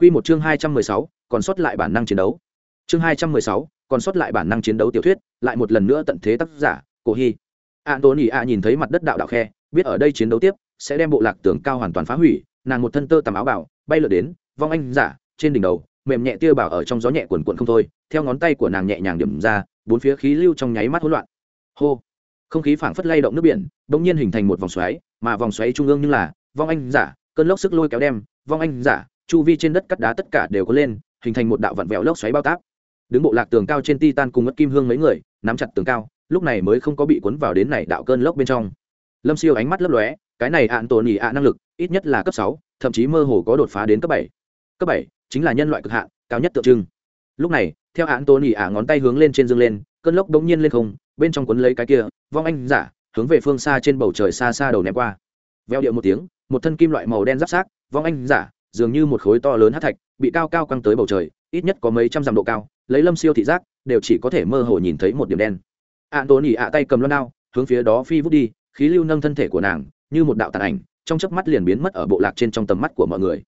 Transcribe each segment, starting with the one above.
Quy một chương 216, còn sót lại bản năng chiến đấu. Chương 216, còn sót lại bản năng chiến đấu tiểu thuyết, lại một lần nữa tận thế tác giả, Cổ Hi. Anthony a nhìn thấy mặt đất đạo đạo khe, biết ở đây chiến đấu tiếp sẽ đem bộ lạc tường cao hoàn toàn phá hủy, nàng một thân tơ tằm áo bảo, bay lượn đến, vong anh giả, trên đỉnh đầu, mềm nhẹ tia bảo ở trong gió nhẹ quần quần không thôi, theo ngón tay của nàng nhẹ nhàng điểm ra, bốn phía khí lưu trong nháy mắt hỗn loạn. Hô. Không khí phảng phất lay động nước biển, bỗng nhiên hình thành một vòng xoáy, mà vòng xoáy trung ương nhưng là vong anh giả, cơn lốc sức lôi kéo đem, vong anh giả, chu vi trên đất cắt đá tất cả đều có lên, hình thành một đạo vặn vẹo lốc xoáy bao tác đứng bộ lạc tường cao trên titan cùng mất kim hương mấy người, nắm chặt tường cao, lúc này mới không có bị cuốn vào đến này đạo cơn lốc bên trong. Lâm siêu ánh mắt lấp lóe, cái này ạn tổn ỉ ạ năng lực, ít nhất là cấp sáu, thậm chí mơ hồ có đột phá đến cấp bảy. Cấp bảy chính là nhân loại cực hạn, cao nhất tượng trưng. Lúc này, theo ạn tổn ỉ ạ ngón tay hướng lên trên dương lên, cơn lốc bỗng nhiên lên không, bên trong cuốn lấy cái kia, vong anh giả, hướng về phương xa trên bầu trời xa xa đầu ném qua. Veo điệu một tiếng, một thân kim loại màu đen giáp sát, vong anh giả dường như một khối to lớn hát thạch, bị cao cao căng tới bầu trời, ít nhất có mấy trăm dặm độ cao, lấy lâm siêu thị giác, đều chỉ có thể mơ hồ nhìn thấy một điểm đen. Ạ tốn ỉ ạ tay cầm loan đao, hướng phía đó phi vút đi, khí lưu nâng thân thể của nàng, như một đạo tàn ảnh, trong chớp mắt liền biến mất ở bộ lạc trên trong tầm mắt của mọi người.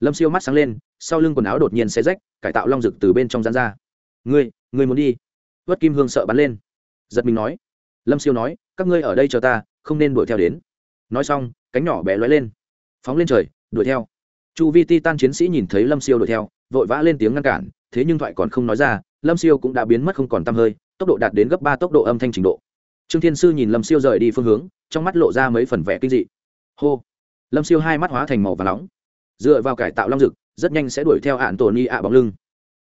Lâm siêu mắt sáng lên, sau lưng quần áo đột nhiên xe rách, cải tạo long rực từ bên trong gian ra. Ngươi ngươi muốn đi? Vất kim hương sợ bắn lên. Giật mình nói. Lâm siêu nói, các ngươi ở đây chờ ta, không nên đuổi theo đến. Nói xong, cánh nhỏ bé lóe lên. Phóng lên trời, đuổi theo chu vi ti tan chiến sĩ nhìn thấy lâm siêu đuổi theo, vội vã lên tiếng ngăn cản, thế nhưng thoại còn không nói ra, lâm siêu cũng đã biến mất không còn t hơi, tốc độ đạt đến gấp ba tốc độ âm thanh trình độ. Trương thiên sư nhìn lâm siêu rời đi phương hướng, trong mắt lộ ra mấy phần vẻ kinh dị. Hô! Lâm siêu hai mắt hóa thành màu và nóng. Dựa vào cải tạo long dực, rất nhanh sẽ đuổi theo hạn tổ ni ạ bóng lưng.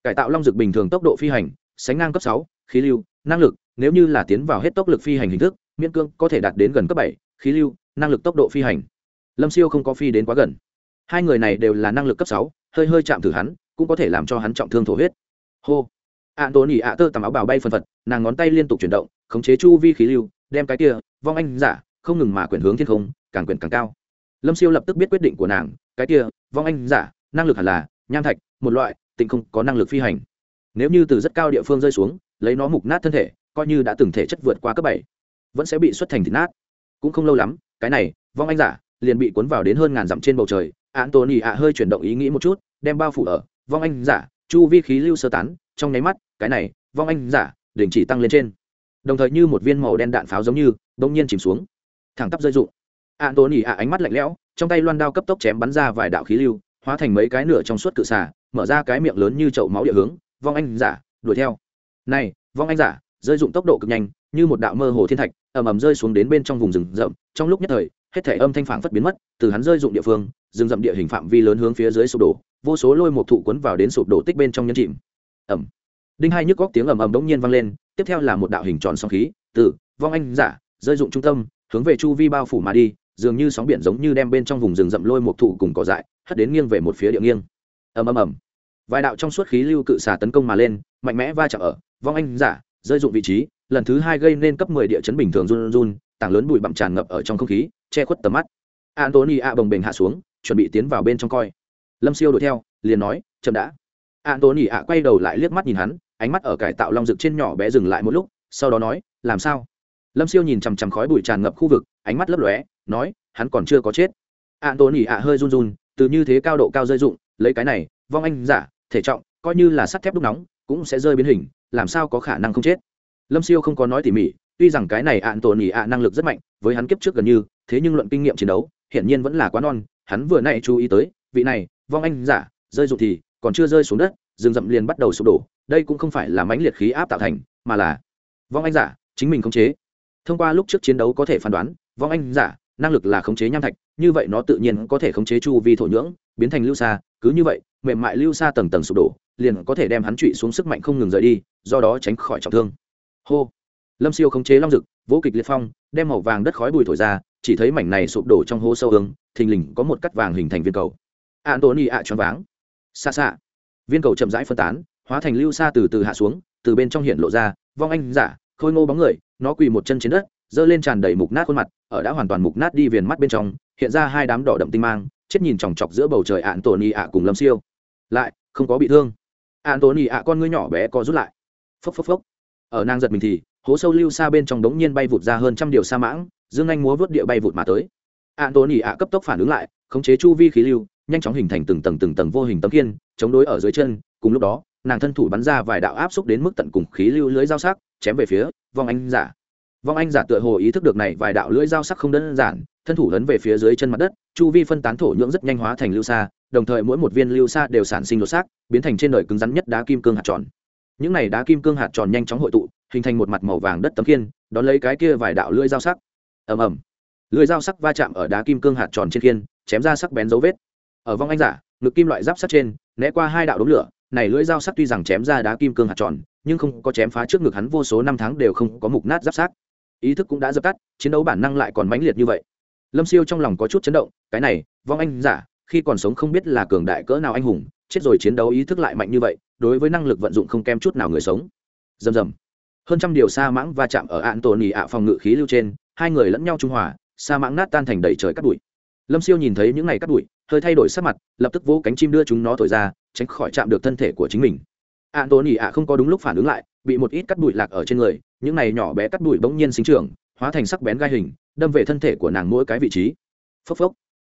Cải tạo long dực bình thường tốc độ phi hành, sánh ngang cấp sáu, khí lưu, năng lực, nếu như là tiến vào hết tốc lực phi hành hình thức, miễn cương có thể đạt đến gần cấp bảy, khí lưu, năng lực tốc độ phi hành. Lâm siêu không có phi đến quá gần hai người này đều là năng lực cấp sáu, hơi hơi chạm thử hắn, cũng có thể làm cho hắn trọng thương thổ huyết. Hô. Ạ tốn ỉ ạ tơ tầm áo bào bay phân phật, nàng ngón tay liên tục chuyển động, khống chế chu vi khí lưu, đem cái kia, vong anh giả, không ngừng mà quyển hướng thiên không, càng quyển càng cao. Lâm siêu lập tức biết quyết định của nàng, cái kia, vong anh giả, năng lực hẳn là, nham thạch, một loại, tịnh không, có năng lực phi hành. Nếu như từ rất cao địa phương rơi xuống, lấy nó mục nát thân thể, coi như đã từng thể chất vượt qua cấp bảy, vẫn sẽ bị xuất thành thịt nát. Cũng không lâu lắm, cái này, vong anh giả, liền bị cuốn vào đến hơn ngàn dặm trên bầu trời antony ạ hơi chuyển động ý nghĩ một chút, đem bao phủ ở, vong anh giả, chu vi khí lưu sơ tán, trong nháy mắt, cái này, vong anh giả đình chỉ tăng lên trên. Đồng thời như một viên màu đen đạn pháo giống như bỗng nhiên chìm xuống. Thẳng tắp rơi rụng. Antony ạ ánh mắt lạnh lẽo, trong tay loan đao cấp tốc chém bắn ra vài đạo khí lưu, hóa thành mấy cái nửa trong suốt cự xà, mở ra cái miệng lớn như chậu máu địa hướng, vong anh giả, đuổi theo. Này, vong anh giả, rơi dụng tốc độ cực nhanh, như một đạo mơ hồ thiên thạch, ầm ầm rơi xuống đến bên trong vùng rừng rậm, trong lúc nhất thời, hết thể âm thanh phản phất biến mất, từ hắn rơi dụng địa phương rừng rậm địa hình phạm vi lớn hướng phía dưới sụp đổ, vô số lôi một thụ cuốn vào đến sụp đổ tích bên trong nhân chìm. Ẩm đinh hai nhức góc tiếng ầm ầm đống nhiên vang lên, tiếp theo là một đạo hình tròn sóng khí, từ vong anh giả, rơi dụng trung tâm, hướng về chu vi bao phủ mà đi, dường như sóng biển giống như đem bên trong vùng rừng rậm lôi một thụ cùng cỏ dại, hất đến nghiêng về một phía địa nghiêng. Ầm ầm ầm. Vài đạo trong suốt khí lưu cự xà tấn công mà lên, mạnh mẽ va chạm ở, vong anh giả, rơi dụng vị trí, lần thứ hai gây nên cấp 10 địa chấn bình thường run run, tảng lớn bụi bặm tràn ngập ở trong không khí, che khuất tầm mắt. Antony a bồng bềnh hạ xuống chuẩn bị tiến vào bên trong coi. Lâm siêu đuổi theo, liền nói, chậm đã. Antony ạ quay đầu lại liếc mắt nhìn hắn, ánh mắt ở cải tạo long rực trên nhỏ bé dừng lại một lúc, sau đó nói, làm sao? Lâm siêu nhìn chằm chằm khói bụi tràn ngập khu vực, ánh mắt lấp lóe, nói, hắn còn chưa có chết. Antony ạ hơi run run, từ như thế cao độ cao rơi dụng, lấy cái này, vong anh giả, thể trọng, coi như là sắt thép đúc nóng, cũng sẽ rơi biến hình, làm sao có khả năng không chết? Lâm siêu không có nói tỉ mỉ, tuy rằng cái này ạn tổn ỉ ạ năng lực rất mạnh, với hắn kiếp trước gần như, thế nhưng luận kinh nghiệm chiến đấu, hiển nhiên vẫn là quá non hắn vừa nãy chú ý tới, vị này, vong anh giả, rơi rụng thì còn chưa rơi xuống đất, rừng rậm liền bắt đầu sụp đổ. Đây cũng không phải là mãnh liệt khí áp tạo thành, mà là vong anh giả, chính mình khống chế. Thông qua lúc trước chiến đấu có thể phán đoán, vong anh giả, năng lực là khống chế nham thạch, như vậy nó tự nhiên có thể khống chế chu vi thổ nhưỡng, biến thành lưu xa cứ như vậy, mềm mại lưu xa tầng tầng sụp đổ, liền có thể đem hắn trụy xuống sức mạnh không ngừng rời đi, do đó tránh khỏi trọng thương. Hô! Lâm siêu khống chế long dực vỗ kịch liệt phong, đem màu vàng đất khói bùi thổi ra, chỉ thấy mảnh này sụp đổ trong hố sâu hướng thình lình có một cắt vàng hình thành viên cầu. Antony ạ choáng váng. Xa xa. Viên cầu chậm rãi phân tán, hóa thành lưu xa từ từ hạ xuống, từ bên trong hiện lộ ra, vong anh giả, khôi ngô bóng người, nó quỳ một chân trên đất, giơ lên tràn đầy mục nát khuôn mặt, ở đã hoàn toàn mục nát đi viền mắt bên trong, hiện ra hai đám đỏ đậm tinh mang, chết nhìn chòng chọc giữa bầu trời ạn tổ ni ạ cùng lâm siêu. Lại, không có bị thương. Ạn tổ ni ạ con ngươi nhỏ bé co rút lại. Phốc phốc phốc. Ở nàng giật mình thì hố sâu lưu xa bên trong đống nhiên bay vụt ra hơn trăm điều sa mãng, dương anh múa vớt địa bay vụt mà tới. Ạn tổ ni ạ cấp tốc phản ứng lại, khống chế chu vi khí lưu, nhanh chóng hình thành từng tầng từng tầng vô hình tấm kiên chống đối ở dưới chân. Cùng lúc đó, nàng thân thủ bắn ra vài đạo áp xúc đến mức tận cùng khí lưu lưới dao sắc, chém về phía vong anh giả. Vong anh giả tựa hồ ý thức được này vài đạo lưỡi dao sắc không đơn giản, thân thủ lấn về phía dưới chân mặt đất, chu vi phân tán thổ nhưỡng rất nhanh hóa thành lưu xa. đồng thời mỗi một viên lưu xa đều sản sinh lột xác, biến thành trên đời cứng rắn nhất đá kim cương hạt tròn. Những này đá kim cương hạt tròn nhanh chóng hội tụ hình thành một mặt màu vàng đất tấm kiên đón lấy cái kia vài đạo lưỡi dao sắc. Ầm ầm. Lưỡi dao sắc va chạm ở đá kim cương hạt tròn trên kiên chém ra sắc bén dấu vết. Ở vong anh giả, ngực kim loại giáp sắt trên, né qua hai đạo đống lửa, này lưỡi dao sắc tuy rằng chém ra đá kim cương hạt tròn, nhưng không có chém phá trước ngực hắn vô số năm tháng đều không có mục nát giáp sắc ý thức cũng đã dập tắt, chiến đấu bản năng lại còn mãnh liệt như vậy. Lâm siêu trong lòng có chút chấn động, cái này, vong anh giả, khi còn sống không biết là cường đại cỡ nào anh hùng, chết rồi chiến đấu ý thức lại mạnh như vậy, đối với năng lực vận dụng không kém chút nào người sống. Dầm dầm hơn trăm điều sa mãng va chạm ở ạn tổ nỉ ạ phòng ngự khí lưu trên, hai người lẫn nhau trung hòa, sa mãng nát tan thành đầy trời cắt bụi. Lâm siêu nhìn thấy những ngày cắt bụi, hơi thay đổi sắc mặt, lập tức vỗ cánh chim đưa chúng nó thổi ra, tránh khỏi chạm được thân thể của chính mình. Ạn tổ nỉ ạ không có đúng lúc phản ứng lại, bị một ít cắt bụi lạc ở trên người, những này nhỏ bé cắt bụi bỗng nhiên sinh trưởng, hóa thành sắc bén gai hình, đâm về thân thể của nàng mỗi cái vị trí. Phốc phốc.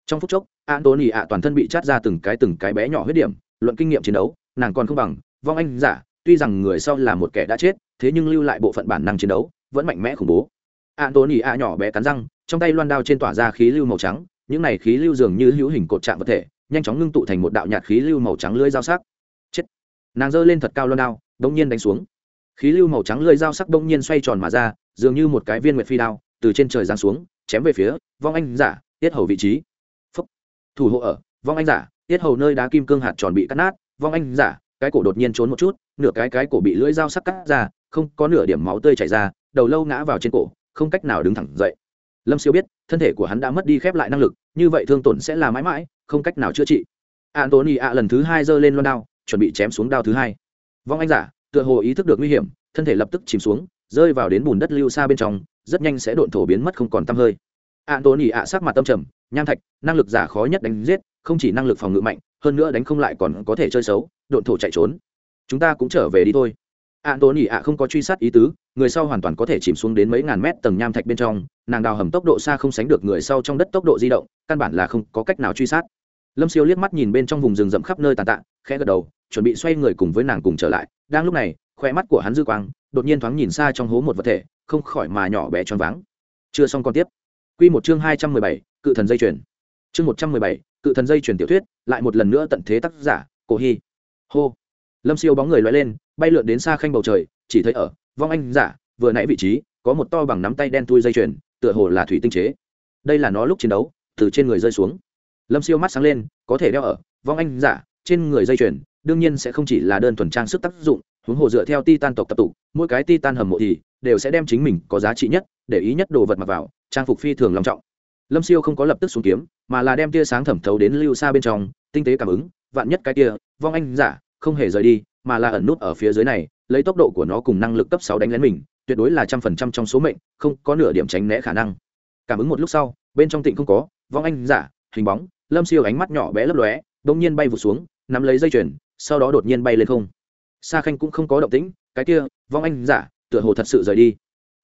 Trong phút chốc an tố nỉ ạ toàn thân bị chát ra từng cái từng cái bé nhỏ huyết điểm, luận kinh nghiệm chiến đấu, nàng còn không bằng, vong anh giả, tuy rằng người sau là một kẻ đã chết thế nhưng lưu lại bộ phận bản năng chiến đấu, vẫn mạnh mẽ khủng bố. Antony a nhỏ bé cắn răng, trong tay loan đao trên tỏa ra khí lưu màu trắng, những này khí lưu dường như hữu hình cột trạng vật thể, nhanh chóng ngưng tụ thành một đạo nhạt khí lưu màu trắng lưỡi dao sắc. Chết. Nàng giơ lên thật cao loan đao đống nhiên đánh xuống. Khí lưu màu trắng lưỡi dao sắc đống nhiên xoay tròn mà ra, dường như một cái viên nguyệt phi đao, từ trên trời giáng xuống, chém về phía vong anh giả, tiết hầu vị trí. Phúc. thủ hộ ở, vong anh giả, tiết hầu nơi đá kim cương hạt tròn bị cắt nát, vong anh giả, cái cổ đột nhiên trốn một chút, nửa cái cái cổ bị lưỡi dao sắc cắt ra không có nửa điểm máu tươi chảy ra, đầu lâu ngã vào trên cổ, không cách nào đứng thẳng dậy. Lâm siêu biết, thân thể của hắn đã mất đi khép lại năng lực, như vậy thương tổn sẽ là mãi mãi, không cách nào chữa trị. Antony ạ lần thứ hai giơ lên loan đao, chuẩn bị chém xuống đao thứ hai. Vong anh giả, tựa hồ ý thức được nguy hiểm, thân thể lập tức chìm xuống, rơi vào đến bùn đất lưu xa bên trong, rất nhanh sẽ độn thổ biến mất không còn t hơi. Antony ạ sắc mặt tâm trầm, nham thạch, năng lực giả khó nhất đánh giết, không chỉ năng lực phòng ngự mạnh, hơn nữa đánh không lại còn có thể chơi xấu, độn thổ chạy trốn. Chúng ta cũng trở về đi thôi antony ạ không có truy sát ý tứ, người sau hoàn toàn có thể chìm xuống đến mấy ngàn mét tầng nham thạch bên trong, nàng đào hầm tốc độ xa không sánh được người sau trong đất tốc độ di động, căn bản là không có cách nào truy sát. Lâm siêu liếc mắt nhìn bên trong vùng rừng rậm khắp nơi tàn tạ, khẽ gật đầu, chuẩn bị xoay người cùng với nàng cùng trở lại. Đang lúc này khoe mắt của hắn dư quang, đột nhiên thoáng nhìn xa trong hố một vật thể, không khỏi mà nhỏ bé choáng váng. Chưa xong còn tiếp. Q một chương hai trăm mười bảy, cự thần dây chuyền. Chương một trăm mười bảy, cự thần dây chuyền tiểu thuyết, lại một lần nữa tận thế tác giả, cổ hy. Hô. Lâm siêu bóng người loay lên bay lượn đến xa khanh bầu trời, chỉ thấy ở, vong anh giả, vừa nãy vị trí, có một to bằng nắm tay đen tui dây chuyền, tựa hồ là thủy tinh chế. Đây là nó lúc chiến đấu, từ trên người rơi xuống. Lâm siêu mắt sáng lên, có thể đeo ở, vong anh giả, trên người dây chuyền, đương nhiên sẽ không chỉ là đơn thuần trang sức tác dụng, huống hồ dựa theo ti tan tộc tập tụ mỗi cái ti tan hầm mộ thì, đều sẽ đem chính mình có giá trị nhất, để ý nhất đồ vật mặc vào, trang phục phi thường long trọng. Lâm siêu không có lập tức xuống kiếm, mà là đem tia sáng thẩm thấu đến lưu xa bên trong, tinh tế cảm ứng, vạn nhất cái kia, vong anh giả, không hề rời đi mà là ẩn nút ở phía dưới này, lấy tốc độ của nó cùng năng lực cấp sáu đánh lén mình, tuyệt đối là trăm phần trăm trong số mệnh, không có nửa điểm tránh né khả năng. Cảm ứng một lúc sau, bên trong tịnh không có, vong anh giả, hình bóng, lâm siêu ánh mắt nhỏ bé lấp lóe đ ỗ n g nhiên bay vụt xuống, nắm lấy dây chuyền, sau đó đột nhiên bay lên không. Sa khanh cũng không có động tĩnh, cái kia, vong anh giả, tựa hồ thật sự rời đi.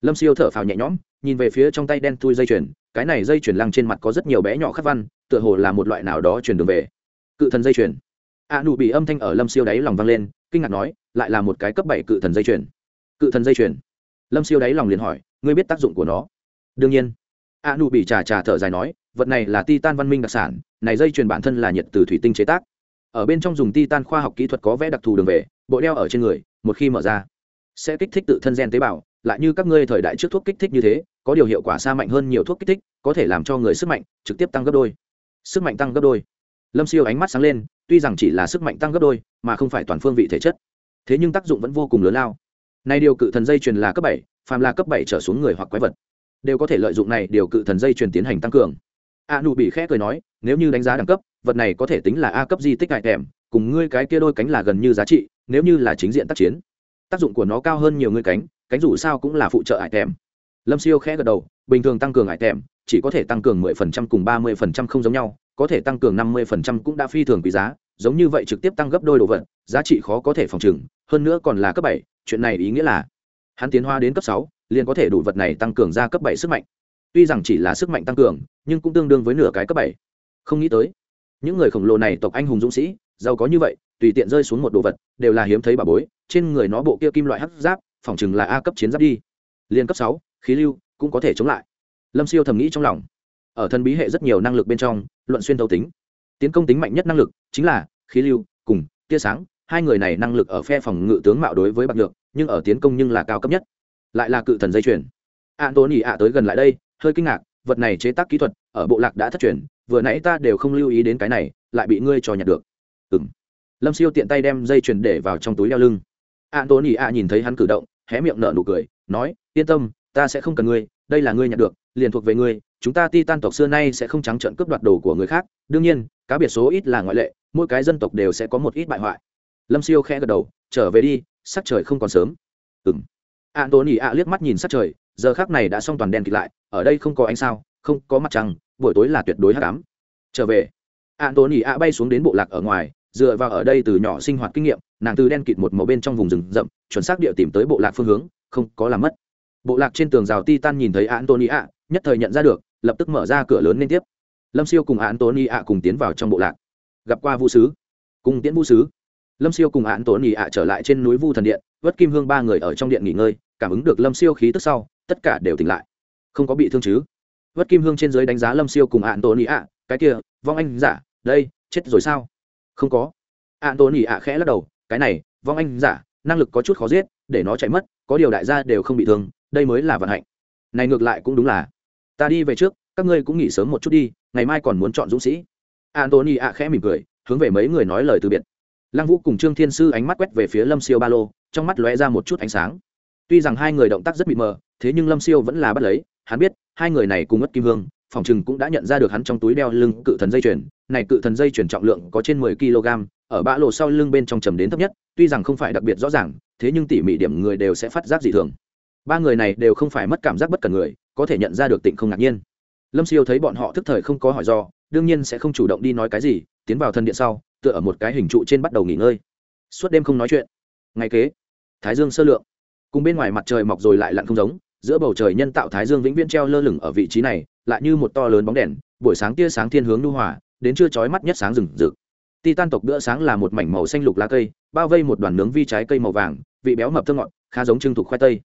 Lâm siêu thở phào nhẹ nhõm, nhìn về phía trong tay đen tui dây chuyền, cái này dây chuyền lăng trên mặt có rất nhiều bé nhỏ khắc văn, tựa hồ là một loại nào đó chuyển đường về. Cự thần dây chuyền. A nụ bị âm thanh ở lâm siêu đáy lòng vang lên kinh ngạc nói, lại là một cái cấp bảy cự thần dây chuyền. Cự thần dây chuyền? Lâm siêu đáy lòng liền hỏi, ngươi biết tác dụng của nó? Đương nhiên. A nụ bị trà trà thở dài nói, vật này là titan văn minh đặc sản, này dây chuyền bản thân là nhiệt từ thủy tinh chế tác. Ở bên trong dùng titan khoa học kỹ thuật có vẽ đặc thù đường về, bộ đeo ở trên người, một khi mở ra, sẽ kích thích tự thân gen tế bào, lại như các ngươi thời đại trước thuốc kích thích như thế, có điều hiệu quả xa mạnh hơn nhiều thuốc kích thích, có thể làm cho người sức mạnh trực tiếp tăng gấp đôi. Sức mạnh tăng gấp đôi. Lâm siêu ánh mắt sáng lên tuy rằng chỉ là sức mạnh tăng gấp đôi, mà không phải toàn phương vị thể chất. Thế nhưng tác dụng vẫn vô cùng lớn lao. Này điều cự thần dây truyền là cấp bảy, phàm là cấp bảy trở xuống người hoặc quái vật, đều có thể lợi dụng này điều cự thần dây truyền tiến hành tăng cường. A nụ bị khẽ cười nói, nếu như đánh giá đẳng cấp, vật này có thể tính là a cấp di tích ngại kèm cùng ngươi cái kia đôi cánh là gần như giá trị, nếu như là chính diện tác chiến. Tác dụng của nó cao hơn nhiều ngươi cánh cánh dù sao cũng là phụ trợ hại tèm. Lâm siêu khẽ gật đầu, bình thường tăng cường hại tèm, chỉ có thể tăng cường mười phần trăm cùng ba mươi phần trăm không giống nhau có thể tăng cường năm mươi phần trăm cũng đã phi thường quý giá, giống như vậy trực tiếp tăng gấp đôi đồ vật, giá trị khó có thể phòng trừng, hơn nữa còn là cấp bảy, chuyện này ý nghĩa là hắn tiến hóa đến cấp sáu, liền có thể đủ vật này tăng cường ra cấp bảy sức mạnh. Tuy rằng chỉ là sức mạnh tăng cường, nhưng cũng tương đương với nửa cái cấp bảy. Không nghĩ tới, những người khổng lồ này tộc anh hùng dũng sĩ, giàu có như vậy, tùy tiện rơi xuống một đồ vật, đều là hiếm thấy bà bối, trên người nó bộ kia kim loại hắc giáp, phòng trừng là a cấp chiến giáp đi. Liên cấp sáu, khí lưu cũng có thể chống lại. Lâm siêu thầm nghĩ trong lòng ở thần bí hệ rất nhiều năng lực bên trong, luận xuyên thấu tính. Tiến công tính mạnh nhất năng lực chính là khí lưu, cùng tia sáng. Hai người này năng lực ở phe phòng ngự tướng mạo đối với bạc lược nhưng ở tiến công nhưng là cao cấp nhất. Lại là cự thần dây chuyền. Antony ạ tới gần lại đây, hơi kinh ngạc, vật này chế tác kỹ thuật ở bộ lạc đã thất truyền, vừa nãy ta đều không lưu ý đến cái này, lại bị ngươi trò nhặt được. Ừ m lâm siêu tiện tay đem dây chuyền để vào trong túi đeo lưng. Antony ạ nhìn thấy hắn cử động, hé miệng nở nụ cười, nói, yên tâm, ta sẽ không cần ngươi, đây là ngươi nhặt được, liền thuộc về ngươi chúng ta ti tan tộc xưa nay sẽ không trắng trợn cướp đoạt đồ của người khác, đương nhiên, cá biệt số ít là ngoại lệ, mỗi cái dân tộc đều sẽ có một ít bại hoại. Lâm siêu khẽ gật đầu, trở về đi, sắc trời không còn sớm. Ừng an tốn ỉ ạ liếc mắt nhìn sắc trời, giờ khác này đã xong toàn đen kịt lại, ở đây không có ánh sao, không có mặt trăng, buổi tối là tuyệt đối hát cám trở về. An tốn ỉ ạ bay xuống đến bộ lạc ở ngoài, dựa vào ở đây từ nhỏ sinh hoạt kinh nghiệm, nàng từ đen kịt một màu bên trong vùng rừng rậm, chuẩn xác địa tìm tới bộ lạc phương hướng, không có làm mất. Bộ lạc trên tường rào titan nhìn thấy antony ạ, nhất thời nhận ra được lập tức mở ra cửa lớn liên tiếp. Lâm siêu cùng antony ạ cùng tiến vào trong bộ lạc. Gặp qua vũ sứ. Cùng tiễn vũ sứ. Lâm siêu cùng antony ạ trở lại trên núi vu thần điện vất kim hương ba người ở trong điện nghỉ ngơi, cảm ứng được lâm siêu khí tức sau, tất cả đều tỉnh lại. Không có bị thương chứ? Vất kim hương trên dưới đánh giá lâm siêu cùng antony ạ, cái kia, vong anh giả, đây, chết rồi sao? Không có. Antony ạ khẽ lắc đầu, cái này, vong anh giả, năng lực có chút khó giết, để nó chạy mất, có điều đại gia đều không bị thương, đây mới là vận hạnh. Này ngược lại cũng đúng là ta đi về trước, các ngươi cũng nghỉ sớm một chút đi, ngày mai còn muốn chọn dũng sĩ. Antony ạ khẽ mỉm cười, hướng về mấy người nói lời từ biệt. Lăng vũ cùng trương thiên sư ánh mắt quét về phía lâm siêu ba lô, trong mắt lóe ra một chút ánh sáng. Tuy rằng hai người động tác rất bị mờ, thế nhưng lâm siêu vẫn là bắt lấy, hắn biết, hai người này cùng mất kim hương, phòng chừng cũng đã nhận ra được hắn trong túi đeo lưng cự thần dây chuyền. Này cự thần dây chuyền trọng lượng có trên mười kg, ở bã lộ sau lưng bên trong trầm đến thấp nhất, tuy rằng không phải đặc biệt rõ ràng, thế nhưng tỉ mỉ điểm người đều sẽ phát giác dị thường. Ba người này đều không phải mất cảm giác bất cần người có thể nhận ra được tịnh không ngạc nhiên. Lâm siêu thấy bọn họ thức thời không có hỏi do, đương nhiên sẽ không chủ động đi nói cái gì, tiến vào thân điện sau, tựa ở một cái hình trụ trên bắt đầu nghỉ ngơi. Suốt đêm không nói chuyện. Ngày kế, thái dương sơ lượng. Cùng bên ngoài mặt trời mọc rồi lại lặn không giống, giữa bầu trời nhân tạo thái dương vĩnh viễn treo lơ lửng ở vị trí này, lại như một to lớn bóng đèn, buổi sáng tia sáng thiên hướng nu hòa, đến trưa chói mắt nhất sáng rừng rực. Ti tan tộc bữa sáng là một mảnh màu xanh lục lá cây, bao vây một đoàn nướng vi trái cây màu vàng, vị béo mập thơm ngọt, khá giống trưng thục khoai tây.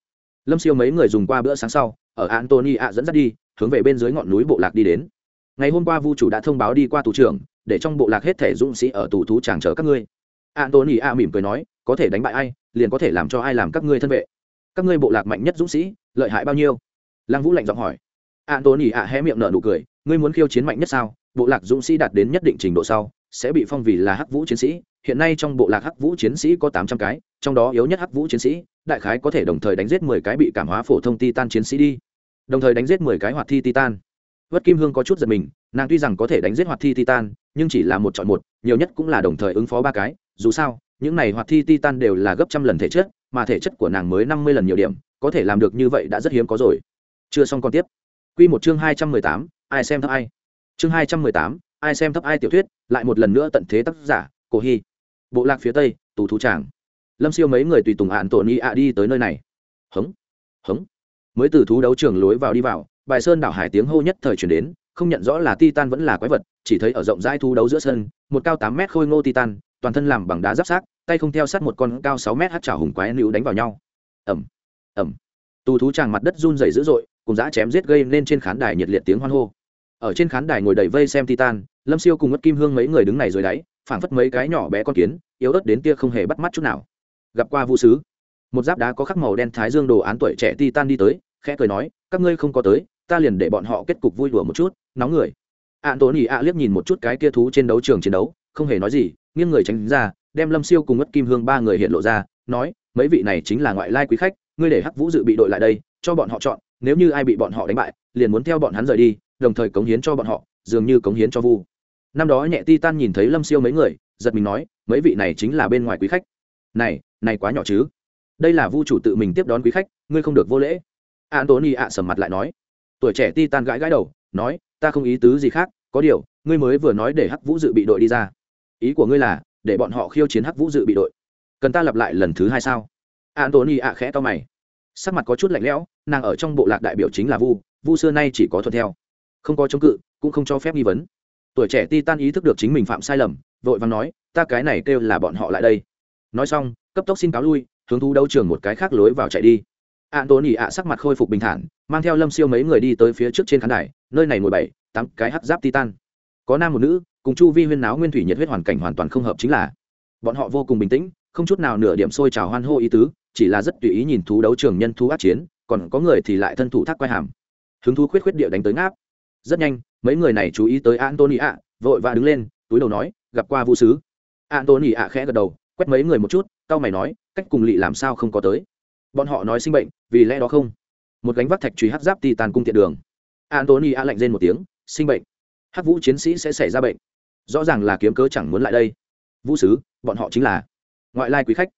Lâm siêu mấy người dùng qua bữa sáng sau ở antony ạ dẫn dắt đi, hướng về bên dưới ngọn núi bộ lạc đi đến. Ngày hôm qua vu chủ đã thông báo đi qua tù trưởng, để trong bộ lạc hết thể dũng sĩ ở tù thú chàng chờ các ngươi. Antony ạ mỉm cười nói, có thể đánh bại ai, liền có thể làm cho ai làm các ngươi thân vệ. Các ngươi bộ lạc mạnh nhất dũng sĩ, lợi hại bao nhiêu? Lăng vũ lạnh giọng hỏi. Antony ạ hé miệng nở nụ cười, ngươi muốn khiêu chiến mạnh nhất sao? Bộ lạc dũng sĩ đạt đến nhất định trình độ sau, sẽ bị phong vì là hắc vũ chiến sĩ. Hiện nay trong bộ lạc hắc vũ chiến sĩ có tám trăm cái, trong đó yếu nhất hắc vũ chiến sĩ, đại khái có thể đồng thời đánh giết mười cái bị cảm hóa phổ thông titan chiến sĩ đi đồng thời đánh giết mười cái hoạt thi titan. Vất kim hương có chút giật mình, nàng tuy rằng có thể đánh giết hoạt thi titan, nhưng chỉ là một chọn một, nhiều nhất cũng là đồng thời ứng phó ba cái. Dù sao, những này hoạt thi titan đều là gấp trăm lần thể chất, mà thể chất của nàng mới năm mươi lần nhiều điểm, có thể làm được như vậy đã rất hiếm có rồi. Chưa xong còn tiếp. Quy một chương hai trăm mười tám, ai xem thấp ai. Chương hai trăm mười tám, ai xem thấp ai tiểu thuyết, lại một lần nữa tận thế tác giả, cổ hy. Bộ lạc phía tây, tù thú tràng. Lâm siêu mấy người tùy tùng hạn tổ ni ạ đi tới nơi này. Hống hống mới từ thú đấu trường lối vào đi vào, bài sơn đảo hải tiếng hô nhất thời chuyển đến, không nhận rõ là titan vẫn là quái vật, chỉ thấy ở rộng rãi thú đấu giữa sân, một cao tám mét khôi ngô titan, toàn thân làm bằng đá giáp sát tay không theo sát một con cao sáu mét hát chảo hùng quái nữ đánh vào nhau. Ẩm ẩm tù thú tràng mặt đất run rẩy dữ dội, cùng dã chém giết gây nên trên khán đài nhiệt liệt tiếng hoan hô. Ở trên khán đài ngồi đầy vây xem titan, lâm siêu cùng mất kim hương mấy người đứng này dưới đáy, phảng phất mấy cái nhỏ bé con kiến, yếu ớt đến tia không hề bắt mắt chút nào. Gặp qua vũ sứ một giáp đá có khắc màu đen thái dương đồ án tuổi trẻ titan đi tới, khẽ cười nói, các ngươi không có tới, ta liền để bọn họ kết cục vui đùa một chút, nóng người. Ạn tốn ỉ ạ liếc nhìn một chút cái kia thú trên đấu trường chiến đấu, không hề nói gì, nghiêng người tránh ra, đem lâm siêu cùng mất kim hương ba người hiện lộ ra, nói, mấy vị này chính là ngoại lai quý khách, ngươi để hắc vũ dự bị đội lại đây, cho bọn họ chọn, nếu như ai bị bọn họ đánh bại, liền muốn theo bọn hắn rời đi, đồng thời cống hiến cho bọn họ, dường như cống hiến cho vu. Năm đó nhẹ ti tan nhìn thấy lâm siêu mấy người, giật mình nói, mấy vị này chính là bên ngoài quý khách. Này này quá nhỏ chứ đây là vu chủ tự mình tiếp đón quý khách, ngươi không được vô lễ. Antony ạ sầm mặt lại nói. Tuổi trẻ ti tan gãi gãi đầu, nói, ta không ý tứ gì khác, có điều, ngươi mới vừa nói để hắc vũ dự bị đội đi ra. Ý của ngươi là, để bọn họ khiêu chiến hắc vũ dự bị đội. Cần ta lặp lại lần thứ hai sao? Antony ạ khẽ to mày. Sắc mặt có chút lạnh lẽo, nàng ở trong bộ lạc đại biểu chính là vu vu xưa nay chỉ có thuận theo. Không có chống cự, cũng không cho phép nghi vấn. Tuổi trẻ ti tan ý thức được chính mình phạm sai lầm, vội vàng nói, ta cái này kêu là bọn họ lại đây. Nói xong, cấp tốc xin cáo lui hướng thú đấu trường một cái khác lối vào chạy đi. An tốn ỉ ạ sắc mặt khôi phục bình thản, mang theo lâm siêu mấy người đi tới phía trước trên khán đài, nơi này ngồi bảy, tám cái hắc giáp titan. Có nam một nữ, cùng chu vi huyên náo nguyên thủy nhiệt huyết hoàn cảnh hoàn toàn không hợp chính là. Bọn họ vô cùng bình tĩnh, không chút nào nửa điểm sôi trào hoan hô ý tứ, chỉ là rất tùy ý nhìn thú đấu trường nhân thú át chiến, còn có người thì lại thân thủ thác quay hàm. Hứng thú khuyết khuyết địa đánh tới ngáp. Rất nhanh, mấy người này chú ý tới antony ạ, vội và đứng lên, túi đầu nói, gặp qua vũ sứ. Antony ạ khẽ gật đầu, quét mấy người một chút, cau mày nói cách cùng lỵ làm sao không có tới. Bọn họ nói sinh bệnh, vì lẽ đó không. Một gánh vác thạch truy hát giáp ti tàn cung thiện đường. Antony a lạnh lên một tiếng, sinh bệnh. Hát vũ chiến sĩ sẽ xảy ra bệnh. Rõ ràng là kiếm cớ chẳng muốn lại đây. Vũ sứ, bọn họ chính là ngoại lai quý khách.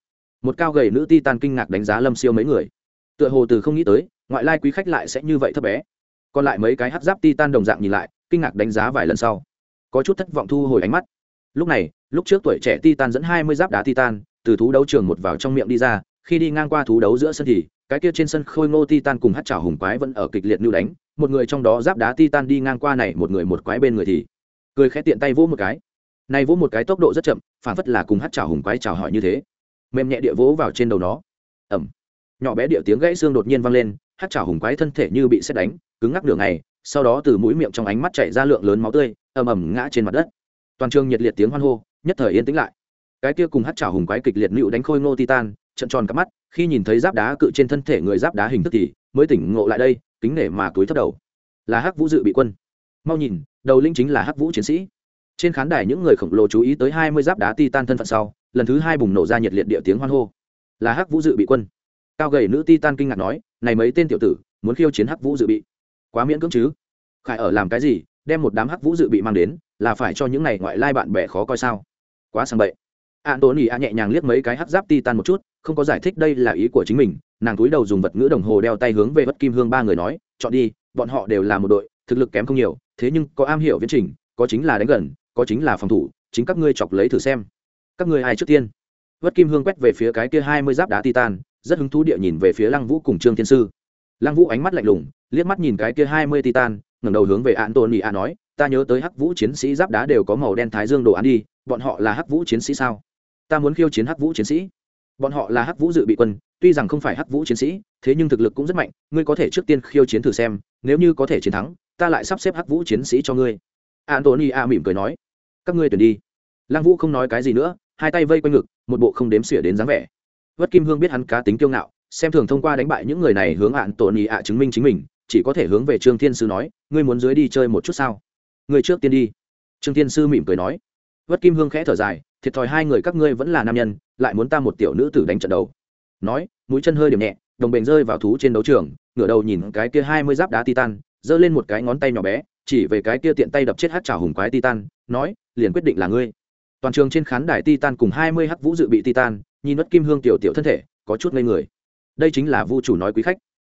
Một cao gầy nữ titan kinh ngạc đánh giá lâm siêu mấy người. Tựa hồ từ không nghĩ tới, ngoại lai quý khách lại sẽ như vậy thấp bé. Còn lại mấy cái hát giáp ti tan đồng dạng nhìn lại, kinh ngạc đánh giá vài lần sau. Có chút thất vọng thu hồi ánh mắt. Lúc này, lúc trước tuổi trẻ ti tan dẫn hai mươi giáp đá ti tan từ thú đấu trường một vào trong miệng đi ra, khi đi ngang qua thú đấu giữa sân thì, cái kia trên sân khôi ngô Titan cùng hát trào hùng quái vẫn ở kịch liệt nưu đánh, một người trong đó giáp đá Titan đi ngang qua này, một người một quái bên người thì cười khẽ tiện tay vỗ một cái. Này vỗ một cái tốc độ rất chậm, phản phất là cùng hát trào hùng quái chào hỏi như thế. Mềm nhẹ địa vỗ vào trên đầu nó. Ẩm nhỏ bé địa tiếng gãy xương đột nhiên vang lên, hát trào hùng quái thân thể như bị xét đánh, cứng ngắc đường này sau đó từ mũi miệng trong ánh mắt chảy ra lượng lớn máu tươi, ầm ầm ngã trên mặt đất. Toàn trường nhiệt liệt tiếng hoan hô, nhất thời yên tĩnh lại cái kia cùng hát trào hùng quái kịch liệt nịu đánh khôi ngô titan, trận tròn cắp mắt, khi nhìn thấy giáp đá cự trên thân thể người giáp đá hình thức thì mới tỉnh ngộ lại đây, kính nể mà túi thấp đầu. Là hắc vũ dự bị quân. Mau nhìn, đầu linh chính là hắc vũ chiến sĩ. Trên khán đài những người khổng lồ chú ý tới hai mươi giáp đá titan thân phận sau, lần thứ hai bùng nổ ra nhiệt liệt địa tiếng hoan hô. Là hắc vũ dự bị quân. Cao gầy nữ titan kinh ngạc nói, này mấy tên tiểu tử, muốn khiêu chiến hắc vũ dự bị? Quá miễn cưỡng chứ? Khải ở làm cái gì, đem một đám hắc vũ dự bị mang đến, là phải cho những này ngoại lai bạn bè khó coi sao? Quá sang bậy. Anthony a nhẹ nhàng liếc mấy cái hắc giáp titan một chút, không có giải thích đây là ý của chính mình, nàng cúi đầu dùng vật ngữ đồng hồ đeo tay hướng về bất kim hương ba người nói, chọn đi, bọn họ đều là một đội, thực lực kém không nhiều, thế nhưng có am hiểu viễn trình, có chính là đánh gần, có chính là phòng thủ, chính các ngươi chọc lấy thử xem. Các ngươi ai trước tiên? Vất kim hương quét về phía cái kia hai mươi giáp đá titan, rất hứng thú địa nhìn về phía lăng vũ cùng trương thiên sư. Lăng vũ ánh mắt lạnh lùng, liếc mắt nhìn cái kia hai mươi titan, ngẩng đầu hướng về Anthony a nói, ta nhớ tới hắc vũ chiến sĩ giáp đá đều có màu đen thái dương đồ án đi, bọn họ là hắc vũ chiến sĩ sao? Ta muốn khiêu chiến hắc vũ chiến sĩ. Bọn họ là hắc vũ dự bị quân, tuy rằng không phải hắc vũ chiến sĩ, thế nhưng thực lực cũng rất mạnh, ngươi có thể trước tiên khiêu chiến thử xem, nếu như có thể chiến thắng, ta lại sắp xếp hắc vũ chiến sĩ cho ngươi. Antony a mỉm cười nói. Các ngươi tuyển đi. Lăng vũ không nói cái gì nữa, hai tay vây quanh ngực, một bộ không đếm xỉa đến dáng vẻ. Vất kim hương biết hắn cá tính kiêu ngạo, xem thường thông qua đánh bại những người này hướng ạn tổ ý ạ chứng minh chính mình, chỉ có thể hướng về trương thiên sư nói, ngươi muốn dưới đi chơi một chút sao? Ngươi trước tiên đi. Trương thiên sư mỉm cười nói. Vất kim hương khẽ thở dài thiệt thòi hai người các ngươi vẫn là nam nhân, lại muốn ta một tiểu nữ tử đánh trận đầu. Nói, mũi chân hơi điểm nhẹ, đồng bền rơi vào thú trên đấu trường, ngửa đầu nhìn cái kia hai mươi giáp đá titan, giơ lên một cái ngón tay nhỏ bé, chỉ về cái kia tiện tay đập chết hát trào hùng quái titan, nói, liền quyết định là ngươi. Toàn trường trên khán đài titan cùng hai mươi hắc vũ dự bị titan, nhìn mất kim hương tiểu tiểu thân thể, có chút ngây người. Đây chính là vu chủ nói quý khách.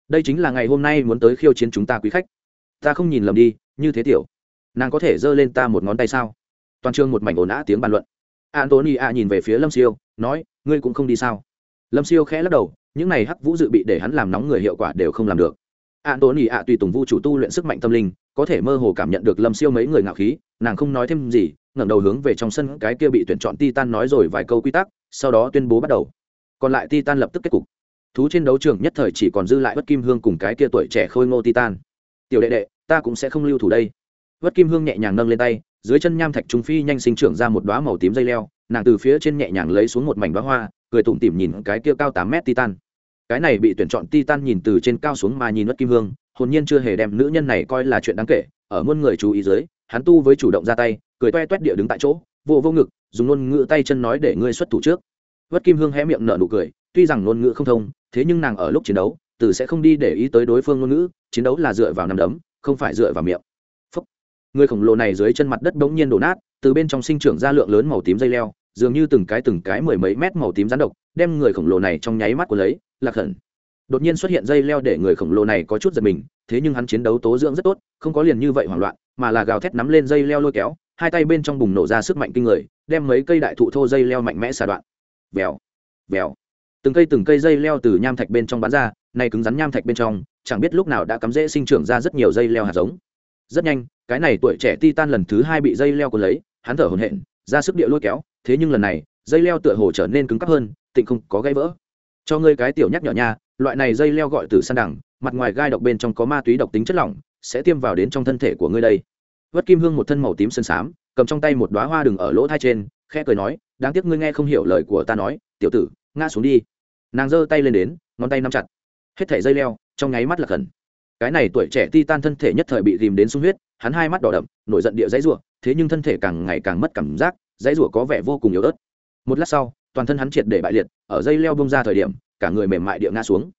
Đây chính là ngày hôm nay muốn tới khiêu chiến chúng ta quý khách. Ta không nhìn lầm đi, như thế tiểu. Nàng có thể giơ lên ta một ngón tay sao? Toàn trường một mảnh ồn ã tiếng bàn luận antony a nhìn về phía lâm siêu, nói, ngươi cũng không đi sao? Lâm siêu khẽ lắc đầu, những này hắc vũ dự bị để hắn làm nóng người hiệu quả đều không làm được. Antony a tùy tùng vu chủ tu luyện sức mạnh tâm linh, có thể mơ hồ cảm nhận được lâm siêu mấy người ngạo khí, nàng không nói thêm gì, ngẩng đầu hướng về trong sân cái kia bị tuyển chọn titan nói rồi vài câu quy tắc, sau đó tuyên bố bắt đầu. Còn lại titan lập tức kết cục. Thú trên đấu trường nhất thời chỉ còn dư lại bất kim hương cùng cái kia tuổi trẻ khôi ngô titan. Tiểu đệ đệ, ta cũng sẽ không lưu thủ đây. Bất kim hương nhẹ nhàng nâng lên tay dưới chân nham thạch trung phi nhanh sinh trưởng ra một đoá màu tím dây leo, nàng từ phía trên nhẹ nhàng lấy xuống một mảnh bá hoa, cười tủm tỉm nhìn cái kia cao tám mét titan. Cái này bị tuyển chọn titan nhìn từ trên cao xuống mà nhìn mất kim hương, hồn nhiên chưa hề đem nữ nhân này coi là chuyện đáng kể, ở muôn người chú ý dưới, hắn tu với chủ động ra tay, cười toe toét địa đứng tại chỗ, vô vô ngực, dùng ngôn ngữ tay chân nói để ngươi xuất thủ trước. Vất kim hương hé miệng nở nụ cười, tuy rằng ngôn ngữ không thông, thế nhưng nàng ở lúc chiến đấu, từ sẽ không đi để ý tới đối phương ngôn ngữ, chiến đấu là dựa vào nằm đấm, không phải dựa vào miệng người khổng lồ này dưới chân mặt đất bỗng nhiên đổ nát, từ bên trong sinh trưởng ra lượng lớn màu tím dây leo, dường như từng cái từng cái mười mấy mét màu tím rắn độc, đem người khổng lồ này trong nháy mắt của lấy, lạc hẳn đột nhiên xuất hiện dây leo để người khổng lồ này có chút giật mình, thế nhưng hắn chiến đấu tố dưỡng rất tốt, không có liền như vậy hoảng loạn, mà là gào thét nắm lên dây leo lôi kéo, hai tay bên trong bùng nổ ra sức mạnh kinh người, đem mấy cây đại thụ thô dây leo mạnh mẽ xà đoạn. Vèo vèo. Từng cây từng cây dây leo từ nham thạch bên trong bán ra, nay cứng rắn nham thạch bên trong, chẳng biết lúc nào đã cắm rễ sinh trưởng ra rất nhiều dây leo hạt giống rất nhanh, cái này tuổi trẻ titan lần thứ hai bị dây leo cuốn lấy, hắn thở hổn hển, ra sức địa lôi kéo, thế nhưng lần này, dây leo tựa hồ trở nên cứng cắp hơn, tịnh không có gãy vỡ. Cho ngươi cái tiểu nhắc nhỏ nha, loại này dây leo gọi từ săn đẳng, mặt ngoài gai độc bên trong có ma túy độc tính chất lỏng, sẽ tiêm vào đến trong thân thể của ngươi đây. Vất kim hương một thân màu tím sơn xám cầm trong tay một đoá hoa đừng ở lỗ thai trên, khẽ cười nói, đáng tiếc ngươi nghe không hiểu lời của ta nói, tiểu tử, ngã xuống đi. Nàng giơ tay lên đến, ngón tay nắm chặt. Hết thẻ dây leo, trong nháy mắt là khẩn cái này tuổi trẻ ti tan thân thể nhất thời bị dìm đến sung huyết, hắn hai mắt đỏ đậm, nổi giận địa dãy rủa, thế nhưng thân thể càng ngày càng mất cảm giác, dãy rủa có vẻ vô cùng yếu ớt. Một lát sau, toàn thân hắn triệt để bại liệt, ở dây leo bông ra thời điểm, cả người mềm mại địa ngã xuống.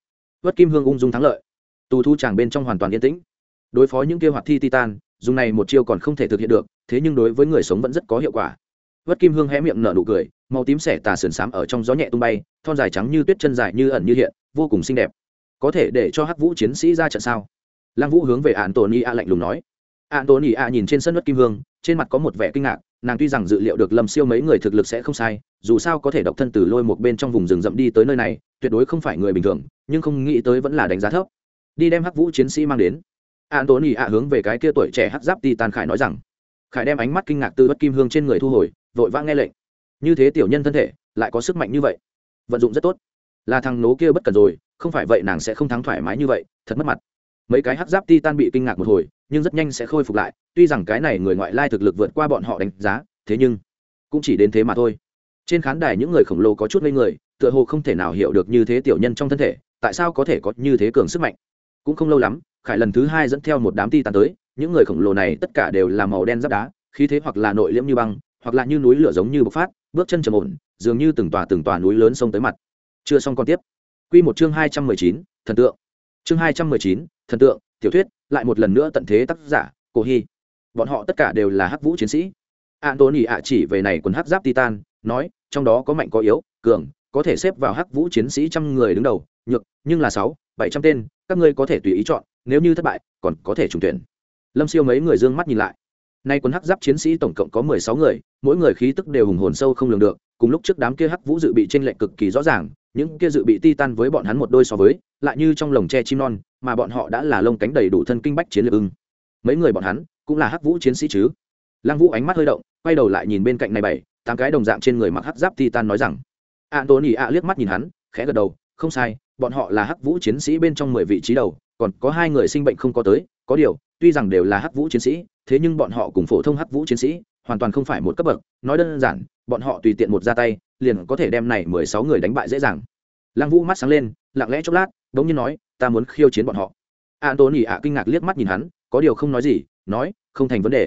Vất kim hương ung dung thắng lợi. Tù thu chàng bên trong hoàn toàn yên tĩnh. Đối phó những kia hoạt thi titan, dùng này một chiêu còn không thể thực hiện được, thế nhưng đối với người sống vẫn rất có hiệu quả. Vất kim hương hé miệng nở nụ cười, màu tím xẻ tà sườn xám ở trong gió nhẹ tung bay, thon dài trắng như tuyết chân dài như ẩn như hiện, vô cùng xinh đẹp có thể để cho hắc vũ chiến sĩ ra trận sao? Lăng vũ hướng về ạn tổn y a lạnh lùng nói. Ạn tổn y a nhìn trên sân đất kim hương trên mặt có một vẻ kinh ngạc, nàng tuy rằng dự liệu được lâm siêu mấy người thực lực sẽ không sai, dù sao có thể độc thân từ lôi một bên trong vùng rừng rậm đi tới nơi này, tuyệt đối không phải người bình thường, nhưng không nghĩ tới vẫn là đánh giá thấp. Đi đem hắc vũ chiến sĩ mang đến. An tốn ỉ ạ hướng về cái kia tuổi trẻ hắc giáp ti tàn khải nói rằng. Khải đem ánh mắt kinh ngạc từ bất kim hương trên người thu hồi, vội vã nghe lệnh. Như thế tiểu nhân thân thể, lại có sức mạnh như vậy. Vận dụng rất tốt là thằng nố kia bất cần rồi, không phải vậy nàng sẽ không thắng thoải mái như vậy, thật mất mặt. Mấy cái hắc giáp ti tan bị kinh ngạc một hồi, nhưng rất nhanh sẽ khôi phục lại, tuy rằng cái này người ngoại lai thực lực vượt qua bọn họ đánh giá, thế nhưng cũng chỉ đến thế mà thôi. Trên khán đài những người khổng lồ có chút ngây người, tựa hồ không thể nào hiểu được như thế tiểu nhân trong thân thể, tại sao có thể có như thế cường sức mạnh. Cũng không lâu lắm, khải lần thứ hai dẫn theo một đám ti tàn tới, những người khổng lồ này tất cả đều là màu đen giáp đá, khí thế hoặc là nội liễm như băng, hoặc là như núi lửa giống như bộc phát, bước chân trầm ổn, dường như từng tòa từng tòa núi lớn sông tới mặt chưa xong còn tiếp. Q một chương hai trăm mười chín, thần tượng. Chương hai trăm mười chín, thần tượng, tiểu thuyết, lại một lần nữa tận thế tác giả, cổ hy. Bọn họ tất cả đều là hắc vũ chiến sĩ. Antony ạ chỉ về này quần hắc giáp titan, nói, trong đó có mạnh có yếu, cường, có thể xếp vào hắc vũ chiến sĩ trăm người đứng đầu, nhược, nhưng là sáu, bảy trăm tên, các ngươi có thể tùy ý chọn, nếu như thất bại, còn có thể trùng tuyển. Lâm siêu mấy người d ư ơ n g mắt nhìn lại. Nay quân hắc giáp chiến sĩ tổng cộng có mười sáu người, mỗi người khí tức đều hùng hồn sâu không lường được, cùng lúc trước đám kia hắc vũ dự bị t r ê n lệch cực kỳ rõ ràng những kia dự bị Titan với bọn hắn một đôi so với, lại như trong lồng tre chim non, mà bọn họ đã là lông cánh đầy đủ thân kinh bách chiến lược ưng. Mấy người bọn hắn cũng là hắc vũ chiến sĩ chứ? Lăng vũ ánh mắt hơi động, quay đầu lại nhìn bên cạnh này bảy, tám cái đồng dạng trên người mặc hắc giáp Titan nói rằng an tôn ỉ ạ liếc mắt nhìn hắn, khẽ gật đầu, không sai, bọn họ là hắc vũ chiến sĩ bên trong mười vị trí đầu, còn có hai người sinh bệnh không có tới, có điều, tuy rằng đều là hắc vũ chiến sĩ, thế nhưng bọn họ cùng phổ thông hắc vũ chiến sĩ, hoàn toàn không phải một cấp bậc, nói đơn giản, bọn họ tùy tiện một ra tay liền có thể đem này mười sáu người đánh bại dễ dàng. Lăng vũ mắt sáng lên, lặng lẽ chốc lát đ ỗ n g nhiên nói, ta muốn khiêu chiến bọn họ. An tôn ỉ ạ kinh ngạc liếc mắt nhìn hắn, có điều không nói gì, nói, không thành vấn đề.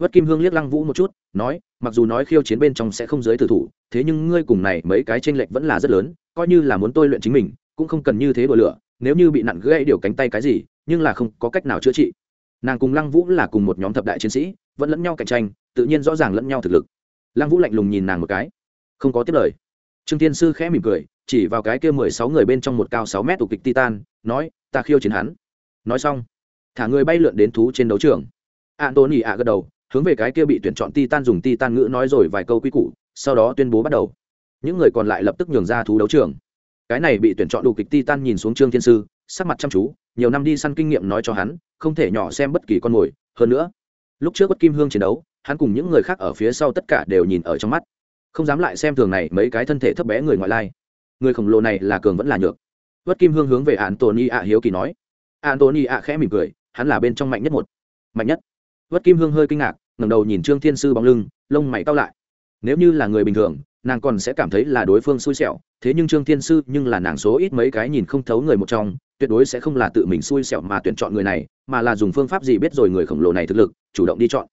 Vất kim hương liếc lăng vũ một chút, nói, mặc dù nói khiêu chiến bên trong sẽ không giới tử thủ, thế nhưng ngươi cùng này mấy cái tranh lệch vẫn là rất lớn, coi như là muốn tôi luyện chính mình, cũng không cần như thế đùa lửa, nếu như bị nặn gãy điều cánh tay cái gì, nhưng là không có cách nào chữa trị. Nàng cùng lăng vũ là cùng một nhóm thập đại chiến sĩ, vẫn lẫn nhau cạnh tranh, tự nhiên rõ ràng lẫn nhau thực lực. Lăng vũ lạnh lùng nhìn nàng một cái không có tiếp lời. Trương tiên sư khẽ mỉm cười, chỉ vào cái kia mười sáu người bên trong một cao sáu mét tục kịch titan, nói, ta khiêu chiến hắn. Nói xong, thả người bay lượn đến thú trên đấu trường. An tôn ỉ ạ gật đầu, hướng về cái kia bị tuyển chọn titan dùng titan ngữ nói rồi vài câu quy củ, sau đó tuyên bố bắt đầu. Những người còn lại lập tức nhường ra thú đấu trường. Cái này bị tuyển chọn đủ kịch titan nhìn xuống trương thiên sư, sắc mặt chăm chú, nhiều năm đi săn kinh nghiệm nói cho hắn, không thể nhỏ xem bất kỳ con mồi. Hơn nữa, lúc trước bất kim hương chiến đấu, hắn cùng những người khác ở phía sau tất cả đều nhìn ở trong mắt không dám lại xem thường này mấy cái thân thể thấp bé người ngoại lai. Người khổng lồ này là cường vẫn là nhược. Vất kim hương hướng về antony ạ hiếu kỳ nói. Antony ạ khẽ mỉm cười, hắn là bên trong mạnh nhất một. Mạnh nhất. Vất kim hương hơi kinh ngạc, ngẩng đầu nhìn trương thiên sư bóng lưng, lông mày cau lại. Nếu như là người bình thường, nàng còn sẽ cảm thấy là đối phương xui xẻo, thế nhưng trương thiên sư nhưng là nàng số ít mấy cái nhìn không thấu người một trong, tuyệt đối sẽ không là tự mình xui xẻo mà tuyển chọn người này, mà là dùng phương pháp gì biết rồi người khổng lồ này thực lực, chủ động đi chọn.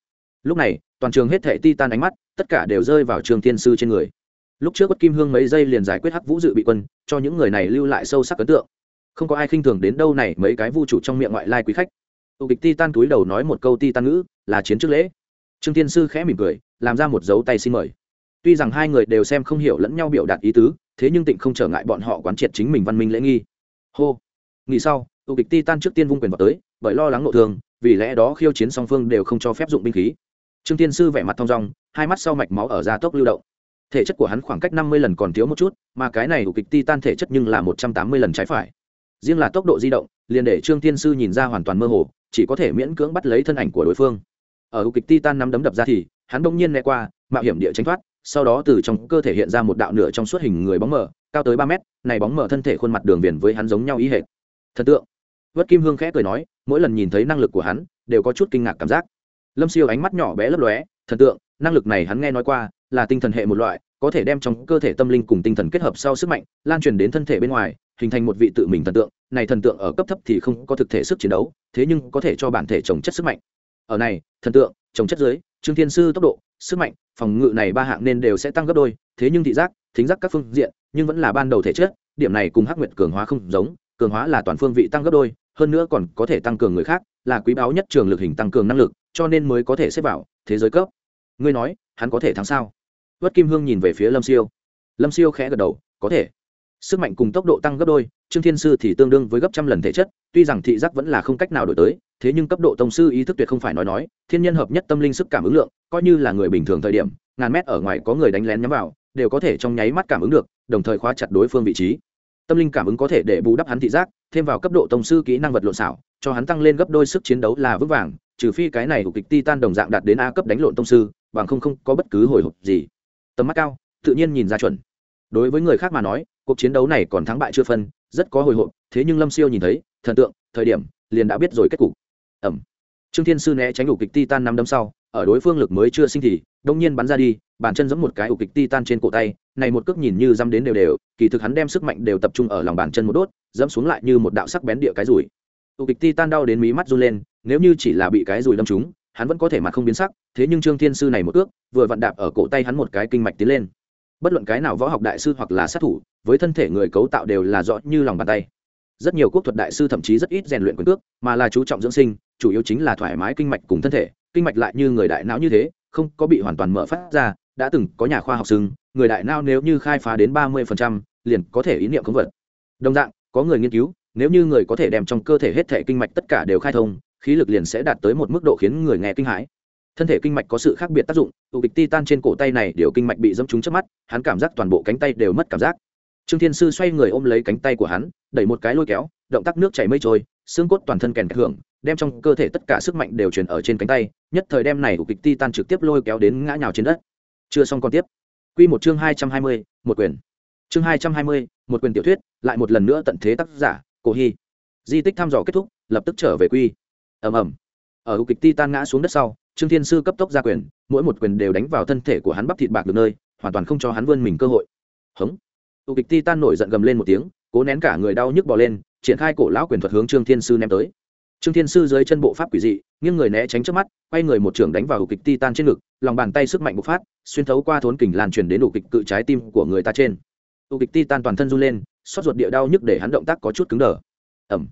Lúc này, toàn trường hết thệ ti tan ánh mắt tất cả đều rơi vào trường thiên sư trên người. Lúc trước bất kim hương mấy giây liền giải quyết hắc vũ dự bị quân, cho những người này lưu lại sâu sắc ấn tượng. Không có ai khinh thường đến đâu này mấy cái vu chủ trong miệng ngoại lai quý khách. Tụ kịch ti tan túi đầu nói một câu ti tan ngữ, là chiến trước lễ. Trương thiên sư khẽ mỉm cười, làm ra một dấu tay xin mời. Tuy rằng hai người đều xem không hiểu lẫn nhau biểu đạt ý tứ, thế nhưng tịnh không trở ngại bọn họ quán triệt chính mình văn minh lễ nghi. Hô. Nghỉ sau tụ kịch ti tan trước tiên vung quyền vào tới, bởi lo lắng nội thương, vì lẽ đó khiêu chiến song phương đều không cho phép dụng binh khí. Trương tiên sư vẻ mặt thong dong hai mắt sau mạch máu ở gia tốc lưu động. Thể chất của hắn khoảng cách năm mươi lần còn thiếu một chút, mà cái này của kịch ti tan thể chất nhưng là một trăm tám mươi lần trái phải. Riêng là tốc độ di động, liền để trương tiên sư nhìn ra hoàn toàn mơ hồ, chỉ có thể miễn cưỡng bắt lấy thân ảnh của đối phương. Ở hữu kịch titan nắm đấm đập ra thì, hắn bỗng nhiên né qua, mạo hiểm địa tránh thoát, sau đó từ trong cơ thể hiện ra một đạo nửa trong suốt hình người bóng mờ, cao tới ba mét, này bóng mờ thân thể khuôn mặt đường viền với hắn giống nhau ý hệ thần tượng. Vất kim hương khẽ cười nói, mỗi lần nhìn thấy năng lực của hắn, đều có chút kinh ngạc cảm giác. Lâm siêu ánh mắt nhỏ bé lấp lóe, thần tượng năng lực này hắn nghe nói qua, là tinh thần hệ một loại, có thể đem trong cơ thể tâm linh cùng tinh thần kết hợp sau sức mạnh, lan truyền đến thân thể bên ngoài, hình thành một vị tự mình thần tượng. Này thần tượng ở cấp thấp thì không có thực thể sức chiến đấu, thế nhưng có thể cho bản thể trồng chất sức mạnh. Ở này, thần tượng, trồng chất dưới, trương thiên sư tốc độ, sức mạnh, phòng ngự này ba hạng nên đều sẽ tăng gấp đôi, thế nhưng thị giác, thính giác các phương diện, nhưng vẫn là ban đầu thể chất, điểm này cùng hắc nguyệt cường hóa không giống, cường hóa là toàn phương vị tăng gấp đôi, hơn nữa còn có thể tăng cường người khác, là quý báu nhất trường lực hình tăng cường năng lực, cho nên mới có thể xếp vào thế giới cấp ngươi nói, hắn có thể thắng sao? Vất kim hương nhìn về phía lâm siêu. Lâm siêu khẽ gật đầu, có thể. Sức mạnh cùng tốc độ tăng gấp đôi, trương thiên sư thì tương đương với gấp trăm lần thể chất, tuy rằng thị giác vẫn là không cách nào đổi tới, thế nhưng cấp độ tông sư ý thức tuyệt không phải nói nói, thiên nhân hợp nhất tâm linh sức cảm ứng lượng, coi như là người bình thường thời điểm, ngàn mét ở ngoài có người đánh lén nhắm vào, đều có thể trong nháy mắt cảm ứng được, đồng thời khóa chặt đối phương vị trí. Tâm linh cảm ứng có thể để bù đắp hắn thị giác, thêm vào cấp độ tông sư kỹ năng vật lộn xảo cho hắn tăng lên gấp đôi sức chiến đấu là vững vàng, trừ phi cái này của kịch titan đồng dạng đạt đến a cấp đánh lộn tông sư bằng không không có bất cứ hồi hộp gì. Tầm mắt cao, tự nhiên nhìn ra chuẩn. Đối với người khác mà nói, cuộc chiến đấu này còn thắng bại chưa phân, rất có hồi hộp, thế nhưng lâm siêu nhìn thấy, thần tượng, thời điểm, liền đã biết rồi kết cục. Ẩm. Trương thiên sư né tránh ủ kịch titan năm đấm sau, ở đối phương lực mới chưa sinh thì, đông nhiên bắn ra đi, bàn chân giống một cái ủ kịch titan trên cổ tay, này một cước nhìn như dăm đến đều đều, kỳ thực hắn đem sức mạnh đều tập trung ở lòng bàn chân một đốt dẫm xuống lại như một đạo sắc bén địa cái rủi. Ủ kịch titan đau đến mí mắt run lên, nếu như chỉ là bị cái rủi đâm trúng hắn vẫn có thể mặt không biến sắc, thế nhưng trương thiên sư này một ước, vừa vặn đạp ở cổ tay hắn một cái kinh mạch tiến lên. Bất luận cái nào võ học đại sư hoặc là sát thủ, với thân thể người cấu tạo đều là rõ như lòng bàn tay. Rất nhiều quốc thuật đại sư thậm chí rất ít rèn luyện quyền cước, mà là chú trọng dưỡng sinh, chủ yếu chính là thoải mái kinh mạch cùng thân thể, kinh mạch lại như người đại não như thế, không có bị hoàn toàn mở phát ra, đã từng có nhà khoa học xưng, người đại não nếu như khai phá đến ba mươi liền có thể ý niệm khống vật. Đồng dạng, có người nghiên cứu, nếu như người có thể đem trong cơ thể hết thể kinh mạch tất cả đều khai thông khí lực liền sẽ đạt tới một mức độ khiến người nghe kinh hãi. Thân thể kinh mạch có sự khác biệt tác dụng tụ kịch titan trên cổ tay này điều kinh mạch bị dâm trúng trước mắt, hắn cảm giác toàn bộ cánh tay đều mất cảm giác. Trương thiên sư xoay người ôm lấy cánh tay của hắn, đẩy một cái lôi kéo, động tác nước chảy mây trôi, xương cốt toàn thân kèn kẹt hưởng, đem trong cơ thể tất cả sức mạnh đều truyền ở trên cánh tay, nhất thời đem này tụ kịch titan trực tiếp lôi kéo đến ngã nhào trên đất. Chưa xong còn tiếp. Quy một chương hai trăm hai mươi, một quyền. Chương hai trăm hai mươi, một quyền tiểu thuyết, lại một lần nữa tận thế tác giả, cổ hy. Di tích thăm dò kết thúc, lập tức trở về quy ầm ầm. Ở kịch titan ngã xuống đất sau, trương thiên sư cấp tốc ra quyền, mỗi một quyền đều đánh vào thân thể của hắn bắp thịt bạc được nơi, hoàn toàn không cho hắn vươn mình cơ hội. Hống. Hữu kịch titan nổi giận gầm lên một tiếng, cố nén cả người đau nhức bò lên, triển khai cổ lão quyền thuật hướng trương thiên sư ném tới. Trương thiên sư dưới chân bộ pháp quỷ dị, nghiêng người né tránh trước mắt, quay người một trường đánh vào hữu kịch titan trên ngực, lòng bàn tay sức mạnh bộc phát, xuyên thấu qua thốn kình lan truyền đến đủ kịch cự trái tim của người ta trên. Hữu kịch titan toàn thân run lên xót ruột địa đau nhức để hắn động tác có chút cứng đờ. Ẩm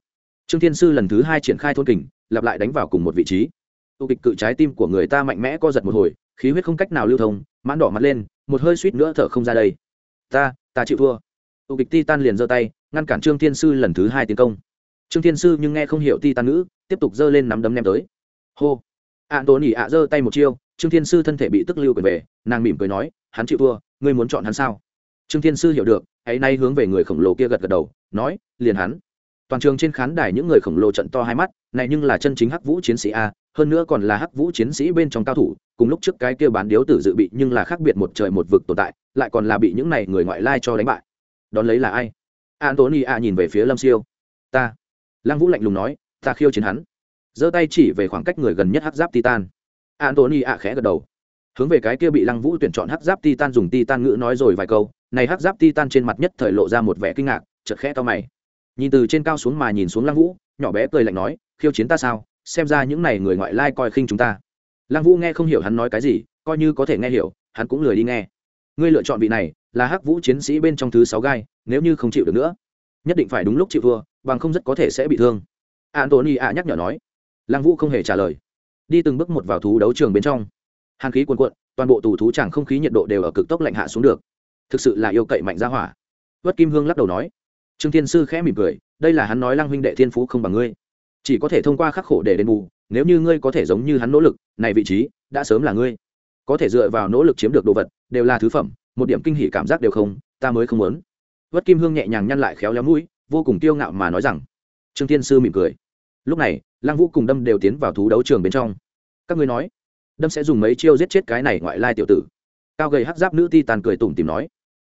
trương thiên sư lần thứ hai triển khai thôn kình, lặp lại đánh vào cùng một vị trí. Hụ kịch cự trái tim của người ta mạnh mẽ co giật một hồi, khí huyết không cách nào lưu thông, mãn đỏ mặt lên, một hơi suýt nữa thở không ra đây. Ta ta chịu thua. Tụ kịch ti tan liền giơ tay, ngăn cản trương thiên sư lần thứ hai tiến công. Trương thiên sư nhưng nghe không hiểu ti tan ngữ, tiếp tục giơ lên nắm đấm ném tới. Hô. Ạ tốn ỉ ạ giơ tay một chiêu, trương thiên sư thân thể bị tức lưu quyền về, nàng mỉm cười nói, hắn chịu thua, ngươi muốn chọn hắn sao? Trương thiên sư hiểu được hãy nay hướng về người khổng lồ kia gật gật đầu, nói, liền hắn toàn trường trên khán đài những người khổng lồ trận to hai mắt, này nhưng là chân chính hắc vũ chiến sĩ a, hơn nữa còn là hắc vũ chiến sĩ bên trong cao thủ, cùng lúc trước cái kia bán điếu tử dự bị nhưng là khác biệt một trời một vực tồn tại, lại còn là bị những này người ngoại lai cho đánh bại. Đón lấy là ai? Antony a nhìn về phía lâm siêu. Ta. Lăng vũ lạnh lùng nói, ta khiêu chiến hắn. Giơ tay chỉ về khoảng cách người gần nhất hắc giáp titan. Antony a khẽ gật đầu. Hướng về cái kia bị lăng vũ tuyển chọn hắc giáp titan dùng titan ngữ nói rồi vài câu, này hắc giáp titan trên mặt nhất thời lộ ra một vẻ kinh ngạc, chợt khẽ to mày nhìn từ trên cao xuống mà nhìn xuống lăng vũ, nhỏ bé cười lạnh nói, khiêu chiến ta sao? Xem ra những này người ngoại lai coi khinh chúng ta. Lăng vũ nghe không hiểu hắn nói cái gì, coi như có thể nghe hiểu, hắn cũng lười đi nghe. Ngươi lựa chọn vị này, là hắc vũ chiến sĩ bên trong thứ sáu gai, nếu như không chịu được nữa, nhất định phải đúng lúc chịu thua, bằng không rất có thể sẽ bị thương. Antony ạ nhắc nhở nói. Lăng vũ không hề trả lời. Đi từng bước một vào thú đấu trường bên trong. Hàn khí cuồn cuộn, toàn bộ tù thú chẳng không khí nhiệt độ đều ở cực tốc lạnh hạ xuống được. Thực sự là yêu cậy mạnh ra hỏa. Vất kim hương lắc đầu nói trương thiên sư khẽ mỉm cười, đây là hắn nói lăng huynh đệ thiên phú không bằng ngươi. Chỉ có thể thông qua khắc khổ để đền bù, nếu như ngươi có thể giống như hắn nỗ lực, này vị trí, đã sớm là ngươi. Có thể dựa vào nỗ lực chiếm được đồ vật, đều là thứ phẩm, một điểm kinh hỉ cảm giác đều không, ta mới không muốn. Vất kim hương nhẹ nhàng nhăn lại khéo léo mũi, vô cùng kiêu ngạo mà nói rằng, trương thiên sư mỉm cười. Lúc này, lăng vũ cùng đâm đều tiến vào thú đấu trường bên trong. Các ngươi nói, đâm sẽ dùng mấy chiêu giết chết cái này ngoại lai tiểu tử. Cao gầy hắc giáp nữ titan cười tủm tìm nói.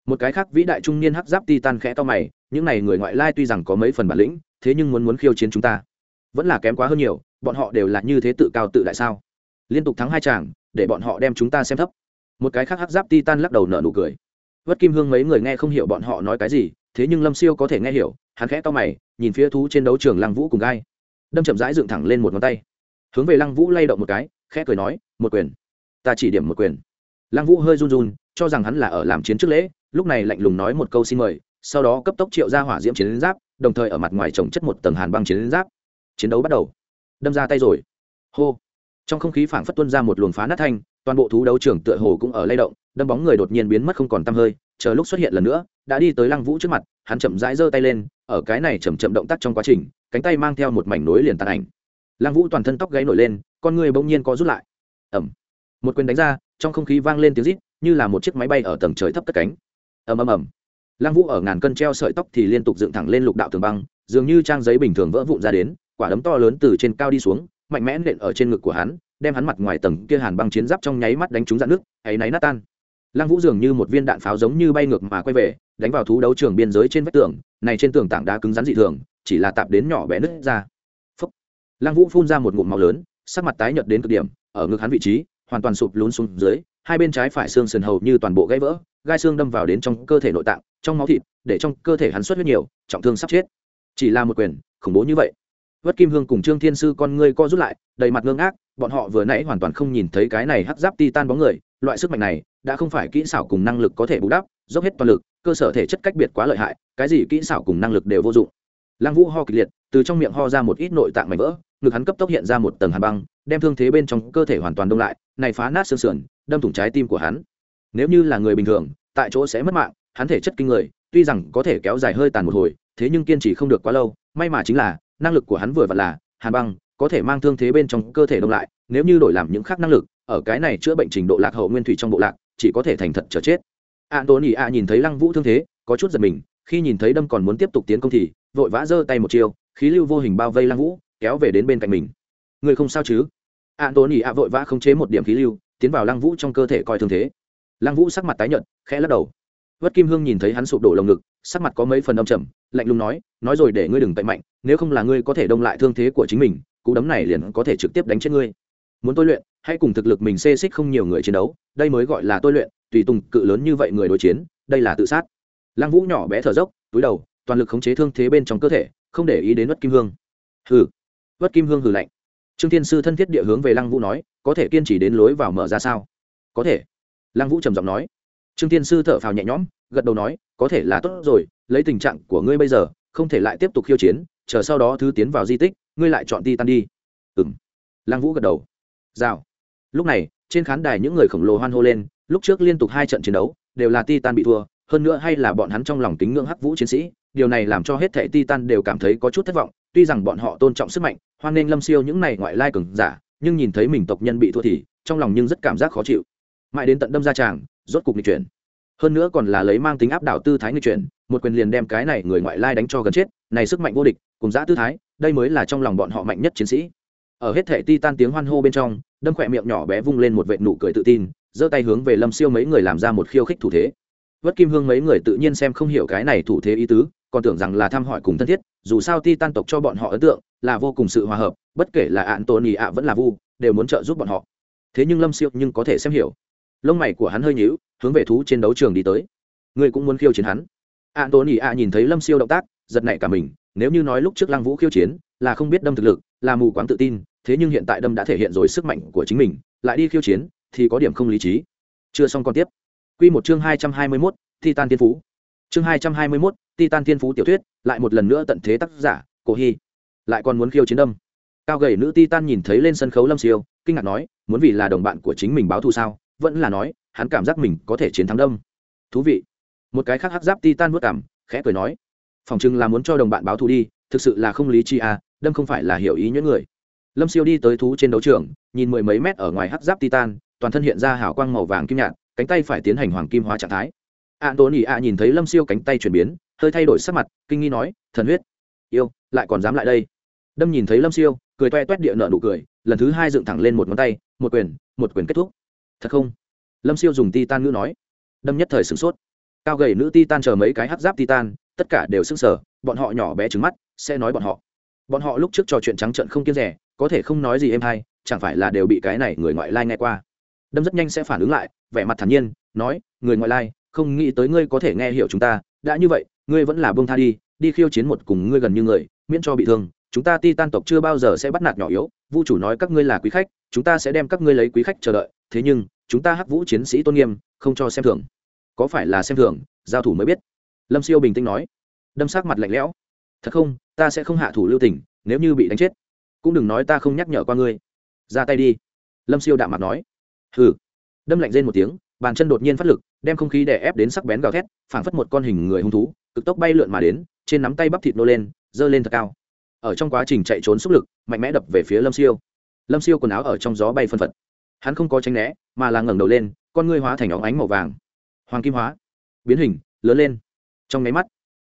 Một cái khác vĩ đại trung niên hắc giáp titan khẽ to mày những này người ngoại lai tuy rằng có mấy phần bản lĩnh, thế nhưng muốn muốn khiêu chiến chúng ta, vẫn là kém quá hơn nhiều, bọn họ đều là như thế tự cao tự đại sao? Liên tục thắng hai chàng, để bọn họ đem chúng ta xem thấp. Một cái khác hắc giáp titan lắc đầu nở nụ cười. Vất kim hương mấy người nghe không hiểu bọn họ nói cái gì, thế nhưng lâm siêu có thể nghe hiểu, hắn khẽ to mày, nhìn phía thú trên đấu trường lăng vũ cùng gai. Đâm chậm rãi dựng thẳng lên một ngón tay. Hướng về lăng vũ lay động một cái, khẽ cười nói, một quyền. Ta chỉ điểm một quyền. Lăng vũ hơi run run, cho rằng hắn là ở làm chiến trước lễ, lúc này lạnh lùng nói một câu xin mời sau đó cấp tốc triệu ra hỏa diễm chiến giáp, đồng thời ở mặt ngoài trồng chất một tầng hàn băng chiến giáp. Chiến đấu bắt đầu. Đâm ra tay rồi. Hô. Trong không khí phảng phất tuân ra một luồng phá nát thanh, toàn bộ thú đấu trưởng tựa hồ cũng ở lay động, đâm bóng người đột nhiên biến mất không còn tăm hơi, chờ lúc xuất hiện lần nữa, đã đi tới lăng vũ trước mặt, hắn chậm rãi giơ tay lên, ở cái này chậm chậm động tác trong quá trình, cánh tay mang theo một mảnh nối liền tàn ảnh. Lăng vũ toàn thân tóc gáy nổi lên, con người bỗng nhiên có rút lại. Ẩm một quyền đánh ra, trong không khí vang lên tiếng rít, như là một chiếc máy bay ở tầng trời thấp cất cánh. Ầm ầm ầm lăng vũ ở ngàn cân treo sợi tóc thì liên tục dựng thẳng lên lục đạo tường băng, dường như trang giấy bình thường vỡ vụn ra đến, quả đấm to lớn từ trên cao đi xuống, mạnh mẽ nện ở trên ngực của hắn, đem hắn mặt ngoài tầng kia hàn băng chiến giáp trong nháy mắt đánh trúng dạn nước ấy náy nát tan lăng vũ dường như một viên đạn pháo giống như bay ngược mà quay về, đánh vào thú đấu trường biên giới trên vách tường, này trên tường tảng đá cứng rắn dị thường, chỉ là tạp đến nhỏ bé nứt ra Phúc. lăng vũ phun ra một ngụm máu lớn, sắc mặt tái nhợt đến cực điểm, ở ngực hắn vị trí, hoàn toàn sụp lún xuống dưới, hai bên trái phải xương sườn hầu như toàn bộ gãy vỡ gai xương đâm vào đến trong cơ thể nội tạng, trong máu thịt, để trong cơ thể hắn xuất huyết nhiều, trọng thương sắp chết. Chỉ là một quyền, khủng bố như vậy. Vất kim hương cùng trương thiên sư con ngươi co rút lại, đầy mặt ngưng ác bọn họ vừa nãy hoàn toàn không nhìn thấy cái này hắt giáp ti tan bóng người, loại sức mạnh này, đã không phải kỹ xảo cùng năng lực có thể bù đắp, dốc hết toàn lực, cơ sở thể chất cách biệt quá lợi hại, cái gì kỹ xảo cùng năng lực đều vô dụng. Lăng vũ ho kịch liệt, từ trong miệng ho ra một ít nội tạng mảnh vỡ, ngực hắn cấp tốc hiện ra một tầng hàn băng, đem thương thế bên trong cơ thể hoàn toàn đông lại, này phá nát xương sườn, đâm thủng trái tim của hắn nếu như là người bình thường, tại chỗ sẽ mất mạng, hắn thể chất kinh người, tuy rằng có thể kéo dài hơi tàn một hồi, thế nhưng kiên trì không được quá lâu, may mà chính là, năng lực của hắn vừa vặn là, hàn băng, có thể mang thương thế bên trong cơ thể đông lại, nếu như đổi làm những khác năng lực, ở cái này chữa bệnh trình độ lạc hậu nguyên thủy trong bộ lạc, chỉ có thể thành thật chờ chết. Antony a nhìn thấy lăng vũ thương thế, có chút giật mình, khi nhìn thấy đâm còn muốn tiếp tục tiến công thì, vội vã giơ tay một chiều khí lưu vô hình bao vây lăng vũ, kéo về đến bên cạnh mình. Người không sao chứ? Antony a vội vã khống chế một điểm khí lưu, tiến vào lăng vũ trong cơ thể coi thương thế lăng vũ sắc mặt tái nhợt, khẽ lắc đầu. Vất kim hương nhìn thấy hắn sụp đổ lồng ngực, sắc mặt có mấy phần âm trầm, lạnh lùng nói nói rồi để ngươi đừng tệ mạnh, nếu không là ngươi có thể đông lại thương thế của chính mình, cú đấm này liền có thể trực tiếp đánh chết ngươi. Muốn tôi luyện, hãy cùng thực lực mình xê xích không nhiều người chiến đấu, đây mới gọi là tôi luyện, tùy tùng cự lớn như vậy người đối chiến, đây là tự sát. Lăng vũ nhỏ bé thở dốc, túi đầu, toàn lực khống chế thương thế bên trong cơ thể, không để ý đến vất kim hương. Hừ. Vất kim hương hừ lạnh. Trương thiên sư thân thiết địa hướng về lăng vũ nói, có thể kiên trì đến lối vào mở ra sao? Có thể lăng vũ trầm giọng nói. Trương thiên sư thở phào nhẹ nhõm, gật đầu nói, có thể là tốt rồi, lấy tình trạng của ngươi bây giờ, không thể lại tiếp tục khiêu chiến, chờ sau đó thứ tiến vào di tích, ngươi lại chọn ti tan đi. Ừ m lăng vũ gật đầu. Rào. Lúc này, trên khán đài những người khổng lồ hoan hô lên, lúc trước liên tục hai trận chiến đấu, đều là ti tan bị thua, hơn nữa hay là bọn hắn trong lòng tính ngưỡng hắc vũ chiến sĩ, điều này làm cho hết thẻ ti tan đều cảm thấy có chút thất vọng, tuy rằng bọn họ tôn trọng sức mạnh, hoan nghênh lâm siêu những này ngoại lai cường giả, nhưng nhìn thấy mình tộc nhân bị thua thì, trong lòng nhưng rất cảm giác khó chịu mãi đến tận đâm ra tràng rốt cục nghịch chuyển. Hơn nữa còn là lấy mang tính áp đảo tư thái nghịch chuyển, một quyền liền đem cái này người ngoại lai đánh cho gần chết, này sức mạnh vô địch, cùng giã tư thái, đây mới là trong lòng bọn họ mạnh nhất chiến sĩ. Ở hết thể ti tan tiếng hoan hô bên trong, đâm khỏe miệng nhỏ bé vung lên một vệ nụ cười tự tin, giơ tay hướng về lâm siêu mấy người làm ra một khiêu khích thủ thế. Vất kim hương mấy người tự nhiên xem không hiểu cái này thủ thế ý tứ, còn tưởng rằng là thăm hỏi cùng thân thiết, dù sao ti tan tộc cho bọn họ ấn tượng, là vô cùng sự hòa hợp, bất kể là ạn tôn ì ạ vẫn là vu, đều muốn trợ giúp bọn họ. Thế nhưng lâm siêu nhưng có thể xem hiểu lông mày của hắn hơi nhíu hướng về thú trên đấu trường đi tới ngươi cũng muốn khiêu chiến hắn ạn a nhìn thấy lâm siêu động tác giật nảy cả mình nếu như nói lúc trước lăng vũ khiêu chiến là không biết đâm thực lực là mù quáng tự tin thế nhưng hiện tại đâm đã thể hiện rồi sức mạnh của chính mình lại đi khiêu chiến thì có điểm không lý trí chưa xong còn tiếp Quy một chương hai trăm hai mươi 221, Titan Tiên Phú. Chương hai trăm hai mươi 221, Titan Tiên Phú tiểu thuyết, lại một lần nữa tận thế tác giả, Cổ Hi. Lại còn muốn khiêu chiến đâm. Cao gầy nữ Titan nhìn thấy lên sân khấu Lâm Siêu, kinh ngạc nói, muốn vì là đồng bạn của chính mình báo thù sao? Vẫn là nói, hắn cảm giác mình có thể chiến thắng đâm. Thú vị. Một cái khác hắc giáp Titan bước cảm, khẽ cười nói, phòng trưng là muốn cho đồng bạn báo thù đi, thực sự là không lý trí à, đâm không phải là hiểu ý những người. Lâm Siêu đi tới thú trên đấu trường, nhìn mười mấy mét ở ngoài hắc giáp Titan, toàn thân hiện ra hào quang màu vàng kim nhạt, cánh tay phải tiến hành hoàng kim hóa trạng thái antony a nhìn thấy lâm siêu cánh tay chuyển biến hơi thay đổi sắc mặt kinh nghi nói thần huyết yêu lại còn dám lại đây đâm nhìn thấy lâm siêu cười toe toét địa nợ nụ cười lần thứ hai dựng thẳng lên một ngón tay một quyền một quyền kết thúc thật không? Lâm siêu dùng titan ngữ nói. Đâm nhất thời sửng sốt. Cao gầy nữ titan chờ mấy cái hát giáp titan, tất cả đều sững sờ, bọn họ nhỏ bé trứng mắt, sẽ nói bọn họ. Bọn họ lúc trước trò chuyện trắng trận không kiên rẻ, có thể không nói gì em hay, chẳng phải là đều bị cái này người ngoại lai nghe qua. Đâm rất nhanh sẽ phản ứng lại, vẻ mặt thản nhiên, nói, người ngoại lai, không nghĩ tới ngươi có thể nghe hiểu chúng ta, đã như vậy, ngươi vẫn là bông tha đi đi khiêu chiến một cùng ngươi gần như người, miễn cho bị thương, chúng ta ti tan tộc chưa bao giờ sẽ bắt nạt nhỏ yếu, vu chủ nói các ngươi là quý khách, chúng ta sẽ đem các ngươi lấy quý khách chờ đợi thế nhưng, chúng ta hắc vũ chiến sĩ tôn nghiêm, không cho xem thường có phải là xem thường giao thủ mới biết? Lâm siêu bình tĩnh nói. Đâm sắc mặt lạnh lẽo. Thật không, ta sẽ không hạ thủ lưu tình, nếu như bị đánh chết. Cũng đừng nói ta không nhắc nhở qua ngươi. Ra tay đi. Lâm siêu đạm mặt nói. Hừ. Đâm lạnh rên một tiếng, bàn chân đột nhiên phát lực, đem không khí đè ép đến sắc bén gào thét, phảng phất một con hình người hung thú, cực tốc bay lượn mà đến, trên nắm tay bắp thịt nô lên, giơ lên thật cao. Ở trong quá trình chạy trốn xúc lực, mạnh mẽ đập về phía lâm siêu. Lâm siêu quần áo ở trong gió bay phân phật hắn không có tránh né, mà là ngẩng đầu lên, con ngươi hóa thành óng ánh màu vàng. Hoàng kim hóa, biến hình, lớn lên. Trong máy mắt,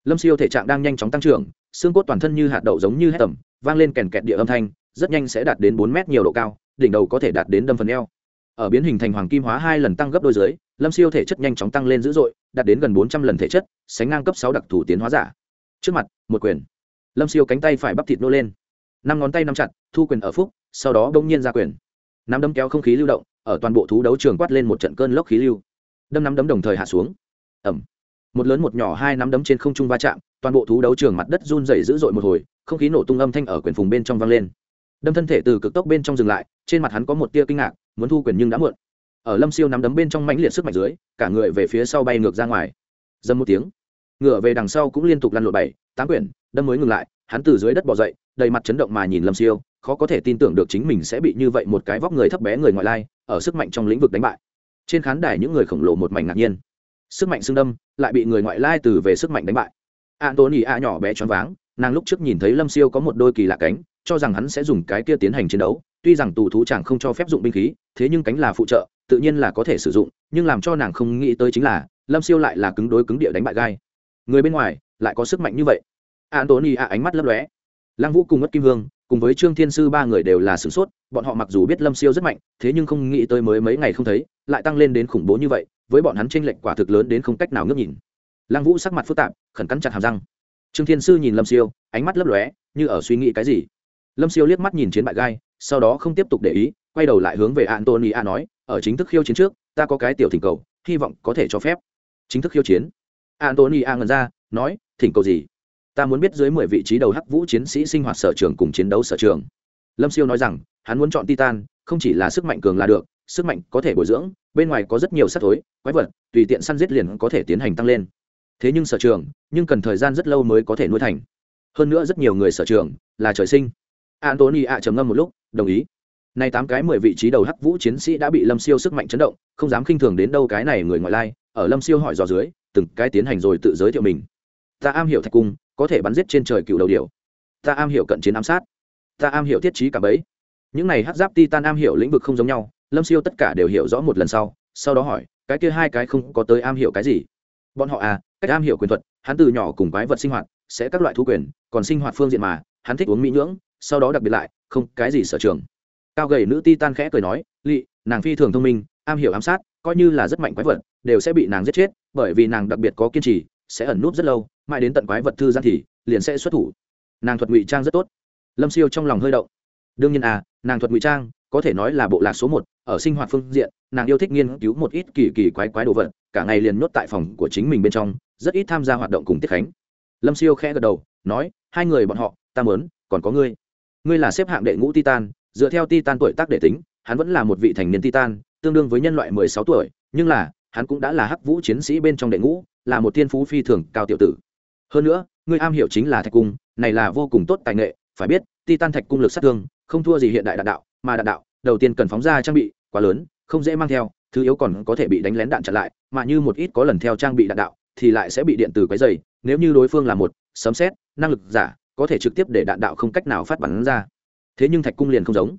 lâm siêu thể trạng đang nhanh chóng tăng trưởng, xương cốt toàn thân như hạt đậu giống như hét tầm, vang lên kèn kẹt địa âm thanh, rất nhanh sẽ đạt đến bốn mét nhiều độ cao, đỉnh đầu có thể đạt đến đâm phần eo. Ở biến hình thành hoàng kim hóa hai lần tăng gấp đôi dưới, lâm siêu thể chất nhanh chóng tăng lên dữ dội, đạt đến gần bốn trăm lần thể chất, sánh ngang cấp sáu đặc thù tiến hóa giả. Trước mặt, một quyền. Lâm siêu cánh tay phải bắp thịt nô lên. Năm ngón tay nắm chặt, thu quyền ở phúc, sau đó bỗng nhiên ra quyền nắm đấm kéo không khí lưu động, ở toàn bộ thú đấu trường quát lên một trận cơn lốc khí lưu. Đâm nắm đấm đồng thời hạ xuống. Ẩm một lớn một nhỏ hai nắm đấm trên không trung va chạm, toàn bộ thú đấu trường mặt đất run rẩy dữ dội một hồi, không khí nổ tung âm thanh ở quyền phùng bên trong vang lên. Đâm thân thể từ cực tốc bên trong dừng lại, trên mặt hắn có một tia kinh ngạc, muốn thu quyền nhưng đã muộn. Ở lâm siêu nắm đấm bên trong mãnh liệt sức mạnh dưới, cả người về phía sau bay ngược ra ngoài. Dâm một tiếng, ngựa về đằng sau cũng liên tục lăn lộn bảy, tám quyển, đâm mới ngừng lại hắn từ dưới đất bỏ dậy, đầy mặt chấn động mà nhìn lâm siêu, khó có thể tin tưởng được chính mình sẽ bị như vậy một cái vóc người thấp bé người ngoại lai, ở sức mạnh trong lĩnh vực đánh bại. Trên khán đài những người khổng lồ một mảnh ngạc nhiên. Sức mạnh xương đâm lại bị người ngoại lai từ về sức mạnh đánh bại. Antony a nhỏ bé choáng váng, nàng lúc trước nhìn thấy lâm siêu có một đôi kỳ lạ cánh, cho rằng hắn sẽ dùng cái kia tiến hành chiến đấu, tuy rằng tù thú chẳng không cho phép dụng binh khí, thế nhưng cánh là phụ trợ, tự nhiên là có thể sử dụng, nhưng làm cho nàng không nghĩ tới chính là, lâm siêu lại là cứng đối cứng địa đánh bại gai. Người bên ngoài lại có sức mạnh như vậy antony a ánh mắt lấp lóe. Lăng vũ cùng mất kim hương, cùng với trương thiên sư ba người đều là sửng sốt, bọn họ mặc dù biết lâm siêu rất mạnh, thế nhưng không nghĩ tới mới mấy ngày không thấy, lại tăng lên đến khủng bố như vậy, với bọn hắn tranh lệch quả thực lớn đến không cách nào ngước nhìn. Lăng vũ sắc mặt phức tạp, khẩn cắn chặt hàm răng. Trương thiên sư nhìn lâm siêu, ánh mắt lấp lóe, như ở suy nghĩ cái gì. Lâm siêu liếc mắt nhìn chiến bại gai, sau đó không tiếp tục để ý, quay đầu lại hướng về antony a nói, ở chính thức khiêu chiến trước, ta có cái tiểu thỉnh cầu, hy vọng có thể cho phép. Chính thức khiêu chiến. Antony a ngần ra, nói, thỉnh cầu gì? Ta muốn biết dưới mười vị trí đầu hắc vũ chiến sĩ sinh hoạt sở trường cùng chiến đấu sở trường. Lâm siêu nói rằng, hắn muốn chọn titan, không chỉ là sức mạnh cường là được, sức mạnh có thể bồi dưỡng, bên ngoài có rất nhiều sắc thối, quái vật, tùy tiện săn giết liền có thể tiến hành tăng lên. Thế nhưng sở trường, nhưng cần thời gian rất lâu mới có thể nuôi thành. Hơn nữa rất nhiều người sở trường là trời sinh. Antony ạ trầm ngâm một lúc, đồng ý. Nay tám cái mười vị trí đầu hắc vũ chiến sĩ đã bị lâm siêu sức mạnh chấn động, không dám khinh thường đến đâu cái này người ngoại lai, ở lâm siêu hỏi dò dưới, từng cái tiến hành rồi tự giới thiệu mình ta am hiểu thạch cung, có thể bắn giết trên trời cựu đầu điều ta am hiểu cận chiến ám sát. Ta am hiểu thiết trí cả bấy những này hát giáp ti tan am hiểu lĩnh vực không giống nhau, lâm siêu tất cả đều hiểu rõ một lần sau sau đó hỏi, cái kia hai cái không có tới am hiểu cái gì? Bọn họ à cách am hiểu quyền thuật, hắn từ nhỏ cùng quái vật sinh hoạt, sẽ các loại thú quyền, còn sinh hoạt phương diện mà, hắn thích uống mỹ nhưỡng, sau đó đặc biệt lại, không cái gì sở trường. Cao gầy nữ ti tan khẽ cười nói, lị, nàng phi thường thông minh, am hiểu ám sát, coi như là rất mạnh quái vật, đều sẽ bị nàng giết chết, bởi vì nàng đặc biệt có kiên trì sẽ ẩn núp rất lâu, mãi đến tận quái vật thư gian thì liền sẽ xuất thủ. Nàng thuật ngụy trang rất tốt. Lâm siêu trong lòng hơi động. Đương nhiên à nàng thuật ngụy trang có thể nói là bộ lạc số một, ở sinh hoạt phương diện, nàng yêu thích nghiên cứu một ít kỳ kỳ quái quái đồ vật, cả ngày liền nhốt tại phòng của chính mình bên trong, rất ít tham gia hoạt động cùng tiết khánh. Lâm siêu khẽ gật đầu, nói, hai người bọn họ, ta mớn còn có ngươi. Ngươi là xếp hạng đệ ngũ titan, dựa theo titan tuổi tác để tính, hắn vẫn là một vị thành niên titan, tương đương với nhân loại mười sáu tuổi, nhưng là, hắn cũng đã là hắc vũ chiến sĩ bên trong đệ ngũ là một tiên phú phi thường cao tiểu tử. Hơn nữa ngươi am hiểu chính là thạch cung, này là vô cùng tốt tài nghệ, phải biết, titan thạch cung lực sát thương, không thua gì hiện đại đạn đạo, mà đạn đạo, đầu tiên cần phóng ra trang bị, quá lớn, không dễ mang theo, thứ yếu còn có thể bị đánh lén đạn chặn lại, mà như một ít có lần theo trang bị đạn đạo, thì lại sẽ bị điện từ quấy dày nếu như đối phương là một, sấm xét năng lực giả, có thể trực tiếp để đạn đạo không cách nào phát bắn ra. Thế nhưng thạch cung liền không giống.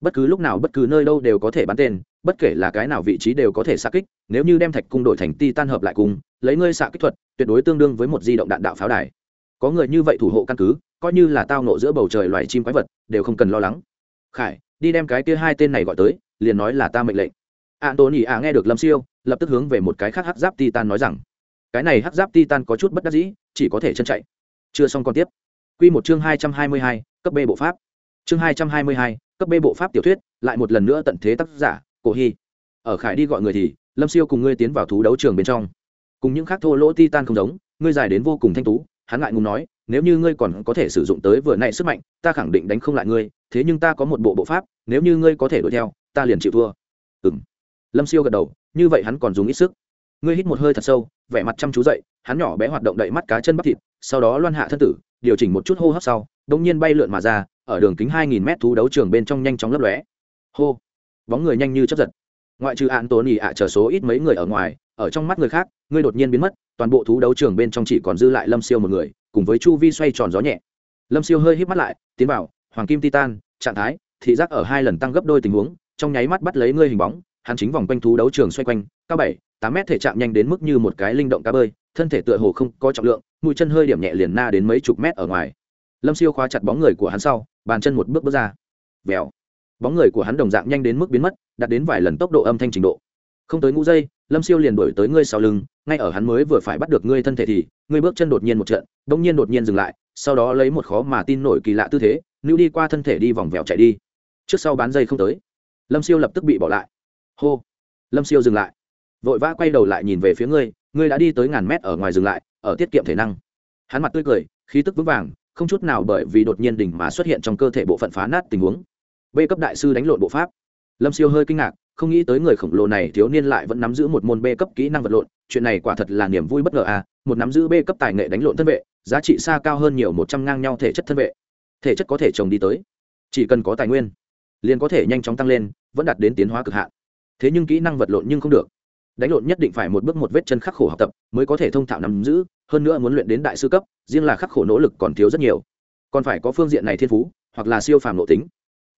Bất cứ lúc nào bất cứ nơi đâu đều có thể bắn tên, bất kể là cái nào vị trí đều có thể xa kích, nếu như đem thạch cung đổi thành ti tan hợp lại cung lấy ngươi xạ kích thuật, tuyệt đối tương đương với một di động đạn đạo pháo đài. Có người như vậy thủ hộ căn cứ, coi như là tao nộ giữa bầu trời loài chim quái vật, đều không cần lo lắng. Khải, đi đem cái kia hai tên này gọi tới, liền nói là ta mệnh lệnh. Antony tôn ạ, nghe được lâm siêu, lập tức hướng về một cái khác hắc giáp titan nói rằng, cái này hắc giáp titan có chút bất đắc dĩ, chỉ có thể chân chạy. Chưa xong còn tiếp. Q một chương hai trăm hai mươi hai, cấp b bộ pháp. Chương hai trăm hai mươi hai, cấp b bộ pháp tiểu thuyết, lại một lần nữa tận thế tác giả, cổ hy. Ở khải đi gọi người thì, lâm siêu cùng ngươi tiến vào thú đấu trường bên trong cùng những khác thô lỗ titan không giống, ngươi dài đến vô cùng thanh tú, hắn ngại ngùng nói, nếu như ngươi còn có thể sử dụng tới vừa nãy sức mạnh, ta khẳng định đánh không lại ngươi, thế nhưng ta có một bộ bộ pháp, nếu như ngươi có thể đuổi theo, ta liền chịu thua. Ừng lâm siêu gật đầu, như vậy hắn còn dùng ít sức. Ngươi hít một hơi thật sâu, vẻ mặt chăm chú dậy, hắn nhỏ bé hoạt động đậy mắt cá chân bắp thịt, sau đó loan hạ thân tử, điều chỉnh một chút hô hấp sau đ ỗ n g nhiên bay lượn mà ra, ở đường kính hai nghìn mét thú đấu trường bên trong nhanh chóng lấp lóe. Hô. Bóng người nhanh như chấp giật. Ngoại trừ an tốn ỉ ạ trở số ít mấy người ở ngoài, ở trong mắt người khác ngươi đột nhiên biến mất, toàn bộ thú đấu trường bên trong chỉ còn dư lại lâm siêu một người, cùng với chu vi xoay tròn gió nhẹ. Lâm siêu hơi hít mắt lại, tiến vào, hoàng kim titan, trạng thái, thị giác ở hai lần tăng gấp đôi tình huống, trong nháy mắt bắt lấy ngươi hình bóng, hắn chính vòng quanh thú đấu trường xoay quanh, cao bảy, tám mét thể chạm nhanh đến mức như một cái linh động cá bơi, thân thể tựa hồ không có trọng lượng, mũi chân hơi điểm nhẹ liền na đến mấy chục mét ở ngoài. Lâm siêu khóa chặt bóng người của hắn sau, bàn chân một bước bước ra. Vèo. Bóng người của hắn đồng dạng nhanh đến mức biến mất, đạt đến vài lần tốc độ âm thanh trình độ. Không tới ngũ giây lâm siêu liền đổi tới ngươi sau lưng, ngay ở hắn mới vừa phải bắt được ngươi thân thể thì, ngươi bước chân đột nhiên một trận đ ỗ n g nhiên đột nhiên dừng lại, sau đó lấy một khó mà tin nổi kỳ lạ tư thế, nữ đi qua thân thể đi vòng vèo chạy đi. Trước sau bán dây không tới. Lâm siêu lập tức bị bỏ lại. Hô. Lâm siêu dừng lại. Vội vã quay đầu lại nhìn về phía ngươi ngươi đã đi tới ngàn mét ở ngoài dừng lại, ở tiết kiệm thể năng. Hắn mặt tươi cười, khí tức vững vàng, không chút nào bởi vì đột nhiên đỉnh mà xuất hiện trong cơ thể bộ phận phá nát tình huống. B cấp đại sư đánh lộn bộ pháp. Lâm siêu hơi kinh ngạc không nghĩ tới người khổng lồ này thiếu niên lại vẫn nắm giữ một môn b cấp kỹ năng vật lộn, chuyện này quả thật là niềm vui bất ngờ à một nắm giữ b cấp tài nghệ đánh lộn thân vệ, giá trị xa cao hơn nhiều một trăm ngang nhau thể chất thân vệ. Thể chất có thể trồng đi tới, chỉ cần có tài nguyên, liền có thể nhanh chóng tăng lên, vẫn đạt đến tiến hóa cực hạn. Thế nhưng kỹ năng vật lộn nhưng không được. Đánh lộn nhất định phải một bước một vết chân khắc khổ học tập mới có thể thông thạo nắm giữ, hơn nữa muốn luyện đến đại sư cấp, riêng là khắc khổ nỗ lực còn thiếu rất nhiều. Còn phải có phương diện này thiên phú, hoặc là siêu phàm nội tính.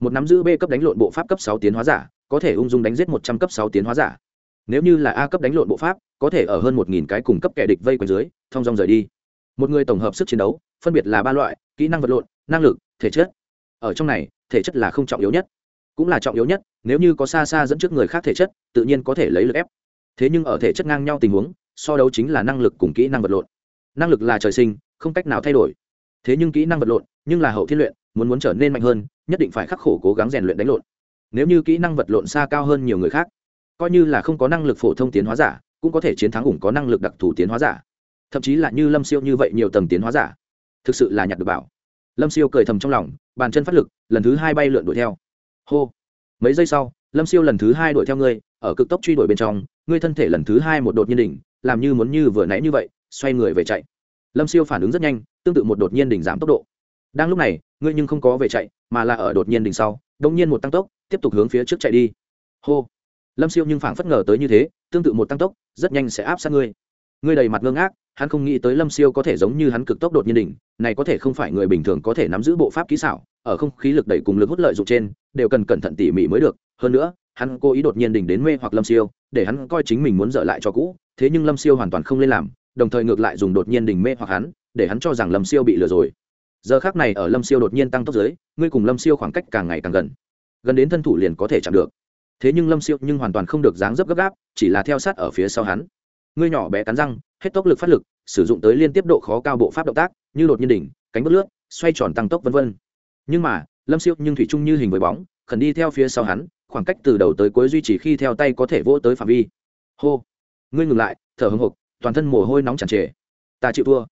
Một nắm giữ b cấp đánh lộn bộ pháp cấp sáu tiến hóa giả có thể ung dung đánh giết một trăm cấp sáu tiến hóa giả. Nếu như là a cấp đánh lộn bộ pháp, có thể ở hơn một nghìn cái cùng cấp kẻ địch vây quanh dưới thông dong rời đi. Một người tổng hợp sức chiến đấu, phân biệt là ba loại, kỹ năng vật lộn, năng lực, thể chất. Ở trong này, thể chất là không trọng yếu nhất. Cũng là trọng yếu nhất, nếu như có xa xa dẫn trước người khác thể chất, tự nhiên có thể lấy lực ép. Thế nhưng ở thể chất ngang nhau tình huống, so đấu chính là năng lực cùng kỹ năng vật lộn. Năng lực là trời sinh, không cách nào thay đổi. Thế nhưng kỹ năng vật lộn, nhưng là hậu thiên luyện, muốn muốn trở nên mạnh hơn, nhất định phải khắc khổ cố gắng rèn luyện đánh lộn nếu như kỹ năng vật lộn xa cao hơn nhiều người khác, coi như là không có năng lực phổ thông tiến hóa giả, cũng có thể chiến thắng ủng có năng lực đặc thù tiến hóa giả. Thậm chí là như lâm siêu như vậy nhiều tầng tiến hóa giả, thực sự là nhặt được bảo. Lâm siêu cười thầm trong lòng, bàn chân phát lực, lần thứ hai bay lượn đuổi theo. Hô. Mấy giây sau, lâm siêu lần thứ hai đuổi theo ngươi, ở cực tốc truy đuổi bên trong, ngươi thân thể lần thứ hai một đột nhiên đỉnh, làm như muốn như vừa nãy như vậy, xoay người về chạy. Lâm siêu phản ứng rất nhanh, tương tự một đột nhiên đỉnh giảm tốc độ. Đang lúc này, ngươi nhưng không có về chạy, mà là ở đột nhiên đỉnh sau đông nhiên một tăng tốc tiếp tục hướng phía trước chạy đi. Hô. Lâm siêu nhưng phảng phất ngờ tới như thế, tương tự một tăng tốc, rất nhanh sẽ áp sát ngươi. Ngươi đầy mặt ngơ ngác, hắn không nghĩ tới lâm siêu có thể giống như hắn cực tốc đột nhiên đỉnh, này có thể không phải người bình thường có thể nắm giữ bộ pháp kỹ xảo, ở không khí lực đẩy cùng lực hút lợi dụng trên, đều cần cẩn thận tỉ mỉ mới được. Hơn nữa, hắn cố ý đột nhiên đỉnh đến mê hoặc lâm siêu, để hắn coi chính mình muốn dở lại cho cũ, thế nhưng lâm siêu hoàn toàn không lên làm, đồng thời ngược lại dùng đột nhiên đỉnh mê hoặc hắn, để hắn cho rằng lâm siêu bị lừa rồi. Giờ khác này ở lâm siêu đột nhiên tăng tốc giới, ngươi cùng lâm siêu khoảng cách càng ngày càng gần gần đến thân thủ liền có thể chạm được. Thế nhưng lâm siêu nhưng hoàn toàn không được dáng dấp gấp gáp, chỉ là theo sát ở phía sau hắn. Ngươi nhỏ bé cắn răng, hết tốc lực phát lực, sử dụng tới liên tiếp độ khó cao bộ pháp động tác, như đột nhiên đỉnh, cánh bất lướt, xoay tròn tăng tốc vân vân. Nhưng mà, lâm siêu nhưng thủy chung như hình với bóng, khẩn đi theo phía sau hắn, khoảng cách từ đầu tới cuối duy trì khi theo tay có thể vỗ tới phạm vi. Hô! Ngươi ngừng lại, thở hưng hục toàn thân mồ hôi nóng tràn trề. Ta chịu thua.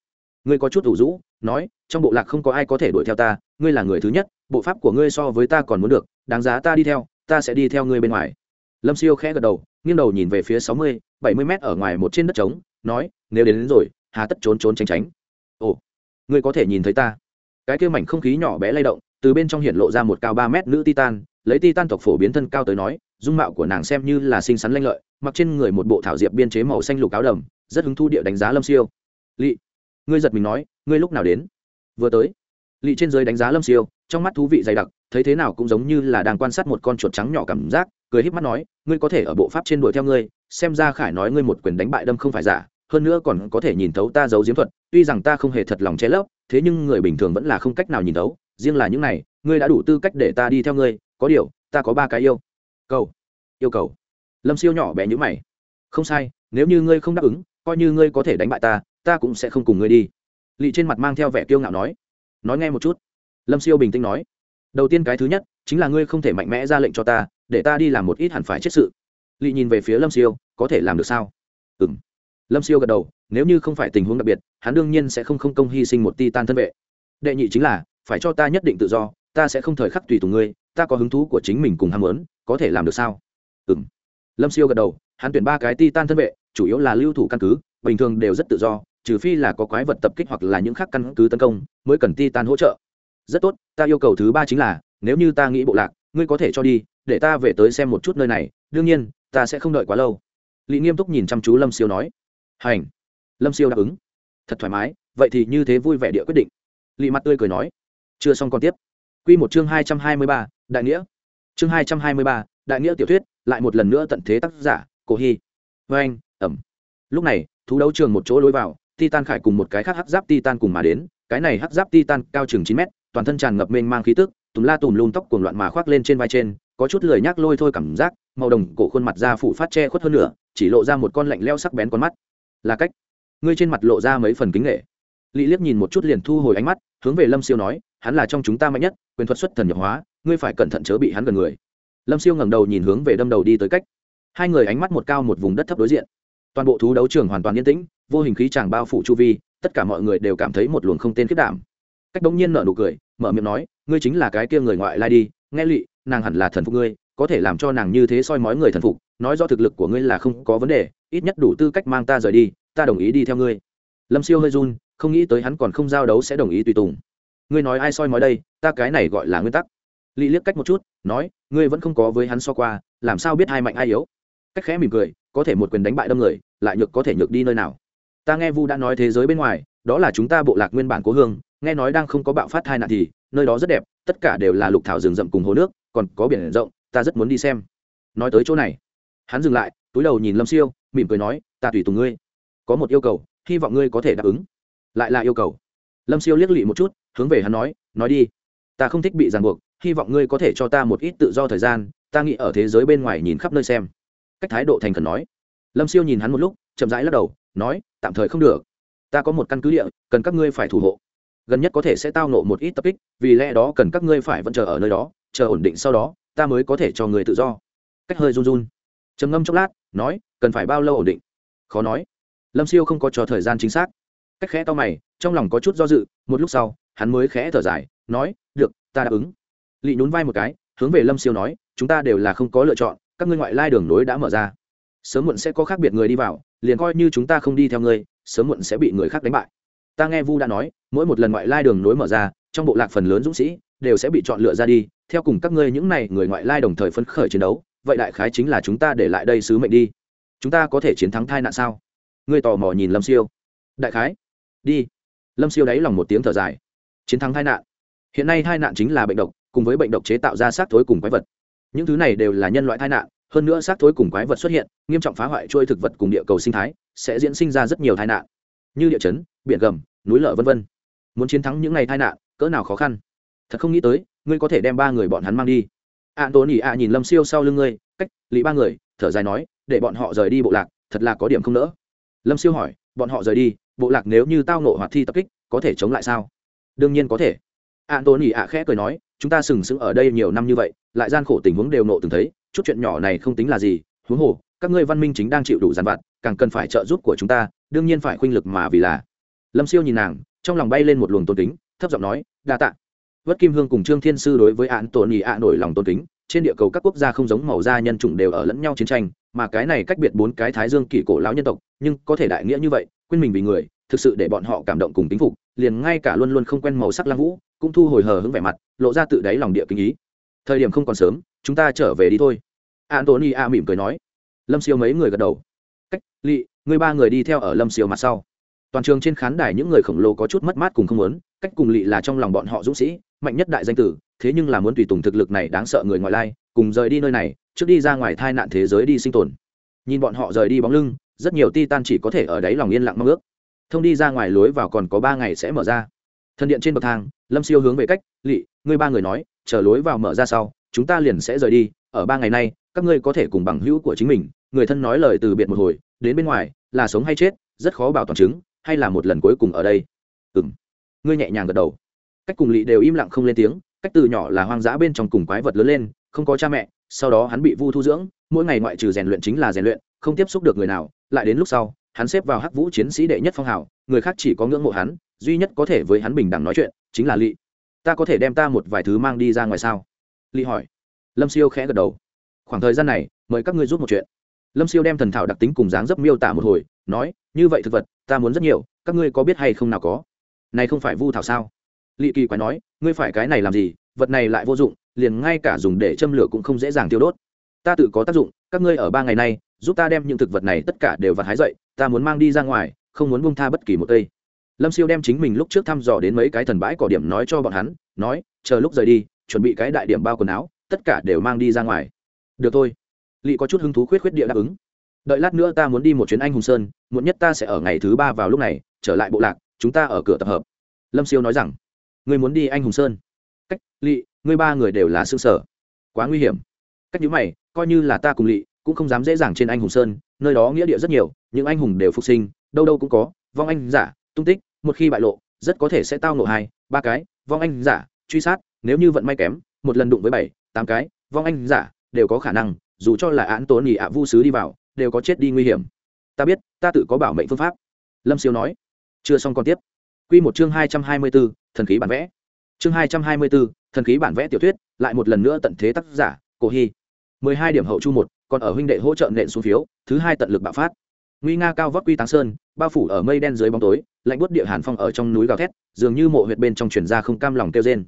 Ngươi có chút ủ rũ nói trong bộ lạc không có ai có thể đuổi theo ta ngươi là người thứ nhất bộ pháp của ngươi so với ta còn muốn được đáng giá ta đi theo ta sẽ đi theo ngươi bên ngoài. Lâm siêu khẽ gật đầu nghiêng đầu nhìn về phía sáu mươi bảy mươi mét ở ngoài một trên đất trống nói nếu đến, đến rồi hà tất trốn trốn tránh tránh. Ồ ngươi có thể nhìn thấy ta. Cái kia mảnh không khí nhỏ bé lay động từ bên trong hiện lộ ra một cao ba mét nữ titan lấy titan tộc phổ biến thân cao tới nói dung mạo của nàng xem như là xinh xắn lanh lợi mặc trên người một bộ thảo diệp biên chế màu xanh lục áo đầm rất hứng thu địa đánh giá lâm siêu. Lỵ ngươi giật mình nói, ngươi lúc nào đến? Vừa tới. Lỵ trên dưới đánh giá lâm siêu, trong mắt thú vị dày đặc, thấy thế nào cũng giống như là đang quan sát một con chuột trắng nhỏ cảm giác, cười híp mắt nói, ngươi có thể ở bộ pháp trên đuổi theo ngươi, xem ra khải nói ngươi một quyền đánh bại đâm không phải giả, hơn nữa còn có thể nhìn thấu ta giấu diếm thuật, tuy rằng ta không hề thật lòng che lấp, thế nhưng người bình thường vẫn là không cách nào nhìn thấu, riêng là những này, ngươi đã đủ tư cách để ta đi theo ngươi, có điều, ta có ba cái yêu. Cầu. Yêu cầu. Lâm siêu nhỏ bé nhữ mày. Không sai, nếu như ngươi không đáp ứng, coi như ngươi có thể đánh bại ta ta cũng sẽ không cùng ngươi đi. Lỵ trên mặt mang theo vẻ kiêu ngạo nói. Nói nghe một chút. Lâm siêu bình tĩnh nói. Đầu tiên cái thứ nhất, chính là ngươi không thể mạnh mẽ ra lệnh cho ta, để ta đi làm một ít hẳn phải chết sự. Lỵ nhìn về phía lâm siêu, có thể làm được sao? Ừ m lâm siêu gật đầu, nếu như không phải tình huống đặc biệt, hắn đương nhiên sẽ không không công hy sinh một ti tan thân vệ. Đệ nhị chính là, phải cho ta nhất định tự do, ta sẽ không thời khắc tùy tùng ngươi, ta có hứng thú của chính mình cùng ham muốn, có thể làm được sao? Ừ m lâm siêu gật đầu, hắn tuyển ba cái ti tan thân vệ, chủ yếu là lưu thủ căn cứ, bình thường đều rất tự do trừ phi là có quái vật tập kích hoặc là những khác căn cứ tấn công, mới cần ti tan hỗ trợ. Rất tốt, ta yêu cầu thứ ba chính là, nếu như ta nghĩ bộ lạc, ngươi có thể cho đi, để ta về tới xem một chút nơi này, đương nhiên, ta sẽ không đợi quá lâu. Lý nghiêm túc nhìn chăm chú lâm siêu nói. Hành. Lâm siêu đáp ứng. Thật thoải mái, vậy thì như thế vui vẻ địa quyết định. Lị mặt tươi cười nói. Chưa xong còn tiếp. Q một chương hai trăm hai mươi ba, đại nghĩa. Chương hai trăm hai mươi ba, đại nghĩa tiểu thuyết, lại một lần nữa tận thế tác giả, cổ hy. Vê anh ẩm. Lúc này, thú đấu trường một chỗ lối vào titan khải cùng một cái khác hắc giáp titan cùng mà đến. Cái này hắc giáp titan cao chừng chín mét, toàn thân tràn ngập mênh mang khí tức, tùm la tùm lum tóc cuồng loạn mà khoác lên trên vai trên, có chút lười nhác lôi thôi cảm giác, màu đồng cổ khuôn mặt da phủ phát che khuất hơn nữa chỉ lộ ra một con lạnh lẽo sắc bén con mắt. Là cách. Ngươi trên mặt lộ ra mấy phần kính nghệ. Lý liếc nhìn một chút liền thu hồi ánh mắt, hướng về lâm siêu nói, hắn là trong chúng ta mạnh nhất, quyền thuật xuất thần nhập hóa, ngươi phải cẩn thận chớ bị hắn gần người. Lâm siêu ngẩng đầu nhìn hướng về đâm đầu đi tới cách. Hai người ánh mắt một cao một vùng đất thấp đối diện. Toàn bộ thú đấu trường hoàn toàn yên tĩnh vô hình khí chàng bao phủ chu vi, tất cả mọi người đều cảm thấy một luồng không tên kết đảm. Cách đống nhiên nở nụ cười, mở miệng nói, ngươi chính là cái kia người ngoại lai đi, nghe lị, nàng hẳn là thần phục ngươi, có thể làm cho nàng như thế soi mói người thần phục, nói do thực lực của ngươi là không có vấn đề, ít nhất đủ tư cách mang ta rời đi, ta đồng ý đi theo ngươi. Lâm siêu hơi run, không nghĩ tới hắn còn không giao đấu sẽ đồng ý tùy tùng. Ngươi nói ai soi mói đây, ta cái này gọi là nguyên tắc. Lị liếc cách một chút, nói, ngươi vẫn không có với hắn so qua, làm sao biết hai mạnh ai yếu? Cách khẽ mỉm cười, có thể một quyền đánh bại đâm người, lại nhược có thể nhược đi nơi nào? Ta nghe vu đã nói thế giới bên ngoài, đó là chúng ta bộ lạc nguyên bản cố hương, nghe nói đang không có bạo phát hai nạn thì, nơi đó rất đẹp, tất cả đều là lục thảo rừng rậm cùng hồ nước, còn có biển rộng, ta rất muốn đi xem. Nói tới chỗ này, hắn dừng lại, túi đầu nhìn lâm siêu, mỉm cười nói, ta tùy tùng ngươi. Có một yêu cầu, hy vọng ngươi có thể đáp ứng. Lại là yêu cầu. Lâm siêu liếc lị một chút, hướng về hắn nói nói đi. Ta không thích bị ràng buộc, hy vọng ngươi có thể cho ta một ít tự do thời gian, ta nghĩ ở thế giới bên ngoài nhìn khắp nơi xem. Cách thái độ thành khẩn nói. Lâm siêu nhìn hắn một lúc, chậm rãi lắc đầu nói, tạm thời không được. Ta có một căn cứ địa, cần các ngươi phải thủ hộ. Gần nhất có thể sẽ tao nộ một ít tập kích, vì lẽ đó cần các ngươi phải vẫn chờ ở nơi đó, chờ ổn định sau đó, ta mới có thể cho người tự do. Cách hơi run run. Trầm ngâm chốc lát, nói, cần phải bao lâu ổn định? Khó nói. Lâm siêu không có cho thời gian chính xác. Cách khẽ to mày, trong lòng có chút do dự, một lúc sau, hắn mới khẽ thở dài, nói, được, ta đáp ứng. Lị nhún vai một cái, hướng về lâm siêu nói, chúng ta đều là không có lựa chọn, các ngươi ngoại lai đường nối đã mở ra sớm muộn sẽ có khác biệt người đi vào, liền coi như chúng ta không đi theo ngươi, sớm muộn sẽ bị người khác đánh bại. Ta nghe vu đã nói, mỗi một lần ngoại lai đường nối mở ra, trong bộ lạc phần lớn dũng sĩ đều sẽ bị chọn lựa ra đi, theo cùng các ngươi những này người ngoại lai đồng thời phấn khởi chiến đấu, vậy đại khái chính là chúng ta để lại đây sứ mệnh đi. Chúng ta có thể chiến thắng thai nạn sao? Ngươi tò mò nhìn lâm siêu. Đại khái. Đi. Lâm siêu đáy lòng một tiếng thở dài. Chiến thắng thai nạn. Hiện nay thai nạn chính là bệnh độc, cùng với bệnh độc chế tạo ra xác thối cùng quái vật. Những thứ này đều là nhân loại thai nạn hơn nữa xác thối cùng quái vật xuất hiện, nghiêm trọng phá hoại trôi thực vật cùng địa cầu sinh thái, sẽ diễn sinh ra rất nhiều tai nạn. Như địa chấn, biển gầm, núi lở v v muốn chiến thắng những ngày tai nạn, cỡ nào khó khăn. Thật không nghĩ tới, ngươi có thể đem ba người bọn hắn mang đi. An tốn ỉ ạ nhìn lâm siêu sau lưng ngươi, cách lý ba người, thở dài nói, để bọn họ rời đi bộ lạc, thật là có điểm không nỡ. Lâm siêu hỏi, bọn họ rời đi, bộ lạc nếu như tao nộ hoạt thi tập kích, có thể chống lại sao? Đương nhiên có thể. An tốn ỉ ạ khẽ cười nói, chúng ta sừng sững ở đây nhiều năm như vậy, lại gian khổ tình huống đều nộ từng thấy chút chuyện nhỏ này không tính là gì, huống hồ, các ngươi văn minh chính đang chịu đủ giàn vặt, càng cần phải trợ giúp của chúng ta, đương nhiên phải khuynh lực mà vì là. Lâm siêu nhìn nàng, trong lòng bay lên một luồng tôn kính, thấp giọng nói, đa tạ. Vất kim hương cùng trương thiên sư đối với án tổn ý ạ nổi lòng tôn kính, trên địa cầu các quốc gia không giống màu da nhân chủng đều ở lẫn nhau chiến tranh, mà cái này cách biệt bốn cái thái dương kỷ cổ lão nhân tộc, nhưng có thể đại nghĩa như vậy, quên mình vì người, thực sự để bọn họ cảm động cùng tính phục, liền ngay cả luôn luôn không quen màu sắc lăng vũ, cũng thu hồi hờ hững vẻ mặt, lộ ra tự đáy lòng địa kinh ý. Thời điểm không còn sớm chúng ta trở về đi thôi. Antony a mỉm cười nói. Lâm siêu mấy người gật đầu. Cách lỵ người ba người đi theo ở lâm siêu mặt sau. Toàn trường trên khán đài những người khổng lồ có chút mất mát cùng không muốn. Cách cùng lỵ là trong lòng bọn họ dũng sĩ, mạnh nhất đại danh tử, thế nhưng là muốn tùy tùng thực lực này đáng sợ người ngoại lai, cùng rời đi nơi này, trước đi ra ngoài thai nạn thế giới đi sinh tồn. Nhìn bọn họ rời đi bóng lưng, rất nhiều titan chỉ có thể ở đáy lòng yên lặng mong ước. Thông đi ra ngoài lối vào còn có ba ngày sẽ mở ra. Thân điện trên bậc thang, lâm siêu hướng về cách lỵ ngươi ba người nói, chờ lối vào mở ra sau chúng ta liền sẽ rời đi, ở ba ngày nay, các ngươi có thể cùng bằng hữu của chính mình, người thân nói lời từ biệt một hồi, đến bên ngoài, là sống hay chết, rất khó bảo toàn chứng, hay là một lần cuối cùng ở đây. Ừ m ngươi nhẹ nhàng gật đầu. Cách cùng lỵ đều im lặng không lên tiếng, cách từ nhỏ là hoang dã bên trong cùng quái vật lớn lên, không có cha mẹ, sau đó hắn bị vu thu dưỡng, mỗi ngày ngoại trừ rèn luyện chính là rèn luyện, không tiếp xúc được người nào, lại đến lúc sau, hắn xếp vào hắc vũ chiến sĩ đệ nhất phong hào, người khác chỉ có ngưỡng mộ hắn, duy nhất có thể với hắn bình đẳng nói chuyện, chính là lỵ ta có thể đem ta một vài thứ mang đi ra ngoài sao? Ly hỏi. Lâm siêu khẽ gật đầu. Khoảng thời gian này, mời các ngươi giúp một chuyện. Lâm siêu đem thần thảo đặc tính cùng dáng dấp miêu tả một hồi, nói, như vậy thực vật, ta muốn rất nhiều, các ngươi có biết hay không nào có? Này không phải vu thảo sao? Lỵ kỳ quái nói, ngươi phải cái này làm gì? Vật này lại vô dụng, liền ngay cả dùng để châm lửa cũng không dễ dàng tiêu đốt. Ta tự có tác dụng, các ngươi ở ba ngày nay, giúp ta đem những thực vật này tất cả đều vặt hái dậy, ta muốn mang đi ra ngoài, không muốn bông tha bất kỳ một cây. Lâm siêu đem chính mình lúc trước thăm dò đến mấy cái thần bãi cỏ điểm nói cho bọn hắn, nói, chờ lúc rời đi chuẩn bị cái đại điểm bao quần áo, tất cả đều mang đi ra ngoài. Được thôi. Lỵ có chút hứng thú khuyết khuyết địa đáp ứng. Đợi lát nữa ta muốn đi một chuyến anh hùng sơn, muộn nhất ta sẽ ở ngày thứ ba vào lúc này, trở lại bộ lạc, chúng ta ở cửa tập hợp. Lâm siêu nói rằng người muốn đi anh hùng sơn? Cách lỵ ngươi ba người đều là xương sở. Quá nguy hiểm. Cách nhữ mày, coi như là ta cùng lỵ cũng không dám dễ dàng trên anh hùng sơn, nơi đó nghĩa địa rất nhiều, những anh hùng đều phục sinh, đâu đâu cũng có, vong anh giả, tung tích, một khi bại lộ, rất có thể sẽ tao nộ hai, ba cái, vong anh giả, truy sát nếu như vận may kém, một lần đụng với bảy, tám cái, vong anh giả đều có khả năng, dù cho là án tốn nghỉ ạ vu sứ đi vào, đều có chết đi nguy hiểm. Ta biết, ta tự có bảo mệnh phương pháp. Lâm siêu nói. Chưa xong còn tiếp. Q một chương hai trăm hai mươi b ố thần khí bản vẽ. Chương hai trăm hai mươi b ố thần khí bản vẽ tiểu thuyết, lại một lần nữa tận thế tác giả, cổ hy. mười hai điểm hậu chu một, còn ở huynh đệ hỗ trợ nện xuống phiếu, thứ hai tận lực bạo phát. Nguy nga cao vóc quy táng sơn, bao phủ ở mây đen dưới bóng tối, lạnh bút địa hàn phong ở trong núi gào thét, dường như mộ huyệt bên trong chuyển ra không cam lòng kêu trên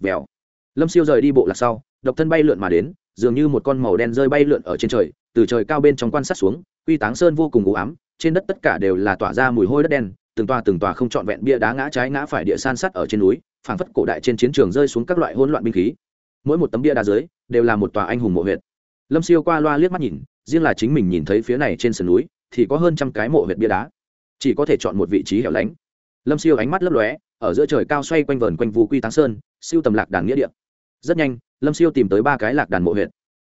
vèo. Lâm siêu rời đi bộ lạc sau, độc thân bay lượn mà đến, dường như một con màu đen rơi bay lượn ở trên trời, từ trời cao bên trong quan sát xuống, quy táng sơn vô cùng u ám, trên đất tất cả đều là tỏa ra mùi hôi đất đen, từng tòa từng tòa không trọn vẹn bia đá ngã trái ngã phải địa san sắt ở trên núi, phảng phất cổ đại trên chiến trường rơi xuống các loại hỗn loạn binh khí. Mỗi một tấm bia đá dưới, đều là một tòa anh hùng mộ huyệt. Lâm siêu qua loa liếc mắt nhìn, riêng là chính mình nhìn thấy phía này trên sườn núi, thì có hơn trăm cái mộ huyệt bia đá. Chỉ có thể chọn một vị trí hẻo lánh. Lâm siêu ánh mắt lấp lóe, ở giữa trời cao xoay quanh vờn quanh vũ quy táng sơn siêu tầm lạc đàn nghĩa địa. Rất nhanh, lâm siêu tìm tới ba cái lạc đàn mộ huyệt.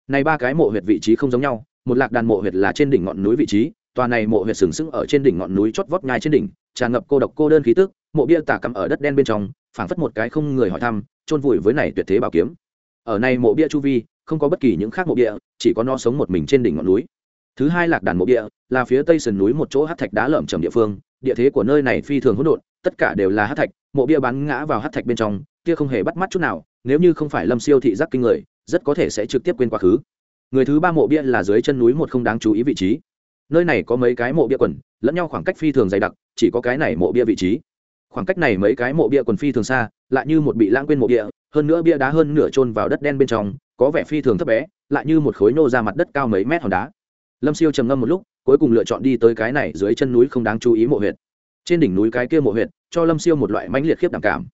Này ba cái mộ huyệt vị trí không giống nhau, một lạc đàn mộ huyệt là trên đỉnh ngọn núi vị trí, tòa này mộ huyệt sừng sững ở trên đỉnh ngọn núi chót vót nhai trên đỉnh, tràn ngập cô độc cô đơn khí tức, mộ bia tả cắm ở đất đen bên trong, phảng phất một cái không người hỏi thăm, chôn vùi với này tuyệt thế bảo kiếm. Ở này mộ bia chu vi, không có bất kỳ những khác mộ bia, chỉ có nó sống một mình trên đỉnh ngọn núi. Thứ hai lạc đàn mộ bia, là phía tây sườn núi một chỗ hắc thạch đá lởm chởm địa phương, địa thế của nơi này phi thường hỗn độn, tất cả đều là hắc thạch, mộ bia bắn ngã vào hắc thạch bên trong kia không hề bắt mắt chút nào, nếu như không phải lâm siêu thị giác kinh người, rất có thể sẽ trực tiếp quên quá khứ. Người thứ ba mộ bia là dưới chân núi một không đáng chú ý vị trí. Nơi này có mấy cái mộ bia quần, lẫn nhau khoảng cách phi thường dày đặc, chỉ có cái này mộ bia vị trí. Khoảng cách này mấy cái mộ bia quần phi thường xa, lại như một bị lãng quên mộ bia, hơn nữa bia đá hơn nửa trôn vào đất đen bên trong, có vẻ phi thường thấp bé, lại như một khối nô ra mặt đất cao mấy mét hòn đá. Lâm siêu trầm ngâm một lúc, cuối cùng lựa chọn đi tới cái này dưới chân núi không đáng chú ý mộ huyệt. Trên đỉnh núi cái kia mộ huyệt, cho lâm siêu một loại mãnh liệt khiếp đảm cảm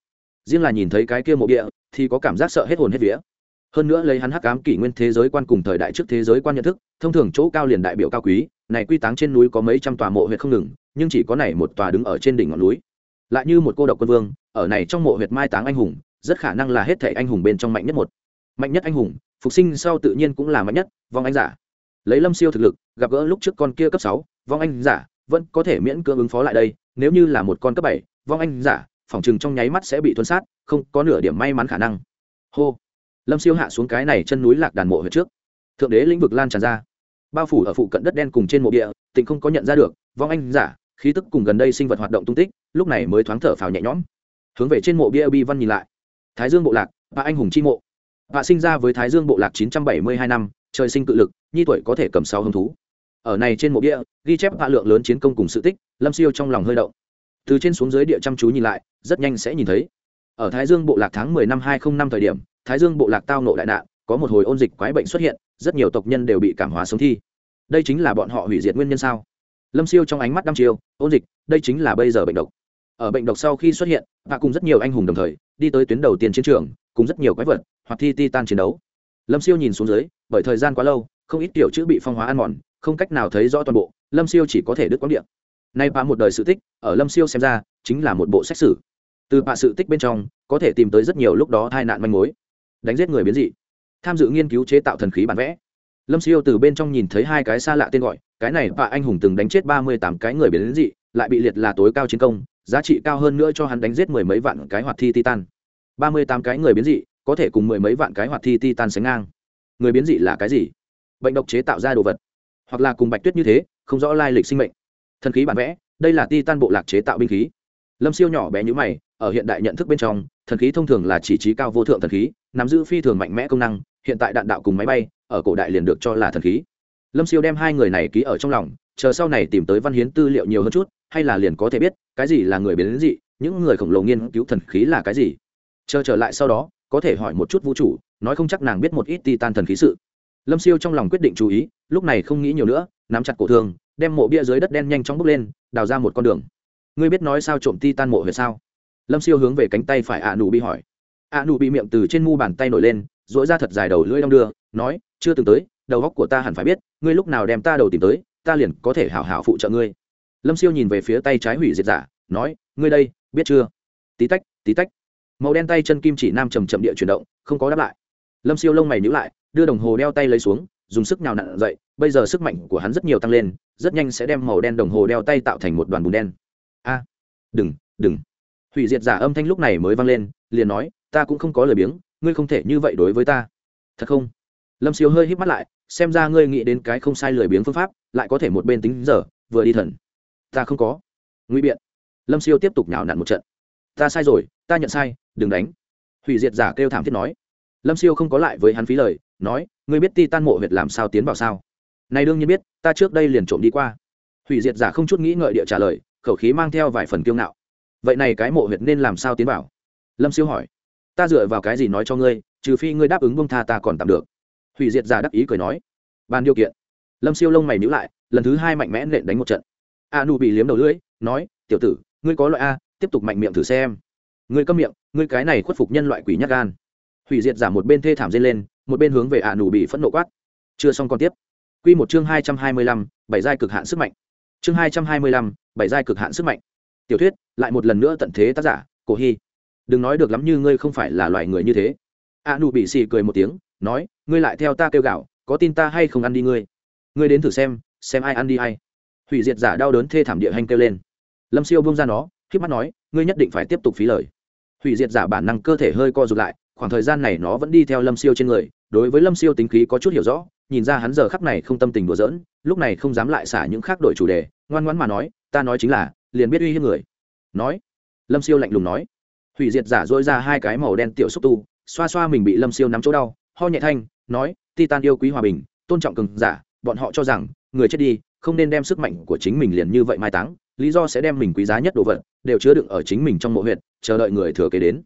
riêng là nhìn thấy cái kia mộ địa, thì có cảm giác sợ hết hồn hết vía. Hơn nữa lấy hắn hắc ám kỷ nguyên thế giới quan cùng thời đại trước thế giới quan nhận thức, thông thường chỗ cao liền đại biểu cao quý, này quy táng trên núi có mấy trăm tòa mộ huyệt không ngừng, nhưng chỉ có này một tòa đứng ở trên đỉnh ngọn núi. Lại như một cô độc quân vương, ở này trong mộ huyệt mai táng anh hùng, rất khả năng là hết thể anh hùng bên trong mạnh nhất một. Mạnh nhất anh hùng, phục sinh sau tự nhiên cũng là mạnh nhất, vong anh giả. Lấy lâm siêu thực lực, gặp gỡ lúc trước con kia cấp sáu, vong anh giả, vẫn có thể miễn cưỡng ứng phó lại đây, nếu như là một con cấp bảy, vong anh giả phòng chừng trong nháy mắt sẽ bị tuân sát, không có nửa điểm may mắn khả năng. Hô. Lâm siêu hạ xuống cái này chân núi lạc đàn mộ huyệt trước. Thượng đế lĩnh vực lan tràn ra. Bao phủ ở phụ cận đất đen cùng trên mộ địa tỉnh không có nhận ra được, vong anh giả, khí tức cùng gần đây sinh vật hoạt động tung tích, lúc này mới thoáng thở phào nhẹ nhõm. Hướng về trên mộ bia bi văn nhìn lại. Thái dương bộ lạc và anh hùng chi mộ. Và sinh ra với thái dương bộ lạc chín trăm bảy mươi hai năm, trời sinh cự lực, nhi tuổi có thể cầm sáu hứng thú. Ở này trên mộ bia, ghi chép hạ lượng lớn chiến công cùng sự tích, lâm siêu trong lòng hơi động từ trên xuống dưới địa chăm chú nhìn lại, rất nhanh sẽ nhìn thấy. Ở thái dương bộ lạc tháng mười năm hai không năm thời điểm, thái dương bộ lạc tao nộ đại nạn, có một hồi ôn dịch quái bệnh xuất hiện, rất nhiều tộc nhân đều bị cảm hóa sống thi. Đây chính là bọn họ hủy diệt nguyên nhân sao? Lâm siêu trong ánh mắt đăm chiêu, ôn dịch, đây chính là bây giờ bệnh độc. Ở bệnh độc sau khi xuất hiện, và cùng rất nhiều anh hùng đồng thời, đi tới tuyến đầu tiên chiến trường, cùng rất nhiều quái vật, hoặc thi ti tan chiến đấu. Lâm siêu nhìn xuống dưới, bởi thời gian quá lâu, không ít tiểu chữ bị phong hóa ăn mòn, không cách nào thấy rõ toàn bộ, lâm siêu chỉ có thể đứt quán điện nay bạ một đời sự tích, ở lâm siêu xem ra, chính là một bộ xét xử từ bạ sự tích bên trong, có thể tìm tới rất nhiều lúc đó tai nạn manh mối. Đánh giết người biến dị. Tham dự nghiên cứu chế tạo thần khí bản vẽ. Lâm siêu từ bên trong nhìn thấy hai cái xa lạ tên gọi, cái này bạ anh hùng từng đánh chết ba mươi tám cái người biến dị, lại bị liệt là tối cao chiến công, giá trị cao hơn nữa cho hắn đánh giết mười mấy vạn cái hoạt thi titan. ba mươi tám cái người biến dị, có thể cùng mười mấy vạn cái hoạt thi titan sánh ngang. Người biến dị là cái gì? Bệnh độc chế tạo ra đồ vật. Hoặc là cùng bạch tuyết như thế, không rõ lai lịch sinh mệnh thần khí bản vẽ, đây là titan bộ lạc chế tạo binh khí. Lâm siêu nhỏ bé nhũ mày, ở hiện đại nhận thức bên trong, thần khí thông thường là chỉ trí cao vô thượng thần khí, nắm giữ phi thường mạnh mẽ công năng, hiện tại đạn đạo cùng máy bay, ở cổ đại liền được cho là thần khí. Lâm siêu đem hai người này ký ở trong lòng, chờ sau này tìm tới văn hiến tư liệu nhiều hơn chút, hay là liền có thể biết, cái gì là người biến dị, những người khổng lồ nghiên cứu thần khí là cái gì. Chờ trở lại sau đó, có thể hỏi một chút vũ trụ, nói không chắc nàng biết một ít titan thần khí sự. Lâm siêu trong lòng quyết định chú ý, lúc này không nghĩ nhiều nữa, nắm chặt cổ thương đem mộ bia dưới đất đen nhanh chóng bốc lên, đào ra một con đường. Ngươi biết nói sao trộm titan mộ huyệt sao? Lâm siêu hướng về cánh tay phải ạ nụ bị hỏi. Ạ nụ bị miệng từ trên mu bàn tay nổi lên dỗi ra thật dài đầu lưỡi đong đưa, nói, chưa từng tới, đầu góc của ta hẳn phải biết, ngươi lúc nào đem ta đầu tìm tới, ta liền có thể hảo hảo phụ trợ ngươi. Lâm siêu nhìn về phía tay trái hủy diệt giả, nói, ngươi đây, biết chưa? Tí tách tí tách. Màu đen tay chân kim chỉ nam chầm chậm địa chuyển động, không có đáp lại. Lâm siêu lông mày nhữ lại, đưa đồng hồ đeo tay lấy xuống dùng sức nhào nặn dậy, bây giờ sức mạnh của hắn rất nhiều tăng lên, rất nhanh sẽ đem màu đen đồng hồ đeo tay tạo thành một đoàn bùn đen. A, đừng đừng. Hủy diệt giả âm thanh lúc này mới vang lên, liền nói, ta cũng không có lời biếng, ngươi không thể như vậy đối với ta. Thật không? Lâm siêu hơi hít mắt lại, xem ra ngươi nghĩ đến cái không sai lười biếng phương pháp, lại có thể một bên tính giờ, vừa đi thần. Ta không có. Nguy biện. Lâm siêu tiếp tục nhào nặn một trận. Ta sai rồi, ta nhận sai, đừng đánh. Hủy diệt giả kêu thảm thiết nói. Lâm siêu không có lại với hắn phí lời, nói ngươi biết ti tan mộ huyệt làm sao tiến vào sao? Này đương nhiên biết, ta trước đây liền trộm đi qua. Hủy diệt giả không chút nghĩ ngợi địa trả lời, khẩu khí mang theo vài phần kiêu ngạo. Vậy này cái mộ huyệt nên làm sao tiến vào? Lâm siêu hỏi. Ta dựa vào cái gì nói cho ngươi, trừ phi ngươi đáp ứng bông tha ta còn tạm được. Hủy diệt giả đắc ý cười nói. Ban điều kiện. Lâm siêu lông mày nhữ lại, lần thứ hai mạnh mẽ nện đánh một trận. A nu bị liếm đầu lưỡi, nói, tiểu tử, ngươi có loại a, tiếp tục mạnh miệng thử xem. Ngươi câm miệng, ngươi cái này khuất phục nhân loại quỷ nhát gan. Hủy diệt giả một bên thê thảm dây lên một bên hướng về ả nu bị phẫn nộ quát. Chưa xong còn tiếp. Q một chương hai trăm hai mươi lăm, bảy giai cực hạn sức mạnh. Chương hai trăm hai mươi lăm, bảy giai cực hạn sức mạnh. Tiểu thuyết, lại một lần nữa tận thế tác giả, cổ hy. Đừng nói được lắm như ngươi không phải là loài người như thế. A nu bị xì cười một tiếng, nói, ngươi lại theo ta kêu gạo, có tin ta hay không ăn đi ngươi? Ngươi đến thử xem xem ai ăn đi hay hủy diệt giả đau đớn thê thảm địa hành kêu lên. Lâm siêu bông ra nó k mắt nói, ngươi nhất định phải tiếp tục phí lời. Hủy diệt giả bản năng cơ thể hơi co r ụ t lại khoảng thời gian này nó vẫn đi theo lâm siêu trên người, đối với lâm siêu tính khí có chút hiểu rõ, nhìn ra hắn giờ khắc này không tâm tình đùa giỡn, lúc này không dám lại xả những khác đổi chủ đề, ngoan ngoãn mà nói, ta nói chính là, liền biết uy hiếp người. Nói, lâm siêu lạnh lùng nói. Hủy diệt giả dỗi ra hai cái màu đen tiểu xúc tu, xoa xoa mình bị lâm siêu nắm chỗ đau, ho nhẹ thanh, nói, titan yêu quý hòa bình, tôn trọng cường giả, bọn họ cho rằng, người chết đi, không nên đem sức mạnh của chính mình liền như vậy mai táng, lý do sẽ đem mình quý giá nhất đồ vật, đều chứa đựng ở chính mình trong mộ huyệt, chờ đợi người thừa kế đến.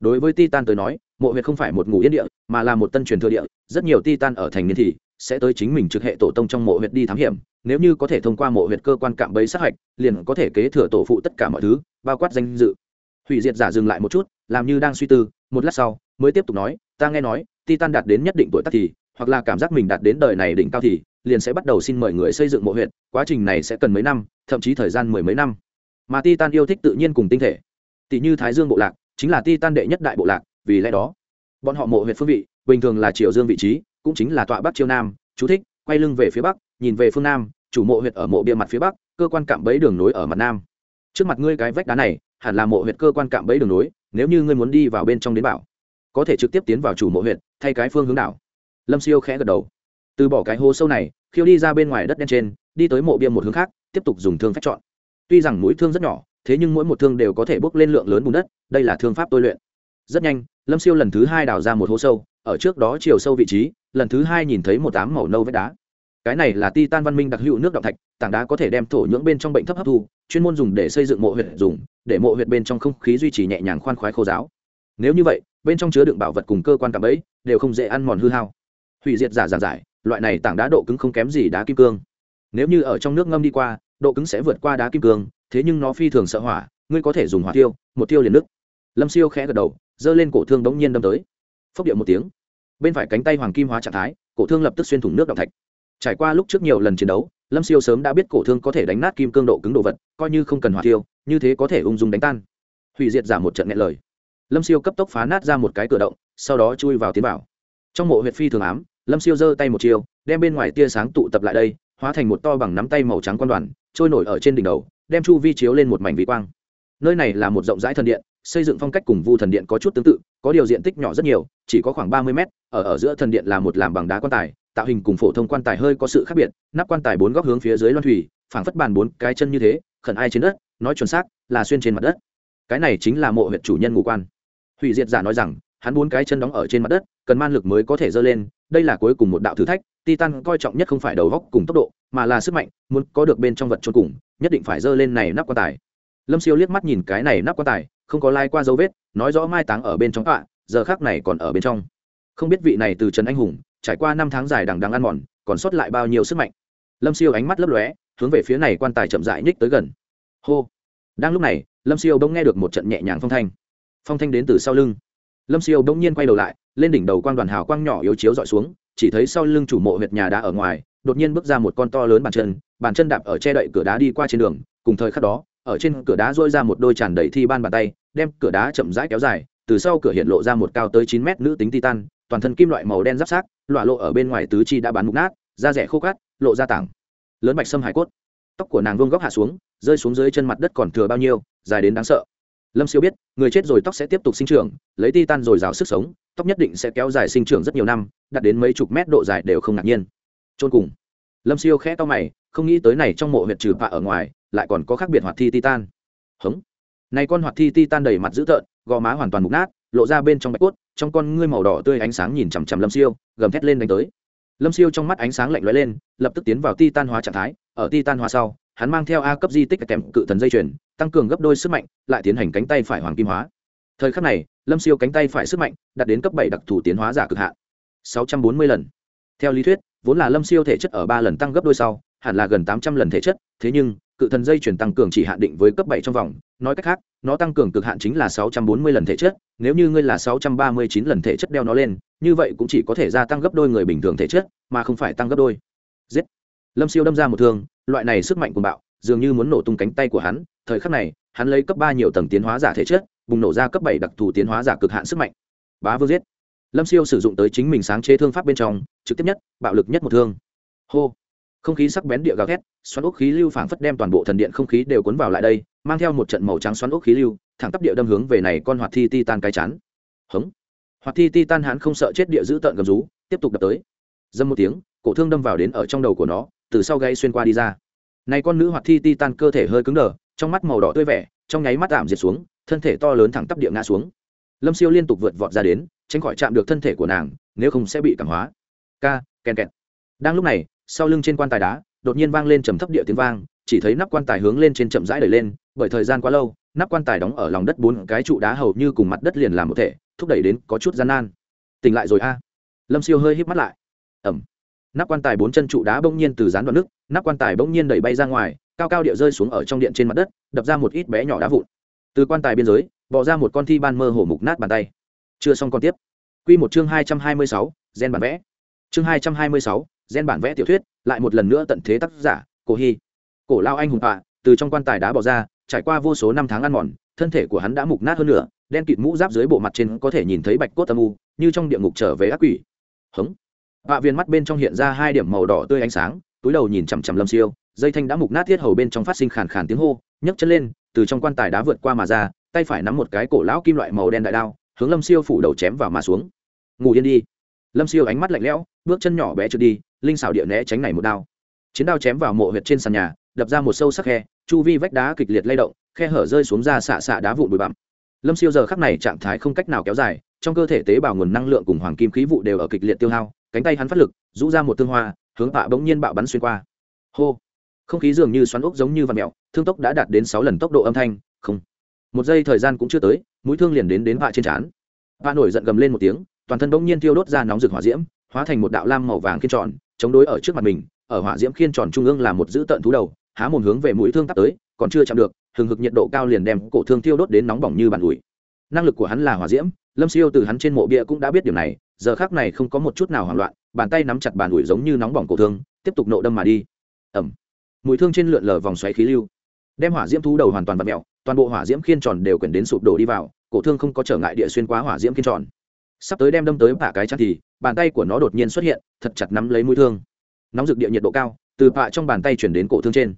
Đối với titan tới nói mộ huyệt không phải một ngủ yên địa, mà là một tân truyền thừa địa, rất nhiều titan ở thành niên thì sẽ tới chính mình trực hệ tổ tông trong mộ huyệt đi thám hiểm, nếu như có thể thông qua mộ huyệt cơ quan cạm bẫy sát hạch, liền có thể kế thừa tổ phụ tất cả mọi thứ, bao quát danh dự hủy diệt giả dừng lại một chút, làm như đang suy tư, một lát sau, mới tiếp tục nói, ta nghe nói, titan đạt đến nhất định tuổi tác thì, hoặc là cảm giác mình đạt đến đời này đỉnh cao thì, liền sẽ bắt đầu xin mời người xây dựng mộ Huyệt. quá trình này sẽ cần mấy năm, thậm chí thời gian mười mấy năm mà titan yêu thích tự nhiên cùng tinh thể tỷ như thái dương bộ lạc, chính là titan đệ nhất đại bộ lạc vì lẽ đó, bọn họ mộ huyện phương vị, bình thường là triều dương vị trí, cũng chính là tọa bắc chiêu nam, chú thích, quay lưng về phía bắc, nhìn về phương nam, chủ mộ huyện ở mộ bia mặt phía bắc, cơ quan cạm bẫy đường nối ở mặt nam. Trước mặt ngươi cái vách đá này, hẳn là mộ huyện cơ quan cạm bẫy đường nối, nếu như ngươi muốn đi vào bên trong đến bảo, có thể trực tiếp tiến vào chủ mộ huyện thay cái phương hướng đảo lâm siêu khẽ gật đầu. Từ bỏ cái hố sâu này, khiêu đi ra bên ngoài đất đen trên, đi tới mộ bia một hướng khác, tiếp tục dùng thương phép chọn. Tuy rằng mũi thương rất nhỏ, thế nhưng mỗi một thương đều có thể bốc lên lượng lớn bùn đất, đây là thương pháp tôi luyện rất nhanh, lâm siêu lần thứ hai đào ra một hố sâu, ở trước đó chiều sâu vị trí, lần thứ hai nhìn thấy một tám màu nâu vách đá. Cái này là ti tan văn minh đặc hữu nước động thạch, tảng đá có thể đem thổ nhưỡng bên trong bệnh thấp hấp thu, chuyên môn dùng để xây dựng mộ huyệt dùng, để mộ huyệt bên trong không khí duy trì nhẹ nhàng khoan khoái khô giáo nếu như vậy, bên trong chứa đựng bảo vật cùng cơ quan cảm ấy đều không dễ ăn mòn hư hao. Hủy diệt giả giảng giải, loại này tảng đá độ cứng không kém gì đá kim cương. Nếu như ở trong nước ngâm đi qua, độ cứng sẽ vượt qua đá kim cương, thế nhưng nó phi thường sợ hỏa, ngươi có thể dùng hỏa tiêu, một tiêu liền nước lâm siêu khẽ gật đầu, giơ lên cổ thương đống nhiên đâm tới. Phốc điệu một tiếng. Bên phải cánh tay hoàng kim hóa trạng thái, cổ thương lập tức xuyên thủng nước động thạch. Trải qua lúc trước nhiều lần chiến đấu, lâm siêu sớm đã biết cổ thương có thể đánh nát kim cương độ cứng đồ vật, coi như không cần hỏa tiêu như thế có thể ung dung đánh tan. Hủy diệt giả một trận nghe lời. Lâm siêu cấp tốc phá nát ra một cái cửa động, sau đó chui vào tiến vào. Trong mộ huyệt phi thường ám, lâm siêu giơ tay một chiều, đem bên ngoài tia sáng tụ tập lại đây, hóa thành một to bằng nắm tay màu trắng quan đoàn, trôi nổi ở trên đỉnh đầu, đem chu vi chiếu lên một mảnh vị quang. Nơi này là một rộng rãi thần điện xây dựng phong cách cùng vu thần điện có chút tương tự, có điều diện tích nhỏ rất nhiều, chỉ có khoảng ba mươi mét, ở ở giữa thần điện là một làm bằng đá quan tài, tạo hình cùng phổ thông quan tài hơi có sự khác biệt, nắp quan tài bốn góc hướng phía dưới loan thủy, phảng phất bàn bốn cái chân như thế, khẩn ai trên đất, nói chuẩn xác là xuyên trên mặt đất. Cái này chính là mộ huyện chủ nhân ngũ quan. Hủy diệt giả nói rằng, hắn bốn cái chân đóng ở trên mặt đất, cần man lực mới có thể dơ lên, đây là cuối cùng một đạo thử thách, titan coi trọng nhất không phải đầu góc cùng tốc độ, mà là sức mạnh, muốn có được bên trong vật trôn cùng, nhất định phải dơ lên này nắp quan tài. Lâm siêu liếc mắt nhìn cái này nắp quan tài không có lai qua dấu vết, nói rõ mai táng ở bên trong tọa, giờ khác này còn ở bên trong. Không biết vị này từ trần anh hùng, trải qua năm tháng dài đằng đằng ăn mòn, còn sót lại bao nhiêu sức mạnh. Lâm siêu ánh mắt lấp lóe, hướng về phía này quan tài chậm rãi nhích tới gần. Hô! Đang lúc này, lâm siêu bỗng nghe được một trận nhẹ nhàng phong thanh. Phong thanh đến từ sau lưng. Lâm siêu bỗng nhiên quay đầu lại, lên đỉnh đầu quang đoàn hào quang nhỏ yếu chiếu dọi xuống, chỉ thấy sau lưng chủ mộ huyệt nhà đá ở ngoài, đột nhiên bước ra một con to lớn bàn chân bàn chân đạp ở che đậy cửa đá đi qua trên đường, cùng thời khắc đó ở trên cửa đá dôi ra một đôi tràn đầy thi ban bàn tay, đem cửa đá chậm rãi kéo dài, từ sau cửa hiện lộ ra một cao tới chín mét nữ tính titan, toàn thân kim loại màu đen giáp sát lọa lộ ở bên ngoài tứ chi đã bán mục nát, da rẻ khô cát, lộ ra tảng. Lớn bạch sâm hải cốt. Tóc của nàng vương góc hạ xuống, rơi xuống dưới chân mặt đất còn thừa bao nhiêu, dài đến đáng sợ. Lâm siêu biết, người chết rồi tóc sẽ tiếp tục sinh trưởng, lấy ti tan rồi rào sức sống, tóc nhất định sẽ kéo dài sinh trưởng rất nhiều năm, đạt đến mấy chục mét độ dài đều không ngạc nhiên. Trôn cùng. Lâm siêu khẽ to mày, không nghĩ tới này trong mộ huyện trừ vạ ở ngoài lại còn có khác biệt hoạt thi titan. Hống. Này con hoạt thi titan đầy mặt dữ tợn, gò má hoàn toàn mục nát, lộ ra bên trong bạch cốt, trong con ngươi màu đỏ tươi ánh sáng nhìn chằm chằm lâm siêu, gầm thét lên đánh tới. Lâm siêu trong mắt ánh sáng lạnh lóe lên, lập tức tiến vào titan hóa trạng thái, ở titan hóa sau, hắn mang theo a cấp di tích kèm cự thần dây chuyền, tăng cường gấp đôi sức mạnh, lại tiến hành cánh tay phải hoàng kim hóa. Thời khắc này, lâm siêu cánh tay phải sức mạnh đạt đến cấp bảy đặc thù tiến hóa giả cực hạn. Sáu trăm bốn mươi lần. Theo lý thuyết, vốn là lâm siêu thể chất ở ba lần tăng gấp đôi sau, hẳn là gần tám trăm lần thể chất, thế nhưng cự thần dây chuyển tăng cường chỉ hạn định với cấp bảy trong vòng. Nói cách khác, nó tăng cường cực hạn chính là sáu trăm bốn mươi lần thể chất. Nếu như ngươi là sáu trăm ba mươi chín lần thể chất đeo nó lên, như vậy cũng chỉ có thể gia tăng gấp đôi người bình thường thể chất, mà không phải tăng gấp đôi. Giết. Lâm siêu đâm ra một thương, loại này sức mạnh cuồng bạo, dường như muốn nổ tung cánh tay của hắn. Thời khắc này, hắn lấy cấp ba nhiều tầng tiến hóa giả thể chất, bùng nổ ra cấp bảy đặc thù tiến hóa giả cực hạn sức mạnh. Bá vương giết. Lâm siêu sử dụng tới chính mình sáng chế thương pháp bên trong, trực tiếp nhất, bạo lực nhất một thương. Hô không khí sắc bén địa gào thét, xoắn ốc khí lưu phảng phất đem toàn bộ thần điện không khí đều cuốn vào lại đây, mang theo một trận màu trắng xoắn ốc khí lưu, thẳng tắp địa đâm hướng về này con hoạt thi ti tan cái chán. Hống. Hoạt thi ti tan hắn không sợ chết địa giữ tợn gầm rú, tiếp tục đập tới. Dâm một tiếng, cổ thương đâm vào đến ở trong đầu của nó, từ sau gây xuyên qua đi ra. Này con nữ hoạt thi ti tan cơ thể hơi cứng đờ, trong mắt màu đỏ tươi vẻ, trong nháy mắt tạm diệt xuống, thân thể to lớn thẳng tắp địa ngã xuống. Lâm siêu liên tục vượt vọt ra đến, tránh khỏi chạm được thân thể của nàng, nếu không sẽ bị cảm hóa. Ca kèn kẹt. Đang lúc này sau lưng trên quan tài đá, đột nhiên vang lên trầm thấp địa tiếng vang, chỉ thấy nắp quan tài hướng lên trên chậm rãi đẩy lên, bởi thời gian quá lâu, nắp quan tài đóng ở lòng đất bốn cái trụ đá hầu như cùng mặt đất liền làm một thể, thúc đẩy đến có chút gian nan. Tỉnh lại rồi a. Lâm siêu hơi híp mắt lại. Ẩm nắp quan tài bốn chân trụ đá bỗng nhiên từ dán đoạn nước, nắp quan tài bỗng nhiên đẩy bay ra ngoài, cao cao địa rơi xuống ở trong điện trên mặt đất, đập ra một ít bé nhỏ đá vụn. Từ quan tài biên giới bỏ ra một con thi ban mơ hổ mục nát bàn tay. Chưa xong con tiếp. Quy một chương hai trăm hai mươi sáu, gen bản vẽ. Chương hai trăm hai mươi sáu gen bản vẽ tiểu thuyết, lại một lần nữa tận thế tác giả, cổ hy. Cổ lao anh hùng ạ từ trong quan tài đá bỏ ra, trải qua vô số năm tháng ăn mòn, thân thể của hắn đã mục nát hơn nữa đen kịt mũ giáp dưới bộ mặt trên có thể nhìn thấy bạch cốt âm u, như trong địa ngục trở về ác quỷ. Hống. Họa viên mắt bên trong hiện ra hai điểm màu đỏ tươi ánh sáng, túi đầu nhìn chằm chằm lâm siêu, dây thanh đã mục nát thiết hầu bên trong phát sinh khàn khàn tiếng hô, nhấc chân lên, từ trong quan tài đá vượt qua mà ra, tay phải nắm một cái cổ lão kim loại màu đen đại đao, hướng lâm siêu phủ đầu chém vào mà xuống. Ngủ yên đi lâm siêu ánh mắt lạnh lẽo, bước chân nhỏ bé trượt đi, linh xảo địa né tránh này một đao. Chiến đao chém vào mộ huyệt trên sàn nhà, đập ra một sâu sắc khe, chu vi vách đá kịch liệt lay động, khe hở rơi xuống ra xạ xạ đá vụn bụi bặm. Lâm siêu giờ khắc này trạng thái không cách nào kéo dài, trong cơ thể tế bào nguồn năng lượng cùng hoàng kim khí vụ đều ở kịch liệt tiêu hao, cánh tay hắn phát lực, rũ ra một thương hoa, hướng tạ bỗng nhiên bạo bắn xuyên qua. Hô! Không khí dường như xoắn ốc giống như vạt mẹo thương tốc đã đạt đến sáu lần tốc độ âm thanh, không. Một giây thời gian cũng chưa tới, mũi thương liền đến đến vạ trên trán. Vạ nổi giận gầm lên một tiếng toàn thân bỗng nhiên thiêu đốt ra nóng rực hỏa diễm, hóa thành một đạo lam màu vàng khiên tròn, chống đối ở trước mặt mình, ở hỏa diễm khiên tròn trung ương là một dữ tận thú đầu, há mồm hướng về mũi thương tắt tới, còn chưa chạm được, hừng hực nhiệt độ cao liền đem cổ thương thiêu đốt đến nóng bỏng như bàn ủi. Năng lực của hắn là hỏa diễm, lâm siêu từ hắn trên mộ bia cũng đã biết điều này, giờ khác này không có một chút nào hoảng loạn, bàn tay nắm chặt bàn ủi giống như nóng bỏng cổ thương, tiếp tục nộ đâm mà đi. Ẩm mũi thương trên lượn lờ vòng xoáy khí lưu, đem hỏa diễm thú đầu hoàn toàn vặt mẹo toàn bộ hỏa diễm khiên tròn đều quyển đến sụp đổ đi vào, cổ thương không có trở ngại địa xuyên quá hỏa diễm khiên tròn sắp tới đem đâm tới bạ cái chăn thì, bàn tay của nó đột nhiên xuất hiện, thật chặt nắm lấy mũi thương. Nóng rực địa nhiệt độ cao, từ bạ trong bàn tay chuyển đến cổ thương trên.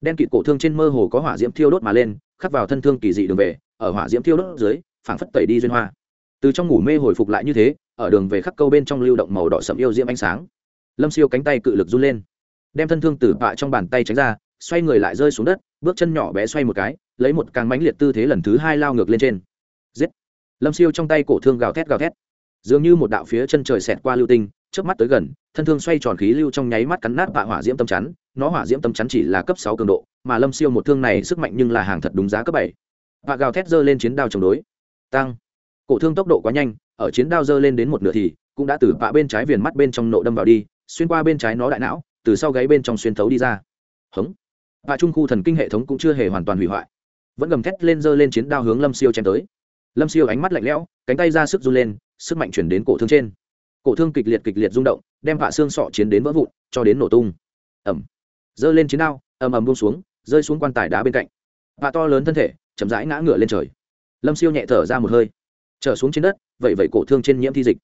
Đen kịt cổ thương trên mơ hồ có hỏa diễm thiêu đốt mà lên, khắc vào thân thương kỳ dị đường về, ở hỏa diễm thiêu đốt dưới, phảng phất tẩy đi duyên hoa. Từ trong ngủ mê hồi phục lại như thế, ở đường về khắc câu bên trong lưu động màu đỏ sậm yêu diễm ánh sáng. Lâm siêu cánh tay cự lực run lên. Đem thân thương từ bạ trong bàn tay tránh ra, xoay người lại rơi xuống đất, bước chân nhỏ bé xoay một cái, lấy một càng mãnh liệt tư thế lần thứ hai lao ngược lên trên lâm siêu trong tay cổ thương gào thét gào thét. Dường như một đạo phía chân trời xẹt qua lưu tinh trước mắt tới gần, thân thương xoay tròn khí lưu trong nháy mắt cắn nát bạ hỏa diễm tâm chắn, nó hỏa diễm tâm chắn chỉ là cấp sáu cường độ, mà lâm siêu một thương này sức mạnh nhưng là hàng thật đúng giá cấp bảy. Bạ gào thét giơ lên chiến đao chống đối. Tăng. Cổ thương tốc độ quá nhanh, ở chiến đao giơ lên đến một nửa thì, cũng đã từ bạ bên trái viền mắt bên trong nộ đâm vào đi, xuyên qua bên trái nó đại não, từ sau gáy bên trong xuyên thấu đi ra. Hống. Bạ trung khu thần kinh hệ thống cũng chưa hề hoàn toàn hủy hoại. Vẫn gầm thét lên giơ lên chiến đao hướng lâm siêu chém tới lâm siêu ánh mắt lạnh lẽo, cánh tay ra sức run lên, sức mạnh chuyển đến cổ thương trên. Cổ thương kịch liệt kịch liệt rung động, đem vạ xương sọ chiến đến vỡ vụn, cho đến nổ tung. Ẩm giơ lên chiến đao, ầm ầm buông xuống, rơi xuống quan tài đá bên cạnh. Vạ to lớn thân thể, chậm rãi ngã ngửa lên trời. Lâm siêu nhẹ thở ra một hơi. Trở xuống trên đất, vậy vậy cổ thương trên nhiễm thi dịch.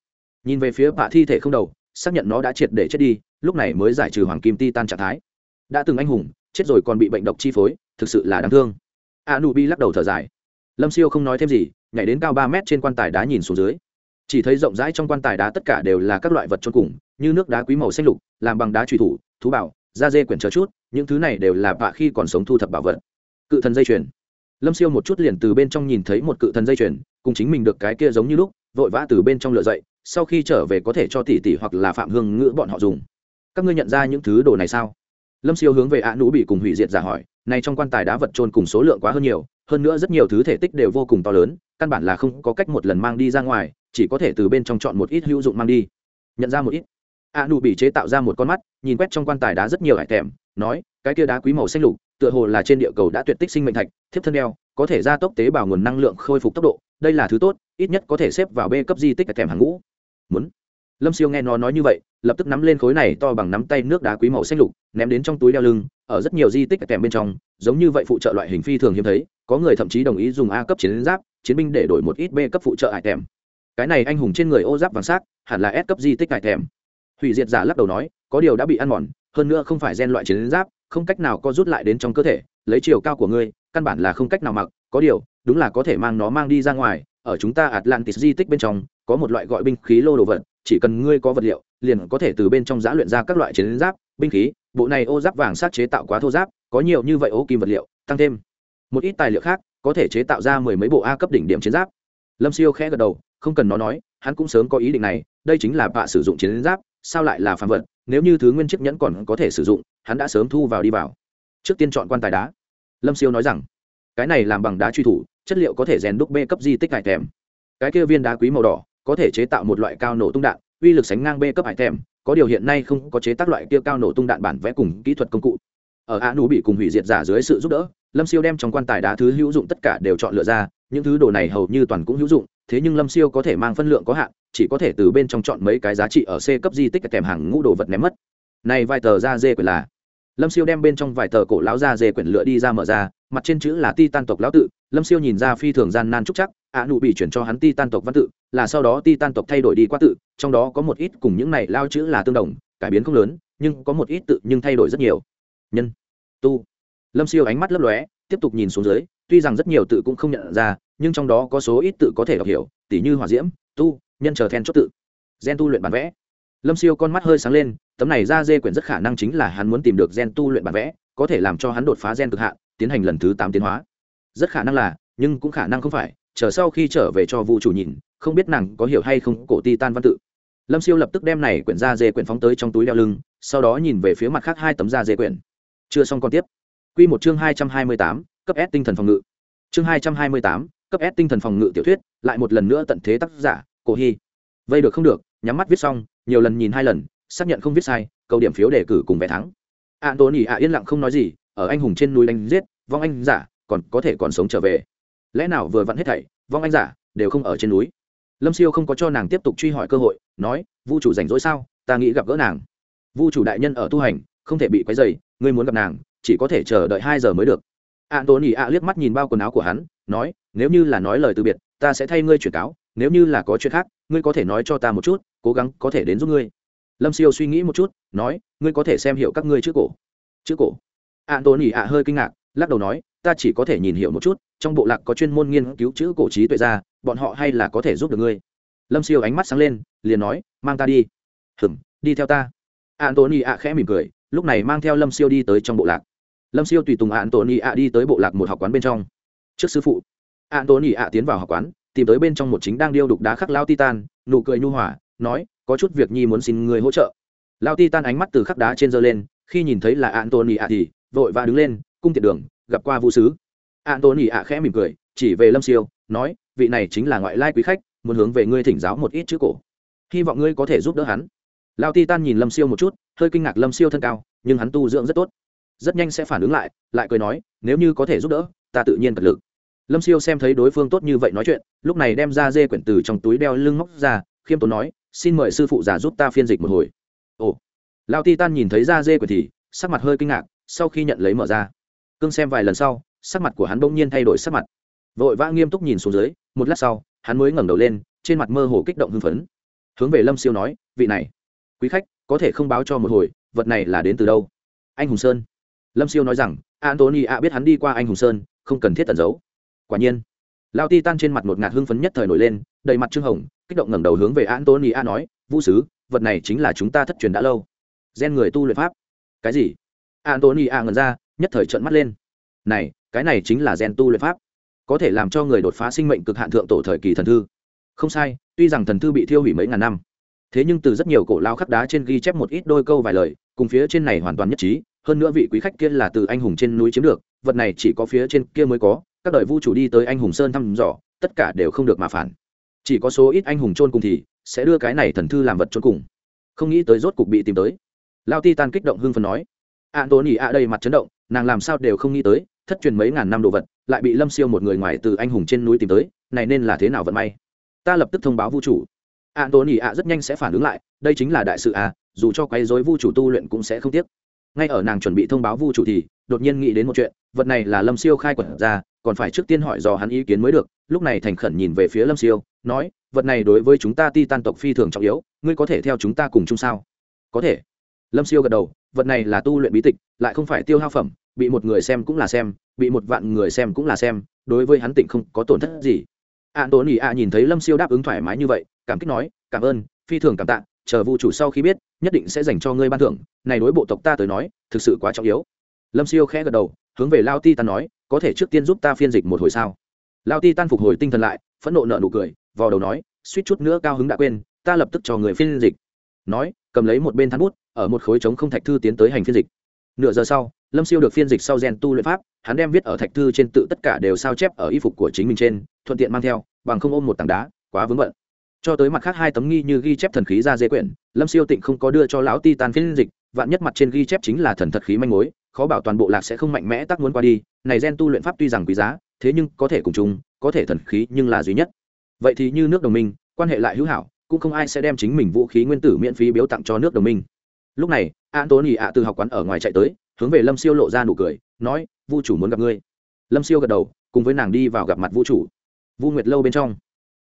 Nhìn về phía vạ thi thể không đầu, xác nhận nó đã triệt để chết đi, lúc này mới giải trừ hoàng kim ti tan trạng thái. Đã từng anh hùng, chết rồi còn bị bệnh độc chi phối, thực sự là đáng thương. A nu bi lắc đầu thở dài. Lâm siêu không nói thêm gì nhảy đến cao ba mét trên quan tài đá nhìn xuống dưới. Chỉ thấy rộng rãi trong quan tài đá tất cả đều là các loại vật trôn cùng, như nước đá quý màu xanh lục, làm bằng đá truy thủ, thú bảo, da dê quyển chờ chút, những thứ này đều là vạ khi còn sống thu thập bảo vật. Cự thần dây chuyền. Lâm siêu một chút liền từ bên trong nhìn thấy một cự thần dây chuyền, cùng chính mình được cái kia giống như lúc, vội vã từ bên trong lựa dậy, sau khi trở về có thể cho tỷ tỷ hoặc là phạm hương ngữ bọn họ dùng. Các ngươi nhận ra những thứ đồ này sao? Lâm siêu hướng về ạ nũ bị cùng hủy diệt giả hỏi này trong quan tài đá vật trôn cùng số lượng quá hơn nhiều, hơn nữa rất nhiều thứ thể tích đều vô cùng to lớn, căn bản là không có cách một lần mang đi ra ngoài, chỉ có thể từ bên trong chọn một ít hữu dụng mang đi. Nhận ra một ít. A nụ bị chế tạo ra một con mắt, nhìn quét trong quan tài đá rất nhiều hải thèm nói, cái kia đá quý màu xanh lục, tựa hồ là trên địa cầu đã tuyệt tích sinh mệnh thạch, thiếp thân đeo, có thể gia tốc tế bào nguồn năng lượng khôi phục tốc độ, đây là thứ tốt, ít nhất có thể xếp vào b cấp di tích thèm hàng ngũ. Muốn. Lâm siêu nghe nó nói như vậy lập tức nắm lên khối này to bằng nắm tay nước đá quý màu xanh lục, ném đến trong túi đeo lưng, ở rất nhiều di tích kèm bên trong, giống như vậy phụ trợ loại hình phi thường hiếm thấy, có người thậm chí đồng ý dùng a cấp chiến giáp, chiến binh để đổi một ít b cấp phụ trợ hải thèm cái này anh hùng trên người ô giáp vàng sắc, hẳn là S cấp di tích hải thèm hủy diệt giả lắc đầu nói, có điều đã bị ăn mòn, hơn nữa không phải gen loại chiến giáp, không cách nào co rút lại đến trong cơ thể, lấy chiều cao của ngươi, căn bản là không cách nào mặc, có điều, đúng là có thể mang nó mang đi ra ngoài, ở chúng ta atlantis di tích bên trong, có một loại gọi binh khí lô đồ vật chỉ cần ngươi có vật liệu, liền có thể từ bên trong giã luyện ra các loại chiến giáp, binh khí, bộ này ô giáp vàng sát chế tạo quá thô giáp, có nhiều như vậy ô kim vật liệu, tăng thêm một ít tài liệu khác, có thể chế tạo ra mười mấy bộ a cấp đỉnh điểm chiến giáp. Lâm siêu khẽ gật đầu, không cần nó nói, hắn cũng sớm có ý định này, đây chính là bạ sử dụng chiến giáp, sao lại là phản vật, nếu như thứ nguyên chiếc nhẫn còn có thể sử dụng, hắn đã sớm thu vào đi vào. Trước tiên chọn quan tài đá. Lâm siêu nói rằng, cái này làm bằng đá truy thủ, chất liệu có thể rèn đúc b cấp di tích hải thèm cái kia viên đá quý màu đỏ có thể chế tạo một loại cao nổ tung đạn, uy lực sánh ngang b cấp hải thèm, có điều hiện nay không có chế tác loại kia cao nổ tung đạn bản vẽ cùng kỹ thuật công cụ. Ở a nú bị cùng hủy diệt giả dưới sự giúp đỡ, lâm siêu đem trong quan tài đá thứ hữu dụng tất cả đều chọn lựa ra, những thứ đồ này hầu như toàn cũng hữu dụng, thế nhưng lâm siêu có thể mang phân lượng có hạn, chỉ có thể từ bên trong chọn mấy cái giá trị ở c cấp di tích kèm hàng ngũ đồ vật ném mất. Này vài tờ da dê quyển là. Lâm siêu đem bên trong vài tờ cổ lão da dê quyển lựa đi ra mở ra mặt trên chữ là ti tan tộc lão tự, lâm siêu nhìn ra phi thường gian nan trúc chắc, ạ nụ bị chuyển cho hắn ti tan tộc văn tự, là sau đó ti tan tộc thay đổi đi qua tự, trong đó có một ít cùng những này lao chữ là tương đồng, cải biến không lớn, nhưng có một ít tự nhưng thay đổi rất nhiều. Nhân, tu. Lâm siêu ánh mắt lấp lóe, tiếp tục nhìn xuống dưới, tuy rằng rất nhiều tự cũng không nhận ra, nhưng trong đó có số ít tự có thể đọc hiểu, tỉ như hỏa diễm, tu, nhân chờ then chốt tự. Gen tu luyện bản vẽ. Lâm siêu con mắt hơi sáng lên, tấm này ra dê quyển rất khả năng chính là hắn muốn tìm được gen tu luyện bản vẽ, có thể làm cho hắn đột phá gen cực hạn tiến hành lần thứ tám tiến hóa. Rất khả năng là, nhưng cũng khả năng không phải, chờ sau khi trở về cho vũ chủ nhìn, không biết nàng có hiểu hay không cổ ti tan văn tự. Lâm siêu lập tức đem này quyển da dê quyển phóng tới trong túi đeo lưng, sau đó nhìn về phía mặt khác hai tấm da dê quyển. Chưa xong còn tiếp. Q một chương hai trăm hai mươi tám, cấp s tinh thần phòng ngự. Chương hai trăm hai mươi tám, cấp s tinh thần phòng ngự tiểu thuyết, lại một lần nữa tận thế tác giả, cổ hy. Vây được không được, nhắm mắt viết xong, nhiều lần nhìn hai lần, xác nhận không viết sai, câu điểm phiếu đề cử cùng vẻ thắng. A tôn ỉ ạ yên lặng không nói gì ở anh hùng trên núi đánh giết, vong anh giả còn có thể còn sống trở về. Lẽ nào vừa vặn hết thảy, vong anh giả đều không ở trên núi? Lâm siêu không có cho nàng tiếp tục truy hỏi cơ hội, nói, vu chủ rảnh rỗi sao? Ta nghĩ gặp gỡ nàng. Vu chủ đại nhân ở tu hành, không thể bị quấy dày ngươi muốn gặp nàng, chỉ có thể chờ đợi hai giờ mới được. An tôn ỉ ạ liếc mắt nhìn bao quần áo của hắn, nói, nếu như là nói lời từ biệt, ta sẽ thay ngươi chuyển cáo, nếu như là có chuyện khác, ngươi có thể nói cho ta một chút, cố gắng có thể đến giúp ngươi. Lâm siêu suy nghĩ một chút, nói, ngươi có thể xem hiểu các ngươi chữ cổ. Chữ cổ? Anthony tôn ỉ ạ hơi kinh ngạc lắc đầu nói ta chỉ có thể nhìn hiểu một chút trong bộ lạc có chuyên môn nghiên cứu chữ cổ trí tuệ ra bọn họ hay là có thể giúp được ngươi. Lâm siêu ánh mắt sáng lên liền nói mang ta đi. Hừm đi theo ta. Anthony tôn ỉ ạ khẽ mỉm cười lúc này mang theo lâm siêu đi tới trong bộ lạc. Lâm siêu tùy tùng Anthony tôn ỉ ạ đi tới bộ lạc một học quán bên trong. Trước sư phụ Anthony tôn ạ tiến vào học quán tìm tới bên trong một chính đang điêu đục đá khắc lao titan nụ cười nhu hòa, nói có chút việc nhi muốn xin người hỗ trợ. Lao titan ánh mắt từ khắc đá trên giơ lên khi nhìn thấy là Anthony tôn ạ thì vội và đứng lên, cung tiện đường, gặp qua vũ sứ. An tôn ỉ ạ khẽ mỉm cười, chỉ về lâm siêu, nói, vị này chính là ngoại lai quý khách, muốn hướng về ngươi thỉnh giáo một ít chữ cổ. Hy vọng ngươi có thể giúp đỡ hắn. Lao ti tan nhìn lâm siêu một chút, hơi kinh ngạc lâm siêu thân cao, nhưng hắn tu dưỡng rất tốt. Rất nhanh sẽ phản ứng lại lại cười nói, nếu như có thể giúp đỡ, ta tự nhiên cật lực. Lâm siêu xem thấy đối phương tốt như vậy nói chuyện, lúc này đem ra dê quyển từ trong túi đeo lưng móc ra, khiêm tốn nói, xin mời sư phụ già giúp ta phiên dịch một hồi. Ồ. Lao ti tan nhìn thấy ra dê quyển thì, sắc mặt hơi kinh ngạc sau khi nhận lấy mở ra. Cương xem vài lần sau, sắc mặt của hắn bỗng nhiên thay đổi sắc mặt. Vội vã nghiêm túc nhìn xuống dưới, một lát sau, hắn mới ngẩng đầu lên, trên mặt mơ hồ kích động hưng phấn. Hướng về lâm siêu nói, vị này, quý khách, có thể không báo cho một hồi, vật này là đến từ đâu? Anh hùng sơn. Lâm siêu nói rằng antony a biết hắn đi qua anh hùng sơn, không cần thiết tận giấu. Quả nhiên, lao ti tan trên mặt một ngạt hưng phấn nhất thời nổi lên, đầy mặt trương hồng, kích động ngẩng đầu hướng về antony a nói, vũ sứ, vật này chính là chúng ta thất truyền đã lâu. Gen người tu luyện pháp. Cái gì? Antony a ngẩn ra, nhất thời trợn mắt lên. Này, cái này chính là gen tu luyện pháp. Có thể làm cho người đột phá sinh mệnh cực hạn thượng tổ thời kỳ thần thư. Không sai, tuy rằng thần thư bị thiêu hủy mấy ngàn năm, thế nhưng từ rất nhiều cổ lao khắc đá trên ghi chép một ít đôi câu vài lời, cùng phía trên này hoàn toàn nhất trí, hơn nữa vị quý khách kia là từ anh hùng trên núi chiếm được, vật này chỉ có phía trên kia mới có, các đời vũ chủ đi tới anh hùng sơn thăm dò, tất cả đều không được mà phản. Chỉ có số ít anh hùng chôn cùng thì sẽ đưa cái này thần thư làm vật chôn cùng. Không nghĩ tới rốt cục bị tìm tới. Lao ti tan kích động hưng phần nói an ạ đây mặt chấn động, nàng làm sao đều không nghĩ tới, thất truyền mấy ngàn năm đồ vật, lại bị lâm siêu một người ngoài từ anh hùng trên núi tìm tới, này nên là thế nào vận may? Ta lập tức thông báo vu chủ. An ạ rất nhanh sẽ phản ứng lại, đây chính là đại sự à dù cho quấy dối vu chủ tu luyện cũng sẽ không tiếc. Ngay ở nàng chuẩn bị thông báo vu chủ thì, đột nhiên nghĩ đến một chuyện, vật này là lâm siêu khai quật ra, còn phải trước tiên hỏi dò hắn ý kiến mới được, lúc này thành khẩn nhìn về phía lâm siêu, nói, vật này đối với chúng ta ti tan tộc phi thường trọng yếu, ngươi có thể theo chúng ta cùng chung sao? Có thể. Lâm siêu gật đầu vật này là tu luyện bí tịch, lại không phải tiêu hao phẩm, bị một người xem cũng là xem, bị một vạn người xem cũng là xem, đối với hắn tịnh không có tổn thất gì. An tốn ỉ a nhìn thấy lâm siêu đáp ứng thoải mái như vậy, cảm kích nói, cảm ơn, phi thường cảm tạ, chờ vụ chủ sau khi biết, nhất định sẽ dành cho ngươi ban thưởng, này đối bộ tộc ta tới nói, thực sự quá trọng yếu. Lâm siêu khẽ gật đầu, hướng về lao ti tan nói, có thể trước tiên giúp ta phiên dịch một hồi sao? Lao ti tan phục hồi tinh thần lại, phẫn nộ nợ nụ cười vào đầu nói, suýt chút nữa cao hứng đã quên, ta lập tức cho người phiên dịch. Nói, cầm lấy một bên thắn bút ở một khối trống không thạch thư tiến tới hành phiên dịch. Nửa giờ sau, lâm siêu được phiên dịch sau gen tu luyện pháp, hắn đem viết ở thạch thư trên tự tất cả đều sao chép ở y phục của chính mình trên, thuận tiện mang theo, bằng không ôm một tảng đá, quá vướng bận. Cho tới mặt khác hai tấm nghi như ghi chép thần khí ra dây quyển, lâm siêu tịnh không có đưa cho lão ti tan phiên dịch, vạn nhất mặt trên ghi chép chính là thần thật khí manh mối, khó bảo toàn bộ lạc sẽ không mạnh mẽ tác muốn qua đi, này gen tu luyện pháp tuy rằng quý giá, thế nhưng có thể cùng chung, có thể thần khí nhưng là duy nhất. Vậy thì như nước đồng minh, quan hệ lại hữu hảo, cũng không ai sẽ đem chính mình vũ khí nguyên tử miễn phí biếu tặng cho nước đồng minh lúc này an tốn ỉ ạ từ học quán ở ngoài chạy tới, hướng về lâm siêu lộ ra nụ cười, nói, vu chủ muốn gặp ngươi. Lâm siêu gật đầu, cùng với nàng đi vào gặp mặt vu chủ. Vu nguyệt lâu bên trong,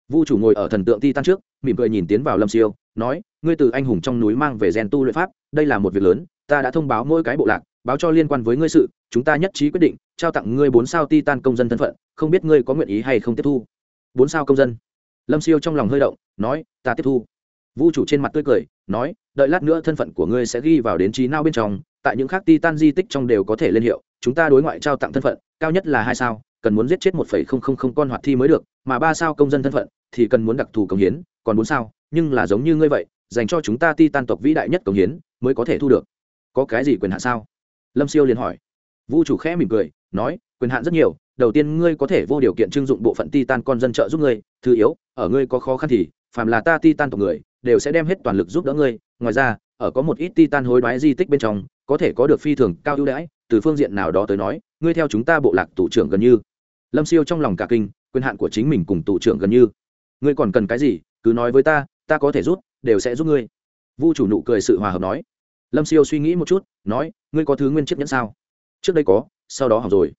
vu chủ ngồi ở thần tượng ti tan trước, mỉm cười nhìn tiến vào lâm siêu, nói, ngươi từ anh hùng trong núi mang về gen tu luyện pháp, đây là một việc lớn, ta đã thông báo mỗi cái bộ lạc, báo cho liên quan với ngươi sự, chúng ta nhất trí quyết định, trao tặng ngươi bốn sao ti tan công dân thân phận, không biết ngươi có nguyện ý hay không tiếp thu. Bốn sao công dân? Lâm siêu trong lòng hơi động, nói, ta tiếp thu. Vũ chủ trên mặt tươi cười, nói, đợi lát nữa thân phận của ngươi sẽ ghi vào đến trí nao bên trong, tại những khác ti tan di tích trong đều có thể lên hiệu, chúng ta đối ngoại trao tặng thân phận, cao nhất là hai sao, cần muốn giết chết một phẩy không không không con hoạt thi mới được, mà ba sao công dân thân phận thì cần muốn đặc thù công hiến, còn bốn sao, nhưng là giống như ngươi vậy, dành cho chúng ta ti tan tộc vĩ đại nhất công hiến mới có thể thu được. Có cái gì quyền hạn sao? Lâm siêu liền hỏi. Vũ chủ khẽ mỉm cười, nói, quyền hạn rất nhiều, đầu tiên ngươi có thể vô điều kiện trưng dụng bộ phận ti tan con dân trợ giúp ngươi, thứ yếu, ở ngươi có khó khăn thì, phàm là ta ti tan tộc người đều sẽ đem hết toàn lực giúp đỡ ngươi. Ngoài ra, ở có một ít titan hối đoái di tích bên trong, có thể có được phi thường cao ưu đãi, từ phương diện nào đó tới nói, ngươi theo chúng ta bộ lạc tủ trưởng gần như. Lâm siêu trong lòng cả kinh, quyền hạn của chính mình cùng tủ trưởng gần như. Ngươi còn cần cái gì, cứ nói với ta ta có thể rút đều sẽ giúp ngươi. Vu chủ nụ cười sự hòa hợp nói. Lâm siêu suy nghĩ một chút, nói, ngươi có thứ nguyên chiếc nhẫn sao? Trước đây có, sau đó học rồi.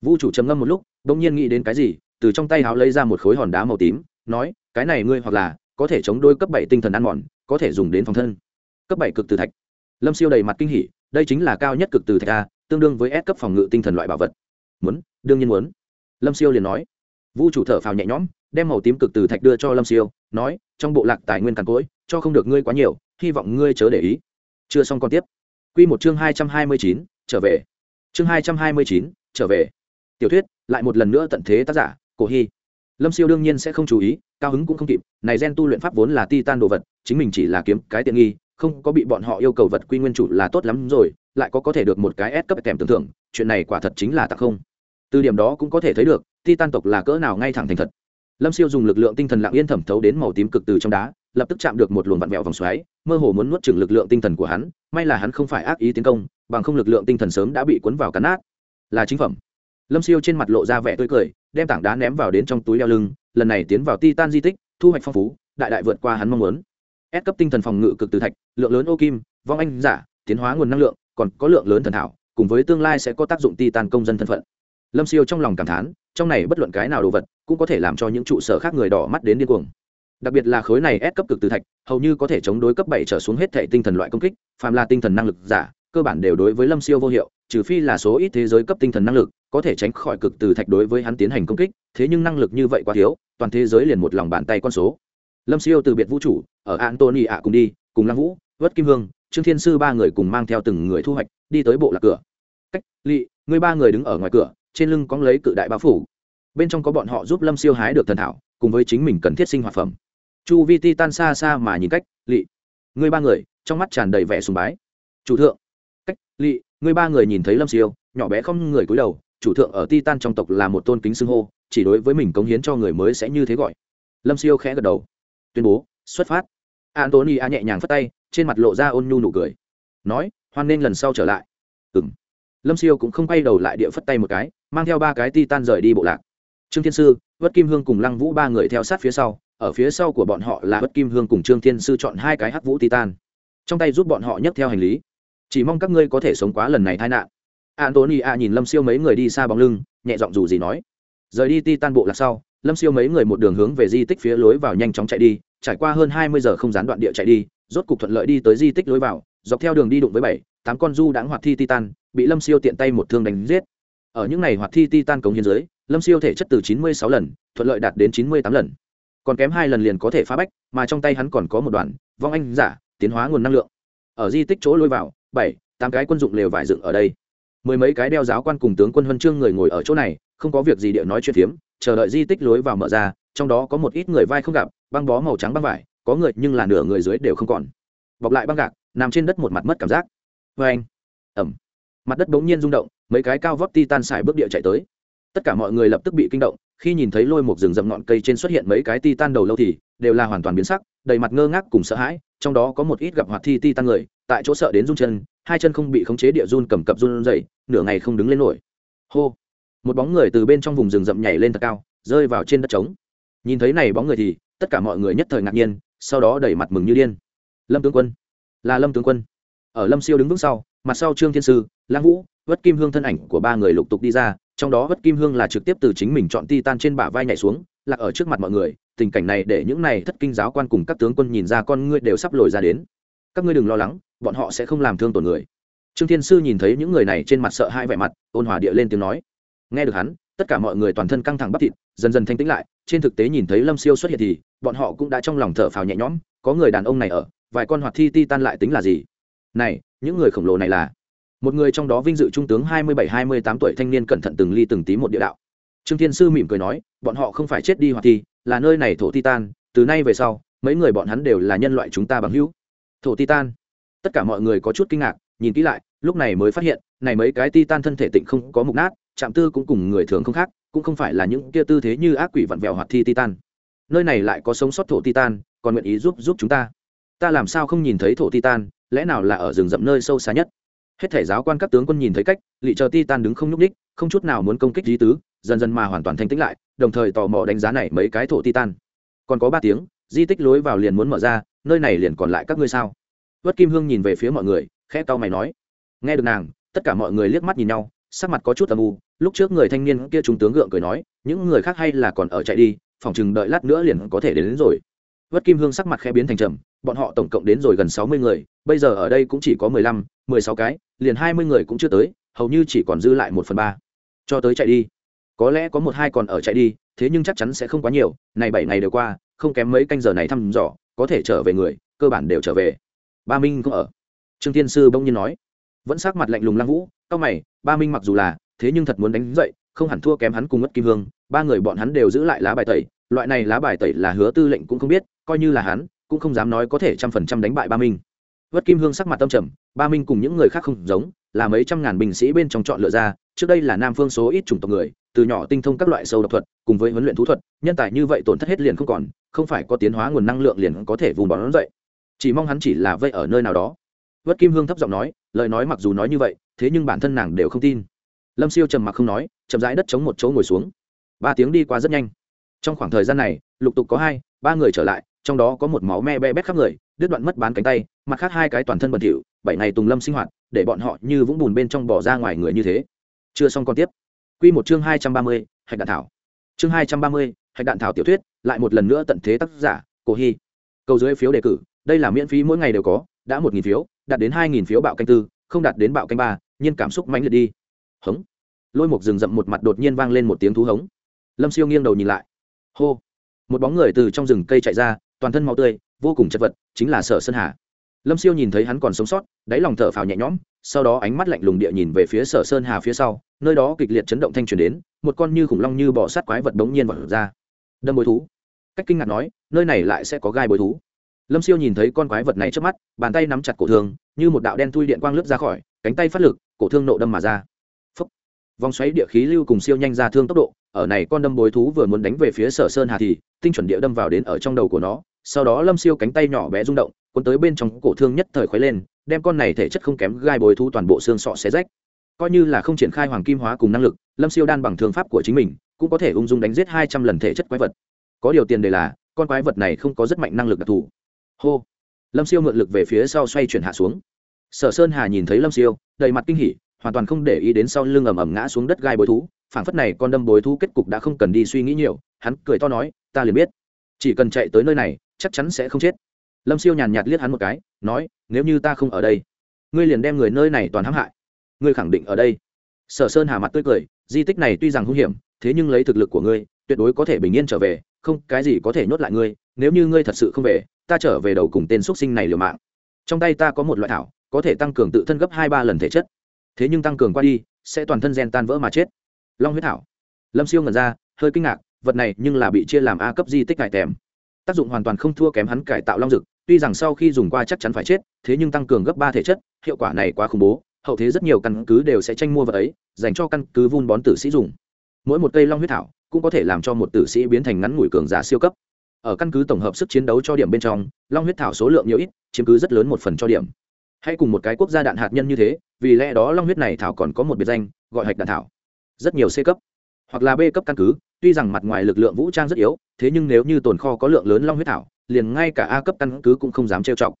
Vu chủ trầm ngâm một lúc đ ỗ n g nhiên nghĩ đến cái gì, từ trong tay háo lấy ra một khối hòn đá màu tím, nói, cái này ngươi hoặc là có thể chống đôi cấp bảy tinh thần ăn mòn, có thể dùng đến phòng thân. Cấp bảy cực từ thạch. Lâm siêu đầy mặt kinh hỉ, đây chính là cao nhất cực từ thạch a, tương đương với S cấp phòng ngự tinh thần loại bảo vật. Muốn, đương nhiên muốn. Lâm siêu liền nói. Vu chủ thở phào nhẹ nhõm, đem màu tím cực từ thạch đưa cho lâm siêu, nói, trong bộ lạc tài nguyên càn cối cho không được ngươi quá nhiều, hy vọng ngươi chớ để ý. Chưa xong còn tiếp. Q một chương hai trăm hai mươi chín, trở về. Chương hai trăm hai mươi chín, trở về. Tiểu thuyết, lại một lần nữa tận thế tác giả, cổ hy lâm siêu đương nhiên sẽ không chú ý, cao hứng cũng không kịp, này gen tu luyện pháp vốn là ti tan đồ vật, chính mình chỉ là kiếm cái tiện nghi, không có bị bọn họ yêu cầu vật quy nguyên chủ là tốt lắm rồi, lại có có thể được một cái s cấp kèm tưởng thưởng, chuyện này quả thật chính là tặc không. Từ điểm đó cũng có thể thấy được ti tan tộc là cỡ nào ngay thẳng thành thật. Lâm siêu dùng lực lượng tinh thần lặng yên thẩm thấu đến màu tím cực từ trong đá, lập tức chạm được một luồng vặn vẹo vòng xoáy, mơ hồ muốn nuốt chừng lực lượng tinh thần của hắn, may là hắn không phải ác ý tiến công, bằng không lực lượng tinh thần sớm đã bị cuốn vào cắn nát. Là chính phẩm. Lâm siêu trên mặt lộ ra vẻ tươi cười đem tảng đá ném vào đến trong túi đeo lưng, lần này tiến vào Titan di tích, thu hoạch phong phú, đại đại vượt qua hắn mong muốn. Ép cấp tinh thần phòng ngự cực từ thạch, lượng lớn ô kim, vong anh, giả, tiến hóa nguồn năng lượng, còn có lượng lớn thần thảo, cùng với tương lai sẽ có tác dụng Titan công dân thân phận. Lâm siêu trong lòng cảm thán, trong này bất luận cái nào đồ vật, cũng có thể làm cho những trụ sở khác người đỏ mắt đến điên cuồng. Đặc biệt là khối này ép cấp cực từ thạch, hầu như có thể chống đối cấp bảy trở xuống hết thể tinh thần loại công kích, phàm là tinh thần năng lực giả, cơ bản đều đối với lâm siêu vô hiệu, trừ phi là số ít thế giới cấp tinh thần năng lực có thể tránh khỏi cực từ thạch đối với hắn tiến hành công kích, thế nhưng năng lực như vậy quá thiếu, toàn thế giới liền một lòng bàn tay con số. Lâm siêu từ biệt vũ trụ, ở antony ạ cùng đi, cùng lăng vũ, vất kim hương, trương thiên sư ba người cùng mang theo từng người thu hoạch, đi tới bộ lạc cửa. Cách lỵ người ba người đứng ở ngoài cửa, trên lưng cóng lấy cự đại bao phủ. Bên trong có bọn họ giúp lâm siêu hái được thần thảo, cùng với chính mình cần thiết sinh hoạt phẩm. Chu vi ti tan xa xa mà nhìn cách lỵ người ba người, trong mắt tràn đầy vẻ sùng bái. Chủ thượng, cách lỵ người ba người nhìn thấy lâm siêu, nhỏ bé không người cúi đầu chủ thượng ở Titan trong tộc là một tôn kính xưng hô, chỉ đối với mình cống hiến cho người mới sẽ như thế gọi. Lâm siêu khẽ gật đầu. Tuyên bố, xuất phát. Antony a nhẹ nhàng phất tay, trên mặt lộ ra ôn nhu nụ cười. Nói, hoan nên lần sau trở lại. Ừng lâm siêu cũng không quay đầu lại địa phất tay một cái, mang theo ba cái ti tan rời đi bộ lạc. Trương thiên sư, vất kim hương cùng lăng vũ ba người theo sát phía sau, ở phía sau của bọn họ là vất kim hương cùng trương thiên sư chọn hai cái hắc vũ ti tan trong tay giúp bọn họ nhấc theo hành lý. Chỉ mong các ngươi có thể sống quá lần này tai nạn antony a nhìn lâm siêu mấy người đi xa bóng lưng, nhẹ giọng dù gì nói. Rời đi ti tan bộ lạc sau, lâm siêu mấy người một đường hướng về di tích phía lối vào nhanh chóng chạy đi, trải qua hơn hai mươi giờ không gián đoạn địa chạy đi, rốt cục thuận lợi đi tới di tích lối vào, dọc theo đường đi đụng với bảy, tám con du đãng hoạt thi titan, bị lâm siêu tiện tay một thương đánh giết. Ở những ngày hoạt thi titan cống hiến dưới, lâm siêu thể chất từ chín mươi sáu lần, thuận lợi đạt đến chín mươi tám lần. Còn kém hai lần liền có thể phá bách, mà trong tay hắn còn có một đoàn, vong anh giả, tiến hóa nguồn năng lượng. Ở di tích chỗ lôi vào, bảy, tám cái quân dụng lều vải dựng ở đây mười mấy cái đeo giáo quan cùng tướng quân huân chương người ngồi ở chỗ này, không có việc gì địa nói chuyện phiếm, chờ đợi di tích lối vào mở ra, trong đó có một ít người vai không gặp, băng bó màu trắng băng vải, có người nhưng là nửa người dưới đều không còn. Bọc lại băng gạc, nằm trên đất một mặt mất cảm giác. Vê anh, ẩm, mặt đất bỗng nhiên rung động, mấy cái cao vóc ti tan xài bước địa chạy tới. Tất cả mọi người lập tức bị kinh động, khi nhìn thấy lôi một rừng rậm ngọn cây trên xuất hiện mấy cái ti tan đầu lâu thì đều là hoàn toàn biến sắc, đầy mặt ngơ ngác cùng sợ hãi, trong đó có một ít gặp hoạt thi ti tan người, tại chỗ sợ đến run chân hai chân không bị khống chế địa run cầm cập run dậy nửa ngày không đứng lên nổi. Hô! Một bóng người từ bên trong vùng rừng rậm nhảy lên thật cao, rơi vào trên đất trống. Nhìn thấy này bóng người thì tất cả mọi người nhất thời ngạc nhiên, sau đó đẩy mặt mừng như điên. Lâm tướng quân! Là lâm tướng quân. Ở lâm siêu đứng vững sau, mặt sau trương thiên sư lang vũ, vất kim hương thân ảnh của ba người lục tục đi ra, trong đó vất kim hương là trực tiếp từ chính mình chọn ti tan trên bả vai nhảy xuống, lạc ở trước mặt mọi người, tình cảnh này để những này thất kinh giáo quan cùng các tướng quân nhìn ra con ngươi đều sắp lồi ra đến. Các ngươi đừng lo lắng bọn họ sẽ không làm thương tổn người. Trương thiên sư nhìn thấy những người này trên mặt sợ hai vẻ mặt, ôn hòa địa lên tiếng nói. Nghe được hắn, tất cả mọi người toàn thân căng thẳng bắp thịt, dần dần thanh tĩnh lại, trên thực tế nhìn thấy lâm siêu xuất hiện thì, bọn họ cũng đã trong lòng thở phào nhẹ nhõm, có người đàn ông này ở, vài con hoạt thi ti tan lại tính là gì? Này, những người khổng lồ này là? Một người trong đó vinh dự trung tướng hai mươi bảy, hai mươi tám tuổi thanh niên cẩn thận từng ly từng tí một địa đạo. Trương thiên sư mỉm cười nói, bọn họ không phải chết đi hoạt thi, là nơi này thổ titan từ nay về sau, mấy người bọn hắn đều là nhân loại chúng ta bằng hữu. Thổ titan tất cả mọi người có chút kinh ngạc, nhìn kỹ lại, lúc này mới phát hiện, này mấy cái titan thân thể tịnh không có mục nát chạm tư cũng cùng người thường không khác, cũng không phải là những kia tư thế như ác quỷ vặn vẹo hoạt thi titan. Nơi này lại có sống sót thổ titan, còn nguyện ý giúp giúp chúng ta. Ta làm sao không nhìn thấy thổ titan, lẽ nào là ở rừng rậm nơi sâu xa nhất? Hết thể giáo quan các tướng quân nhìn thấy cách lị chờ titan đứng không nhúc ních không chút nào muốn công kích lý tứ, dần dần mà hoàn toàn thanh tĩnh lại, đồng thời tò mò đánh giá này mấy cái thổ titan. Còn có ba tiếng, di tích lối vào liền muốn mở ra, nơi này liền còn lại các ngươi sao? Vất kim hương nhìn về phía mọi người khẽ cau mày nói. Nghe được nàng tất cả mọi người liếc mắt nhìn nhau sắc mặt có chút âm u. Lúc trước người thanh niên kia trung tướng gượng cười nói những người khác hay là còn ở chạy đi phòng chừng đợi lát nữa liền có thể đến, đến rồi. Vất kim hương sắc mặt khẽ biến thành trầm bọn họ tổng cộng đến rồi gần sáu mươi người bây giờ ở đây cũng chỉ có mười lăm mười sáu cái liền hai mươi người cũng chưa tới hầu như chỉ còn dư lại một phần ba. Cho tới chạy đi. Có lẽ có một hai còn ở chạy đi thế nhưng chắc chắn sẽ không quá nhiều này bảy ngày đều qua không kém mấy canh giờ này thăm dò có thể trở về người cơ bản đều trở về ba minh cũng ở. Trương tiên sư bỗng nhiên nói. Vẫn sắc mặt lạnh lùng lăng vũ cao mày, ba minh mặc dù là, thế nhưng thật muốn đánh dậy, không hẳn thua kém hắn cùng mất kim hương, ba người bọn hắn đều giữ lại lá bài tẩy, loại này lá bài tẩy là hứa tư lệnh cũng không biết, coi như là hắn, cũng không dám nói có thể trăm phần trăm đánh bại ba minh. Vất kim hương sắc mặt tâm trầm, ba minh cùng những người khác không giống, là mấy trăm ngàn binh sĩ bên trong chọn lựa ra, trước đây là nam phương số ít chủng tộc người, từ nhỏ tinh thông các loại sâu độc thuật, cùng với huấn luyện thú thuật, nhân tài như vậy tổn thất hết liền không còn, không phải có tiến hóa nguồn năng lượng liền có thể vùng bón dậy chỉ mong hắn chỉ là vây ở nơi nào đó. Vất kim hương thấp giọng nói, lời nói mặc dù nói như vậy, thế nhưng bản thân nàng đều không tin. Lâm siêu trầm mặc không nói, chậm rãi đất chống một chỗ ngồi xuống. Ba tiếng đi qua rất nhanh. Trong khoảng thời gian này, lục tục có hai, ba người trở lại, trong đó có một máu me be bét khắp người, đứt đoạn mất bán cánh tay, mặt khác hai cái toàn thân bẩn thỉu, bảy ngày tùng lâm sinh hoạt, để bọn họ như vũng bùn bên trong bỏ ra ngoài người như thế. Chưa xong còn tiếp. Q một chương hai trăm ba mươi, hạch đạn thảo. Chương hai trăm ba mươi, hạch đạn thảo tiểu thuyết, lại một lần nữa tận thế tác giả, cổ hy. Câu dưới phiếu đề cử đây là miễn phí mỗi ngày đều có, đã một nghìn phiếu, đạt đến hai nghìn phiếu bạo canh tư, không đạt đến bạo canh ba, nhiên cảm xúc mãnh liệt đi. Hống. Lôi một rừng rậm một mặt đột nhiên vang lên một tiếng thú hống. Lâm siêu nghiêng đầu nhìn lại. Hô. Một bóng người từ trong rừng cây chạy ra, toàn thân màu tươi, vô cùng chật vật, chính là sở sơn hà. Lâm siêu nhìn thấy hắn còn sống sót, đáy lòng thở phào nhẹ nhõm, sau đó ánh mắt lạnh lùng địa nhìn về phía sở sơn hà phía sau, nơi đó kịch liệt chấn động thanh truyền đến, một con như khủng long như bọ sát quái vật bỗng nhiên vật ra. Đâm bối thú. Cách kinh ngạc nói, nơi này lại sẽ có gai bối thú lâm siêu nhìn thấy con quái vật này trước mắt, bàn tay nắm chặt cổ thương, như một đạo đen thui điện quang lướt ra khỏi, cánh tay phát lực, cổ thương nộ đâm mà ra. Phúc. vòng xoáy địa khí lưu cùng siêu nhanh ra thương tốc độ, ở này con đâm bối thú vừa muốn đánh về phía sở sơn hà thì, tinh chuẩn địa đâm vào đến ở trong đầu của nó, sau đó lâm siêu cánh tay nhỏ bé rung động, cuốn tới bên trong cổ thương nhất thời khuấy lên, đem con này thể chất không kém gai bối thú toàn bộ xương sọ xé rách. Coi như là không triển khai hoàng kim hóa cùng năng lực, lâm siêu đan bằng thương pháp của chính mình, cũng có thể ung dung đánh giết hai trăm lần thể chất quái vật. Có điều tiền đề là, con quái vật này không có rất mạnh năng lực đặc thù hô. Lâm siêu mượn lực về phía sau xoay chuyển hạ xuống. Sở sơn hà nhìn thấy lâm siêu, đầy mặt kinh hỉ, hoàn toàn không để ý đến sau lưng ầm ầm ngã xuống đất gai bối thú. Phảng phất này con đâm bối thú kết cục đã không cần đi suy nghĩ nhiều, hắn cười to nói, ta liền biết. Chỉ cần chạy tới nơi này, chắc chắn sẽ không chết. Lâm siêu nhàn nhạt liếc hắn một cái, nói, nếu như ta không ở đây, ngươi liền đem người nơi này toàn hãm hại. Ngươi khẳng định ở đây. Sở sơn hà mặt tươi cười, di tích này tuy rằng hung hiểm, thế nhưng lấy thực lực của ngươi, tuyệt đối có thể bình yên trở về, không, cái gì có thể nhốt lại ngươi, nếu như ngươi thật sự không về ta trở về đầu cùng tên x sinh này liều mạng. Trong tay ta có một loại thảo, có thể tăng cường tự thân gấp hai ba lần thể chất. Thế nhưng tăng cường qua đi, sẽ toàn thân gen tan vỡ mà chết. Long huyết thảo. Lâm siêu ngẩn ra, hơi kinh ngạc, vật này nhưng là bị chia làm a cấp di tích cải tèm. Tác dụng hoàn toàn không thua kém hắn cải tạo long dực, tuy rằng sau khi dùng qua chắc chắn phải chết, thế nhưng tăng cường gấp ba thể chất, hiệu quả này quá khủng bố, hậu thế rất nhiều căn cứ đều sẽ tranh mua vật ấy, dành cho căn cứ vun bón tử sĩ dùng. Mỗi một cây long huyết thảo cũng có thể làm cho một tử sĩ biến thành ngắn ngủi cường giả siêu cấp ở căn cứ tổng hợp sức chiến đấu cho điểm bên trong, long huyết thảo số lượng nhiều ít, chiếm cứ rất lớn một phần cho điểm. Hay cùng một cái quốc gia đạn hạt nhân như thế, vì lẽ đó long huyết này thảo còn có một biệt danh, gọi hạch đạn thảo. Rất nhiều c cấp hoặc là b cấp căn cứ, tuy rằng mặt ngoài lực lượng vũ trang rất yếu, thế nhưng nếu như tồn kho có lượng lớn long huyết thảo, liền ngay cả a cấp căn cứ cũng không dám trêu chọc.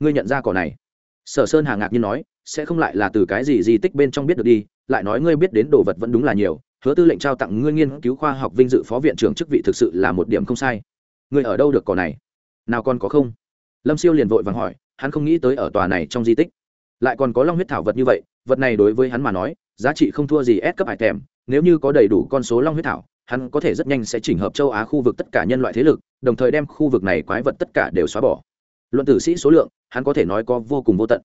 Ngươi nhận ra cỏ này? Sở sơn hà ngạc nhiên nói, sẽ không lại là từ cái gì di tích bên trong biết được đi, lại nói ngươi biết đến đồ vật vẫn đúng là nhiều, hứa tư lệnh trao tặng ngươi nghiên cứu khoa học vinh dự phó viện trưởng chức vị thực sự là một điểm không sai ngươi ở đâu được cỏ này? Nào còn có không? Lâm siêu liền vội vàng hỏi, hắn không nghĩ tới ở tòa này trong di tích. Lại còn có long huyết thảo vật như vậy, vật này đối với hắn mà nói, giá trị không thua gì ép cấp hải thèm nếu như có đầy đủ con số long huyết thảo, hắn có thể rất nhanh sẽ chỉnh hợp châu á khu vực tất cả nhân loại thế lực, đồng thời đem khu vực này quái vật tất cả đều xóa bỏ. Luận tử sĩ số lượng, hắn có thể nói có vô cùng vô tận.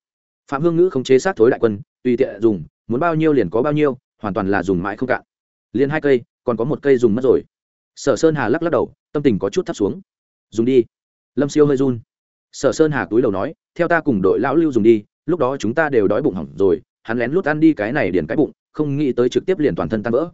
Phạm hương ngữ không chế sát thối đại quân, tùy tiện dùng, muốn bao nhiêu liền có bao nhiêu, hoàn toàn là dùng mãi không cạn. Liền hai cây, còn có một cây dùng mất rồi sở sơn hà lắc lắc đầu, tâm tình có chút thấp xuống. Dùng đi. Lâm siêu hơi run. Sở sơn hà túi đầu nói, theo ta cùng đội lão lưu dùng đi, lúc đó chúng ta đều đói bụng hỏng rồi, hắn lén lút ăn đi cái này điền cái bụng, không nghĩ tới trực tiếp liền toàn thân tan vỡ.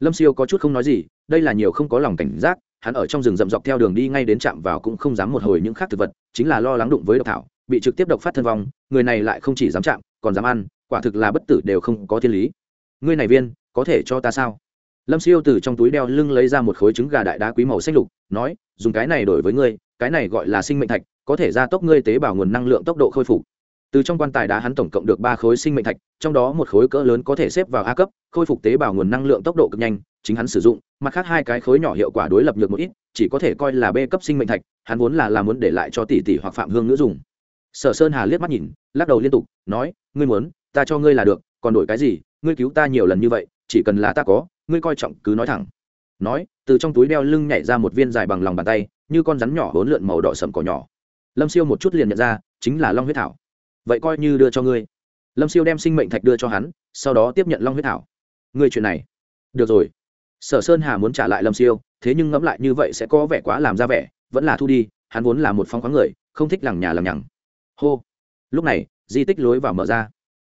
Lâm siêu có chút không nói gì, đây là nhiều không có lòng cảnh giác, hắn ở trong rừng rậm dọc theo đường đi ngay đến chạm vào cũng không dám một hồi những khác thực vật, chính là lo lắng đụng với độc thảo, bị trực tiếp độc phát thân vong, người này lại không chỉ dám chạm còn dám ăn, quả thực là bất tử đều không có thiên lý. Ngươi này viên, có thể cho ta sao? Lâm siêu từ trong túi đeo lưng lấy ra một khối trứng gà đại đá quý màu xanh lục, nói, dùng cái này đổi với ngươi, cái này gọi là sinh mệnh thạch, có thể gia tốc ngươi tế bào nguồn năng lượng tốc độ khôi phục. Từ trong quan tài đá hắn tổng cộng được ba khối sinh mệnh thạch, trong đó một khối cỡ lớn có thể xếp vào a cấp, khôi phục tế bào nguồn năng lượng tốc độ cực nhanh, chính hắn sử dụng, mặt khác hai cái khối nhỏ hiệu quả đối lập nhược một ít, chỉ có thể coi là b cấp sinh mệnh thạch, hắn vốn là làm muốn để lại cho tỷ tỷ hoặc phạm hương nữ dùng. Sở sơn hà liếc mắt nhìn, lắc đầu liên tục, nói, ngươi muốn, ta cho ngươi là được, còn đổi cái gì, ngươi cứu ta nhiều lần như vậy, chỉ cần là ta có ngươi coi trọng cứ nói thẳng. Nói, từ trong túi đeo lưng nhảy ra một viên dài bằng lòng bàn tay, như con rắn nhỏ hỗn lượn màu đỏ sậm cỏ nhỏ. Lâm siêu một chút liền nhận ra, chính là long huyết thảo. Vậy coi như đưa cho ngươi. Lâm siêu đem sinh mệnh thạch đưa cho hắn, sau đó tiếp nhận long huyết thảo. Ngươi chuyện này. Được rồi. Sở sơn hà muốn trả lại lâm siêu, thế nhưng ngẫm lại như vậy sẽ có vẻ quá làm ra vẻ, vẫn là thu đi, hắn vốn là một phong khoáng người, không thích lằng nhà lằng nhằng. Hô. Lúc này, di tích lối vào mở ra.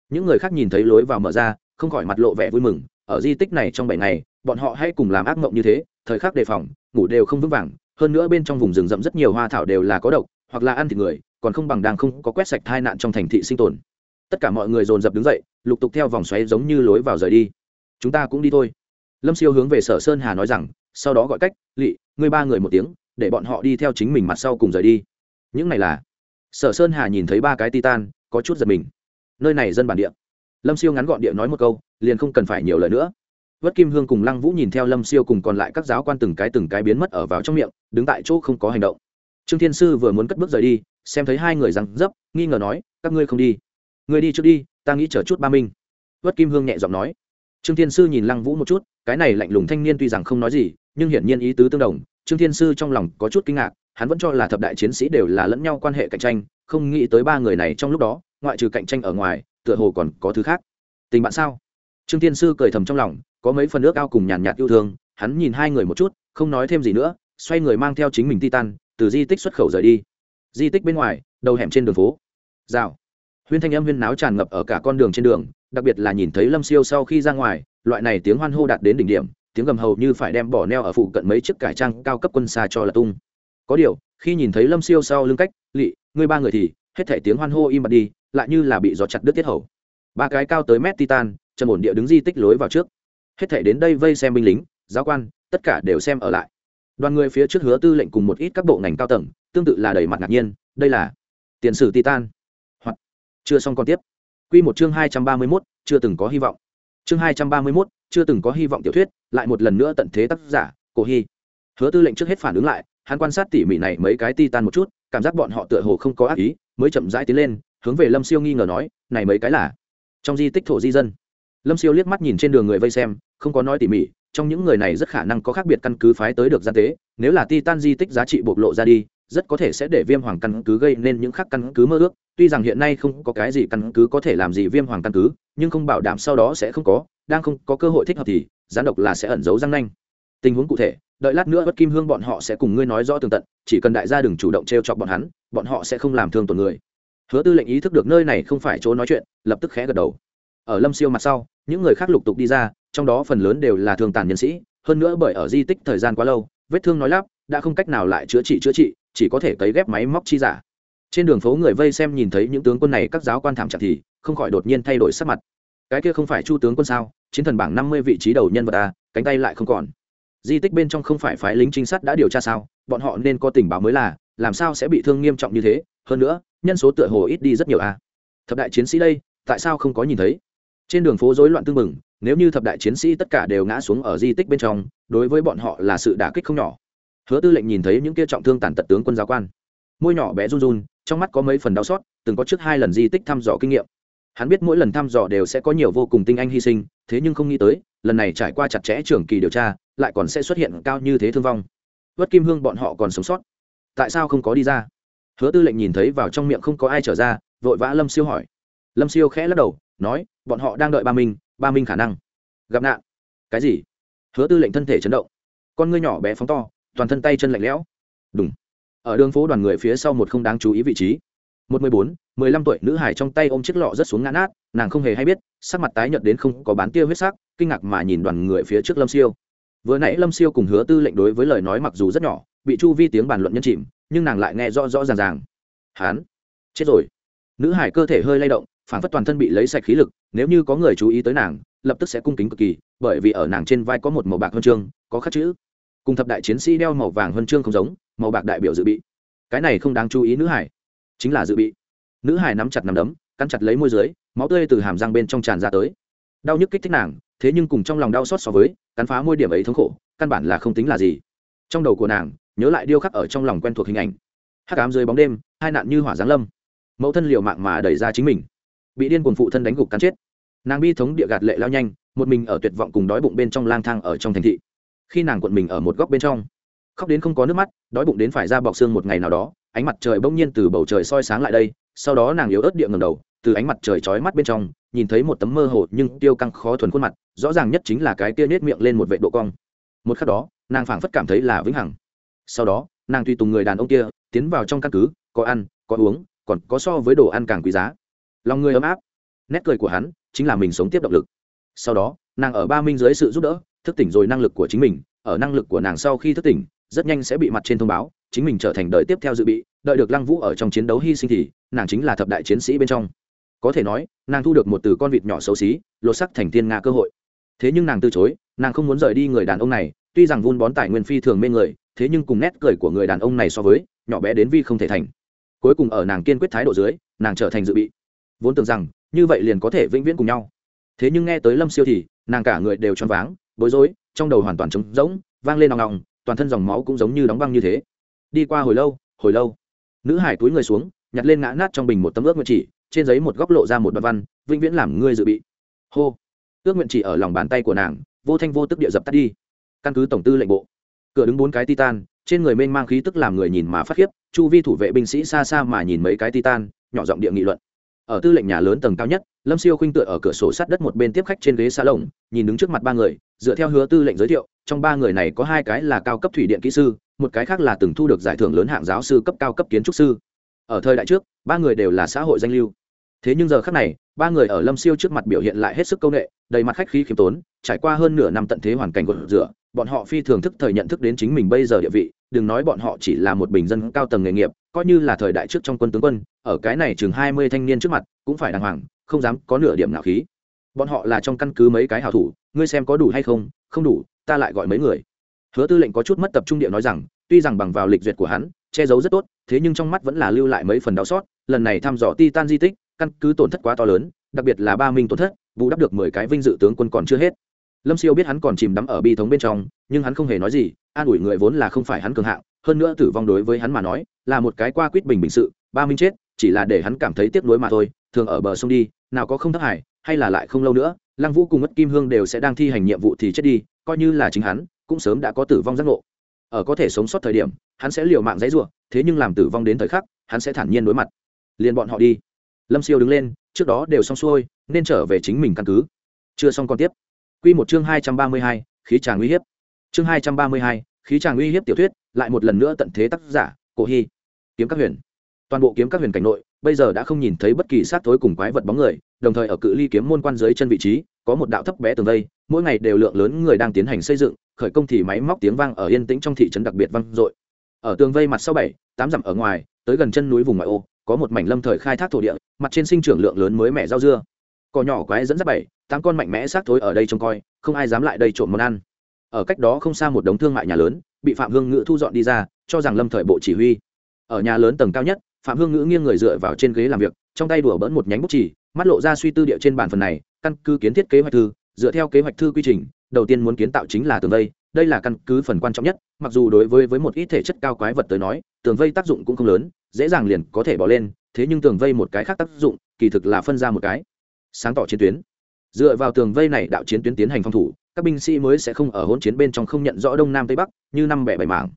Những người khác nhìn thấy lối vào mở ra, không khỏi mặt lộ vẻ vui mừng ở di tích này trong bảy ngày, bọn họ hay cùng làm ác mộng như thế, thời khắc đề phòng, ngủ đều không vững vàng, hơn nữa bên trong vùng rừng rậm rất nhiều hoa thảo đều là có độc, hoặc là ăn thịt người, còn không bằng đang không có quét sạch tai nạn trong thành thị sinh tồn. Tất cả mọi người dồn dập đứng dậy, lục tục theo vòng xoáy giống như lối vào rời đi. Chúng ta cũng đi thôi. Lâm siêu hướng về sở sơn hà nói rằng, sau đó gọi cách lỵ ngươi ba người một tiếng, để bọn họ đi theo chính mình mặt sau cùng rời đi. Những này là, sở sơn hà nhìn thấy ba cái titan, có chút giật mình. Nơi này dân bản địa. Lâm siêu ngắn gọn địa nói một câu liền không cần phải nhiều lời nữa. Vất kim hương cùng lăng vũ nhìn theo lâm siêu cùng còn lại các giáo quan từng cái từng cái biến mất ở vào trong miệng, đứng tại chỗ không có hành động. Trương thiên sư vừa muốn cất bước rời đi, xem thấy hai người rằng dấp, nghi ngờ nói, các ngươi không đi. Người đi trước đi, ta nghĩ chờ chút ba minh vất kim hương nhẹ giọng nói. Trương thiên sư nhìn lăng vũ một chút, cái này lạnh lùng thanh niên tuy rằng không nói gì, nhưng hiển nhiên ý tứ tương đồng. Trương thiên sư trong lòng có chút kinh ngạc, hắn vẫn cho là thập đại chiến sĩ đều là lẫn nhau quan hệ cạnh tranh, không nghĩ tới ba người này trong lúc đó, ngoại trừ cạnh tranh ở ngoài, tựa hồ còn có thứ khác. Tình bạn sao? Trương thiên sư cười thầm trong lòng, có mấy phần nước ao cùng nhàn nhạt yêu thương, hắn nhìn hai người một chút, không nói thêm gì nữa, xoay người mang theo chính mình titan, từ di tích xuất khẩu rời đi. Di tích bên ngoài, đầu hẻm trên đường phố. Rào. Huyên thanh âm huyên náo tràn ngập ở cả con đường trên đường, đặc biệt là nhìn thấy lâm siêu sau khi ra ngoài, loại này tiếng hoan hô đạt đến đỉnh điểm, tiếng gầm hầu như phải đem bỏ neo ở phụ cận mấy chiếc cải trang cao cấp quân xa cho là tung. Có điều, khi nhìn thấy lâm siêu sau lưng cách lỵ ngươi ba người thì, hết thể tiếng hoan hô im bặt đi, lại như là bị gió chặt đứt tiết hầu. Ba cái cao tới mét titan trần ổn địa đứng di tích lối vào trước. Hết thể đến đây vây xem binh lính, giáo quan, tất cả đều xem ở lại. Đoàn người phía trước hứa tư lệnh cùng một ít các bộ ngành cao tầng, tương tự là đầy mặt ngạc nhiên, đây là tiền sử titan. Hoặc, chưa xong còn tiếp. Q một chương hai trăm ba mươi mốt, chưa từng có hy vọng. Chương hai trăm ba mươi mốt, chưa từng có hy vọng tiểu thuyết, lại một lần nữa tận thế tác giả, cổ hy. Hứa tư lệnh trước hết phản ứng lại, hắn quan sát tỉ mỉ này mấy cái titan một chút, cảm giác bọn họ tựa hồ không có ác ý, mới chậm rãi tiến lên, hướng về lâm siêu nghi ngờ nói, này mấy cái là? Trong di tích thổ di dân lâm siêu liếc mắt nhìn trên đường người vây xem, không có nói tỉ mỉ, trong những người này rất khả năng có khác biệt căn cứ phái tới được gian tế, nếu là titan di tích giá trị bộc lộ ra đi, rất có thể sẽ để viêm hoàng căn cứ gây nên những khác căn cứ mơ ước. Tuy rằng hiện nay không có cái gì căn cứ có thể làm gì viêm hoàng căn cứ, nhưng không bảo đảm sau đó sẽ không có, đang không có cơ hội thích hợp thì, gián độc là sẽ ẩn giấu răng nanh. Tình huống cụ thể, đợi lát nữa bất kim hương bọn họ sẽ cùng ngươi nói rõ tường tận, chỉ cần đại gia đừng chủ động t r e o chọc bọn hắn, bọn họ sẽ không làm thương tổn người. Hứa tư lệnh ý thức được nơi này không phải chỗ nói chuyện, lập tức khẽ gật đầu ở lâm siêu mặt sau, những người khác lục tục đi ra, trong đó phần lớn đều là thương tàn nhân sĩ. Hơn nữa bởi ở di tích thời gian quá lâu, vết thương nói lắp, đã không cách nào lại chữa trị chữa trị, chỉ có thể cấy ghép máy móc chi giả. Trên đường phố người vây xem nhìn thấy những tướng quân này, các giáo quan thảm trạng thì không khỏi đột nhiên thay đổi sắc mặt. Cái kia không phải chu tướng quân sao? Chiến thần bảng năm mươi vị trí đầu nhân vật a cánh tay lại không còn. Di tích bên trong không phải phái lính trinh sát đã điều tra sao? Bọn họ nên có tình báo mới là, làm sao sẽ bị thương nghiêm trọng như thế? Hơn nữa, nhân số tựa hồ ít đi rất nhiều a thập đại chiến sĩ đây, tại sao không có nhìn thấy? Trên đường phố rối loạn tương mừng nếu như thập đại chiến sĩ tất cả đều ngã xuống ở di tích bên trong, đối với bọn họ là sự đả kích không nhỏ. Hứa tư lệnh nhìn thấy những kia trọng thương tàn tật tướng quân giáo quan. Môi nhỏ bé run run, trong mắt có mấy phần đau xót, từng có trước hai lần di tích thăm dò kinh nghiệm. Hắn biết mỗi lần thăm dò đều sẽ có nhiều vô cùng tinh anh hy sinh, thế nhưng không nghĩ tới, lần này trải qua chặt chẽ trường kỳ điều tra, lại còn sẽ xuất hiện cao như thế thương vong. Vất kim hương bọn họ còn sống sót. Tại sao không có đi ra? Hứa tư lệnh nhìn thấy vào trong miệng không có ai trở ra, vội vã lâm siêu hỏi. Lâm siêu khẽ lắc đầu, nói bọn họ đang đợi ba minh ba minh khả năng. Gặp nạn. Cái gì? Hứa tư lệnh thân thể chấn động. Con ngươi nhỏ bé phóng to, toàn thân tay chân lạnh lẽo. Đúng ở đường phố đoàn người phía sau một không đáng chú ý vị trí. Một mười bốn, mười lăm tuổi nữ hải trong tay ôm chiếc lọ rất xuống ngã nát, nàng không hề hay biết, sắc mặt tái nhợt đến không có bán tia huyết sắc, kinh ngạc mà nhìn đoàn người phía trước lâm siêu. Vừa nãy lâm siêu cùng hứa tư lệnh đối với lời nói mặc dù rất nhỏ, bị chu vi tiếng bàn luận nhân chìm, nhưng nàng lại nghe rõ rõ ràng ràng. Hán. Chết rồi. Nữ hải cơ thể hơi lay động phản phất toàn thân bị lấy sạch khí lực, nếu như có người chú ý tới nàng, lập tức sẽ cung kính cực kỳ, bởi vì ở nàng trên vai có một màu bạc huân chương, có khắc chữ. Cùng thập đại chiến sĩ đeo màu vàng huân chương không giống, màu bạc đại biểu dự bị. Cái này không đáng chú ý nữ hải, chính là dự bị. Nữ hải nắm chặt nắm đấm, cắn chặt lấy môi dưới, máu tươi từ hàm răng bên trong tràn ra tới. Đau nhức kích thích nàng, thế nhưng cùng trong lòng đau xót so với, cắn phá môi điểm ấy thống khổ, căn bản là không tính là gì. Trong đầu của nàng, nhớ lại điêu khắc ở trong lòng quen thuộc hình ảnh. Hắc ám dưới bóng đêm, hai nạn như hỏa giáng lâm. Mẫu thân liều mạng mà đẩy ra chính mình bị điên cuồng phụ thân đánh gục cắn chết. Nàng bi thống địa gạt lệ lao nhanh, một mình ở tuyệt vọng cùng đói bụng bên trong lang thang ở trong thành thị. Khi nàng cuộn mình ở một góc bên trong, khóc đến không có nước mắt, đói bụng đến phải ra bọc xương một ngày nào đó, ánh mặt trời bỗng nhiên từ bầu trời soi sáng lại đây, sau đó nàng yếu ớt địa ngầm đầu, từ ánh mặt trời chói mắt bên trong, nhìn thấy một tấm mơ hồ nhưng tiêu căng khó thuần khuôn mặt, rõ ràng nhất chính là cái tia nết miệng lên một vệ độ cong. Một khắc đó, nàng phảng phất cảm thấy là vĩnh hằng. Sau đó, nàng tùy tùng người đàn ông kia, tiến vào trong căn cứ, có ăn, có uống, còn có so với đồ ăn càng quý giá lòng người ấm áp. Nét cười của hắn chính là mình sống tiếp động lực. Sau đó, nàng ở ba minh dưới sự giúp đỡ, thức tỉnh rồi năng lực của chính mình, ở năng lực của nàng sau khi thức tỉnh, rất nhanh sẽ bị mặt trên thông báo, chính mình trở thành đợi tiếp theo dự bị, đợi được lăng vũ ở trong chiến đấu hy sinh thì, nàng chính là thập đại chiến sĩ bên trong. Có thể nói, nàng thu được một từ con vịt nhỏ xấu xí, lột sắc thành thiên nga cơ hội. Thế nhưng nàng từ chối, nàng không muốn rời đi người đàn ông này, tuy rằng vun bón tài nguyên phi thường mê người, thế nhưng cùng nét cười của người đàn ông này so với, nhỏ bé đến vi không thể thành. Cuối cùng ở nàng kiên quyết thái độ dưới, nàng trở thành dự bị vốn tưởng rằng như vậy liền có thể vĩnh viễn cùng nhau. Thế nhưng nghe tới lâm siêu thì, nàng cả người đều choáng váng, bối rối, trong đầu hoàn toàn trống rỗng, vang lên nòng nòng toàn thân dòng máu cũng giống như đóng băng như thế. Đi qua hồi lâu hồi lâu, nữ hải túi người xuống, nhặt lên ngã nát trong bình một tấm ước nguyện chỉ, trên giấy một góc lộ ra một đoạn văn, vĩnh viễn làm ngươi dự bị. Hô. Ước nguyện chỉ ở lòng bàn tay của nàng, vô thanh vô tức địa dập tắt đi. Căn cứ tổng tư lệnh bộ, cửa đứng bốn cái titan, trên người mênh mang khí tức làm người nhìn mà phát khiếp, chu vi thủ vệ binh sĩ xa xa mà nhìn mấy cái titan, nhỏ giọng địa nghị luận ở tư lệnh nhà lớn tầng cao nhất, lâm siêu khinh tựa ở cửa sổ sát đất một bên tiếp khách trên ghế xa lồng nhìn đứng trước mặt ba người, dựa theo hứa tư lệnh giới thiệu, trong ba người này có hai cái là cao cấp thủy điện kỹ sư, một cái khác là từng thu được giải thưởng lớn hạng giáo sư cấp cao cấp kiến trúc sư. Ở thời đại trước, ba người đều là xã hội danh lưu. Thế nhưng giờ khác này, ba người ở lâm siêu trước mặt biểu hiện lại hết sức c â u n ệ đầy mặt khách khí khiêm tốn, trải qua hơn nửa năm tận thế hoàn cảnh gột rửa, bọn họ phi thường thức thời nhận thức đến chính mình bây giờ địa vị đừng nói bọn họ chỉ là một bình dân cao tầng nghề nghiệp, coi như là thời đại trước trong quân tướng quân, ở cái này chừng hai mươi thanh niên trước mặt, cũng phải đàng hoàng, không dám có nửa điểm nào khí. Bọn họ là trong căn cứ mấy cái hảo thủ, ngươi xem có đủ hay không không đủ, ta lại gọi mấy người. Hứa tư lệnh có chút mất tập trung địa nói rằng, tuy rằng bằng vào lịch duyệt của hắn, che giấu rất tốt, thế nhưng trong mắt vẫn là lưu lại mấy phần đau xót, lần này thăm dò titan di tích, căn cứ tổn thất quá to lớn, đặc biệt là ba minh tổn thất vũ đắp được mười cái vinh dự tướng quân còn chưa hết. Lâm siêu biết hắn còn chìm đắm ở bi thống bên trong, nhưng hắn không hề nói gì an ủi người vốn là không phải hắn cường hạng, hơn nữa tử vong đối với hắn mà nói, là một cái qua quýt bình bình sự, ba minh chết, chỉ là để hắn cảm thấy tiếc nuối mà thôi, thường ở bờ sông đi, nào có không thất hải, hay là lại không lâu nữa, lăng vũ cùng mất kim hương đều sẽ đang thi hành nhiệm vụ thì chết đi, coi như là chính hắn, cũng sớm đã có tử vong giác ngộ. Ở có thể sống sót thời điểm, hắn sẽ liều mạng dãy ruộng thế nhưng làm tử vong đến thời khắc, hắn sẽ thản nhiên đối mặt. Liền bọn họ đi. Lâm siêu đứng lên, trước đó đều xong xuôi, nên trở về chính mình căn cứ. Chưa xong còn tiếp. Q một chương hai trăm ba mươi hai, khí tràng uy hiếp chương hai trăm ba mươi hai, khí tràng uy hiếp tiểu thuyết, lại một lần nữa tận thế tác giả, cổ hy. Kiếm các huyền. Toàn bộ kiếm các huyền cảnh nội, bây giờ đã không nhìn thấy bất kỳ sát thối cùng quái vật bóng người, đồng thời ở cự ly kiếm môn quan dưới chân vị trí, có một đạo thấp bé tường vây, mỗi ngày đều lượng lớn người đang tiến hành xây dựng, khởi công thì máy móc tiếng vang ở yên tĩnh trong thị trấn đặc biệt vang dội. Ở tường vây mặt sau bảy, tám dặm ở ngoài, tới gần chân núi vùng ngoại ô, có một mảnh lâm thời khai thác thổ địa, mặt trên sinh trưởng lượng lớn mới mẻ rau dưa. Cỏ nhỏ quái dẫn dắt bảy, tám con mạnh mẽ xác thối ở đây trông coi, không ai dám lại đây trộm món ăn ở cách đó không xa một đống thương mại nhà lớn, bị phạm hương ngữ thu dọn đi ra, cho rằng lâm thời bộ chỉ huy. Ở nhà lớn tầng cao nhất, phạm hương ngữ nghiêng người dựa vào trên ghế làm việc, trong tay đùa bỡn một nhánh bút chỉ mắt lộ ra suy tư địa trên bàn phần này, căn cứ kiến thiết kế hoạch thư, dựa theo kế hoạch thư quy trình, đầu tiên muốn kiến tạo chính là tường vây, đây là căn cứ phần quan trọng nhất, mặc dù đối với với một ít thể chất cao quái vật tới nói, tường vây tác dụng cũng không lớn, dễ dàng liền có thể bỏ lên, thế nhưng tường vây một cái khác tác dụng, kỳ thực là phân ra một cái. Sáng tỏ chiến tuyến. Dựa vào tường vây này đạo chiến tuyến tiến hành phòng thủ các binh sĩ mới sẽ không ở hỗn chiến bên trong không nhận rõ đông nam tây bắc, như năm bẻ bảy mảng.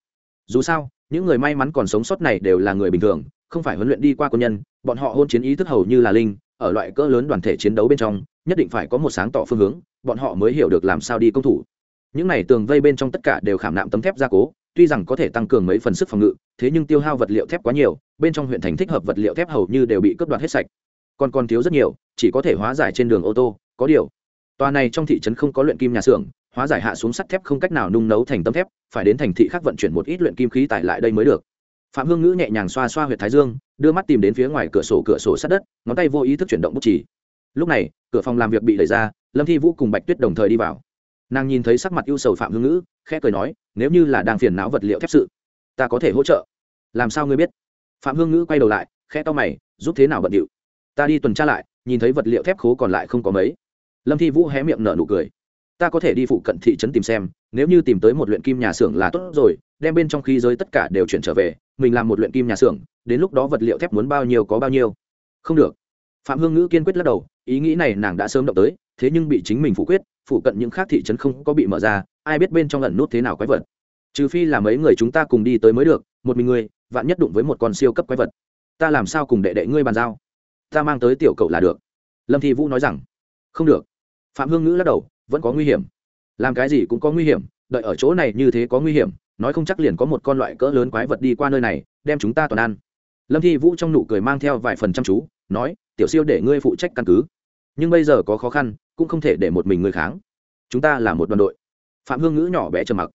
Dù sao, những người may mắn còn sống sót này đều là người bình thường, không phải huấn luyện đi qua quân nhân, bọn họ hôn chiến ý thức hầu như là linh, ở loại cỡ lớn đoàn thể chiến đấu bên trong, nhất định phải có một sáng tỏ phương hướng, bọn họ mới hiểu được làm sao đi công thủ. Những này tường vây bên trong tất cả đều khảm nạm tấm thép gia cố, tuy rằng có thể tăng cường mấy phần sức phòng ngự, thế nhưng tiêu hao vật liệu thép quá nhiều, bên trong huyện thành thích hợp vật liệu thép hầu như đều bị cướp đoạt hết sạch. Còn còn thiếu rất nhiều, chỉ có thể hóa giải trên đường ô tô, có điều tòa này trong thị trấn không có luyện kim nhà xưởng, hóa giải hạ xuống sắt thép không cách nào nung nấu thành tấm thép, phải đến thành thị khác vận chuyển một ít luyện kim khí tải lại đây mới được. Phạm hương ngữ nhẹ nhàng xoa xoa h u y ệ t thái dương, đưa mắt tìm đến phía ngoài cửa sổ cửa sổ sát đất, ngón tay vô ý thức chuyển động bút chỉ lúc này, cửa phòng làm việc bị đẩy ra, lâm thi vũ cùng bạch tuyết đồng thời đi vào. Nàng nhìn thấy sắc mặt ưu sầu phạm hương ngữ, khẽ cười nói, nếu như là đang phiền não vật liệu thép sự, ta có thể hỗ trợ. Làm sao ngươi biết? Phạm hương ngữ quay đầu lại, khẽ to mày, giúp thế nào bận điệu? Ta đi tuần tra lại, nhìn thấy vật liệu thép khố còn lại không có mấy lâm thi vũ hé miệng nở nụ cười. Ta có thể đi phụ cận thị trấn tìm xem, nếu như tìm tới một luyện kim nhà xưởng là tốt rồi, đem bên trong khí giới tất cả đều chuyển trở về, mình làm một luyện kim nhà xưởng, đến lúc đó vật liệu thép muốn bao nhiêu có bao nhiêu. Không được. Phạm hương ngữ kiên quyết lắc đầu, ý nghĩ này nàng đã sớm động tới, thế nhưng bị chính mình phủ quyết phụ cận những khác thị trấn không có bị mở ra, ai biết bên trong ẩn nút thế nào quái vật. Trừ phi là mấy người chúng ta cùng đi tới mới được, một mình ngươi, vạn nhất đụng với một con siêu cấp quái vật. Ta làm sao cùng đệ đệ ngươi bàn giao? Ta mang tới tiểu cậu là được. Lâm thi vũ nói rằng không được. Phạm hương ngữ lắc đầu, vẫn có nguy hiểm. Làm cái gì cũng có nguy hiểm, đợi ở chỗ này như thế có nguy hiểm, nói không chắc liền có một con loại cỡ lớn quái vật đi qua nơi này, đem chúng ta toàn ăn. Lâm thi vũ trong nụ cười mang theo vài phần chăm chú, nói, tiểu siêu để ngươi phụ trách căn cứ. Nhưng bây giờ có khó khăn, cũng không thể để một mình ngươi kháng. Chúng ta là một đoàn đội. Phạm hương ngữ nhỏ bé trầm mặc.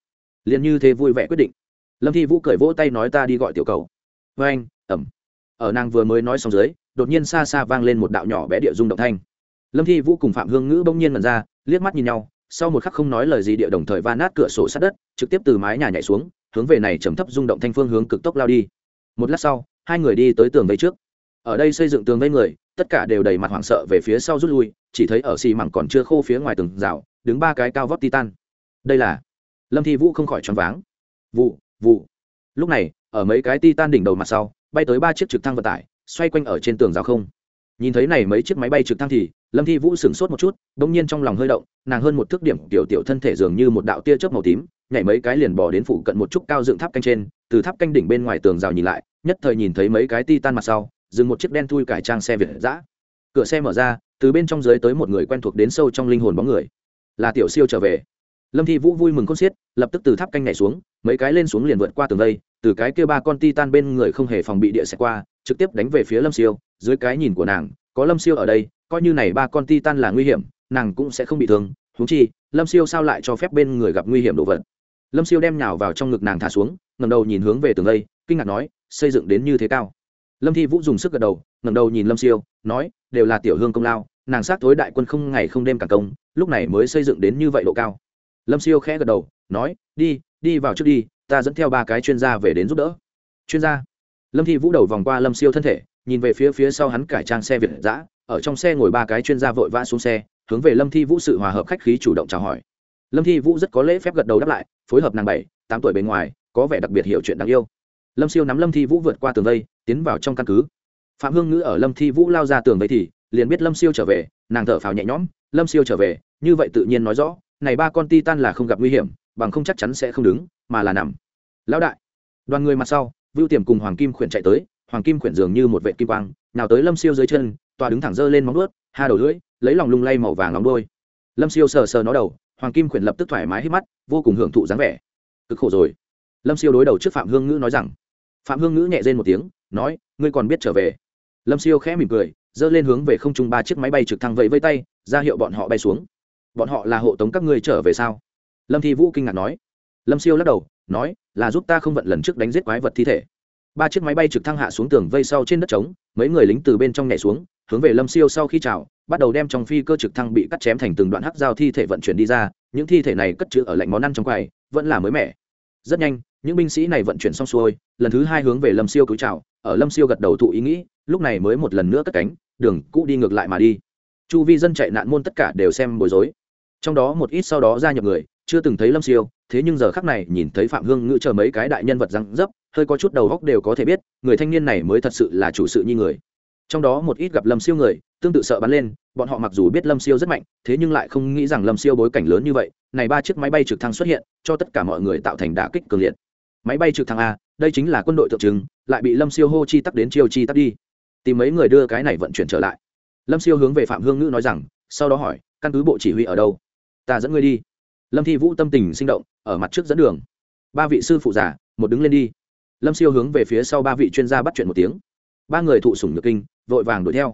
Liền như thế vui vẻ quyết định. Lâm thi vũ cười vỗ tay nói, ta đi gọi tiểu cầu. Vê anh ẩm. Ở nàng vừa mới nói xong dưới, đột nhiên xa xa vang lên một đạo nhỏ bé địa dung động thanh lâm thi vũ cùng phạm hương ngữ bỗng nhiên mật ra, liếc mắt nhìn nhau, sau một khắc không nói lời gì địa đồng thời va nát cửa sổ sát đất, trực tiếp từ mái nhà nhảy xuống, hướng về này trầm thấp rung động thanh phương hướng cực tốc lao đi. Một lát sau, hai người đi tới tường vây trước. Ở đây xây dựng tường vây người, tất cả đều đầy mặt hoảng sợ về phía sau rút lui, chỉ thấy ở xì mẳng còn chưa khô phía ngoài tường rào, đứng ba cái cao vóc titan. Đây là lâm thi vũ không khỏi choáng váng. Vụ vụ. Lúc này, ở mấy cái titan đỉnh đầu mặt sau, bay tới ba chiếc trực thăng vận tải, xoay quanh ở trên tường rào không nhìn thấy này mấy chiếc máy bay trực thăng thì lâm thi vũ sửng sốt một chút đ ỗ n g nhiên trong lòng hơi động, nàng hơn một thước điểm tiểu tiểu thân thể dường như một đạo tia chớp màu tím, nhảy mấy cái liền bỏ đến phụ cận một chút cao dựng tháp canh trên, từ tháp canh đỉnh bên ngoài tường rào nhìn lại, nhất thời nhìn thấy mấy cái ti tan mặt sau, dừng một chiếc đen thui cải trang xe việt giã cửa xe mở ra, từ bên trong dưới tới một người quen thuộc đến sâu trong linh hồn bóng người. Là tiểu siêu trở về. Lâm thi vũ vui mừng con xiết, lập tức từ tháp canh nhảy xuống, mấy cái lên xuống liền vượt qua tường đây từ cái kia ba con ti tan bên người không hề phòng bị địa xe qua, trực tiếp đánh về phía lâm siêu dưới cái nhìn của nàng có lâm siêu ở đây coi như này ba con ti tan là nguy hiểm nàng cũng sẽ không bị thương. Húng chi lâm siêu sao lại cho phép bên người gặp nguy hiểm đồ vật? Lâm siêu đem nhào vào trong ngực nàng thả xuống ngầm đầu nhìn hướng về tường lây, kinh ngạc nói xây dựng đến như thế cao. Lâm thi vũ dùng sức gật đầu ngầm đầu nhìn lâm siêu nói đều là tiểu hương công lao nàng sát thối đại quân không ngày không đêm cả công lúc này mới xây dựng đến như vậy độ cao. Lâm siêu khẽ gật đầu nói đi đi vào trước đi ta dẫn theo ba cái chuyên gia về đến giúp đỡ. Chuyên gia? Lâm thi vũ đầu vòng qua lâm siêu thân thể nhìn về phía phía sau hắn cải trang xe việt giã ở trong xe ngồi ba cái chuyên gia vội vã xuống xe, hướng về lâm thi vũ sự hòa hợp khách khí chủ động chào hỏi. Lâm thi vũ rất có lễ phép gật đầu đáp lại, phối hợp nàng bảy, tám tuổi bên ngoài, có vẻ đặc biệt hiểu chuyện đáng yêu. Lâm siêu nắm lâm thi vũ vượt qua tường vây, tiến vào trong căn cứ. Phạm hương ngữ ở lâm thi vũ lao ra tường vây thì, liền biết lâm siêu trở về, nàng thở phào nhẹ nhõm, lâm siêu trở về, như vậy tự nhiên nói rõ, này ba con ti tan là không gặp nguy hiểm, bằng không chắc chắn sẽ không đứng, mà là nằm. Lão đại. Đoàn người mặt sau, vưu tiềm cùng hoàng kim khuyển chạy tới hoàng kim Quyển dường như một vệ kim quang, nào tới lâm siêu dưới chân, tòa đứng thẳng dơ lên móng ướt ha đầu lưỡi, lấy lòng lung lay màu vàng nóng đôi. Lâm siêu sờ sờ nó đầu, hoàng kim Quyển lập tức thoải mái hít mắt, vô cùng hưởng thụ dáng vẻ. Cực khổ rồi. Lâm siêu đối đầu trước phạm hương ngữ nói rằng. Phạm hương ngữ nhẹ rên một tiếng, nói, ngươi còn biết trở về. Lâm siêu khẽ mỉm cười dơ lên hướng về không trung ba chiếc máy bay trực thăng vẫy vây tay, ra hiệu bọn họ bay xuống. Bọn họ là hộ tống các ngươi trở về sao? Lâm thi vũ kinh ngạc nói. Lâm siêu lắc đầu, nói, là giúp ta không vận lần trước đánh giết quái vật thi thể ba chiếc máy bay trực thăng hạ xuống tường vây sau trên đất trống, mấy người lính từ bên trong nhảy xuống, hướng về lâm siêu sau khi chào, bắt đầu đem trong phi cơ trực thăng bị cắt chém thành từng đoạn hắc giao thi thể vận chuyển đi ra, những thi thể này cất chữ ở lạnh món ăn trong quầy, vẫn là mới mẻ. Rất nhanh, những binh sĩ này vận chuyển xong xuôi, lần thứ hai hướng về lâm siêu cứu chào, ở lâm siêu gật đầu thụ ý nghĩ, lúc này mới một lần nữa cất cánh, đường cũ đi ngược lại mà đi. Chu vi dân chạy nạn môn tất cả đều xem bối rối. Trong đó một ít sau đó gia nhập người, chưa từng thấy lâm siêu, thế nhưng giờ khắc này nhìn thấy phạm hương ngữ chờ mấy cái đại nhân vật răng dấp hơi có chút đầu góc đều có thể biết, người thanh niên này mới thật sự là chủ sự như người. Trong đó một ít gặp lâm siêu người, tương tự sợ bắn lên, bọn họ mặc dù biết lâm siêu rất mạnh, thế nhưng lại không nghĩ rằng lâm siêu bối cảnh lớn như vậy, này ba chiếc máy bay trực thăng xuất hiện, cho tất cả mọi người tạo thành đả kích cường liệt. Máy bay trực thăng a, đây chính là quân đội tượng trưng, lại bị lâm siêu hô chi tắc đến chiêu chi tắc đi. Tìm mấy người đưa cái này vận chuyển trở lại. Lâm siêu hướng về phạm hương ngữ nói rằng, sau đó hỏi, căn cứ bộ chỉ huy ở đâu? Ta dẫn ngươi đi. Lâm thi vũ tâm tình sinh động, ở mặt trước dẫn đường. Ba vị sư phụ già, một đứng lên đi lâm siêu hướng về phía sau ba vị chuyên gia bắt chuyện một tiếng. Ba người thụ sủng nhược kinh, vội vàng đuổi theo.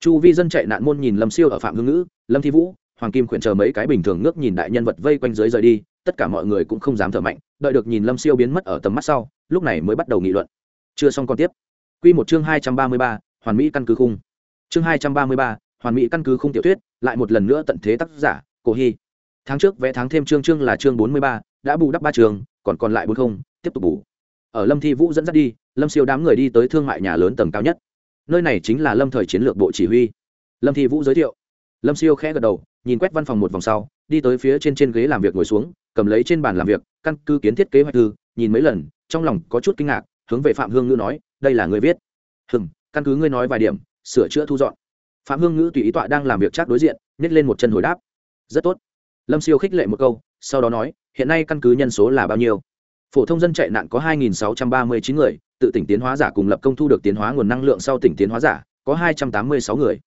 Chu vi dân chạy nạn môn nhìn lâm siêu ở phạm hương ngữ, lâm thi vũ, hoàng kim khuyển chờ mấy cái bình thường ngước nhìn đại nhân vật vây quanh dưới rời đi, tất cả mọi người cũng không dám thở mạnh, đợi được nhìn lâm siêu biến mất ở tầm mắt sau, lúc này mới bắt đầu nghị luận. Chưa xong còn tiếp. Q một chương hai trăm ba mươi ba, hoàn mỹ căn cứ khung. Chương hai trăm ba mươi ba, hoàn mỹ căn cứ khung tiểu thuyết, lại một lần nữa tận thế tác giả, cổ hy. Tháng trước vẽ tháng thêm chương chương là chương bốn mươi ba, đã bù đắp ba trường, còn còn lại bốn không, tiếp tục bù ở lâm thi vũ dẫn dắt đi, lâm siêu đám người đi tới thương mại nhà lớn tầng cao nhất. Nơi này chính là lâm thời chiến lược bộ chỉ huy. Lâm thi vũ giới thiệu. Lâm siêu khẽ gật đầu, nhìn quét văn phòng một vòng sau, đi tới phía trên trên ghế làm việc ngồi xuống, cầm lấy trên bàn làm việc, căn cứ kiến thiết kế hoạch thư, nhìn mấy lần, trong lòng có chút kinh ngạc, hướng về phạm hương ngữ nói, đây là người viết. Hừng căn cứ ngươi nói vài điểm, sửa chữa thu dọn. Phạm hương ngữ tùy ý tọa đang làm việc chắc đối diện nhét lên một chân hồi đáp. Rất tốt. Lâm siêu khích lệ một câu, sau đó nói, hiện nay căn cứ nhân số là bao nhiêu? Phổ thông dân chạy nạn có 2.639 người, tự tỉnh tiến hóa giả cùng lập công thu được tiến hóa nguồn năng lượng sau tỉnh tiến hóa giả, có 286 người.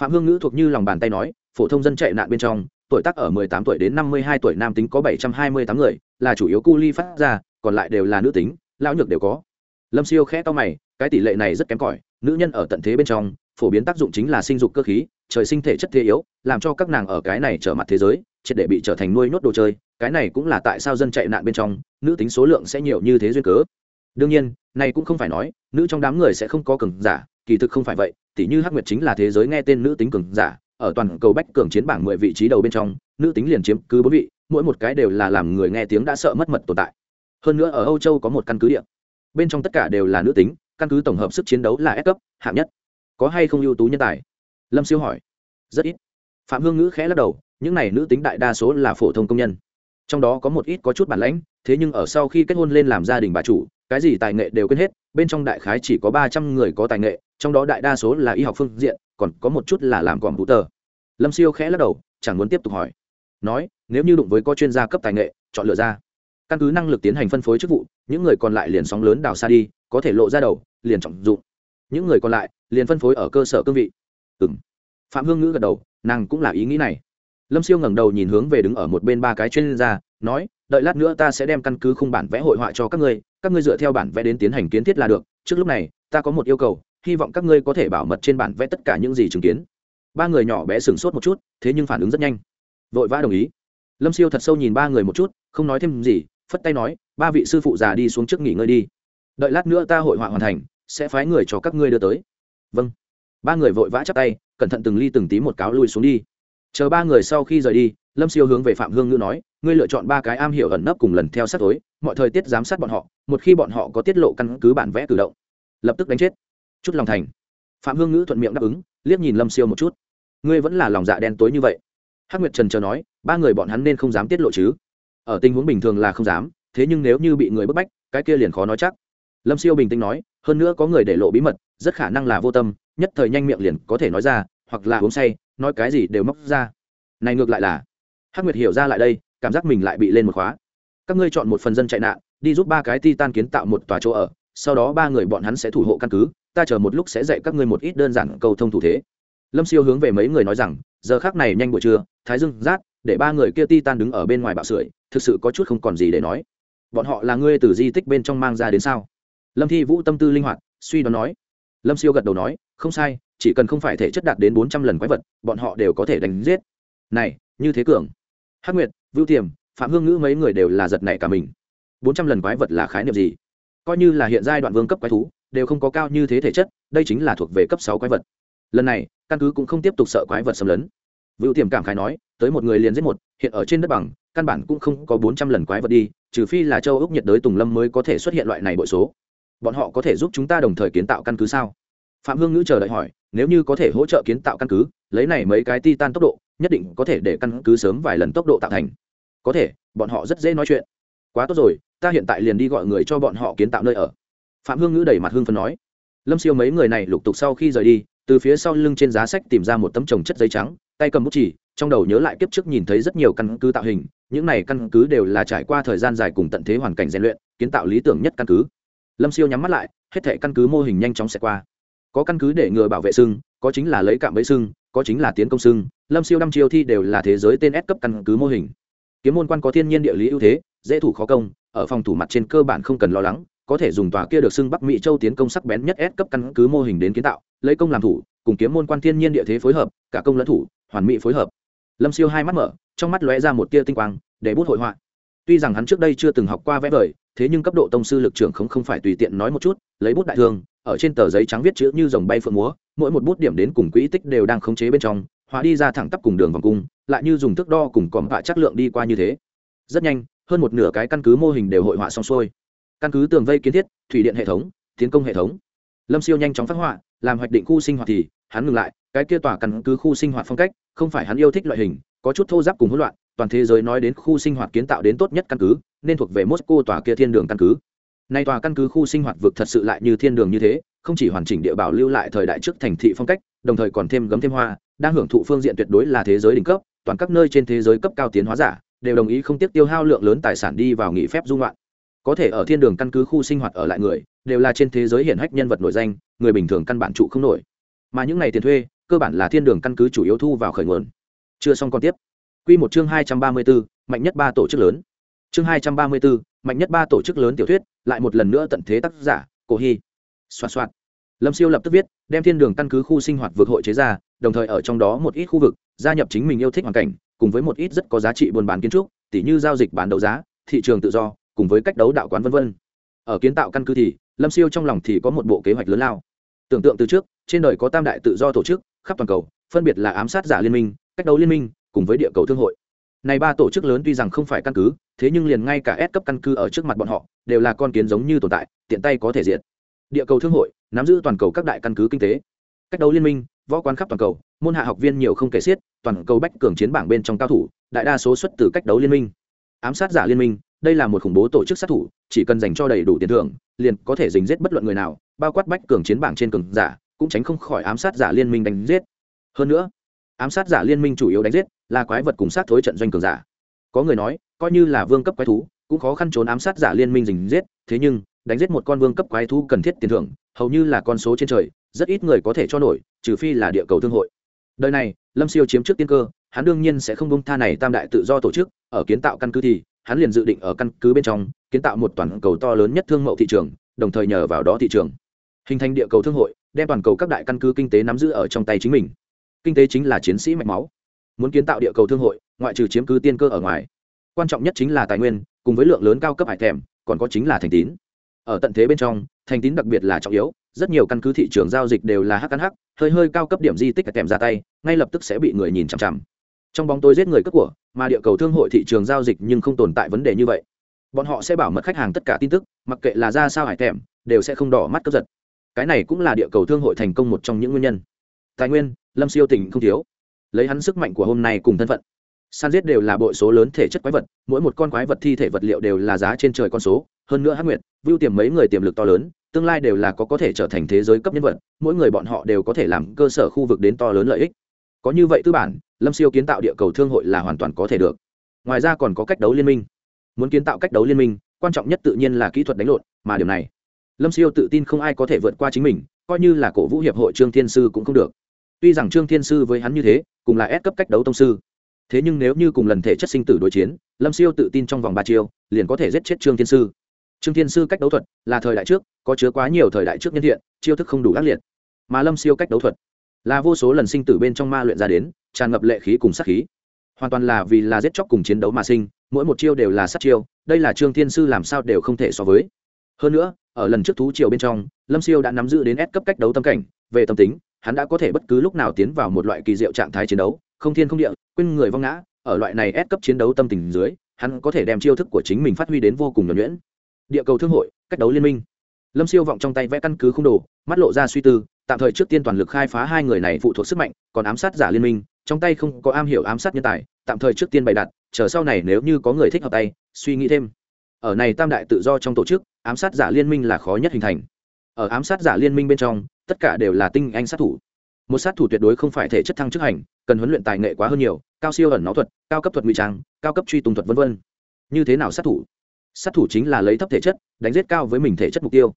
Phạm hương ngữ thuộc như lòng bàn tay nói, phổ thông dân chạy nạn bên trong, tuổi tác ở 18 tuổi đến 52 tuổi nam tính có 728 người, là chủ yếu cu ly phát ra, còn lại đều là nữ tính, lão nhược đều có. Lâm siêu khẽ to mày, cái tỷ lệ này rất kém cỏi, nữ nhân ở tận thế bên trong, phổ biến tác dụng chính là sinh dục cơ khí, trời sinh thể chất thế yếu, làm cho các nàng ở cái này trở mặt thế giới triệt để bị trở thành nuôi nốt đồ chơi, cái này cũng là tại sao dân chạy nạn bên trong, nữ tính số lượng sẽ nhiều như thế duyên cớ. Đương nhiên, này cũng không phải nói, nữ trong đám người sẽ không có cường giả, kỳ thực không phải vậy, tỉ như hắc nguyệt chính là thế giới nghe tên nữ tính cường giả, ở toàn cầu bách cường chiến bảng mười vị trí đầu bên trong, nữ tính liền chiếm cứ bốn vị, mỗi một cái đều là làm người nghe tiếng đã sợ mất mật tồn tại. Hơn nữa ở âu châu có một căn cứ địa, bên trong tất cả đều là nữ tính, căn cứ tổng hợp sức chiến đấu là S cấp, hạng nhất. Có hay không ưu tú nhân tài? Lâm siêu hỏi. Rất ít. Phạm hương ngữ khẽ lắc đầu những này nữ tính đại đa số là phổ thông công nhân. Trong đó có một ít có chút bản lãnh, thế nhưng ở sau khi kết hôn lên làm gia đình bà chủ, cái gì tài nghệ đều quên hết, bên trong đại khái chỉ có ba trăm người có tài nghệ, trong đó đại đa số là y học phương diện, còn có một chút là làm còm vũ tờ lâm siêu khẽ lắc đầu, chẳng muốn tiếp tục hỏi. Nói, nếu như đụng với có chuyên gia cấp tài nghệ, chọn lựa ra. Căn cứ năng lực tiến hành phân phối chức vụ, những người còn lại liền sóng lớn đào xa đi, có thể lộ ra đầu, liền trọng dụng. Những người còn lại liền phân phối ở cơ sở cương vị. Ừ m phạm hương ngữ gật đầu, nàng cũng là ý nghĩ này lâm siêu ngẩng đầu nhìn hướng về đứng ở một bên ba cái chuyên gia, nói, đợi lát nữa ta sẽ đem căn cứ khung bản vẽ hội họa cho các ngươi các ngươi dựa theo bản vẽ đến tiến hành kiến thiết là được, trước lúc này, ta có một yêu cầu, hy vọng các ngươi có thể bảo mật trên bản vẽ tất cả những gì chứng kiến. Ba người nhỏ bé sửng sốt một chút, thế nhưng phản ứng rất nhanh. Vội vã đồng ý. Lâm siêu thật sâu nhìn ba người một chút, không nói thêm gì, phất tay nói, ba vị sư phụ già đi xuống trước nghỉ ngơi đi. Đợi lát nữa ta hội họa hoàn thành, sẽ phái người cho các ngươi đưa tới. Vâng. Ba người vội vã chắp tay, cẩn thận từng ly từng tí một cáo lui xuống đi chờ ba người sau khi rời đi, lâm siêu hướng về phạm hương ngữ nói, ngươi lựa chọn ba cái am hiểu ẩn nấp cùng lần theo sát tối, mọi thời tiết giám sát bọn họ, một khi bọn họ có tiết lộ căn cứ bản vẽ cử động, lập tức đánh chết. Chút lòng thành. Phạm hương ngữ thuận miệng đáp ứng, liếc nhìn lâm siêu một chút. Ngươi vẫn là lòng dạ đen tối như vậy. Hắc nguyệt trần chờ nói, ba người bọn hắn nên không dám tiết lộ chứ? Ở tình huống bình thường là không dám, thế nhưng nếu như bị người bức bách, cái kia liền khó nói chắc. Lâm siêu bình tĩnh nói, hơn nữa có người để lộ bí mật, rất khả năng là vô tâm, nhất thời nhanh miệng liền có thể nói ra hoặc là uống say, nói cái gì đều móc ra. Này ngược lại là, hắc nguyệt hiểu ra lại đây, cảm giác mình lại bị lên một khóa. Các ngươi chọn một phần dân chạy nạn, đi giúp ba cái titan kiến tạo một tòa chỗ ở, sau đó ba người bọn hắn sẽ thủ hộ căn cứ, ta chờ một lúc sẽ dạy các ngươi một ít đơn giản cầu thông thủ thế. Lâm siêu hướng về mấy người nói rằng, giờ khác này nhanh buổi trưa, thái dương rát, để ba người kia titan đứng ở bên ngoài bạo sưởi, thực sự có chút không còn gì để nói. Bọn họ là ngươi từ di tích bên trong mang ra đến sao? Lâm thi vũ tâm tư linh hoạt, suy đoán nói. Lâm siêu gật đầu nói, không sai chỉ cần không phải thể chất đạt đến bốn trăm lần quái vật, bọn họ đều có thể đánh giết. Này, như thế cường. Hắc nguyệt, vưu tiềm, phạm hương ngữ mấy người đều là giật này cả mình. Bốn trăm lần quái vật là khái niệm gì? Coi như là hiện giai đoạn vương cấp quái thú, đều không có cao như thế thể chất, đây chính là thuộc về cấp sáu quái vật. Lần này, căn cứ cũng không tiếp tục sợ quái vật xâm lấn. Vưu tiềm cảm khái nói, tới một người liền giết một, hiện ở trên đất bằng, căn bản cũng không có bốn trăm lần quái vật đi, trừ phi là châu ốc nhiệt đới tùng lâm mới có thể xuất hiện loại này bội số. Bọn họ có thể giúp chúng ta đồng thời kiến tạo căn cứ sao? Phạm hương ngữ chờ đợi hỏi nếu như có thể hỗ trợ kiến tạo căn cứ, lấy này mấy cái titan tốc độ, nhất định có thể để căn cứ sớm vài lần tốc độ tạo thành. Có thể, bọn họ rất dễ nói chuyện. Quá tốt rồi, ta hiện tại liền đi gọi người cho bọn họ kiến tạo nơi ở. Phạm hương ngữ đẩy mặt hương phân nói. Lâm siêu mấy người này lục tục sau khi rời đi, từ phía sau lưng trên giá sách tìm ra một tấm trồng chất giấy trắng, tay cầm bút chỉ trong đầu nhớ lại kiếp trước nhìn thấy rất nhiều căn cứ tạo hình, những này căn cứ đều là trải qua thời gian dài cùng tận thế hoàn cảnh rèn luyện, kiến tạo lý tưởng nhất căn cứ. Lâm siêu nhắm mắt lại, hết thể căn cứ mô hình nhanh chóng sẽ qua có căn cứ để ngừa bảo vệ sưng, có chính là lấy cạm bẫy sưng, có chính là tiến công sưng. Lâm siêu năm chiêu thi đều là thế giới tên S cấp căn cứ mô hình. Kiếm môn quan có thiên nhiên địa lý ưu thế, dễ thủ khó công, ở phòng thủ mặt trên cơ bản không cần lo lắng, có thể dùng tòa kia được xưng bắc mỹ châu tiến công sắc bén nhất S cấp căn cứ mô hình đến kiến tạo, lấy công làm thủ, cùng kiếm môn quan thiên nhiên địa thế phối hợp, cả công lẫn thủ, hoàn mỹ phối hợp. Lâm siêu hai mắt mở, trong mắt lóe ra một tia tinh quang, để bút hội họa. Tuy rằng hắn trước đây chưa từng học qua vẽ vời, thế nhưng cấp độ tông sư lực trưởng không không phải tùy tiện nói một chút, lấy bút đại thương ở trên tờ giấy trắng viết chữ như dòng bay phượng múa, mỗi một bút điểm đến cùng quỹ tích đều đang khống chế bên trong, hóa đi ra thẳng tắp cùng đường vòng cung, lại như dùng thước đo cùng còm vạ chất lượng đi qua như thế. Rất nhanh, hơn một nửa cái căn cứ mô hình đều hội họa xong xuôi. Căn cứ tường vây kiến thiết, thủy điện hệ thống, tiến công hệ thống. Lâm siêu nhanh chóng phát họa, làm hoạch định khu sinh hoạt thì, hắn ngừng lại, cái kia tỏa căn cứ khu sinh hoạt phong cách, không phải hắn yêu thích loại hình, có chút thô giáp cùng hỗn loạn, toàn thế giới nói đến khu sinh hoạt kiến tạo đến tốt nhất căn cứ, nên thuộc về moscow tòa kia thiên đường căn cứ nay tòa căn cứ khu sinh hoạt vực thật sự lại như thiên đường như thế không chỉ hoàn chỉnh địa bảo lưu lại thời đại trước thành thị phong cách đồng thời còn thêm gấm thêm hoa đang hưởng thụ phương diện tuyệt đối là thế giới đỉnh cấp toàn các nơi trên thế giới cấp cao tiến hóa giả đều đồng ý không tiếc tiêu hao lượng lớn tài sản đi vào nghỉ phép dung loạn. Có thể ở thiên đường căn cứ khu sinh hoạt ở lại người đều là trên thế giới hiển hách nhân vật nổi danh người bình thường căn bản trụ không nổi. Mà những ngày tiền thuê cơ bản là thiên đường căn cứ chủ yếu thu vào khởi nguồn. Chưa xong còn tiếp. Quy một chương hai trăm ba mươi 234, mạnh nhất ba tổ chức lớn. Chương hai trăm ba mươi 234, mạnh nhất ba tổ chức lớn tiểu thuyết, lại một lần nữa tận thế tác giả, Cổ hy xoa xoa Lâm Siêu lập tức viết, đem thiên đường căn cứ khu sinh hoạt vượt hội chế ra, đồng thời ở trong đó một ít khu vực, gia nhập chính mình yêu thích hoàn cảnh, cùng với một ít rất có giá trị buôn bán kiến trúc, tỉ như giao dịch bán đấu giá, thị trường tự do, cùng với cách đấu đạo quán vân vân. Ở kiến tạo căn cứ thì, Lâm Siêu trong lòng thì có một bộ kế hoạch lớn lao. Tưởng tượng từ trước, trên đời có tam đại tự do tổ chức, khắp toàn cầu, phân biệt là ám sát giả liên minh, cách đấu liên minh, cùng với địa cầu thương hội này ba tổ chức lớn tuy rằng không phải căn cứ thế nhưng liền ngay cả S cấp căn cứ ở trước mặt bọn họ, đều là con kiến giống như tồn tại, tiện tay có thể diệt. Địa cầu thương hội, nắm giữ toàn cầu các đại căn cứ kinh tế. Cách đấu liên minh, võ quán khắp toàn cầu, môn hạ học viên nhiều không kể xiết, toàn cầu bách cường chiến bảng bên trong cao thủ, đại đa số xuất từ cách đấu liên minh. Ám sát giả liên minh, đây là một khủng bố tổ chức sát thủ, chỉ cần dành cho đầy đủ tiền thưởng, liền có thể dính giết bất luận người nào, bao quát bách cường chiến bảng trên cường giả, cũng tránh không khỏi ám sát giả liên minh đánh giết. Hơn nữa, ám sát giả liên minh chủ yếu đánh giết là quái vật cùng sát thối trận doanh cường giả có người nói, coi như là vương cấp quái thú, cũng khó khăn trốn ám sát giả liên minh dình giết, thế nhưng, đánh giết một con vương cấp quái thú cần thiết tiền thưởng, hầu như là con số trên trời, rất ít người có thể cho nổi, trừ phi là địa cầu thương hội. Đời này, lâm siêu chiếm trước tiên cơ, hắn đương nhiên sẽ không bông tha này tam đại tự do tổ chức, ở kiến tạo căn cứ thì, hắn liền dự định ở căn cứ bên trong, kiến tạo một toàn cầu to lớn nhất thương mậu thị trường, đồng thời nhờ vào đó thị trường. Hình thành địa cầu thương hội, đem toàn cầu các đại căn cứ kinh tế nắm giữ ở trong tay chính mình. Kinh tế chính là chiến sĩ mạch máu. Muốn kiến tạo địa cầu thương hội ngoại trừ chiếm cứ tiên cơ ở ngoài. Quan trọng nhất chính là tài nguyên, cùng với lượng lớn cao cấp hải thèm, còn có chính là thành tín. Ở tận thế bên trong, thành tín đặc biệt là trọng yếu, rất nhiều căn cứ thị trường giao dịch đều là hắc căn hắc, hơi hơi cao cấp điểm di tích kèm ra tay, ngay lập tức sẽ bị người nhìn chằm chằm. Trong bóng tối giết người cướp của, mà địa cầu thương hội thị trường giao dịch nhưng không tồn tại vấn đề như vậy. Bọn họ sẽ bảo mật khách hàng tất cả tin tức, mặc kệ là ra sao hải thèm, đều sẽ không đỏ mắt cướp giật. Cái này cũng là địa cầu thương hội thành công một trong những nguyên nhân. Tài nguyên, lâm siêu tỉnh không thiếu. Lấy hắn sức mạnh của hôm nay cùng thân phận san giết đều là bội số lớn thể chất quái vật, mỗi một con quái vật thi thể vật liệu đều là giá trên trời con số, hơn nữa hắc nguyệt, vưu tiềm mấy người tiềm lực to lớn, tương lai đều là có có thể trở thành thế giới cấp nhân vật, mỗi người bọn họ đều có thể làm cơ sở khu vực đến to lớn lợi ích. Có như vậy tư bản, lâm siêu kiến tạo địa cầu thương hội là hoàn toàn có thể được. Ngoài ra còn có cách đấu liên minh. Muốn kiến tạo cách đấu liên minh, quan trọng nhất tự nhiên là kỹ thuật đánh lộn, mà điều này, lâm siêu tự tin không ai có thể vượt qua chính mình, coi như là cổ vũ hiệp hội trương thiên sư cũng không được. Tuy rằng trương thiên sư với hắn như thế, cùng là ép cấp cách đấu tông sư thế nhưng nếu như cùng lần thể chất sinh tử đối chiến, lâm siêu tự tin trong vòng ba chiêu, liền có thể giết chết trương thiên sư. Trương thiên sư cách đấu thuật là thời đại trước, có chứa quá nhiều thời đại trước nhân thiện, chiêu thức không đủ ác liệt. Mà lâm siêu cách đấu thuật là vô số lần sinh tử bên trong ma luyện ra đến, tràn ngập lệ khí cùng sát khí. Hoàn toàn là vì là giết chóc cùng chiến đấu mà sinh, mỗi một chiêu đều là sát chiêu, đây là trương thiên sư làm sao đều không thể so với. Hơn nữa, ở lần trước thú triều bên trong, lâm siêu đã nắm giữ đến ép cấp cách đấu tâm cảnh, về tâm tính, hắn đã có thể bất cứ lúc nào tiến vào một loại kỳ diệu trạng thái chiến đấu không thiên không địa, quên người vong ngã, ở loại này ép cấp chiến đấu tâm tình dưới, hắn có thể đem chiêu thức của chính mình phát huy đến vô cùng nhuẩn nhuyễn. Địa cầu thương hội, cách đấu liên minh. Lâm siêu vọng trong tay vẽ căn cứ không đồ, mắt lộ ra suy tư, tạm thời trước tiên toàn lực khai phá hai người này phụ thuộc sức mạnh, còn ám sát giả liên minh, trong tay không có am hiểu ám sát nhân tài, tạm thời trước tiên bày đặt, chờ sau này nếu như có người thích hợp tay, suy nghĩ thêm. Ở này tam đại tự do trong tổ chức, ám sát giả liên minh là khó nhất hình thành. Ở ám sát giả liên minh bên trong, tất cả đều là tinh anh sát thủ một sát thủ tuyệt đối không phải thể chất thăng chức hành, cần huấn luyện tài nghệ quá hơn nhiều, cao siêu ẩn nó thuật, cao cấp thuật ngụy trang, cao cấp truy tùng thuật v v như thế nào sát thủ? Sát thủ chính là lấy thấp thể chất, đánh giết cao với mình thể chất mục tiêu.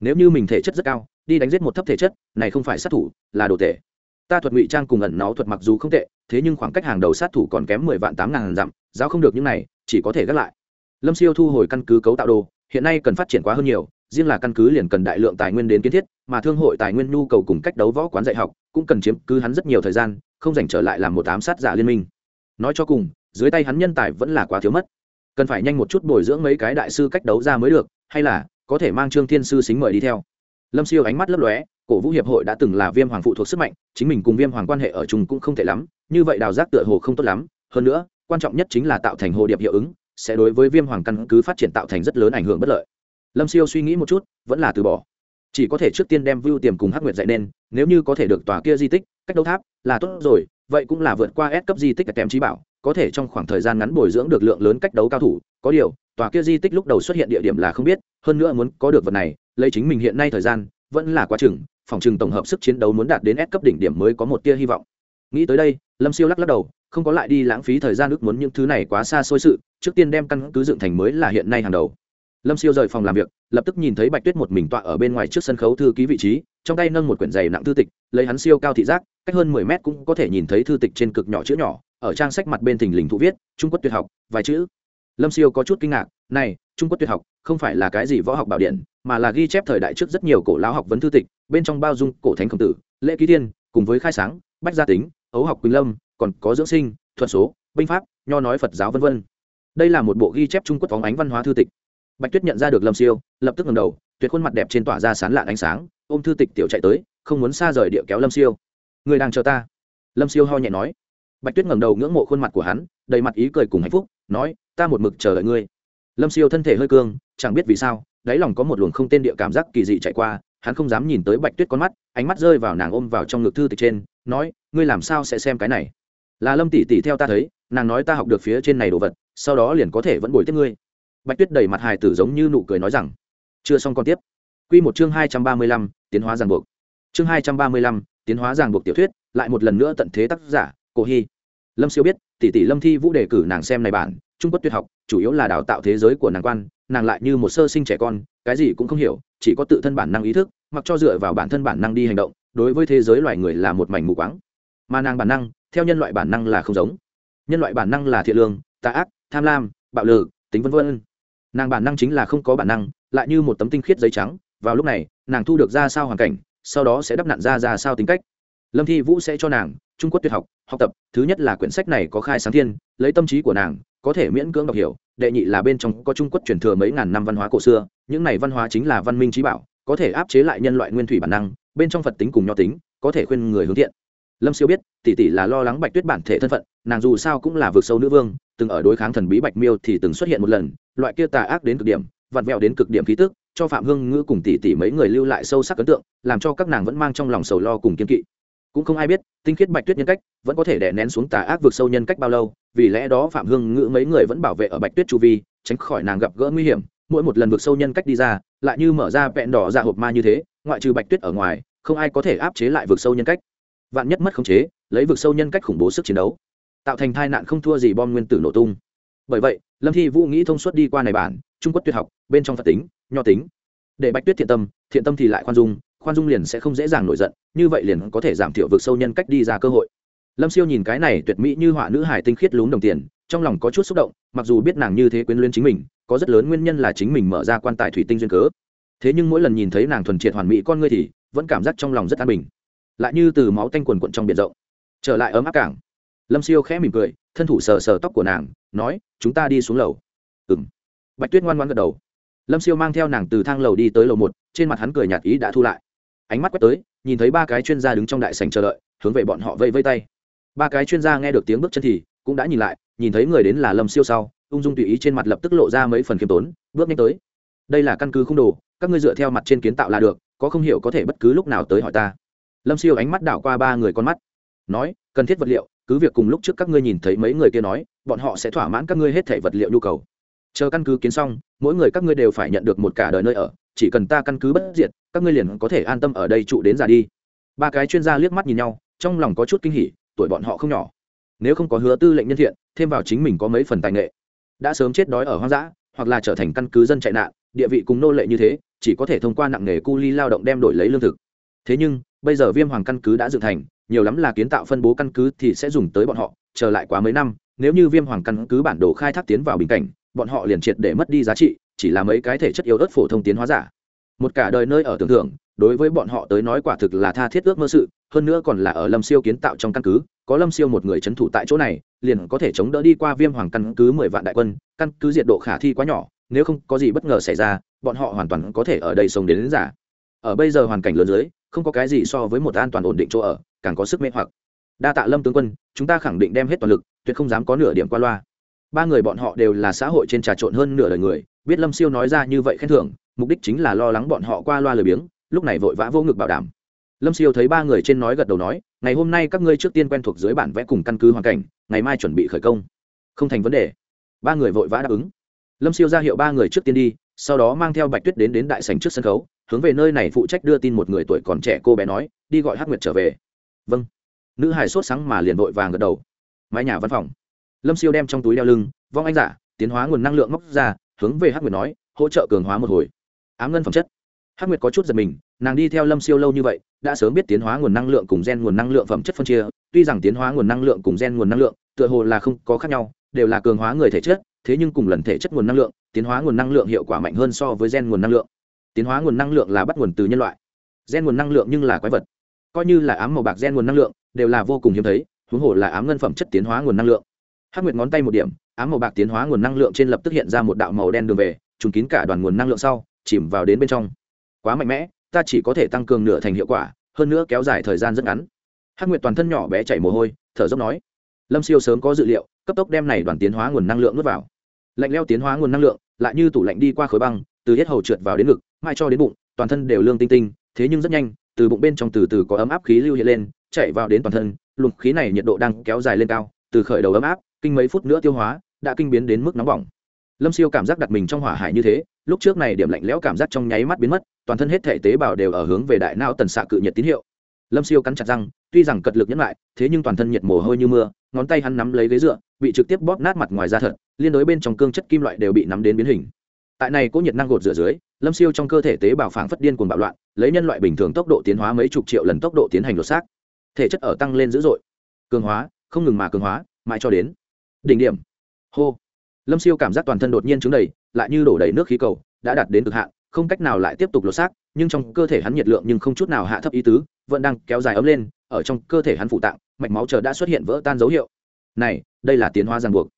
Nếu như mình thể chất rất cao, đi đánh giết một thấp thể chất, này không phải sát thủ, là đồ tệ. Ta thuật ngụy trang cùng ẩn nó thuật mặc dù không tệ, thế nhưng khoảng cách hàng đầu sát thủ còn kém mười vạn tám ngàn dặm giao không được những này, chỉ có thể gác lại. Lâm siêu thu hồi căn cứ cấu tạo đồ, hiện nay cần phát triển quá hơn nhiều riêng là căn cứ liền cần đại lượng tài nguyên đến kiến thiết, mà thương hội tài nguyên nhu cầu cùng cách đấu võ quán dạy học cũng cần chiếm cứ hắn rất nhiều thời gian, không dành trở lại làm một ám sát giả liên minh. Nói cho cùng, dưới tay hắn nhân tài vẫn là quá thiếu mất. Cần phải nhanh một chút bồi dưỡng mấy cái đại sư cách đấu ra mới được, hay là có thể mang trương thiên sư xính mời đi theo. Lâm siêu ánh mắt lấp lóe, cổ vũ hiệp hội đã từng là viêm hoàng phụ thuộc sức mạnh, chính mình cùng viêm hoàng quan hệ ở chung cũng không t ệ lắm, như vậy đào giác tựa hồ không tốt lắm. Hơn nữa, quan trọng nhất chính là tạo thành hồ điệp hiệu ứng, sẽ đối với viêm hoàng căn cứ phát triển tạo thành rất lớn ảnh hưởng bất lợi lâm siêu suy nghĩ một chút, vẫn là từ bỏ. Chỉ có thể trước tiên đem vưu tiềm cùng hắc nguyệt dạy nên, nếu như có thể được tòa kia di tích, cách đấu tháp là tốt rồi, vậy cũng là vượt qua S cấp di tích kèm trí bảo, có thể trong khoảng thời gian ngắn bồi dưỡng được lượng lớn cách đấu cao thủ, có điều, tòa kia di tích lúc đầu xuất hiện địa điểm là không biết, hơn nữa muốn có được vật này, lấy chính mình hiện nay thời gian, vẫn là quá chừng, phòng chừng tổng hợp sức chiến đấu muốn đạt đến S cấp đỉnh điểm mới có một tia hy vọng. Nghĩ tới đây, lâm siêu lắc lắc đầu, không có lại đi lãng phí thời gian ước muốn những thứ này quá xa xôi sự, trước tiên đem căn cứ dựng thành mới là hiện nay hàng đầu lâm siêu rời phòng làm việc, lập tức nhìn thấy bạch tuyết một mình tọa ở bên ngoài trước sân khấu thư ký vị trí, trong tay nâng một quyển giày nặng thư tịch, lấy hắn siêu cao thị giác, cách hơn mười mét cũng có thể nhìn thấy thư tịch trên cực nhỏ chữ nhỏ, ở trang sách mặt bên thình lình thụ viết, trung quốc tuyệt học, vài chữ. Lâm siêu có chút kinh ngạc, này, trung quốc tuyệt học, không phải là cái gì võ học bảo điện, mà là ghi chép thời đại trước rất nhiều cổ lão học vấn thư tịch, bên trong bao dung cổ thánh khổng tử, lễ ký thiên cùng với khai sáng, bách gia tính, ấu học quỳnh lâm, còn có dưỡng sinh, thuật số, binh pháp, nho nói phật giáo v v đây là một bộ ghi chép trung quốc phóng ánh văn hóa thư tịch bạch tuyết nhận ra được lâm siêu, lập tức ngầm đầu, tuyệt khuôn mặt đẹp trên tỏa ra sán lạn ánh sáng, ôm thư tịch tiểu chạy tới, không muốn xa rời địa kéo lâm siêu. Người đang chờ ta. Lâm siêu ho nhẹ nói. Bạch tuyết ngầm đầu ngưỡng mộ khuôn mặt của hắn, đầy mặt ý cười cùng hạnh phúc, nói, ta một mực chờ đợi ngươi. Lâm siêu thân thể hơi cương, chẳng biết vì sao, đáy lòng có một luồng không tên địa cảm giác kỳ dị chạy qua, hắn không dám nhìn tới bạch tuyết con mắt, ánh mắt rơi vào nàng ôm vào trong ngực thư tịch trên, nói, ngươi làm sao sẽ xem cái này? Là lâm tỷ tỷ theo ta thấy, nàng nói ta học được phía trên này đồ vật, sau đó liền có thể vẫn bồi tiếp ngươi bạch tuyết đầy mặt hài tử giống như nụ cười nói rằng, chưa xong còn tiếp. Q một chương hai trăm ba mươi lăm, tiến hóa ràng buộc. Chương hai trăm ba mươi lăm, tiến hóa ràng buộc tiểu thuyết, lại một lần nữa tận thế tác giả, cổ hy. Lâm siêu biết, tỷ tỷ lâm thi vũ đề cử nàng xem này bản, trung quốc tuyệt học, chủ yếu là đào tạo thế giới của nàng quan, nàng lại như một sơ sinh trẻ con, cái gì cũng không hiểu, chỉ có tự thân bản năng ý thức, mặc cho dựa vào bản thân bản năng đi hành động, đối với thế giới loài người là một mảnh mù quáng. Mà nàng bản năng, theo nhân loại bản năng là không giống. Nhân loại bản năng là thiện lương, tà ác, tham lam, bạo lực, tính vân vân nàng bản năng chính là không có bản năng, lại như một tấm tinh khiết giấy trắng, vào lúc này, nàng thu được ra sao hoàn cảnh, sau đó sẽ đắp nặn ra ra sao tính cách. Lâm thi vũ sẽ cho nàng, trung quốc tuyệt học học tập, thứ nhất là quyển sách này có khai sáng thiên, lấy tâm trí của nàng, có thể miễn cưỡng đọc hiểu, đệ nhị là bên trong có trung quốc truyền thừa mấy ngàn năm văn hóa cổ xưa, những này văn hóa chính là văn minh trí bảo, có thể áp chế lại nhân loại nguyên thủy bản năng, bên trong phật tính cùng nho tính, có thể khuyên người hướng thiện. Lâm siêu biết, tỷ tỷ là lo lắng bạch tuyết bản thể thân phận, nàng dù sao cũng là vượt sâu nữ vương từng ở đối kháng thần bí bạch miêu thì từng xuất hiện một lần, loại kia tà ác đến cực điểm, vặn vẹo đến cực điểm khí tức, cho phạm hương ngữ cùng tỷ tỷ mấy người lưu lại sâu sắc ấn tượng, làm cho các nàng vẫn mang trong lòng sầu lo cùng kiên kỵ. Cũng không ai biết, tinh khiết bạch tuyết nhân cách vẫn có thể đè nén xuống tà ác vượt sâu nhân cách bao lâu, vì lẽ đó phạm hương ngữ mấy người vẫn bảo vệ ở bạch tuyết chu vi, tránh khỏi nàng gặp gỡ nguy hiểm, mỗi một lần vượt sâu nhân cách đi ra, lại như mở ra vẹn đỏ ra hộp ma như thế, ngoại trừ bạch tuyết ở ngoài, không ai có thể áp chế lại vượt sâu nhân cách. Vạn nhất mất khống chế, lấy vượt sâu nhân cách khủng bố sức chiến đấu tạo thành tai nạn không thua gì bom nguyên tử nổ tung. Bởi vậy, lâm thi vũ nghĩ thông suốt đi qua này bản, trung quốc tuyệt học, bên trong phật tính, nho tính. Để bạch tuyết thiện tâm thiện tâm thì lại khoan dung khoan dung liền sẽ không dễ dàng nổi giận, như vậy liền có thể giảm thiểu vực sâu nhân cách đi ra cơ hội. Lâm siêu nhìn cái này tuyệt mỹ như họa nữ hải tinh khiết lún đồng tiền, trong lòng có chút xúc động, mặc dù biết nàng như thế quyến luyến chính mình, có rất lớn nguyên nhân là chính mình mở ra quan tài thủy tinh duyên cớ. Thế nhưng mỗi lần nhìn thấy nàng thuần triệt hoàn mỹ con ngươi thì vẫn cảm giác trong lòng rất an bình. Lại như từ máu tanh quần quận trong biển rộng, trở lại ấm áp cảng lâm siêu khẽ mỉm cười, thân thủ sờ sờ tóc của nàng, nói, chúng ta đi xuống lầu. Ừ m bạch tuyết ngoan ngoan gật đầu. Lâm siêu mang theo nàng từ thang lầu đi tới lầu một, trên mặt hắn cười nhạt ý đã thu lại. Ánh mắt quét tới, nhìn thấy ba cái chuyên gia đứng trong đại sành chờ đợi, hướng về bọn họ vây vây tay. Ba cái chuyên gia nghe được tiếng bước chân thì cũng đã nhìn lại, nhìn thấy người đến là lâm siêu sau, ung dung tùy ý trên mặt lập tức lộ ra mấy phần khiêm tốn, bước nhanh tới. Đây là căn cứ không đồ, các ngươi dựa theo mặt trên kiến tạo là được, có không hiểu có thể bất cứ lúc nào tới hỏi ta. Lâm siêu ánh mắt đảo qua ba người con mắt, nói, cần thiết vật liệu cứ việc cùng lúc trước các ngươi nhìn thấy mấy người kia nói, bọn họ sẽ thỏa mãn các ngươi hết thể vật liệu nhu cầu. Chờ căn cứ kiến xong, mỗi người các ngươi đều phải nhận được một cả đời nơi ở, chỉ cần ta căn cứ bất diệt, các ngươi liền có thể an tâm ở đây trụ đến già đi. Ba cái chuyên gia liếc mắt nhìn nhau, trong lòng có chút kinh hỉ, tuổi bọn họ không nhỏ. Nếu không có hứa tư lệnh nhân thiện, thêm vào chính mình có mấy phần tài nghệ. Đã sớm chết đói ở hoang dã, hoặc là trở thành căn cứ dân chạy nạn, địa vị cùng nô lệ như thế, chỉ có thể thông qua nặng nghề cu ly lao động đem đổi lấy lương thực. Thế nhưng, bây giờ viêm hoàng căn cứ đã dựng thành nhiều lắm là kiến tạo phân bố căn cứ thì sẽ dùng tới bọn họ Trở lại quá mấy năm nếu như viêm hoàng căn cứ bản đồ khai thác tiến vào bình cảnh bọn họ liền triệt để mất đi giá trị chỉ là mấy cái thể chất yếu ớt phổ thông tiến hóa giả. Một cả đời nơi ở tưởng thưởng đối với bọn họ tới nói quả thực là tha thiết ước mơ sự hơn nữa còn là ở lâm siêu kiến tạo trong căn cứ có lâm siêu một người c h ấ n thủ tại chỗ này liền có thể chống đỡ đi qua viêm hoàng căn cứ mười vạn đại quân căn cứ diệt độ khả thi quá nhỏ nếu không có gì bất ngờ xảy ra bọn họ hoàn toàn có thể ở đây sống đến, đến giả. Ở bây giờ hoàn cảnh lớn dưới không có cái gì so với một an toàn ổn định chỗ ở, càng có sức mê hoặc. Đa tạ lâm tướng quân, chúng ta khẳng định đem hết toàn lực, tuyệt không dám có nửa điểm qua loa. Ba người bọn họ đều là xã hội trên trà trộn hơn nửa đời người, biết lâm siêu nói ra như vậy khen thưởng, mục đích chính là lo lắng bọn họ qua loa lười biếng, lúc này vội vã vô ngực bảo đảm. Lâm siêu thấy ba người trên nói gật đầu nói, ngày hôm nay các ngươi trước tiên quen thuộc dưới bản vẽ cùng căn cứ hoàn cảnh, ngày mai chuẩn bị khởi công. Không thành vấn đề. Ba người vội vã đáp ứng. Lâm siêu ra hiệu ba người trước tiên đi, sau đó mang theo bạch tuyết đến đến đại sành trước sân khấu hướng về nơi này phụ trách đưa tin một người tuổi còn trẻ cô bé nói, đi gọi hắc nguyệt trở về. Vâng. Nữ hài sốt sáng mà liền vội vàng gật đầu. Mái nhà văn phòng. Lâm siêu đem trong túi đeo lưng, vong anh giả, tiến hóa nguồn năng lượng móc ra, hướng về hắc nguyệt nói, hỗ trợ cường hóa một hồi. Ám ngân phẩm chất. Hắc nguyệt có chút giật mình, nàng đi theo lâm siêu lâu như vậy, đã sớm biết tiến hóa nguồn năng lượng cùng gen nguồn năng lượng phẩm chất phân chia, tuy rằng tiến hóa nguồn năng lượng cùng gen nguồn năng lượng, tựa hồ là không có khác nhau, đều là cường hóa người thể chất, thế nhưng cùng lần thể chất nguồn năng lượng, tiến hóa nguồn năng lượng hiệu quả mạnh hơn so với gen nguồn năng lượng tiến hóa nguồn năng lượng là bắt nguồn từ nhân loại. Gen nguồn năng lượng nhưng là quái vật. Coi như là ám màu bạc gen nguồn năng lượng, đều là vô cùng hiếm thấy, huống hồ là ám ngân phẩm chất tiến hóa nguồn năng lượng. Hắc nguyệt ngón tay một điểm, ám màu bạc tiến hóa nguồn năng lượng trên lập tức hiện ra một đạo màu đen đường về, trùng kín cả đoàn nguồn năng lượng sau, chìm vào đến bên trong. Quá mạnh mẽ, ta chỉ có thể tăng cường nửa thành hiệu quả, hơn nữa kéo dài thời gian rất ngắn. Hắc nguyệt toàn thân nhỏ bé chảy mồ hôi, thở dốc nói. Lâm siêu sớm có dự liệu, cấp tốc đem này đoàn tiến hóa nguồn năng lượng nuốt vào. Lạnh leo tiến hóa nguồn năng lượng, lại như tủ lạnh đi qua khối băng, từ hết hầu trượt vào đến ngực mai cho đến bụng, toàn thân đều lương tinh tinh, thế nhưng rất nhanh, từ bụng bên trong từ từ có ấm áp khí lưu hiện lên, chạy vào đến toàn thân, luồng khí này nhiệt độ đang kéo dài lên cao, từ khởi đầu ấm áp, kinh mấy phút nữa tiêu hóa, đã kinh biến đến mức nóng bỏng. Lâm siêu cảm giác đặt mình trong hỏa hải như thế, lúc trước này điểm lạnh lẽo cảm giác trong nháy mắt biến mất, toàn thân hết thể tế bào đều ở hướng về đại não tần xạ cự nhiệt tín hiệu. Lâm siêu cắn chặt răng, tuy rằng cật lực nhẫn lại, thế nhưng toàn thân nhiệt mồ hôi như mưa, ngón tay hắn nắm lấy ghế dựa, bị trực tiếp bóp nát mặt ngoài da thật liên đối bên trong cương chất kim loại đều bị nắm đến biến hình tại này có nhiệt năng gột rửa dưới, lâm siêu trong cơ thể tế bào phảng phất điên cuồng bạo loạn, lấy nhân loại bình thường tốc độ tiến hóa mấy chục triệu lần tốc độ tiến hành lột xác. Thể chất ở tăng lên dữ dội. Cường hóa, không ngừng mà cường hóa, mãi cho đến đỉnh điểm. Hô. Lâm siêu cảm giác toàn thân đột nhiên chứng đầy, lại như đổ đầy nước khí cầu, đã đạt đến cực hạn, không cách nào lại tiếp tục lột xác, nhưng trong cơ thể hắn nhiệt lượng nhưng không chút nào hạ thấp ý tứ, vẫn đang kéo dài ấm lên, ở trong cơ thể hắn phụ tạng, mạch máu chờ đã xuất hiện vỡ tan dấu hiệu. Này, đây là tiến hóa ràng buộc.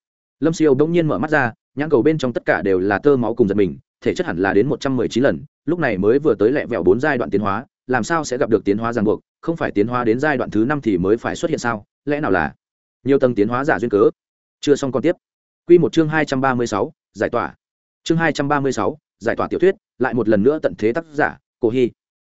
Lâm siêu bỗng nhiên mở mắt ra nhãn cầu bên trong tất cả đều là tơ máu cùng giật mình, thể chất hẳn là đến một trăm mười chín lần, lúc này mới vừa tới lẹ vẹo bốn giai đoạn tiến hóa, làm sao sẽ gặp được tiến hóa ràng buộc, không phải tiến hóa đến giai đoạn thứ năm thì mới phải xuất hiện sao, lẽ nào là nhiều tầng tiến hóa giả duyên cớ? Chưa xong còn tiếp. Q một chương hai trăm ba mươi sáu, giải tỏa. Chương hai trăm ba mươi sáu, giải tỏa tiểu thuyết, lại một lần nữa tận thế tác giả, cổ hy.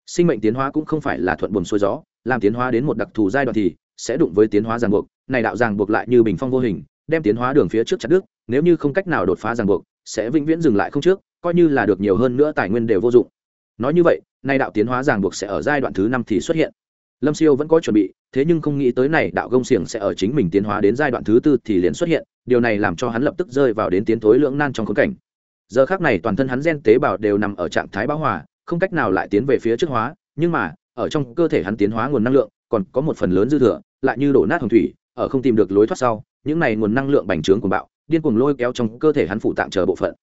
Sinh mệnh tiến hóa cũng không phải là thuận buồm xuôi gió, làm tiến hóa đến một đặc thù giai đoạn thì sẽ đụng với tiến hóa ràng buộc, này đạo ràng buộc lại như bình phong vô hình đem tiến hóa đường phía trước chặt đứt, nếu như không cách nào đột phá ràng buộc, sẽ vĩnh viễn dừng lại không trước, coi như là được nhiều hơn nữa tài nguyên đều vô dụng. Nói như vậy, nay đạo tiến hóa ràng buộc sẽ ở giai đoạn thứ năm thì xuất hiện. Lâm siêu vẫn có chuẩn bị, thế nhưng không nghĩ tới này đạo gông xiềng sẽ ở chính mình tiến hóa đến giai đoạn thứ tư thì liền xuất hiện, điều này làm cho hắn lập tức rơi vào đến tiến thối lưỡng nan trong khốn cảnh. Giờ khác này toàn thân hắn gen tế bào đều nằm ở trạng thái bão hòa, không cách nào lại tiến về phía trước hóa, nhưng mà, ở trong cơ thể hắn tiến hóa nguồn năng lượng, còn có một phần lớn dư thừa, lại như đổ nát hồng thủy ở không tìm được lối thoát sau, những này nguồn năng lượng bành trướng của bạo, điên cuồng lôi kéo trong cơ thể hắn phụ tạng chờ bộ phận.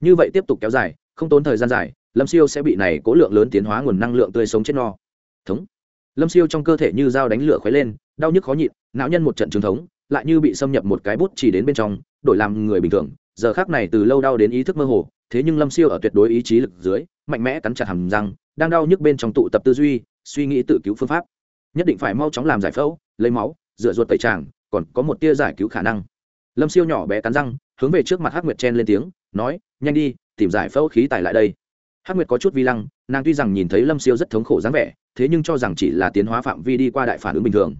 Như vậy tiếp tục kéo dài, không tốn thời gian dài, lâm siêu sẽ bị này cố lượng lớn tiến hóa nguồn năng lượng tươi sống chết no. Thống. Lâm siêu trong cơ thể như dao đánh lửa khuấy lên, đau nhức khó nhịn, não nhân một trận trường thống, lại như bị xâm nhập một cái bút chỉ đến bên trong, đổi làm người bình thường. Giờ khác này từ lâu đau đến ý thức mơ hồ, thế nhưng lâm siêu ở tuyệt đối ý chí lực dưới, mạnh mẽ cắn chặt hầm răng, đang đau nhức bên trong tụ tập tư duy, suy nghĩ tự cứu phương pháp. Nhất định phải mau chóng làm giải phẫu, lấy máu dựa ruột tẩy tràng, còn có một tia giải cứu khả năng. Lâm siêu nhỏ bé cắn răng, hướng về trước mặt hắc nguyệt chen lên tiếng, nói, nhanh đi, tìm giải phẫu khí tài lại đây. Hắc nguyệt có chút vi lăng, nàng tuy rằng nhìn thấy lâm siêu rất thống khổ dáng vẻ, thế nhưng cho rằng chỉ là tiến hóa phạm vi đi qua đại phản ứng bình thường.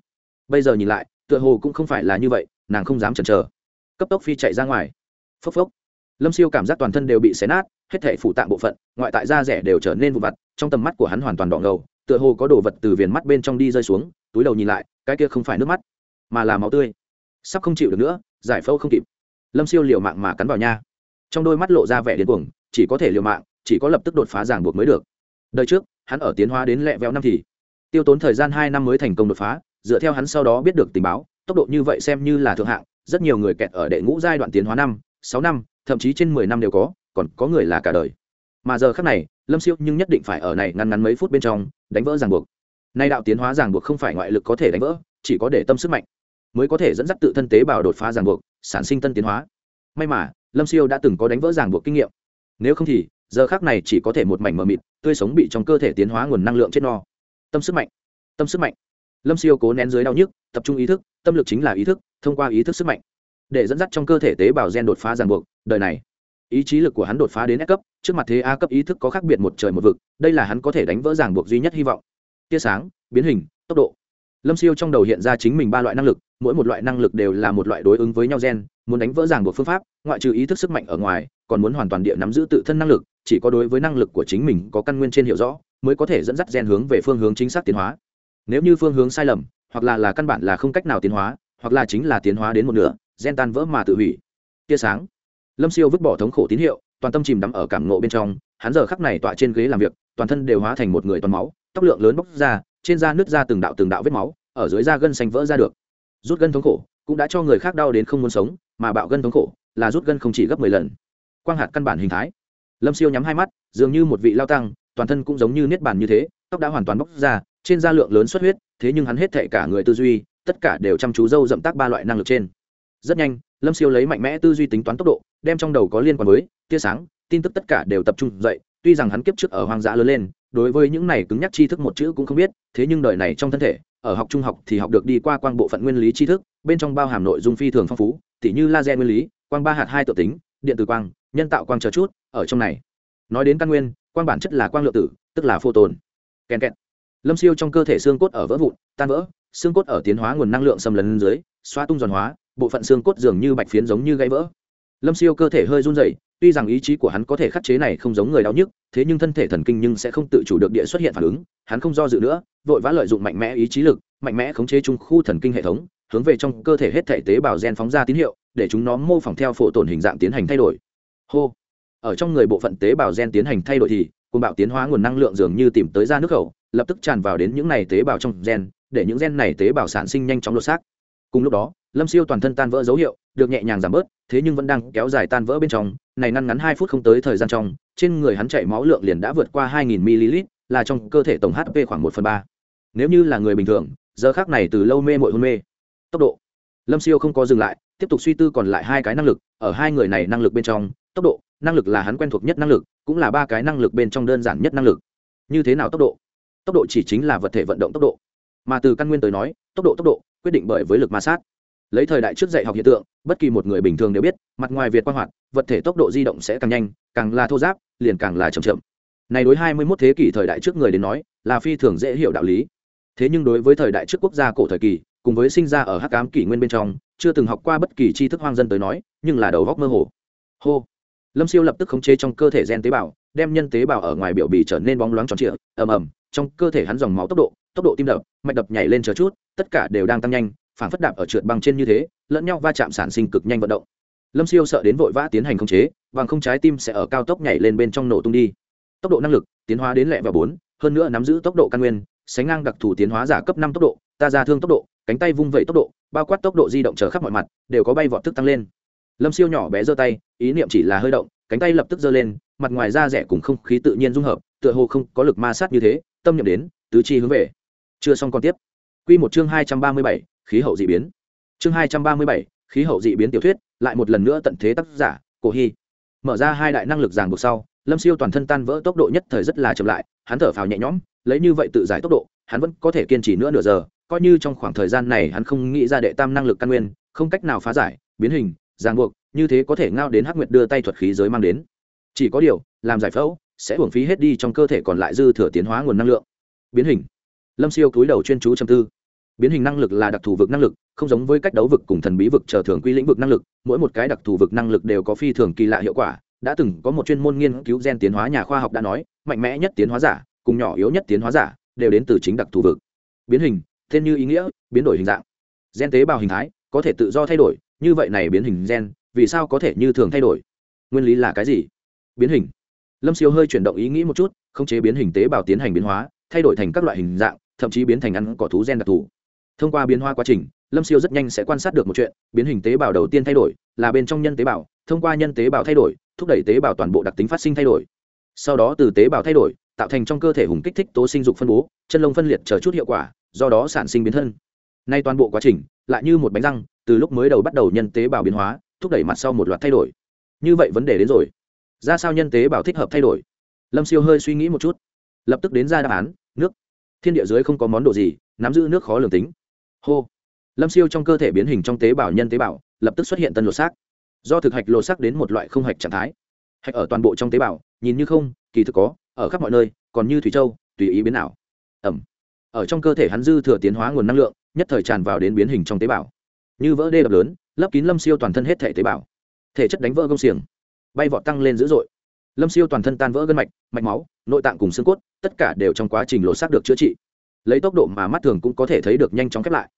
Bây giờ nhìn lại, tựa hồ cũng không phải là như vậy, nàng không dám chần chờ. Cấp tốc phi chạy ra ngoài. Phốc phốc. Lâm siêu cảm giác toàn thân đều bị xé nát, hết thể phụ tạng bộ phận, ngoại tại da rẻ đều trở nên vụ vặt, trong tầm mắt của hắn hoàn toàn đỏ ngầu, tựa hồ có đồ vật từ viền mắt bên trong đi rơi xuống, túi đầu nhìn lại cái kia không phải nước mắt, mà là máu tươi. Sắp không chịu được nữa, giải phẫu không kịp. Lâm siêu liều mạng mà cắn vào nha. Trong đôi mắt lộ ra vẻ điên cuồng, chỉ có thể liều mạng, chỉ có lập tức đột phá giảng buộc mới được. Đời trước, hắn ở tiến hóa đến lẹ veo năm thì, tiêu tốn thời gian hai năm mới thành công đột phá, dựa theo hắn sau đó biết được tình báo, tốc độ như vậy xem như là thượng hạng, rất nhiều người kẹt ở đệ ngũ giai đoạn tiến hóa năm, sáu năm, thậm chí trên mười năm đều có, còn có người là cả đời. Mà giờ khác này, lâm siêu nhưng nhất định phải ở này ngăn ngắn mấy phút bên trong, đánh vỡ ràng buộc nay đạo tiến hóa ràng buộc không phải ngoại lực có thể đánh vỡ, chỉ có để tâm sức mạnh, mới có thể dẫn dắt tự thân tế bào đột phá ràng buộc, sản sinh tân tiến hóa. May mà, lâm siêu đã từng có đánh vỡ ràng buộc kinh nghiệm. Nếu không thì, giờ khác này chỉ có thể một mảnh mờ mịt, tươi sống bị trong cơ thể tiến hóa nguồn năng lượng chết no. Tâm sức mạnh, tâm sức mạnh. Lâm siêu cố nén dưới đau nhức, tập trung ý thức, tâm lực chính là ý thức, thông qua ý thức sức mạnh, để dẫn dắt trong cơ thể tế bào gen đột phá ràng buộc, đời này. Ý chí lực của hắn đột phá đến S cấp, trước mặt thế A cấp ý thức có khác biệt một trời một vực, đây là hắn có thể đánh vỡ ràng buộc duy nhất hy vọng tia sáng, biến hình, tốc độ. Lâm siêu trong đầu hiện ra chính mình ba loại năng lực, mỗi một loại năng lực đều là một loại đối ứng với nhau gen, muốn đánh vỡ ràng buộc phương pháp, ngoại trừ ý thức sức mạnh ở ngoài, còn muốn hoàn toàn địa nắm giữ tự thân năng lực, chỉ có đối với năng lực của chính mình có căn nguyên trên hiểu rõ, mới có thể dẫn dắt gen hướng về phương hướng chính xác tiến hóa. Nếu như phương hướng sai lầm, hoặc là là căn bản là không cách nào tiến hóa, hoặc là chính là tiến hóa đến một nửa, gen tan vỡ mà tự hủy. Tia sáng. Lâm siêu vứt bỏ thống khổ tín hiệu toàn tâm chìm đắm ở cảm ngộ bên trong, hắn giờ khắc này tọa trên ghế làm việc, toàn thân đều hóa thành một người toàn máu, tóc lượng lớn bốc ra, trên da nứt ra từng đạo từng đạo vết máu, ở dưới da gân xanh vỡ ra được. Rút gân thống khổ, cũng đã cho người khác đau đến không muốn sống, mà bạo gân thống khổ, là rút gân không chỉ gấp mười lần. Quang hạt căn bản hình thái. Lâm siêu nhắm hai mắt, dường như một vị lao tăng, toàn thân cũng giống như niết bàn như thế, tóc đã hoàn toàn bốc ra, trên da lượng lớn xuất huyết, thế nhưng hắn hết thệ cả người tư duy, tất cả đều chăm chú dâu dậm tác ba loại năng lực trên. Rất nhanh lâm siêu lấy mạnh mẽ tư duy tính toán tốc độ, đem trong đầu có liên quan với tia sáng, tin tức tất cả đều tập trung dậy, tuy rằng hắn kiếp trước ở hoang dã lớn lên, đối với những này cứng nhắc tri thức một chữ cũng không biết, thế nhưng đời này trong thân thể, ở học trung học thì học được đi qua quang bộ phận nguyên lý tri thức, bên trong bao hàm nội dung phi thường phong phú, tỉ như laser nguyên lý, quang ba hạt hai tự tính, điện tử quang, nhân tạo quang chờ chút, ở trong này. Nói đến căn nguyên, quang bản chất là quang lượng tử, tức là phô tồn kèn kẹt. Lâm siêu trong cơ thể xương cốt ở vỡ vụn, tan vỡ, xương cốt ở tiến hóa nguồn năng lượng xâm lấn dưới xoa tung giòn hóa bộ phận xương cốt dường như bạch phiến giống như gãy vỡ. Lâm siêu cơ thể hơi run rẩy, tuy rằng ý chí của hắn có thể khắc chế này không giống người đau nhức, thế nhưng thân thể thần kinh nhưng sẽ không tự chủ được địa xuất hiện phản ứng, hắn không do dự nữa, vội vã lợi dụng mạnh mẽ ý chí lực, mạnh mẽ khống chế trung khu thần kinh hệ thống, hướng về trong cơ thể hết thể tế bào gen phóng ra tín hiệu, để chúng nó mô phỏng theo phổ tổn hình dạng tiến hành thay đổi. Hô! Ở trong người bộ phận tế bào gen tiến hành thay đổi thì côn bạo tiến hóa nguồn năng lượng dường như tìm tới ra nước khẩu, lập tức tràn vào đến những này tế bào trong gen, để những gen này tế bào sản sinh nhanh chóng lột xác cùng lúc đó, lâm siêu toàn thân tan vỡ dấu hiệu, được nhẹ nhàng giảm bớt, thế nhưng vẫn đang kéo dài tan vỡ bên trong, này ngăn ngắn hai phút không tới thời gian trong, trên người hắn chảy máu lượng liền đã vượt qua hai nghìn ml, là trong cơ thể tổng hp khoảng một phần ba. Nếu như là người bình thường, giờ khác này từ lâu mê mội hôn mê. Tốc độ. Lâm siêu không có dừng lại, tiếp tục suy tư còn lại hai cái năng lực, ở hai người này năng lực bên trong, tốc độ, năng lực là hắn quen thuộc nhất năng lực, cũng là ba cái năng lực bên trong đơn giản nhất năng lực. Như thế nào tốc độ? Tốc độ chỉ chính là vật thể vận động tốc độ. Mà từ căn nguyên tới nói, tốc độ tốc độ quyết định bởi với lực ma sát. Lấy thời đại trước dạy học hiện tượng, bất kỳ một người bình thường đều biết, mặt ngoài việt quang hoạt, vật thể tốc độ di động sẽ càng nhanh, càng là thô giáp, liền càng là chậm chậm. Này đối hai mươi 21 thế kỷ thời đại trước người đến nói, là phi thường dễ hiểu đạo lý. Thế nhưng đối với thời đại trước quốc gia cổ thời kỳ, cùng với sinh ra ở hắc ám kỷ nguyên bên trong, chưa từng học qua bất kỳ tri thức hoang dân tới nói, nhưng là đầu góc mơ hồ. Hô! Lâm siêu lập tức khống chế trong cơ thể gen tế bào, đem nhân tế bào ở ngoài biểu bì trở nên bóng loáng tròn trịa, ầm ầm, trong cơ thể hắn dòng máu tốc độ tốc độ tim đập, mạch đập nhảy lên chờ chút, tất cả đều đang tăng nhanh phản phất đạp ở trượt băng trên như thế, lẫn nhau va chạm sản sinh cực nhanh vận động. Lâm siêu sợ đến vội vã tiến hành khống chế, bằng không trái tim sẽ ở cao tốc nhảy lên bên trong nổ tung đi. Tốc độ năng lực, tiến hóa đến lẹ và bốn, hơn nữa nắm giữ tốc độ căn nguyên, sánh ngang đặc thù tiến hóa giả cấp năm tốc độ, ta ra thương tốc độ, cánh tay vung vẩy tốc độ, bao quát tốc độ di động trở khắp mọi mặt, đều có bay vọt thức tăng lên. Lâm siêu nhỏ bé giơ tay, ý niệm chỉ là hơi động, cánh tay lập tức giơ lên, mặt ngoài da rẻ cùng không khí tự nhiên dung hợp, tựa hồ không có lực ma sát như thế, tâm niệm đến, tứ chi hướng về chưa xong còn tiếp. Quy một chương hai trăm ba mươi bảy, khí hậu dị biến. Chương hai trăm ba mươi bảy, khí hậu dị biến tiểu thuyết, lại một lần nữa tận thế tác giả, cổ hy. Mở ra hai đại năng lực ràng buộc sau, lâm siêu toàn thân tan vỡ tốc độ nhất thời rất là chậm lại, hắn thở phào nhẹ nhõm, lấy như vậy tự giải tốc độ, hắn vẫn có thể kiên trì nữa nửa giờ, coi như trong khoảng thời gian này hắn không nghĩ ra đệ tam năng lực căn nguyên, không cách nào phá giải, biến hình ràng buộc, như thế có thể ngao đến hắc nguyệt đưa tay thuật khí giới mang đến. Chỉ có điều, làm giải phẫu, sẽ hưởng phí hết đi trong cơ thể còn lại dư thừa tiến hóa nguồn năng lượng. Biến hình lâm siêu cúi đầu chuyên chú châm tư. Biến hình năng lực là đặc thù vực năng lực, không giống với cách đấu vực cùng thần bí vực chờ thường quy lĩnh vực năng lực, mỗi một cái đặc thù vực năng lực đều có phi thường kỳ lạ hiệu quả. Đã từng có một chuyên môn nghiên cứu gen tiến hóa nhà khoa học đã nói, mạnh mẽ nhất tiến hóa giả, cùng nhỏ yếu nhất tiến hóa giả, đều đến từ chính đặc thù vực. Biến hình thêm như ý nghĩa, biến đổi hình dạng. Gen tế bào hình thái, có thể tự do thay đổi, như vậy này biến hình gen, vì sao có thể như thường thay đổi? Nguyên lý là cái gì? Biến hình. Lâm siêu hơi chuyển động ý nghĩ một chút, khống chế biến hình tế bào tiến hành biến hóa, thay đổi thành các loại hình dạng thậm chí biến thành ăn cỏ thú gen đặc thù. Thông qua biến hóa quá trình, lâm siêu rất nhanh sẽ quan sát được một chuyện, biến hình tế bào đầu tiên thay đổi, là bên trong nhân tế bào, thông qua nhân tế bào thay đổi, thúc đẩy tế bào toàn bộ đặc tính phát sinh thay đổi. Sau đó từ tế bào thay đổi, tạo thành trong cơ thể hùng kích thích tố sinh dục phân bố, chân lông phân liệt chờ chút hiệu quả, do đó sản sinh biến thân. Nay toàn bộ quá trình, lại như một bánh răng, từ lúc mới đầu bắt đầu nhân tế bào biến hóa, thúc đẩy mặt sau một loạt thay đổi. Như vậy vấn đề đến rồi. Ra sao nhân tế bào thích hợp thay đổi? Lâm siêu hơi suy nghĩ một chút. Lập tức đến ra đáp án, nước thiên địa dưới không có món đồ gì, nắm giữ nước khó lường tính. Hô. Lâm siêu trong cơ thể biến hình trong tế bào nhân tế bào, lập tức xuất hiện tân lột xác. Do thực hạch lột xác đến một loại không hạch trạng thái. Hạch ở toàn bộ trong tế bào, nhìn như không, kỳ thực có, ở khắp mọi nơi, còn như thủy châu, tùy ý biến nào ẩm. Ở trong cơ thể hắn dư thừa tiến hóa nguồn năng lượng, nhất thời tràn vào đến biến hình trong tế bào. Như vỡ đê đập lớn, lấp kín lâm siêu toàn thân hết thể tế bào. Thể chất đánh vỡ công xiềng. Bay vọt tăng lên dữ dội lâm siêu toàn thân tan vỡ gân mạch mạch máu, nội tạng cùng xương cốt, tất cả đều trong quá trình lột xác được chữa trị. Lấy tốc độ mà mắt thường cũng có thể thấy được nhanh chóng khép lại.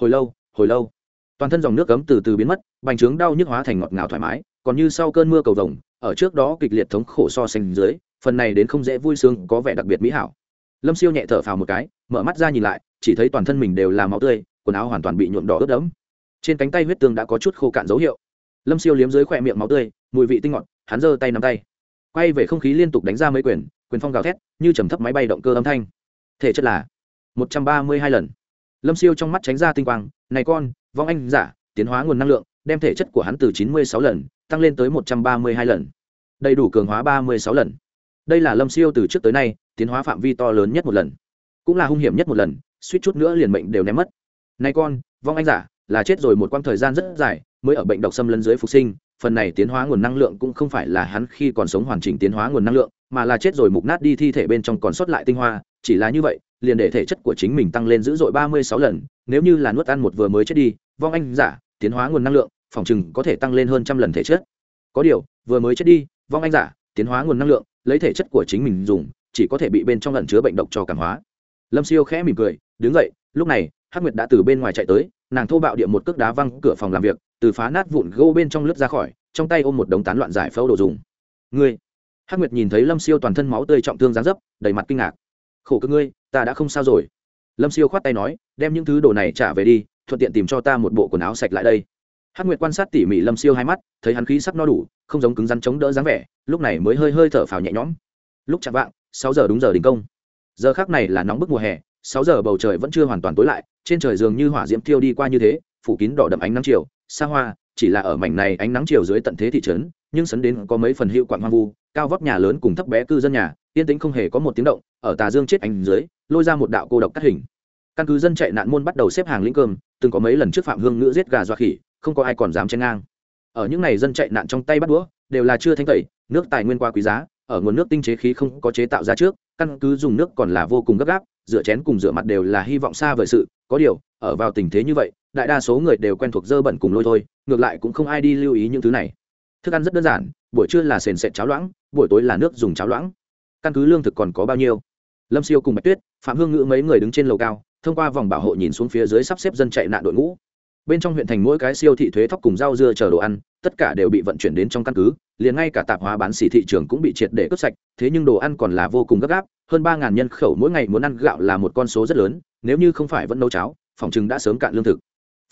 Hồi lâu hồi lâu. Toàn thân dòng nước cấm từ từ biến mất, bành trướng đau nhức hóa thành ngọt ngào thoải mái, còn như sau cơn mưa cầu vồng, ở trước đó kịch liệt thống khổ so sánh dưới, phần này đến không dễ vui sướng, có vẻ đặc biệt mỹ hảo. Lâm siêu nhẹ thở phào một cái, mở mắt ra nhìn lại, chỉ thấy toàn thân mình đều là máu tươi, quần áo hoàn toàn bị nhuộm đỏ ướt đẫm. Trên cánh tay huyết tương đã có chút khô cạn dấu hiệu. Lâm siêu liếm dưới khỏe miệng máu tươi, mùi vị tinh ngọt, hắn giơ tay nắm tay quay về không khí liên tục đánh ra mấy quyền quyền phong gào thét, như trầm thấp máy bay động cơ âm thanh. Thể chất là một trăm ba mươi hai lần. Lâm siêu trong mắt tránh ra tinh quang, này con, vong anh giả, tiến hóa nguồn năng lượng, đem thể chất của hắn từ chín mươi sáu lần, tăng lên tới một trăm ba mươi hai lần. Đầy đủ cường hóa ba mươi sáu lần. Đây là lâm siêu từ trước tới nay, tiến hóa phạm vi to lớn nhất một lần. Cũng là hung hiểm nhất một lần, suýt chút nữa liền mệnh đều ném mất. Nay con, vong anh giả, là chết rồi một quãng thời gian rất dài, mới ở bệnh độc xâm lấn dưới phục sinh phần này tiến hóa nguồn năng lượng cũng không phải là hắn khi còn sống hoàn chỉnh tiến hóa nguồn năng lượng, mà là chết rồi mục nát đi thi thể bên trong còn sót lại tinh hoa, chỉ là như vậy, liền để thể chất của chính mình tăng lên dữ dội ba mươi sáu lần, nếu như là nuốt ăn một vừa mới chết đi, vong anh giả, tiến hóa nguồn năng lượng, phòng chừng có thể tăng lên hơn trăm lần thể chất. Có điều, vừa mới chết đi, vong anh giả, tiến hóa nguồn năng lượng, lấy thể chất của chính mình dùng, chỉ có thể bị bên trong lần chứa bệnh độc cho cảm hóa. Lâm siêu khẽ mỉm cười, đứng dậy, lúc này, hắc nguyệt đã từ bên ngoài chạy tới nàng thô bạo địa một cước đá văng cửa phòng làm việc, từ phá nát vụn gô bên trong lướt ra khỏi, trong tay ôm một đống tán loạn giải phẫu đồ dùng. Ngươi! Hắc nguyệt nhìn thấy lâm siêu toàn thân máu tươi trọng thương gián dấp, đầy mặt kinh ngạc. Khổ cơ ngươi, ta đã không sao rồi. Lâm siêu khoát tay nói, đem những thứ đồ này trả về đi, thuận tiện tìm cho ta một bộ quần áo sạch lại đây. Hắc nguyệt quan sát tỉ mỉ lâm siêu hai mắt, thấy hắn khí sắp no đủ, không giống cứng rắn chống đỡ dáng vẻ, lúc này mới hơi hơi thở phào nhẹ nhõm. Lúc chạm vạng, sáu giờ đúng giờ đình công. Giờ khác này là nóng bức mùa hè, sáu giờ bầu trời vẫn chưa hoàn toàn tối lại trên trời dường như hỏa diễm thiêu đi qua như thế, phủ kín đỏ đậm ánh nắng chiều, xa hoa, chỉ là ở mảnh này ánh nắng chiều dưới tận thế thị trấn, nhưng sấn đến có mấy phần hiệu quạng hoang vu, cao vóc nhà lớn cùng thấp bé cư dân nhà, yên tĩnh không hề có một tiếng động, ở tà dương chết ánh dưới, lôi ra một đạo cô độc cắt hình. Căn cứ dân chạy nạn môn bắt đầu xếp hàng lĩnh cơm, từng có mấy lần trước phạm hương ngữ giết gà dọa khỉ, không có ai còn dám chen ngang. Ở những này dân chạy nạn trong tay bắt đũa, đều là chưa thanh tẩy, nước tài nguyên qua quý giá ở nguồn nước tinh chế khí không có chế tạo ra trước, căn cứ dùng nước còn là vô cùng gấp gáp, rửa chén cùng rửa mặt đều là hy vọng xa vời sự, có điều, ở vào tình thế như vậy, đại đa số người đều quen thuộc dơ bẩn cùng lôi thôi, ngược lại cũng không ai đi lưu ý những thứ này. Thức ăn rất đơn giản, buổi trưa là sền sệt cháo loãng, buổi tối là nước dùng cháo loãng. Căn cứ lương thực còn có bao nhiêu? Lâm siêu cùng bạch tuyết, phạm hương ngữ mấy người đứng trên lầu cao, thông qua vòng bảo hộ nhìn xuống phía dưới sắp xếp dân chạy nạn đội ngũ bên trong huyện thành mỗi cái siêu thị thuế thóc cùng rau dưa chờ đồ ăn, tất cả đều bị vận chuyển đến trong căn cứ, liền ngay cả tạp hóa bán xỉ thị trường cũng bị triệt để cướp sạch, thế nhưng đồ ăn còn là vô cùng gấp gáp, hơn ba ngàn nhân khẩu mỗi ngày muốn ăn gạo là một con số rất lớn, nếu như không phải vẫn nấu cháo, phòng chừng đã sớm cạn lương thực.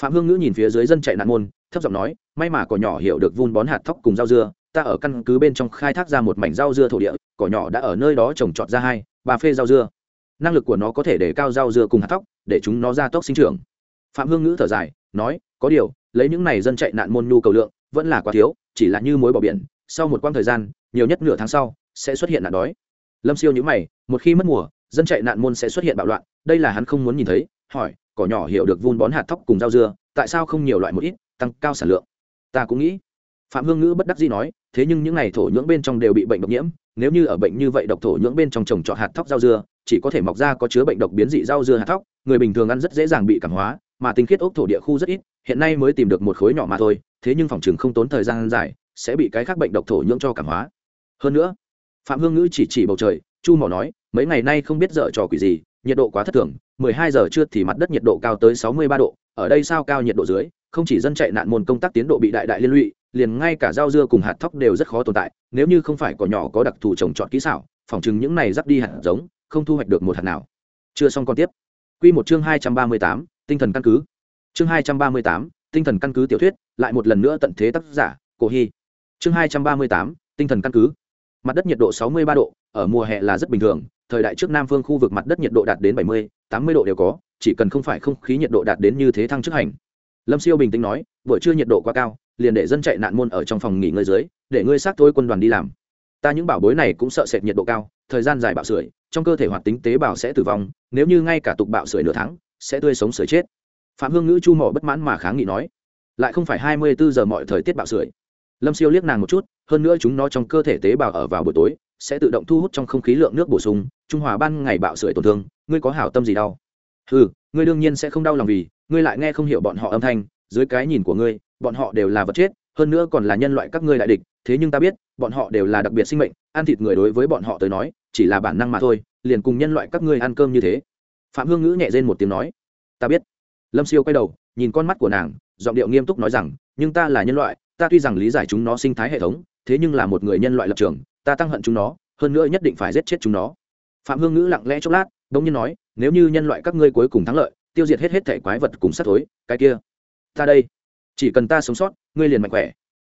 Phạm hương ngữ nhìn phía dưới dân chạy nạn môn, thấp giọng nói, may mà cỏ nhỏ hiểu được vun bón hạt thóc cùng rau dưa, ta ở căn cứ bên trong khai thác ra một mảnh rau dưa thổ địa, cỏ nhỏ đã ở nơi đó trồng trọt ra hai, ba phê rau dưa. Năng lực của nó có thể để cao rau dưa cùng hạt thóc, để chúng nó ra tốc sinh trưởng. Phạm hương ngữ thở dài nói, có điều, lấy những này dân chạy nạn môn nhu cầu lượng, vẫn là quá thiếu, chỉ là như mối bỏ biển, sau một quãng thời gian, nhiều nhất nửa tháng sau, sẽ xuất hiện nạn đói. Lâm siêu nhữ mày, một khi mất mùa, dân chạy nạn môn sẽ xuất hiện bạo loạn, đây là hắn không muốn nhìn thấy, hỏi, cỏ nhỏ hiểu được vun bón hạt thóc cùng rau dưa, tại sao không nhiều loại một ít, tăng cao sản lượng? Ta cũng nghĩ. Phạm hương ngữ bất đắc dĩ nói, thế nhưng những n à y thổ nhưỡng bên trong đều bị bệnh độc nhiễm, nếu như ở bệnh như vậy độc thổ nhưỡng bên trong trồng trọt hạt thóc rau dưa, chỉ có thể mọc ra có chứa bệnh độc biến dị rau dưa hạt thóc, người bình thường ăn rất dễ dàng bị cảm hóa mà tinh khiết ốc thổ địa khu rất ít hiện nay mới tìm được một khối nhỏ mà thôi thế nhưng phòng chừng không tốn thời gian dài sẽ bị cái khác bệnh độc thổ nhưỡng cho cảm hóa. Hơn nữa phạm hương ngữ chỉ chỉ bầu trời chu mỏ nói mấy ngày nay không biết dở trò quỷ gì nhiệt độ quá thất thường 12 giờ trưa thì mặt đất nhiệt độ cao tới 63 độ ở đây sao cao nhiệt độ dưới không chỉ dân chạy nạn môn công tác tiến độ bị đại đại liên lụy liền ngay cả rau dưa cùng hạt thóc đều rất khó tồn tại nếu như không phải có nhỏ có đặc thù trồng trọt kỹ xảo phòng chừng những này rắc đi hạt giống không thu hoạch được một hạt nào. Chưa xong còn tiếp. Quy một chương 238, tinh thần căn cứ. Chương 238, tinh thần căn cứ tiểu thuyết lại một lần nữa tận thế tác giả cổ hy. Chương 238, tinh thần căn cứ. Mặt đất nhiệt độ 63 độ ở mùa hè là rất bình thường thời đại trước nam phương khu vực mặt đất nhiệt độ đạt đến 70, 80 độ đều có chỉ cần không phải không khí nhiệt độ đạt đến như thế thăng chức hành. Lâm siêu bình tĩnh nói buổi trưa nhiệt độ quá cao liền để dân chạy nạn môn ở trong phòng nghỉ ngơi dưới để ngươi xác thôi quân đoàn đi làm. Ta những bảo bối này cũng sợ sệt nhiệt độ cao thời gian dài bạo sưởi trong cơ thể hoạt tính tế bào sẽ tử vong nếu như ngay cả tục bạo sưởi nửa tháng sẽ tươi sống sửa chết. Phạm hương ngữ chu mỏ bất mãn mà kháng nghị nói, lại không phải hai mươi bốn giờ mọi thời tiết bạo sưởi. Lâm siêu liếc nàng một chút, hơn nữa chúng nó trong cơ thể tế bào ở vào buổi tối, sẽ tự động thu hút trong không khí lượng nước bổ sung, trung hòa ban ngày bạo sưởi tổn thương, ngươi có hảo tâm gì đâu ừ ngươi đương nhiên sẽ không đau lòng vì, ngươi lại nghe không hiểu bọn họ âm thanh, dưới cái nhìn của ngươi, bọn họ đều là vật chết, hơn nữa còn là nhân loại các ngươi đại địch, thế nhưng ta biết, bọn họ đều là đặc biệt sinh mệnh, ăn thịt người đối với bọn họ tới nói, chỉ là bản năng mà thôi, liền cùng nhân loại các ngươi ăn cơm như thế phạm hương ngữ nhẹ rên một tiếng nói, ta biết. Lâm siêu quay đầu, nhìn con mắt của nàng, giọng điệu nghiêm túc nói rằng, nhưng ta là nhân loại, ta tuy rằng lý giải chúng nó sinh thái hệ thống, thế nhưng là một người nhân loại lập trường, ta tăng hận chúng nó, hơn nữa nhất định phải giết chết chúng nó. Phạm hương ngữ lặng lẽ chốc lát đ ỗ n g nhiên nói, nếu như nhân loại các ngươi cuối cùng thắng lợi, tiêu diệt hết hết thể quái vật cùng sắt thối, cái kia, ta đây, chỉ cần ta sống sót, ngươi liền mạnh khỏe.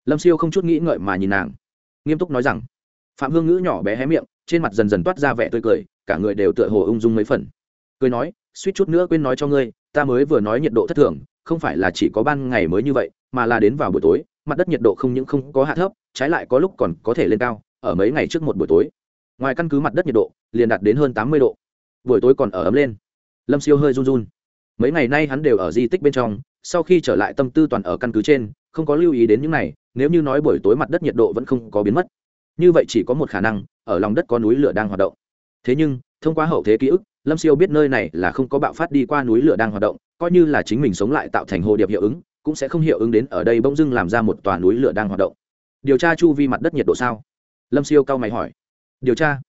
Lâm siêu không chút nghĩ ngợi mà nhìn nàng, nghiêm túc nói rằng, phạm hương ngữ nhỏ bé hé miệng, trên mặt dần dần toát ra vẻ tươi cười, cả người đều tựa hồ ung dung mấy phần cười nói, suýt chút nữa quên nói cho ngươi, ta mới vừa nói nhiệt độ thất thường, không phải là chỉ có ban ngày mới như vậy, mà là đến vào buổi tối, mặt đất nhiệt độ không những không có hạ thấp, trái lại có lúc còn có thể lên cao, ở mấy ngày trước một buổi tối. Ngoài căn cứ mặt đất nhiệt độ, liền đạt đến hơn tám mươi độ. Buổi tối còn ở ấm lên. Lâm siêu hơi run run. Mấy ngày nay hắn đều ở di tích bên trong, sau khi trở lại tâm tư toàn ở căn cứ trên, không có lưu ý đến những này, nếu như nói buổi tối mặt đất nhiệt độ vẫn không có biến mất. Như vậy chỉ có một khả năng, ở lòng đất có núi lửa đang hoạt động. Thế nhưng thông qua hậu thế ký ức, lâm siêu biết nơi này là không có bạo phát đi qua núi lửa đang hoạt động, coi như là chính mình sống lại tạo thành hồ điệp hiệu ứng, cũng sẽ không hiệu ứng đến ở đây bỗng dưng làm ra một tòa núi lửa đang hoạt động. Điều tra chu vi mặt đất nhiệt độ sao? Lâm siêu cao mày hỏi. Điều tra?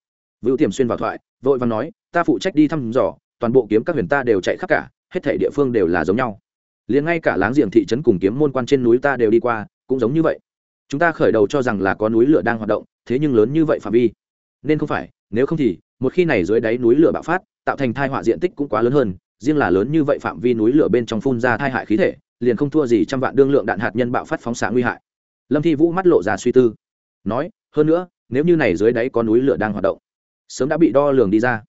Vũ tiềm xuyên vào thoại, vội và nói, ta phụ trách đi thăm dò, toàn bộ kiếm các huyền ta đều chạy khắp cả, hết thể địa phương đều là giống nhau. Liền ngay cả láng giềng thị trấn cùng kiếm môn quan trên núi ta đều đi qua, cũng giống như vậy. Chúng ta khởi đầu cho rằng là có núi lửa đang hoạt động, thế nhưng lớn như vậy phạm vi. Nên không phải, nếu không thì một khi này dưới đáy núi lửa bạo phát, tạo thành thai họa diện tích cũng quá lớn hơn, riêng là lớn như vậy phạm vi núi lửa bên trong phun ra thai hại khí thể, liền không thua gì trăm vạn đương lượng đạn hạt nhân bạo phát phóng xạ nguy hại. Lâm thi vũ mắt lộ ra suy tư, nói, hơn nữa, nếu như này dưới đáy có núi lửa đang hoạt động, sớm đã bị đo lường đi ra.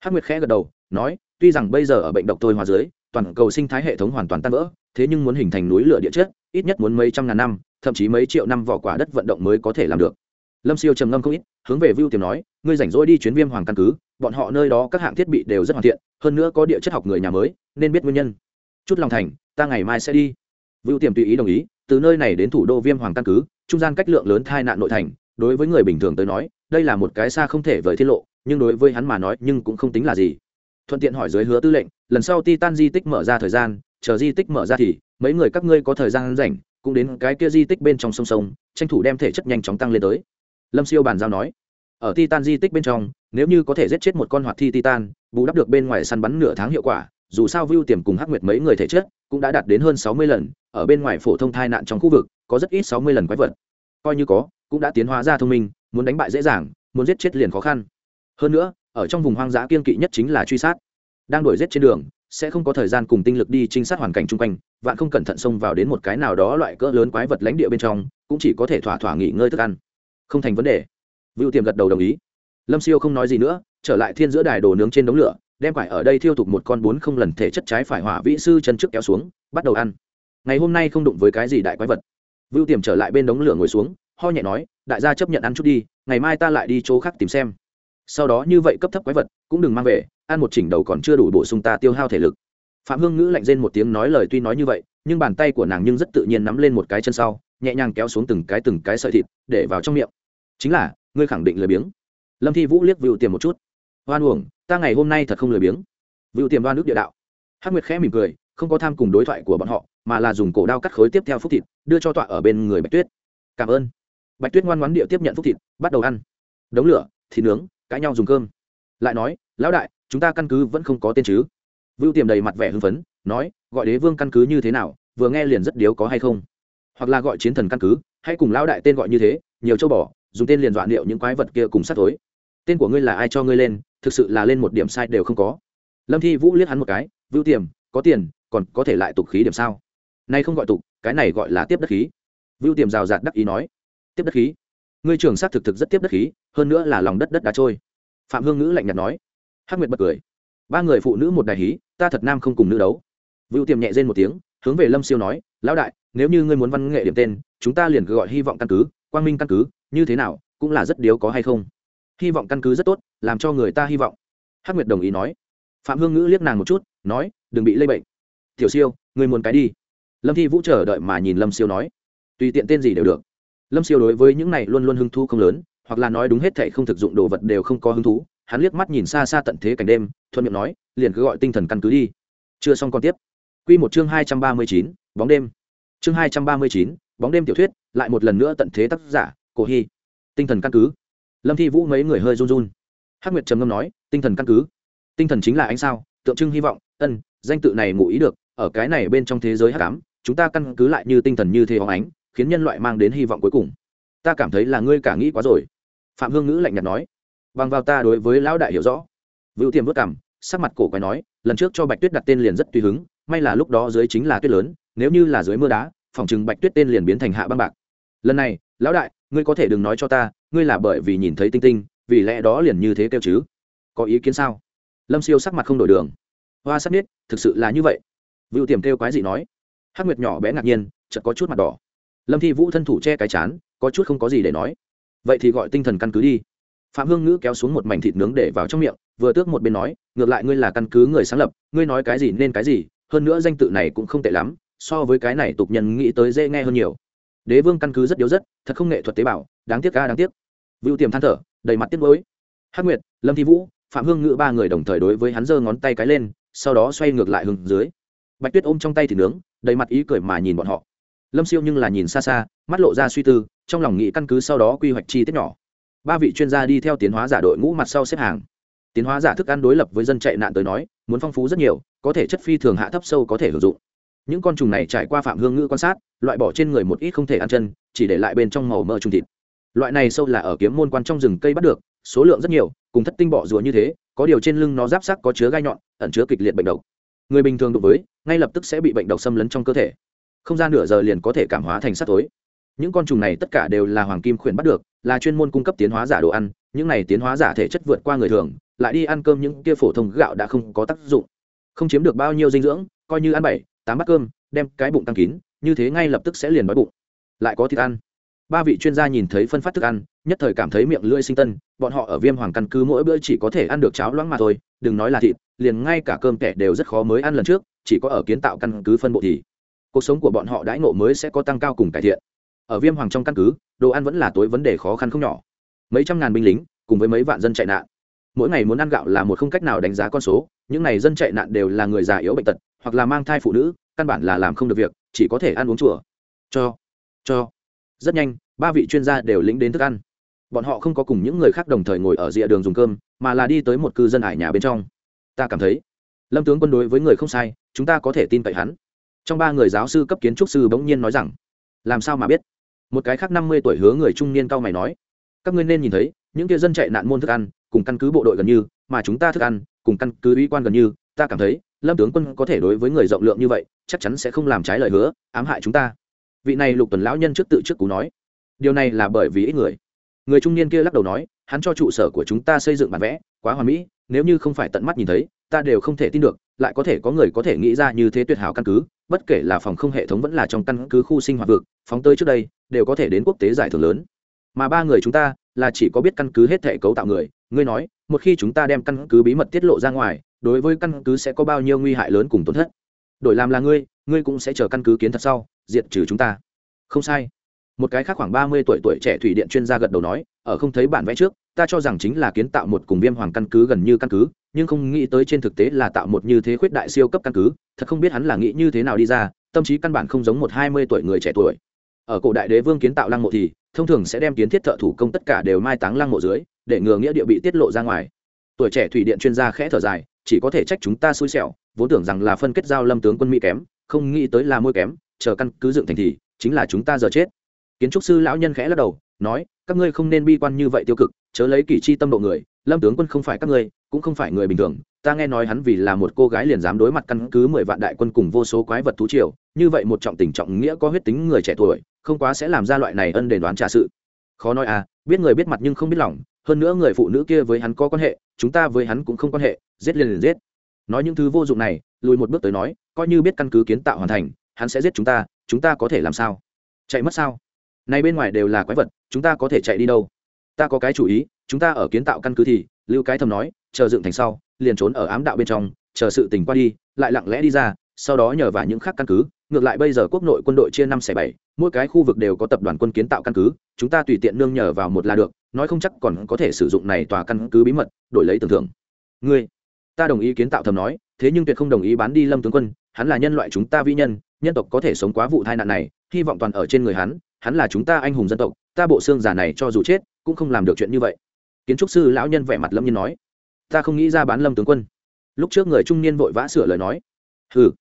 Hắc nguyệt khẽ gật đầu, nói, tuy rằng bây giờ ở bệnh độc tôi hóa dưới, toàn cầu sinh thái hệ thống hoàn toàn tan vỡ, thế nhưng muốn hình thành núi lửa địa chất, ít nhất muốn mấy trăm ngàn năm, thậm chí mấy triệu năm vỏ quả đất vận động mới có thể làm được lâm siêu trầm ngâm không ít, hướng về vưu tiềm nói, ngươi rảnh rỗi đi chuyến viêm hoàng căn cứ, bọn họ nơi đó các hạng thiết bị đều rất hoàn thiện, hơn nữa có địa chất học người nhà mới, nên biết nguyên nhân. Chút lòng thành, ta ngày mai sẽ đi. Vưu tiềm tùy ý đồng ý, từ nơi này đến thủ đô viêm hoàng căn cứ, trung gian cách lượng lớn thai nạn nội thành, đối với người bình thường tới nói, đây là một cái xa không thể vời tiết lộ, nhưng đối với hắn mà nói nhưng cũng không tính là gì. Thuận tiện hỏi dưới hứa tư lệnh, lần sau titan di tích mở ra thời gian, chờ di tích mở ra thì, mấy người các ngươi có thời gian rảnh, cũng đến cái kia di tích bên trong sông sông, tranh thủ đem thể chất nhanh chóng tăng lên tới lâm siêu bàn giao nói, ở titan di tích bên trong, nếu như có thể giết chết một con hoạt thi titan, bù đắp được bên ngoài săn bắn nửa tháng hiệu quả, dù sao view tiềm cùng hắc nguyệt mấy người thể chất cũng đã đạt đến hơn sáu mươi lần, ở bên ngoài phổ thông thai nạn trong khu vực, có rất ít sáu mươi lần quái vật. Coi như có, cũng đã tiến hóa ra thông minh, muốn đánh bại dễ dàng, muốn giết chết liền khó khăn. Hơn nữa, ở trong vùng hoang dã kiên kỵ nhất chính là truy sát. Đang đuổi giết trên đường, sẽ không có thời gian cùng tinh lực đi trinh sát hoàn cảnh chung quanh, vạn không cẩn thận xông vào đến một cái nào đó loại cỡ lớn quái vật lãnh địa bên trong, cũng chỉ có thể thỏa thỏa nghỉ ngơi thức ăn không thành vấn đề. Vựu tiềm gật đầu đồng ý. Lâm siêu không nói gì nữa, trở lại thiên giữa đài đồ nướng trên đống lửa, đem quải ở đây thiêu thục một con bốn không lần thể chất trái phải hỏa vĩ sư chân trước kéo xuống, bắt đầu ăn. Ngày hôm nay không đụng với cái gì đại quái vật. Vưu tiềm trở lại bên đống lửa ngồi xuống, ho nhẹ nói, đại gia chấp nhận ăn chút đi, ngày mai ta lại đi chỗ khác tìm xem. Sau đó như vậy cấp thấp quái vật, cũng đừng mang về, ăn một chỉnh đầu còn chưa đủ bổ sung ta tiêu hao thể lực. Phạm hương ngữ lạnh rên một tiếng nói lời tuy nói như vậy, nhưng bàn tay của nàng nhưng rất tự nhiên nắm lên một cái chân sau, nhẹ nhàng kéo xuống từng cái từng cái sợi thịt, để vào trong miệng chính là, ngươi khẳng định lười biếng. Lâm thi vũ liếc vựu tiềm một chút. Hoan uổng, ta ngày hôm nay thật không lười biếng. Vựu tiềm đoan nước địa đạo. Hắc nguyệt khẽ mỉm cười, không có tham cùng đối thoại của bọn họ, mà là dùng cổ đao cắt khối tiếp theo phúc thịt, đưa cho tọa ở bên người bạch tuyết. Cảm ơn. Bạch tuyết ngoan ngoãn địa tiếp nhận phúc thịt, bắt đầu ăn. Đống lửa, thịt nướng, cãi nhau dùng cơm. Lại nói, lão đại, chúng ta căn cứ vẫn không có tên chứ? Vưu tiềm đầy mặt vẻ hưng phấn, nói, gọi đế vương căn cứ như thế nào, vừa nghe liền rất điếu có hay không? Hoặc là gọi chiến thần căn cứ hãy cùng lão đại tên gọi như thế, nhiều châu bò dùng tên liền dọa liệu những quái vật kia cùng sát tối tên của ngươi là ai cho ngươi lên, thực sự là lên một điểm sai đều không có. Lâm thi vũ liếc hắn một cái, vưu tiềm, có tiền, còn có thể lại tục khí điểm sao? Nay không gọi tục, cái này gọi là tiếp đất khí. Vưu tiềm rào rạt đắc ý nói. Tiếp đất khí? Ngươi trường sát thực thực rất tiếp đất khí, hơn nữa là lòng đất đất đá trôi. Phạm hương ngữ lạnh nhạt nói. Hắc nguyệt bật cười. Ba người phụ nữ một đại hí, ta thật nam không cùng nữ đấu. Vưu tiềm nhẹ rên một tiếng, hướng về lâm siêu nói. Lão đại, nếu như ngươi muốn văn nghệ điểm tên, chúng ta liền gọi hy vọng căn cứ, quang minh căn cứ như thế nào, cũng là rất điếu có hay không. Hy vọng căn cứ rất tốt, làm cho người ta hy vọng. Hắc nguyệt đồng ý nói. Phạm hương ngữ liếc nàng một chút, nói, đừng bị lây bệnh. Tiểu siêu, người muốn cái đi. Lâm thi vũ chờ đợi mà nhìn lâm siêu nói, tùy tiện tên gì đều được. Lâm siêu đối với những này luôn luôn hứng thú không lớn, hoặc là nói đúng hết thệ không thực dụng đồ vật đều không có hứng thú, hắn liếc mắt nhìn xa xa tận thế cảnh đêm, thuận miệng nói, liền cứ gọi tinh thần căn cứ đi. Chưa xong còn tiếp. Q một chương hai trăm ba mươi chín, bóng đêm. Chương hai trăm ba mươi chín, bóng đêm tiểu thuyết, lại một lần nữa tận thế tác giả cổ hy, tinh thần căn cứ. Lâm thi vũ mấy người hơi run run. Hắc nguyệt trầm ngâm nói, tinh thần căn cứ. Tinh thần chính là ánh sao, tượng trưng hy vọng, ân, danh tự này ngụ ý được, ở cái này bên trong thế giới hắc ám, chúng ta căn cứ lại như tinh thần như thế hóng ánh, khiến nhân loại mang đến hy vọng cuối cùng. Ta cảm thấy là ngươi cả nghĩ quá rồi. Phạm hương ngữ lạnh nhạt nói. Bằng vào ta đối với lão đại hiểu rõ. Vựu tiềm vất cảm sắc mặt cổ quái nói, lần trước cho bạch tuyết đặt tên liền rất tùy hứng, may là lúc đó dưới chính là tuyết lớn, nếu như là dưới mưa đá, phòng chừng bạch tuyết tên liền biến thành hạ băng bạc. Lần này, lão đại ngươi có thể đừng nói cho ta, ngươi là bởi vì nhìn thấy tinh tinh, vì lẽ đó liền như thế kêu chứ? Có ý kiến sao? Lâm siêu sắc mặt không đổi đường. Hoa sắc biết thực sự là như vậy. Vựu tiềm kêu quái gì nói. Hắc nguyệt nhỏ bé ngạc nhiên, chợt có chút mặt đỏ. Lâm thi vũ thân thủ che cái chán, có chút không có gì để nói. Vậy thì gọi tinh thần căn cứ đi. Phạm hương ngữ kéo xuống một mảnh thịt nướng để vào trong miệng, vừa tước một bên nói, ngược lại ngươi là căn cứ người sáng lập, ngươi nói cái gì nên cái gì, hơn nữa danh tự này cũng không tệ lắm, so với cái này tục nhân nghĩ tới dễ nghe hơn nhiều đế vương căn cứ rất yếu rất, thật không nghệ thuật tế bào, đáng tiếc ca đáng tiếc. Vưu tiềm than thở, đầy mặt tiếc gối hắc nguyệt, lâm thi vũ, phạm hương ngữ ba người đồng thời đối với hắn giơ ngón tay cái lên, sau đó xoay ngược lại hướng dưới. Bạch tuyết ôm trong tay thì nướng, đầy mặt ý cười mà nhìn bọn họ. Lâm siêu nhưng là nhìn xa xa, mắt lộ ra suy tư, trong lòng nghĩ căn cứ sau đó quy hoạch chi tiết nhỏ. Ba vị chuyên gia đi theo tiến hóa giả đội ngũ mặt sau xếp hàng. Tiến hóa giả thức ăn đối lập với dân chạy nạn tới nói, muốn phong phú rất nhiều, có thể chất phi thường hạ thấp sâu có thể hưởng dụng những con trùng này trải qua phạm hương ngữ quan sát, loại bỏ trên người một ít không thể ăn chân, chỉ để lại bên trong màu mỡ trùng thịt. Loại này sâu là ở kiếm môn quan trong rừng cây bắt được, số lượng rất nhiều, cùng thất tinh bọ rùa như thế, có điều trên lưng nó giáp sắc có chứa gai nhọn, ẩn chứa kịch liệt bệnh độc. Người bình thường đụng với, ngay lập tức sẽ bị bệnh độc xâm lấn trong cơ thể. Không gian nửa giờ liền có thể cảm hóa thành sắt tối những con trùng này tất cả đều là hoàng kim khuyển bắt được, là chuyên môn cung cấp tiến hóa giả đồ ăn, những này tiến hóa giả thể chất vượt qua người thường, lại đi ăn cơm những kia phổ thông gạo đã không có tác dụng. Không chiếm được bao nhiêu dinh dưỡng, coi như ăn bảy tám bát cơm, đem cái bụng tăng kín, như thế ngay lập tức sẽ liền đói bụng. Lại có thịt ăn. Ba vị chuyên gia nhìn thấy phân phát thức ăn, nhất thời cảm thấy miệng lưỡi sinh tân, bọn họ ở viêm hoàng căn cứ mỗi bữa chỉ có thể ăn được cháo loãng mà thôi, đừng nói là thịt, liền ngay cả cơm kẻ đều rất khó mới ăn lần trước, chỉ có ở kiến tạo căn cứ phân bộ thì cuộc sống của bọn họ đãi ngộ mới sẽ có tăng cao cùng cải thiện. Ở viêm hoàng trong căn cứ, đồ ăn vẫn là tối vấn đề khó khăn không nhỏ. Mấy trăm ngàn binh lính, cùng với mấy vạn dân chạy nạn. Mỗi ngày muốn ăn gạo là một không cách nào đánh giá con số những này dân chạy nạn đều là người già yếu bệnh tật, hoặc là mang thai phụ nữ, căn bản là làm không được việc, chỉ có thể ăn uống chùa. Cho cho. Rất nhanh, ba vị chuyên gia đều lĩnh đến thức ăn. Bọn họ không có cùng những người khác đồng thời ngồi ở rìa đường dùng cơm, mà là đi tới một cư dân ải nhà bên trong. Ta cảm thấy, lâm tướng quân đối với người không sai, chúng ta có thể tin cậy hắn. Trong ba người giáo sư cấp kiến trúc sư bỗng nhiên nói rằng, làm sao mà biết? Một cái khác năm mươi tuổi hứa người trung niên cao mày nói, các ngươi nên nhìn thấy, những kia dân chạy nạn môn thức ăn, cùng căn cứ bộ đội gần như mà chúng ta thức ăn, cùng căn cứ uy quan gần như, ta cảm thấy, lâm tướng quân có thể đối với người rộng lượng như vậy, chắc chắn sẽ không làm trái lời hứa, ám hại chúng ta. Vị này lục tuần lão nhân trước tự trước cú nói. Điều này là bởi vì ít người. Người trung niên kia lắc đầu nói, hắn cho trụ sở của chúng ta xây dựng bản vẽ, quá hoàn mỹ, nếu như không phải tận mắt nhìn thấy, ta đều không thể tin được, lại có thể có người có thể nghĩ ra như thế tuyệt hảo căn cứ, bất kể là phòng không hệ thống vẫn là trong căn cứ khu sinh hoạt vực, phóng tới trước đây, đều có thể đến quốc tế giải thưởng lớn. Mà ba người chúng ta, là chỉ có biết căn cứ hết thể cấu tạo người, ngươi nói một khi chúng ta đem căn cứ bí mật tiết lộ ra ngoài, đối với căn cứ sẽ có bao nhiêu nguy hại lớn cùng tổn thất. Đổi làm là ngươi ngươi cũng sẽ chờ căn cứ kiến thật sau, diệt trừ chúng ta. Không sai. Một cái khác khoảng ba mươi tuổi tuổi trẻ thủy điện chuyên gia gật đầu nói, ở không thấy bản vẽ trước, ta cho rằng chính là kiến tạo một cùng viêm hoàng căn cứ gần như căn cứ, nhưng không nghĩ tới trên thực tế là tạo một như thế khuyết đại siêu cấp căn cứ, thật không biết hắn là nghĩ như thế nào đi ra, tâm trí căn bản không giống một hai mươi tuổi người trẻ tuổi. Ở cổ đại đế vương kiến tạo lăng mộ thì, thông thường sẽ đem kiến thiết thợ thủ công tất cả đều mai táng lăng mộ dưới để ngừa nghĩa địa bị tiết lộ ra ngoài. Tuổi trẻ thủy điện chuyên gia khẽ thở dài, chỉ có thể trách chúng ta xui xẻo, vốn tưởng rằng là phân kết giao lâm tướng quân mỹ kém, không nghĩ tới là môi kém, chờ căn cứ dựng thành thì, chính là chúng ta giờ chết. Kiến trúc sư lão nhân khẽ lắc đầu, nói, các ngươi không nên bi quan như vậy tiêu cực, chớ lấy kỷ chi tâm độ người, lâm tướng quân không phải các ngươi, cũng không phải người bình thường, ta nghe nói hắn vì là một cô gái liền dám đối mặt căn cứ mười vạn đại quân cùng vô số quái vật thú triều, như vậy một trọng tình trọng nghĩa có huyết tính người trẻ tuổi, không quá sẽ làm ra loại này ân đền đoán trả sự. Khó nói à biết người biết mặt nhưng không biết lòng, hơn nữa người phụ nữ kia với hắn có quan hệ, chúng ta với hắn cũng không quan hệ, giết liền liền giết. Nói những thứ vô dụng này, lùi một bước tới nói, coi như biết căn cứ kiến tạo hoàn thành, hắn sẽ giết chúng ta chúng ta có thể làm sao? Chạy mất sao? Này bên ngoài đều là quái vật, chúng ta có thể chạy đi đâu? Ta có cái chủ ý, chúng ta ở kiến tạo căn cứ thì, lưu cái thầm nói, chờ dựng thành sau, liền trốn ở ám đạo bên trong, chờ sự tình qua đi, lại lặng lẽ đi ra, sau đó nhờ vào những khác căn cứ ngược lại bây giờ quốc nội quân đội chia năm xẻ bảy, mỗi cái khu vực đều có tập đoàn quân kiến tạo căn cứ, chúng ta tùy tiện nương nhờ vào một là được, nói không chắc còn có thể sử dụng này tòa căn cứ bí mật, đổi lấy tưởng thưởng. Ngươi, ta đồng ý kiến tạo thầm nói, thế nhưng tuyệt không đồng ý bán đi lâm tướng quân, hắn là nhân loại chúng ta vĩ nhân nhân tộc có thể sống quá vụ tai nạn này, hy vọng toàn ở trên người hắn hắn là chúng ta anh hùng dân tộc, ta bộ xương giả này cho dù chết, cũng không làm được chuyện như vậy. Kiến trúc sư lão nhân vẻ mặt lâm nhiên nói, ta không nghĩ ra bán lâm tướng quân. Lúc trước người trung niên vội vã sửa lời nói ừ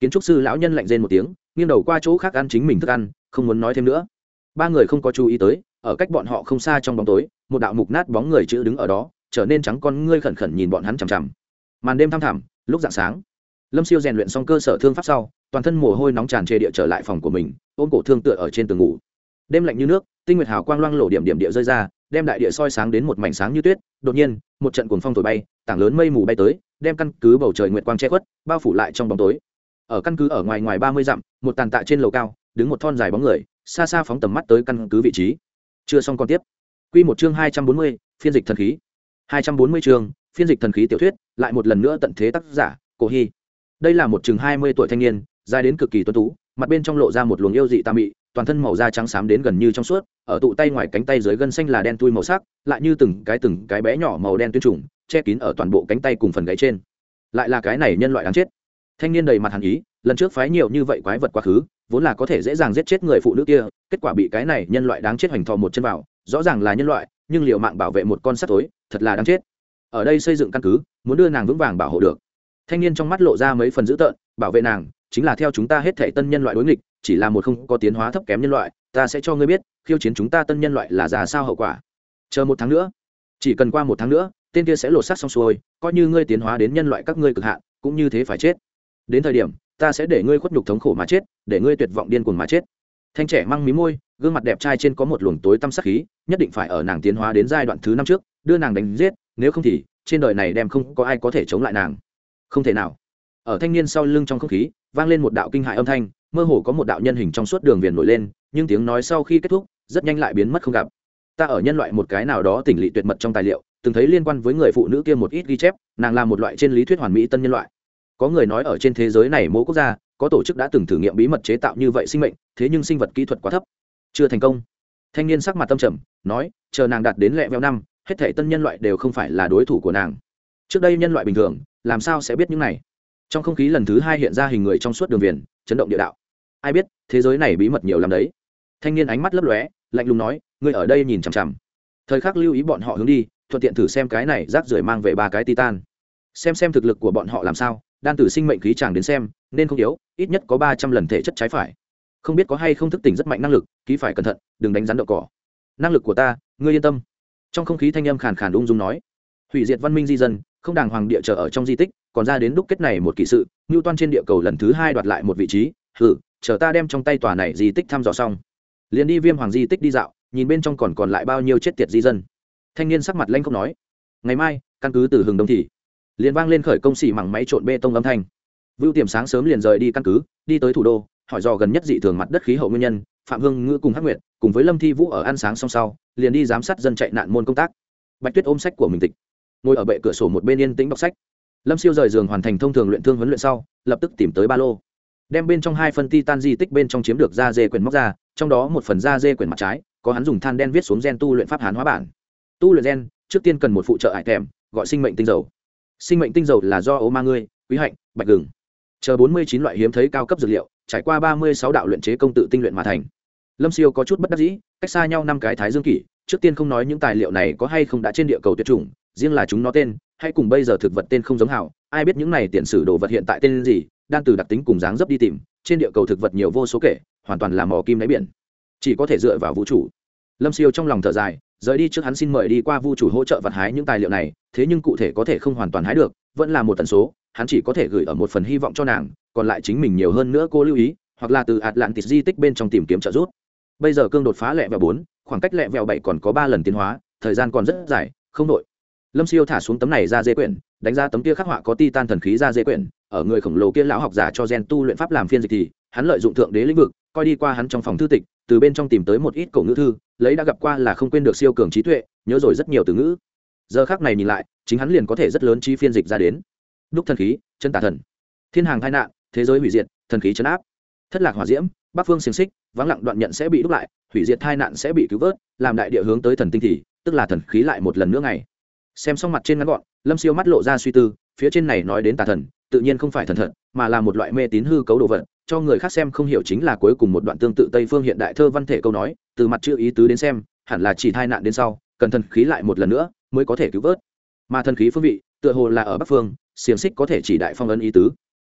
kiến trúc sư lão nhân lạnh rên một tiếng, nghiêng đầu qua chỗ khác ăn chính mình thức ăn, không muốn nói thêm nữa. Ba người không có chú ý tới, ở cách bọn họ không xa trong bóng tối, một đạo mục nát bóng người chữ đứng ở đó, trở nên trắng con ngươi khẩn khẩn nhìn bọn hắn chằm chằm. Màn đêm thăm thẳm, lúc dạng sáng, lâm siêu rèn luyện xong cơ sở thương pháp sau, toàn thân mồ hôi nóng tràn trề địa trở lại phòng của mình, ôm cổ thương tựa ở trên tường ngủ. Đêm lạnh như nước, tinh nguyệt hào quang loang lổ điểm điểm địa rơi ra, đem đại địa soi sáng đến một mảnh sáng như tuyết, đột nhiên, một trận cuồng phong thổi bay, tảng lớn mây mù bay tới, đem căn cứ bầu trời nguyệt quang che khuất, bao phủ lại trong bóng tối ở căn cứ ở ngoài ngoài ba mươi dặm, một tàn tạ trên lầu cao, đứng một thon dài bóng người, xa xa phóng tầm mắt tới căn cứ vị trí. Chưa xong còn tiếp. Q một chương hai trăm bốn mươi, phiên dịch thần khí. Hai trăm bốn mươi chương, phiên dịch thần khí tiểu thuyết, lại một lần nữa tận thế tác giả, cổ hy. Đây là một chừng hai mươi tuổi thanh niên, dài đến cực kỳ tuân tú, mặt bên trong lộ ra một luồng yêu dị tà mị, toàn thân màu da trắng xám đến gần như trong suốt, ở tụ tay ngoài cánh tay dưới gân xanh là đen tui màu sắc, lại như từng cái từng cái bé nhỏ màu đen tuyên trùng, che kín ở toàn bộ cánh tay cùng phần gáy trên. Lại là cái này nhân loại đáng chết thanh niên đầy mặt hàn ý, lần trước phái nhiều như vậy quái vật quá khứ, vốn là có thể dễ dàng giết chết người phụ nữ kia, kết quả bị cái này nhân loại đáng chết hoành thò một chân vào, rõ ràng là nhân loại, nhưng liệu mạng bảo vệ một con sắt tối thật là đáng chết. Ở đây xây dựng căn cứ, muốn đưa nàng vững vàng bảo hộ được. Thanh niên trong mắt lộ ra mấy phần dữ tợn, bảo vệ nàng, chính là theo chúng ta hết thể tân nhân loại đối nghịch, chỉ là một không có tiến hóa thấp kém nhân loại, ta sẽ cho ngươi biết, khiêu chiến chúng ta tân nhân loại là già sao hậu quả. Chờ một tháng nữa. Chỉ cần qua một tháng nữa, tên kia sẽ lột xác xong xuôi, coi như ngươi tiến hóa đến nhân loại các ngươi cực hạn, cũng như thế phải chết đến thời điểm, ta sẽ để ngươi khuất nhục thống khổ mà chết, để ngươi tuyệt vọng điên cuồng mà chết. Thanh trẻ mang mí môi, gương mặt đẹp trai trên có một luồng tối tăm sắc khí, nhất định phải ở nàng tiến hóa đến giai đoạn thứ năm trước, đưa nàng đánh giết, nếu không thì, trên đời này đem không có ai có thể chống lại nàng. Không thể nào. Ở thanh niên sau lưng trong không khí, vang lên một đạo kinh hại âm thanh, mơ hồ có một đạo nhân hình trong suốt đường viền nổi lên, nhưng tiếng nói sau khi kết thúc, rất nhanh lại biến mất không gặp. Ta ở nhân loại một cái nào đó tỉnh lỵ tuyệt mật trong tài liệu, từng thấy liên quan với người phụ nữ kia một ít ghi chép, nàng là một loại trên lý thuyết hoàn mỹ tân nhân loại có người nói ở trên thế giới này mỗi quốc gia, có tổ chức đã từng thử nghiệm bí mật chế tạo như vậy sinh mệnh, thế nhưng sinh vật kỹ thuật quá thấp. Chưa thành công. Thanh niên sắc mặt tâm trầm, nói, chờ nàng đạt đến lẹ veo năm, hết thể tân nhân loại đều không phải là đối thủ của nàng. Trước đây nhân loại bình thường, làm sao sẽ biết những này? Trong không khí lần thứ hai hiện ra hình người trong suốt đường viền, chấn động địa đạo. Ai biết, thế giới này bí mật nhiều lắm đấy. Thanh niên ánh mắt lấp lóe, lạnh lùng nói, ngươi ở đây nhìn chằm chằm. Thời khắc lưu ý bọn họ hướng đi, thuận tiện thử xem cái này rác rưởi mang về ba cái titan xem xem thực lực của bọn họ làm sao, đan tử sinh mệnh khí chàng đến xem, nên không yếu, ít nhất có ba trăm lần thể chất trái phải. Không biết có hay không thức tỉnh rất mạnh năng lực, ký phải cẩn thận, đừng đánh rắn đậu cỏ. Năng lực của ta, ngươi yên tâm. Trong không khí thanh âm khàn khàn ung dung nói. Hủy diệt văn minh di dân, không đàng hoàng địa trở ở trong di tích, còn ra đến đúc kết này một kỳ sự ngưu toan trên địa cầu lần thứ hai đoạt lại một vị trí. Hử chờ ta đem trong tay tòa này di tích thăm dò xong. Liền đi viêm hoàng di tích đi dạo, nhìn bên trong còn còn lại bao nhiêu chết tiệt di dân. Thanh niên sắc mặt lanh không nói. Ngày mai, căn cứ từ hừng đông thì liền vang lên khởi công xỉ mảng máy trộn bê tông âm thanh. Vưu tiềm sáng sớm liền rời đi căn cứ, đi tới thủ đô, hỏi dò gần nhất dị thường mặt đất khí hậu nguyên nhân, phạm hương ngữ cùng hắc nguyệt, cùng với lâm thi vũ ở ăn sáng song sau, liền đi giám sát dân chạy nạn môn công tác. Bạch tuyết ôm sách của mình tịch, ngồi ở bệ cửa sổ một bên yên tĩnh đọc sách. Lâm siêu rời giường hoàn thành thông thường luyện thương huấn luyện sau, lập tức tìm tới ba lô. Đem bên trong hai phân ti tan di tích bên trong chiếm được da dê quyển móc ra, trong đó một phần da dê quyển mặt trái, có hắn dùng than đen viết xuống gen tu luyện pháp hán hóa bản. Tu luyện gen, trước tiên cần một phụ trợ ải thèm gọi sinh mệnh tinh dầu sinh mệnh tinh dầu là do ấu ma ngươi, quý hạnh, bạch gừng. Chờ bốn mươi chín loại hiếm thấy cao cấp dược liệu, trải qua ba mươi sáu đạo luyện chế công tự tinh luyện mà thành. Lâm siêu có chút bất đắc dĩ, cách xa nhau năm cái thái dương kỷ, trước tiên không nói những tài liệu này có hay không đã trên địa cầu tuyệt chủng, riêng là chúng nó tên, hay cùng bây giờ thực vật tên không giống hảo, ai biết những này tiền sử đồ vật hiện tại tên gì đang từ đặc tính cùng dáng dấp đi tìm, trên địa cầu thực vật nhiều vô số kể, hoàn toàn là mò kim đáy biển. Chỉ có thể dựa vào vũ trụ lâm siêu trong lòng thở dài, rời đi trước hắn xin mời đi qua Vu Chủ hỗ trợ vặt hái những tài liệu này, thế nhưng cụ thể có thể không hoàn toàn hái được, vẫn là một tần số, hắn chỉ có thể gửi ở một phần hy vọng cho nàng, còn lại chính mình nhiều hơn nữa cô lưu ý, hoặc là từ atlantis di tích bên trong tìm kiếm trợ giúp. Bây giờ cương đột phá lẹ vẹo bốn, khoảng cách lẹ vẹo bảy còn có ba lần tiến hóa, thời gian còn rất dài, không đội lâm siêu thả xuống tấm này ra dê quyển, đánh ra tấm kia khắc họa có ti tan thần khí ra dê quyển, ở người khổng lồ kia lão học giả cho gen tu luyện pháp làm phiên dịch thì, hắn lợi dụng thượng đế lĩnh vực, coi đi qua hắn trong phòng thư tịch từ bên trong tìm tới một ít cổ ngữ thư, lấy đã gặp qua là không quên được siêu cường trí tuệ, nhớ rồi rất nhiều từ ngữ. Giờ khác này nhìn lại, chính hắn liền có thể rất lớn chi phiên dịch ra đến. Đúc thần khí, chân tà thần. Thiên hàng tai nạn, thế giới hủy diệt, thần khí chấn áp. Thất lạc hỏa diễm, bắc phương xiềng xích, vắng lặng đoạn nhận sẽ bị đúc lại, hủy diệt tai nạn sẽ bị cứu vớt, làm đại địa hướng tới thần tinh thì, tức là thần khí lại một lần nữa ngày. Xem xong mặt trên ngắn gọn, lâm siêu mắt lộ ra suy tư, phía trên này nói đến tà thần, tự nhiên không phải thần thật, mà là một loại mê tín hư cấu đồ vật cho người khác xem không hiểu chính là cuối cùng một đoạn tương tự tây phương hiện đại thơ văn thể câu nói, từ mặt chữ ý tứ đến xem, hẳn là chỉ thai nạn đến sau, cần thần khí lại một lần nữa mới có thể cứu vớt. Mà thần khí phương vị, tựa hồ là ở bắc phương, xiềng xích có thể chỉ đại phong ấn ý tứ.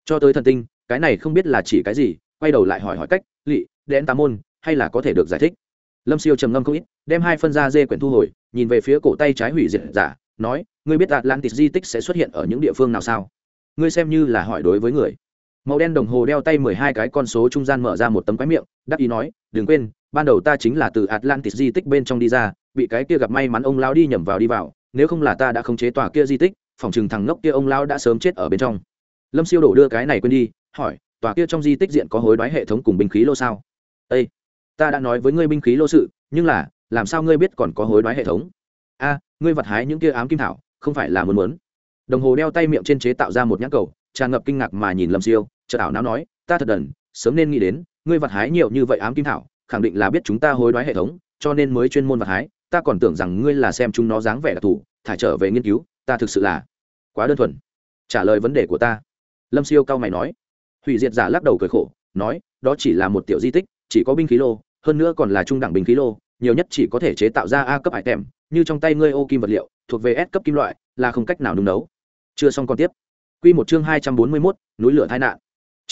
Cho tới thần tinh, cái này không biết là chỉ cái gì, quay đầu lại hỏi hỏi cách lỵ đen tam môn, hay là có thể được giải thích? Lâm siêu trầm ngâm không ít, đem hai phân ra dê quyển thu hồi, nhìn về phía cổ tay trái hủy diệt giả, nói, ngươi biết atlantis di tích sẽ xuất hiện ở những địa phương nào sao? Ngươi xem như là hỏi đối với người màu đen đồng hồ đeo tay mười hai cái con số trung gian mở ra một tấm quái miệng, đắc ý nói, đừng quên, ban đầu ta chính là từ atlantis di tích bên trong đi ra, bị cái kia gặp may mắn ông lao đi nhầm vào đi vào, nếu không là ta đã khống chế tòa kia di tích, phòng chừng thằng ngốc kia ông lao đã sớm chết ở bên trong. Lâm siêu đổ đưa cái này quên đi, hỏi, tòa kia trong di tích diện có hối đoái hệ thống cùng binh khí lô sao? Â ta đã nói với ngươi binh khí lô sự, nhưng là, làm sao ngươi biết còn có hối đoái hệ thống? A, ngươi vặt hái những kia ám kim thảo, không phải là muốn muốn. Đồng hồ đeo tay miệng trên chế tạo ra một nhãn cầu, tràn ngập kinh ngạc mà nhìn lâm siêu chợt ảo não nói, ta thật đần, sớm nên nghĩ đến, ngươi vặt hái nhiều như vậy ám kim thảo, khẳng định là biết chúng ta hối đoái hệ thống, cho nên mới chuyên môn vặt hái. Ta còn tưởng rằng ngươi là xem chúng nó dáng vẻ đặc thù, thải trở về nghiên cứu, ta thực sự là quá đơn thuần. Trả lời vấn đề của ta. Lâm siêu cao mày nói. Hủy diệt giả lắc đầu cười khổ, nói, đó chỉ là một tiểu di tích, chỉ có binh khí lô, hơn nữa còn là trung đẳng binh khí lô, nhiều nhất chỉ có thể chế tạo ra a cấp hải tèm, như trong tay ngươi ô kim vật liệu, thuộc về s cấp kim loại, là không cách nào nung nấu. Chưa xong còn tiếp. Q một chương hai trăm bốn mươi mốt, núi lửa tai nạn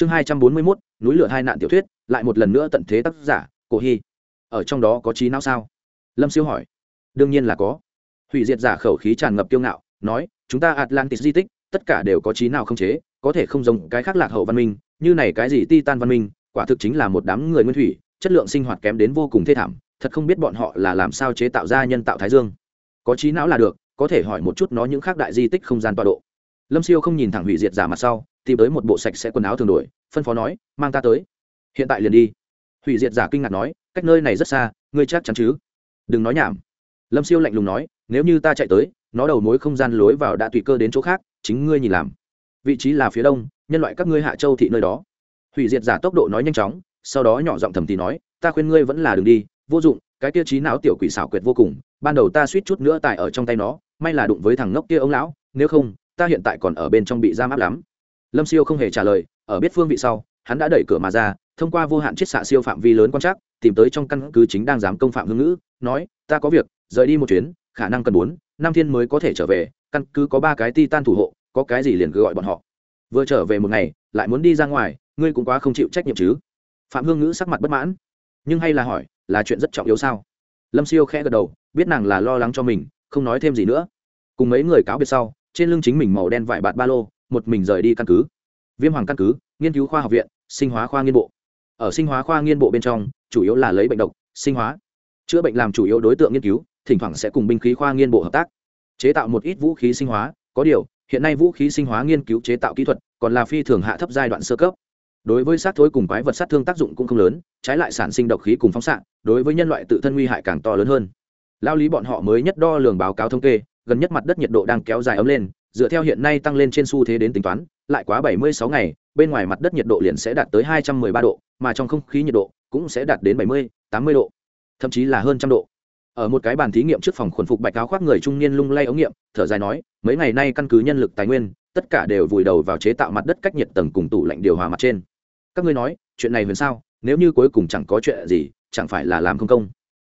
chương hai trăm bốn mươi mốt, núi lửa hai nạn tiểu thuyết, lại một lần nữa tận thế tác giả, cổ hy. Ở trong đó có trí não sao? Lâm siêu hỏi. Đương nhiên là có. Hủy diệt giả khẩu khí tràn ngập kiêu ngạo, nói, chúng ta atlantis di tích, tất cả đều có trí nào không chế, có thể không giống cái khác lạc hậu văn minh, như này cái gì titan văn minh, quả thực chính là một đám người nguyên thủy, chất lượng sinh hoạt kém đến vô cùng thê thảm, thật không biết bọn họ là làm sao chế tạo ra nhân tạo thái dương. Có trí não là được, có thể hỏi một chút nó những khác đại di tích không gian tọa độ. Lâm siêu không nhìn thẳng hủy diệt giả mặt sau tìm tới một bộ sạch sẽ quần áo thường đổi, phân phó nói, mang ta tới. Hiện tại liền đi. Hủy diệt giả kinh ngạc nói, cách nơi này rất xa, ngươi chắc chắn chứ? Đừng nói nhảm. Lâm siêu lạnh lùng nói, nếu như ta chạy tới, nó đầu mối không gian lối vào đã tùy cơ đến chỗ khác, chính ngươi nhìn làm. Vị trí là phía đông, nhân loại các ngươi hạ châu thị nơi đó. Hủy diệt giả tốc độ nói nhanh chóng, sau đó nhỏ giọng thầm thì nói, ta khuyên ngươi vẫn là đường đi, vô dụng, cái tiêu chí não tiểu quỷ xảo quyệt vô cùng, ban đầu ta suýt chút nữa tại ở trong tay nó, may là đụng với thằng ngốc kia ông lão, nếu không, ta hiện tại còn ở bên trong bị giam áp lắm lâm siêu không hề trả lời, ở biết phương vị sau, hắn đã đẩy cửa mà ra, thông qua vô hạn chiết xạ siêu phạm vi lớn quan trắc, tìm tới trong căn cứ chính đang dám công phạm hương ngữ, nói, ta có việc, rời đi một chuyến, khả năng cần bốn, năm thiên mới có thể trở về, căn cứ có ba cái ti tan thủ hộ, có cái gì liền cứ gọi bọn họ. Vừa trở về một ngày, lại muốn đi ra ngoài, ngươi cũng quá không chịu trách nhiệm chứ. Phạm hương ngữ sắc mặt bất mãn. Nhưng hay là hỏi, là chuyện rất trọng yếu sao? Lâm siêu khẽ gật đầu, biết nàng là lo lắng cho mình, không nói thêm gì nữa. Cùng mấy người cáo biệt sau, trên lưng chính mình màu đen vải bạt ba lô một mình rời đi căn cứ. Viêm hoàng căn cứ, nghiên cứu khoa học viện, sinh hóa khoa nghiên bộ. Ở sinh hóa khoa nghiên bộ bên trong, chủ yếu là lấy bệnh độc, sinh hóa. Chữa bệnh làm chủ yếu đối tượng nghiên cứu, thỉnh thoảng sẽ cùng binh khí khoa nghiên bộ hợp tác. Chế tạo một ít vũ khí sinh hóa, có điều, hiện nay vũ khí sinh hóa nghiên cứu chế tạo kỹ thuật còn là phi thường hạ thấp giai đoạn sơ cấp. Đối với sát thối cùng quái vật sát thương tác dụng cũng không lớn, trái lại sản sinh độc khí cùng phóng xạ, đối với nhân loại tự thân nguy hại càng to lớn hơn. Lao lý bọn họ mới nhất đo lường báo cáo thống kê, gần nhất mặt đất nhiệt độ đang kéo dài ấm lên dựa theo hiện nay tăng lên trên xu thế đến tính toán lại quá 76 ngày bên ngoài mặt đất nhiệt độ liền sẽ đạt tới 213 độ mà trong không khí nhiệt độ cũng sẽ đạt đến 70, 80 độ thậm chí là hơn trăm độ. Ở một cái bàn thí nghiệm trước phòng khuẩn phục bạch áo khoác người trung niên lung lay ống nghiệm thở dài nói mấy ngày nay căn cứ nhân lực tài nguyên tất cả đều vùi đầu vào chế tạo mặt đất cách nhiệt tầng cùng tủ lạnh điều hòa mặt trên. Các ngươi nói chuyện này huyền sao? Nếu như cuối cùng chẳng có chuyện gì chẳng phải là làm không công?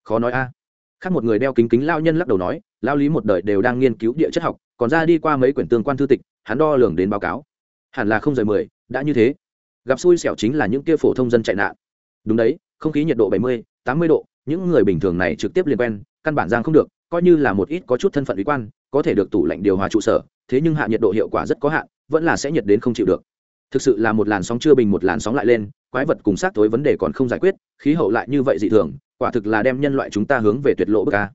Khó nói a. À. khác một người đeo kính kính lao nhân lắc đầu nói lao lý một đời đều đang nghiên cứu địa chất học còn ra đi qua mấy quyển tương quan thư tịch, hắn đo lường đến báo cáo. Hẳn là không rời mười, đã như thế. Gặp xui xẻo chính là những kia phổ thông dân chạy nạn. Đúng đấy, không khí nhiệt độ bảy mươi, tám mươi độ, những người bình thường này trực tiếp liên quen, căn bản giang không được, coi như là một ít có chút thân phận ủy quan, có thể được tủ lạnh điều hòa trụ sở, thế nhưng hạ nhiệt độ hiệu quả rất có hạn, vẫn là sẽ nhiệt đến không chịu được. Thực sự là một làn sóng chưa bình, một làn sóng lại lên, quái vật cùng sát tối vấn đề còn không giải quyết, khí hậu lại như vậy dị thường, quả thực là đem nhân loại chúng ta hướng về tuyệt lộ bất ca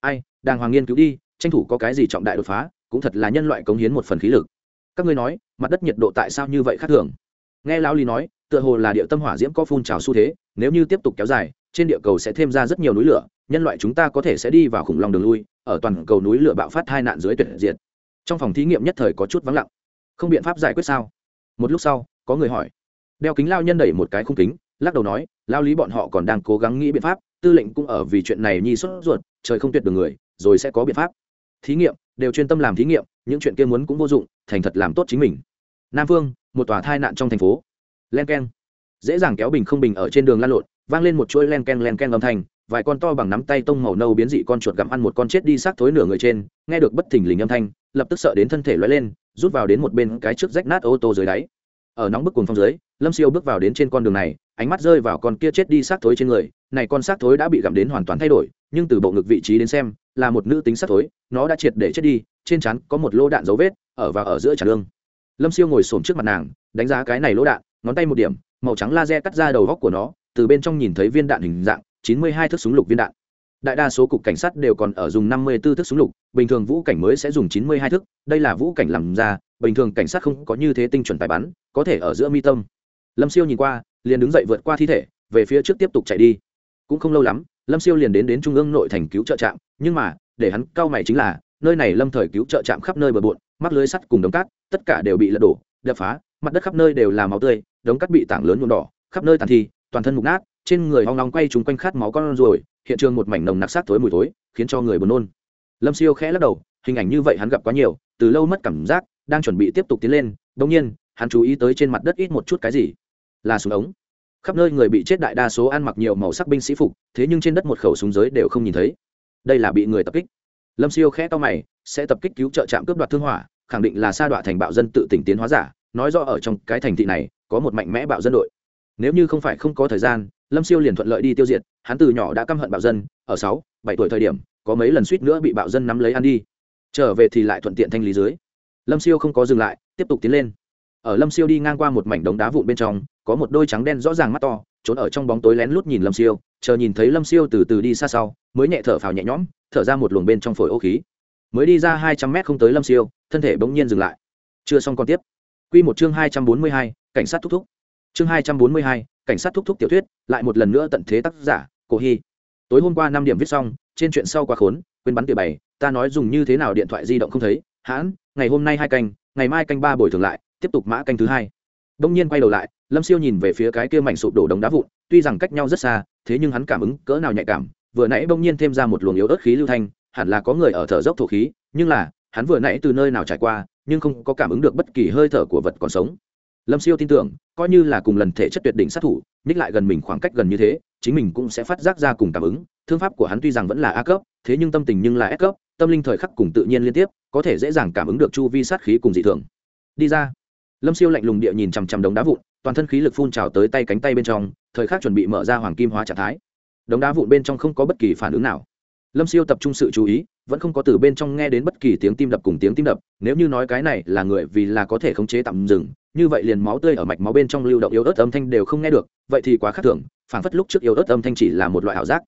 ai, đang hoàng nghiên cứu đi, tranh thủ có cái gì trọng đại đột phá cũng thật là nhân loại cống hiến một phần khí lực. Các ngươi nói, mặt đất nhiệt độ tại sao như vậy khác thường? Nghe lão lý nói, tựa hồ là địa tâm hỏa diễm có phun trào xu thế, nếu như tiếp tục kéo dài, trên địa cầu sẽ thêm ra rất nhiều núi lửa, nhân loại chúng ta có thể sẽ đi vào khủng long đường lui, ở toàn cầu núi lửa bạo phát hai nạn dưới tuyệt diệt. Trong phòng thí nghiệm nhất thời có chút vắng lặng. Không biện pháp giải quyết sao? Một lúc sau, có người hỏi. Đeo kính lao nhân đẩy một cái khung kính, lắc đầu nói lao lý bọn họ còn đang cố gắng nghĩ biện pháp, tư lệnh cũng ở vì chuyện này nhi xuất ruột, trời không tuyệt được người, rồi sẽ có biện pháp. Thí nghiệm đều chuyên tâm làm thí nghiệm, những chuyện kia muốn cũng vô dụng, thành thật làm tốt chính mình. Nam phương, một tòa thai nạn trong thành phố. Len k e n dễ dàng kéo bình không bình ở trên đường lan lộn, vang lên một chuỗi len k e n len k e n âm thanh, vài con to bằng nắm tay tông màu nâu biến dị con chuột gặm ăn một con chết đi xác thối nửa người trên, nghe được bất thình lình âm thanh, lập tức sợ đến thân thể loay lên, rút vào đến một bên cái trước rách nát ô tô dưới đáy. Ở nóng bức cuồng phong dưới, lâm siêu bước vào đến trên con đường này, ánh mắt rơi vào con kia chết đi xác thối trên người này con xác thối đã bị gặm đến hoàn toàn thay đổi, nhưng từ bộ ngực vị trí đến xem, là một nữ tính xác thối, nó đã triệt để chết đi, trên chắn có một lô đạn dấu vết, ở và ở giữa tràn lương. Lâm siêu ngồi xổm trước mặt nàng, đánh giá cái này lỗ đạn, ngón tay một điểm, màu trắng laser cắt ra đầu góc của nó, từ bên trong nhìn thấy viên đạn hình dạng, chín mươi hai thước súng lục viên đạn. Đại đa số cục cảnh sát đều còn ở dùng năm mươi 54 thước súng lục, bình thường vũ cảnh mới sẽ dùng chín mươi hai thước, đây là vũ cảnh làm ra, bình thường cảnh sát không có như thế tinh chuẩn tài bắn, có thể ở giữa mi tâm. Lâm siêu nhìn qua, liền đứng dậy vượt qua thi thể, về phía trước tiếp tục chạy đi cũng không lâu lắm, lâm siêu liền đến đến trung ương nội thành cứu trợ trạm, nhưng mà, để hắn cao mày chính là, nơi này lâm thời cứu trợ trạm khắp nơi bờ bộn mắc lưới sắt cùng đống cát, tất cả đều bị lật đổ, đập phá, mặt đất khắp nơi đều là máu tươi, đống cát bị tảng lớn nhuộm đỏ, khắp nơi tàn thi, toàn thân mục nát, trên người hoang nóng quay chúng quanh khát máu con ruồi, hiện trường một mảnh nồng nặc sát tối mùi tối khiến cho người buồn nôn. Lâm siêu khẽ lắc đầu, hình ảnh như vậy hắn gặp quá nhiều, từ lâu mất cảm giác, đang chuẩn bị tiếp tục tiến lên đông nhiên, hắn chú ý tới trên mặt đất ít một chút cái gì, là súng ống khắp nơi người bị chết đại đa số ăn mặc nhiều màu sắc binh sĩ phục, thế nhưng trên đất một khẩu súng giới đều không nhìn thấy. Đây là bị người tập kích. Lâm siêu khẽ to mày, sẽ tập kích cứu trợ trạm cướp đoạt thương hỏa, khẳng định là sa đọa thành bạo dân tự tỉnh tiến hóa giả, nói rõ ở trong cái thành thị này, có một mạnh mẽ bạo dân đội. Nếu như không phải không có thời gian, lâm siêu liền thuận lợi đi tiêu diệt, hắn từ nhỏ đã căm hận bạo dân, ở sáu, bảy tuổi thời điểm, có mấy lần suýt nữa bị bạo dân nắm lấy ăn đi. Trở về thì lại thuận tiện thanh lý dưới. Lâm siêu không có dừng lại, tiếp tục tiến lên. Ở lâm siêu đi ngang qua một mảnh đống đá vụn bên trong có một đôi trắng đen rõ ràng mắt to, trốn ở trong bóng tối lén lút nhìn lâm siêu, chờ nhìn thấy lâm siêu từ từ đi xa sau, mới nhẹ thở phào nhẹ nhõm, thở ra một luồng bên trong phổi ô khí. Mới đi ra hai trăm mét không tới lâm siêu, thân thể bỗng nhiên dừng lại. Chưa xong còn tiếp. Q một chương hai trăm bốn mươi hai, cảnh sát thúc thúc. Chương hai trăm bốn mươi hai, cảnh sát thúc thúc tiểu thuyết, lại một lần nữa tận thế tác giả, cổ hy. Tối hôm qua năm điểm viết xong, trên chuyện sau quá khốn, quên bắn tỉa bày, ta nói dùng như thế nào điện thoại di động không thấy, hãn, ngày hôm nay hai canh, ngày mai canh ba buổi thường lại, tiếp tục mã canh thứ hai. Đông nhiên quay đầu lại lâm siêu nhìn về phía cái kia mảnh sụp đổ đống đá vụn, tuy rằng cách nhau rất xa, thế nhưng hắn cảm ứng cỡ nào nhạy cảm, vừa nãy bỗng nhiên thêm ra một luồng yếu ớt khí lưu thanh, hẳn là có người ở thở dốc thổ khí, nhưng là, hắn vừa nãy từ nơi nào trải qua, nhưng không có cảm ứng được bất kỳ hơi thở của vật còn sống. Lâm siêu tin tưởng, coi như là cùng lần thể chất tuyệt đỉnh sát thủ ních lại gần mình khoảng cách gần như thế, chính mình cũng sẽ phát giác ra cùng cảm ứng. Thương pháp của hắn tuy rằng vẫn là a cấp, thế nhưng tâm tình nhưng là s cấp, tâm linh thời khắc cùng tự nhiên liên tiếp, có thể dễ dàng cảm ứng được chu vi sát khí cùng dị thường. Đi ra. Lâm siêu lạnh lùng địa nhìn chằm chằm đống đá vụn toàn thân khí lực phun trào tới tay cánh tay bên trong, thời khắc chuẩn bị mở ra hoàng kim hóa trạng thái. Đống đá vụn bên trong không có bất kỳ phản ứng nào. Lâm siêu tập trung sự chú ý, vẫn không có từ bên trong nghe đến bất kỳ tiếng tim đập cùng tiếng tim đập, nếu như nói cái này là người vì là có thể khống chế tạm dừng, như vậy liền máu tươi ở mạch máu bên trong lưu động yếu ớt âm thanh đều không nghe được, vậy thì quá khác thường phản phất lúc trước yếu ớt âm thanh chỉ là một loại ảo giác.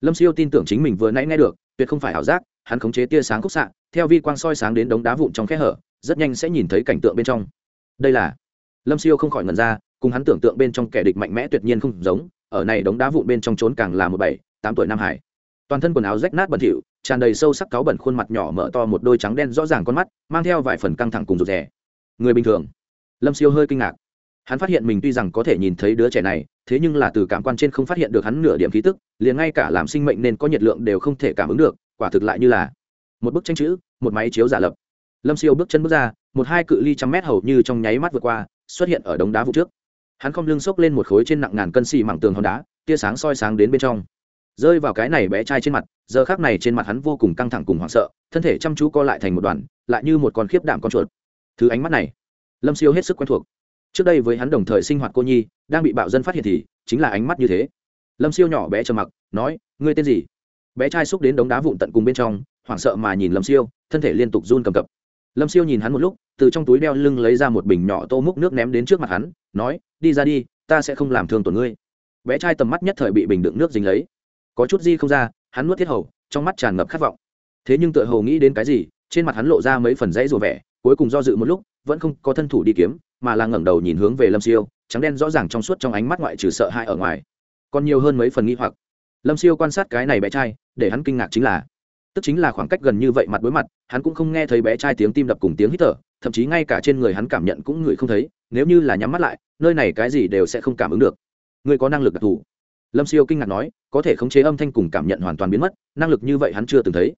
Lâm siêu tin tưởng chính mình vừa nãy nghe được, tuyệt không phải ảo giác, hắn khống chế tia sáng khúc xạ, theo vi quang soi sáng đến đống đá vụn trong khe hở, rất nhanh sẽ nhìn thấy cảnh tượng bên trong. Đây là lâm siêu không khỏi ngần ra, cùng hắn tưởng tượng bên trong kẻ địch mạnh mẽ tuyệt nhiên không giống, ở này đống đá vụn bên trong trốn càng là một bảy, tám tuổi nam hải. Toàn thân quần áo rách nát bẩn thỉu, tràn đầy sâu sắc cáu bẩn khuôn mặt nhỏ mở to một đôi trắng đen rõ ràng con mắt, mang theo vài phần căng thẳng cùng rụt rè. Người bình thường. Lâm siêu hơi kinh ngạc. Hắn phát hiện mình tuy rằng có thể nhìn thấy đứa trẻ này, thế nhưng là từ cảm quan trên không phát hiện được hắn nửa điểm khí tức, liền ngay cả làm sinh mệnh nên có nhiệt lượng đều không thể cảm ứng được, quả thực lại như là một bức tranh chữ, một máy chiếu giả lập. Lâm siêu bước chân bước ra, một hai cự ly trăm mét hầu như trong nháy mắt vượt qua xuất hiện ở đống đá vụ trước. Hắn không lưng xốc lên một khối trên nặng ngàn cân xì mảng tường hòn đá, tia sáng soi sáng đến bên trong. Rơi vào cái này bé trai trên mặt, giờ khác này trên mặt hắn vô cùng căng thẳng cùng hoảng sợ, thân thể chăm chú co lại thành một đoàn, lại như một con khiếp đảm con chuột. Thứ ánh mắt này, lâm siêu hết sức quen thuộc. Trước đây với hắn đồng thời sinh hoạt cô nhi, đang bị bạo dân phát hiện thì, chính là ánh mắt như thế. Lâm siêu nhỏ bé trầm mặc, nói, ngươi tên gì? Bé trai xúc đến đống đá vụn tận cùng bên trong, hoảng sợ mà nhìn lâm siêu, thân thể liên tục run cầm cập lâm siêu nhìn hắn một lúc, từ trong túi đeo lưng lấy ra một bình nhỏ tô múc nước ném đến trước mặt hắn, nói, đi ra đi, ta sẽ không làm thương tổn ngươi. Bé trai tầm mắt nhất thời bị bình đựng nước dính lấy. Có chút gì không ra, hắn nuốt thiết hầu, trong mắt tràn ngập khát vọng. Thế nhưng tựa hầu nghĩ đến cái gì, trên mặt hắn lộ ra mấy phần dãy rùa vẻ, cuối cùng do dự một lúc, vẫn không có thân thủ đi kiếm, mà là ngẩng đầu nhìn hướng về lâm siêu, trắng đen rõ ràng trong suốt trong ánh mắt ngoại trừ sợ hãi ở ngoài. Còn nhiều hơn mấy phần nghi hoặc. Lâm siêu quan sát cái này bé trai, để hắn kinh ngạc chính là tức chính là khoảng cách gần như vậy mặt đối mặt, hắn cũng không nghe thấy bé trai tiếng tim đập cùng tiếng hít thở, thậm chí ngay cả trên người hắn cảm nhận cũng ngửi không thấy, nếu như là nhắm mắt lại, nơi này cái gì đều sẽ không cảm ứng được. Người có năng lực đặc thù. Lâm siêu kinh ngạc nói, có thể khống chế âm thanh cùng cảm nhận hoàn toàn biến mất, năng lực như vậy hắn chưa từng thấy.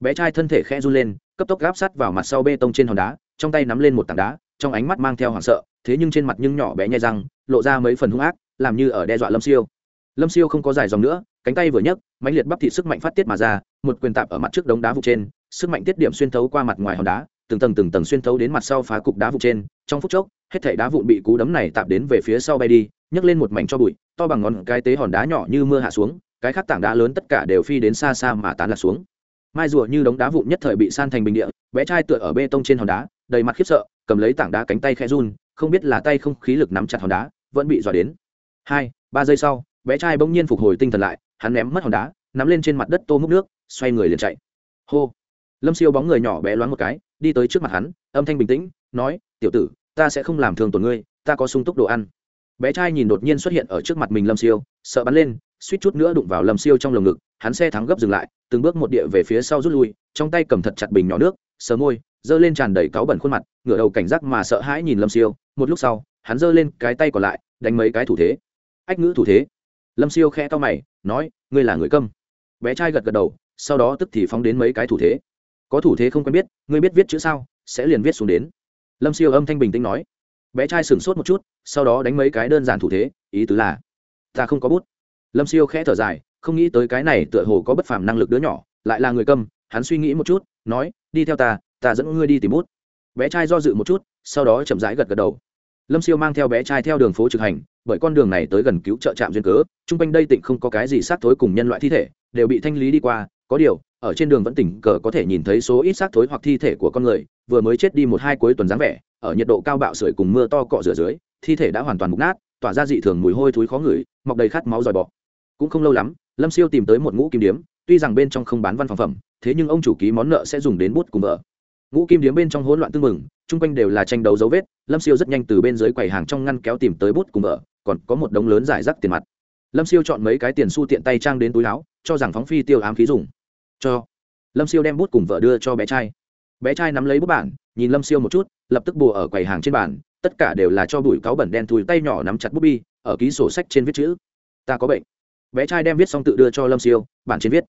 Bé trai thân thể khẽ run lên, cấp tốc gáp sát vào mặt sau bê tông trên hòn đá, trong tay nắm lên một tảng đá, trong ánh mắt mang theo hoảng sợ, thế nhưng trên mặt nhưng nhỏ bé nhai răng, lộ ra mấy phần hung ác, làm như ở đe dọa lâm siêu. Lâm siêu không có dài dòng nữa cánh tay vừa nhấc mạnh liệt bắp thị sức mạnh phát tiết mà ra, một quyền tạp ở mặt trước đống đá vụ trên, sức mạnh tiết điểm xuyên thấu qua mặt ngoài hòn đá, từng tầng từng tầng xuyên thấu đến mặt sau phá cục đá vụ trên. Trong phút chốc, hết thảy đá vụn bị cú đấm này tạp đến về phía sau bay đi, nhấc lên một mảnh cho bụi, to bằng ngón cái tế hòn đá nhỏ như mưa hạ xuống, cái khác tảng đá lớn tất cả đều phi đến xa xa mà tán lạc xuống. Mai rùa như đống đá vụn nhất thời bị san thành bình địa, bé trai tựa ở bê tông trên hòn đá, đầy mặt khiếp sợ, cầm lấy tảng đá cánh tay khẽ run, không biết là tay không khí lực nắm chặt hòn đá, vẫn bị dọa đến. Hai, ba giây sau, bé trai bỗng nhiên phục hồi tinh thần lại hắn ném mất hòn đá, nắm lên trên mặt đất tô múc nước, xoay người liền chạy. Hô. Lâm siêu bóng người nhỏ bé loáng một cái, đi tới trước mặt hắn, âm thanh bình tĩnh, nói, tiểu tử, ta sẽ không làm thương tổn ngươi, ta có sung túc đồ ăn. Bé trai nhìn đột nhiên xuất hiện ở trước mặt mình lâm siêu, sợ bắn lên, suýt chút nữa đụng vào lâm siêu trong lồng ngực, hắn xe thắng gấp dừng lại, từng bước một địa về phía sau rút lui, trong tay cầm thật chặt bình nhỏ nước, sờ môi, giơ lên tràn đầy cáu bẩn khuôn mặt, ngửa đầu cảnh giác mà sợ hãi nhìn lâm siêu, một lúc sau, hắn giơ lên cái tay còn lại, đánh mấy cái thủ thế. Ách ngữ thủ thế lâm siêu khẽ to mày, nói, ngươi là người câm. Bé trai gật gật đầu, sau đó tức thì phóng đến mấy cái thủ thế. Có thủ thế không quen biết, ngươi biết viết chữ sao, sẽ liền viết xuống đến. Lâm siêu âm thanh bình tĩnh nói. Bé trai sửng sốt một chút, sau đó đánh mấy cái đơn giản thủ thế, ý tứ là, ta không có bút. Lâm siêu khẽ thở dài, không nghĩ tới cái này tựa hồ có bất phàm năng lực đứa nhỏ, lại là người câm, hắn suy nghĩ một chút, nói, đi theo ta ta dẫn ngươi đi tìm bút. Bé trai do dự một chút, sau đó chậm rãi gật gật đầu lâm siêu mang theo bé trai theo đường phố trực hành, bởi con đường này tới gần cứu trợ trạm duyên cớ, chung quanh đây tỉnh không có cái gì xác thối cùng nhân loại thi thể, đều bị thanh lý đi qua, có điều, ở trên đường vẫn tỉnh cờ có thể nhìn thấy số ít xác thối hoặc thi thể của con người, vừa mới chết đi một hai cuối tuần dáng vẻ, ở nhiệt độ cao bạo sưởi cùng mưa to cọ rửa dưới, thi thể đã hoàn toàn mục nát, tỏa ra dị thường mùi hôi thối khó ngửi, mọc đầy khát máu dòi bọ. Cũng không lâu lắm, lâm siêu tìm tới một ngũ kim điếm, tuy rằng bên trong không bán văn phòng phẩm, thế nhưng ông chủ ký món nợ sẽ dùng đến bút cùng vợ ngũ kim điếm bên trong hỗn loạn tương mừng chung quanh đều là tranh đấu dấu vết, lâm siêu rất nhanh từ bên dưới quầy hàng trong ngăn kéo tìm tới bút cùng vợ, còn có một đống lớn giải rác tiền mặt. Lâm siêu chọn mấy cái tiền xu tiện tay trang đến túi áo, cho rằng phóng phi tiêu ám khí dùng. Cho. Lâm siêu đem bút cùng vợ đưa cho bé trai. Bé trai nắm lấy bút bản, nhìn lâm siêu một chút, lập tức bùa ở quầy hàng trên bàn, tất cả đều là cho bụi cáo bẩn đen thùi tay nhỏ nắm chặt bút bi, ở ký sổ sách trên viết chữ. Ta có bệnh. Bé trai đem viết xong tự đưa cho lâm siêu, bản trên viết.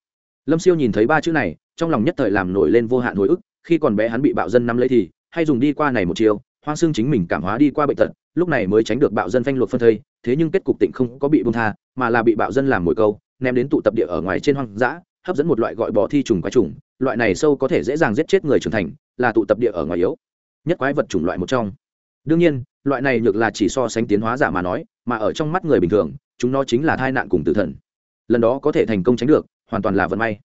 Lâm siêu nhìn thấy ba chữ này, trong lòng nhất thời làm nổi lên vô hạn hồi ức khi còn bé hắn bị bạo dân nắm lấy thì, hay dùng đi qua này một chiều, hoang xương chính mình cảm hóa đi qua bệnh tật, lúc này mới tránh được bạo dân phanh luật phân thây, thế nhưng kết cục tịnh không có bị bung tha, mà là bị bạo dân làm mồi câu, ném đến tụ tập địa ở ngoài trên hoang dã, hấp dẫn một loại gọi bò thi trùng quái trùng, loại này sâu có thể dễ dàng giết chết người trưởng thành, là tụ tập địa ở ngoài yếu. Nhất quái vật chủng loại một trong. Đương nhiên, loại này nhược là chỉ so sánh tiến hóa giả mà nói, mà ở trong mắt người bình thường, chúng nó chính là tai nạn cùng tử thần. Lần đó có thể thành công tránh được, hoàn toàn là vận may.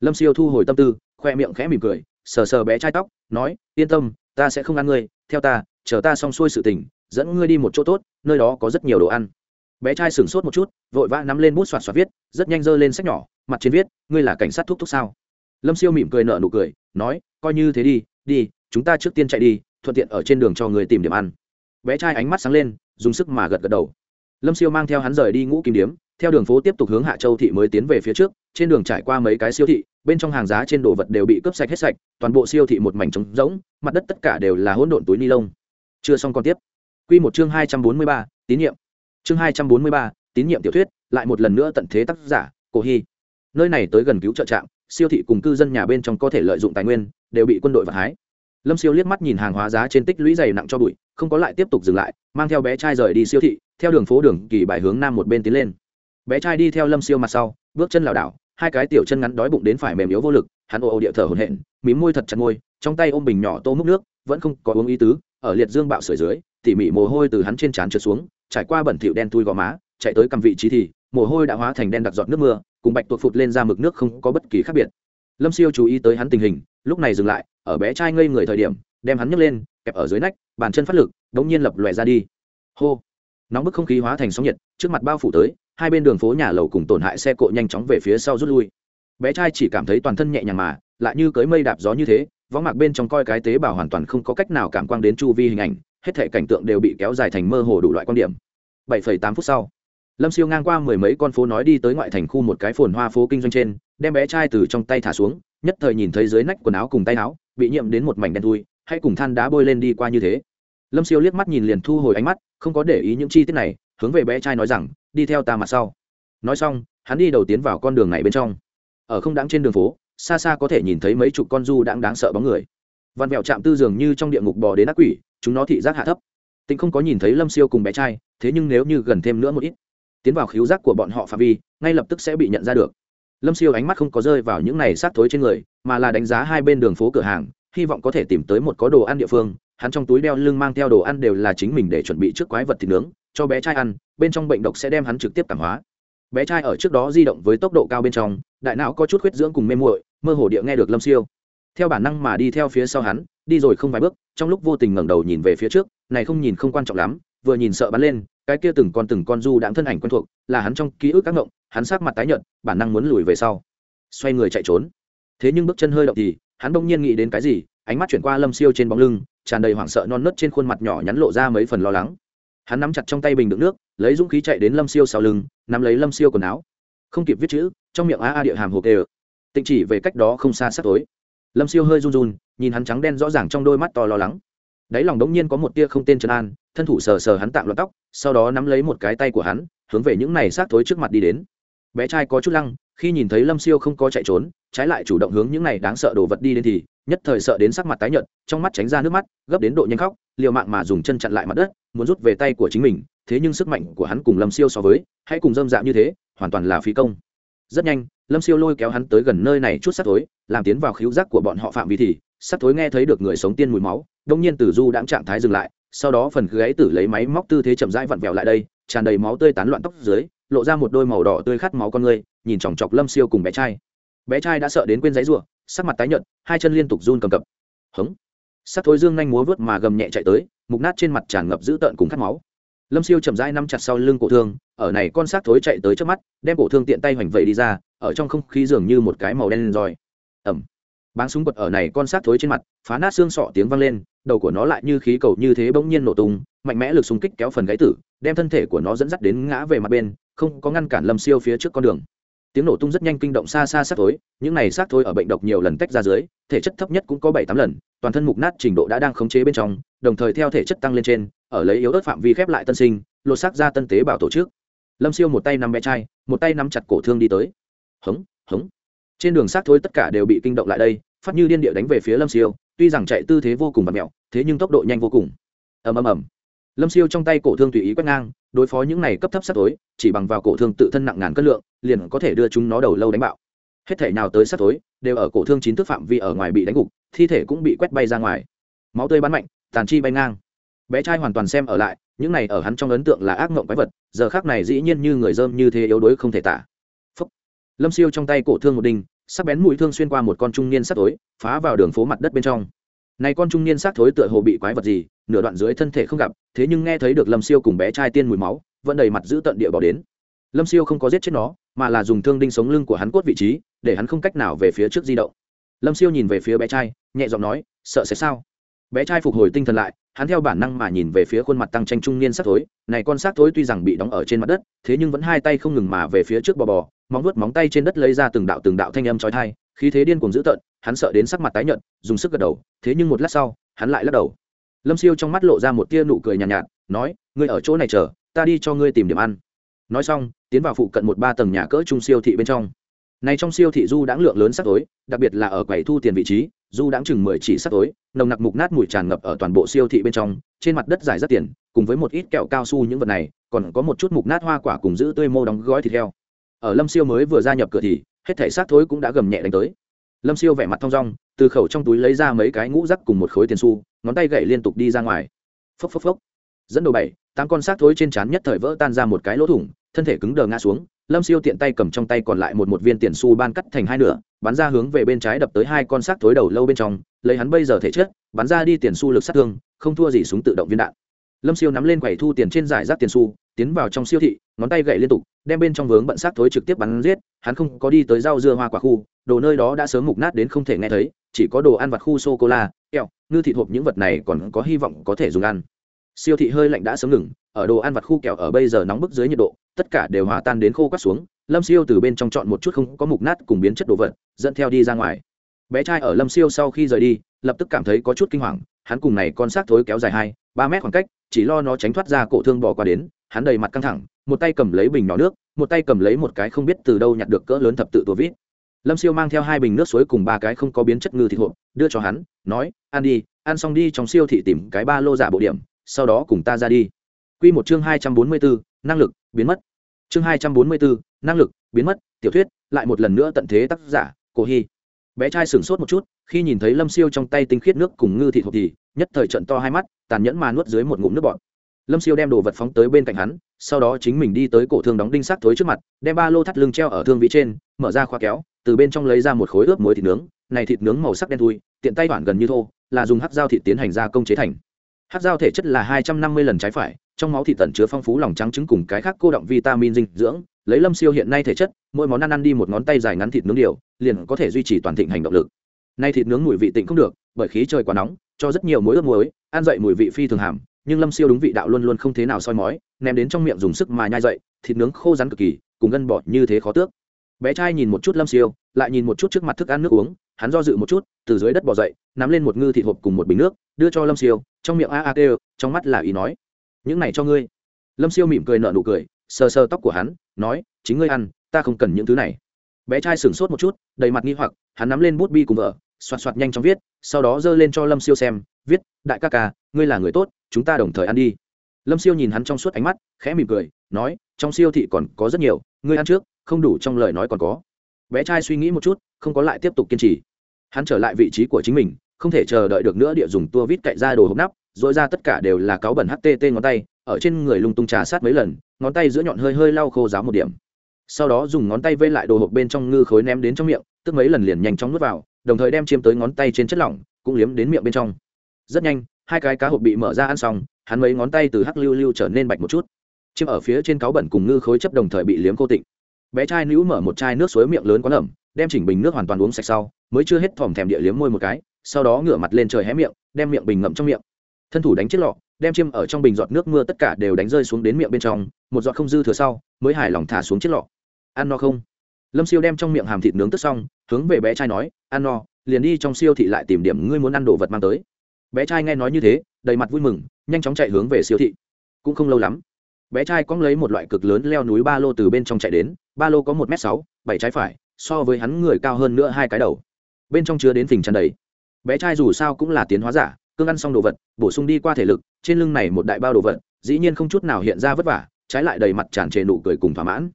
Lâm siêu thu hồi tâm tư, khoe miệng khẽ mỉm cười sờ sờ bé trai tóc, nói, yên tâm, ta sẽ không ăn ngươi, theo ta, chờ ta xong xuôi sự tình, dẫn ngươi đi một chỗ tốt, nơi đó có rất nhiều đồ ăn. Bé trai sửng sốt một chút, vội vã nắm lên bút soạt soạt viết, rất nhanh giơ lên sách nhỏ, mặt trên viết, ngươi là cảnh sát thúc thúc sao? Lâm siêu mỉm cười nở nụ cười, nói, coi như thế đi đi, chúng ta trước tiên chạy đi, thuận tiện ở trên đường cho người tìm điểm ăn. Bé trai ánh mắt sáng lên, dùng sức mà gật gật đầu lâm siêu mang theo hắn rời đi ngũ kim điếm, theo đường phố tiếp tục hướng hạ châu thị mới tiến về phía trước, trên đường trải qua mấy cái siêu thị, bên trong hàng giá trên đồ vật đều bị cướp sạch hết sạch, toàn bộ siêu thị một mảnh trống rỗng, mặt đất tất cả đều là hỗn độn túi ni lông. Chưa xong còn tiếp. Q một chương hai trăm bốn mươi ba, tín nhiệm. Chương hai trăm bốn mươi ba, tín nhiệm tiểu thuyết, lại một lần nữa tận thế tác giả, cổ hy. Nơi này tới gần cứu trợ trạm, siêu thị cùng cư dân nhà bên trong có thể lợi dụng tài nguyên, đều bị quân đội vật hái. Lâm siêu liếc mắt nhìn hàng hóa giá trên tích lũy dày nặng cho bụi, không có lại tiếp tục dừng lại, mang theo bé trai rời đi siêu thị theo đường phố đường kỳ bài hướng nam một bên tiến lên. Bé trai đi theo lâm siêu mặt sau, bước chân lảo đảo, hai cái tiểu chân ngắn đói bụng đến phải mềm yếu vô lực, hắn ô ô địa thở hổn hển, mím môi thật chặt môi, trong tay ôm bình nhỏ tô múc nước, vẫn không có uống ý tứ, ở liệt dương bạo sưởi dưới, tỉ mỉ mồ hôi từ hắn trên trán trượt xuống, trải qua bẩn thỉu đen tui gò má, chạy tới cầm vị trí thì, mồ hôi đã hóa thành đen đặc giọt nước mưa, cùng bạch tuột phụt lên ra mực nước không có bất kỳ khác biệt. Lâm siêu chú ý tới hắn tình hình, lúc này dừng lại, ở bé trai ngây người thời điểm, đem hắn nhấc lên, kẹp ở dưới nách, bàn chân phát lực, đống nhiên lập lòe ra đi. Hô! Nóng bức không khí hóa thành sóng nhiệt trước mặt bao phủ tới hai bên đường phố nhà lầu cùng tổn hại xe cộ nhanh chóng về phía sau rút lui. Bé trai chỉ cảm thấy toàn thân nhẹ nhàng mà lại như cưới mây đạp gió như thế võng mạc bên trong coi cái tế bào hoàn toàn không có cách nào cảm quang đến chu vi hình ảnh hết thể cảnh tượng đều bị kéo dài thành mơ hồ đủ loại quan điểm. 7,8 phút sau lâm siêu ngang qua mười mấy con phố nói đi tới ngoại thành khu một cái phồn hoa phố kinh doanh trên đem bé trai từ trong tay thả xuống nhất thời nhìn thấy dưới nách quần áo cùng tay áo bị nhiễm đến một mảnh đen thui hay cùng than đá bôi lên đi qua như thế lâm siêu liếc mắt nhìn liền thu hồi ánh mắt, không có để ý những chi tiết này, hướng về bé trai nói rằng, đi theo ta mặt sau. Nói xong, hắn đi đầu tiến vào con đường này bên trong. Ở không đáng trên đường phố, xa xa có thể nhìn thấy mấy chục con du đáng đáng sợ bóng người. Văn mẹo chạm tư dường như trong địa ngục bò đến ác quỷ, chúng nó thị giác hạ thấp. Tĩnh không có nhìn thấy lâm siêu cùng bé trai, thế nhưng nếu như gần thêm nữa một ít, tiến vào khíu giác của bọn họ phạm vi, ngay lập tức sẽ bị nhận ra được. Lâm siêu ánh mắt không có rơi vào những này sát thối trên người, mà là đánh giá hai bên đường phố cửa hàng hy vọng có thể tìm tới một có đồ ăn địa phương. Hắn trong túi đeo lưng mang theo đồ ăn đều là chính mình để chuẩn bị trước quái vật thịt nướng, cho bé trai ăn, bên trong bệnh độc sẽ đem hắn trực tiếp cảm hóa. Bé trai ở trước đó di động với tốc độ cao bên trong, đại não có chút khuyết dưỡng cùng mê muội, mơ hồ địa nghe được lâm siêu. Theo bản năng mà đi theo phía sau hắn, đi rồi không vài bước, trong lúc vô tình ngẩng đầu nhìn về phía trước, này không nhìn không quan trọng lắm, vừa nhìn sợ bắn lên, cái kia từng con từng con du đãng thân ảnh quen thuộc, là hắn trong ký ức các ngộng hắn sát mặt tái nhợt, bản năng muốn lùi về sau. Xoay người chạy trốn. Thế nhưng bước chân hơi động thì hắn bỗng nhiên nghĩ đến cái gì, ánh mắt chuyển qua lâm siêu trên bóng lưng, tràn đầy hoảng sợ non nớt trên khuôn mặt nhỏ nhắn lộ ra mấy phần lo lắng. Hắn nắm chặt trong tay bình đựng nước, lấy dũng khí chạy đến lâm siêu sau lưng, nắm lấy lâm siêu quần áo. Không kịp viết chữ, trong miệng a a địa hàm hồ kề tịnh chỉ về cách đó không xa sát tối. Lâm siêu hơi run run, nhìn hắn trắng đen rõ ràng trong đôi mắt to lo lắng. Đáy lòng đống nhiên có một tia không tên trấn an, thân thủ sờ sờ hắn tạm loạn tóc, sau đó nắm lấy một cái tay của hắn, hướng về những này xác thối trước mặt đi đến. Bé trai có chút lăng khi nhìn thấy lâm siêu không có chạy trốn trái lại chủ động hướng những này đáng sợ đồ vật đi đến thì nhất thời sợ đến sắc mặt tái nhợt trong mắt tránh ra nước mắt gấp đến độ nhanh khóc liều mạng mà dùng chân chặn lại mặt đất muốn rút về tay của chính mình thế nhưng sức mạnh của hắn cùng lâm siêu so với hãy cùng dâm dạo như thế hoàn toàn là phí công rất nhanh lâm siêu lôi kéo hắn tới gần nơi này chút sắt tối làm tiến vào khíu giác của bọn họ phạm vi thì sắt tối nghe thấy được người sống tiên mùi máu đông nhiên tử du đãng trạng thái dừng lại sau đó phần gáy tử lấy máy móc tư thế chậm rãi vặn vẹo lại đây tràn đầy máu tươi tán loạn tóc dưới lộ ra một đôi màu đỏ tươi khát máu con người, nhìn chòng chọc lâm siêu cùng bé trai. Bé trai đã sợ đến quên giấy ruộng, sắc mặt tái nhợt, hai chân liên tục run cầm cập. Hống. Sắc thối dương nhanh múa vớt mà gầm nhẹ chạy tới, mục nát trên mặt tràn ngập dữ tợn cùng khát máu. Lâm siêu chậm rãi nắm chặt sau lưng cổ thương, ở này con xác thối chạy tới trước mắt, đem cổ thương tiện tay hoành vẩy đi ra, ở trong không khí dường như một cái màu đen lên roi ẩm báng súng bật ở này con xác thối trên mặt, phá nát xương sọ tiếng vang lên, đầu của nó lại như khí cầu như thế bỗng nhiên nổ tung, mạnh mẽ lực xung kích kéo phần gáy tử, đem thân thể của nó dẫn dắt đến ngã về mặt bên không có ngăn cản lâm siêu phía trước con đường. Tiếng nổ tung rất nhanh kinh động xa xa sát thối, những này sát thối ở bệnh độc nhiều lần tách ra dưới, thể chất thấp nhất cũng có bảy tám lần, toàn thân mục nát trình độ đã đang khống chế bên trong, đồng thời theo thể chất tăng lên trên, ở lấy yếu ớt phạm vi khép lại tân sinh, lột xác ra tân tế bào tổ chức. Lâm siêu một tay nắm bé trai, một tay nắm chặt cổ thương đi tới. Hống hống. Trên đường sát thối tất cả đều bị kinh động lại đây, phát như điên địa đánh về phía lâm siêu, tuy rằng chạy tư thế vô cùng bật mẹo, thế nhưng tốc độ nhanh vô cùng. Ầm ầm ầm lâm siêu trong tay cổ thương tùy ý quét ngang, đối phó những này cấp thấp sát tối chỉ bằng vào cổ thương tự thân nặng ngàn cân lượng, liền có thể đưa chúng nó đầu lâu đánh bạo. Hết thể nào tới sát tối đều ở cổ thương chín thước phạm vi ở ngoài bị đánh gục, thi thể cũng bị quét bay ra ngoài. Máu tươi bắn mạnh, tàn chi bay ngang. Bé trai hoàn toàn xem ở lại, những này ở hắn trong ấn tượng là ác mộng quái vật, giờ khác này dĩ nhiên như người dơm như thế yếu đuối không thể tả. Phúc. lâm siêu trong tay cổ thương một đinh, sắc bén mũi thương xuyên qua một con trung niên sắt tối phá vào đường phố mặt đất bên trong. Này con trung niên sát thối tựa hồ bị quái vật gì nửa đoạn dưới thân thể không gặp, thế nhưng nghe thấy được lâm siêu cùng bé trai tiên mùi máu, vẫn đầy mặt giữ tận địa bỏ đến. Lâm siêu không có giết chết nó, mà là dùng thương đinh sống lưng của hắn cốt vị trí, để hắn không cách nào về phía trước di động. Lâm siêu nhìn về phía bé trai, nhẹ giọng nói, sợ sẽ sao? Bé trai phục hồi tinh thần lại, hắn theo bản năng mà nhìn về phía khuôn mặt tăng tranh trung niên sắc thối, này con xác thối tuy rằng bị đóng ở trên mặt đất, thế nhưng vẫn hai tay không ngừng mà về phía trước bò bò, móng vuốt móng tay trên đất lấy ra từng đạo từng đạo thanh âm trói thai khí thế điên cuồng dữ tợn, hắn sợ đến sắc mặt tái nhợt, dùng sức gật đầu, thế nhưng một lát sau, hắn lại lắc đầu lâm siêu trong mắt lộ ra một tia nụ cười nhàn nhạt, nhạt nói ngươi ở chỗ này chờ ta đi cho ngươi tìm điểm ăn. Nói xong tiến vào phụ cận một ba tầng nhà cỡ trung siêu thị bên trong. Này trong siêu thị du đãng lượng lớn sắc tối đặc biệt là ở quầy thu tiền vị trí du đãng chừng mười chỉ sắc tối nồng nặc mục nát mùi tràn ngập ở toàn bộ siêu thị bên trong trên mặt đất dài rất tiền cùng với một ít kẹo cao su những vật này còn có một chút mục nát hoa quả cùng giữ tươi mô đóng gói thịt heo. Ở lâm siêu mới vừa gia nhập cửa thì hết thể xác thối cũng đã gầm nhẹ đánh tới. Lâm siêu vẻ mặt thong dong từ khẩu trong túi lấy ra mấy cái ngũ rắc cùng một khối tiền xu, ngón tay gậy liên tục đi ra ngoài. Phốc phốc phốc. Dẫn đầu bảy, tám con xác thối trên trán nhất thời vỡ tan ra một cái lỗ thủng, thân thể cứng đờ ngã xuống, lâm siêu tiện tay cầm trong tay còn lại một một viên tiền xu ban cắt thành hai nửa, bắn ra hướng về bên trái đập tới hai con xác thối đầu lâu bên trong, lấy hắn bây giờ thể chất, bắn ra đi tiền xu lực sát thương, không thua gì súng tự động viên đạn. Lâm siêu nắm lên quầy thu tiền trên giải rác tiền xu, tiến vào trong siêu thị, ngón tay gậy liên tục, đem bên trong vướng bận xác thối trực tiếp bắn giết, hắn không có đi tới rau dưa hoa quả khu, đồ nơi đó đã sớm mục nát đến không thể nghe thấy chỉ có đồ ăn vặt khu sô cô la kẹo, ngư thịt hộp những vật này còn có hy vọng có thể dùng ăn. Siêu thị hơi lạnh đã sớm ngừng, ở đồ ăn vặt khu kẹo ở bây giờ nóng bức dưới nhiệt độ, tất cả đều hòa tan đến khô quát xuống, lâm siêu từ bên trong chọn một chút không có mục nát cùng biến chất đồ vật, dẫn theo đi ra ngoài. Bé trai ở lâm siêu sau khi rời đi, lập tức cảm thấy có chút kinh hoàng, hắn cùng này con xác thối kéo dài hai, ba mét khoảng cách, chỉ lo nó tránh thoát ra cổ thương bỏ qua đến, hắn đầy mặt căng thẳng, một tay cầm lấy bình nhỏ nước, một tay cầm lấy một cái không biết từ đâu nhặt được cỡ lớn thập tự tua vít lâm siêu mang theo hai bình nước suối cùng ba cái không có biến chất ngư thịt hộp, đưa cho hắn, nói, ăn đi, ăn xong đi, trong siêu thị tìm cái ba lô giả bộ điểm, sau đó cùng ta ra đi. Q một chương hai trăm bốn mươi bốn, năng lực, biến mất. Chương hai trăm bốn mươi bốn, năng lực, biến mất, tiểu thuyết, lại một lần nữa tận thế tác giả, cổ hy. Bé trai sửng sốt một chút, khi nhìn thấy lâm siêu trong tay tinh khiết nước cùng ngư thịt hộp thì, nhất thời trận to hai mắt, tàn nhẫn mà nuốt dưới một ngụm nước bọt lâm siêu đem đồ vật phóng tới bên cạnh hắn, sau đó chính mình đi tới cổ thương đóng đinh sắt thối trước mặt, đem ba lô thắt lưng treo ở thương vị trên, mở ra khoa kéo, từ bên trong lấy ra một khối ướp muối thịt nướng, này thịt nướng màu sắc đen thui, tiện tay bản gần như thô, là dùng hát dao thịt tiến hành gia công chế thành. Hát dao thể chất là hai trăm năm mươi lần trái phải, trong máu thịt tẩn chứa phong phú lòng trắng trứng cùng cái khác cô động vitamin dinh dưỡng, lấy lâm siêu hiện nay thể chất, mỗi món ăn ăn đi một ngón tay dài ngắn thịt nướng điều, liền có thể duy trì toàn thịnh hành động lực. Nay thịt nướng mùi vị tịnh không được, bởi khí trời quá nóng, cho rất nhiều muối ướp muối, ăn dậy mùi vị phi thường hàm nhưng lâm siêu đúng vị đạo luôn luôn không thế nào soi mói, ném đến trong miệng dùng sức mà nhai dậy, thịt nướng khô rắn cực kỳ, cùng gân bọt như thế khó tước. Bé trai nhìn một chút lâm siêu, lại nhìn một chút trước mặt thức ăn nước uống, hắn do dự một chút, từ dưới đất bỏ dậy, nắm lên một ngư thịt hộp cùng một bình nước, đưa cho lâm siêu, trong miệng a a kêu, trong mắt là ý nói, những này cho ngươi. Lâm siêu mỉm cười nợ nụ cười, sờ sờ tóc của hắn, nói, chính ngươi ăn, ta không cần những thứ này. Bé trai sửng sốt một chút, đầy mặt nghi hoặc, hắn nắm lên bút bi cùng vợ xoạt xoạt nhanh chóng viết, sau đó giơ lên cho lâm siêu xem, viết, đại ca ca, ngươi là người tốt chúng ta đồng thời ăn đi. Lâm siêu nhìn hắn trong suốt ánh mắt, khẽ mỉm cười, nói, trong siêu thị còn có rất nhiều, ngươi ăn trước, không đủ trong lời nói còn có. Bé trai suy nghĩ một chút, không có lại tiếp tục kiên trì. Hắn trở lại vị trí của chính mình, không thể chờ đợi được nữa địa dùng tua vít cậy ra đồ hộp nắp dội ra tất cả đều là cáo bẩn htt ngón tay, ở trên người lung tung trà sát mấy lần, ngón tay giữa nhọn hơi hơi lau khô ráo một điểm. Sau đó dùng ngón tay vây lại đồ hộp bên trong ngư khối ném đến trong miệng, tức mấy lần liền nhanh chóng nuốt vào, đồng thời đem chiêm tới ngón tay trên chất lỏng, cũng liếm đến miệng bên trong. Rất nhanh hai cái cá hộp bị mở ra ăn xong, hắn mấy ngón tay từ hắc lưu lưu trở nên bạch một chút. Chiêm ở phía trên cáo bẩn cùng ngư khối chấp đồng thời bị liếm cô tịnh. Bé trai nữ mở một chai nước suối miệng lớn quá ẩm đem chỉnh bình nước hoàn toàn uống sạch sau, mới chưa hết thòm thèm địa liếm môi một cái, sau đó ngửa mặt lên trời hé miệng, đem miệng bình ngậm trong miệng. Thân thủ đánh chiếc lọ, đem chiêm ở trong bình giọt nước mưa tất cả đều đánh rơi xuống đến miệng bên trong, một giọt không dư thừa sau, mới hài lòng thả xuống chiếc lọ. Ăn no không? Lâm siêu đem trong miệng hàm thịt nướng tức xong, hướng về bé trai nói, ăn no, liền đi trong siêu thị lại tìm điểm ngươi muốn ăn đồ vật mang tới bé trai nghe nói như thế, đầy mặt vui mừng, nhanh chóng chạy hướng về siêu thị. Cũng không lâu lắm, bé trai cóng lấy một loại cực lớn leo núi ba lô từ bên trong chạy đến, ba lô có một m sáu, bảy trái phải, so với hắn người cao hơn nữa hai cái đầu. Bên trong chứa đến phình tràn đầy. Bé trai dù sao cũng là tiến hóa giả, cương ăn xong đồ vật, bổ sung đi qua thể lực, trên lưng này một đại bao đồ vật, dĩ nhiên không chút nào hiện ra vất vả, trái lại đầy mặt tràn trề nụ cười cùng thỏa mãn.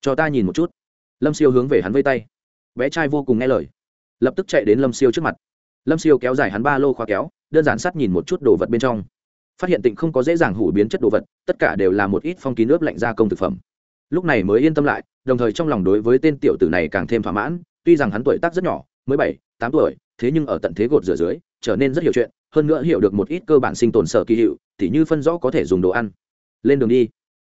Cho ta nhìn một chút. Lâm siêu hướng về hắn vây tay. Bé trai vô cùng nghe lời. Lập tức chạy đến lâm siêu trước mặt. Lâm siêu kéo dài hắn ba lô khóa kéo đơn giản sát nhìn một chút đồ vật bên trong. Phát hiện tịnh không có dễ dàng hủ biến chất đồ vật, tất cả đều là một ít phong kín ướp lạnh gia công thực phẩm. Lúc này mới yên tâm lại, đồng thời trong lòng đối với tên tiểu tử này càng thêm thỏa mãn, tuy rằng hắn tuổi tác rất nhỏ, mới bảy, tám tuổi, thế nhưng ở tận thế gột rửa dưới, trở nên rất hiểu chuyện, hơn nữa hiểu được một ít cơ bản sinh tồn sở kỳ hiệu, tỉ như phân rõ có thể dùng đồ ăn. Lên đường đi.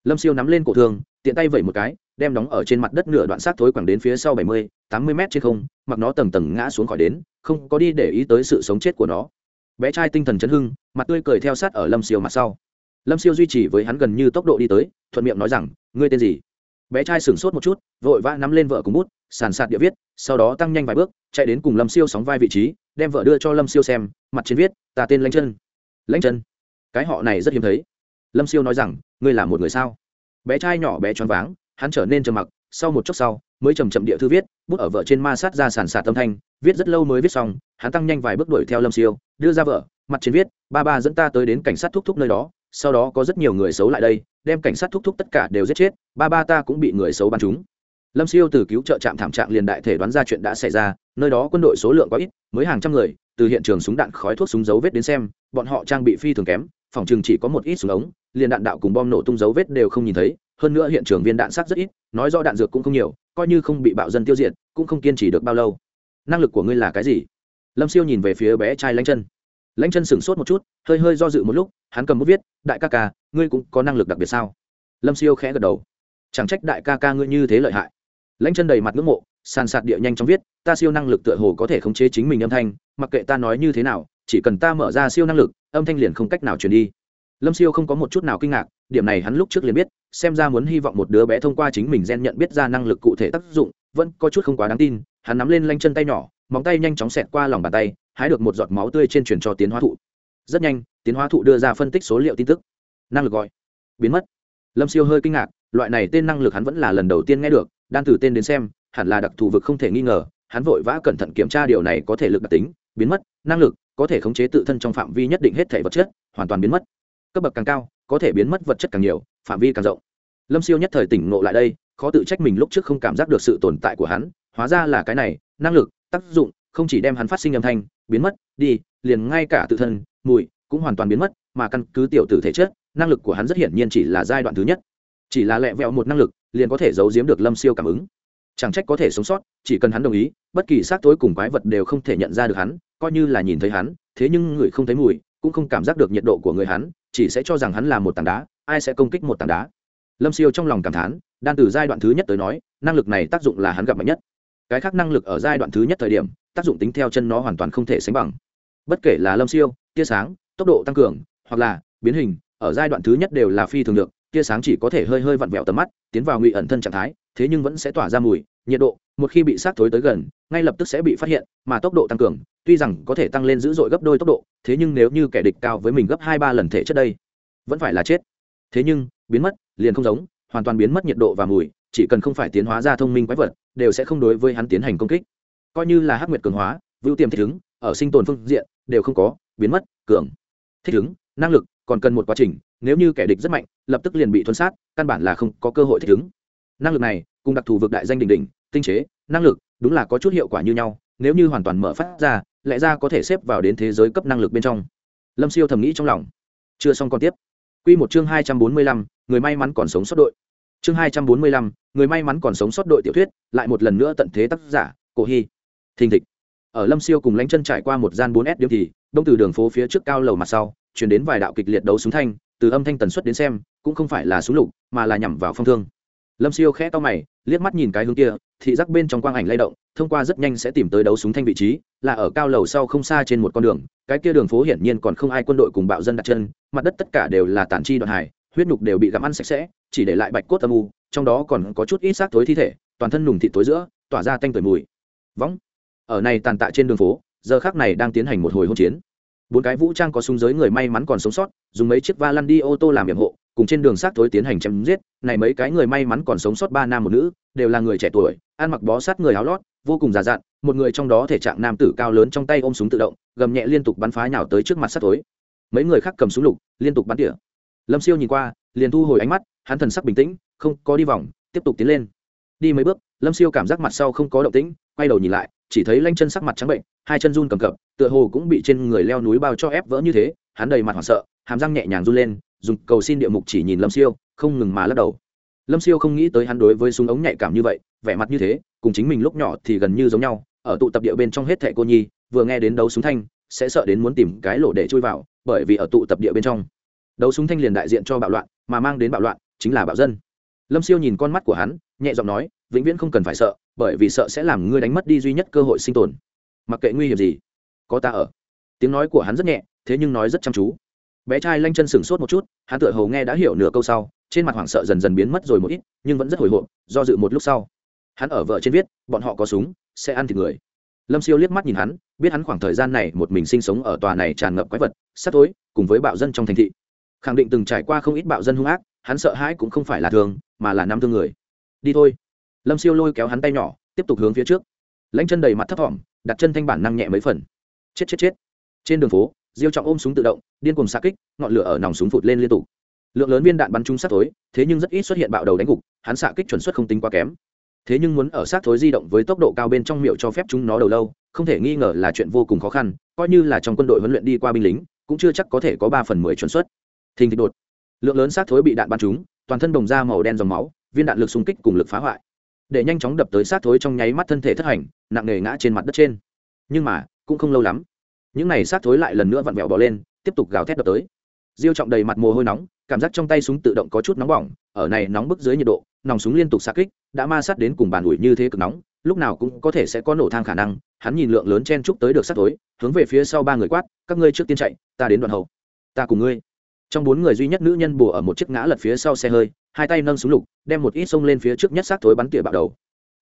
Lâm siêu nắm lên cổ thương tiện tay vẩy một cái, đem đóng ở trên mặt đất nửa đoạn sát thối quẳng đến phía sau bảy mươi, tám mươi m trên không, mặc nó tầng tầng ngã xuống khỏi đến, không có đi để ý tới sự sống chết của nó bé trai tinh thần chấn hưng, mặt tươi cười theo sát ở lâm siêu mặt sau. Lâm siêu duy trì với hắn gần như tốc độ đi tới, thuận miệng nói rằng, ngươi tên gì? Bé trai sửng sốt một chút, vội vã nắm lên vợ cùng bút, sàn sạt địa viết, sau đó tăng nhanh vài bước, chạy đến cùng lâm siêu sóng vai vị trí, đem vợ đưa cho lâm siêu xem, mặt trên viết, ta tên lãnh chân. Lãnh chân? Cái họ này rất hiếm thấy. Lâm siêu nói rằng, ngươi là một người sao? Bé trai nhỏ bé choáng váng, hắn trở nên trầm mặc, sau một chốc sau, mới chầm chậm địa thư viết bút ở vợ trên ma sát ra sàn sạt âm thanh, viết rất lâu mới viết xong, hắn tăng nhanh vài bước đuổi theo lâm siêu, đưa ra vợ, mặt trên viết, ba ba dẫn ta tới đến cảnh sát thúc thúc nơi đó, sau đó có rất nhiều người xấu lại đây, đem cảnh sát thúc thúc tất cả đều giết chết, ba ba ta cũng bị người xấu bắn chúng lâm siêu từ cứu trợ trạm thảm trạng liền đại thể đoán ra chuyện đã xảy ra, nơi đó quân đội số lượng có ít, mới hàng trăm người, từ hiện trường súng đạn, khói thuốc súng dấu vết đến xem, bọn họ trang bị phi thường kém, phòng trường chỉ có một ít súng ống, liền đạn đạo cùng bom nổ tung dấu vết đều không nhìn thấy hơn nữa hiện trường viên đạn sát rất ít, nói do đạn dược cũng không nhiều, coi như không bị bạo dân tiêu diệt, cũng không kiên trì được bao lâu. Năng lực của ngươi là cái gì? Lâm siêu nhìn về phía bé trai lanh chân. Lãnh chân sửng sốt một chút, hơi hơi do dự một lúc, hắn cầm bút viết, đại ca ca, ngươi cũng có năng lực đặc biệt sao? Lâm siêu khẽ gật đầu. Chẳng trách đại ca ca ngươi như thế lợi hại. Lãnh chân đầy mặt ngưỡng mộ, sàn sạt địa nhanh chóng viết, ta siêu năng lực tựa hồ có thể khống chế chính mình âm thanh, mặc kệ ta nói như thế nào, chỉ cần ta mở ra siêu năng lực, âm thanh liền không cách nào truyền đi. Lâm siêu không có một chút nào kinh ngạc điểm này hắn lúc trước liền biết, xem ra muốn hy vọng một đứa bé thông qua chính mình gen nhận biết ra năng lực cụ thể tác dụng, vẫn có chút không quá đáng tin, hắn nắm lên lanh chân tay nhỏ, móng tay nhanh chóng xẹt qua lòng bàn tay, hái được một giọt máu tươi trên truyền cho tiến hóa thụ. Rất nhanh, tiến hóa thụ đưa ra phân tích số liệu tin tức. Năng lực gọi. Biến mất. Lâm siêu hơi kinh ngạc, loại này tên năng lực hắn vẫn là lần đầu tiên nghe được, đan từ tên đến xem, hẳn là đặc thù vực không thể nghi ngờ, hắn vội vã cẩn thận kiểm tra điều này có thể lực đặc tính, biến mất, năng lực, có thể khống chế tự thân trong phạm vi nhất định hết thể vật chất, hoàn toàn biến mất. Cấp bậc càng cao có thể biến mất vật chất càng nhiều, phạm vi càng rộng. Lâm siêu nhất thời tỉnh ngộ lại đây, khó tự trách mình lúc trước không cảm giác được sự tồn tại của hắn, hóa ra là cái này, năng lực, tác dụng, không chỉ đem hắn phát sinh âm thanh, biến mất, đi, liền ngay cả tự thân, mùi, cũng hoàn toàn biến mất, mà căn cứ tiểu tử thể chất, năng lực của hắn rất hiển nhiên chỉ là giai đoạn thứ nhất. Chỉ là lẹ vẹo một năng lực, liền có thể giấu giếm được lâm siêu cảm ứng. Chẳng trách có thể sống sót, chỉ cần hắn đồng ý, bất kỳ xác tối cùng quái vật đều không thể nhận ra được hắn, coi như là nhìn thấy hắn, thế nhưng người không thấy mùi, cũng không cảm giác được nhiệt độ của người hắn chỉ sẽ cho rằng hắn là một tảng đá, ai sẽ công kích một tảng đá. Lâm siêu trong lòng cảm thán, đan từ giai đoạn thứ nhất tới nói, năng lực này tác dụng là hắn gặp mạnh nhất. Cái khác năng lực ở giai đoạn thứ nhất thời điểm, tác dụng tính theo chân nó hoàn toàn không thể sánh bằng. Bất kể là lâm siêu, tia sáng, tốc độ tăng cường, hoặc là biến hình, ở giai đoạn thứ nhất đều là phi thường được, tia sáng chỉ có thể hơi hơi vặn vẹo tầm mắt, tiến vào ngụy ẩn thân trạng thái thế nhưng vẫn sẽ tỏa ra mùi, nhiệt độ, một khi bị sát thối tới gần, ngay lập tức sẽ bị phát hiện, mà tốc độ tăng cường, tuy rằng có thể tăng lên dữ dội gấp đôi tốc độ, thế nhưng nếu như kẻ địch cao với mình gấp hai ba lần thể chất đây, vẫn phải là chết. Thế nhưng, biến mất, liền không giống, hoàn toàn biến mất nhiệt độ và mùi, chỉ cần không phải tiến hóa ra thông minh quái vật, đều sẽ không đối với hắn tiến hành công kích. Coi như là hắc nguyệt cường hóa, vưu tiềm thích ứng, ở sinh tồn phương diện, đều không có, biến mất, cường. Thích ứng, năng lực, còn cần một quá trình, nếu như kẻ địch rất mạnh, lập tức liền bị thuấn sát, căn bản là không có cơ hội thích ứng năng lực này, cùng đặc thù vực đại danh đỉnh đỉnh, tinh chế, năng lực, đúng là có chút hiệu quả như nhau, nếu như hoàn toàn mở phát ra, lẽ ra có thể xếp vào đến thế giới cấp năng lực bên trong. Lâm siêu thầm nghĩ trong lòng. Chưa xong còn tiếp. Q một chương hai trăm bốn mươi lăm, người may mắn còn sống sót đội. Chương hai trăm bốn mươi lăm, người may mắn còn sống sót đội tiểu thuyết, lại một lần nữa tận thế tác giả, cổ hy. Thình thịch. Ở lâm siêu cùng lánh chân trải qua một gian bốn s điểm thì, đông từ đường phố phía trước cao lầu mặt sau, chuyển đến vài đạo kịch liệt đấu súng thanh, từ âm thanh tần suất đến xem, cũng không phải là súng lục, mà là nhằm vào phong thương lâm siêu khẽ to mày, liếc mắt nhìn cái hướng kia, thị giác bên trong quang ảnh lay động, thông qua rất nhanh sẽ tìm tới đấu súng thanh vị trí, là ở cao lầu sau không xa trên một con đường, cái kia đường phố hiển nhiên còn không ai quân đội cùng bạo dân đặt chân, mặt đất tất cả đều là tản chi đoạn hải, huyết nhục đều bị gặm ăn sạch sẽ, chỉ để lại bạch cốt âm u, trong đó còn có chút ít xác thối thi thể, toàn thân nùng thịt tối giữa, tỏa ra tanh tuổi mùi. Võng ở này tàn tạ trên đường phố, giờ khác này đang tiến hành một hồi hỗn chiến. Bốn cái vũ trang có súng giới người may mắn còn sống sót, dùng mấy chiếc va lăn đi ô tô làm nhiệm hộ cùng trên đường xác thối tiến hành chém giết, này mấy cái người may mắn còn sống sót ba nam một nữ, đều là người trẻ tuổi, ăn mặc bó sát người áo lót, vô cùng già dặn, một người trong đó thể trạng nam tử cao lớn trong tay ôm súng tự động, gầm nhẹ liên tục bắn phá nhào tới trước mặt sát thối. Mấy người khác cầm súng lục, liên tục bắn tỉa. Lâm siêu nhìn qua, liền thu hồi ánh mắt, hắn thần sắc bình tĩnh, không có đi vòng, tiếp tục tiến lên. Đi mấy bước, lâm siêu cảm giác mặt sau không có động tĩnh, quay đầu nhìn lại, chỉ thấy lanh chân sắc mặt trắng bệnh, hai chân run cầm cập, tựa hồ cũng bị trên người leo núi bao cho ép vỡ như thế, hắn đầy mặt hoảng sợ, hàm răng nhẹ nhàng run lên dùng cầu xin địa mục chỉ nhìn lâm siêu, không ngừng mà lắc đầu. Lâm siêu không nghĩ tới hắn đối với súng ống nhạy cảm như vậy, vẻ mặt như thế, cùng chính mình lúc nhỏ thì gần như giống nhau, ở tụ tập địa bên trong hết thẻ cô nhi, vừa nghe đến đấu súng thanh, sẽ sợ đến muốn tìm cái lỗ để chui vào, bởi vì ở tụ tập địa bên trong, đấu súng thanh liền đại diện cho bạo loạn, mà mang đến bạo loạn chính là bạo dân. Lâm siêu nhìn con mắt của hắn, nhẹ giọng nói, vĩnh viễn không cần phải sợ, bởi vì sợ sẽ làm ngươi đánh mất đi duy nhất cơ hội sinh tồn. Mặc kệ nguy hiểm gì, có ta ở. Tiếng nói của hắn rất nhẹ, thế nhưng nói rất chăm chú bé trai lanh chân sừng sốt một chút, hắn tựa hầu nghe đã hiểu nửa câu sau, trên mặt hoảng sợ dần dần biến mất rồi một ít, nhưng vẫn rất hồi hộp, do dự một lúc sau. Hắn ở vợ trên viết, bọn họ có súng, sẽ ăn thịt người. Lâm siêu liếc mắt nhìn hắn, biết hắn khoảng thời gian này một mình sinh sống ở tòa này tràn ngập quái vật sắt tối, cùng với bạo dân trong thành thị. Khẳng định từng trải qua không ít bạo dân hung ác, hắn sợ hãi cũng không phải là thường, mà là năm thương người. Đi thôi. Lâm siêu lôi kéo hắn tay nhỏ, tiếp tục hướng phía trước. Lãnh chân đầy mặt thấp thỏm, đặt chân thanh bản năng nhẹ mấy phần. Chết chết chết. Trên đường phố diêu trọng ôm súng tự động, điên cùng xa kích, ngọn lửa ở nòng súng phụt lên liên tục. Lượng lớn viên đạn bắn trúng sát thối, thế nhưng rất ít xuất hiện bạo đầu đánh gục, hắn xạ kích chuẩn suất không tính quá kém. Thế nhưng muốn ở sát thối di động với tốc độ cao bên trong miệu cho phép chúng nó đầu lâu, không thể nghi ngờ là chuyện vô cùng khó khăn, coi như là trong quân đội huấn luyện đi qua binh lính, cũng chưa chắc có thể có ba phần mười chuẩn suất. Thình thịch đột. Lượng lớn sát thối bị đạn bắn trúng, toàn thân đồng da màu đen dòng máu, viên đạn lực xung kích cùng lực phá hoại. Để nhanh chóng đập tới sát thối trong nháy mắt thân thể thất hành, nặng nề ngã trên mặt đất trên. Nhưng mà, cũng không lâu lắm những này sát thối lại lần nữa vặn vẹo bỏ lên, tiếp tục gào thét đập tới. Diêu trọng đầy mặt mồ hôi nóng, cảm giác trong tay súng tự động có chút nóng bỏng, ở này nóng bức dưới nhiệt độ, nòng súng liên tục xa kích, đã ma sát đến cùng bàn ủi như thế cực nóng, lúc nào cũng có thể sẽ có nổ thang khả năng, hắn nhìn lượng lớn chen trúc tới được sát thối, hướng về phía sau ba người quát, các ngươi trước tiên chạy, ta đến đoạn hậu. Ta cùng ngươi. Trong bốn người duy nhất nữ nhân bùa ở một chiếc ngã lật phía sau xe hơi, hai tay nâng súng lục, đem một ít xông lên phía trước nhất sát thối bắn tỉa bạo đầu.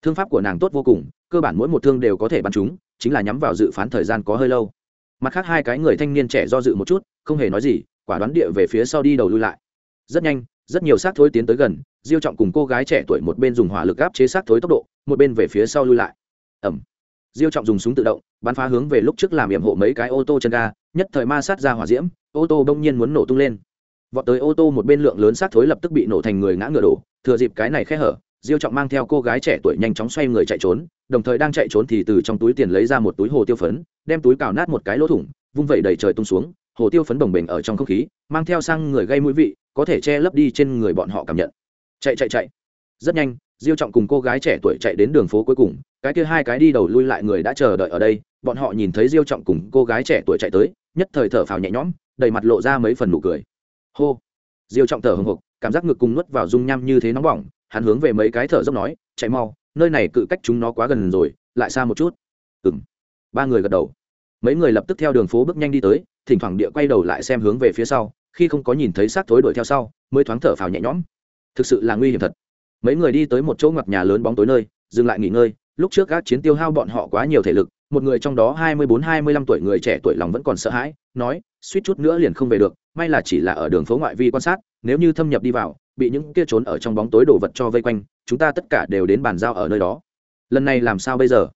Thương pháp của nàng tốt vô cùng, cơ bản mỗi một thương đều có thể bắn chúng, chính là nhắm vào dự phán thời gian có hơi lâu mặt khác hai cái người thanh niên trẻ do dự một chút, không hề nói gì, quả đoán địa về phía sau đi đầu lui lại. Rất nhanh, rất nhiều xác thối tiến tới gần, diêu trọng cùng cô gái trẻ tuổi một bên dùng hỏa lực áp chế xác thối tốc độ, một bên về phía sau lui lại. Ẩm diêu trọng dùng súng tự động, bắn phá hướng về lúc trước làm yểm hộ mấy cái ô tô chân ga, nhất thời ma sát ra hỏa diễm, ô tô bỗng nhiên muốn nổ tung lên. Vọt tới ô tô một bên lượng lớn xác thối lập tức bị nổ thành người ngã ngựa đổ, thừa dịp cái này khe hở, diêu trọng mang theo cô gái trẻ tuổi nhanh chóng xoay người chạy trốn đồng thời đang chạy trốn thì từ trong túi tiền lấy ra một túi hồ tiêu phấn, đem túi cào nát một cái lỗ thủng, vung vẩy đầy trời tung xuống, hồ tiêu phấn bồng bềnh ở trong không khí, mang theo sang người gây mũi vị, có thể che lấp đi trên người bọn họ cảm nhận. Chạy chạy chạy. Rất nhanh, diêu trọng cùng cô gái trẻ tuổi chạy đến đường phố cuối cùng, cái kia hai cái đi đầu lui lại người đã chờ đợi ở đây, bọn họ nhìn thấy diêu trọng cùng cô gái trẻ tuổi chạy tới, nhất thời thở phào nhẹ nhõm, đầy mặt lộ ra mấy phần nụ cười. Hô. Diêu trọng thở hồng hộc, cảm giác ngực cùng nuốt vào dung nham như thế nóng bỏng, hắn hướng về mấy cái thở dốc nói, chạy mau nơi này cự cách chúng nó quá gần rồi, lại xa một chút. Ừng ba người gật đầu. Mấy người lập tức theo đường phố bước nhanh đi tới, thỉnh thoảng địa quay đầu lại xem hướng về phía sau, khi không có nhìn thấy xác thối đuổi theo sau, mới thoáng thở phào nhẹ nhõm. Thực sự là nguy hiểm thật. Mấy người đi tới một chỗ ngoặt nhà lớn bóng tối nơi, dừng lại nghỉ ngơi, lúc trước các chiến tiêu hao bọn họ quá nhiều thể lực, một người trong đó hai mươi bốn, hai mươi lăm tuổi người trẻ tuổi lòng vẫn còn sợ hãi, nói, suýt chút nữa liền không về được, may là chỉ là ở đường phố ngoại vi quan sát, nếu như thâm nhập đi vào bị những kia trốn ở trong bóng tối đổ vật cho vây quanh, chúng ta tất cả đều đến bàn giao ở nơi đó. Lần này làm sao bây giờ?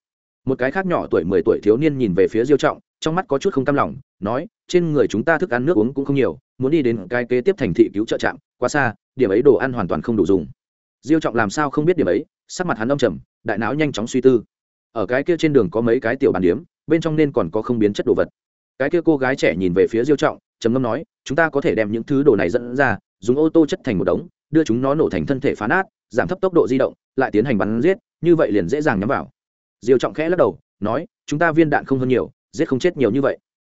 Một cái khác nhỏ tuổi mười tuổi thiếu niên nhìn về phía diêu trọng, trong mắt có chút không cam lòng, nói, trên người chúng ta thức ăn nước uống cũng không nhiều, muốn đi đến cái kế tiếp thành thị cứu trợ trạm, quá xa, điểm ấy đồ ăn hoàn toàn không đủ dùng. Diêu trọng làm sao không biết điểm ấy, sắc mặt hắn âm trầm, đại não nhanh chóng suy tư. Ở cái kia trên đường có mấy cái tiểu bàn điếm, bên trong nên còn có không biến chất đồ vật. Cái kia cô gái trẻ nhìn về phía diêu trọng, trầm ngâm nói, chúng ta có thể đem những thứ đồ này dẫn ra dùng ô tô chất thành một đống, đưa chúng nó nổ thành thân thể phá nát, giảm thấp tốc độ di động, lại tiến hành bắn giết, như vậy liền dễ dàng nhắm vào. Diêu trọng khẽ lắc đầu, nói, chúng ta viên đạn không hơn nhiều, giết không chết nhiều như vậy.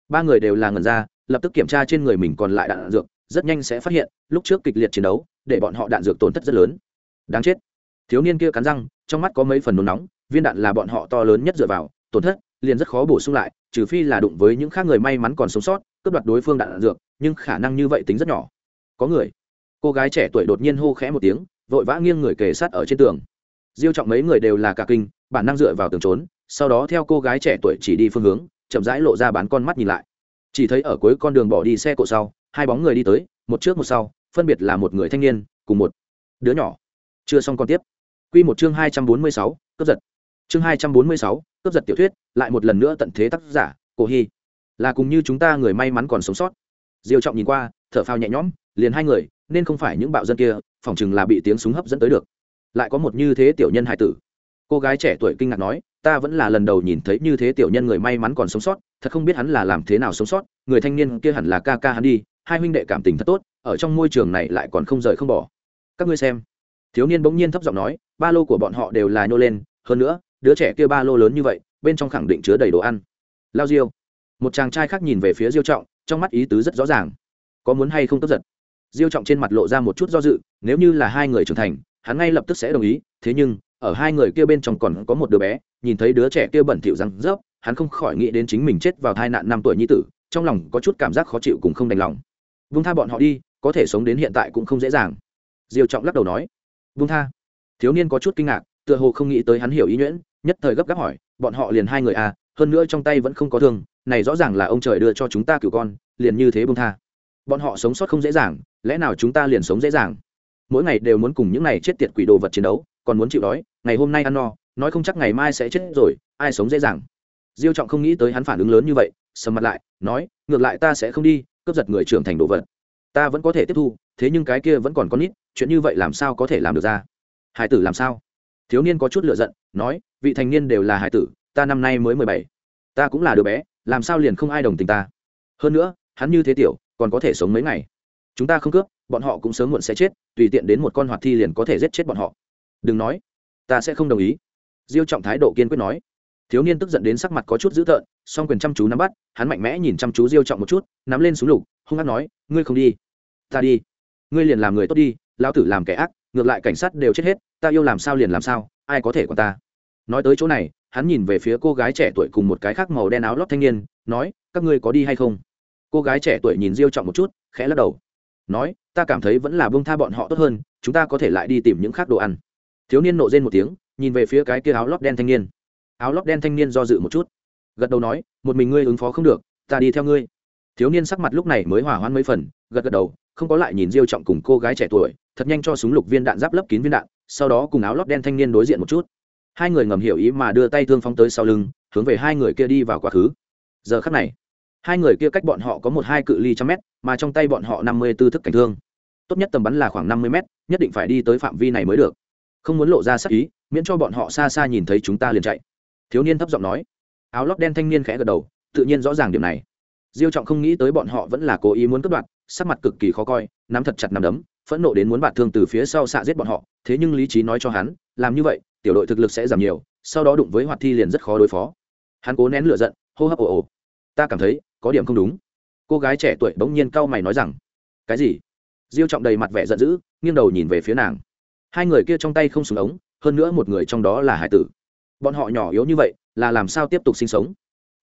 Ba người đều là ngần ra, lập tức kiểm tra trên người mình còn lại đạn dược, rất nhanh sẽ phát hiện, lúc trước kịch liệt chiến đấu, để bọn họ đạn dược tổn thất rất lớn. Đáng chết. Thiếu niên kia cắn răng, trong mắt có mấy phần nôn nóng, viên đạn là bọn họ to lớn nhất dựa vào, tổn thất, liền rất khó bổ sung lại, trừ phi là đụng với những khác người may mắn còn sống sót, cướp đoạt đối phương đạn dược, nhưng khả năng như vậy tính rất nhỏ có người. Cô gái trẻ tuổi đột nhiên hô khẽ một tiếng, vội vã nghiêng người kề sát ở trên tường. Diêu trọng mấy người đều là cả kinh, bản năng dựa vào tường trốn, sau đó theo cô gái trẻ tuổi chỉ đi phương hướng, chậm rãi lộ ra bán con mắt nhìn lại. Chỉ thấy ở cuối con đường bỏ đi xe cộ sau, hai bóng người đi tới, một trước một sau, phân biệt là một người thanh niên cùng một đứa nhỏ. Chưa xong con tiếp. Quy một chương hai trăm bốn mươi sáu, cướp giật. Chương hai trăm bốn mươi sáu, cướp giật tiểu thuyết, lại một lần nữa tận thế tác giả, cổ hy. Là cùng như chúng ta người may mắn còn sống sót. Diêu trọng nhìn qua, thở phào nhẹ nhõm liền hai người, nên không phải những bạo dân kia, phỏng chừng là bị tiếng súng hấp dẫn tới được. Lại có một như thế tiểu nhân hải tử. Cô gái trẻ tuổi kinh ngạc nói, ta vẫn là lần đầu nhìn thấy như thế tiểu nhân người may mắn còn sống sót, thật không biết hắn là làm thế nào sống sót, người thanh niên kia hẳn là ca ca hắn đi, hai huynh đệ cảm tình thật tốt, ở trong môi trường này lại còn không rời không bỏ. Các ngươi xem. Thiếu niên bỗng nhiên thấp giọng nói, ba lô của bọn họ đều là nhô lên, hơn nữa, đứa trẻ kia ba lô lớn như vậy, bên trong khẳng định chứa đầy đồ ăn. Lao diêu. Một chàng trai khác nhìn về phía diêu trọng, trong mắt ý tứ rất rõ ràng. Có muốn hay không tức giật? Diêu trọng trên mặt lộ ra một chút do dự, nếu như là hai người trưởng thành, hắn ngay lập tức sẽ đồng ý, thế nhưng, ở hai người kia bên trong còn có một đứa bé, nhìn thấy đứa trẻ kia bẩn thỉu răng rớp, hắn không khỏi nghĩ đến chính mình chết vào tai nạn năm tuổi nhi tử, trong lòng có chút cảm giác khó chịu cùng không đành lòng. Vung tha bọn họ đi, có thể sống đến hiện tại cũng không dễ dàng. Diêu trọng lắc đầu nói. Vung tha. Thiếu niên có chút kinh ngạc, tựa hồ không nghĩ tới hắn hiểu ý nhuyễn, nhất thời gấp gáp hỏi, bọn họ liền hai người à hơn nữa trong tay vẫn không có thương, này rõ ràng là ông trời đưa cho chúng ta cửu con, liền như thế bung tha bọn họ sống sót không dễ dàng, lẽ nào chúng ta liền sống dễ dàng? Mỗi ngày đều muốn cùng những này chết tiệt quỷ đồ vật chiến đấu, còn muốn chịu đói, ngày hôm nay ăn no, nói không chắc ngày mai sẽ chết rồi, ai sống dễ dàng? Diêu trọng không nghĩ tới hắn phản ứng lớn như vậy, sầm mặt lại, nói, ngược lại ta sẽ không đi, cướp giật người trưởng thành đồ vật. Ta vẫn có thể tiếp thu, thế nhưng cái kia vẫn còn con nít, chuyện như vậy làm sao có thể làm được ra? Hải tử làm sao? Thiếu niên có chút lựa giận, nói, vị thành niên đều là hải tử, ta năm nay mới mười bảy. Ta cũng là đứa bé, làm sao liền không ai đồng tình ta? Hơn nữa, hắn như thế tiểu còn có thể sống mấy ngày. Chúng ta không cướp, bọn họ cũng sớm muộn sẽ chết, tùy tiện đến một con hoạt thi liền có thể giết chết bọn họ. Đừng nói, ta sẽ không đồng ý. Diêu trọng thái độ kiên quyết nói. Thiếu niên tức giận đến sắc mặt có chút dữ tợn, song quyền chăm chú nắm bắt, hắn mạnh mẽ nhìn chăm chú diêu trọng một chút, nắm lên súng lục, hung hát nói, ngươi không đi, ta đi. Ngươi liền làm người tốt đi, lão tử làm kẻ ác, ngược lại cảnh sát đều chết hết, ta yêu làm sao liền làm sao, ai có thể còn ta? Nói tới chỗ này, hắn nhìn về phía cô gái trẻ tuổi cùng một cái khác màu đen áo lót thanh niên, nói, các ngươi có đi hay không? Cô gái trẻ tuổi nhìn diêu trọng một chút, khẽ lắc đầu. Nói, ta cảm thấy vẫn là bông tha bọn họ tốt hơn, chúng ta có thể lại đi tìm những khác đồ ăn. Thiếu niên nộ rên một tiếng, nhìn về phía cái kia áo lót đen thanh niên. Áo lót đen thanh niên do dự một chút. Gật đầu nói, một mình ngươi ứng phó không được, ta đi theo ngươi. Thiếu niên sắc mặt lúc này mới hỏa hoãn mấy phần, gật gật đầu, không có lại nhìn diêu trọng cùng cô gái trẻ tuổi, thật nhanh cho súng lục viên đạn giáp lấp kín viên đạn, sau đó cùng áo lót đen thanh niên đối diện một chút. Hai người ngầm hiểu ý mà đưa tay thương phóng tới sau lưng, hướng về hai người kia đi vào quá khứ. Giờ khắc này hai người kia cách bọn họ có một hai cự ly trăm mét, mà trong tay bọn họ năm mươi tư thức cảnh thương. Tốt nhất tầm bắn là khoảng năm mươi mét, nhất định phải đi tới phạm vi này mới được. Không muốn lộ ra sắc ý, miễn cho bọn họ xa xa nhìn thấy chúng ta liền chạy. Thiếu niên thấp giọng nói. Áo lót đen thanh niên khẽ gật đầu, tự nhiên rõ ràng điểm này. Diêu trọng không nghĩ tới bọn họ vẫn là cố ý muốn cướp đoạt, sắc mặt cực kỳ khó coi, nắm thật chặt nắm đấm, phẫn nộ đến muốn bạt thương từ phía sau xạ giết bọn họ, thế nhưng lý trí nói cho hắn, làm như vậy, tiểu đội thực lực sẽ giảm nhiều, sau đó đụng với hoạt thi liền rất khó đối phó. Hắn cố nén lửa giận, hô hấp ồ ồ. Ta cảm thấy có điểm không đúng. Cô gái trẻ tuổi bỗng nhiên cau mày nói rằng, cái gì? Diêu trọng đầy mặt vẻ giận dữ, nghiêng đầu nhìn về phía nàng. Hai người kia trong tay không súng ống, hơn nữa một người trong đó là hải tử. Bọn họ nhỏ yếu như vậy, là làm sao tiếp tục sinh sống?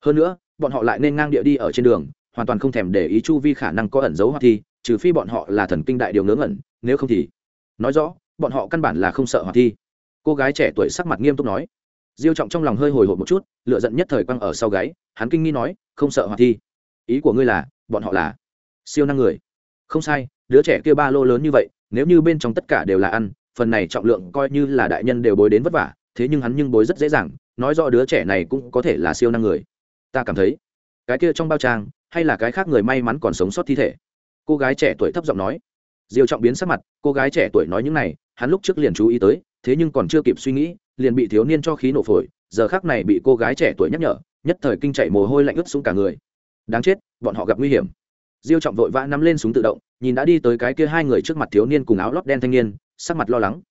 Hơn nữa, bọn họ lại nên ngang địa đi ở trên đường, hoàn toàn không thèm để ý chu vi khả năng có ẩn dấu hoặc thi trừ phi bọn họ là thần kinh đại điều ngớ ngẩn, nếu không thì. Nói rõ, bọn họ căn bản là không sợ hoạt thi cô gái trẻ tuổi sắc mặt nghiêm túc nói. Diêu trọng trong lòng hơi hồi hộp một chút lựa giận nhất thời quăng ở sau gáy, hắn kinh nghi nói, không sợ hoạt thi ý của ngươi là, bọn họ là siêu năng người. Không sai, đứa trẻ kia ba lô lớn như vậy, nếu như bên trong tất cả đều là ăn, phần này trọng lượng coi như là đại nhân đều bối đến vất vả, thế nhưng hắn nhưng bối rất dễ dàng, nói rõ đứa trẻ này cũng có thể là siêu năng người. Ta cảm thấy, cái kia trong bao trang, hay là cái khác người may mắn còn sống sót thi thể. Cô gái trẻ tuổi thấp giọng nói. Diêu trọng biến sắc mặt, cô gái trẻ tuổi nói những này, hắn lúc trước liền chú ý tới, thế nhưng còn chưa kịp suy nghĩ, liền bị thiếu niên cho khí nổ phổi, giờ khác này bị cô gái trẻ tuổi nhắc nhở, nhất thời kinh chạy mồ hôi lạnh ướt xuống cả người đáng chết, bọn họ gặp nguy hiểm. Diêu trọng vội vã nắm lên súng tự động, nhìn đã đi tới cái kia hai người trước mặt thiếu niên cùng áo lót đen thanh niên, sắc mặt lo lắng.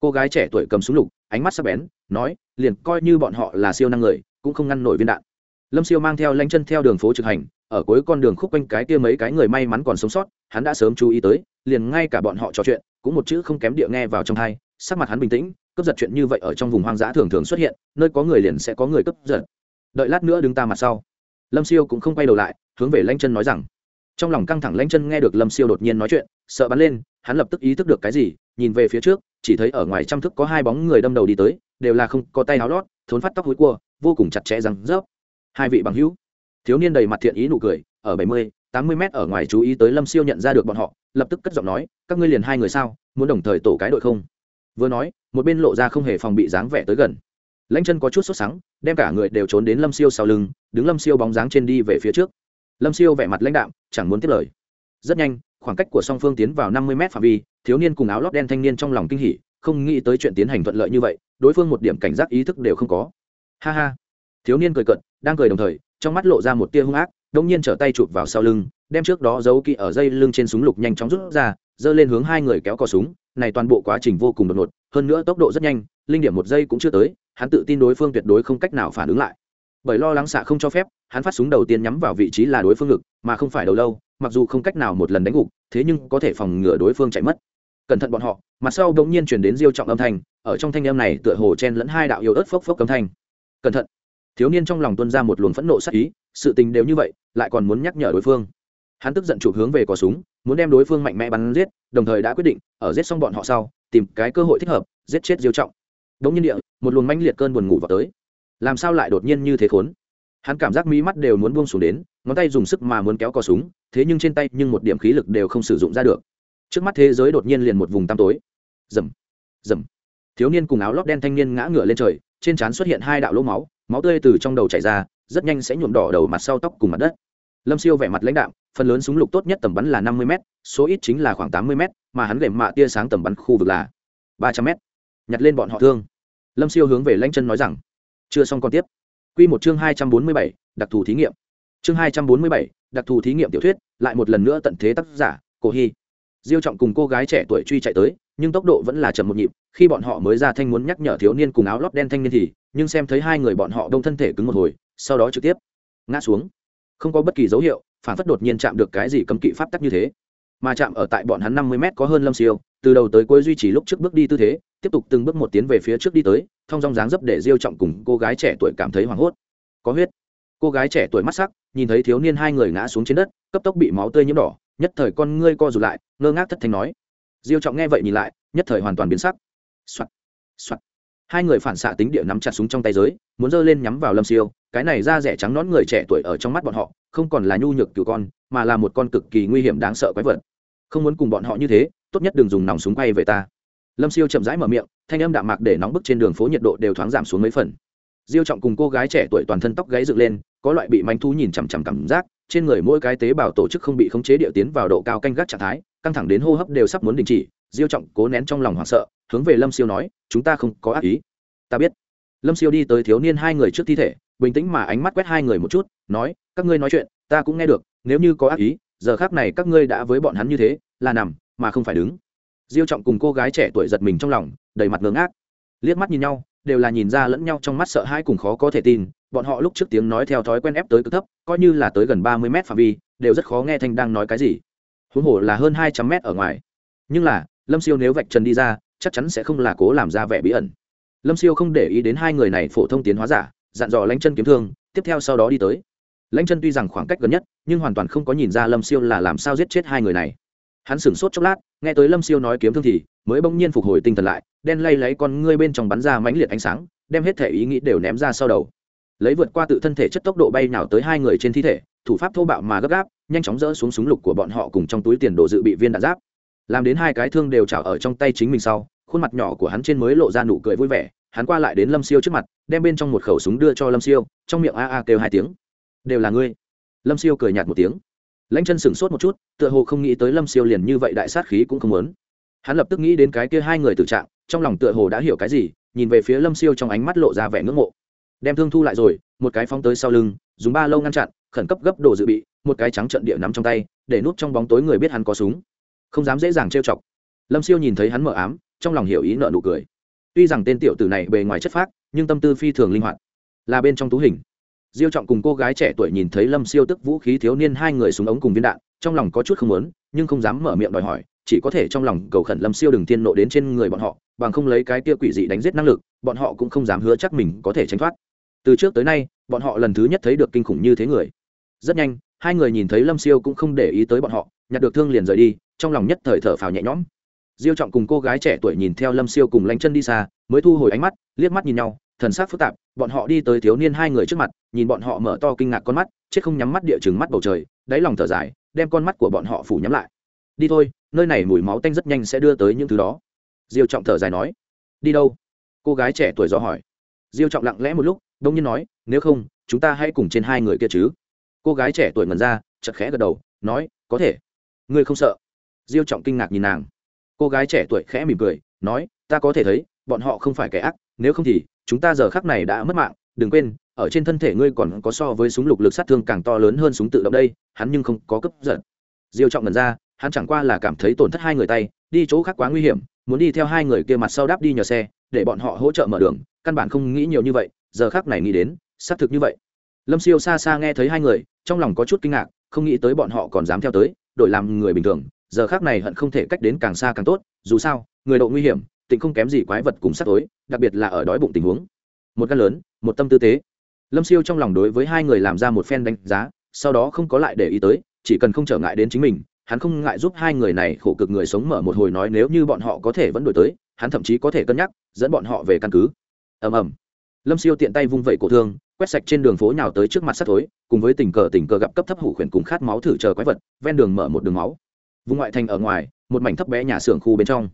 Cô gái trẻ tuổi cầm súng lục, ánh mắt sắc bén, nói, liền coi như bọn họ là siêu năng người, cũng không ngăn nổi viên đạn. Lâm siêu mang theo lanh chân theo đường phố trực hành, ở cuối con đường khúc quanh cái kia mấy cái người may mắn còn sống sót, hắn đã sớm chú ý tới, liền ngay cả bọn họ trò chuyện, cũng một chữ không kém địa nghe vào trong hai, sắc mặt hắn bình tĩnh, cướp giật chuyện như vậy ở trong vùng hoang dã thường thường xuất hiện, nơi có người liền sẽ có người cướp giật. Đợi lát nữa đứng ta mặt sau lâm siêu cũng không quay đầu lại, hướng về lanh chân nói rằng, trong lòng căng thẳng lanh chân nghe được lâm siêu đột nhiên nói chuyện, sợ bắn lên, hắn lập tức ý thức được cái gì, nhìn về phía trước, chỉ thấy ở ngoài trăm thức có hai bóng người đâm đầu đi tới, đều là không có tay áo lót, thốn phát tóc hối cua, vô cùng chặt chẽ răng rớp. Hai vị bằng hữu, thiếu niên đầy mặt thiện ý nụ cười, ở bảy mươi, tám mươi mét ở ngoài chú ý tới lâm siêu nhận ra được bọn họ, lập tức cất giọng nói, các ngươi liền hai người sao, muốn đồng thời tổ cái đội không? Vừa nói, một bên lộ ra không hề phòng bị dáng vẻ tới gần lãnh chân có chút sốt sắng, đem cả người đều trốn đến lâm siêu sau lưng, đứng lâm siêu bóng dáng trên đi về phía trước. Lâm siêu vẻ mặt lãnh đạm, chẳng muốn tiếp lời. Rất nhanh, khoảng cách của song phương tiến vào năm mươi mét phạm vi, thiếu niên cùng áo lót đen thanh niên trong lòng kinh hỉ, không nghĩ tới chuyện tiến hành thuận lợi như vậy, đối phương một điểm cảnh giác ý thức đều không có. Ha ha. Thiếu niên cười cận đang cười đồng thời, trong mắt lộ ra một tia hung ác đông nhiên trở tay chụp vào sau lưng, đem trước đó giấu kỹ ở dây lưng trên súng lục nhanh chóng rút ra, giơ lên hướng hai người kéo cò súng, này toàn bộ quá trình vô cùng đột ngột, hơn nữa tốc độ rất nhanh, linh điểm một giây cũng chưa tới hắn tự tin đối phương tuyệt đối không cách nào phản ứng lại. Bởi lo lắng xạ không cho phép, hắn phát súng đầu tiên nhắm vào vị trí là đối phương ngực, mà không phải đầu lâu, mặc dù không cách nào một lần đánh gục, thế nhưng có thể phòng ngừa đối phương chạy mất. Cẩn thận bọn họ, mặt sau đ ỗ n g nhiên chuyển đến diêu trọng âm thanh, ở trong thanh âm này tựa hồ chen lẫn hai đạo yếu ớt phốc phốc âm thanh. Cẩn thận. Thiếu niên trong lòng tuân ra một luồng phẫn nộ sắc ý, sự tình đều như vậy, lại còn muốn nhắc nhở đối phương. Hắn tức giận chụp hướng về cò súng, muốn đem đối phương mạnh mẽ bắn giết, đồng thời đã quyết định, ở giết xong bọn họ sau, tìm cái cơ hội thích hợp, giết chết diêu trọng. Đống nhiên địa một luồng manh liệt cơn buồn ngủ vào tới. Làm sao lại đột nhiên như thế khốn? Hắn cảm giác mí mắt đều muốn buông xuống đến, ngón tay dùng sức mà muốn kéo cò súng, thế nhưng trên tay nhưng một điểm khí lực đều không sử dụng ra được. Trước mắt thế giới đột nhiên liền một vùng tăm tối. Rầm rầm. Thiếu niên cùng áo lót đen thanh niên ngã ngửa lên trời, trên trán xuất hiện hai đạo lỗ máu máu tươi từ trong đầu chảy ra, rất nhanh sẽ nhuộm đỏ đầu mặt sau tóc cùng mặt đất. Lâm siêu vẻ mặt lãnh đạo phần lớn súng lục tốt nhất tầm bắn là năm mươi m số ít chính là khoảng tám mươi m mà hắn gệm mạ tia sáng tầm bắn khu vực là ba trăm m nhặt lên bọn họ thương lâm siêu hướng về lãnh chân nói rằng, chưa xong còn tiếp. Q một chương hai trăm bốn mươi bảy, đặc thù thí nghiệm. Chương hai trăm bốn mươi bảy, đặc thù thí nghiệm tiểu thuyết, lại một lần nữa tận thế tác giả, cổ hy. Diêu trọng cùng cô gái trẻ tuổi truy chạy tới, nhưng tốc độ vẫn là chậm một nhịp, khi bọn họ mới ra thanh muốn nhắc nhở thiếu niên cùng áo lót đen thanh niên thì, nhưng xem thấy hai người bọn họ đông thân thể cứng một hồi, sau đó trực tiếp ngã xuống. Không có bất kỳ dấu hiệu, phản phất đột nhiên chạm được cái gì cấm kỵ pháp tắc như thế. Mà chạm ở tại bọn hắn năm mươi mét có hơn lâm siêu từ đầu tới cuối duy trì lúc trước bước đi tư thế, tiếp tục từng bước một tiến về phía trước đi tới, thong dong dáng dấp để diêu trọng cùng cô gái trẻ tuổi cảm thấy hoảng hốt có huyết cô gái trẻ tuổi mắt sắc, nhìn thấy thiếu niên hai người ngã xuống trên đất, cấp tốc bị máu tươi nhiễm đỏ, nhất thời con ngươi co rụt lại, ngơ ngác thất thanh nói diêu trọng nghe vậy nhìn lại, nhất thời hoàn toàn biến sắc Soạn. Soạn. hai người phản xạ tính địa nắm chặt súng trong tay giới, muốn giơ lên nhắm vào lâm siêu, cái này da rẻ trắng nón người trẻ tuổi ở trong mắt bọn họ, không còn là nhu nhược cựu con, mà là một con cực kỳ nguy hiểm đáng sợ quái vật không muốn cùng bọn họ như thế, tốt nhất đừng dùng nòng súng quay về ta. Lâm siêu chậm rãi mở miệng, thanh âm đạm mạc để nóng bức trên đường phố nhiệt độ đều thoáng giảm xuống mấy phần. Diêu trọng cùng cô gái trẻ tuổi toàn thân tóc gáy dựng lên, có loại bị manh thú nhìn chằm chằm cảm giác, trên người mỗi cái tế bào tổ chức không bị khống chế địa tiến vào độ cao canh gác trạng thái, căng thẳng đến hô hấp đều sắp muốn đình chỉ, diêu trọng cố nén trong lòng hoảng sợ, hướng về lâm siêu nói, chúng ta không có ác ý. Ta biết. Lâm siêu đi tới thiếu niên hai người trước thi thể, bình tĩnh mà ánh mắt quét hai người một chút, nói, các ngươi nói chuyện, ta cũng nghe được, nếu như có ác ý, giờ khác này các ngươi đã với bọn hắn như thế là nằm, mà không phải đứng. Diêu trọng cùng cô gái trẻ tuổi giật mình trong lòng, đầy mặt ngớ ngác liếc mắt nhìn nhau, đều là nhìn ra lẫn nhau trong mắt sợ hãi cùng khó có thể tin, bọn họ lúc trước tiếng nói theo thói quen ép tới cực thấp, coi như là tới gần ba mươi mét phạm vi, đều rất khó nghe thanh đang nói cái gì. Huống hồ là hơn hai trăm mét ở ngoài. Nhưng là, lâm siêu nếu vạch trần đi ra, chắc chắn sẽ không là cố làm ra vẻ bí ẩn. Lâm siêu không để ý đến hai người này phổ thông tiến hóa giả, dặn dò lãnh chân kiếm thương, tiếp theo sau đó đi tới. Lãnh chân tuy rằng khoảng cách gần nhất, nhưng hoàn toàn không có nhìn ra lâm siêu là làm sao giết chết hai người này hắn sửng sốt chốc lát, nghe tới lâm siêu nói kiếm thương thì mới bỗng nhiên phục hồi tinh thần lại, đen lay lấy con ngươi bên trong bắn ra mãnh liệt ánh sáng, đem hết thể ý nghĩ đều ném ra sau đầu. Lấy vượt qua tự thân thể chất tốc độ bay nào tới hai người trên thi thể, thủ pháp thô bạo mà gấp gáp, nhanh chóng dỡ xuống súng lục của bọn họ cùng trong túi tiền đồ dự bị viên đạn giáp. Làm đến hai cái thương đều trào ở trong tay chính mình sau, khuôn mặt nhỏ của hắn trên mới lộ ra nụ cười vui vẻ, hắn qua lại đến lâm siêu trước mặt, đem bên trong một khẩu súng đưa cho lâm siêu, trong miệng a a kêu hai tiếng. Đều là ngươi. Lâm siêu cười nhạt một tiếng lãnh chân sửng sốt một chút, tựa hồ không nghĩ tới lâm siêu liền như vậy đại sát khí cũng không muốn. Hắn lập tức nghĩ đến cái kia hai người tử trạng, trong lòng tựa hồ đã hiểu cái gì, nhìn về phía lâm siêu trong ánh mắt lộ ra vẻ ngưỡng mộ. Đem thương thu lại rồi, một cái phóng tới sau lưng, dùng ba lâu ngăn chặn, khẩn cấp gấp đồ dự bị, một cái trắng trận địa nắm trong tay, để nút trong bóng tối người biết hắn có súng. Không dám dễ dàng trêu chọc. Lâm siêu nhìn thấy hắn mở ám, trong lòng hiểu ý nợ nụ cười. Tuy rằng tên tiểu tử này bề ngoài chất phác, nhưng tâm tư phi thường linh hoạt. Là bên trong tú hình diêu trọng cùng cô gái trẻ tuổi nhìn thấy lâm siêu tức vũ khí thiếu niên hai người súng ống cùng viên đạn, trong lòng có chút không muốn, nhưng không dám mở miệng đòi hỏi, chỉ có thể trong lòng cầu khẩn lâm siêu đừng tiên nộ đến trên người bọn họ, bằng không lấy cái kia quỷ dị đánh giết năng lực, bọn họ cũng không dám hứa chắc mình có thể tránh thoát. Từ trước tới nay, bọn họ lần thứ nhất thấy được kinh khủng như thế người. Rất nhanh, hai người nhìn thấy lâm siêu cũng không để ý tới bọn họ, nhặt được thương liền rời đi, trong lòng nhất thời thở phào nhẹ nhõm. Diêu trọng cùng cô gái trẻ tuổi nhìn theo lâm siêu cùng lanh chân đi xa, mới thu hồi ánh mắt, liếc mắt nhìn nhau, thần sắc phức tạp bọn họ đi tới thiếu niên hai người trước mặt, nhìn bọn họ mở to kinh ngạc con mắt, chết không nhắm mắt địa chừng mắt bầu trời, đáy lòng thở dài, đem con mắt của bọn họ phủ nhắm lại. Đi thôi, nơi này mùi máu tanh rất nhanh sẽ đưa tới những thứ đó. Diêu trọng thở dài nói. Đi đâu? Cô gái trẻ tuổi dò hỏi. Diêu trọng lặng lẽ một lúc, đông nhiên nói, nếu không, chúng ta hãy cùng trên hai người kia chứ. Cô gái trẻ tuổi ngần ra chật khẽ gật đầu, nói, có thể. Ngươi không sợ? Diêu trọng kinh ngạc nhìn nàng. Cô gái trẻ tuổi khẽ mỉm cười, nói, ta có thể thấy, bọn họ không phải kẻ ác, nếu không thì chúng ta giờ khắc này đã mất mạng, đừng quên, ở trên thân thể ngươi còn có so với súng lục lực sát thương càng to lớn hơn súng tự động đây, hắn nhưng không có cấp giận. Diêu trọng ngần ra, hắn chẳng qua là cảm thấy tổn thất hai người tay, đi chỗ khác quá nguy hiểm, muốn đi theo hai người kia mặt sau đáp đi nhờ xe, để bọn họ hỗ trợ mở đường, căn bản không nghĩ nhiều như vậy, giờ khác này nghĩ đến, xác thực như vậy. Lâm siêu xa xa nghe thấy hai người, trong lòng có chút kinh ngạc, không nghĩ tới bọn họ còn dám theo tới, đổi làm người bình thường, giờ khác này hận không thể cách đến càng xa càng tốt, dù sao, người độ nguy hiểm tịnh không kém gì quái vật cùng sắc tối, đặc biệt là ở đói bụng tình huống. Một căn lớn, một tâm tư tế. Lâm siêu trong lòng đối với hai người làm ra một phen đánh giá, sau đó không có lại để ý tới, chỉ cần không trở ngại đến chính mình, hắn không ngại giúp hai người này khổ cực người sống mở một hồi nói nếu như bọn họ có thể vẫn đổi tới, hắn thậm chí có thể cân nhắc, dẫn bọn họ về căn cứ. Ầm ầm. Lâm siêu tiện tay vung vẩy cổ thương, quét sạch trên đường phố nhào tới trước mặt sắt thối, cùng với tình cờ tình cờ gặp cấp thấp hủ khuyển cùng khát máu thử chờ quái vật, ven đường mở một đường máu. Vùng ngoại thành ở ngoài, một mảnh thấp bé nhà xưởng khu bên trong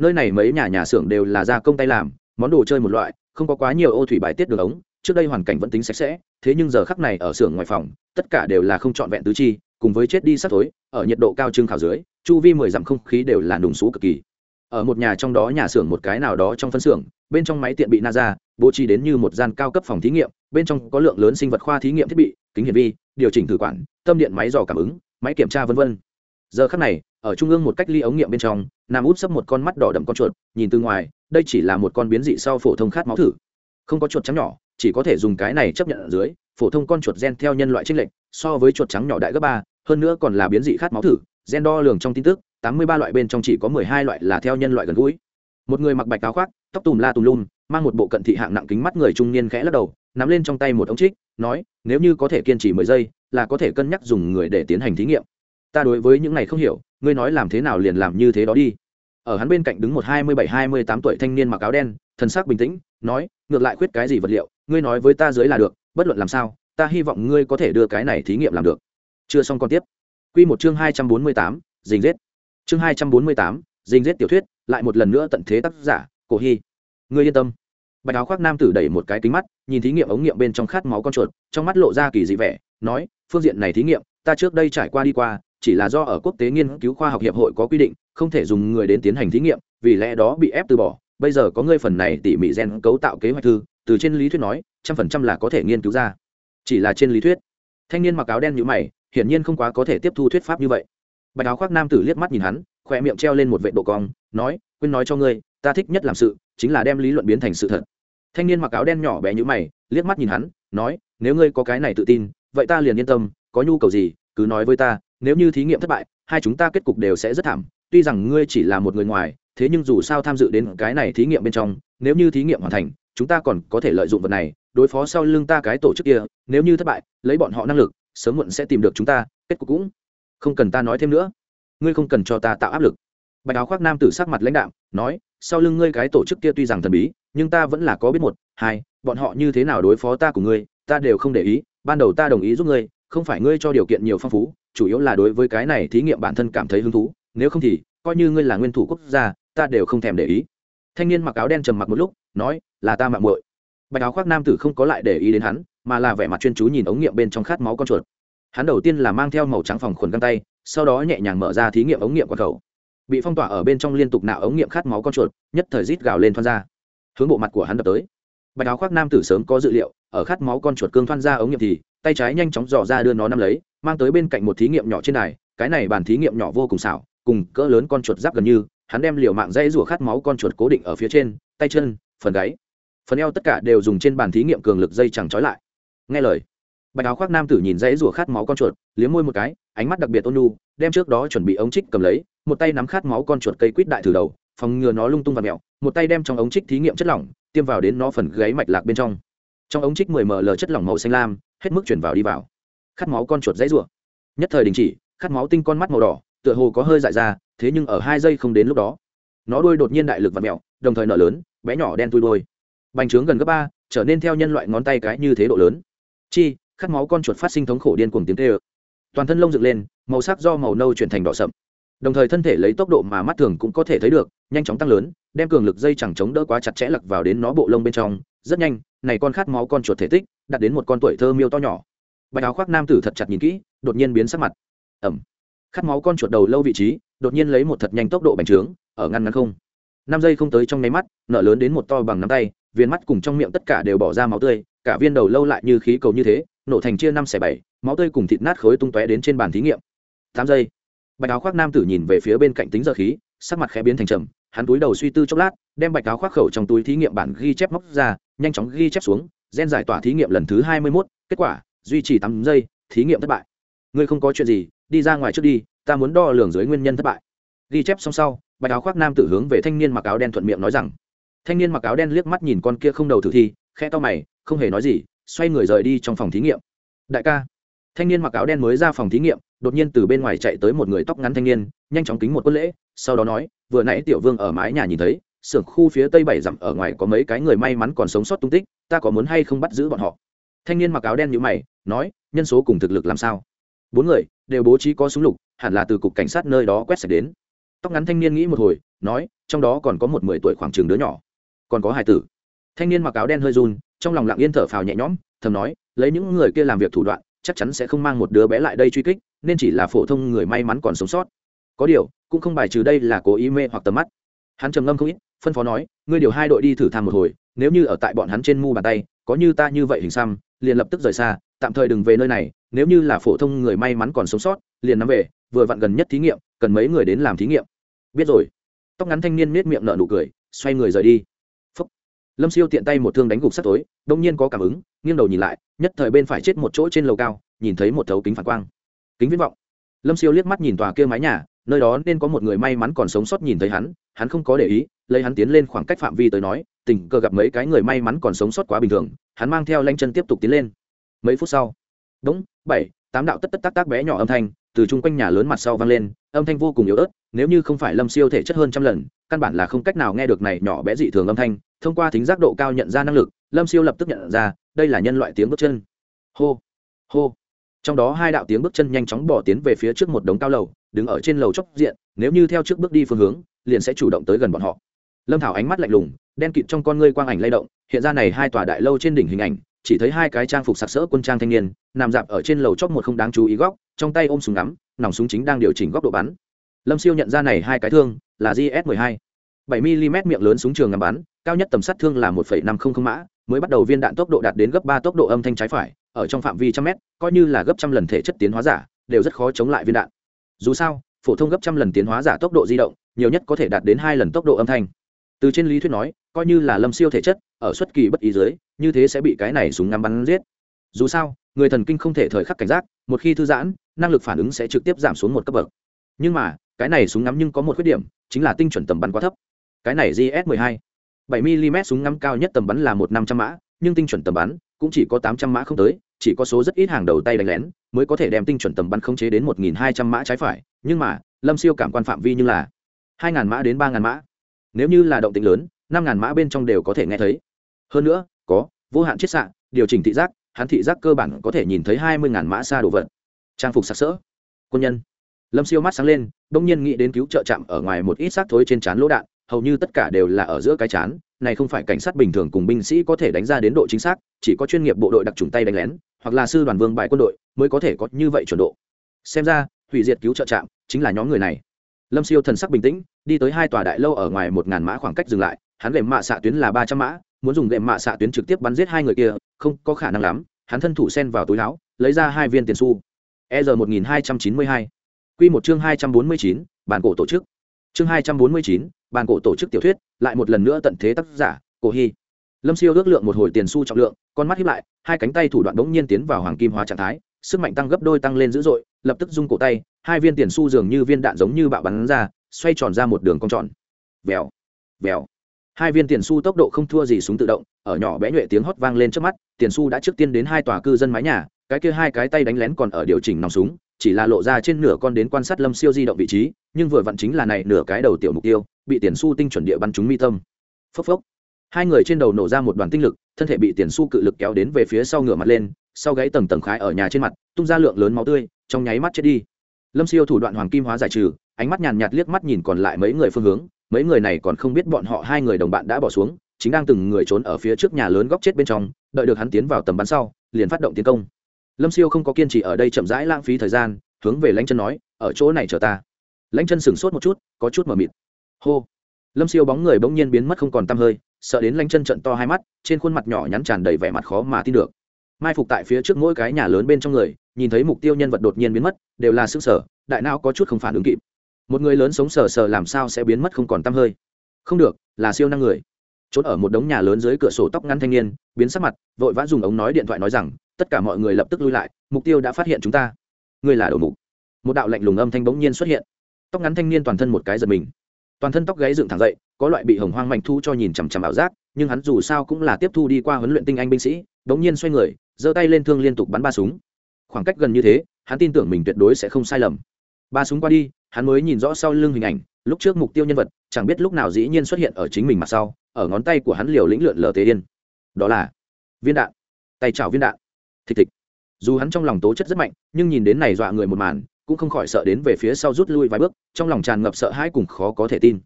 nơi này mấy nhà nhà xưởng đều là gia công tay làm, món đồ chơi một loại, không có quá nhiều ô thủy bài tiết đường ống, trước đây hoàn cảnh vẫn tính sạch sẽ, thế nhưng giờ khắc này ở xưởng ngoài phòng, tất cả đều là không trọn vẹn tứ chi, cùng với chết đi sắt thối ở nhiệt độ cao trưng khảo dưới, chu vi mười dặm không khí đều là nùng xú cực kỳ. Ở một nhà trong đó nhà xưởng một cái nào đó trong phân xưởng, bên trong máy tiện bị na ra, bố trí đến như một gian cao cấp phòng thí nghiệm, bên trong có lượng lớn sinh vật khoa thí nghiệm thiết bị, kính hiển vi, điều chỉnh thử quản, tâm điện, máy dò cảm ứng, máy kiểm tra vân vân. Giờ khắc này ở trung ương một cách ly ống nghiệm bên trong, nam út sấp một con mắt đỏ đậm con chuột, nhìn từ ngoài, đây chỉ là một con biến dị sau phổ thông khát máu thử. Không có chuột trắng nhỏ, chỉ có thể dùng cái này chấp nhận ở dưới, phổ thông con chuột gen theo nhân loại trinh lệnh so với chuột trắng nhỏ đại gấp ba, hơn nữa còn là biến dị khát máu thử, gen đo lường trong tin tức, tám mươi ba loại bên trong chỉ có mười hai loại là theo nhân loại gần gũi. Một người mặc bạch áo khoác, tóc tùm la tùm lum, mang một bộ cận thị hạng nặng kính mắt người trung niên khẽ lắc đầu, nắm lên trong tay một ống trích, nói, nếu như có thể kiên trì mười giây, là có thể cân nhắc dùng người để tiến hành thí nghiệm ta đối với những này không hiểu, ngươi nói làm thế nào liền làm như thế đó đi. Ở hắn bên cạnh đứng một hai mươi bảy, hai mươi tám tuổi thanh niên mặc áo đen, thần sắc bình tĩnh, nói, ngược lại khuyết cái gì vật liệu, ngươi nói với ta dưới là được, bất luận làm sao, ta hy vọng ngươi có thể đưa cái này thí nghiệm làm được. Chưa xong còn tiếp. Q một chương hai trăm bốn mươi tám dình rết. Chương hai trăm bốn mươi tám dình rết tiểu thuyết, lại một lần nữa tận thế tác giả, cổ hy. Ngươi yên tâm. Bạch áo khoác nam tử đẩy một cái kính mắt, nhìn thí nghiệm ống nghiệm bên trong khát máu con chuột, trong mắt lộ ra kỳ dị vẻ, nói, phương diện này thí nghiệm, ta trước đây trải qua đi qua chỉ là do ở quốc tế nghiên cứu khoa học hiệp hội có quy định, không thể dùng người đến tiến hành thí nghiệm, vì lẽ đó bị ép từ bỏ. Bây giờ có ngươi phần này tỉ mỉ gen cấu tạo kế hoạch thư, từ trên lý thuyết nói, trăm phần trăm là có thể nghiên cứu ra. Chỉ là trên lý thuyết, thanh niên mặc áo đen như mày, hiển nhiên không quá có thể tiếp thu thuyết pháp như vậy. Bạch áo khoác nam tử liếc mắt nhìn hắn khoe miệng treo lên một vệ độ cong, nói, quên nói cho ngươi, ta thích nhất làm sự, chính là đem lý luận biến thành sự thật. Thanh niên mặc áo đen nhỏ bé như mày, liếc mắt nhìn hắn, nói, nếu ngươi có cái này tự tin, vậy ta liền yên tâm, có nhu cầu gì, cứ nói với ta nếu như thí nghiệm thất bại, hai chúng ta kết cục đều sẽ rất thảm, tuy rằng ngươi chỉ là một người ngoài, thế nhưng dù sao tham dự đến cái này thí nghiệm bên trong, nếu như thí nghiệm hoàn thành, chúng ta còn có thể lợi dụng vật này, đối phó sau lưng ta cái tổ chức kia, nếu như thất bại, lấy bọn họ năng lực, sớm muộn sẽ tìm được chúng ta, kết cục cũng không cần ta nói thêm nữa. Ngươi không cần cho ta tạo áp lực. Bạch áo khoác nam tử sắc mặt lãnh đạm, nói, sau lưng ngươi cái tổ chức kia tuy rằng thần bí, nhưng ta vẫn là có biết một, hai, bọn họ như thế nào đối phó ta của ngươi, ta đều không để ý, ban đầu ta đồng ý giúp ngươi, không phải ngươi cho điều kiện nhiều phong phú chủ yếu là đối với cái này thí nghiệm bản thân cảm thấy hứng thú, nếu không thì, coi như ngươi là nguyên thủ quốc gia, ta đều không thèm để ý. Thanh niên mặc áo đen trầm mặc một lúc, nói, là ta mạng muội. Bạch áo khoác nam tử không có lại để ý đến hắn, mà là vẻ mặt chuyên chú nhìn ống nghiệm bên trong khát máu con chuột. Hắn đầu tiên là mang theo màu trắng phòng khuẩn găng tay, sau đó nhẹ nhàng mở ra thí nghiệm ống nghiệm quả khẩu bị phong tỏa ở bên trong liên tục nạo ống nghiệm khát máu con chuột, nhất thời rít gào lên thoăn ra. Hướng bộ mặt của hắn đập tới. Bạch áo khoác nam tử sớm có dự liệu, ở khát máu con chuột cương thoăn ra ống nghiệm thì, tay trái nhanh chóng dò ra đưa nó nắm lấy mang tới bên cạnh một thí nghiệm nhỏ trên này, cái này bàn thí nghiệm nhỏ vô cùng xảo cùng cỡ lớn con chuột giáp gần như hắn đem liều mạng dây rủa khát máu con chuột cố định ở phía trên tay chân phần gáy phần eo tất cả đều dùng trên bàn thí nghiệm cường lực dây chẳng trói lại. Nghe lời bạch áo khoác nam tử nhìn dãy rủa khát máu con chuột liếm môi một cái ánh mắt đặc biệt ôn nhu đem trước đó chuẩn bị ống trích cầm lấy một tay nắm khát máu con chuột cây quýt đại thử đầu phòng ngừa nó lung tung và mẹo một tay đem trong ống trích thí nghiệm chất lỏng tiêm vào đến nó phần gáy mạch lạc bên trong. Trong ống trích mười ml chất lỏng màu xanh lam hết mức chuyển vào đi vào khát máu con chuột dãy rủa. Nhất thời đình chỉ, khát máu tinh con mắt màu đỏ, tựa hồ có hơi dại ra, thế nhưng ở hai giây không đến lúc đó, nó đuôi đột nhiên đại lực và mẹo đồng thời nở lớn, bé nhỏ đen tui đôi bành trướng gần gấp ba, trở nên theo nhân loại ngón tay cái như thế độ lớn. Chi, khát máu con chuột phát sinh thống khổ điên cuồng tiếng tê ơ toàn thân lông dựng lên, màu sắc do màu nâu chuyển thành đỏ sậm. Đồng thời thân thể lấy tốc độ mà mắt thường cũng có thể thấy được, nhanh chóng tăng lớn, đem cường lực dây chẳng chống đỡ quá chặt chẽ lặc vào đến nó bộ lông bên trong. Rất nhanh, này con khát máu con chuột thể tích, đạt đến một con tuổi thơ miêu to nhỏ bạch áo khoác nam tử thật chặt nhìn kỹ, đột nhiên biến sắc mặt. Ẩm. Khát máu con chuột đầu lâu vị trí, đột nhiên lấy một thật nhanh tốc độ bành trướng, ở ngăn ngăn không. Năm giây không tới trong nháy mắt nở lớn đến một to bằng nắm tay, viên mắt cùng trong miệng tất cả đều bỏ ra máu tươi, cả viên đầu lâu lại như khí cầu như thế, nổ thành chia năm xẻ bảy, máu tươi cùng thịt nát khối tung tóe đến trên bàn thí nghiệm. Tám giây. Bạch áo khoác nam tử nhìn về phía bên cạnh tính giờ khí, sắc mặt khẽ biến thành trầm, hắn túi đầu suy tư chốc lát, đem bạch áo khoác khẩu trong túi thí nghiệm bản ghi chép móc ra, nhanh chóng ghi chép xuống, gen giải tỏa thí nghiệm lần thứ hai mươi mốt, kết quả duy trì tám giây thí nghiệm thất bại. Ngươi không có chuyện gì, đi ra ngoài trước đi, ta muốn đo lường dưới nguyên nhân thất bại. Ghi chép xong sau, bạch áo khoác nam tử hướng về thanh niên mặc áo đen thuận miệng nói rằng, thanh niên mặc áo đen liếc mắt nhìn con kia không đầu thử thi khe to mày, không hề nói gì, xoay người rời đi trong phòng thí nghiệm. Đại ca, thanh niên mặc áo đen mới ra phòng thí nghiệm, đột nhiên từ bên ngoài chạy tới một người tóc ngắn thanh niên, nhanh chóng kính một quân lễ, sau đó nói, vừa nãy tiểu vương ở mái nhà nhìn thấy, xưởng khu phía tây bảy dặm ở ngoài có mấy cái người may mắn còn sống sót tung tích, ta có muốn hay không bắt giữ bọn họ? Thanh niên mặc áo đen như mày, nói, nhân số cùng thực lực làm sao? Bốn người đều bố trí có súng lục, hẳn là từ cục cảnh sát nơi đó quét sạch đến. Tóc ngắn thanh niên nghĩ một hồi, nói, trong đó còn có một mười tuổi khoảng trường đứa nhỏ. Còn có hai tử. Thanh niên mặc áo đen hơi run, trong lòng lặng yên thở phào nhẹ nhõm, thầm nói, lấy những người kia làm việc thủ đoạn, chắc chắn sẽ không mang một đứa bé lại đây truy kích, nên chỉ là phổ thông người may mắn còn sống sót. Có điều, cũng không bài trừ đây là cố ý mê hoặc tầm mắt. Hắn trầm ngâm không ít, phân phó nói, ngươi điều hai đội đi thử tham một hồi, nếu như ở tại bọn hắn trên mu bàn tay, có như ta như vậy hình xăm liền lập tức rời xa, tạm thời đừng về nơi này, nếu như là phổ thông người may mắn còn sống sót, liền nắm về, vừa vặn gần nhất thí nghiệm, cần mấy người đến làm thí nghiệm. Biết rồi. Tóc ngắn thanh niên nết miệng nở nụ cười, xoay người rời đi. Phúc. lâm siêu tiện tay một thương đánh gục sắt tối, đông nhiên có cảm ứng, nghiêng đầu nhìn lại, nhất thời bên phải chết một chỗ trên lầu cao, nhìn thấy một thấu kính phản quang. Kính viễn vọng. Lâm siêu liếc mắt nhìn tòa kia mái nhà, nơi đó nên có một người may mắn còn sống sót nhìn thấy hắn hắn không có để ý, lấy hắn tiến lên khoảng cách phạm vi tới nói tình cờ gặp mấy cái người may mắn còn sống sót quá bình thường, hắn mang theo lanh chân tiếp tục tiến lên. Mấy phút sau, đúng, bảy, tám đạo tất tất tác tác bé nhỏ âm thanh từ chung quanh nhà lớn mặt sau vang lên, âm thanh vô cùng yếu ớt, nếu như không phải lâm siêu thể chất hơn trăm lần, căn bản là không cách nào nghe được này nhỏ bé dị thường âm thanh, thông qua thính giác độ cao nhận ra năng lực, lâm siêu lập tức nhận ra, đây là nhân loại tiếng bước chân. Hô hô. Trong đó hai đạo tiếng bước chân nhanh chóng bỏ tiến về phía trước một đống cao lầu, đứng ở trên lầu chóc diện, nếu như theo trước bước đi phương hướng, liền sẽ chủ động tới gần bọn họ. Lâm thảo ánh mắt lạnh lùng đen kịt trong con ngươi quang ảnh lay động hiện ra này hai tòa đại lâu trên đỉnh hình ảnh chỉ thấy hai cái trang phục sặc sỡ quân trang thanh niên nằm dạp ở trên lầu chóp một không đáng chú ý góc trong tay ôm súng ngắm nòng súng chính đang điều chỉnh góc độ bắn. Lâm siêu nhận ra này hai cái thương là gs 12 7 mm miệng lớn súng trường ngắm bắn cao nhất tầm sát thương là 1,500 mã mới bắt đầu viên đạn tốc độ đạt đến gấp ba tốc độ âm thanh trái phải ở trong phạm vi trăm mét coi như là gấp trăm lần thể chất tiến hóa giả đều rất khó chống lại viên đạn. Dù sao phổ thông gấp trăm lần tiến hóa giả tốc độ di động nhiều nhất có thể đạt đến hai lần tốc độ âm thanh từ trên lý thuyết nói, coi như là lâm siêu thể chất, ở xuất kỳ bất ý dưới, như thế sẽ bị cái này súng ngắm bắn giết. Dù sao, người thần kinh không thể thời khắc cảnh giác, một khi thư giãn, năng lực phản ứng sẽ trực tiếp giảm xuống một cấp bậc. Nhưng mà, cái này súng ngắm nhưng có một khuyết điểm, chính là tinh chuẩn tầm bắn quá thấp. Cái này gs 12 7 mm súng ngắm cao nhất tầm bắn là một năm trăm mã, nhưng tinh chuẩn tầm bắn cũng chỉ có tám trăm mã không tới, chỉ có số rất ít hàng đầu tay đánh lén mới có thể đem tinh chuẩn tầm bắn khống chế đến một nghìn hai trăm mã trái phải. Nhưng mà, lâm siêu cảm quan phạm vi như là hai ngàn mã đến ba ngàn mã nếu như là động tĩnh lớn, năm ngàn mã bên trong đều có thể nghe thấy. Hơn nữa, có, vô hạn chiết xạ, điều chỉnh thị giác, hắn thị giác cơ bản có thể nhìn thấy hai mươi ngàn mã xa đồ vật. Trang phục sặc sỡ. Quân nhân. Lâm siêu mắt sáng lên đ ỗ n g nhiên nghĩ đến cứu trợ trạm ở ngoài một ít xác thối trên c h á n lỗ đạn, hầu như tất cả đều là ở giữa cái chán này không phải cảnh sát bình thường cùng binh sĩ có thể đánh ra đến độ chính xác, chỉ có chuyên nghiệp bộ đội đặc trùng tay đánh lén, hoặc là sư đoàn vương bại quân đội mới có thể có như vậy chuẩn độ. Xem ra, hủy diệt cứu trợ trạm chính là nhóm người này lâm siêu thần sắc bình tĩnh, đi tới hai tòa đại lâu ở ngoài một ngàn mã khoảng cách dừng lại, hắn gệm mạ xạ tuyến là ba trăm mã, muốn dùng gệm mạ xạ tuyến trực tiếp bắn giết hai người kia, không có khả năng lắm, hắn thân thủ sen vào túi láo lấy ra hai viên tiền xu. E r một nghìn hai trăm chín mươi hai. Q một chương hai trăm bốn mươi chín, bản cổ tổ chức. Chương hai trăm bốn mươi chín, bản cổ tổ chức tiểu thuyết, lại một lần nữa tận thế tác giả, cổ hy. Lâm siêu ước lượng một hồi tiền xu trọng lượng, con mắt hiếp lại, hai cánh tay thủ đoạn bỗng nhiên tiến vào hoàng kim hóa trạng thái, sức mạnh tăng gấp đôi tăng lên dữ dội lập tức rung cổ tay, hai viên tiền xu dường như viên đạn giống như bạo bắn ra, xoay tròn ra một đường cong tròn. Vèo vèo. Hai viên tiền su tốc độ không thua gì súng tự động, ở nhỏ bé nhuệ tiếng hót vang lên trước mắt, tiền su đã trước tiên đến hai tòa cư dân mái nhà, cái kia hai cái tay đánh lén còn ở điều chỉnh nòng súng, chỉ là lộ ra trên nửa con đến quan sát lâm siêu di động vị trí, nhưng vừa vặn chính là này nửa cái đầu tiểu mục tiêu, bị tiền su tinh chuẩn địa bắn trúng mi tâm. Phốc phốc. Hai người trên đầu nổ ra một đoàn tinh lực, thân thể bị tiền su cự lực kéo đến về phía sau ngửa mặt lên, sau gáy tầng tầng khái ở nhà trên mặt, tung ra lượng lớn máu tươi trong nháy mắt chết đi. Lâm siêu thủ đoạn hoàng kim hóa giải trừ, ánh mắt nhàn nhạt liếc mắt nhìn còn lại mấy người phương hướng, mấy người này còn không biết bọn họ hai người đồng bạn đã bỏ xuống, chính đang từng người trốn ở phía trước nhà lớn góc chết bên trong, đợi được hắn tiến vào tầm bắn sau, liền phát động tiến công. Lâm siêu không có kiên trì ở đây chậm rãi lãng phí thời gian, hướng về lãnh chân nói, ở chỗ này chờ ta. Lãnh chân sửng sốt một chút, có chút mờ mịt. Hô. Lâm siêu bóng người bỗng nhiên biến mất không còn t hơi, sợ đến lãnh chân trận to hai mắt, trên khuôn mặt nhỏ nhắn tràn đầy vẻ mặt khó mà tin được. Mai phục tại phía trước mỗi cái nhà lớn bên trong người nhìn thấy mục tiêu nhân vật đột nhiên biến mất, đều là xương sở đại não có chút không phản ứng kịp. Một người lớn sống sờ sờ làm sao sẽ biến mất không còn t hơi? Không được, là siêu năng người. Trốn ở một đống nhà lớn dưới cửa sổ tóc ngắn thanh niên, biến sắc mặt, vội vã dùng ống nói điện thoại nói rằng, tất cả mọi người lập tức lui lại, mục tiêu đã phát hiện chúng ta. Ngươi là đầu mục. Một đạo lạnh lùng âm thanh bỗng nhiên xuất hiện. Tóc ngắn thanh niên toàn thân một cái giật mình. Toàn thân tóc gáy dựng thẳng dậy, có loại bị hồng hoang mạnh thu cho nhìn chằm chằm ảo giác, nhưng hắn dù sao cũng là tiếp thu đi qua huấn luyện tinh anh binh sĩ, bỗng nhiên xoay người, giơ tay lên thương liên tục bắn ba súng khoảng cách gần như thế, hắn tin tưởng mình tuyệt đối sẽ không sai lầm. Ba súng qua đi, hắn mới nhìn rõ sau lưng hình ảnh, lúc trước mục tiêu nhân vật, chẳng biết lúc nào dĩ nhiên xuất hiện ở chính mình mặt sau, ở ngón tay của hắn liều lĩnh lượn lờ tế yên đó là viên đạn, tay chảo viên đạn. Thịt thịt dù hắn trong lòng tố chất rất mạnh, nhưng nhìn đến này dọa người một màn, cũng không khỏi sợ đến về phía sau rút lui vài bước, trong lòng tràn ngập sợ hãi cùng khó có thể tin.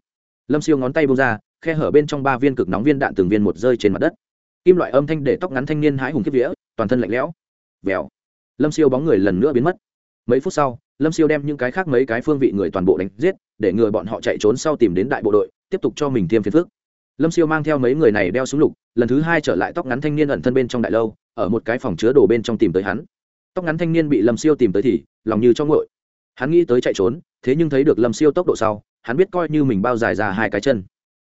Lâm siêu ngón tay bông ra, khe hở bên trong ba viên cực nóng viên đạn từng viên một rơi trên mặt đất. Kim loại âm thanh để tóc ngắn thanh niên hãi hùng kiếp vía, toàn thân lạnh lẽo. Vèo lâm siêu bóng người lần nữa biến mất. Mấy phút sau, lâm siêu đem những cái khác mấy cái phương vị người toàn bộ đánh giết, để ngừa bọn họ chạy trốn sau tìm đến đại bộ đội, tiếp tục cho mình thêm phiền phước lâm siêu mang theo mấy người này đeo súng lục, lần thứ hai trở lại tóc ngắn thanh niên ẩn thân bên trong đại lâu, ở một cái phòng chứa đồ bên trong tìm tới hắn. Tóc ngắn thanh niên bị lâm siêu tìm tới thì, lòng như trong ngội hắn nghĩ tới chạy trốn, thế nhưng thấy được lâm siêu tốc độ sau, hắn biết coi như mình bao dài ra hai cái chân.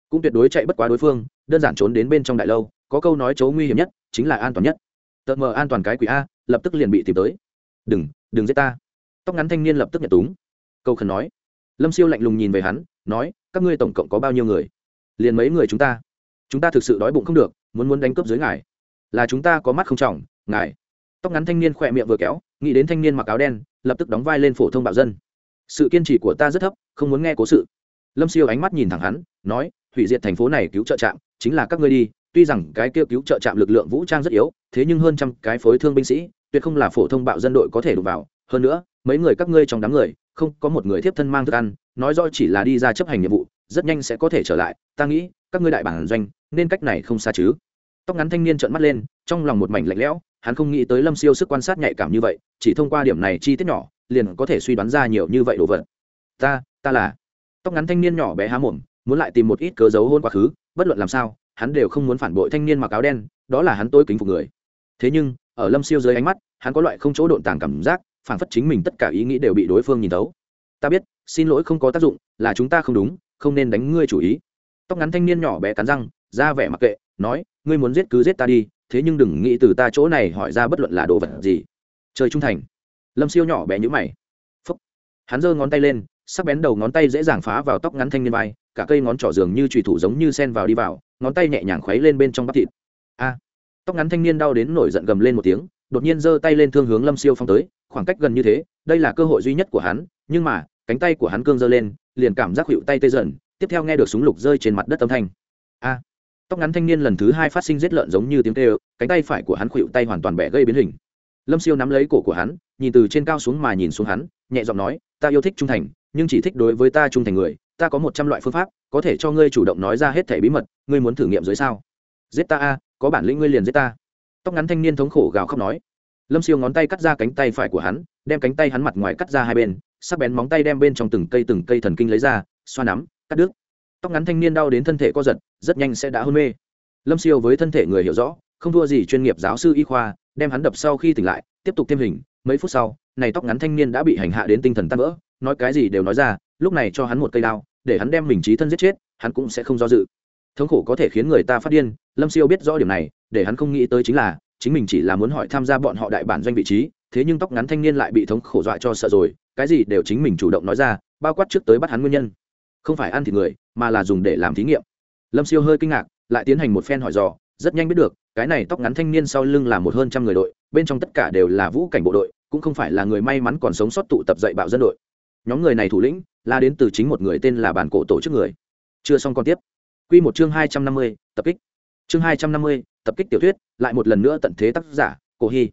Cũng tuyệt đối chạy bất quá đối phương, đơn giản trốn đến bên trong đại lâu, có câu nói chỗ nguy hiểm nhất, chính là an toàn nhất tợt mờ an toàn cái quỷ a, lập tức liền bị tìm tới. Đừng đừng giết ta. Tóc ngắn thanh niên lập tức nhận túng. Câu khẩn nói. Lâm siêu lạnh lùng nhìn về hắn, nói, các ngươi tổng cộng có bao nhiêu người? Liền mấy người chúng ta? Chúng ta thực sự đói bụng không được, muốn muốn đánh cướp dưới ngài. Là chúng ta có mắt không trọng, ngài. Tóc ngắn thanh niên khỏe miệng vừa kéo, nghĩ đến thanh niên mặc áo đen, lập tức đóng vai lên phổ thông bạo dân. Sự kiên trì của ta rất thấp, không muốn nghe cố sự. Lâm siêu ánh mắt nhìn thẳng hắn, nói, hủy diệt thành phố này cứu trợ trạm, chính là các ngươi đi tuy rằng cái kêu cứu trợ trạm lực lượng vũ trang rất yếu, thế nhưng hơn trăm cái phối thương binh sĩ, tuyệt không là phổ thông bạo dân đội có thể đụng vào. Hơn nữa, mấy người các ngươi trong đám người, không có một người tiếp thân mang thức ăn, nói rõ chỉ là đi ra chấp hành nhiệm vụ, rất nhanh sẽ có thể trở lại. Ta nghĩ, các ngươi đại bản doanh, nên cách này không xa chứ. Tóc ngắn thanh niên trợn mắt lên, trong lòng một mảnh lạnh lẽo, hắn không nghĩ tới lâm siêu sức quan sát nhạy cảm như vậy, chỉ thông qua điểm này chi tiết nhỏ, liền có thể suy đoán ra nhiều như vậy đồ vật. Ta ta là. Tóc ngắn thanh niên nhỏ bé há mồm, muốn lại tìm một ít cớ giấu hôn quá khứ, bất luận làm sao hắn đều không muốn phản bội thanh niên mặc áo đen, đó là hắn tôi kính phục người. Thế nhưng, ở lâm siêu dưới ánh mắt, hắn có loại không chỗ độn tàng cảm giác, phản phất chính mình tất cả ý nghĩ đều bị đối phương nhìn thấu. Ta biết, xin lỗi không có tác dụng, là chúng ta không đúng, không nên đánh ngươi chủ ý. Tóc ngắn thanh niên nhỏ bé cắn răng, ra vẻ mặc kệ, nói, ngươi muốn giết cứ giết ta đi, thế nhưng đừng nghĩ từ ta chỗ này hỏi ra bất luận là đồ vật gì. Trời trung thành. Lâm siêu nhỏ bé nhữ mày. Phúc. Hắn giơ ngón tay lên, sắc bén đầu ngón tay dễ dàng phá vào tóc ngắn thanh niên vai, cả cây ngón trỏ dường như trùy thủ giống như sen vào đi vào ngón tay nhẹ nhàng khuấy lên bên trong bắp thịt. A! Tóc ngắn thanh niên đau đến nổi giận gầm lên một tiếng, đột nhiên giơ tay lên thương hướng lâm siêu phong tới, khoảng cách gần như thế, đây là cơ hội duy nhất của hắn, nhưng mà, cánh tay của hắn cương giơ lên, liền cảm giác hiệu tay tê dần, tiếp theo nghe được súng lục rơi trên mặt đất âm thanh. A! Tóc ngắn thanh niên lần thứ hai phát sinh giết lợn giống như tiếng tê cánh tay phải của hắn khuỵu tay hoàn toàn bẻ gây biến hình. Lâm siêu nắm lấy cổ của hắn, nhìn từ trên cao xuống mà nhìn xuống hắn, nhẹ giọng nói, ta yêu thích trung thành, nhưng chỉ thích đối với ta trung thành người ta có một trăm loại phương pháp, có thể cho ngươi chủ động nói ra hết thẻ bí mật, ngươi muốn thử nghiệm dưới sao? Giết ta a, có bản lĩnh ngươi liền giết ta. Tóc ngắn thanh niên thống khổ gào khóc nói. Lâm siêu ngón tay cắt ra cánh tay phải của hắn, đem cánh tay hắn mặt ngoài cắt ra hai bên, sắc bén móng tay đem bên trong từng cây từng cây thần kinh lấy ra, xoa nắm, cắt đứt. Tóc ngắn thanh niên đau đến thân thể co giật, rất nhanh sẽ đã hôn mê. Lâm siêu với thân thể người hiểu rõ, không thua gì chuyên nghiệp giáo sư y khoa, đem hắn đập sau khi tỉnh lại, tiếp tục thêm hình. Mấy phút sau, này tóc ngắn thanh niên đã bị hành hạ đến tinh thần tan vỡ, nói cái gì đều nói ra, lúc này cho hắn một cây đao để hắn đem mình trí thân giết chết, hắn cũng sẽ không do dự. Thống khổ có thể khiến người ta phát điên, lâm siêu biết rõ điểm này, để hắn không nghĩ tới chính là, chính mình chỉ là muốn hỏi tham gia bọn họ đại bản doanh vị trí, thế nhưng tóc ngắn thanh niên lại bị thống khổ dọa cho sợ rồi, cái gì đều chính mình chủ động nói ra, bao quát trước tới bắt hắn nguyên nhân. Không phải ăn thịt người, mà là dùng để làm thí nghiệm. Lâm siêu hơi kinh ngạc, lại tiến hành một phen hỏi dò, rất nhanh biết được, cái này tóc ngắn thanh niên sau lưng là một hơn trăm người đội, bên trong tất cả đều là vũ cảnh bộ đội, cũng không phải là người may mắn còn sống sót tụ tập dạy bạo dân đội. Nhóm người này thủ lĩnh là đến từ chính một người tên là bản cổ tổ chức người. Chưa xong còn tiếp. Q một chương hai trăm năm mươi, tập kích. Chương hai trăm năm mươi, tập kích tiểu thuyết, lại một lần nữa tận thế tác giả, cổ hy.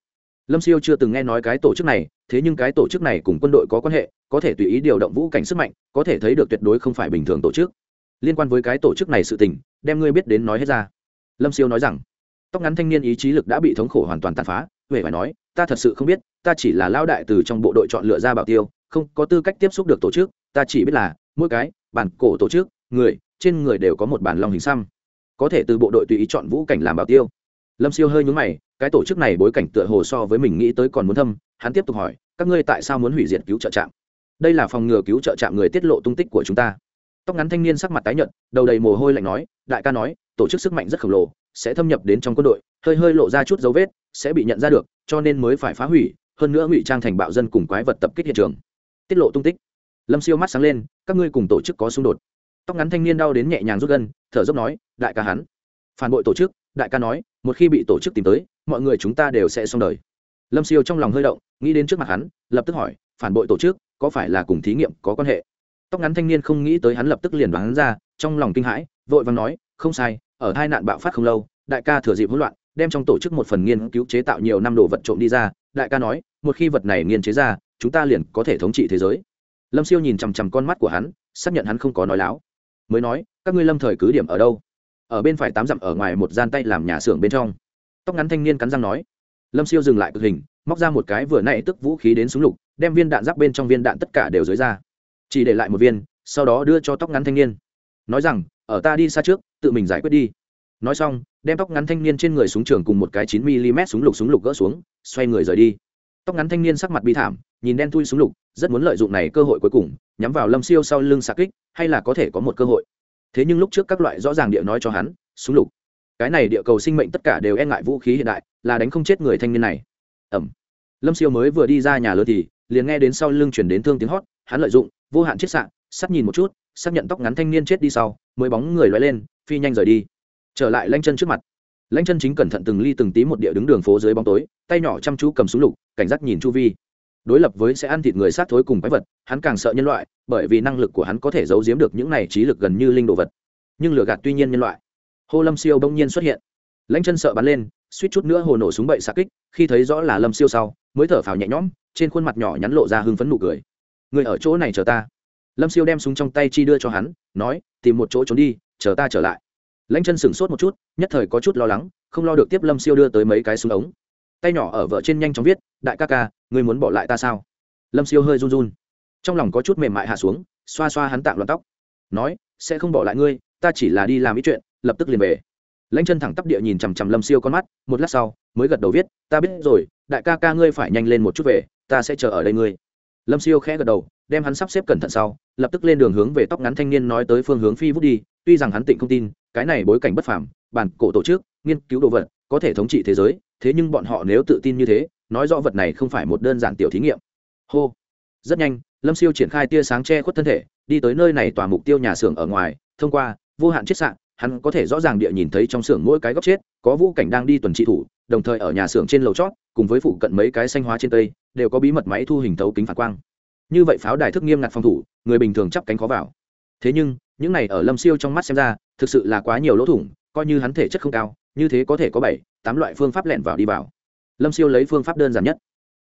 Lâm siêu chưa từng nghe nói cái tổ chức này, thế nhưng cái tổ chức này cùng quân đội có quan hệ, có thể tùy ý điều động vũ cảnh sức mạnh, có thể thấy được tuyệt đối không phải bình thường tổ chức. Liên quan với cái tổ chức này sự tình, đem ngươi biết đến nói hết ra. Lâm siêu nói rằng, tóc ngắn thanh niên ý chí lực đã bị thống khổ hoàn toàn tàn phá huệ phải nói, ta thật sự không biết, ta chỉ là lao đại từ trong bộ đội chọn lựa ra bảo tiêu, không có tư cách tiếp xúc được tổ chức ta chỉ biết là, mỗi cái, bản cổ tổ chức, người, trên người đều có một bản lòng hình xăm. Có thể từ bộ đội tùy ý chọn vũ cảnh làm bảo tiêu. Lâm siêu hơi nhúng mày, cái tổ chức này bối cảnh tựa hồ so với mình nghĩ tới còn muốn thâm, hắn tiếp tục hỏi, các ngươi tại sao muốn hủy diệt cứu trợ trạm? Đây là phòng ngừa cứu trợ trạm người tiết lộ tung tích của chúng ta. Tóc ngắn thanh niên sắc mặt tái nhợt, đầu đầy mồ hôi lạnh nói, đại ca nói, tổ chức sức mạnh rất khổng lồ, sẽ thâm nhập đến trong quân đội, hơi hơi lộ ra chút dấu vết, sẽ bị nhận ra được, cho nên mới phải phá hủy, hơn nữa ngụy trang thành bạo dân cùng quái vật tập kích hiện trường. Tiết lộ tung tích lâm siêu mắt sáng lên, các ngươi cùng tổ chức có xung đột. Tóc ngắn thanh niên đau đến nhẹ nhàng rút gân, thở dốc nói, đại ca hắn. Phản bội tổ chức, đại ca nói, một khi bị tổ chức tìm tới, mọi người chúng ta đều sẽ xong đời. Lâm siêu trong lòng hơi động, nghĩ đến trước mặt hắn, lập tức hỏi, phản bội tổ chức, có phải là cùng thí nghiệm có quan hệ? Tóc ngắn thanh niên không nghĩ tới hắn lập tức liền đoán ra, trong lòng kinh hãi, vội vàng nói, không sai, ở hai nạn bạo phát không lâu, đại ca thừa dịp hỗn loạn, đem trong tổ chức một phần nghiên cứu chế tạo nhiều năm đồ vật trộm đi ra, đại ca nói, một khi vật này nghiên chế ra, chúng ta liền có thể thống trị thế giới lâm siêu nhìn chằm chằm con mắt của hắn, xác nhận hắn không có nói láo. Mới nói, các ngươi lâm thời cứ điểm ở đâu? Ở bên phải tám dặm ở ngoài một gian tay làm nhà xưởng bên trong. Tóc ngắn thanh niên cắn răng nói. Lâm siêu dừng lại cực hình, móc ra một cái vừa nãy tức vũ khí đến súng lục, đem viên đạn giáp bên trong viên đạn tất cả đều dưới ra. Chỉ để lại một viên, sau đó đưa cho tóc ngắn thanh niên. Nói rằng, ở ta đi xa trước, tự mình giải quyết đi. Nói xong, đem tóc ngắn thanh niên trên người súng trường cùng một cái chín mm súng lục súng lục gỡ xuống, xoay người rời đi tóc ngắn thanh niên sắc mặt bi thảm, nhìn đen thui súng lục, rất muốn lợi dụng này cơ hội cuối cùng, nhắm vào lâm siêu sau lưng xạ kích, hay là có thể có một cơ hội. Thế nhưng lúc trước các loại rõ ràng địa nói cho hắn, súng lục. Cái này địa cầu sinh mệnh tất cả đều e ngại vũ khí hiện đại, là đánh không chết người thanh niên này. Ẩm. Lâm siêu mới vừa đi ra nhà lớn thì, liền nghe đến sau lưng chuyển đến thương tiếng hót, hắn lợi dụng, vô hạn chiết sạn sắt nhìn một chút, xác nhận tóc ngắn thanh niên chết đi sau, mới bóng người loay lên, phi nhanh rời đi. Trở lại lanh chân trước mặt. Lãnh chân chính cẩn thận từng ly từng tí một địa đứng đường phố dưới bóng tối, tay nhỏ chăm chú cầm súng lục, cảnh giác nhìn chu vi. Đối lập với sẽ ăn thịt người sát thối cùng quái vật, hắn càng sợ nhân loại, bởi vì năng lực của hắn có thể giấu giếm được những này trí lực gần như linh đồ vật. Nhưng lừa gạt tuy nhiên nhân loại. Hô lâm siêu bỗng nhiên xuất hiện. Lãnh chân sợ bắn lên, suýt chút nữa hồ nổ súng bậy xạ kích, khi thấy rõ là lâm siêu sau, mới thở phào nhẹ nhõm, trên khuôn mặt nhỏ nhắn lộ ra hưng phấn nụ cười. Người ở chỗ này chờ ta. Lâm siêu đem súng trong tay chi đưa cho hắn, nói, tìm một chỗ trốn đi, chờ ta trở lại lãnh chân sửng sốt một chút, nhất thời có chút lo lắng, không lo được tiếp lâm siêu đưa tới mấy cái súng ống. Tay nhỏ ở vợ trên nhanh chóng viết, đại ca ca, ngươi muốn bỏ lại ta sao? Lâm siêu hơi run run. Trong lòng có chút mềm mại hạ xuống, xoa xoa hắn tạng loạn tóc. Nói, sẽ không bỏ lại ngươi, ta chỉ là đi làm ý chuyện, lập tức liền về. Lãnh chân thẳng tắp địa nhìn chằm chằm lâm siêu con mắt, một lát sau, mới gật đầu viết, ta biết rồi, đại ca ca ngươi phải nhanh lên một chút về, ta sẽ chờ ở đây ngươi. Lâm siêu khẽ gật đầu, đem hắn sắp xếp cẩn thận sau, lập tức lên đường hướng về tóc ngắn thanh niên nói tới phương hướng phi vút đi tuy rằng hắn tịnh không tin, cái này bối cảnh bất phàm, bản cổ tổ chức, nghiên cứu đồ vật, có thể thống trị thế giới, thế nhưng bọn họ nếu tự tin như thế, nói rõ vật này không phải một đơn giản tiểu thí nghiệm. Hô. Rất nhanh, lâm siêu triển khai tia sáng che khuất thân thể, đi tới nơi này tòa mục tiêu nhà xưởng ở ngoài, thông qua, vô hạn chiết sạn hắn có thể rõ ràng địa nhìn thấy trong xưởng mỗi cái góc chết, có vũ cảnh đang đi tuần trị thủ, đồng thời ở nhà xưởng trên lầu chót, cùng với phụ cận mấy cái xanh hóa trên tây, đều có bí mật máy thu hình thấu kính phản quang. Như vậy pháo đài thức nghiêm ngặt phòng thủ, người bình thường chắp cánh khó vào thế nhưng, những này ở lâm siêu trong mắt xem ra, thực sự là quá nhiều lỗ thủng, coi như hắn thể chất không cao, như thế có thể có bảy, tám loại phương pháp lẹn vào đi vào. Lâm siêu lấy phương pháp đơn giản nhất.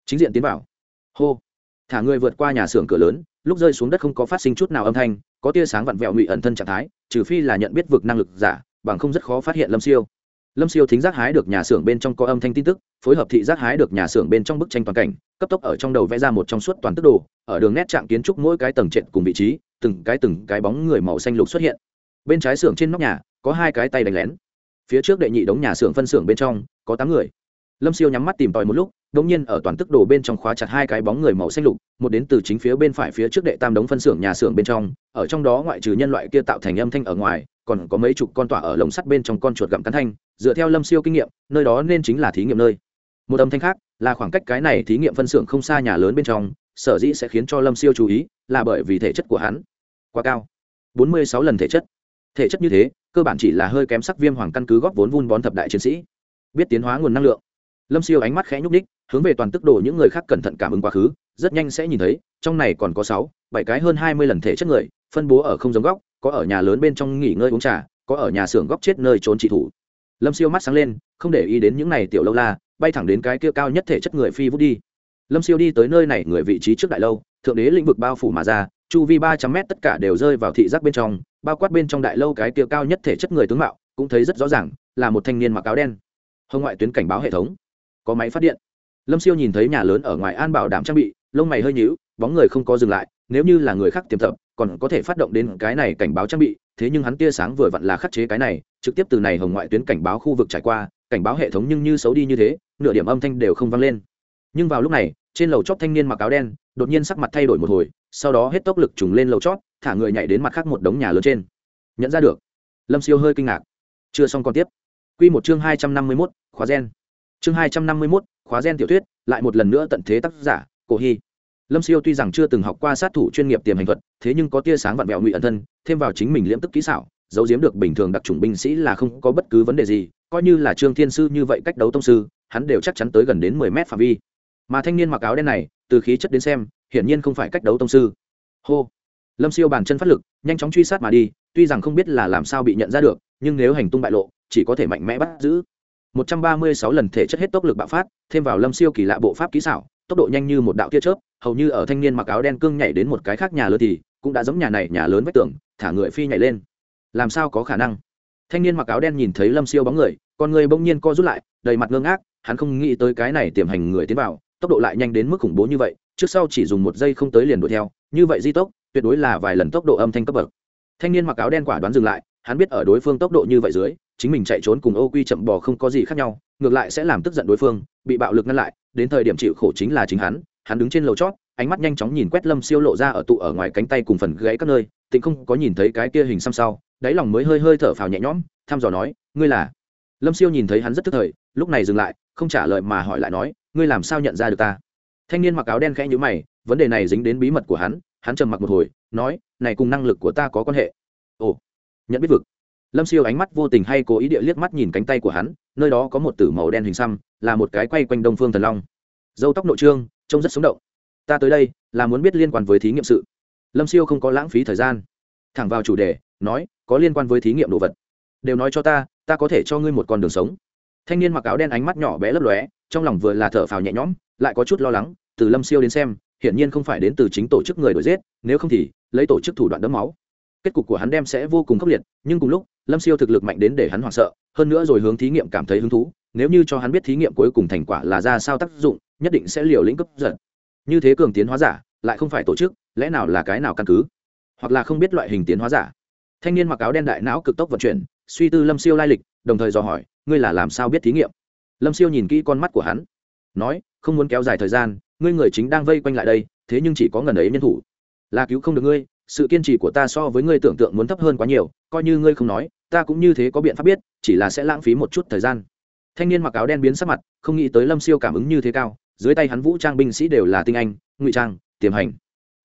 Chính diện tiến vào. Hô. Thả người vượt qua nhà xưởng cửa lớn, lúc rơi xuống đất không có phát sinh chút nào âm thanh, có tia sáng vặn vẹo ngụy ẩn thân trạng thái, trừ phi là nhận biết vực năng lực giả, bằng không rất khó phát hiện lâm siêu. Lâm siêu thính giác hái được nhà xưởng bên trong có âm thanh tin tức, phối hợp thị giác hái được nhà xưởng bên trong bức tranh toàn cảnh, cấp tốc ở trong đầu vẽ ra một trong suốt toàn tức đồ ở đường nét trạng kiến trúc mỗi cái tầng trệt cùng vị trí từng cái từng cái bóng người màu xanh lục xuất hiện. Bên trái xưởng trên nóc nhà, có hai cái tay đánh lén. Phía trước đệ nhị đống nhà xưởng phân xưởng bên trong, có tám người. Lâm siêu nhắm mắt tìm tòi một lúc đ ỗ n g nhiên ở toàn tức đồ bên trong khóa chặt hai cái bóng người màu xanh lục, một đến từ chính phía bên phải phía trước đệ tam đống phân xưởng nhà xưởng bên trong, ở trong đó ngoại trừ nhân loại kia tạo thành âm thanh ở ngoài, còn có mấy chục con tỏa ở lồng sắt bên trong con chuột gặm cắn thanh, dựa theo lâm siêu kinh nghiệm, nơi đó nên chính là thí nghiệm nơi. Một âm thanh khác, là khoảng cách cái này thí nghiệm phân xưởng không xa nhà lớn bên trong sở dĩ sẽ khiến cho lâm siêu chú ý là bởi vì thể chất của hắn quá cao. Bốn mươi sáu lần thể chất. Thể chất như thế, cơ bản chỉ là hơi kém sắc viêm hoàng căn cứ góp vốn vun bón thập đại chiến sĩ. Biết tiến hóa nguồn năng lượng. Lâm siêu ánh mắt khẽ nhúc ních hướng về toàn tức đồ những người khác cẩn thận cảm ứng quá khứ, rất nhanh sẽ nhìn thấy, trong này còn có sáu, bảy cái hơn hai mươi lần thể chất người, phân bố ở không giống góc, có ở nhà lớn bên trong nghỉ ngơi uống trà, có ở nhà xưởng góc chết nơi trốn trị thủ. Lâm siêu mắt sáng lên, không để ý đến những này tiểu lâu la, bay thẳng đến cái kia cao nhất thể chất người phi vút đi lâm siêu đi tới nơi này người vị trí trước đại lâu, thượng đế lĩnh vực bao phủ mà ra, chu vi ba trăm mét tất cả đều rơi vào thị giác bên trong, bao quát bên trong đại lâu cái kia cao nhất thể chất người tướng mạo, cũng thấy rất rõ ràng, là một thanh niên mặc áo đen. Hông ngoại tuyến cảnh báo hệ thống. Có máy phát điện. Lâm siêu nhìn thấy nhà lớn ở ngoài an bảo đảm trang bị, lông mày hơi nhíu, bóng người không có dừng lại, nếu như là người khác tiềm thập còn có thể phát động đến cái này cảnh báo trang bị, thế nhưng hắn tia sáng vừa vặn là khắc chế cái này, trực tiếp từ này hồng ngoại tuyến cảnh báo khu vực trải qua, cảnh báo hệ thống nhưng như xấu đi như thế, nửa điểm âm thanh đều không vang lên nhưng vào lúc này, trên lầu chót thanh niên mặc áo đen, đột nhiên sắc mặt thay đổi một hồi, sau đó hết tốc lực trùng lên lầu chót thả người nhảy đến mặt khác một đống nhà lớn trên. Nhận ra được. Lâm siêu hơi kinh ngạc. Chưa xong còn tiếp. Q một chương hai trăm năm mươi mốt, khóa gen. Chương hai trăm năm mươi mốt, khóa gen tiểu thuyết, lại một lần nữa tận thế tác giả, cổ hy. Lâm siêu tuy rằng chưa từng học qua sát thủ chuyên nghiệp tiềm hành thuật, thế nhưng có tia sáng vặn vẹo ngụy ẩn thân, thêm vào chính mình liễm tức kỹ xảo, giấu giếm được bình thường đặc trùng binh sĩ là không có bất cứ vấn đề gì, coi như là trương thiên sư như vậy cách đấu tông sư, hắn đều chắc chắn tới gần đến mười mét phạm vi mà thanh niên mặc áo đen này, từ khí chất đến xem, hiển nhiên không phải cách đấu tông sư. Hô. Lâm siêu bàn chân phát lực, nhanh chóng truy sát mà đi, tuy rằng không biết là làm sao bị nhận ra được, nhưng nếu hành tung bại lộ, chỉ có thể mạnh mẽ bắt giữ. 136 lần thể chất hết tốc lực bạo phát, thêm vào lâm siêu kỳ lạ bộ pháp kỹ xảo, tốc độ nhanh như một đạo tia chớp, hầu như ở thanh niên mặc áo đen cương nhảy đến một cái khác nhà lớn thì, cũng đã giống nhà này, nhà lớn vách tường, thả người phi nhảy lên. Làm sao có khả năng? Thanh niên mặc áo đen nhìn thấy lâm siêu bóng người, con người bỗng nhiên co rút lại, đầy mặt ngơ ngác, hắn không nghĩ tới cái này tiềm hành người tiến vào tốc độ lại nhanh đến mức khủng bố như vậy, trước sau chỉ dùng một giây không tới liền đuổi theo, như vậy di tốc, tuyệt đối là vài lần tốc độ âm thanh cấp bậc. Thanh niên mặc áo đen quả đoán dừng lại, hắn biết ở đối phương tốc độ như vậy dưới, chính mình chạy trốn cùng ô quy chậm bò không có gì khác nhau, ngược lại sẽ làm tức giận đối phương, bị bạo lực ngăn lại, đến thời điểm chịu khổ chính là chính hắn hắn đứng trên lầu chót, ánh mắt nhanh chóng nhìn quét lâm siêu lộ ra ở tụ ở ngoài cánh tay cùng phần gãy các nơi, tịnh không có nhìn thấy cái kia hình xăm sau, đáy lòng mới hơi hơi thở phào nhẹ nhõm, thăm dò nói, ngươi là? Lâm siêu nhìn thấy hắn rất tức thời lúc này dừng lại, không trả lời mà hỏi lại nói, ngươi làm sao nhận ra được ta? Thanh niên mặc áo đen khẽ nhữ mày, vấn đề này dính đến bí mật của hắn hắn trầm mặc một hồi, nói, này cùng năng lực của ta có quan hệ. Ồ, nhận biết vực. Lâm siêu ánh mắt vô tình hay cố ý địa liếc mắt nhìn cánh tay của hắn, nơi đó có một tử màu đen hình xăm, là một cái quay quanh đông phương thần long. Dâu tóc nội trương, trông rất sống động. Ta tới đây là muốn biết liên quan với thí nghiệm sự. Lâm siêu không có lãng phí thời gian. Thẳng vào chủ đề, nói, có liên quan với thí nghiệm đồ vật. Đều nói cho ta ta có thể cho ngươi một con đường sống thanh niên mặc áo đen ánh mắt nhỏ bé lấp lóe, trong lòng vừa là thở phào nhẹ nhõm, lại có chút lo lắng, từ lâm siêu đến xem, hiển nhiên không phải đến từ chính tổ chức người đổi giết, nếu không thì, lấy tổ chức thủ đoạn đấm máu. Kết cục của hắn đem sẽ vô cùng khốc liệt, nhưng cùng lúc, lâm siêu thực lực mạnh đến để hắn hoảng sợ, hơn nữa rồi hướng thí nghiệm cảm thấy hứng thú, nếu như cho hắn biết thí nghiệm cuối cùng thành quả là ra sao tác dụng, nhất định sẽ liều lĩnh cấp giật. Như thế cường tiến hóa giả, lại không phải tổ chức, lẽ nào là cái nào căn cứ? Hoặc là không biết loại hình tiến hóa giả? Thanh niên mặc áo đen đại não cực tốc vận chuyển, suy tư lâm siêu lai lịch, đồng thời dò hỏi ngươi là làm sao biết thí nghiệm? Lâm siêu nhìn kỹ con mắt của hắn, nói, không muốn kéo dài thời gian, ngươi người chính đang vây quanh lại đây, thế nhưng chỉ có ngần ấy nhân thủ. Là cứu không được ngươi, sự kiên trì của ta so với ngươi tưởng tượng muốn thấp hơn quá nhiều, coi như ngươi không nói, ta cũng như thế có biện pháp biết, chỉ là sẽ lãng phí một chút thời gian. Thanh niên mặc áo đen biến sắc mặt, không nghĩ tới lâm siêu cảm ứng như thế cao, dưới tay hắn vũ trang binh sĩ đều là tinh anh, ngụy trang, tiềm hành.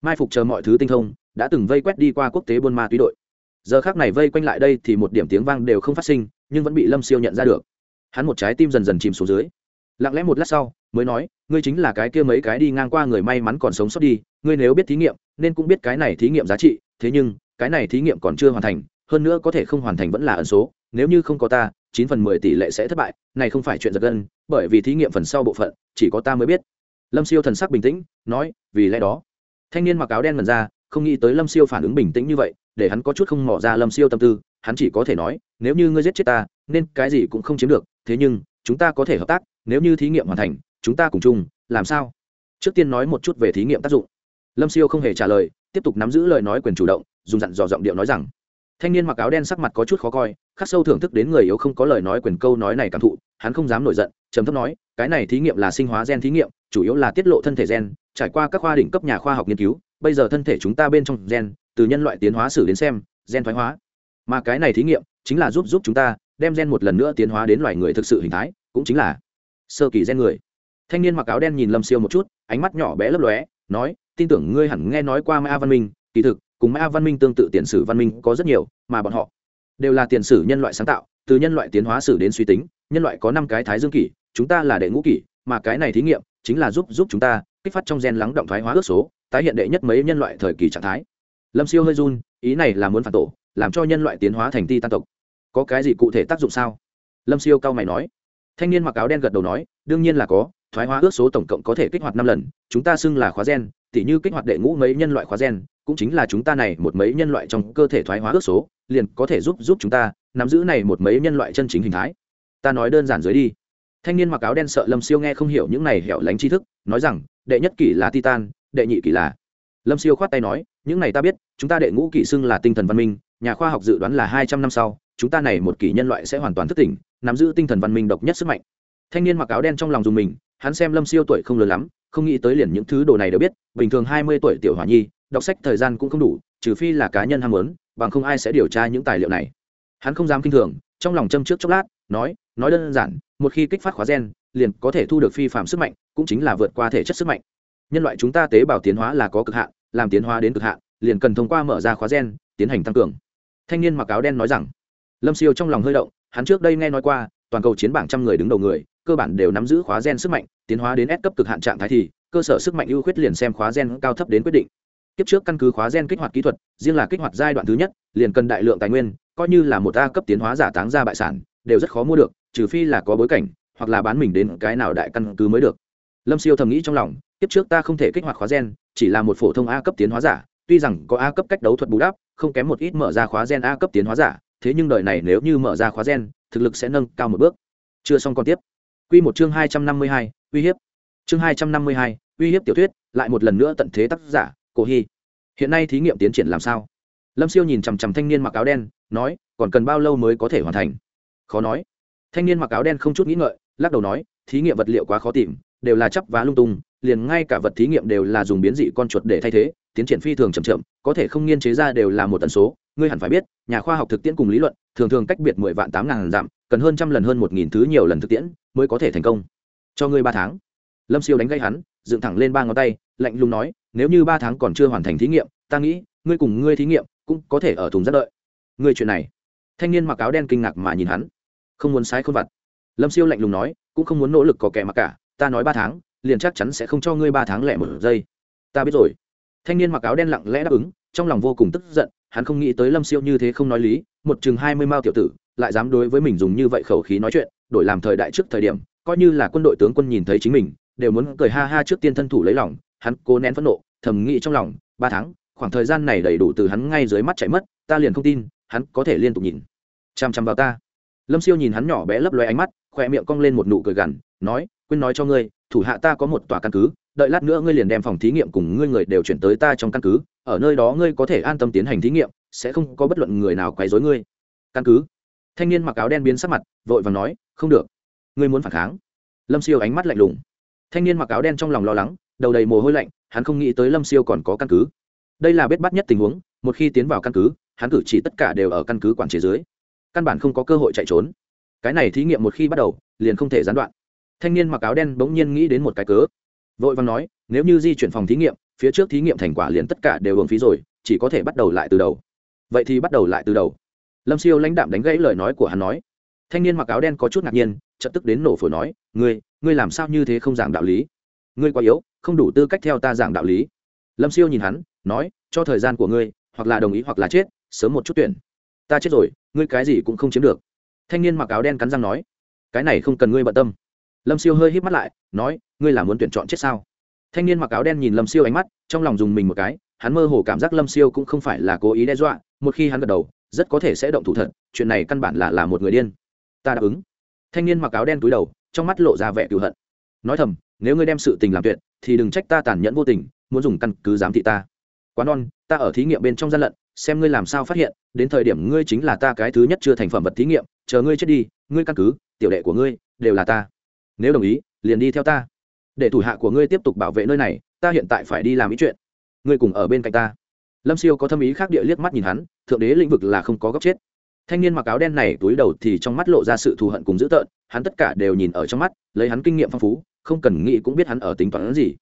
Mai phục chờ mọi thứ tinh thông, đã từng vây quét đi qua quốc tế buôn ma túy đội giờ khác này vây quanh lại đây thì một điểm tiếng vang đều không phát sinh, nhưng vẫn bị lâm siêu nhận ra được. Hắn một trái tim dần dần chìm xuống dưới. Lặng lẽ một lát sau, mới nói, ngươi chính là cái kia mấy cái đi ngang qua người may mắn còn sống sót đi, ngươi nếu biết thí nghiệm, nên cũng biết cái này thí nghiệm giá trị, thế nhưng, cái này thí nghiệm còn chưa hoàn thành, hơn nữa có thể không hoàn thành vẫn là ẩn số, nếu như không có ta, chín phần mười tỷ lệ sẽ thất bại, này không phải chuyện giật gân, bởi vì thí nghiệm phần sau bộ phận, chỉ có ta mới biết. Lâm siêu thần sắc bình tĩnh, nói, vì lẽ đó. Thanh niên mặc áo đen ngần ra, không nghĩ tới lâm siêu phản ứng bình tĩnh như vậy để hắn có chút không mỏ ra lâm siêu tâm tư, hắn chỉ có thể nói, nếu như ngươi giết chết ta, nên cái gì cũng không chiếm được, thế nhưng, chúng ta có thể hợp tác, nếu như thí nghiệm hoàn thành, chúng ta cùng chung, làm sao? Trước tiên nói một chút về thí nghiệm tác dụng. Lâm siêu không hề trả lời, tiếp tục nắm giữ lời nói quyền chủ động, dùng dặn dò giọng điệu nói rằng, thanh niên mặc áo đen sắc mặt có chút khó coi, khắc sâu thưởng thức đến người yếu không có lời nói quyền câu nói này cảm thụ, hắn không dám nổi giận, trầm thấp nói, cái này thí nghiệm là sinh hóa gen thí nghiệm, chủ yếu là tiết lộ thân thể gen, trải qua các khoa đỉnh cấp nhà khoa học nghiên cứu, bây giờ thân thể chúng ta bên trong gen từ nhân loại tiến hóa sử đến xem, gen thoái hóa. Mà cái này thí nghiệm chính là giúp giúp chúng ta đem gen một lần nữa tiến hóa đến loài người thực sự hình thái, cũng chính là sơ kỳ gen người. Thanh niên mặc áo đen nhìn lâm siêu một chút, ánh mắt nhỏ bé lấp lóe, nói, tin tưởng ngươi hẳn nghe nói qua ma văn minh, kỳ thực, cùng ma văn minh tương tự tiền sử văn minh có rất nhiều, mà bọn họ đều là tiền sử nhân loại sáng tạo, từ nhân loại tiến hóa sử đến suy tính, nhân loại có năm cái thái dương kỷ, chúng ta là đệ ngũ kỷ, mà cái này thí nghiệm chính là giúp giúp chúng ta kích phát trong gen lắng động thoái hóa ước số, tái hiện đệ nhất mấy nhân loại thời kỳ trạng thái lâm siêu hơi run, ý này là muốn phản tổ, làm cho nhân loại tiến hóa thành ti tan tộc. Có cái gì cụ thể tác dụng sao? Lâm siêu cao mày nói. Thanh niên mặc áo đen gật đầu nói, đương nhiên là có, thoái hóa ước số tổng cộng có thể kích hoạt năm lần, chúng ta xưng là khóa gen, tỉ như kích hoạt đệ ngũ mấy nhân loại khóa gen, cũng chính là chúng ta này một mấy nhân loại trong cơ thể thoái hóa ước số, liền có thể giúp giúp chúng ta nắm giữ này một mấy nhân loại chân chính hình thái. Ta nói đơn giản dưới đi. Thanh niên mặc áo đen sợ lâm siêu nghe không hiểu những này hẻo lánh tri thức, nói rằng, đệ nhất kỷ là titan, đệ nhị kỷ là. Lâm siêu khoát tay nói những này ta biết, chúng ta đệ ngũ kỷ xưng là tinh thần văn minh, nhà khoa học dự đoán là hai trăm năm sau, chúng ta này một kỷ nhân loại sẽ hoàn toàn thức tỉnh, nắm giữ tinh thần văn minh độc nhất sức mạnh. Thanh niên mặc áo đen trong lòng dùng mình, hắn xem lâm siêu tuổi không lớn lắm, không nghĩ tới liền những thứ đồ này đều biết, bình thường hai mươi tuổi tiểu hỏa nhi, đọc sách thời gian cũng không đủ, trừ phi là cá nhân ham muốn, bằng không ai sẽ điều tra những tài liệu này. Hắn không dám kinh thường, trong lòng châm trước chốc lát, nói nói đơn giản, một khi kích phát khóa gen, liền có thể thu được phi phạm sức mạnh, cũng chính là vượt qua thể chất sức mạnh. Nhân loại chúng ta tế bào tiến hóa là có cực hạn làm tiến hóa đến cực hạn, liền cần thông qua mở ra khóa gen, tiến hành tăng cường. Thanh niên mặc áo đen nói rằng, lâm siêu trong lòng hơi động, hắn trước đây nghe nói qua, toàn cầu chiến bảng trăm người đứng đầu người, cơ bản đều nắm giữ khóa gen sức mạnh, tiến hóa đến S cấp cực hạn trạng thái thì, cơ sở sức mạnh ưu khuyết liền xem khóa gen cao thấp đến quyết định. Kiếp trước căn cứ khóa gen kích hoạt kỹ thuật, riêng là kích hoạt giai đoạn thứ nhất, liền cần đại lượng tài nguyên, coi như là một a cấp tiến hóa giả táng ra bại sản, đều rất khó mua được, trừ phi là có bối cảnh, hoặc là bán mình đến cái nào đại căn cứ mới được. Lâm siêu thầm nghĩ trong lòng, kiếp trước ta không thể kích hoạt khóa gen chỉ là một phổ thông a cấp tiến hóa giả, tuy rằng có a cấp cách đấu thuật bù đắp, không kém một ít mở ra khóa gen a cấp tiến hóa giả, thế nhưng đời này nếu như mở ra khóa gen, thực lực sẽ nâng cao một bước. Chưa xong còn tiếp. Q một chương hai trăm năm mươi hai, uy hiếp. Chương hai trăm năm mươi hai, uy hiếp tiểu thuyết, lại một lần nữa tận thế tác giả, cổ hy. Hiện nay thí nghiệm tiến triển làm sao? Lâm siêu nhìn chằm chằm thanh niên mặc áo đen, nói, còn cần bao lâu mới có thể hoàn thành? Khó nói. Thanh niên mặc áo đen không chút nghĩ ngợi, lắc đầu nói, thí nghiệm vật liệu quá khó tìm, đều là chấp vá lung tung liền ngay cả vật thí nghiệm đều là dùng biến dị con chuột để thay thế, tiến triển phi thường chậm chậm, có thể không nghiên chế ra đều là một tần số. Ngươi hẳn phải biết, nhà khoa học thực tiễn cùng lý luận, thường thường cách biệt mười vạn tám ngàn dặm, cần hơn trăm lần hơn một nghìn thứ nhiều lần thực tiễn mới có thể thành công. Cho ngươi ba tháng. Lâm siêu đánh gây hắn, dựng thẳng lên ba ngón tay, lạnh lùng nói, nếu như ba tháng còn chưa hoàn thành thí nghiệm, ta nghĩ, ngươi cùng ngươi thí nghiệm cũng có thể ở thùng rất đợi. Ngươi chuyện này. Thanh niên mặc áo đen kinh ngạc mà nhìn hắn. Không muốn sai không vặt lâm siêu lạnh lùng nói, cũng không muốn nỗ lực có kẻ mặc cả, ta nói ba tháng liền chắc chắn sẽ không cho ngươi ba tháng lẻ một giây. Ta biết rồi. Thanh niên mặc áo đen lặng lẽ đáp ứng, trong lòng vô cùng tức giận, hắn không nghĩ tới lâm siêu như thế không nói lý, một chừng hai mươi mao tiểu tử, lại dám đối với mình dùng như vậy khẩu khí nói chuyện, đổi làm thời đại trước thời điểm, coi như là quân đội tướng quân nhìn thấy chính mình, đều muốn cười ha ha trước tiên thân thủ lấy lòng, hắn cố nén phẫn nộ, thầm nghĩ trong lòng, ba tháng, khoảng thời gian này đầy đủ từ hắn ngay dưới mắt chạy mất, ta liền không tin, hắn có thể liên tục nhìn. Chằm chằm vào ta. Lâm siêu nhìn hắn nhỏ bé lấp loe ánh mắt khoe miệng cong lên một nụ cười gằn nói quên nói cho ngươi, thủ hạ ta có một tòa căn cứ, đợi lát nữa ngươi liền đem phòng thí nghiệm cùng ngươi người đều chuyển tới ta trong căn cứ, ở nơi đó ngươi có thể an tâm tiến hành thí nghiệm, sẽ không có bất luận người nào quấy rối ngươi. Căn cứ. Thanh niên mặc áo đen biến sắc mặt, vội và nói, không được. Ngươi muốn phản kháng. Lâm siêu ánh mắt lạnh lùng. Thanh niên mặc áo đen trong lòng lo lắng, đầu đầy mồ hôi lạnh, hắn không nghĩ tới lâm siêu còn có căn cứ. Đây là bết bắt nhất tình huống, một khi tiến vào căn cứ, hắn cử chỉ tất cả đều ở căn cứ quản chế dưới. Căn bản không có cơ hội chạy trốn. Cái này thí nghiệm một khi bắt đầu, liền không thể gián đoạn thanh niên mặc áo đen bỗng nhiên nghĩ đến một cái cớ. Vội vàng nói, nếu như di chuyển phòng thí nghiệm, phía trước thí nghiệm thành quả liền tất cả đều hưởng phí rồi, chỉ có thể bắt đầu lại từ đầu. Vậy thì bắt đầu lại từ đầu. Lâm siêu lãnh đạm đánh gãy lời nói của hắn nói. Thanh niên mặc áo đen có chút ngạc nhiên, chợt tức đến nổ phổi nói, ngươi ngươi làm sao như thế không giảng đạo lý? Ngươi quá yếu, không đủ tư cách theo ta giảng đạo lý. Lâm siêu nhìn hắn, nói, cho thời gian của ngươi, hoặc là đồng ý hoặc là chết, sớm một chút tuyển. Ta chết rồi, ngươi cái gì cũng không chiếm được. Thanh niên mặc áo đen cắn răng nói, cái này không cần ngươi bận tâm lâm siêu hơi hít mắt lại, nói, ngươi là muốn tuyển chọn chết sao? Thanh niên mặc áo đen nhìn lâm siêu ánh mắt, trong lòng dùng mình một cái, hắn mơ hồ cảm giác lâm siêu cũng không phải là cố ý đe dọa, một khi hắn gật đầu, rất có thể sẽ động thủ thật, chuyện này căn bản là là một người điên. Ta đáp ứng. Thanh niên mặc áo đen túi đầu, trong mắt lộ ra vẻ cựu hận. Nói thầm, nếu ngươi đem sự tình làm tuyệt, thì đừng trách ta tàn nhẫn vô tình, muốn dùng căn cứ giám thị ta. Quá non, ta ở thí nghiệm bên trong gian lận, xem ngươi làm sao phát hiện, đến thời điểm ngươi chính là ta cái thứ nhất chưa thành phẩm vật thí nghiệm, chờ ngươi chết đi, ngươi căn cứ, tiểu đệ của ngươi, đều là ta nếu đồng ý, liền đi theo ta. Để thủ hạ của ngươi tiếp tục bảo vệ nơi này, ta hiện tại phải đi làm ý chuyện. Ngươi cùng ở bên cạnh ta. Lâm siêu có thâm ý khác địa liếc mắt nhìn hắn, thượng đế lĩnh vực là không có góc chết. Thanh niên mặc áo đen này túi đầu thì trong mắt lộ ra sự thù hận cùng dữ tợn, hắn tất cả đều nhìn ở trong mắt, lấy hắn kinh nghiệm phong phú, không cần nghĩ cũng biết hắn ở tính toán gì.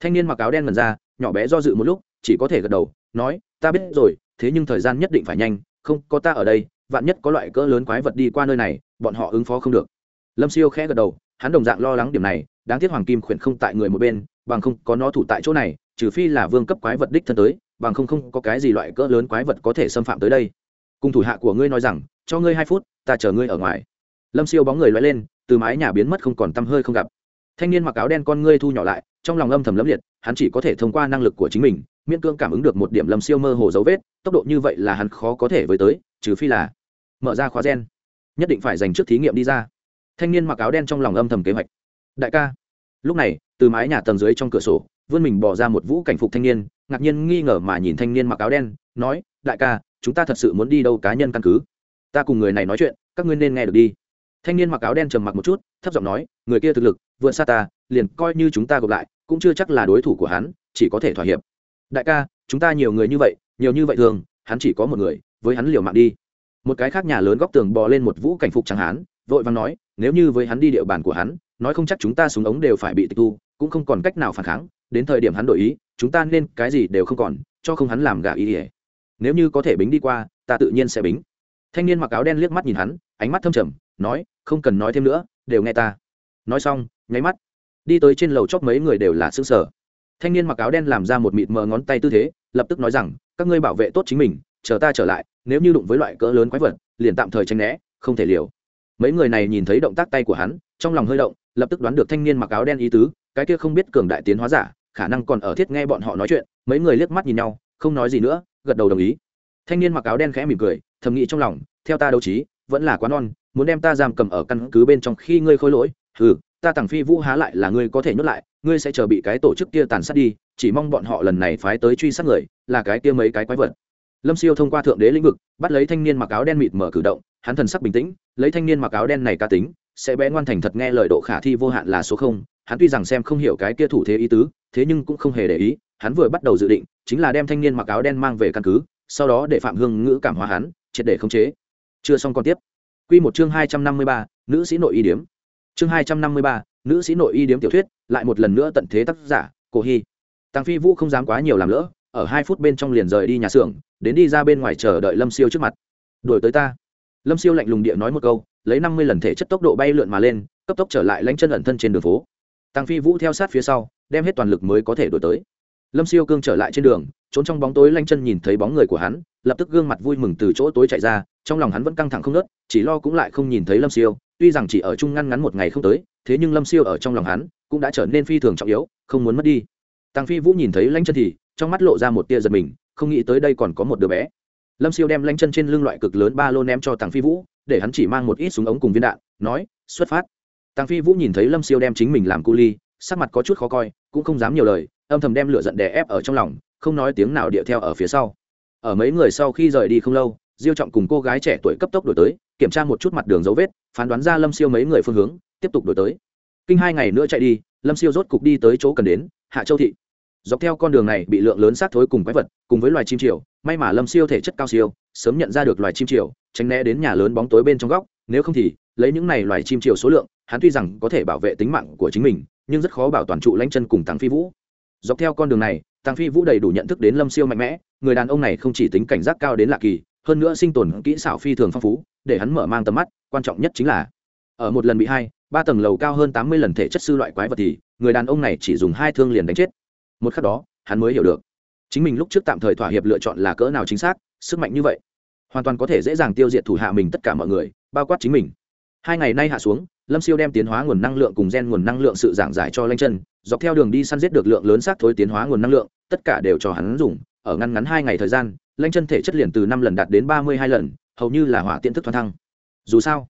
Thanh niên mặc áo đen mần ra, nhỏ bé do dự một lúc, chỉ có thể gật đầu, nói, ta biết rồi, thế nhưng thời gian nhất định phải nhanh, không có ta ở đây, vạn nhất có loại cỡ lớn quái vật đi qua nơi này, bọn họ ứng phó không được. Lâm siêu khẽ gật đầu hắn đồng dạng lo lắng điểm này, đáng tiếc hoàng kim khuyển không tại người một bên, bằng không có nó thủ tại chỗ này, trừ phi là vương cấp quái vật đích thân tới, bằng không không có cái gì loại cỡ lớn quái vật có thể xâm phạm tới đây. Cùng thủ hạ của ngươi nói rằng, cho ngươi hai phút, ta chờ ngươi ở ngoài. Lâm siêu bóng người loay lên, từ mái nhà biến mất không còn tăm hơi không gặp. Thanh niên mặc áo đen con ngươi thu nhỏ lại, trong lòng âm thầm lấm liệt, hắn chỉ có thể thông qua năng lực của chính mình, miễn cưỡng cảm ứng được một điểm lâm siêu mơ hồ dấu vết, tốc độ như vậy là hắn khó có thể với tới, trừ phi là mở ra khóa gen. Nhất định phải dành trước thí nghiệm đi ra thanh niên mặc áo đen trong lòng âm thầm kế hoạch. Đại ca. Lúc này, từ mái nhà tầng dưới trong cửa sổ, vươn mình bỏ ra một vũ cảnh phục thanh niên, ngạc nhiên nghi ngờ mà nhìn thanh niên mặc áo đen, nói, đại ca, chúng ta thật sự muốn đi đâu cá nhân căn cứ? Ta cùng người này nói chuyện, các ngươi nên nghe được đi. Thanh niên mặc áo đen trầm mặc một chút, thấp giọng nói, người kia thực lực, vượt xa ta, liền coi như chúng ta gặp lại, cũng chưa chắc là đối thủ của hắn, chỉ có thể thỏa hiệp. Đại ca, chúng ta nhiều người như vậy, nhiều như vậy thường, hắn chỉ có một người, với hắn liều mạng đi. Một cái khác nhà lớn góc tường bò lên một vũ cảnh phục chẳng hắn vội vàng nói, nếu như với hắn đi địa bàn của hắn, nói không chắc chúng ta súng ống đều phải bị tịch thu, cũng không còn cách nào phản kháng, đến thời điểm hắn đổi ý, chúng ta nên cái gì đều không còn, cho không hắn làm gà ý ỉa nếu như có thể bính đi qua, ta tự nhiên sẽ bính. Thanh niên mặc áo đen liếc mắt nhìn hắn, ánh mắt thâm trầm, nói, không cần nói thêm nữa, đều nghe ta. Nói xong, nháy mắt, đi tới trên lầu chóc mấy người đều là xương sở. Thanh niên mặc áo đen làm ra một mịt mờ ngón tay tư thế, lập tức nói rằng, các ngươi bảo vệ tốt chính mình, chờ ta trở lại, nếu như đụng với loại cỡ lớn quái vật, liền tạm thời tranh né, không thể liều mấy người này nhìn thấy động tác tay của hắn, trong lòng hơi động, lập tức đoán được thanh niên mặc áo đen ý tứ, cái kia không biết cường đại tiến hóa giả, khả năng còn ở thiết nghe bọn họ nói chuyện. Mấy người liếc mắt nhìn nhau, không nói gì nữa, gật đầu đồng ý. Thanh niên mặc áo đen khẽ mỉm cười, thầm nghĩ trong lòng, theo ta đấu trí, vẫn là quá non, muốn đem ta giam cầm ở căn cứ bên trong khi ngươi khôi lỗi ừ ta tặng phi vũ há lại là ngươi có thể nhốt lại, ngươi sẽ chờ bị cái tổ chức kia tàn sát đi, chỉ mong bọn họ lần này phái tới truy sát người, là cái kia mấy cái quái vật. Lâm siêu thông qua thượng đế lĩnh vực, bắt lấy thanh niên mặc áo đen mịt mở cử động hắn thần sắc bình tĩnh, lấy thanh niên mặc áo đen này cá tính, sẽ bé ngoan thành thật nghe lời độ khả thi vô hạn là số không, hắn tuy rằng xem không hiểu cái kia thủ thế ý tứ, thế nhưng cũng không hề để ý, hắn vừa bắt đầu dự định, chính là đem thanh niên mặc áo đen mang về căn cứ, sau đó để phạm hương ngữ cảm hóa hắn, triệt để khống chế. Chưa xong còn tiếp. Q một chương hai trăm năm mươi ba, nữ sĩ nội y điếm. Chương hai trăm năm mươi ba, nữ sĩ nội y điếm tiểu thuyết, lại một lần nữa tận thế tác giả, cổ hy. Tăng phi vũ không dám quá nhiều làm lỡ, ở hai phút bên trong liền rời đi nhà xưởng, đến đi ra bên ngoài chờ đợi lâm siêu trước mặt. Đuổi tới ta lâm siêu lạnh lùng địa nói một câu, lấy năm mươi lần thể chất tốc độ bay lượn mà lên, cấp tốc trở lại lánh chân ẩn thân trên đường phố. Tăng phi vũ theo sát phía sau, đem hết toàn lực mới có thể đuổi tới. Lâm siêu cương trở lại trên đường, trốn trong bóng tối lanh chân nhìn thấy bóng người của hắn, lập tức gương mặt vui mừng từ chỗ tối chạy ra, trong lòng hắn vẫn căng thẳng không nớt chỉ lo cũng lại không nhìn thấy lâm siêu, tuy rằng chỉ ở chung ngăn ngắn một ngày không tới, thế nhưng lâm siêu ở trong lòng hắn cũng đã trở nên phi thường trọng yếu, không muốn mất đi. Tăng phi vũ nhìn thấy lanh chân thì trong mắt lộ ra một tia giật mình, không nghĩ tới đây còn có một đứa bé lâm siêu đem lanh chân trên lưng loại cực lớn ba lô ném cho tăng phi vũ, để hắn chỉ mang một ít súng ống cùng viên đạn, nói, xuất phát. Tăng phi vũ nhìn thấy lâm siêu đem chính mình làm cu ly, sắc mặt có chút khó coi, cũng không dám nhiều lời, âm thầm đem lửa giận đè ép ở trong lòng, không nói tiếng nào điệu theo ở phía sau. Ở mấy người sau khi rời đi không lâu, diêu trọng cùng cô gái trẻ tuổi cấp tốc đổi tới, kiểm tra một chút mặt đường dấu vết, phán đoán ra lâm siêu mấy người phương hướng, tiếp tục đổi tới. Kinh hai ngày nữa chạy đi, lâm siêu rốt cục đi tới chỗ cần đến, hạ châu thị. Dọc theo con đường này bị lượng lớn xác thối cùng quái vật, cùng với loài chim triều may mà lâm siêu thể chất cao siêu, sớm nhận ra được loài chim triều, tránh né đến nhà lớn bóng tối bên trong góc, nếu không thì, lấy những này loài chim triều số lượng, hắn tuy rằng có thể bảo vệ tính mạng của chính mình, nhưng rất khó bảo toàn trụ lãnh chân cùng tăng phi vũ. Dọc theo con đường này tăng phi vũ đầy đủ nhận thức đến lâm siêu mạnh mẽ, người đàn ông này không chỉ tính cảnh giác cao đến lạ kỳ, hơn nữa sinh tồn kỹ xảo phi thường phong phú, để hắn mở mang tầm mắt, quan trọng nhất chính là, ở một lần bị hai, ba tầng lầu cao hơn tám mươi lần thể chất sư loại quái vật thì, người đàn ông này chỉ dùng hai thương liền đánh chết. Một khắc đó, hắn mới hiểu được chính mình lúc trước tạm thời thỏa hiệp lựa chọn là cỡ nào chính xác, sức mạnh như vậy, hoàn toàn có thể dễ dàng tiêu diệt thủ hạ mình tất cả mọi người, bao quát chính mình. Hai ngày nay hạ xuống, lâm siêu đem tiến hóa nguồn năng lượng cùng gen nguồn năng lượng sự giảng giải cho lanh chân, dọc theo đường đi săn giết được lượng lớn xác thối tiến hóa nguồn năng lượng, tất cả đều cho hắn dùng. Ở ngăn ngắn hai ngày thời gian, lanh chân thể chất liền từ năm lần đạt đến ba mươi hai lần, hầu như là hỏa tiện thức thoăn thăng. Dù sao,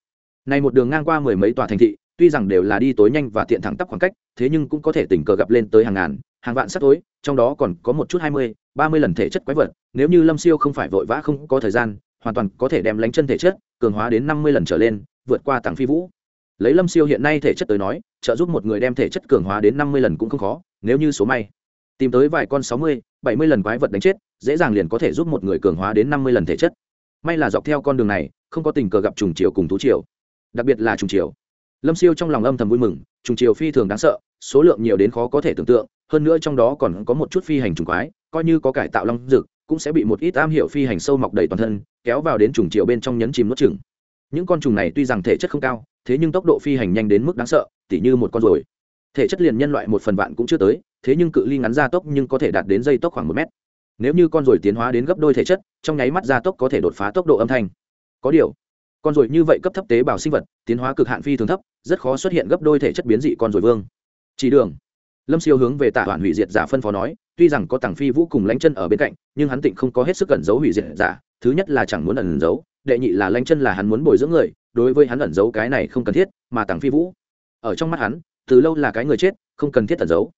này một đường ngang qua mười mấy tòa thành thị, tuy rằng đều là đi tối nhanh và tiện thẳng tắp khoảng cách, thế nhưng cũng có thể tình cờ gặp lên tới hàng ngàn hàng vạn sắc tối trong đó còn có một chút hai mươi, ba mươi lần thể chất quái vật, nếu như lâm siêu không phải vội vã không có thời gian, hoàn toàn có thể đem lánh chân thể chất cường hóa đến năm mươi lần trở lên, vượt qua tàng phi vũ. Lấy lâm siêu hiện nay thể chất tới nói, trợ giúp một người đem thể chất cường hóa đến năm mươi lần cũng không khó, nếu như số may. Tìm tới vài con sáu mươi, bảy mươi lần quái vật đánh chết, dễ dàng liền có thể giúp một người cường hóa đến năm mươi lần thể chất. May là dọc theo con đường này, không có tình cờ gặp trùng chiều cùng thú chiều. Đặc biệt là trùng chiều. Lâm siêu trong lòng âm thầm vui mừng, trùng chiều phi thường đáng sợ, số lượng nhiều đến khó có thể tưởng tượng hơn nữa trong đó còn có một chút phi hành trùng quái, coi như có cải tạo long dực, cũng sẽ bị một ít am hiểu phi hành sâu mọc đầy toàn thân, kéo vào đến trùng chiều bên trong nhấn chìm nuốt chừng những con trùng này tuy rằng thể chất không cao, thế nhưng tốc độ phi hành nhanh đến mức đáng sợ, tỉ như một con ruồi. Thể chất liền nhân loại một phần vạn cũng chưa tới, thế nhưng cự ly ngắn gia tốc nhưng có thể đạt đến dây tốc khoảng một mét. Nếu như con ruồi tiến hóa đến gấp đôi thể chất, trong nháy mắt gia tốc có thể đột phá tốc độ âm thanh. Có điều, con ruồi như vậy cấp thấp tế bào sinh vật, tiến hóa cực hạn phi thường thấp, rất khó xuất hiện gấp đôi thể chất biến dị con ruồi vương. Chỉ đường lâm siêu hướng về tạ hoàn hủy diệt giả phân phó nói, tuy rằng có tàng phi vũ cùng lánh chân ở bên cạnh, nhưng hắn tịnh không có hết sức cẩn giấu hủy diệt giả, thứ nhất là chẳng muốn ẩn giấu, đệ nhị là lánh chân là hắn muốn bồi dưỡng người, đối với hắn ẩn giấu cái này không cần thiết, mà tàng phi vũ, ở trong mắt hắn, từ lâu là cái người chết, không cần thiết ẩn giấu.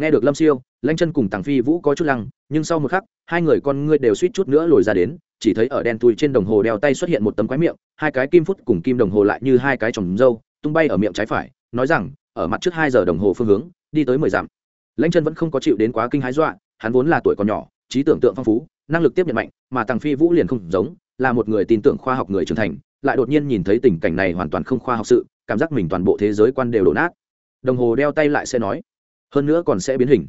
Nghe được lâm siêu lanh chân cùng tàng phi vũ có chút lăng, nhưng sau một khắc, hai người con ngươi đều suýt chút nữa lồi ra đến, chỉ thấy ở đen tui trên đồng hồ đeo tay xuất hiện một tấm quái miệng, hai cái kim phút cùng kim đồng hồ lại như hai cái trồng dâu, tung bay ở miệng trái phải, nói rằng, ở mặt trước hai giờ đồng hồ phương hướng đi tới mười dặm. Lãnh chân vẫn không có chịu đến quá kinh hái dọa, hắn vốn là tuổi còn nhỏ, trí tưởng tượng phong phú, năng lực tiếp nhận mạnh, mà tàng phi vũ liền không giống, là một người tin tưởng khoa học người trưởng thành, lại đột nhiên nhìn thấy tình cảnh này hoàn toàn không khoa học sự, cảm giác mình toàn bộ thế giới quan đều đổ nát. Đồng hồ đeo tay lại sẽ nói, hơn nữa còn sẽ biến hình.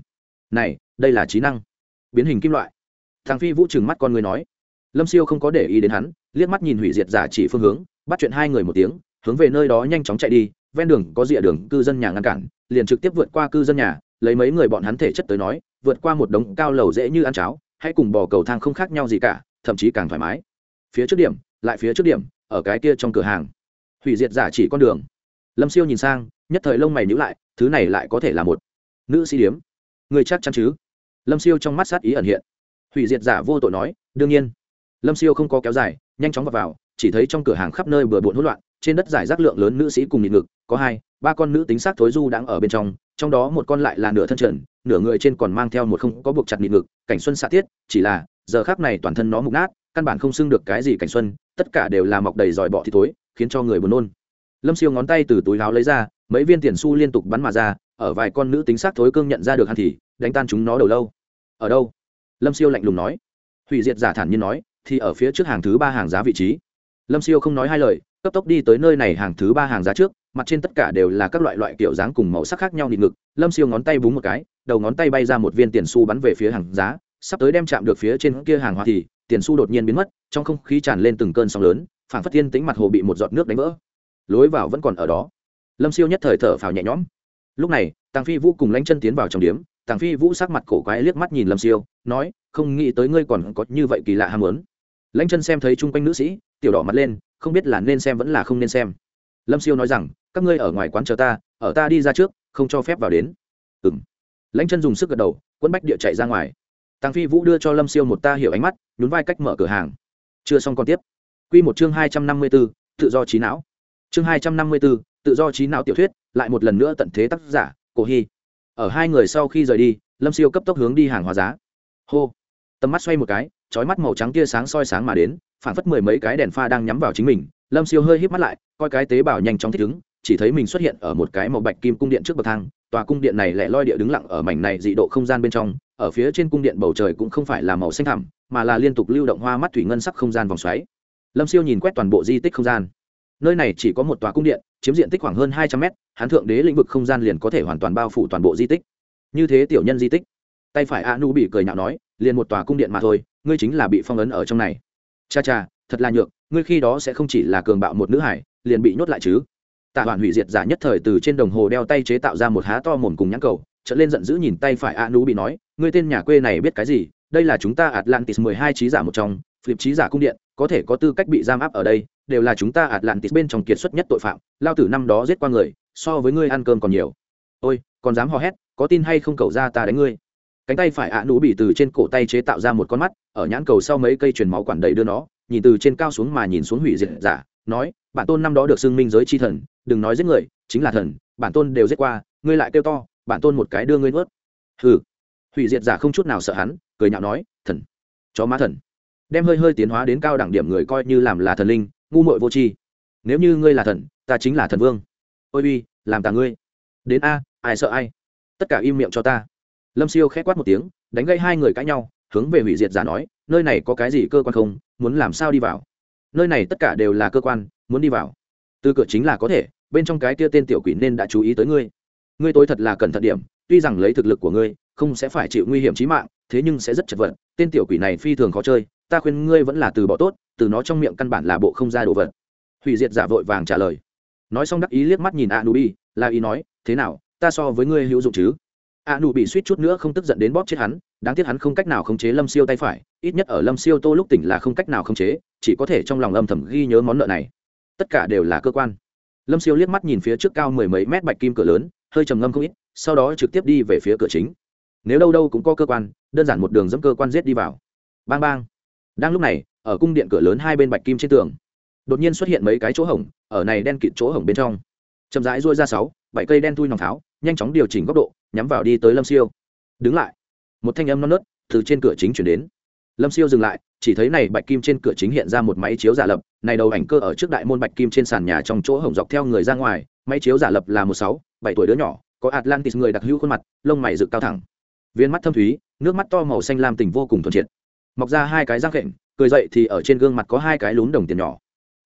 Này, đây là trí năng. Biến hình kim loại. Thằng phi vũ trừng mắt con người nói. Lâm siêu không có để ý đến hắn, liếc mắt nhìn hủy diệt giả chỉ phương hướng, bắt chuyện hai người một tiếng, hướng về nơi đó nhanh chóng chạy đi, ven đường có rìa đường, cư dân nhà ngăn cản liền trực tiếp vượt qua cư dân nhà lấy mấy người bọn hắn thể chất tới nói vượt qua một đống cao lầu dễ như ăn cháo hãy cùng bò cầu thang không khác nhau gì cả thậm chí càng thoải mái. Phía trước điểm lại phía trước điểm ở cái kia trong cửa hàng. Hủy diệt giả chỉ con đường. Lâm siêu nhìn sang nhất thời lông mày nhữ lại thứ này lại có thể là một nữ sĩ điếm. Người chắc chắn chứ? Lâm siêu trong mắt sát ý ẩn hiện. Hủy diệt giả vô tội nói đương nhiên. Lâm siêu không có kéo dài nhanh chóng vào, vào chỉ thấy trong cửa hàng khắp nơi bừa bộn hỗn loạn trên đất giải rác lượng lớn nữ sĩ cùng nhịn ngực có hai ba con nữ tính xác thối du đang ở bên trong trong đó một con lại là nửa thân trần, nửa người trên còn mang theo một không có buộc chặt nhịn ngực, cảnh xuân xạ tiết, chỉ là, giờ khác này toàn thân nó mục nát, căn bản không xưng được cái gì cảnh xuân, tất cả đều là mọc đầy dòi bọ thì tối khiến cho người buồn nôn. Lâm siêu ngón tay từ túi láo lấy ra, mấy viên tiền su liên tục bắn mà ra, ở vài con nữ tính xác thối cương nhận ra được hắn thì, đánh tan chúng nó đầu lâu. Ở đâu? Lâm siêu lạnh lùng nói. Hủy diệt giả thản nhiên nói, thì ở phía trước hàng thứ ba hàng giá vị trí. Lâm siêu không nói hai lời, cấp tốc đi tới nơi này hàng thứ ba hàng giá trước mặt trên tất cả đều là các loại loại kiểu dáng cùng màu sắc khác nhau nịt ngực, lâm siêu ngón tay búng một cái, đầu ngón tay bay ra một viên tiền su bắn về phía hàng giá, sắp tới đem chạm được phía trên kia hàng hóa thì, tiền su đột nhiên biến mất, trong không khí tràn lên từng cơn sóng lớn, phảng phất thiên tính mặt hồ bị một giọt nước đánh vỡ. Lối vào vẫn còn ở đó. Lâm siêu nhất thời thở phào nhẹ nhõm. Lúc này, tàng phi vũ cùng lánh chân tiến vào trong điếm, tàng phi vũ sắc mặt cổ quái liếc mắt nhìn lâm siêu, nói, không nghĩ tới ngươi còn có như vậy kỳ lạ ham muốn. Lãnh chân xem thấy chung quanh nữ sĩ, tiểu đỏ mặt lên, không biết là nên xem vẫn là không nên xem. Lâm siêu nói rằng các ngươi ở ngoài quán chờ ta, ở ta đi ra trước, không cho phép vào đến. Ừng lãnh chân dùng sức gật đầu quân bách địa chạy ra ngoài. Tàng phi vũ đưa cho lâm siêu một ta hiểu ánh mắt, nhún vai cách mở cửa hàng. Chưa xong còn tiếp. Q một chương hai trăm năm mươi b ố tự do trí não. Chương hai trăm năm mươi bốn, tự do trí não tiểu thuyết, lại một lần nữa tận thế tác giả, cổ hy. Ở hai người sau khi rời đi, lâm siêu cấp tốc hướng đi hàng hóa giá. Hô. Tầm mắt xoay một cái trói mắt màu trắng tia sáng soi sáng mà đến phản phất mười mấy cái đèn pha đang nhắm vào chính mình. Lâm siêu hơi hít mắt lại, coi cái tế bào nhanh chóng thích ứng chỉ thấy mình xuất hiện ở một cái màu bạch kim cung điện trước bậc thang, tòa cung điện này lẻ loi địa đứng lặng ở mảnh này dị độ không gian bên trong, ở phía trên cung điện bầu trời cũng không phải là màu xanh thẳm, mà là liên tục lưu động hoa mắt thủy ngân sắc không gian vòng xoáy. Lâm siêu nhìn quét toàn bộ di tích không gian. Nơi này chỉ có một tòa cung điện, chiếm diện tích khoảng hơn hai trăm mét hán thượng đế lĩnh vực không gian liền có thể hoàn toàn bao phủ toàn bộ di tích. Như thế tiểu nhân di tích. Tay phải a nu bị cười nhạo nói, liền một tòa cung điện mà thôi, ngươi chính là bị phong ấn ở trong này. Cha cha, thật là nhược, ngươi khi đó sẽ không chỉ là cường bạo một nữ hải, liền bị nhốt lại chứ tạ hoàn hủy diệt giả nhất thời từ trên đồng hồ đeo tay chế tạo ra một há to mồm cùng nhãn cầu trở lên giận dữ nhìn tay phải a nú bị nói, ngươi tên nhà quê này biết cái gì? Đây là chúng ta atlantis mười hai trí giả một trong flip trí giả cung điện, có thể có tư cách bị giam áp ở đây, đều là chúng ta atlantis bên trong kiệt xuất nhất tội phạm, lao tử năm đó giết qua người, so với ngươi ăn cơm còn nhiều. Ôi, còn dám hò hét, có tin hay không cầu ra ta đánh ngươi? Cánh tay phải ạ nú bị từ trên cổ tay chế tạo ra một con mắt, ở nhãn cầu sau mấy cây truyền máu quản đầy đưa nó, nhìn từ trên cao xuống mà nhìn xuống hủy diệt giả nói, bản tôn năm đó được xưng minh giới chi thần, đừng nói giết người, chính là thần, bản tôn đều giết qua, ngươi lại kêu to, bản tôn một cái đưa ngươi nuốt. Hừ. Hủy diệt giả không chút nào sợ hắn, cười nhạo nói, thần, chó má thần. Đem hơi hơi tiến hóa đến cao đẳng điểm người coi như làm là thần linh, ngu muội vô tri. Nếu như ngươi là thần, ta chính là thần vương. Ôi uy, làm tà ngươi. Đến a, ai sợ ai? Tất cả im miệng cho ta. Lâm siêu khẽ quát một tiếng, đánh gây hai người cãi nhau, hướng về hủy diệt giả nói, nơi này có cái gì cơ quan không? Muốn làm sao đi vào? Nơi này tất cả đều là cơ quan muốn đi vào. Từ cửa chính là có thể bên trong cái kia tên tiểu quỷ nên đã chú ý tới ngươi. Ngươi tối thật là cẩn thận điểm tuy rằng lấy thực lực của ngươi không sẽ phải chịu nguy hiểm trí mạng thế nhưng sẽ rất chật vật. Tên tiểu quỷ này phi thường khó chơi ta khuyên ngươi vẫn là từ bỏ tốt từ nó trong miệng căn bản là bộ không ra đồ vật. Hủy diệt giả vội vàng trả lời. Nói xong đắc ý liếc mắt nhìn a Nu Bi, là ý nói thế nào ta so với ngươi hữu dụng chứ? A nu bị suýt chút nữa không tức giận đến bóp chết hắn đáng tiếc hắn không cách nào khống chế lâm siêu tay phải, ít nhất ở lâm siêu tô lúc tỉnh là không cách nào khống chế, chỉ có thể trong lòng âm thầm ghi nhớ món nợ này. Tất cả đều là cơ quan. Lâm siêu liếc mắt nhìn phía trước cao mười mấy mét bạch kim cửa lớn, hơi trầm ngâm không ít, sau đó trực tiếp đi về phía cửa chính. Nếu đâu đâu cũng có cơ quan, đơn giản một đường dẫm cơ quan giết đi vào. Bang bang. Đang lúc này, ở cung điện cửa lớn hai bên bạch kim trên tường, đột nhiên xuất hiện mấy cái chỗ hổng, ở này đen kịt chỗ hổng bên trong. Chậm rãi ruôi ra sáu, bảy cây đen thui nòng tháo, nhanh chóng điều chỉnh góc độ, nhắm vào đi tới lâm siêu. Đứng lại một thanh âm non nớt từ trên cửa chính chuyển đến. Lâm siêu dừng lại, chỉ thấy này bạch kim trên cửa chính hiện ra một máy chiếu giả lập, này đầu ảnh cơ ở trước đại môn bạch kim trên sàn nhà trong chỗ hổng dọc theo người ra ngoài, máy chiếu giả lập là một sáu, bảy tuổi đứa nhỏ, có atlantis người đặc hữu khuôn mặt, lông mày dựng cao thẳng. Viên mắt thâm thúy, nước mắt to màu xanh lam tình vô cùng thuần triệt. Mọc ra hai cái răng khệnh cười dậy thì ở trên gương mặt có hai cái lún đồng tiền nhỏ.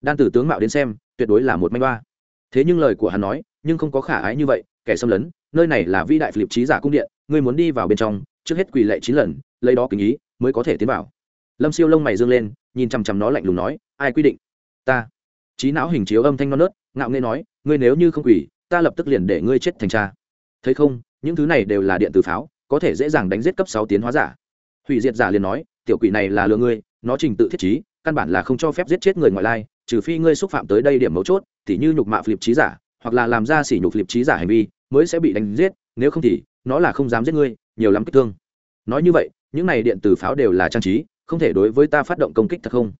Đan tử tướng mạo đến xem, tuyệt đối là một manh ba. Thế nhưng lời của hắn nói, nhưng không có khả ái như vậy, kẻ xâm lấn, nơi này là vĩ đại philip trí giả cung điện, ngươi muốn đi vào bên trong trước hết quỳ lệ chín lần, lấy đó kính ý, mới có thể tiến vào. Lâm siêu lông mày dương lên, nhìn chằm chằm nó lạnh lùng nói, ai quy định? Ta. Trí não hình chiếu âm thanh non nớt, ngạo nghê nói, ngươi nếu như không quỳ, ta lập tức liền để ngươi chết thành cha. Thấy không, những thứ này đều là điện tử pháo, có thể dễ dàng đánh giết cấp sáu tiến hóa giả. Hủy diệt giả liền nói, tiểu quỷ này là lừa ngươi, nó trình tự thiết trí, căn bản là không cho phép giết chết người ngoại lai, trừ phi ngươi xúc phạm tới đây điểm mấu chốt thì như nhục mạ philip trí giả, hoặc là làm ra sỉ nhục philip trí giả hành vi, mới sẽ bị đánh giết, nếu không thì, nó là không dám giết ngươi nhiều lắm kích thương. Nói như vậy, những này điện tử pháo đều là trang trí, không thể đối với ta phát động công kích thật không?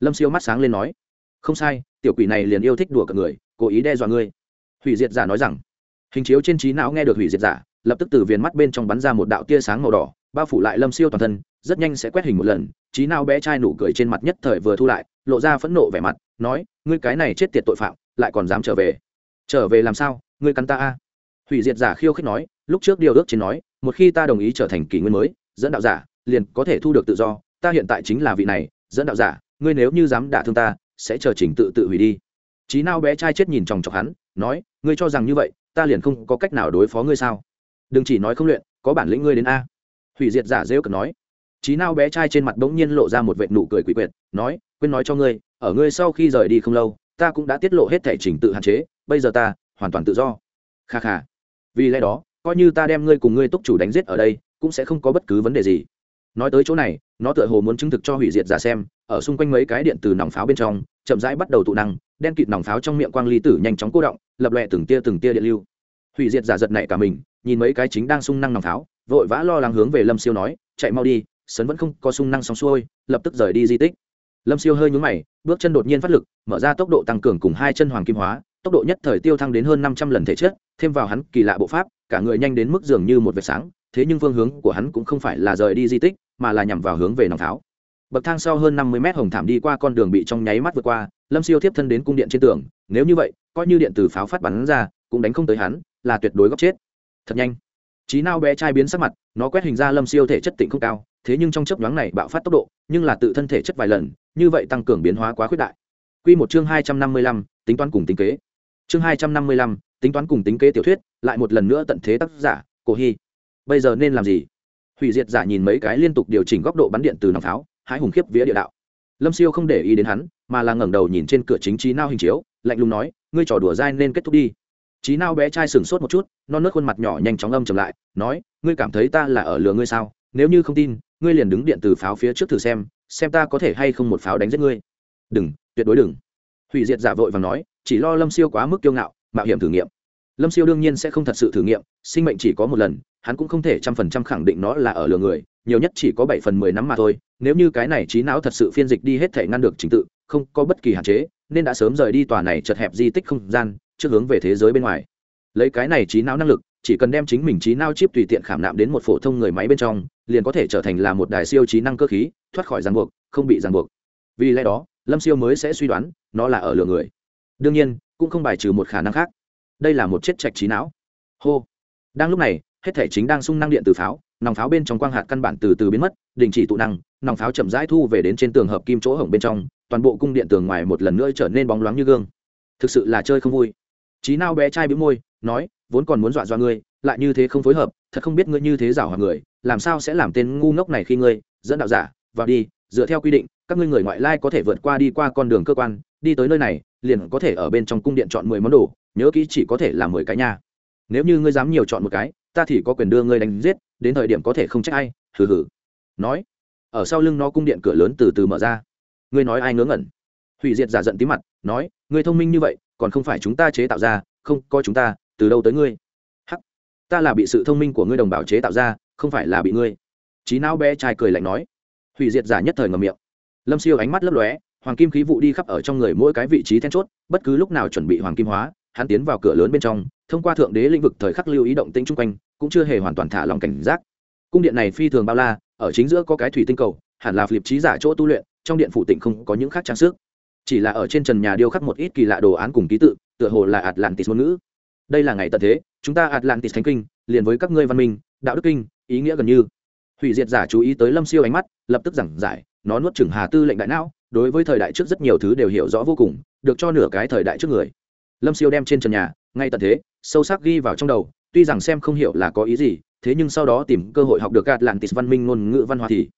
Lâm siêu mắt sáng lên nói. Không sai, tiểu quỷ này liền yêu thích đùa cả người, cố ý đe dọa ngươi. Hủy diệt giả nói rằng. Hình chiếu trên trí não nghe được hủy diệt giả, lập tức từ viền mắt bên trong bắn ra một đạo tia sáng màu đỏ, bao phủ lại lâm siêu toàn thân, rất nhanh sẽ quét hình một lần, trí não bé trai nụ cười trên mặt nhất thời vừa thu lại, lộ ra phẫn nộ vẻ mặt, nói, ngươi cái này chết tiệt tội phạm, lại còn dám trở về. Trở về làm sao? Ngươi cắn ta a. Hủy diệt giả khiêu khích nói, lúc trước điều ước trên nói một khi ta đồng ý trở thành kỷ nguyên mới, dẫn đạo giả, liền có thể thu được tự do, ta hiện tại chính là vị này, dẫn đạo giả, ngươi nếu như dám đả thương ta, sẽ chờ trình tự tự hủy đi. Trí nao bé trai chết nhìn chòng chọc hắn, nói, ngươi cho rằng như vậy, ta liền không có cách nào đối phó ngươi sao? Đừng chỉ nói không luyện, có bản lĩnh ngươi đến a. Hủy diệt giả rêu cực nói. Trí nao bé trai trên mặt bỗng nhiên lộ ra một vệt nụ cười quỷ quyệt, nói, quên nói cho ngươi, ở ngươi sau khi rời đi không lâu, ta cũng đã tiết lộ hết thể trình tự hạn chế, bây giờ ta hoàn toàn tự do. Kha kha. Vì lẽ đó coi như ta đem ngươi cùng ngươi túc chủ đánh giết ở đây, cũng sẽ không có bất cứ vấn đề gì. Nói tới chỗ này, nó tựa hồ muốn chứng thực cho hủy diệt giả xem, ở xung quanh mấy cái điện từ nòng pháo bên trong, chậm rãi bắt đầu tụ năng, đen kịt nòng pháo trong miệng quang ly tử nhanh chóng cố động, lập lòe từng tia từng tia điện lưu. Hủy diệt giả giật này cả mình, nhìn mấy cái chính đang sung năng nòng pháo, vội vã lo lắng hướng về lâm siêu nói, chạy mau đi, sấn vẫn không có sung năng xong xuôi, lập tức rời đi di tích. Lâm siêu hơi nhúng mày, bước chân đột nhiên phát lực, mở ra tốc độ tăng cường cùng hai chân hoàng kim hóa, tốc độ nhất thời tiêu thăng đến hơn năm trăm lần thể chất, thêm vào hắn kỳ lạ bộ pháp cả người nhanh đến mức dường như một vệt sáng, thế nhưng phương hướng của hắn cũng không phải là rời đi di tích, mà là nhằm vào hướng về nòng tháo. Bậc thang sau hơn năm mươi mét hồng thảm đi qua con đường bị trong nháy mắt vượt qua, lâm siêu tiếp thân đến cung điện trên tường, nếu như vậy, coi như điện từ pháo phát bắn ra, cũng đánh không tới hắn, là tuyệt đối góc chết. Thật nhanh. Trí nao bé trai biến sắc mặt, nó quét hình ra lâm siêu thể chất tỉnh không cao, thế nhưng trong chấp nhoáng này bạo phát tốc độ, nhưng là tự thân thể chất vài lần, như vậy tăng cường biến hóa quá khuyết đại. Q một chương hai trăm năm mươi lăm, tính toán cùng tính kế chương hai trăm năm mươi lăm, tính toán cùng tính kế tiểu thuyết, lại một lần nữa tận thế tác giả, cổ hy. Bây giờ nên làm gì? Hủy diệt giả nhìn mấy cái liên tục điều chỉnh góc độ bắn điện từ nòng pháo, hãi hùng khiếp vía địa đạo. Lâm siêu không để ý đến hắn, mà là ngẩng đầu nhìn trên cửa chính trí nao hình chiếu, lạnh lùng nói, ngươi trò đùa dai nên kết thúc đi. Trí nao bé trai sừng sốt một chút, non nớt khuôn mặt nhỏ nhanh chóng âm chầm lại, nói, ngươi cảm thấy ta là ở lừa ngươi sao? Nếu như không tin, ngươi liền đứng điện từ pháo phía trước thử xem xem ta có thể hay không một pháo đánh giết ngươi. Đừng, tuyệt đối đừng. Hủy diệt giả vội và nói chỉ lo lâm siêu quá mức kiêu ngạo, mạo hiểm thử nghiệm. Lâm siêu đương nhiên sẽ không thật sự thử nghiệm, sinh mệnh chỉ có một lần, hắn cũng không thể trăm phần trăm khẳng định nó là ở lừa người, nhiều nhất chỉ có bảy phần mười năm mà thôi, nếu như cái này trí não thật sự phiên dịch đi hết thể ngăn được trình tự, không có bất kỳ hạn chế, nên đã sớm rời đi tòa này chật hẹp di tích không gian, trước hướng về thế giới bên ngoài. Lấy cái này trí não năng lực, chỉ cần đem chính mình trí não chip tùy tiện khảm nạm đến một phổ thông người máy bên trong, liền có thể trở thành là một đài siêu trí năng cơ khí, thoát khỏi ràng buộc, không bị ràng buộc. Vì lẽ đó, lâm siêu mới sẽ suy đoán, nó là ở lừa người đương nhiên, cũng không bài trừ một khả năng khác. Đây là một chết trạch trí não. Hô. Đang lúc này, hết thể chính đang sung năng điện từ pháo, nòng pháo bên trong quang hạt căn bản từ từ biến mất, đình chỉ tụ năng, nòng pháo chậm rãi thu về đến trên tường hợp kim chỗ hổng bên trong, toàn bộ cung điện tường ngoài một lần nữa trở nên bóng loáng như gương. Thực sự là chơi không vui. Trí nào bé trai bĩu môi, nói, vốn còn muốn dọa dọa ngươi, lại như thế không phối hợp, thật không biết ngươi như thế giảo hòa người, làm sao sẽ làm tên ngu ngốc này khi ngươi, dẫn đạo giả, vào đi, dựa theo quy định, các ngươi người ngoại lai có thể vượt qua đi qua con đường cơ quan, đi tới nơi này liền có thể ở bên trong cung điện chọn mười món đồ, nhớ kỹ chỉ có thể là mười cái nha. Nếu như ngươi dám nhiều chọn một cái, ta thì có quyền đưa ngươi đánh giết, đến thời điểm có thể không trách ai, hừ hừ. Nói, ở sau lưng nó cung điện cửa lớn từ từ mở ra. Ngươi nói ai ngớ ngẩn? Hủy diệt giả giận tí mặt, nói, ngươi thông minh như vậy, còn không phải chúng ta chế tạo ra, không coi chúng ta, từ đâu tới ngươi? Hắc, ta là bị sự thông minh của ngươi đồng bào chế tạo ra, không phải là bị ngươi. Trí não bé trai cười lạnh nói. Hủy diệt giả nhất thời ngầm miệng. Lâm siêu ánh mắt lấp lóe hoàng kim khí vụ đi khắp ở trong người mỗi cái vị trí then chốt, bất cứ lúc nào chuẩn bị hoàng kim hóa, hắn tiến vào cửa lớn bên trong, thông qua thượng đế lĩnh vực thời khắc lưu ý động tĩnh chung quanh, cũng chưa hề hoàn toàn thả lòng cảnh giác. Cung điện này phi thường bao la, ở chính giữa có cái thủy tinh cầu, hẳn là philips trí giả chỗ tu luyện, trong điện phủ tịnh không có những khác trang sức. Chỉ là ở trên trần nhà điêu khắc một ít kỳ lạ đồ án cùng ký tự, tựa hồ là atlantis ngôn ngữ. Đây là ngày tận thế, chúng ta atlantis thánh kinh, liền với các ngươi văn minh, đạo đức kinh, ý nghĩa gần như. Hủy diệt giả chú ý tới lâm siêu ánh mắt, lập tức giảng giải, nó nuốt chừng hà tư lệnh đại não đối với thời đại trước rất nhiều thứ đều hiểu rõ vô cùng, được cho nửa cái thời đại trước người. Lâm siêu đem trên trần nhà, ngay tận thế, sâu sắc ghi vào trong đầu, tuy rằng xem không hiểu là có ý gì, thế nhưng sau đó tìm cơ hội học được gạt lạn tịt văn minh ngôn ngữ văn hóa thì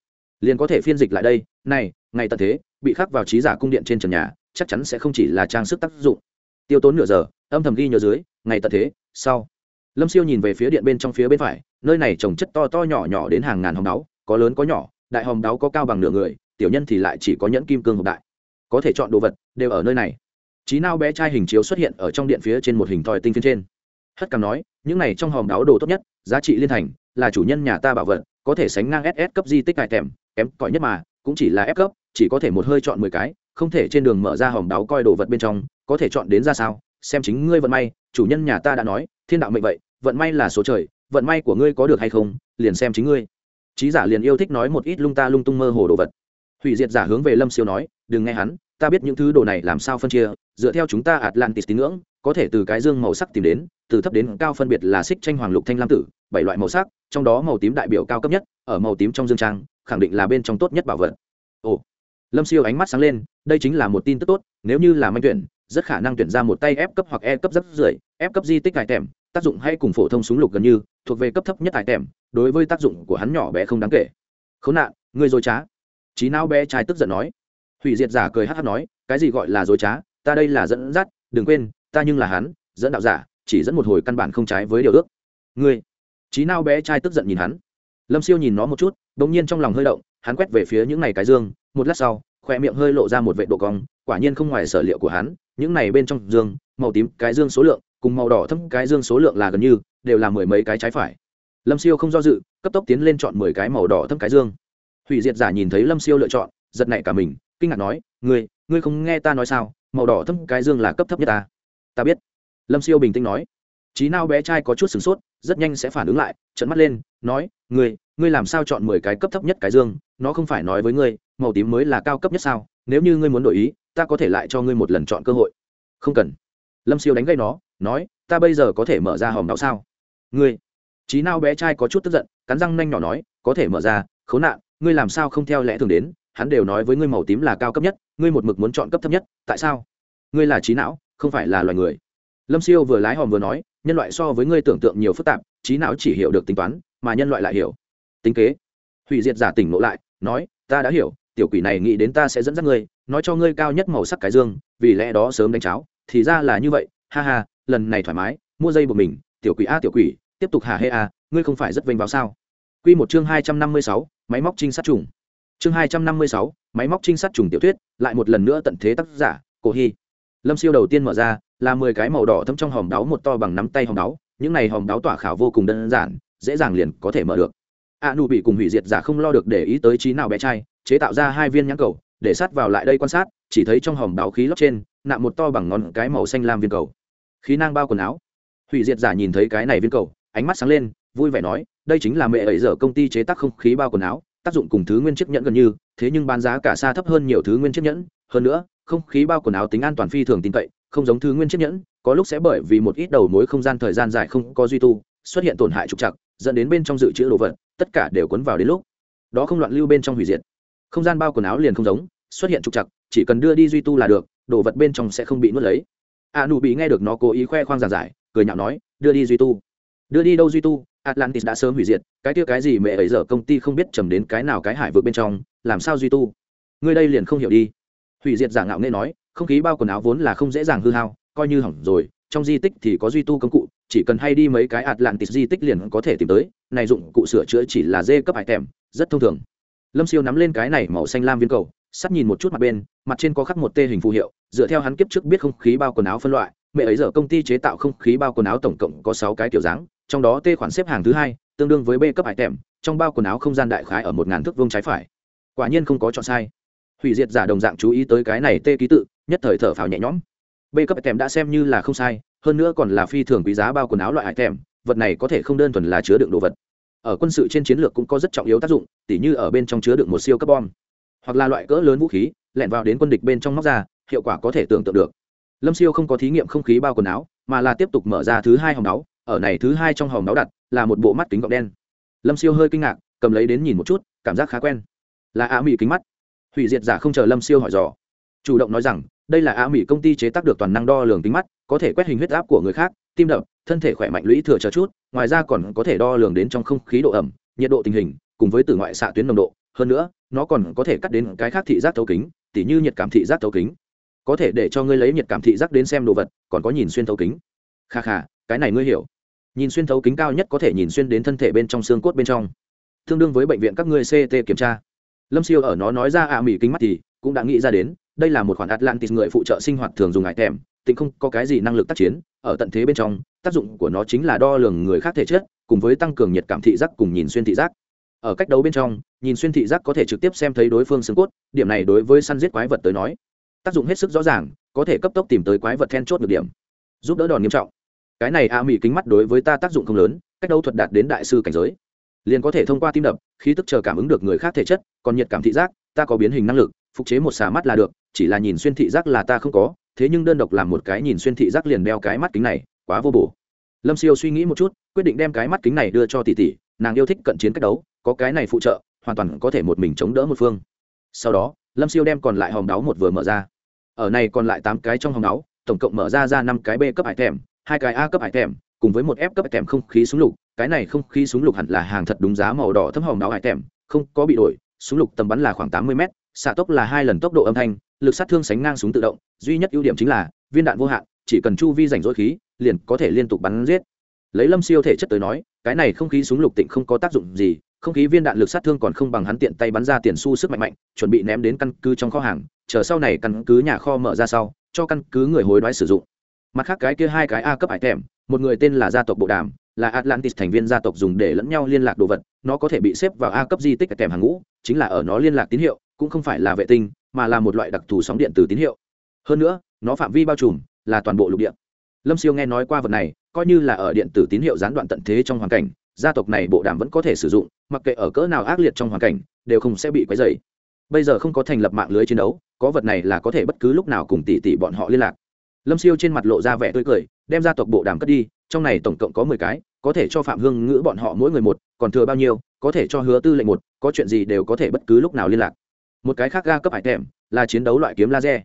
liền có thể phiên dịch lại đây, này ngày tận thế, bị khắc vào trí giả cung điện trên trần nhà, chắc chắn sẽ không chỉ là trang sức tác dụng. Tiêu tốn nửa giờ, âm thầm ghi nhớ dưới ngày tận thế, sau. Lâm siêu nhìn về phía điện bên trong phía bên phải, nơi này trồng chất to to nhỏ nhỏ đến hàng ngàn hòm đáo, có lớn có nhỏ, đại hòm đáo có cao bằng nửa người tiểu nhân thì lại chỉ có nhẫn kim cương hộp đại. Có thể chọn đồ vật, đều ở nơi này. Trí nao bé trai hình chiếu xuất hiện ở trong điện phía trên một hình thòi tinh phiên trên. Hất cằm nói, những này trong hòm đáo đồ tốt nhất, giá trị liên thành, là chủ nhân nhà ta bảo vật, có thể sánh ngang ss cấp di tích cài tèm, kém cỏi nhất mà, cũng chỉ là f cấp, chỉ có thể một hơi chọn mười cái, không thể trên đường mở ra hòm đáo coi đồ vật bên trong, có thể chọn đến ra sao, xem chính ngươi vận may, chủ nhân nhà ta đã nói, thiên đạo mệnh vậy, vận may là số trời, vận may của ngươi có được hay không, liền xem chính ngươi. Trí giả liền yêu thích nói một ít lung ta lung tung mơ hồ đồ vật hủy diệt giả hướng về lâm siêu nói, đừng nghe hắn, ta biết những thứ đồ này làm sao phân chia, dựa theo chúng ta atlantis tín ngưỡng, có thể từ cái dương màu sắc tìm đến, từ thấp đến cao phân biệt là xích tranh hoàng lục thanh lam tử, bảy loại màu sắc, trong đó màu tím đại biểu cao cấp nhất, ở màu tím trong dương trang, khẳng định là bên trong tốt nhất bảo vật. Ồ. Lâm siêu ánh mắt sáng lên, đây chính là một tin tức tốt, nếu như là manh tuyển, rất khả năng tuyển ra một tay F cấp hoặc e cấp rất rưỡi F cấp di tích hải tèm, tác dụng hay cùng phổ thông súng lục gần như, thuộc về cấp thấp nhất hải tèm, đối với tác dụng của hắn nhỏ bé không đáng kể. Khốn nạn, ngươi rồi trá trí não bé trai tức giận nói. Hủy diệt giả cười hát hát nói, cái gì gọi là dối trá? Ta đây là dẫn dắt, đừng quên, ta nhưng là hắn, dẫn đạo giả, chỉ dẫn một hồi căn bản không trái với điều ước. Ngươi. Trí não bé trai tức giận nhìn hắn. Lâm siêu nhìn nó một chút đ ỗ n g nhiên trong lòng hơi động, hắn quét về phía những n à y cái dương, một lát sau khoe miệng hơi lộ ra một vệ độ cong, quả nhiên không ngoài sở liệu của hắn, những này bên trong dương, màu tím cái dương số lượng, cùng màu đỏ thâm cái dương số lượng là gần như, đều là mười mấy cái trái phải. Lâm siêu không do dự, cấp tốc tiến lên chọn mười cái màu đỏ thâm cái dương hủy diệt giả nhìn thấy lâm siêu lựa chọn giật nảy cả mình kinh ngạc nói ngươi ngươi không nghe ta nói sao? Màu đỏ thấp, cái dương là cấp thấp nhất ta. Ta biết. Lâm siêu bình tĩnh nói. Trí nào bé trai có chút sửng sốt rất nhanh sẽ phản ứng lại trận mắt lên nói ngươi ngươi làm sao chọn mười cái cấp thấp nhất cái dương? Nó không phải nói với ngươi màu tím mới là cao cấp nhất sao? Nếu như ngươi muốn đổi ý ta có thể lại cho ngươi một lần chọn cơ hội. Không cần. Lâm siêu đánh gây nó nói ta bây giờ có thể mở ra hòm đáo sao? Ngươi. Trí nào bé trai có chút tức giận cắn răng nanh nhỏ nói có thể mở ra khốn nạn ngươi làm sao không theo lẽ thường đến, hắn đều nói với ngươi màu tím là cao cấp nhất, ngươi một mực muốn chọn cấp thấp nhất, tại sao? Ngươi là trí não, không phải là loài người. Lâm siêu vừa lái hòm vừa nói, nhân loại so với ngươi tưởng tượng nhiều phức tạp, trí não chỉ hiểu được tính toán, mà nhân loại lại hiểu. Tính kế. Hủy diệt giả tỉnh ngộ lại, nói, ta đã hiểu, tiểu quỷ này nghĩ đến ta sẽ dẫn dắt ngươi, nói cho ngươi cao nhất màu sắc cái dương, vì lẽ đó sớm đánh cháo, thì ra là như vậy, ha ha, lần này thoải mái, mua dây buộc mình, tiểu quỷ a tiểu quỷ, tiếp tục hà hê a, ngươi không phải rất vênh báo sao? Quy một chương hai trăm năm mươi sáu máy móc trinh sát trùng. Chương hai trăm năm mươi sáu, máy móc trinh sát trùng tiểu thuyết, lại một lần nữa tận thế tác giả, cổ hy. Lâm siêu đầu tiên mở ra, là mười cái màu đỏ thấm trong hòm đáo một to bằng nắm tay hòm đáo, những này hòm đáo tỏa khảo vô cùng đơn giản, dễ dàng liền có thể mở được. A nụ bị cùng hủy diệt giả không lo được để ý tới trí nào bé trai, chế tạo ra hai viên nhãn cầu, để sát vào lại đây quan sát, chỉ thấy trong hòm đáo khí lóc trên, nạm một to bằng ngón cái màu xanh lam viên cầu. Khí nang bao quần áo. Hủy diệt giả nhìn thấy cái này viên cầu, ánh mắt sáng lên, vui vẻ nói đây chính là mẹ ấy giờ công ty chế tác không khí bao quần áo, tác dụng cùng thứ nguyên chiếc nhẫn gần như, thế nhưng bán giá cả xa thấp hơn nhiều thứ nguyên chiếc nhẫn. Hơn nữa, không khí bao quần áo tính an toàn phi thường tin cậy, không giống thứ nguyên chiếc nhẫn, có lúc sẽ bởi vì một ít đầu mối không gian thời gian dài không có duy tu, xuất hiện tổn hại trục chặt dẫn đến bên trong dự trữ đồ vật, tất cả đều cuốn vào đến lúc. Đó không loạn lưu bên trong hủy diệt. Không gian bao quần áo liền không giống, xuất hiện trục chặt chỉ cần đưa đi duy tu là được, đồ vật bên trong sẽ không bị nuốt lấy. A nụ bị nghe được nó cố ý khoe khoang giàn giải, cười nhạo nói, đưa đi duy tu. Đưa đi đâu duy tu? Atlantis đã sớm hủy diệt, cái kia cái gì mẹ ấy giờ công ty không biết trầm đến cái nào cái hải vượt bên trong, làm sao duy tu? Ngươi đây liền không hiểu đi. Hủy diệt giả ngạo nghe nói, không khí bao quần áo vốn là không dễ dàng hư hao, coi như hỏng rồi, trong di tích thì có duy tu công cụ, chỉ cần hay đi mấy cái atlantis di tích liền có thể tìm tới, này dụng cụ sửa chữa chỉ là dê cấp hải tèm, rất thông thường. Lâm siêu nắm lên cái này màu xanh lam viên cầu, sắt nhìn một chút mặt bên, mặt trên có khắc một tê hình phù hiệu, dựa theo hắn kiếp trước biết không khí bao quần áo phân loại, mẹ ấy giờ công ty chế tạo không khí bao quần áo tổng cộng có sáu cái kiểu dáng trong đó tê khoản xếp hàng thứ hai, tương đương với b cấp hải tèm, trong bao quần áo không gian đại khái ở một ngàn thước vương trái phải. Quả nhiên không có chọn sai. Hủy diệt giả đồng dạng chú ý tới cái này tê ký tự, nhất thời thở phào nhẹ nhõm. B cấp hải tèm đã xem như là không sai, hơn nữa còn là phi thường quý giá bao quần áo loại hải tèm, vật này có thể không đơn thuần là chứa đựng đồ vật. Ở quân sự trên chiến lược cũng có rất trọng yếu tác dụng, tỉ như ở bên trong chứa đựng một siêu cấp bom, hoặc là loại cỡ lớn vũ khí lẹn vào đến quân địch bên trong móc ra, hiệu quả có thể tưởng tượng được. Lâm siêu không có thí nghiệm không khí bao quần áo, mà là tiếp tục mở ra thứ hai hòng áo ở này thứ hai trong hòm náo đặt là một bộ mắt kính gọng đen. Lâm siêu hơi kinh ngạc, cầm lấy đến nhìn một chút, cảm giác khá quen. Là á mỹ kính mắt. Hủy diệt giả không chờ lâm siêu hỏi dò. Chủ động nói rằng, đây là á mỹ công ty chế tác được toàn năng đo lường kính mắt, có thể quét hình huyết áp của người khác, tim đập, thân thể khỏe mạnh lũy thừa chờ chút, ngoài ra còn có thể đo lường đến trong không khí độ ẩm, nhiệt độ tình hình, cùng với từ ngoại xạ tuyến nồng độ. Hơn nữa, nó còn có thể cắt đến cái khác thị giác thấu kính, tỉ như nhiệt cảm thị giác thấu kính. Có thể để cho ngươi lấy nhiệt cảm thị giác đến xem đồ vật, còn có nhìn xuyên thấu kính. Kha kha cái này ngươi hiểu. Nhìn xuyên thấu kính cao nhất có thể nhìn xuyên đến thân thể bên trong xương cốt bên trong. Tương đương với bệnh viện các ngươi ct kiểm tra. Lâm siêu ở nó nói ra ạ à mỹ kính mắt thì cũng đã nghĩ ra đến, đây là một khoản atlantis người phụ trợ sinh hoạt thường dùng ngại thèm tính không có cái gì năng lực tác chiến, ở tận thế bên trong, tác dụng của nó chính là đo lường người khác thể chất, cùng với tăng cường nhiệt cảm thị giác cùng nhìn xuyên thị giác. Ở cách đấu bên trong, nhìn xuyên thị giác có thể trực tiếp xem thấy đối phương xương cốt, điểm này đối với săn giết quái vật tới nói, tác dụng hết sức rõ ràng, có thể cấp tốc tìm tới quái vật then chốt được điểm, giúp đỡ đòn nghiêm trọng cái này a mỹ kính mắt đối với ta tác dụng không lớn, cách đấu thuật đạt đến đại sư cảnh giới. Liền có thể thông qua tim đập, khí tức chờ cảm ứng được người khác thể chất, còn nhiệt cảm thị giác, ta có biến hình năng lực, phục chế một xà mắt là được, chỉ là nhìn xuyên thị giác là ta không có, thế nhưng đơn độc làm một cái nhìn xuyên thị giác liền đeo cái mắt kính này, quá vô bổ. Lâm siêu suy nghĩ một chút, quyết định đem cái mắt kính này đưa cho tỷ tỷ, nàng yêu thích cận chiến cách đấu, có cái này phụ trợ, hoàn toàn có thể một mình chống đỡ một phương. Sau đó, lâm siêu đem còn lại hòm đáo một vừa mở ra. Ở này còn lại tám cái trong hòm đáo, tổng cộng mở ra ra năm cái b cấp hải thèm hai cái a cấp hải tèm, cùng với một f cấp hải tèm không khí súng lục, cái này không khí súng lục hẳn là hàng thật đúng giá màu đỏ thấm hồng đáo hải tèm, không có bị đổi, súng lục tầm bắn là khoảng tám mươi m xạ tốc là hai lần tốc độ âm thanh, lực sát thương sánh ngang súng tự động, duy nhất ưu điểm chính là viên đạn vô hạn, chỉ cần chu vi rảnh rỗi khí, liền có thể liên tục bắn giết. Lấy lâm siêu thể chất tới nói, cái này không khí súng lục tịnh không có tác dụng gì, không khí viên đạn lực sát thương còn không bằng hắn tiện tay bắn ra tiền su sức mạnh mạnh, chuẩn bị ném đến căn cứ trong kho hàng, chờ sau này căn cứ nhà kho mở ra sau, cho căn cứ người hối đoái sử dụng mặt khác cái kia hai cái a cấp hải thèm một người tên là gia tộc bộ đàm, là atlantis thành viên gia tộc dùng để lẫn nhau liên lạc đồ vật, nó có thể bị xếp vào a cấp di tích kèm hàng ngũ, chính là ở nó liên lạc tín hiệu, cũng không phải là vệ tinh, mà là một loại đặc thù sóng điện từ tín hiệu. Hơn nữa, nó phạm vi bao trùm, là toàn bộ lục địa. Lâm siêu nghe nói qua vật này, coi như là ở điện tử tín hiệu gián đoạn tận thế trong hoàn cảnh, gia tộc này bộ đàm vẫn có thể sử dụng, mặc kệ ở cỡ nào ác liệt trong hoàn cảnh, đều không sẽ bị quấy dày bây giờ không có thành lập mạng lưới chiến đấu, có vật này là có thể bất cứ lúc nào cùng tỷ tỷ bọn họ liên lạc lâm siêu trên mặt lộ ra vẻ tươi cười đem ra tộc bộ đàm cất đi trong này tổng cộng có mười cái có thể cho phạm hương ngữ bọn họ mỗi người một còn thừa bao nhiêu có thể cho hứa tư lệnh một có chuyện gì đều có thể bất cứ lúc nào liên lạc. Một cái khác ga cấp hải thèm, là chiến đấu loại kiếm laser.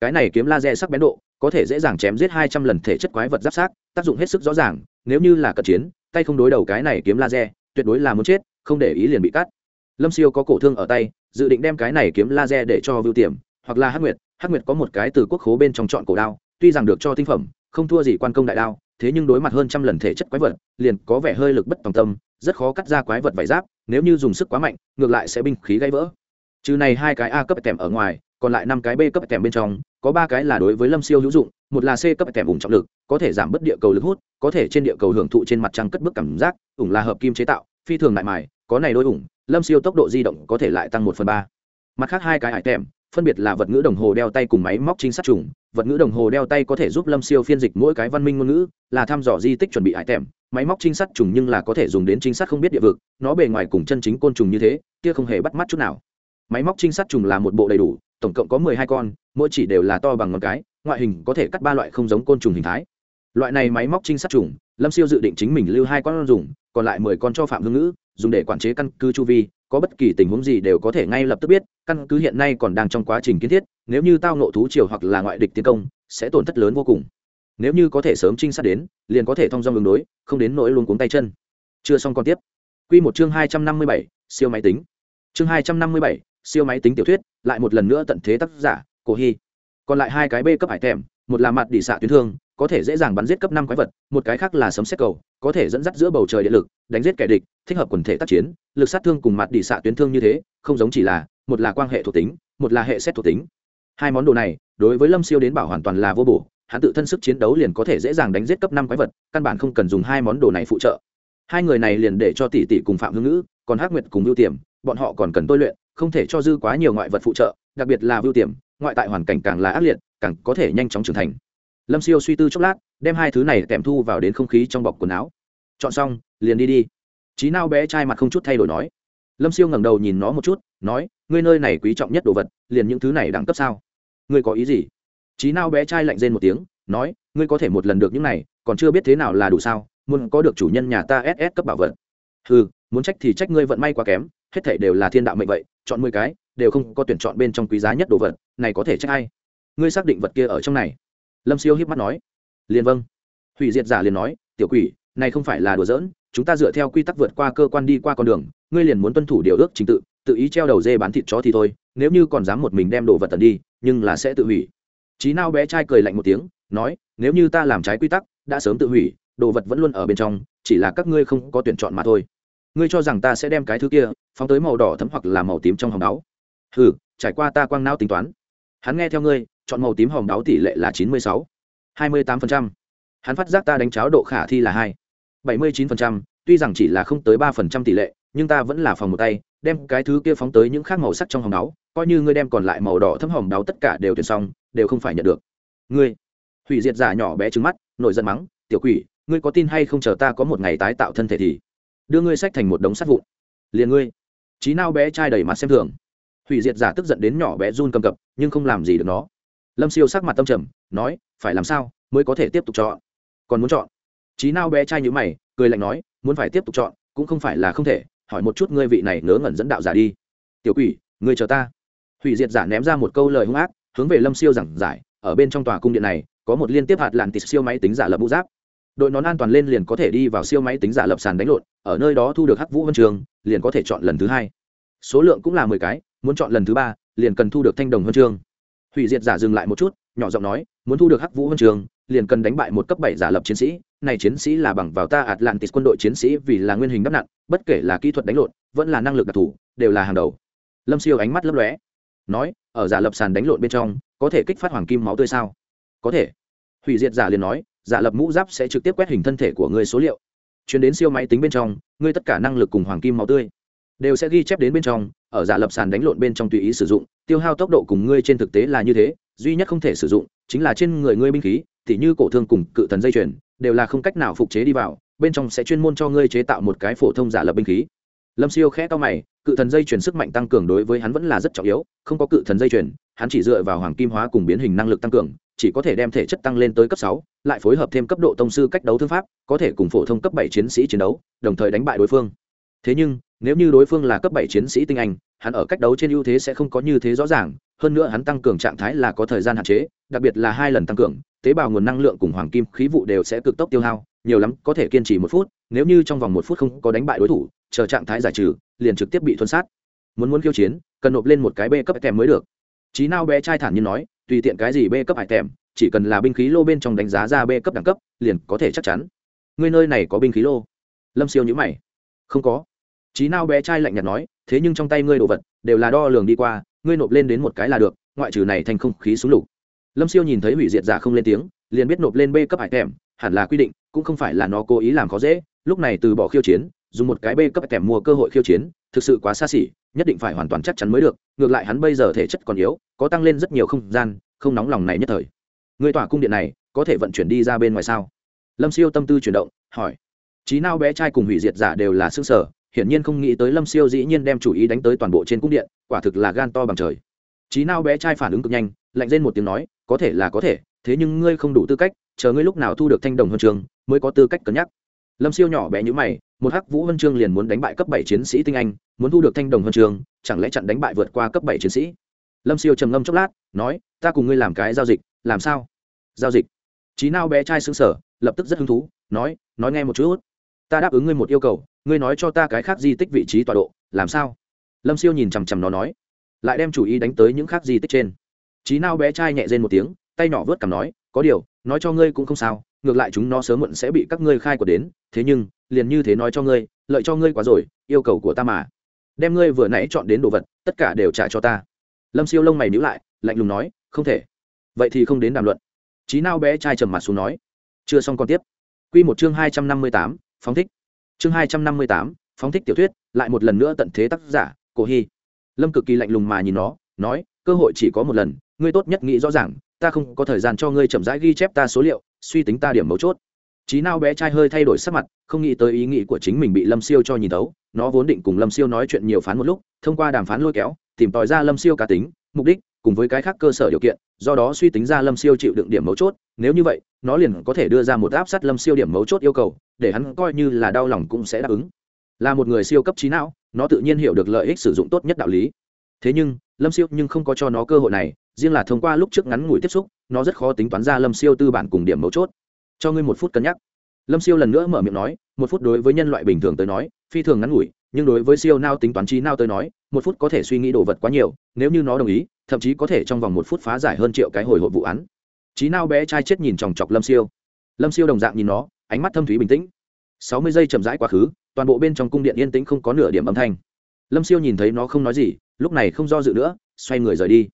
Cái này kiếm laser sắc bén độ có thể dễ dàng chém giết hai trăm lần thể chất quái vật giáp sát tác dụng hết sức rõ ràng nếu như là cận chiến tay không đối đầu cái này kiếm laser tuyệt đối là muốn chết không để ý liền bị cắt. Lâm siêu có cổ thương ở tay dự định đem cái này kiếm laser để cho vưu tiềm hoặc là hắc nguyệt. Hắc nguyệt có một cái từ quốc khố bên trong chọn cổ đao tuy rằng được cho tinh phẩm, không thua gì quan công đại đao, thế nhưng đối mặt hơn trăm lần thể chất quái vật, liền có vẻ hơi lực bất tòng tâm, rất khó cắt ra quái vật vải giáp, nếu như dùng sức quá mạnh, ngược lại sẽ binh khí gãy vỡ. Trừ này hai cái a cấp kèm ở ngoài, còn lại năm cái b cấp kèm bên trong, có ba cái là đối với lâm siêu hữu dụng, một là c cấp kèm ủng trọng lực, có thể giảm bớt địa cầu lực hút, có thể trên địa cầu hưởng thụ trên mặt trăng cất bước cảm giác, ủng là hợp kim chế tạo, phi thường lại mài có này đôi ủng, lâm siêu tốc độ di động có thể lại tăng một phần ba. Mặt khác hai cái hải tèm phân biệt là vật ngữ đồng hồ đeo tay cùng máy móc trinh sát trùng vật ngữ đồng hồ đeo tay có thể giúp lâm siêu phiên dịch mỗi cái văn minh ngôn ngữ, là thăm dò di tích chuẩn bị hải tèm, máy móc trinh sát trùng nhưng là có thể dùng đến trinh sát không biết địa vực, nó bề ngoài cùng chân chính côn trùng như thế, kia không hề bắt mắt chút nào. Máy móc trinh sát trùng là một bộ đầy đủ, tổng cộng có mười hai con, mỗi chỉ đều là to bằng ngón cái, ngoại hình có thể cắt ba loại không giống côn trùng hình thái. Loại này máy móc trinh sát trùng, lâm siêu dự định chính mình lưu hai con dùng, còn lại mười con cho phạm hương ngữ dùng để quản chế căn cứ chu vi, có bất kỳ tình huống gì đều có thể ngay lập tức biết, căn cứ hiện nay còn đang trong quá trình kiến thiết, nếu như tao nộ thú triều hoặc là ngoại địch tiến công, sẽ tổn thất lớn vô cùng. Nếu như có thể sớm trinh sát đến, liền có thể thông dong đường đối, không đến nỗi luôn cuống tay chân. Chưa xong còn tiếp. Q một chương hai trăm năm mươi bảy, siêu máy tính. Chương hai trăm năm mươi bảy, siêu máy tính tiểu thuyết, lại một lần nữa tận thế tác giả, cổ hy. Còn lại hai cái b cấp hải thèm một là mặt đỉ xạ tuyến thương, có thể dễ dàng bắn giết cấp năm quái vật, một cái khác là sấm xét cầu có thể dẫn dắt giữa bầu trời điện lực, đánh giết kẻ địch, thích hợp quần thể tác chiến, lực sát thương cùng mặt đỉ xạ tuyến thương như thế, không giống chỉ là một là quan hệ thuộc tính, một là hệ xét thuộc tính. Hai món đồ này, đối với lâm siêu đến bảo hoàn toàn là vô bổ, hắn tự thân sức chiến đấu liền có thể dễ dàng đánh giết cấp năm quái vật, căn bản không cần dùng hai món đồ này phụ trợ. Hai người này liền để cho tỷ tỷ cùng phạm hương ngữ, còn hắc nguyệt cùng ưu tiềm, bọn họ còn cần tôi luyện, không thể cho dư quá nhiều ngoại vật phụ trợ, đặc biệt là ưu tiềm, ngoại tại hoàn cảnh càng là ác liệt, càng có thể nhanh chóng trưởng thành lâm siêu suy tư chốc lát, đem hai thứ này kèm thu vào đến không khí trong bọc quần áo. Chọn xong, liền đi đi. Trí Nao bé trai mặt không chút thay đổi nói. Lâm siêu ngẩng đầu nhìn nó một chút, nói, ngươi nơi này quý trọng nhất đồ vật, liền những thứ này đẳng cấp sao? Ngươi có ý gì? Trí Nao bé trai lạnh rên một tiếng, nói, ngươi có thể một lần được những này, còn chưa biết thế nào là đủ sao, muốn có được chủ nhân nhà ta ss cấp bảo vật. Ừ muốn trách thì trách ngươi vận may quá kém, hết thể đều là thiên đạo mệnh vậy, chọn mười cái, đều không có tuyển chọn bên trong quý giá nhất đồ vật, này có thể trách ai? Ngươi xác định vật kia ở trong này lâm siêu hiếp mắt nói. Liền vâng. Hủy diệt giả liền nói, tiểu quỷ, này không phải là đùa giỡn, chúng ta dựa theo quy tắc vượt qua cơ quan đi qua con đường, ngươi liền muốn tuân thủ điều ước trình tự tự ý treo đầu dê bán thịt chó thì thôi, nếu như còn dám một mình đem đồ vật tần đi, nhưng là sẽ tự hủy. Trí nào bé trai cười lạnh một tiếng, nói, nếu như ta làm trái quy tắc, đã sớm tự hủy, đồ vật vẫn luôn ở bên trong, chỉ là các ngươi không có tuyển chọn mà thôi. Ngươi cho rằng ta sẽ đem cái thứ kia, phóng tới màu đỏ thấm hoặc là màu tím trong hồng đáo hừ, trải qua ta quang não tính toán. Hắn nghe theo ngươi chọn màu tím hồng đáo tỷ lệ là chín mươi sáu, hai mươi tám hắn phát giác ta đánh cháo độ khả thi là hai, bảy mươi chín tuy rằng chỉ là không tới ba phần trăm tỷ lệ, nhưng ta vẫn là phòng một tay, đem cái thứ kia phóng tới những khác màu sắc trong hồng đáo, coi như ngươi đem còn lại màu đỏ thấm hồng đáo tất cả đều tuyển xong, đều không phải nhận được. Ngươi, hủy diệt giả nhỏ bé trứng mắt, nổi giận mắng, tiểu quỷ, ngươi có tin hay không chờ ta có một ngày tái tạo thân thể thì đưa ngươi sách thành một đống sắt vụn. Liền ngươi. Trí nào bé trai đầy mặt xem thường. Hủy diệt giả tức giận đến nhỏ bé run cầm cập, nhưng không làm gì được nó lâm siêu sắc mặt tâm trầm, nói, phải làm sao, mới có thể tiếp tục chọn? Còn muốn chọn? Trí nào bé trai như mày, cười lạnh nói, muốn phải tiếp tục chọn, cũng không phải là không thể, hỏi một chút ngươi vị này ngớ ngẩn dẫn đạo giả đi. Tiểu quỷ, ngươi chờ ta. Hủy diệt giả ném ra một câu lời hung ác, hướng về lâm siêu giảng giải, ở bên trong tòa cung điện này, có một liên tiếp hạt làn tịt siêu máy tính giả lập mũ giáp. Đội nón an toàn lên liền có thể đi vào siêu máy tính giả lập sàn đánh lộn, ở nơi đó thu được hắc vũ huân trường, liền có thể chọn lần thứ hai. Số lượng cũng là mười cái, muốn chọn lần thứ ba, liền cần thu được thanh đồng huân chương hủy diệt giả dừng lại một chút, nhỏ giọng nói, muốn thu được hắc vũ huân trường, liền cần đánh bại một cấp bảy giả lập chiến sĩ. Này chiến sĩ là bằng vào ta atlantis quân đội chiến sĩ vì là nguyên hình đắp nặng bất kể là kỹ thuật đánh lộn, vẫn là năng lực đặc thù, đều là hàng đầu. Lâm siêu ánh mắt lấp lóe, nói, ở giả lập sàn đánh lộn bên trong, có thể kích phát hoàng kim máu tươi sao? Có thể. Hủy diệt giả liền nói, giả lập mũ giáp sẽ trực tiếp quét hình thân thể của người số liệu. Chuyển đến siêu máy tính bên trong, ngươi tất cả năng lực cùng hoàng kim máu tươi đều sẽ ghi chép đến bên trong, ở giả lập sàn đánh lộn bên trong tùy ý sử dụng tiêu hao tốc độ cùng ngươi trên thực tế là như thế, duy nhất không thể sử dụng chính là trên người ngươi binh khí thì như cổ thương cùng cự thần dây chuyền, đều là không cách nào phục chế đi vào, bên trong sẽ chuyên môn cho ngươi chế tạo một cái phổ thông giả lập binh khí. Lâm siêu khẽ to mày, cự thần dây chuyển sức mạnh tăng cường đối với hắn vẫn là rất trọng yếu, không có cự thần dây chuyển hắn chỉ dựa vào hoàng kim hóa cùng biến hình năng lực tăng cường, chỉ có thể đem thể chất tăng lên tới cấp sáu, lại phối hợp thêm cấp độ tông sư cách đấu thương pháp, có thể cùng phổ thông cấp bảy chiến sĩ chiến đấu, đồng thời đánh bại đối phương. Thế nhưng nếu như đối phương là cấp bảy chiến sĩ tinh anh hắn ở cách đấu trên ưu thế sẽ không có như thế rõ ràng hơn nữa hắn tăng cường trạng thái là có thời gian hạn chế đặc biệt là hai lần tăng cường tế bào nguồn năng lượng cùng hoàng kim khí vụ đều sẽ cực tốc tiêu hao nhiều lắm có thể kiên trì một phút nếu như trong vòng một phút không có đánh bại đối thủ chờ trạng thái giải trừ liền trực tiếp bị thuân sát. Muốn muốn khiêu chiến cần nộp lên một cái b cấp kèm mới được. Trí nào bé trai thản nhiên nói tùy tiện cái gì b cấp hải tèm, chỉ cần là binh khí lô bên trong đánh giá ra b cấp đẳng cấp liền có thể chắc chắn. Ngươi nơi này có binh khí lô? Lâm siêu nhữ mày. Không có trí nào bé trai lạnh nhạt nói, thế nhưng trong tay ngươi đồ vật đều là đo lường đi qua, ngươi nộp lên đến một cái là được, ngoại trừ này thành không khí súng lục. Lâm siêu nhìn thấy hủy diệt giả không lên tiếng, liền biết nộp lên b cấp hải kèm hẳn là quy định, cũng không phải là nó cố ý làm khó dễ, lúc này từ bỏ khiêu chiến, dùng một cái b cấp kèm mua cơ hội khiêu chiến, thực sự quá xa xỉ, nhất định phải hoàn toàn chắc chắn mới được, ngược lại hắn bây giờ thể chất còn yếu, có tăng lên rất nhiều không gian, không nóng lòng này nhất thời. Người tỏa cung điện này, có thể vận chuyển đi ra bên ngoài sao? Lâm siêu tâm tư chuyển động, hỏi. Trí nào bé trai cùng hủy diệt giả đều là xương sở hiển nhiên không nghĩ tới lâm siêu dĩ nhiên đem chủ ý đánh tới toàn bộ trên cung điện, quả thực là gan to bằng trời. Trí nào bé trai phản ứng cực nhanh, lạnh lên một tiếng nói, có thể là có thể, thế nhưng ngươi không đủ tư cách, chờ ngươi lúc nào thu được thanh đồng huân trường, mới có tư cách cân nhắc. Lâm siêu nhỏ bé như mày, một hắc vũ huân chương liền muốn đánh bại cấp bảy chiến sĩ tinh anh, muốn thu được thanh đồng huân chương chẳng lẽ chặn đánh bại vượt qua cấp bảy chiến sĩ? Lâm siêu trầm ngâm chốc lát, nói, ta cùng ngươi làm cái giao dịch, làm sao? Giao dịch? Trí nào bé trai xứng sở lập tức rất hứng thú, nói nói nghe một chút, ta đáp ứng ngươi một yêu cầu ngươi nói cho ta cái khác di tích vị trí tọa độ, làm sao? Lâm siêu nhìn chằm chằm nó nói, lại đem chủ ý đánh tới những khác di tích trên. Trí nao bé trai nhẹ rên một tiếng, tay nhỏ vớt cằm nói, có điều, nói cho ngươi cũng không sao, ngược lại chúng nó sớm muộn sẽ bị các ngươi khai của đến, thế nhưng, liền như thế nói cho ngươi, lợi cho ngươi quá rồi, yêu cầu của ta mà. Đem ngươi vừa nãy chọn đến đồ vật, tất cả đều trả cho ta. Lâm siêu lông mày níu lại, lạnh lùng nói, không thể. Vậy thì không đến đàm luận. Trí nao bé trai trầm mặt xuống nói, chưa xong còn tiếp. Q một chương hai trăm năm mươi tám, phóng thích chương hai trăm năm mươi tám, phóng thích tiểu thuyết, lại một lần nữa tận thế tác giả, cổ hy. Lâm cực kỳ lạnh lùng mà nhìn nó, nói, cơ hội chỉ có một lần, ngươi tốt nhất nghĩ rõ ràng, ta không có thời gian cho ngươi chậm rãi ghi chép ta số liệu, suy tính ta điểm mấu chốt. Trí nào bé trai hơi thay đổi sắc mặt, không nghĩ tới ý nghĩ của chính mình bị lâm siêu cho nhìn tấu nó vốn định cùng lâm siêu nói chuyện nhiều phán một lúc, thông qua đàm phán lôi kéo, tìm tòi ra lâm siêu cá tính, mục đích, cùng với cái khác cơ sở điều kiện do đó suy tính ra lâm siêu chịu đựng điểm mấu chốt, nếu như vậy, nó liền có thể đưa ra một áp sát lâm siêu điểm mấu chốt yêu cầu, để hắn coi như là đau lòng cũng sẽ đáp ứng. Là một người siêu cấp trí não, nó tự nhiên hiểu được lợi ích sử dụng tốt nhất đạo lý. Thế nhưng, lâm siêu nhưng không có cho nó cơ hội này, riêng là thông qua lúc trước ngắn ngủi tiếp xúc, nó rất khó tính toán ra lâm siêu tư bản cùng điểm mấu chốt. Cho ngươi một phút cân nhắc. Lâm siêu lần nữa mở miệng nói, một phút đối với nhân loại bình thường tới nói, phi thường ngắn ngủi nhưng đối với siêu nao tính toán trí nao tới nói, một phút có thể suy nghĩ đồ vật quá nhiều, nếu như nó đồng ý, thậm chí có thể trong vòng một phút phá giải hơn triệu cái hồi hộp vụ án. Trí nao bé trai chết nhìn chòng chọc lâm siêu. Lâm siêu đồng dạng nhìn nó, ánh mắt thâm thúy bình tĩnh. Sáu mươi giây chậm rãi quá khứ, toàn bộ bên trong cung điện yên tĩnh không có nửa điểm âm thanh. Lâm siêu nhìn thấy nó không nói gì, lúc này không do dự nữa, xoay người rời đi.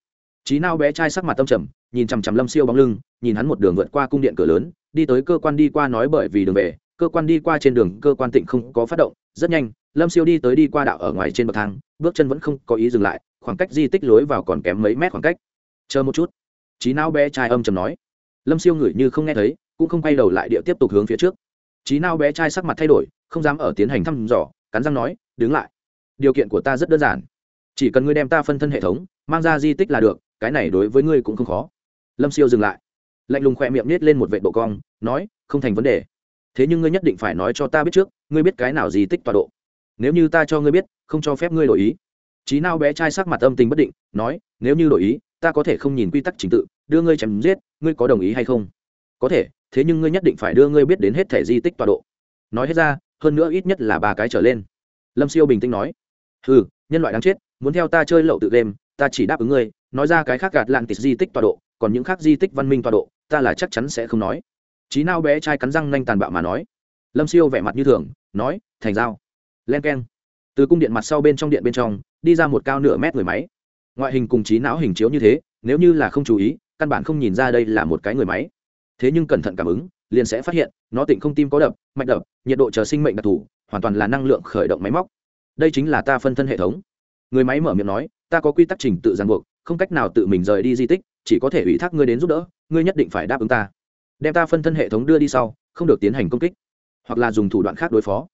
Trí nao bé trai sắc mặt tâm trầm, nhìn chằm chằm lâm siêu bóng lưng, nhìn hắn một đường vượt qua cung điện cửa lớn, đi tới cơ quan đi qua nói bởi vì đường về, cơ quan đi qua trên đường cơ quan tịnh không có phát động, rất nhanh lâm siêu đi tới đi qua đạo ở ngoài trên bậc thang, bước chân vẫn không có ý dừng lại, khoảng cách di tích lối vào còn kém mấy mét khoảng cách. Chờ một chút. Trí não bé trai âm chầm nói. Lâm siêu ngửi như không nghe thấy, cũng không quay đầu lại địa tiếp tục hướng phía trước. Trí não bé trai sắc mặt thay đổi, không dám ở tiến hành thăm dò, cắn răng nói, đứng lại. Điều kiện của ta rất đơn giản. Chỉ cần ngươi đem ta phân thân hệ thống, mang ra di tích là được, cái này đối với ngươi cũng không khó. Lâm siêu dừng lại. Lạnh lùng khoe miệng nết lên một vệ độ cong, nói, không thành vấn đề. Thế nhưng ngươi nhất định phải nói cho ta biết trước, ngươi biết cái nào di tích tọa độ nếu như ta cho ngươi biết, không cho phép ngươi đổi ý. Trí nào bé trai sắc mặt âm tình bất định, nói, nếu như đổi ý, ta có thể không nhìn quy tắc trình tự, đưa ngươi chém giết, ngươi có đồng ý hay không? Có thể, thế nhưng ngươi nhất định phải đưa ngươi biết đến hết thẻ di tích tọa độ. Nói hết ra, hơn nữa ít nhất là ba cái trở lên. Lâm siêu bình tĩnh nói ừ nhân loại đáng chết, muốn theo ta chơi lậu tự game, ta chỉ đáp ứng ngươi, nói ra cái khác gạt lạn tịch di tích tọa độ, còn những khác di tích văn minh tọa độ, ta là chắc chắn sẽ không nói. Trí nào bé trai cắn răng nanh tàn bạo mà nói. Lâm siêu vẻ mặt như thường, nói, thành dao len k e n từ cung điện mặt sau bên trong điện bên trong, đi ra một cao nửa mét người máy. Ngoại hình cùng trí não hình chiếu như thế, nếu như là không chú ý, căn bản không nhìn ra đây là một cái người máy. Thế nhưng cẩn thận cảm ứng, liền sẽ phát hiện, nó tỉnh không tim có đập, mạch đập, nhiệt độ chờ sinh mệnh đặc thù, hoàn toàn là năng lượng khởi động máy móc. Đây chính là ta phân thân hệ thống. Người máy mở miệng nói, ta có quy tắc trình tự ràng buộc, không cách nào tự mình rời đi di tích, chỉ có thể ủy thác ngươi đến giúp đỡ, ngươi nhất định phải đáp ứng ta. Đem ta phân thân hệ thống đưa đi sau, không được tiến hành công kích. Hoặc là dùng thủ đoạn khác đối phó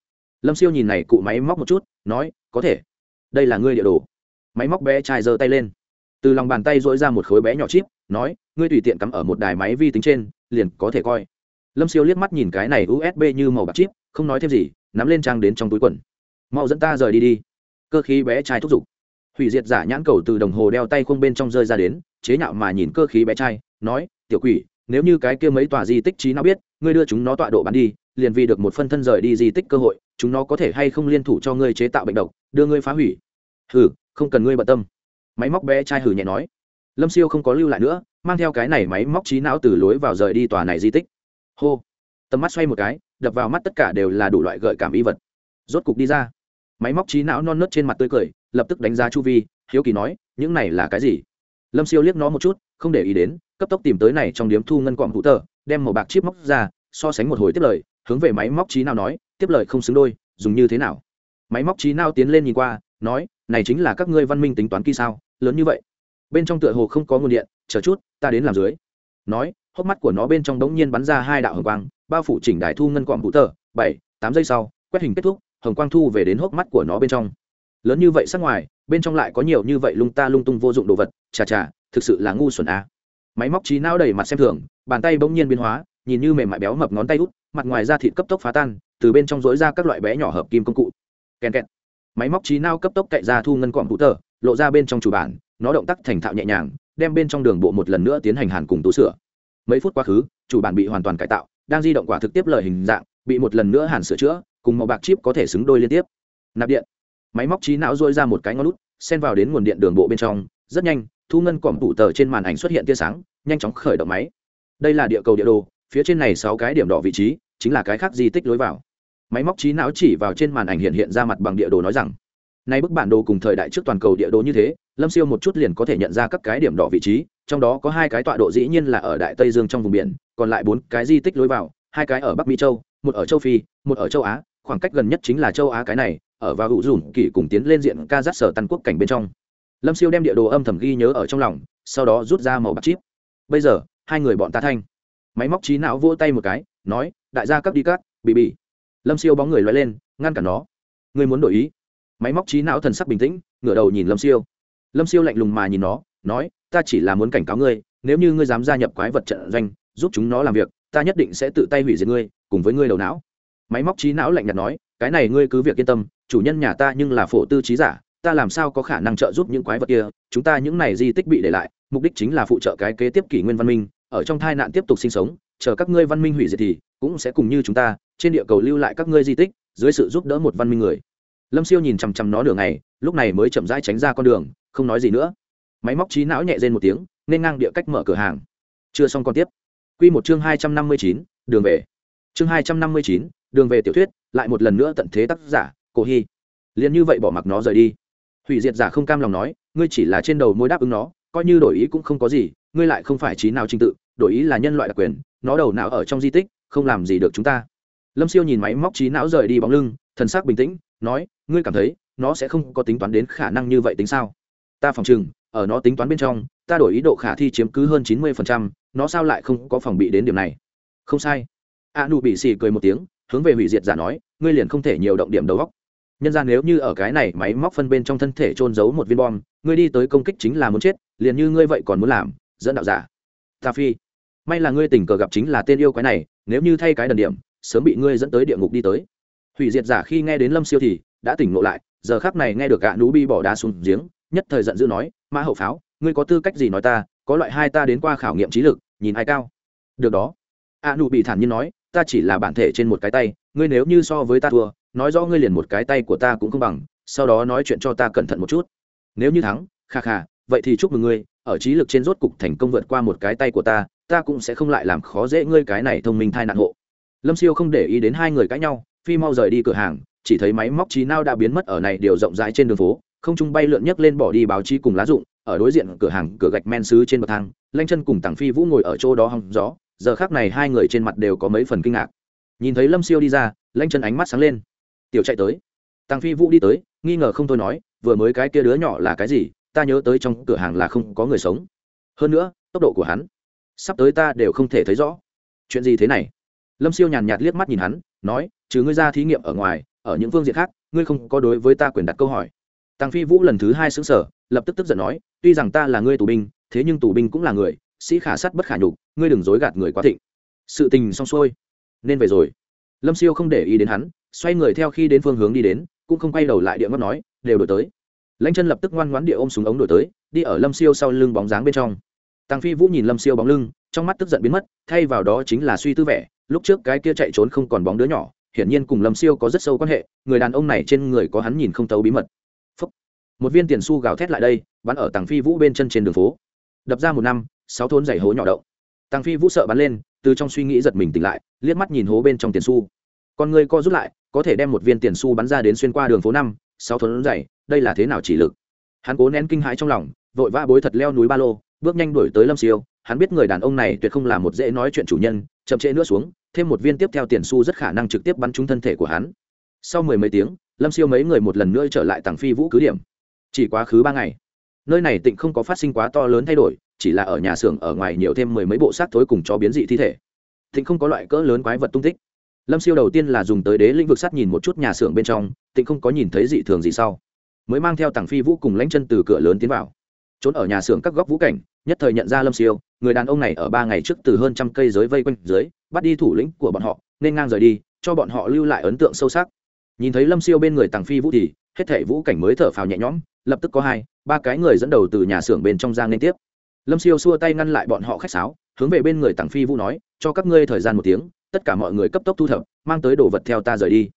lâm siêu nhìn này cụ máy móc một chút, nói, có thể. Đây là ngươi địa đồ. Máy móc bé trai giơ tay lên. Từ lòng bàn tay dỗi ra một khối bé nhỏ chip, nói, ngươi tùy tiện cắm ở một đài máy vi tính trên, liền có thể coi. Lâm siêu liếc mắt nhìn cái này usb như màu bạc chip, không nói thêm gì, nắm lên trang đến trong túi quần. Mau dẫn ta rời đi đi. Cơ khí bé trai thúc giục. Hủy diệt giả nhãn cầu từ đồng hồ đeo tay khung bên trong rơi ra đến, chế nhạo mà nhìn cơ khí bé trai, nói, tiểu quỷ, nếu như cái kia mấy tòa di tích trí nó biết, ngươi đưa chúng nó tọa độ bắn đi liền vì được một phân thân rời đi di tích cơ hội, chúng nó có thể hay không liên thủ cho ngươi chế tạo bệnh độc, đưa ngươi phá hủy. Hừ, không cần ngươi bận tâm. Máy móc bé trai hử nhẹ nói. Lâm siêu không có lưu lại nữa, mang theo cái này máy móc trí não từ lối vào rời đi tòa này di tích. Hô. Tầm mắt xoay một cái, đập vào mắt tất cả đều là đủ loại gợi cảm y vật. Rốt cục đi ra. Máy móc trí não non nớt trên mặt tươi cười, lập tức đánh giá chu vi, hiếu kỳ nói, những này là cái gì? Lâm siêu liếc nó một chút, không để ý đến, cấp tốc tìm tới này trong điếm thu ngân quặng hữu tờ, đem màu bạc chip móc ra, so sánh một hồi tiếp lời hướng về máy móc trí nào nói, tiếp lời không xứng đôi, dùng như thế nào? Máy móc trí nào tiến lên nhìn qua, nói, này chính là các ngươi văn minh tính toán kỳ sao, lớn như vậy. Bên trong tựa hồ không có nguồn điện, chờ chút, ta đến làm dưới. Nói, hốc mắt của nó bên trong đống nhiên bắn ra hai đạo hồng quang, bao phủ chỉnh đài thu ngân quọng vũ tờ, bảy, tám giây sau, quét hình kết thúc, hồng quang thu về đến hốc mắt của nó bên trong. Lớn như vậy sắc ngoài, bên trong lại có nhiều như vậy lung ta lung tung vô dụng đồ vật, chà chà, thực sự là ngu xuẩn à. máy móc trí não đầy mặt xem thường, bàn tay bỗng nhiên biến hóa nhìn như mềm mại béo mập ngón tay út, mặt ngoài da thịt cấp tốc phá tan, từ bên trong dối ra các loại bé nhỏ hợp kim công cụ. Kèn kẹt. Máy móc trí não cấp tốc cậy ra thu ngân quọng hữu tờ, lộ ra bên trong chủ bản, nó động tác thành thạo nhẹ nhàng, đem bên trong đường bộ một lần nữa tiến hành hàn cùng tú sửa. Mấy phút quá khứ, chủ bản bị hoàn toàn cải tạo, đang di động quả thực tiếp lời hình dạng, bị một lần nữa hàn sửa chữa, cùng màu bạc chip có thể xứng đôi liên tiếp. Nạp điện. Máy móc trí não dôi ra một cái ngón lút xen vào đến nguồn điện đường bộ bên trong, rất nhanh, thu ngân cỏm tủ tờ trên màn ảnh xuất hiện tia sáng, nhanh chóng khởi động máy. Đây là địa cầu địa đồ phía trên này sáu cái điểm đỏ vị trí, chính là cái khác di tích lối vào. Máy móc trí não chỉ vào trên màn ảnh hiện hiện ra mặt bằng địa đồ nói rằng nay bức bản đồ cùng thời đại trước toàn cầu địa đồ như thế, lâm siêu một chút liền có thể nhận ra các cái điểm đỏ vị trí, trong đó có hai cái tọa độ dĩ nhiên là ở đại tây dương trong vùng biển, còn lại bốn cái di tích lối vào, hai cái ở bắc mỹ châu, một ở châu phi, một ở châu á, khoảng cách gần nhất chính là châu á cái này, ở vào hữu dùn kỳ cùng tiến lên diện ca giác sở tân quốc cảnh bên trong. Lâm siêu đem địa đồ âm thầm ghi nhớ ở trong lòng, sau đó rút ra màu bạc chip. Bây giờ, hai người bọn ta thanh máy móc trí não vỗ tay một cái nói đại gia cấp đi cát, bị bị lâm siêu bóng người loay lên ngăn cản nó. Ngươi muốn đổi ý? Máy móc trí não thần sắc bình tĩnh ngửa đầu nhìn lâm siêu. Lâm siêu lạnh lùng mà nhìn nó nói ta chỉ là muốn cảnh cáo ngươi nếu như ngươi dám gia nhập quái vật trận doanh giúp chúng nó làm việc ta nhất định sẽ tự tay hủy diệt ngươi cùng với ngươi đầu não. Máy móc trí não lạnh nhạt nói cái này ngươi cứ việc yên tâm chủ nhân nhà ta nhưng là phổ tư trí giả ta làm sao có khả năng trợ giúp những quái vật kia chúng ta những này di tích bị để lại mục đích chính là phụ trợ cái kế tiếp kỷ nguyên văn minh ở trong thai nạn tiếp tục sinh sống, chờ các ngươi văn minh hủy diệt thì cũng sẽ cùng như chúng ta, trên địa cầu lưu lại các ngươi di tích, dưới sự giúp đỡ một văn minh người. Lâm siêu nhìn chằm chằm nó đường này lúc này mới chậm rãi tránh ra con đường, không nói gì nữa. Máy móc trí não nhẹ rên một tiếng, nên ngang địa cách mở cửa hàng. Chưa xong còn tiếp. Q một chương hai trăm năm mươi chín, đường về. Chương hai trăm năm mươi chín, đường về tiểu thuyết, lại một lần nữa tận thế tác giả, cổ hy. Liền như vậy bỏ mặc nó rời đi. Hủy diệt giả không cam lòng nói, ngươi chỉ là trên đầu môi đáp ứng nó, coi như đổi ý cũng không có gì ngươi lại không phải trí nào trình tự, đổi ý là nhân loại đặc quyền, nó đầu não ở trong di tích, không làm gì được chúng ta. Lâm siêu nhìn máy móc trí não rời đi bóng lưng, thần sắc bình tĩnh, nói, ngươi cảm thấy, nó sẽ không có tính toán đến khả năng như vậy tính sao? Ta phòng chừng ở nó tính toán bên trong, ta đổi ý độ khả thi chiếm cứ hơn chín mươi phần trăm, nó sao lại không có phòng bị đến điểm này? Không sai. A nụ bị xì cười một tiếng, hướng về hủy diệt giả nói, ngươi liền không thể nhiều động điểm đầu góc nhân ra nếu như ở cái này máy móc phân bên trong thân thể trôn giấu một viên bom, ngươi đi tới công kích chính là muốn chết, liền như ngươi vậy còn muốn làm dẫn đạo giả. Ta phi, may là ngươi tình cờ gặp chính là tên yêu quái này, nếu như thay cái đần điểm, sớm bị ngươi dẫn tới địa ngục đi tới. Hủy diệt giả khi nghe đến lâm siêu thì đã tỉnh ngộ lại, giờ khác này nghe được gã nú bi bỏ đá xuống giếng, nhất thời giận dữ nói, mã hậu pháo, ngươi có tư cách gì nói ta, có loại hai ta đến qua khảo nghiệm trí lực, nhìn ai cao. Được đó. A nụ bị thản nhiên nói, ta chỉ là bản thể trên một cái tay, ngươi nếu như so với ta thua, nói rõ ngươi liền một cái tay của ta cũng không bằng, sau đó nói chuyện cho ta cẩn thận một chút. Nếu như thắng, kha kha, vậy thì chúc mừng ngươi ở trí lực trên rốt cục thành công vượt qua một cái tay của ta ta cũng sẽ không lại làm khó dễ ngươi cái này thông minh thai nạn hộ. Lâm siêu không để ý đến hai người cãi nhau, phi mau rời đi cửa hàng, chỉ thấy máy móc trí nao đã biến mất ở này điều rộng rãi trên đường phố, không trung bay lượn nhấc lên bỏ đi báo chí cùng lá rụng, ở đối diện cửa hàng cửa gạch men xứ trên bậc thang, lanh chân cùng tàng phi vũ ngồi ở chỗ đó hòng gió, giờ khác này hai người trên mặt đều có mấy phần kinh ngạc. Nhìn thấy lâm siêu đi ra, lanh chân ánh mắt sáng lên. Tiểu chạy tới. Tàng phi vũ đi tới, nghi ngờ không thôi nói, vừa mới cái kia đứa nhỏ là cái gì? Ta nhớ tới trong cửa hàng là không có người sống. Hơn nữa, tốc độ của hắn, sắp tới ta đều không thể thấy rõ. Chuyện gì thế này? Lâm siêu nhàn nhạt liếc mắt nhìn hắn, nói, trừ ngươi ra thí nghiệm ở ngoài, ở những phương diện khác, ngươi không có đối với ta quyền đặt câu hỏi. Tăng phi vũ lần thứ hai xứng sở lập tức tức giận nói, tuy rằng ta là ngươi tù binh, thế nhưng tù binh cũng là người, sĩ khả sắt bất khả nhục, ngươi đừng dối gạt người quá thịnh. Sự tình xong xuôi. Nên về rồi. Lâm siêu không để ý đến hắn, xoay người theo khi đến phương hướng đi đến, cũng không quay đầu lại địa ngót nói, đều đổi tới lãnh chân lập tức ngoan ngoãn địa ôm súng ống đổi tới, đi ở lâm siêu sau lưng bóng dáng bên trong tăng phi vũ nhìn lâm siêu bóng lưng, trong mắt tức giận biến mất, thay vào đó chính là suy tư vẻ, lúc trước cái kia chạy trốn không còn bóng đứa nhỏ, hiển nhiên cùng lâm siêu có rất sâu quan hệ, người đàn ông này trên người có hắn nhìn không tấu bí mật Phúc. một viên tiền su gào thét lại đây, bắn ở tàng phi vũ bên chân trên đường phố đập ra một năm, sáu thôn dày hố nhỏ động tàng phi vũ sợ bắn lên, từ trong suy nghĩ giật mình tỉnh lại, liếc mắt nhìn hố bên trong tiền su con người co rút lại, có thể đem một viên tiền su bắn ra đến xuyên qua đường phố năm, sáu thôn dày đây là thế nào chỉ lực? Hắn cố nén kinh hãi trong lòng, vội vã bối thật leo núi ba lô, bước nhanh đuổi tới lâm siêu. Hắn biết người đàn ông này tuyệt không là một dễ nói chuyện chủ nhân, chậm trễ nữa xuống, thêm một viên tiếp theo tiền su rất khả năng trực tiếp bắn trúng thân thể của hắn. Sau mười mấy tiếng, lâm siêu mấy người một lần nữa trở lại tàng phi vũ cứ điểm. Chỉ quá khứ ba ngày, nơi này tịnh không có phát sinh quá to lớn thay đổi, chỉ là ở nhà xưởng ở ngoài nhiều thêm mười mấy bộ xác thối cùng cho biến dị thi thể. Tịnh không có loại cỡ lớn quái vật tung tích. Lâm siêu đầu tiên là dùng tới đế lĩnh vực sắt nhìn một chút nhà xưởng bên trong, tịnh không có nhìn thấy dị thường gì sau mới mang theo tàng phi vũ cùng lãnh chân từ cửa lớn tiến vào. Trốn ở nhà xưởng các góc vũ cảnh, nhất thời nhận ra lâm siêu, người đàn ông này ở ba ngày trước từ hơn trăm cây giới vây quanh dưới, bắt đi thủ lĩnh của bọn họ, nên ngang rời đi, cho bọn họ lưu lại ấn tượng sâu sắc. Nhìn thấy lâm siêu bên người tàng phi vũ thì, hết thể vũ cảnh mới thở phào nhẹ nhõm, lập tức có hai, ba cái người dẫn đầu từ nhà xưởng bên trong giang liên tiếp. Lâm siêu xua tay ngăn lại bọn họ khách sáo, hướng về bên người tàng phi vũ nói, cho các ngươi thời gian một tiếng, tất cả mọi người cấp tốc thu thập, mang tới đồ vật theo ta rời đi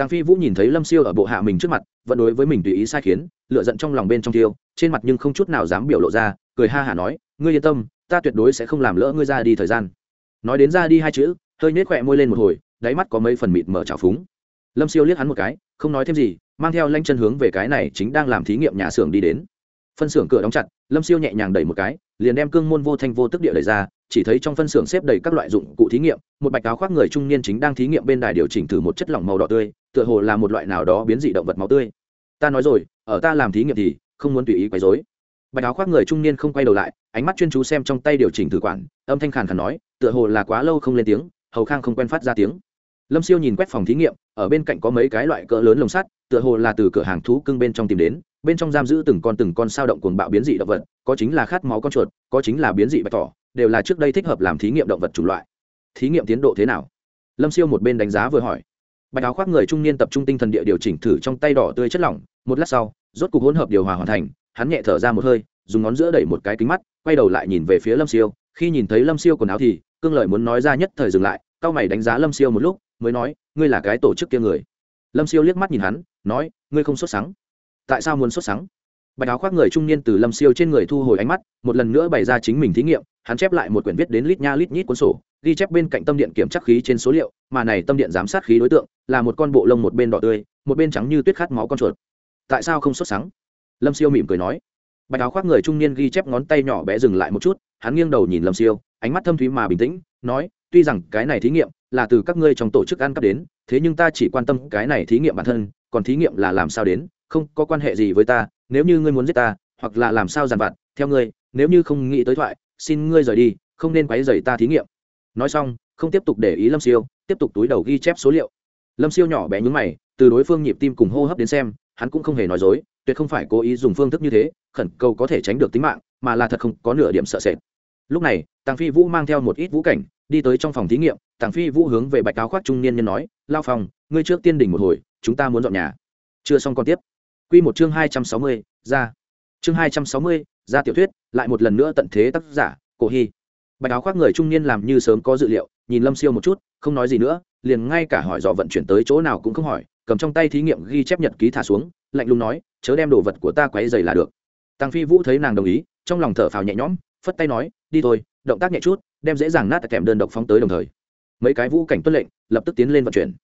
tàng phi vũ nhìn thấy lâm siêu ở bộ hạ mình trước mặt, vẫn đối với mình tùy ý sai khiến lựa giận trong lòng bên trong tiêu trên mặt nhưng không chút nào dám biểu lộ ra, cười ha hả nói, ngươi yên tâm, ta tuyệt đối sẽ không làm lỡ ngươi ra đi thời gian. Nói đến ra đi hai chữ, hơi nhếch khỏe môi lên một hồi, đáy mắt có mấy phần mịt mở trào phúng. Lâm siêu liếc hắn một cái, không nói thêm gì, mang theo lanh chân hướng về cái này chính đang làm thí nghiệm nhà xưởng đi đến. Phân xưởng cửa đóng chặt, lâm siêu nhẹ nhàng đẩy một cái, liền đem cương môn vô thanh vô tức địa đẩy ra, chỉ thấy trong phân xưởng xếp đầy các loại dụng cụ thí nghiệm, một bạch áo khoác người trung niên chính đang thí nghiệm bên đài điều chỉnh thử một chất lỏng màu đỏ tươi tựa hồ là một loại nào đó biến dị động vật máu tươi. Ta nói rồi, ở ta làm thí nghiệm thì không muốn tùy ý quấy rối. Bạch áo khoác người trung niên không quay đầu lại, ánh mắt chuyên chú xem trong tay điều chỉnh thử quản, âm thanh khàn khàn nói, tựa hồ là quá lâu không lên tiếng, hầu khang không quen phát ra tiếng. Lâm siêu nhìn quét phòng thí nghiệm, ở bên cạnh có mấy cái loại cỡ lớn lồng sắt, tựa hồ là từ cửa hàng thú cưng bên trong tìm đến, bên trong giam giữ từng con từng con sao động cuồng bạo biến dị động vật, có chính là khát máu con chuột, có chính là biến dị bạch tỏ đều là trước đây thích hợp làm thí nghiệm động vật chủng loại. Thí nghiệm tiến độ thế nào? Lâm siêu một bên đánh giá vừa hỏi bạch áo khoác người trung niên tập trung tinh thần địa điều chỉnh thử trong tay đỏ tươi chất lỏng, một lát sau, rốt cục hỗn hợp điều hòa hoàn thành, hắn nhẹ thở ra một hơi, dùng ngón giữa đẩy một cái kính mắt, quay đầu lại nhìn về phía lâm siêu, khi nhìn thấy lâm siêu quần áo thì, cương lợi muốn nói ra nhất thời dừng lại cao mày đánh giá lâm siêu một lúc, mới nói, ngươi là cái tổ chức kia người. Lâm siêu liếc mắt nhìn hắn, nói, ngươi không xuất sáng tại sao muốn xuất sáng bạch áo khoác người trung niên từ lâm siêu trên người thu hồi ánh mắt, một lần nữa bày ra chính mình thí nghiệm, hắn chép lại một quyển viết đến lít nha lít nhít cuốn sổ ghi chép bên cạnh tâm điện kiểm chắc khí trên số liệu, mà này tâm điện giám sát khí đối tượng là một con bộ lông một bên đỏ tươi, một bên trắng như tuyết khát máu con chuột. Tại sao không xuất sáng? Lâm siêu mỉm cười nói. Bạch áo khoác người trung niên ghi chép ngón tay nhỏ bé dừng lại một chút, hắn nghiêng đầu nhìn lâm siêu, ánh mắt thâm thúy mà bình tĩnh, nói, tuy rằng cái này thí nghiệm là từ các ngươi trong tổ chức ăn cắp đến, thế nhưng ta chỉ quan tâm cái này thí nghiệm bản thân, còn thí nghiệm là làm sao đến, không có quan hệ gì với ta, nếu như ngươi muốn giết ta, hoặc là làm sao giàn vặt, theo ngươi, nếu như không nghĩ tới thoại, xin ngươi rời đi, không nên quấy rầy ta thí nghiệm nói xong, không tiếp tục để ý lâm siêu, tiếp tục túi đầu ghi chép số liệu. Lâm siêu nhỏ bé nhúng mày, từ đối phương nhịp tim cùng hô hấp đến xem, hắn cũng không hề nói dối, tuyệt không phải cố ý dùng phương thức như thế, khẩn cầu có thể tránh được tính mạng, mà là thật không có nửa điểm sợ sệt. Lúc này, tàng phi vũ mang theo một ít vũ cảnh, đi tới trong phòng thí nghiệm, tàng phi vũ hướng về bạch áo khoác trung niên nhân nói, lao phòng ngươi trước tiên đỉnh một hồi, chúng ta muốn dọn nhà. Chưa xong còn tiếp. Q một chương hai trăm sáu mươi, ra. Chương hai trăm sáu mươi, ra tiểu thuyết, lại một lần nữa tận thế tác giả, cổ hy bạch áo khoác người trung niên làm như sớm có dự liệu, nhìn lâm siêu một chút, không nói gì nữa, liền ngay cả hỏi dò vận chuyển tới chỗ nào cũng không hỏi, cầm trong tay thí nghiệm ghi chép nhật ký thả xuống, lạnh lùng nói, chớ đem đồ vật của ta quấy dày là được. Tăng phi vũ thấy nàng đồng ý, trong lòng thở phào nhẹ nhõm, phất tay nói, đi thôi, động tác nhẹ chút, đem dễ dàng nát kèm đơn độc phóng tới đồng thời. Mấy cái vũ cảnh tuân lệnh, lập tức tiến lên vận chuyển.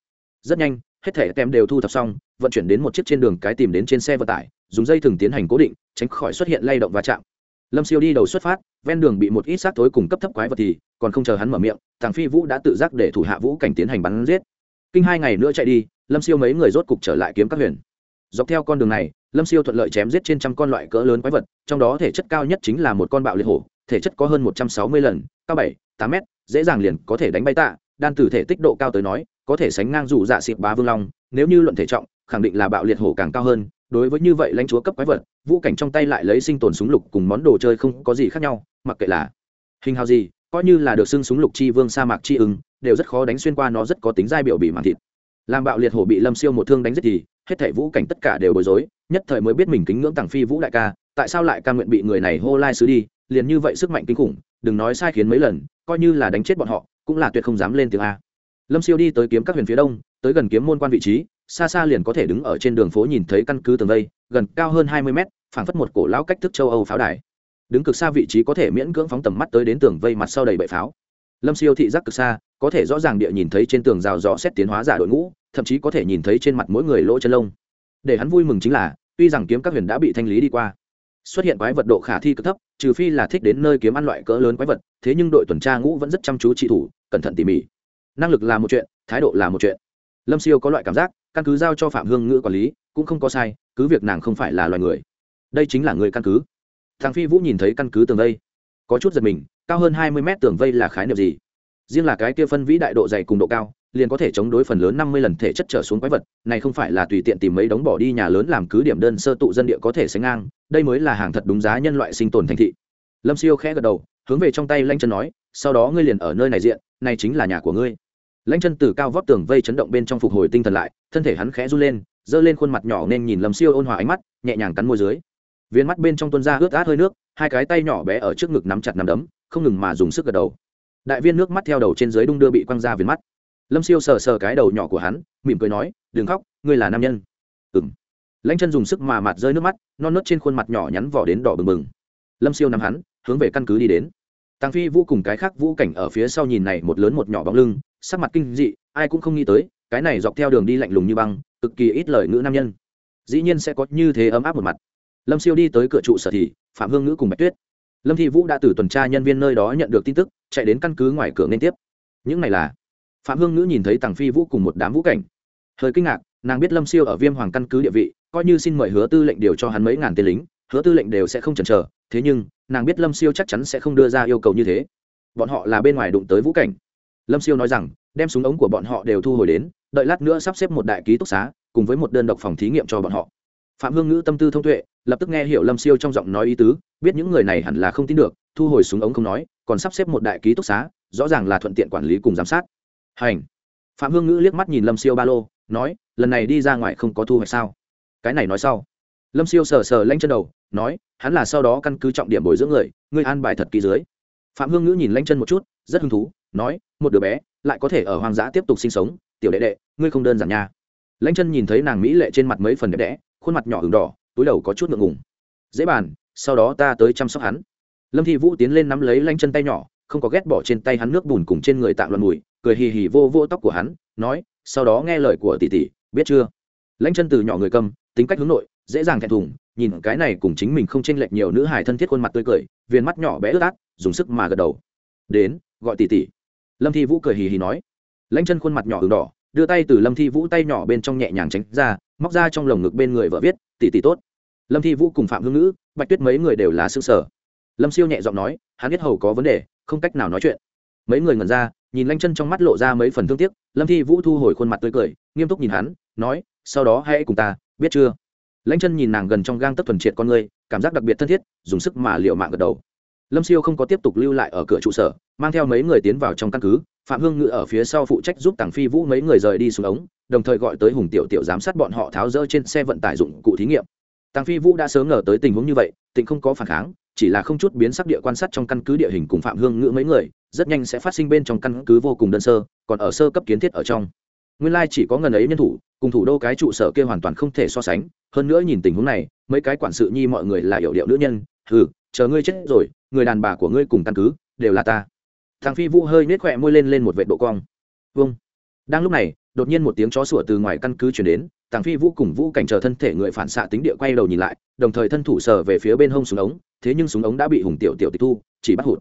Rất nhanh, hết thẻ kèm đều thu thập xong, vận chuyển đến một chiếc trên đường cái tìm đến trên xe vận tải, dùng dây thừng tiến hành cố định, tránh khỏi xuất hiện lay động va chạm lâm siêu đi đầu xuất phát, ven đường bị một ít xác tối cùng cấp thấp quái vật thì, còn không chờ hắn mở miệng, thằng phi vũ đã tự giác để thủ hạ vũ cảnh tiến hành bắn giết. Kinh hai ngày nữa chạy đi, lâm siêu mấy người rốt cục trở lại kiếm các huyền. Dọc theo con đường này, lâm siêu thuận lợi chém giết trên trăm con loại cỡ lớn quái vật, trong đó thể chất cao nhất chính là một con bạo liệt hổ, thể chất có hơn một trăm sáu mươi lần, cao bảy, tám mét, dễ dàng liền có thể đánh bay tạ, đan từ thể tích độ cao tới nói, có thể sánh ngang dù dạ xịp bá vương long, nếu như luận thể trọng, khẳng định là bạo liệt hổ càng cao hơn đối với như vậy lãnh chúa cấp quái vật, vũ cảnh trong tay lại lấy sinh tồn súng lục cùng món đồ chơi không có gì khác nhau, mặc kệ là hình hào gì, coi như là được xưng súng lục chi vương sa mạc chi ứng, đều rất khó đánh xuyên qua nó rất có tính giai biểu bị màng thịt. Làm bạo liệt hổ bị lâm siêu một thương đánh giết thì, hết thảy vũ cảnh tất cả đều bối rối, nhất thời mới biết mình kính ngưỡng tàng phi vũ đại ca, tại sao lại ca nguyện bị người này hô lai xứ đi, liền như vậy sức mạnh kinh khủng, đừng nói sai khiến mấy lần, coi như là đánh chết bọn họ, cũng là tuyệt không dám lên tiếng a. Lâm siêu đi tới kiếm các huyền phía đông, tới gần kiếm môn quan vị trí xa xa liền có thể đứng ở trên đường phố nhìn thấy căn cứ tường vây, gần cao hơn hai mươi mét, phảng phất một cổ lão cách thức châu âu pháo đài. Đứng cực xa vị trí có thể miễn cưỡng phóng tầm mắt tới đến tường vây mặt sau đầy bệ pháo. Lâm siêu thị giác cực xa, có thể rõ ràng địa nhìn thấy trên tường rào rõ xét tiến hóa giả đội ngũ, thậm chí có thể nhìn thấy trên mặt mỗi người lỗ chân lông. Để hắn vui mừng chính là, tuy rằng kiếm các huyền đã bị thanh lý đi qua, xuất hiện quái vật độ khả thi cực thấp, trừ phi là thích đến nơi kiếm ăn loại cỡ lớn quái vật, thế nhưng đội tuần tra ngũ vẫn rất chăm chú trị thủ, cẩn thận tỉ mỉ. Năng lực là một chuyện, thái độ là một chuyện lâm siêu có loại cảm giác, căn cứ giao cho phạm hương ngữ quản lý, cũng không có sai, cứ việc nàng không phải là loài người. Đây chính là người căn cứ. Thằng phi vũ nhìn thấy căn cứ tường vây, có chút giật mình, cao hơn hai mươi mét tường vây là khái niệm gì? Riêng là cái kia phân vĩ đại độ dày cùng độ cao, liền có thể chống đối phần lớn năm mươi lần thể chất trở xuống quái vật, này không phải là tùy tiện tìm mấy đống bỏ đi nhà lớn làm cứ điểm đơn sơ tụ dân địa có thể sánh ngang, đây mới là hàng thật đúng giá nhân loại sinh tồn thành thị. Lâm siêu khẽ gật đầu, hướng về trong tay lanh chân nói, sau đó ngươi liền ở nơi này diện, này chính là nhà của ngươi lãnh chân từ cao vóc tường vây chấn động bên trong phục hồi tinh thần lại, thân thể hắn khẽ run lên, giơ lên khuôn mặt nhỏ nên nhìn lâm siêu ôn hòa ánh mắt, nhẹ nhàng cắn môi dưới. Viên mắt bên trong tuôn ra ướt át hơi nước, hai cái tay nhỏ bé ở trước ngực nắm chặt nắm đấm, không ngừng mà dùng sức gật đầu. Đại viên nước mắt theo đầu trên dưới đung đưa bị quăng ra viên mắt. Lâm siêu sờ sờ cái đầu nhỏ của hắn, mỉm cười nói, đừng khóc, ngươi là nam nhân. Ừng lãnh chân dùng sức mà mặt rơi nước mắt, non nớt trên khuôn mặt nhỏ nhắn vỏ đến đỏ bừng bừng. Lâm siêu nắm hắn, hướng về căn cứ đi đến. Tăng phi vũ cùng cái khác vũ cảnh ở phía sau nhìn này một lớn một nhỏ bóng lưng sắc mặt kinh dị, ai cũng không nghĩ tới, cái này dọc theo đường đi lạnh lùng như băng, cực kỳ ít lời ngữ nam nhân. Dĩ nhiên sẽ có như thế ấm áp một mặt. Lâm siêu đi tới cửa trụ sở thì, phạm hương ngữ cùng bạch tuyết. Lâm thị vũ đã từ tuần tra nhân viên nơi đó nhận được tin tức, chạy đến căn cứ ngoài cửa liên tiếp. Những này là, phạm hương ngữ nhìn thấy tàng phi vũ cùng một đám vũ cảnh. Hơi kinh ngạc, nàng biết lâm siêu ở viêm hoàng căn cứ địa vị, coi như xin mời hứa tư lệnh điều cho hắn mấy ngàn tên lính, hứa tư lệnh đều sẽ không chần chờ. Thế nhưng, nàng biết lâm siêu chắc chắn sẽ không đưa ra yêu cầu như thế. Bọn họ là bên ngoài đụng tới vũ cảnh lâm siêu nói rằng, đem súng ống của bọn họ đều thu hồi đến, đợi lát nữa sắp xếp một đại ký túc xá, cùng với một đơn độc phòng thí nghiệm cho bọn họ. Phạm hương ngữ tâm tư thông tuệ, lập tức nghe hiểu lâm siêu trong giọng nói ý tứ, biết những người này hẳn là không tin được, thu hồi súng ống không nói, còn sắp xếp một đại ký túc xá, rõ ràng là thuận tiện quản lý cùng giám sát. Hành. Phạm hương ngữ liếc mắt nhìn lâm siêu ba lô, nói, lần này đi ra ngoài không có thu hoạch sao? Cái này nói sau. Lâm siêu sờ sờ lanh chân đầu, nói, hắn là sau đó căn cứ trọng điểm bồi dưỡng người ngươi an bài thật kỳ dưới. Phạm hương ngữ nhìn lanh chân một chút, rất hứng thú nói, một đứa bé lại có thể ở hoang dã tiếp tục sinh sống, tiểu đệ đệ, ngươi không đơn giản nha. Lãnh chân nhìn thấy nàng mỹ lệ trên mặt mấy phần đẹp đẽ, khuôn mặt nhỏ h đỏ, túi đầu có chút ngượng ngùng. Dễ bàn, sau đó ta tới chăm sóc hắn. Lâm thị vũ tiến lên nắm lấy lanh chân tay nhỏ, không có ghét bỏ trên tay hắn nước bùn cùng trên người tạng loạn mùi, cười hì hì vô vô tóc của hắn, nói, sau đó nghe lời của tỷ tỷ, biết chưa? Lãnh chân từ nhỏ người cầm, tính cách hướng nội, dễ dàng thẹn thùng, nhìn cái này cùng chính mình không chênh lệch nhiều nữ hài thân thiết khuôn mặt tươi cười viên mắt nhỏ bé ướt át, dùng sức mà gật đầu. Đến, gọi tỷ tỷ lâm thi vũ cười hì hì nói. Lãnh chân khuôn mặt nhỏ ửng đỏ, đưa tay từ lâm thi vũ tay nhỏ bên trong nhẹ nhàng tránh ra, móc ra trong lồng ngực bên người vợ viết, tỷ tỷ tốt. Lâm thi vũ cùng phạm hương ngữ, bạch tuyết mấy người đều là xương sở lâm siêu nhẹ giọng nói, hắn biết hầu có vấn đề, không cách nào nói chuyện. Mấy người ngẩn ra, nhìn lanh chân trong mắt lộ ra mấy phần thương tiếc, lâm thi vũ thu hồi khuôn mặt tươi cười, nghiêm túc nhìn hắn, nói, sau đó hãy cùng ta, biết chưa? Lanh chân nhìn nàng gần trong gang tấc thuần triệt con người, cảm giác đặc biệt thân thiết, dùng sức mà liệu mạng gật đầu lâm siêu không có tiếp tục lưu lại ở cửa trụ sở, mang theo mấy người tiến vào trong căn cứ, phạm hương ngự ở phía sau phụ trách giúp tàng phi vũ mấy người rời đi xuống ống, đồng thời gọi tới hùng tiểu tiểu giám sát bọn họ tháo rỡ trên xe vận tải dụng cụ thí nghiệm. Tàng phi vũ đã sớm ngờ tới tình huống như vậy tỉnh không có phản kháng, chỉ là không chút biến sắc địa quan sát trong căn cứ địa hình cùng phạm hương ngữ mấy người, rất nhanh sẽ phát sinh bên trong căn cứ vô cùng đơn sơ, còn ở sơ cấp kiến thiết ở trong. Nguyên lai chỉ có ngần ấy nhân thủ, cùng thủ đô cái trụ sở kia hoàn toàn không thể so sánh, hơn nữa nhìn tình huống này, mấy cái quản sự nhi mọi người là hiểu điệu nữ nhân ừ chờ ngươi chết rồi người đàn bà của ngươi cùng căn cứ, đều là ta. Thằng phi vũ hơi nết khỏe môi lên lên một vệ độ cong. Vâng. Đang lúc này, đột nhiên một tiếng chó sủa từ ngoài căn cứ chuyển đến tàng phi vũ cùng vũ cảnh chờ thân thể người phản xạ tính địa quay đầu nhìn lại, đồng thời thân thủ sờ về phía bên hông súng ống, thế nhưng súng ống đã bị hùng tiểu tiểu tịch thu, chỉ bắt hụt.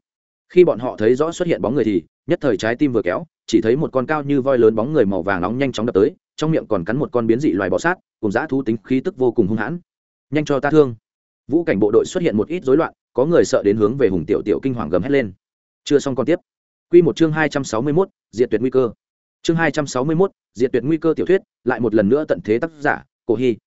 Khi bọn họ thấy rõ xuất hiện bóng người thì, nhất thời trái tim vừa kéo, chỉ thấy một con cao như voi lớn bóng người màu vàng nóng nhanh chóng đập tới, trong miệng còn cắn một con biến dị loài bọ sát, cùng dã thú tính khí tức vô cùng hung hãn. Nhanh cho ta thương. Vũ cảnh bộ đội xuất hiện một ít rối loạn có người sợ đến hướng về hùng tiểu tiểu kinh hoàng gầm hét lên. Chưa xong còn tiếp. Q một chương hai trăm sáu mươi mốt, diệt tuyệt nguy cơ. Chương hai trăm sáu mươi mốt, diệt tuyệt nguy cơ tiểu thuyết, lại một lần nữa tận thế tác giả, cổ hy.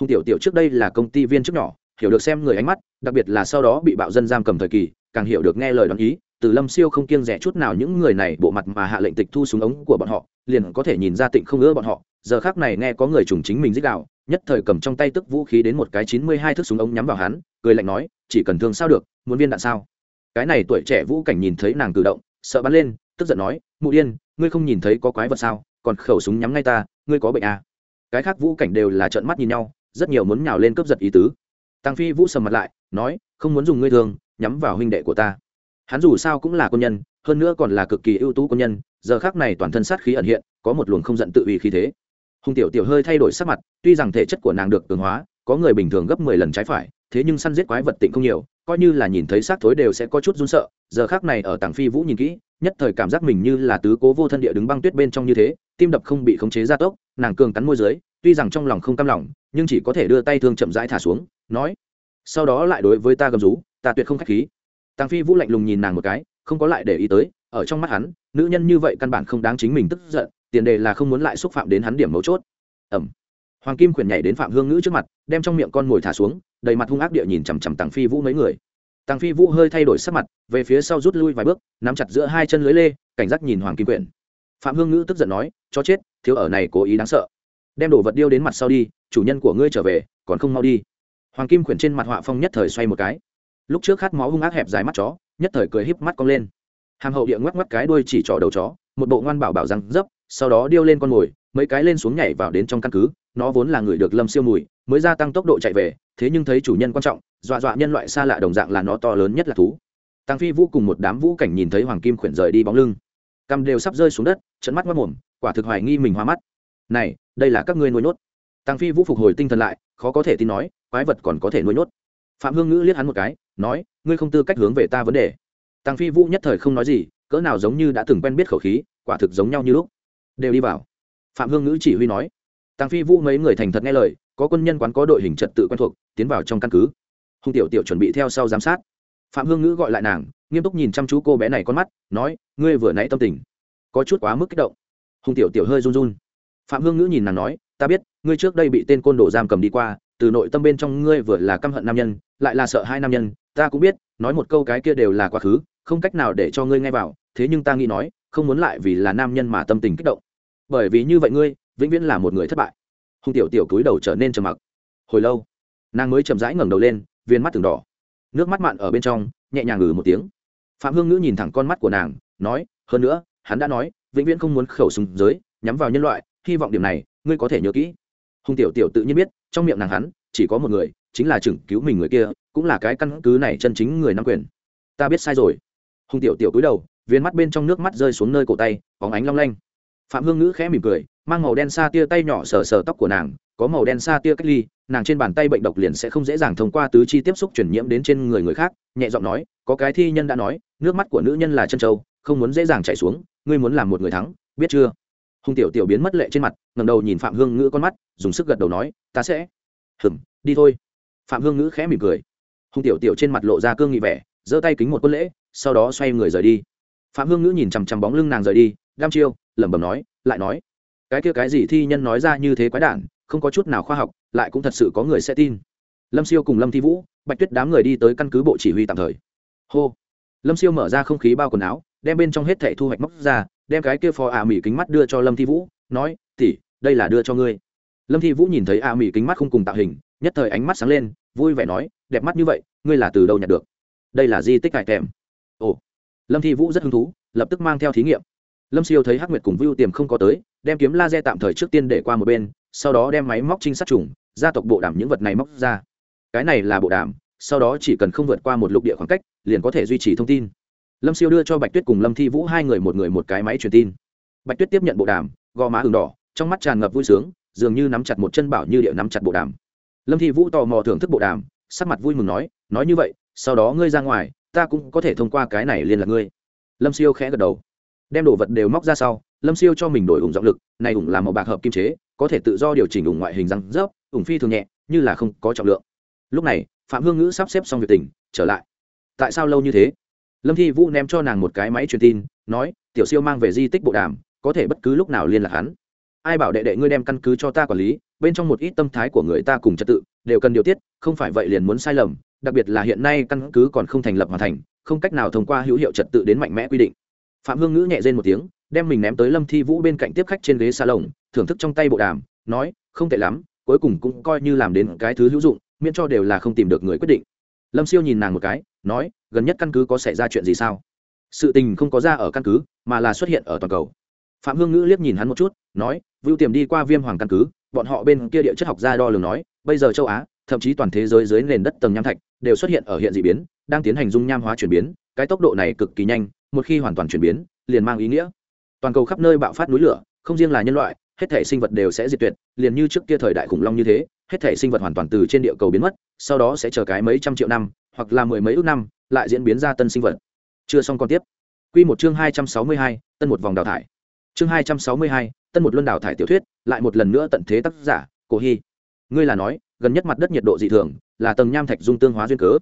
Hùng tiểu tiểu trước đây là công ty viên chức nhỏ, hiểu được xem người ánh mắt, đặc biệt là sau đó bị bạo dân giam cầm thời kỳ, càng hiểu được nghe lời đoán ý, từ lâm siêu không kiêng rẻ chút nào những người này bộ mặt mà hạ lệnh tịch thu súng ống của bọn họ, liền có thể nhìn ra tịnh không ưa bọn họ. Giờ khác này nghe có người trùng chính mình dích đạo, nhất thời cầm trong tay tức vũ khí đến một cái chín mươi hai thước súng ống nhắm vào hắn, cười lạnh nói chỉ cần thương sao được, muốn viên đạn sao? Cái này tuổi trẻ vũ cảnh nhìn thấy nàng cử động, sợ bắn lên, tức giận nói, mụ điên, ngươi không nhìn thấy có quái vật sao? Còn khẩu súng nhắm ngay ta, ngươi có bệnh à. cái khác vũ cảnh đều là trợn mắt nhìn nhau, rất nhiều muốn nhào lên cướp giật ý tứ. Tăng phi vũ sầm mặt lại, nói, không muốn dùng ngươi thương, nhắm vào huynh đệ của ta. Hắn dù sao cũng là quân nhân, hơn nữa còn là cực kỳ ưu tú quân nhân, giờ khác này toàn thân sát khí ẩn hiện, có một luồng không giận tự ủy khí thế. Hùng tiểu tiểu hơi thay đổi sắc mặt, tuy rằng thể chất của nàng được cường hóa, có người bình thường gấp mười lần trái phải thế nhưng săn giết quái vật tịnh không nhiều, coi như là nhìn thấy xác thối đều sẽ có chút run sợ. Giờ khác này ở tàng phi vũ nhìn kỹ, nhất thời cảm giác mình như là tứ cố vô thân địa đứng băng tuyết bên trong như thế, tim đập không bị khống chế gia tốc, nàng cường cắn môi dưới, tuy rằng trong lòng không cam lòng, nhưng chỉ có thể đưa tay thương chậm rãi thả xuống, nói, sau đó lại đối với ta gầm rú, ta tuyệt không khách khí. Tàng phi vũ lạnh lùng nhìn nàng một cái, không có lại để ý tới, ở trong mắt hắn, nữ nhân như vậy căn bản không đáng chính mình tức giận, tiền đề là không muốn lại xúc phạm đến hắn điểm mấu chốt. Ẩm hoàng kim khuyển nhảy đến phạm hương ngữ trước mặt, đem trong miệng con mồi thả xuống, đầy mặt hung ác địa nhìn chằm chằm tàng phi vũ mấy người. Tàng phi vũ hơi thay đổi sắc mặt, về phía sau rút lui vài bước, nắm chặt giữa hai chân lưới lê, cảnh giác nhìn hoàng kim quyển phạm hương ngữ tức giận nói cho chết, thiếu ở này cố ý đáng sợ. Đem đồ vật điêu đến mặt sau đi, chủ nhân của ngươi trở về, còn không mau đi. Hoàng kim quyển trên mặt họa phong nhất thời xoay một cái. Lúc trước khát máu hung ác hẹp dài mắt chó, nhất thời cười híp mắt cong lên. Hàm hậu địa ngoắc ngoắc cái đuôi chỉ trỏ đầu chó, một bộ ngoan bảo bảo răng dấp, sau đó điêu lên con mồi, mấy cái lên xuống nhảy vào đến trong căn cứ nó vốn là người được lâm siêu mùi, mới gia tăng tốc độ chạy về, thế nhưng thấy chủ nhân quan trọng, dọa dọa nhân loại xa lạ đồng dạng là nó to lớn nhất là thú. Tăng phi vũ cùng một đám vũ cảnh nhìn thấy hoàng kim khuyển rời đi bóng lưng. Cằm đều sắp rơi xuống đất trận mắt mất mồm quả thực hoài nghi mình hoa mắt. Này, đây là các ngươi nuôi nhốt. Tăng phi vũ phục hồi tinh thần lại, khó có thể tin nói, quái vật còn có thể nuôi nhốt. Phạm hương ngữ liếc hắn một cái, nói, ngươi không tư cách hướng về ta vấn đề. Tăng phi vũ nhất thời không nói gì, cỡ nào giống như đã từng quen biết khẩu khí, quả thực giống nhau như lúc. Đều đi vào. Phạm hương ngữ chỉ huy nói tăng phi vũ mấy người thành thật nghe lời, có quân nhân quán có đội hình trật tự quen thuộc, tiến vào trong căn cứ. Hùng tiểu tiểu chuẩn bị theo sau giám sát. Phạm hương ngữ gọi lại nàng, nghiêm túc nhìn chăm chú cô bé này con mắt, nói, ngươi vừa nãy tâm tình, có chút quá mức kích động. Hùng tiểu tiểu hơi run run. Phạm hương ngữ nhìn nàng nói, ta biết, ngươi trước đây bị tên côn đồ giam cầm đi qua, từ nội tâm bên trong ngươi vừa là căm hận nam nhân, lại là sợ hai nam nhân, ta cũng biết, nói một câu cái kia đều là quá khứ, không cách nào để cho ngươi nghe vào, thế nhưng ta nghĩ nói, không muốn lại vì là nam nhân mà tâm tình kích động. Bởi vì như vậy ngươi vĩnh viễn là một người thất bại. Hùng tiểu tiểu cúi đầu trở nên trầm mặc. Hồi lâu, nàng mới chậm rãi ngẩng đầu lên, viên mắt từng đỏ. Nước mắt mặn ở bên trong, nhẹ nhàng ngừ một tiếng. Phạm hương ngữ nhìn thẳng con mắt của nàng, nói, hơn nữa, hắn đã nói, vĩnh viễn không muốn khẩu súng giới, nhắm vào nhân loại, hy vọng điểm này, ngươi có thể nhớ kỹ. Hùng tiểu tiểu tự nhiên biết, trong miệng nàng hắn, chỉ có một người, chính là chừng cứu mình người kia, cũng là cái căn cứ này chân chính người nắm quyền. Ta biết sai rồi. Hùng tiểu tiểu cúi đầu, viên mắt bên trong nước mắt rơi xuống nơi cổ tay, bóng ánh long lanh. Phạm hương ngữ khẽ mỉm cười mang màu đen xa tia tay nhỏ sờ sờ tóc của nàng, có màu đen xa tia cách ly, nàng trên bàn tay bệnh độc liền sẽ không dễ dàng thông qua tứ chi tiếp xúc chuyển nhiễm đến trên người người khác, nhẹ giọng nói, có cái thi nhân đã nói, nước mắt của nữ nhân là chân trâu không muốn dễ dàng chảy xuống, ngươi muốn làm một người thắng, biết chưa? Hùng tiểu tiểu biến mất lệ trên mặt ngầm đầu nhìn phạm hương ngữ con mắt, dùng sức gật đầu nói, ta sẽ. Hừng đi thôi. Phạm hương ngữ khẽ mỉm cười. Hùng tiểu tiểu trên mặt lộ ra cương nghị vẻ, giơ tay kính một quân lễ, sau đó xoay người rời đi. Phạm hương ngữ nhìn chằm chằm bóng lưng nàng rời đi đam chiêu, lẩm bẩm nói, lại nói cái kia cái gì thi nhân nói ra như thế quái đản, không có chút nào khoa học, lại cũng thật sự có người sẽ tin. Lâm siêu cùng lâm thi vũ, bạch tuyết đám người đi tới căn cứ bộ chỉ huy tạm thời. Hô. Lâm siêu mở ra không khí bao quần áo, đem bên trong hết thẻ thu hoạch móc ra, đem cái kia phò ả mỹ kính mắt đưa cho lâm thi vũ, nói tỉ đây là đưa cho ngươi. Lâm thi vũ nhìn thấy ả mỹ kính mắt không cùng tạo hình, nhất thời ánh mắt sáng lên, vui vẻ nói, đẹp mắt như vậy, ngươi là từ đâu nhặt được? Đây là di tích cải kèm ồ. Lâm thi vũ rất hứng thú, lập tức mang theo thí nghiệm lâm siêu thấy hắc nguyệt cùng vưu tiềm không có tới, đem kiếm laser tạm thời trước tiên để qua một bên, sau đó đem máy móc trinh sát trùng, gia tộc bộ đàm những vật này móc ra. Cái này là bộ đàm, sau đó chỉ cần không vượt qua một lục địa khoảng cách, liền có thể duy trì thông tin. Lâm siêu đưa cho bạch tuyết cùng lâm thi vũ hai người một người một cái máy truyền tin. Bạch tuyết tiếp nhận bộ đàm, gò má h đỏ, trong mắt tràn ngập vui sướng, dường như nắm chặt một chân bảo như điệu nắm chặt bộ đàm. Lâm thi vũ tò mò thưởng thức bộ đàm, sắc mặt vui mừng nói nói như vậy, sau đó ngươi ra ngoài, ta cũng có thể thông qua cái này liên lạc ngươi. Lâm siêu khẽ gật đầu đem đồ vật đều móc ra sau, lâm siêu cho mình đổi ủng trọng lực, này ủng là màu bạc hợp kim chế, có thể tự do điều chỉnh ủng ngoại hình răng rớp, ủng phi thường nhẹ, như là không có trọng lượng. Lúc này, phạm hương ngữ sắp xếp xong việc tỉnh trở lại. Tại sao lâu như thế? Lâm thi vũ ném cho nàng một cái máy truyền tin, nói, tiểu siêu mang về di tích bộ đàm, có thể bất cứ lúc nào liên lạc hắn. Ai bảo đệ đệ ngươi đem căn cứ cho ta quản lý, bên trong một ít tâm thái của người ta cùng trật tự, đều cần điều tiết, không phải vậy liền muốn sai lầm, đặc biệt là hiện nay căn cứ còn không thành lập hoàn thành, không cách nào thông qua hữu hiệu trật tự đến mạnh mẽ quy định phạm hương ngữ nhẹ rên một tiếng, đem mình ném tới lâm thi vũ bên cạnh tiếp khách trên ghế salon, thưởng thức trong tay bộ đàm, nói, không tệ lắm, cuối cùng cũng coi như làm đến cái thứ hữu dụng, miễn cho đều là không tìm được người quyết định. Lâm siêu nhìn nàng một cái, nói, gần nhất căn cứ có xảy ra chuyện gì sao? Sự tình không có ra ở căn cứ, mà là xuất hiện ở toàn cầu. Phạm hương ngữ liếc nhìn hắn một chút, nói, vưu tiềm đi qua viêm hoàng căn cứ, bọn họ bên kia địa chất học gia đo lường nói, bây giờ châu á, thậm chí toàn thế giới dưới nền đất tầng nham thạch, đều xuất hiện ở hiện dị biến, đang tiến hành dung nham hóa chuyển biến, cái tốc độ này cực kỳ nhanh một khi hoàn toàn chuyển biến, liền mang ý nghĩa. Toàn cầu khắp nơi bạo phát núi lửa, không riêng là nhân loại, hết thể sinh vật đều sẽ diệt tuyệt, liền như trước kia thời đại khủng long như thế, hết thể sinh vật hoàn toàn từ trên địa cầu biến mất, sau đó sẽ chờ cái mấy trăm triệu năm, hoặc là mười mấy ước năm, lại diễn biến ra tân sinh vật. Chưa xong còn tiếp. Quy một chương hai trăm sáu mươi hai, tân một vòng đào thải. Chương hai trăm sáu mươi hai, tân một luân đào thải tiểu thuyết, lại một lần nữa tận thế tác giả, cổ hy. Ngươi là nói, gần nhất mặt đất nhiệt độ dị thường, là tầng nham thạch dung tương hóa duyên cớ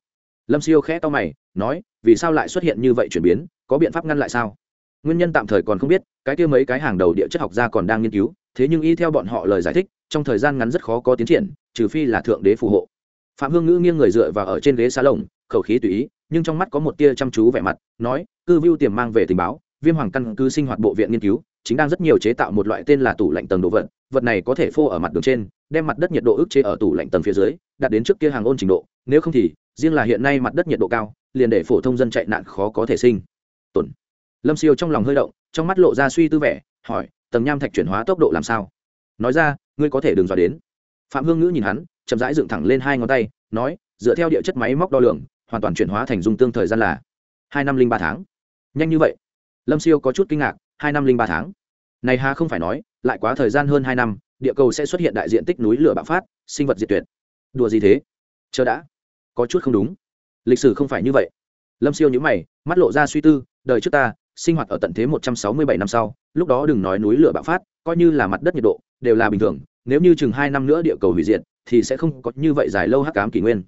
lâm siêu khẽ to mày, nói, vì sao lại xuất hiện như vậy chuyển biến, có biện pháp ngăn lại sao? Nguyên nhân tạm thời còn không biết, cái kia mấy cái hàng đầu địa chất học gia còn đang nghiên cứu, thế nhưng y theo bọn họ lời giải thích, trong thời gian ngắn rất khó có tiến triển, trừ phi là thượng đế phù hộ. Phạm hương ngữ nghiêng người dựa vào ở trên ghế xá lồng, khẩu khí tùy ý, nhưng trong mắt có một tia chăm chú vẻ mặt, nói, cư view tiềm mang về tình báo, viêm hoàng căn cứ sinh hoạt bộ viện nghiên cứu, chính đang rất nhiều chế tạo một loại tên là tủ lạnh tầng độ vật vật này có thể phô ở mặt đường trên, đem mặt đất nhiệt độ ức chế ở tủ lạnh tầng phía dưới, đạt đến trước kia hàng ôn trình độ, nếu không thì riêng là hiện nay mặt đất nhiệt độ cao, liền để phổ thông dân chạy nạn khó có thể sinh. Tổn lâm siêu trong lòng hơi động, trong mắt lộ ra suy tư vẻ, hỏi, tầng nham thạch chuyển hóa tốc độ làm sao? Nói ra, ngươi có thể đừng dò đến. Phạm hương ngữ nhìn hắn, chậm rãi dựng thẳng lên hai ngón tay, nói, dựa theo địa chất máy móc đo lường, hoàn toàn chuyển hóa thành dung tương thời gian là hai năm linh ba tháng. Nhanh như vậy? Lâm siêu có chút kinh ngạc, hai năm linh ba tháng. Này hà không phải nói, lại quá thời gian hơn hai năm, địa cầu sẽ xuất hiện đại diện tích núi lửa bạo phát, sinh vật diệt tuyệt. Đùa gì thế? Chờ đã có chút không đúng. Lịch sử không phải như vậy. Lâm siêu nhữ mày, mắt lộ ra suy tư, đời trước ta, sinh hoạt ở tận thế một trăm sáu mươi bảy năm sau, lúc đó đừng nói núi lửa bạo phát, coi như là mặt đất nhiệt độ, đều là bình thường, nếu như chừng hai năm nữa địa cầu hủy diệt, thì sẽ không có như vậy dài lâu hắc cám kỷ nguyên.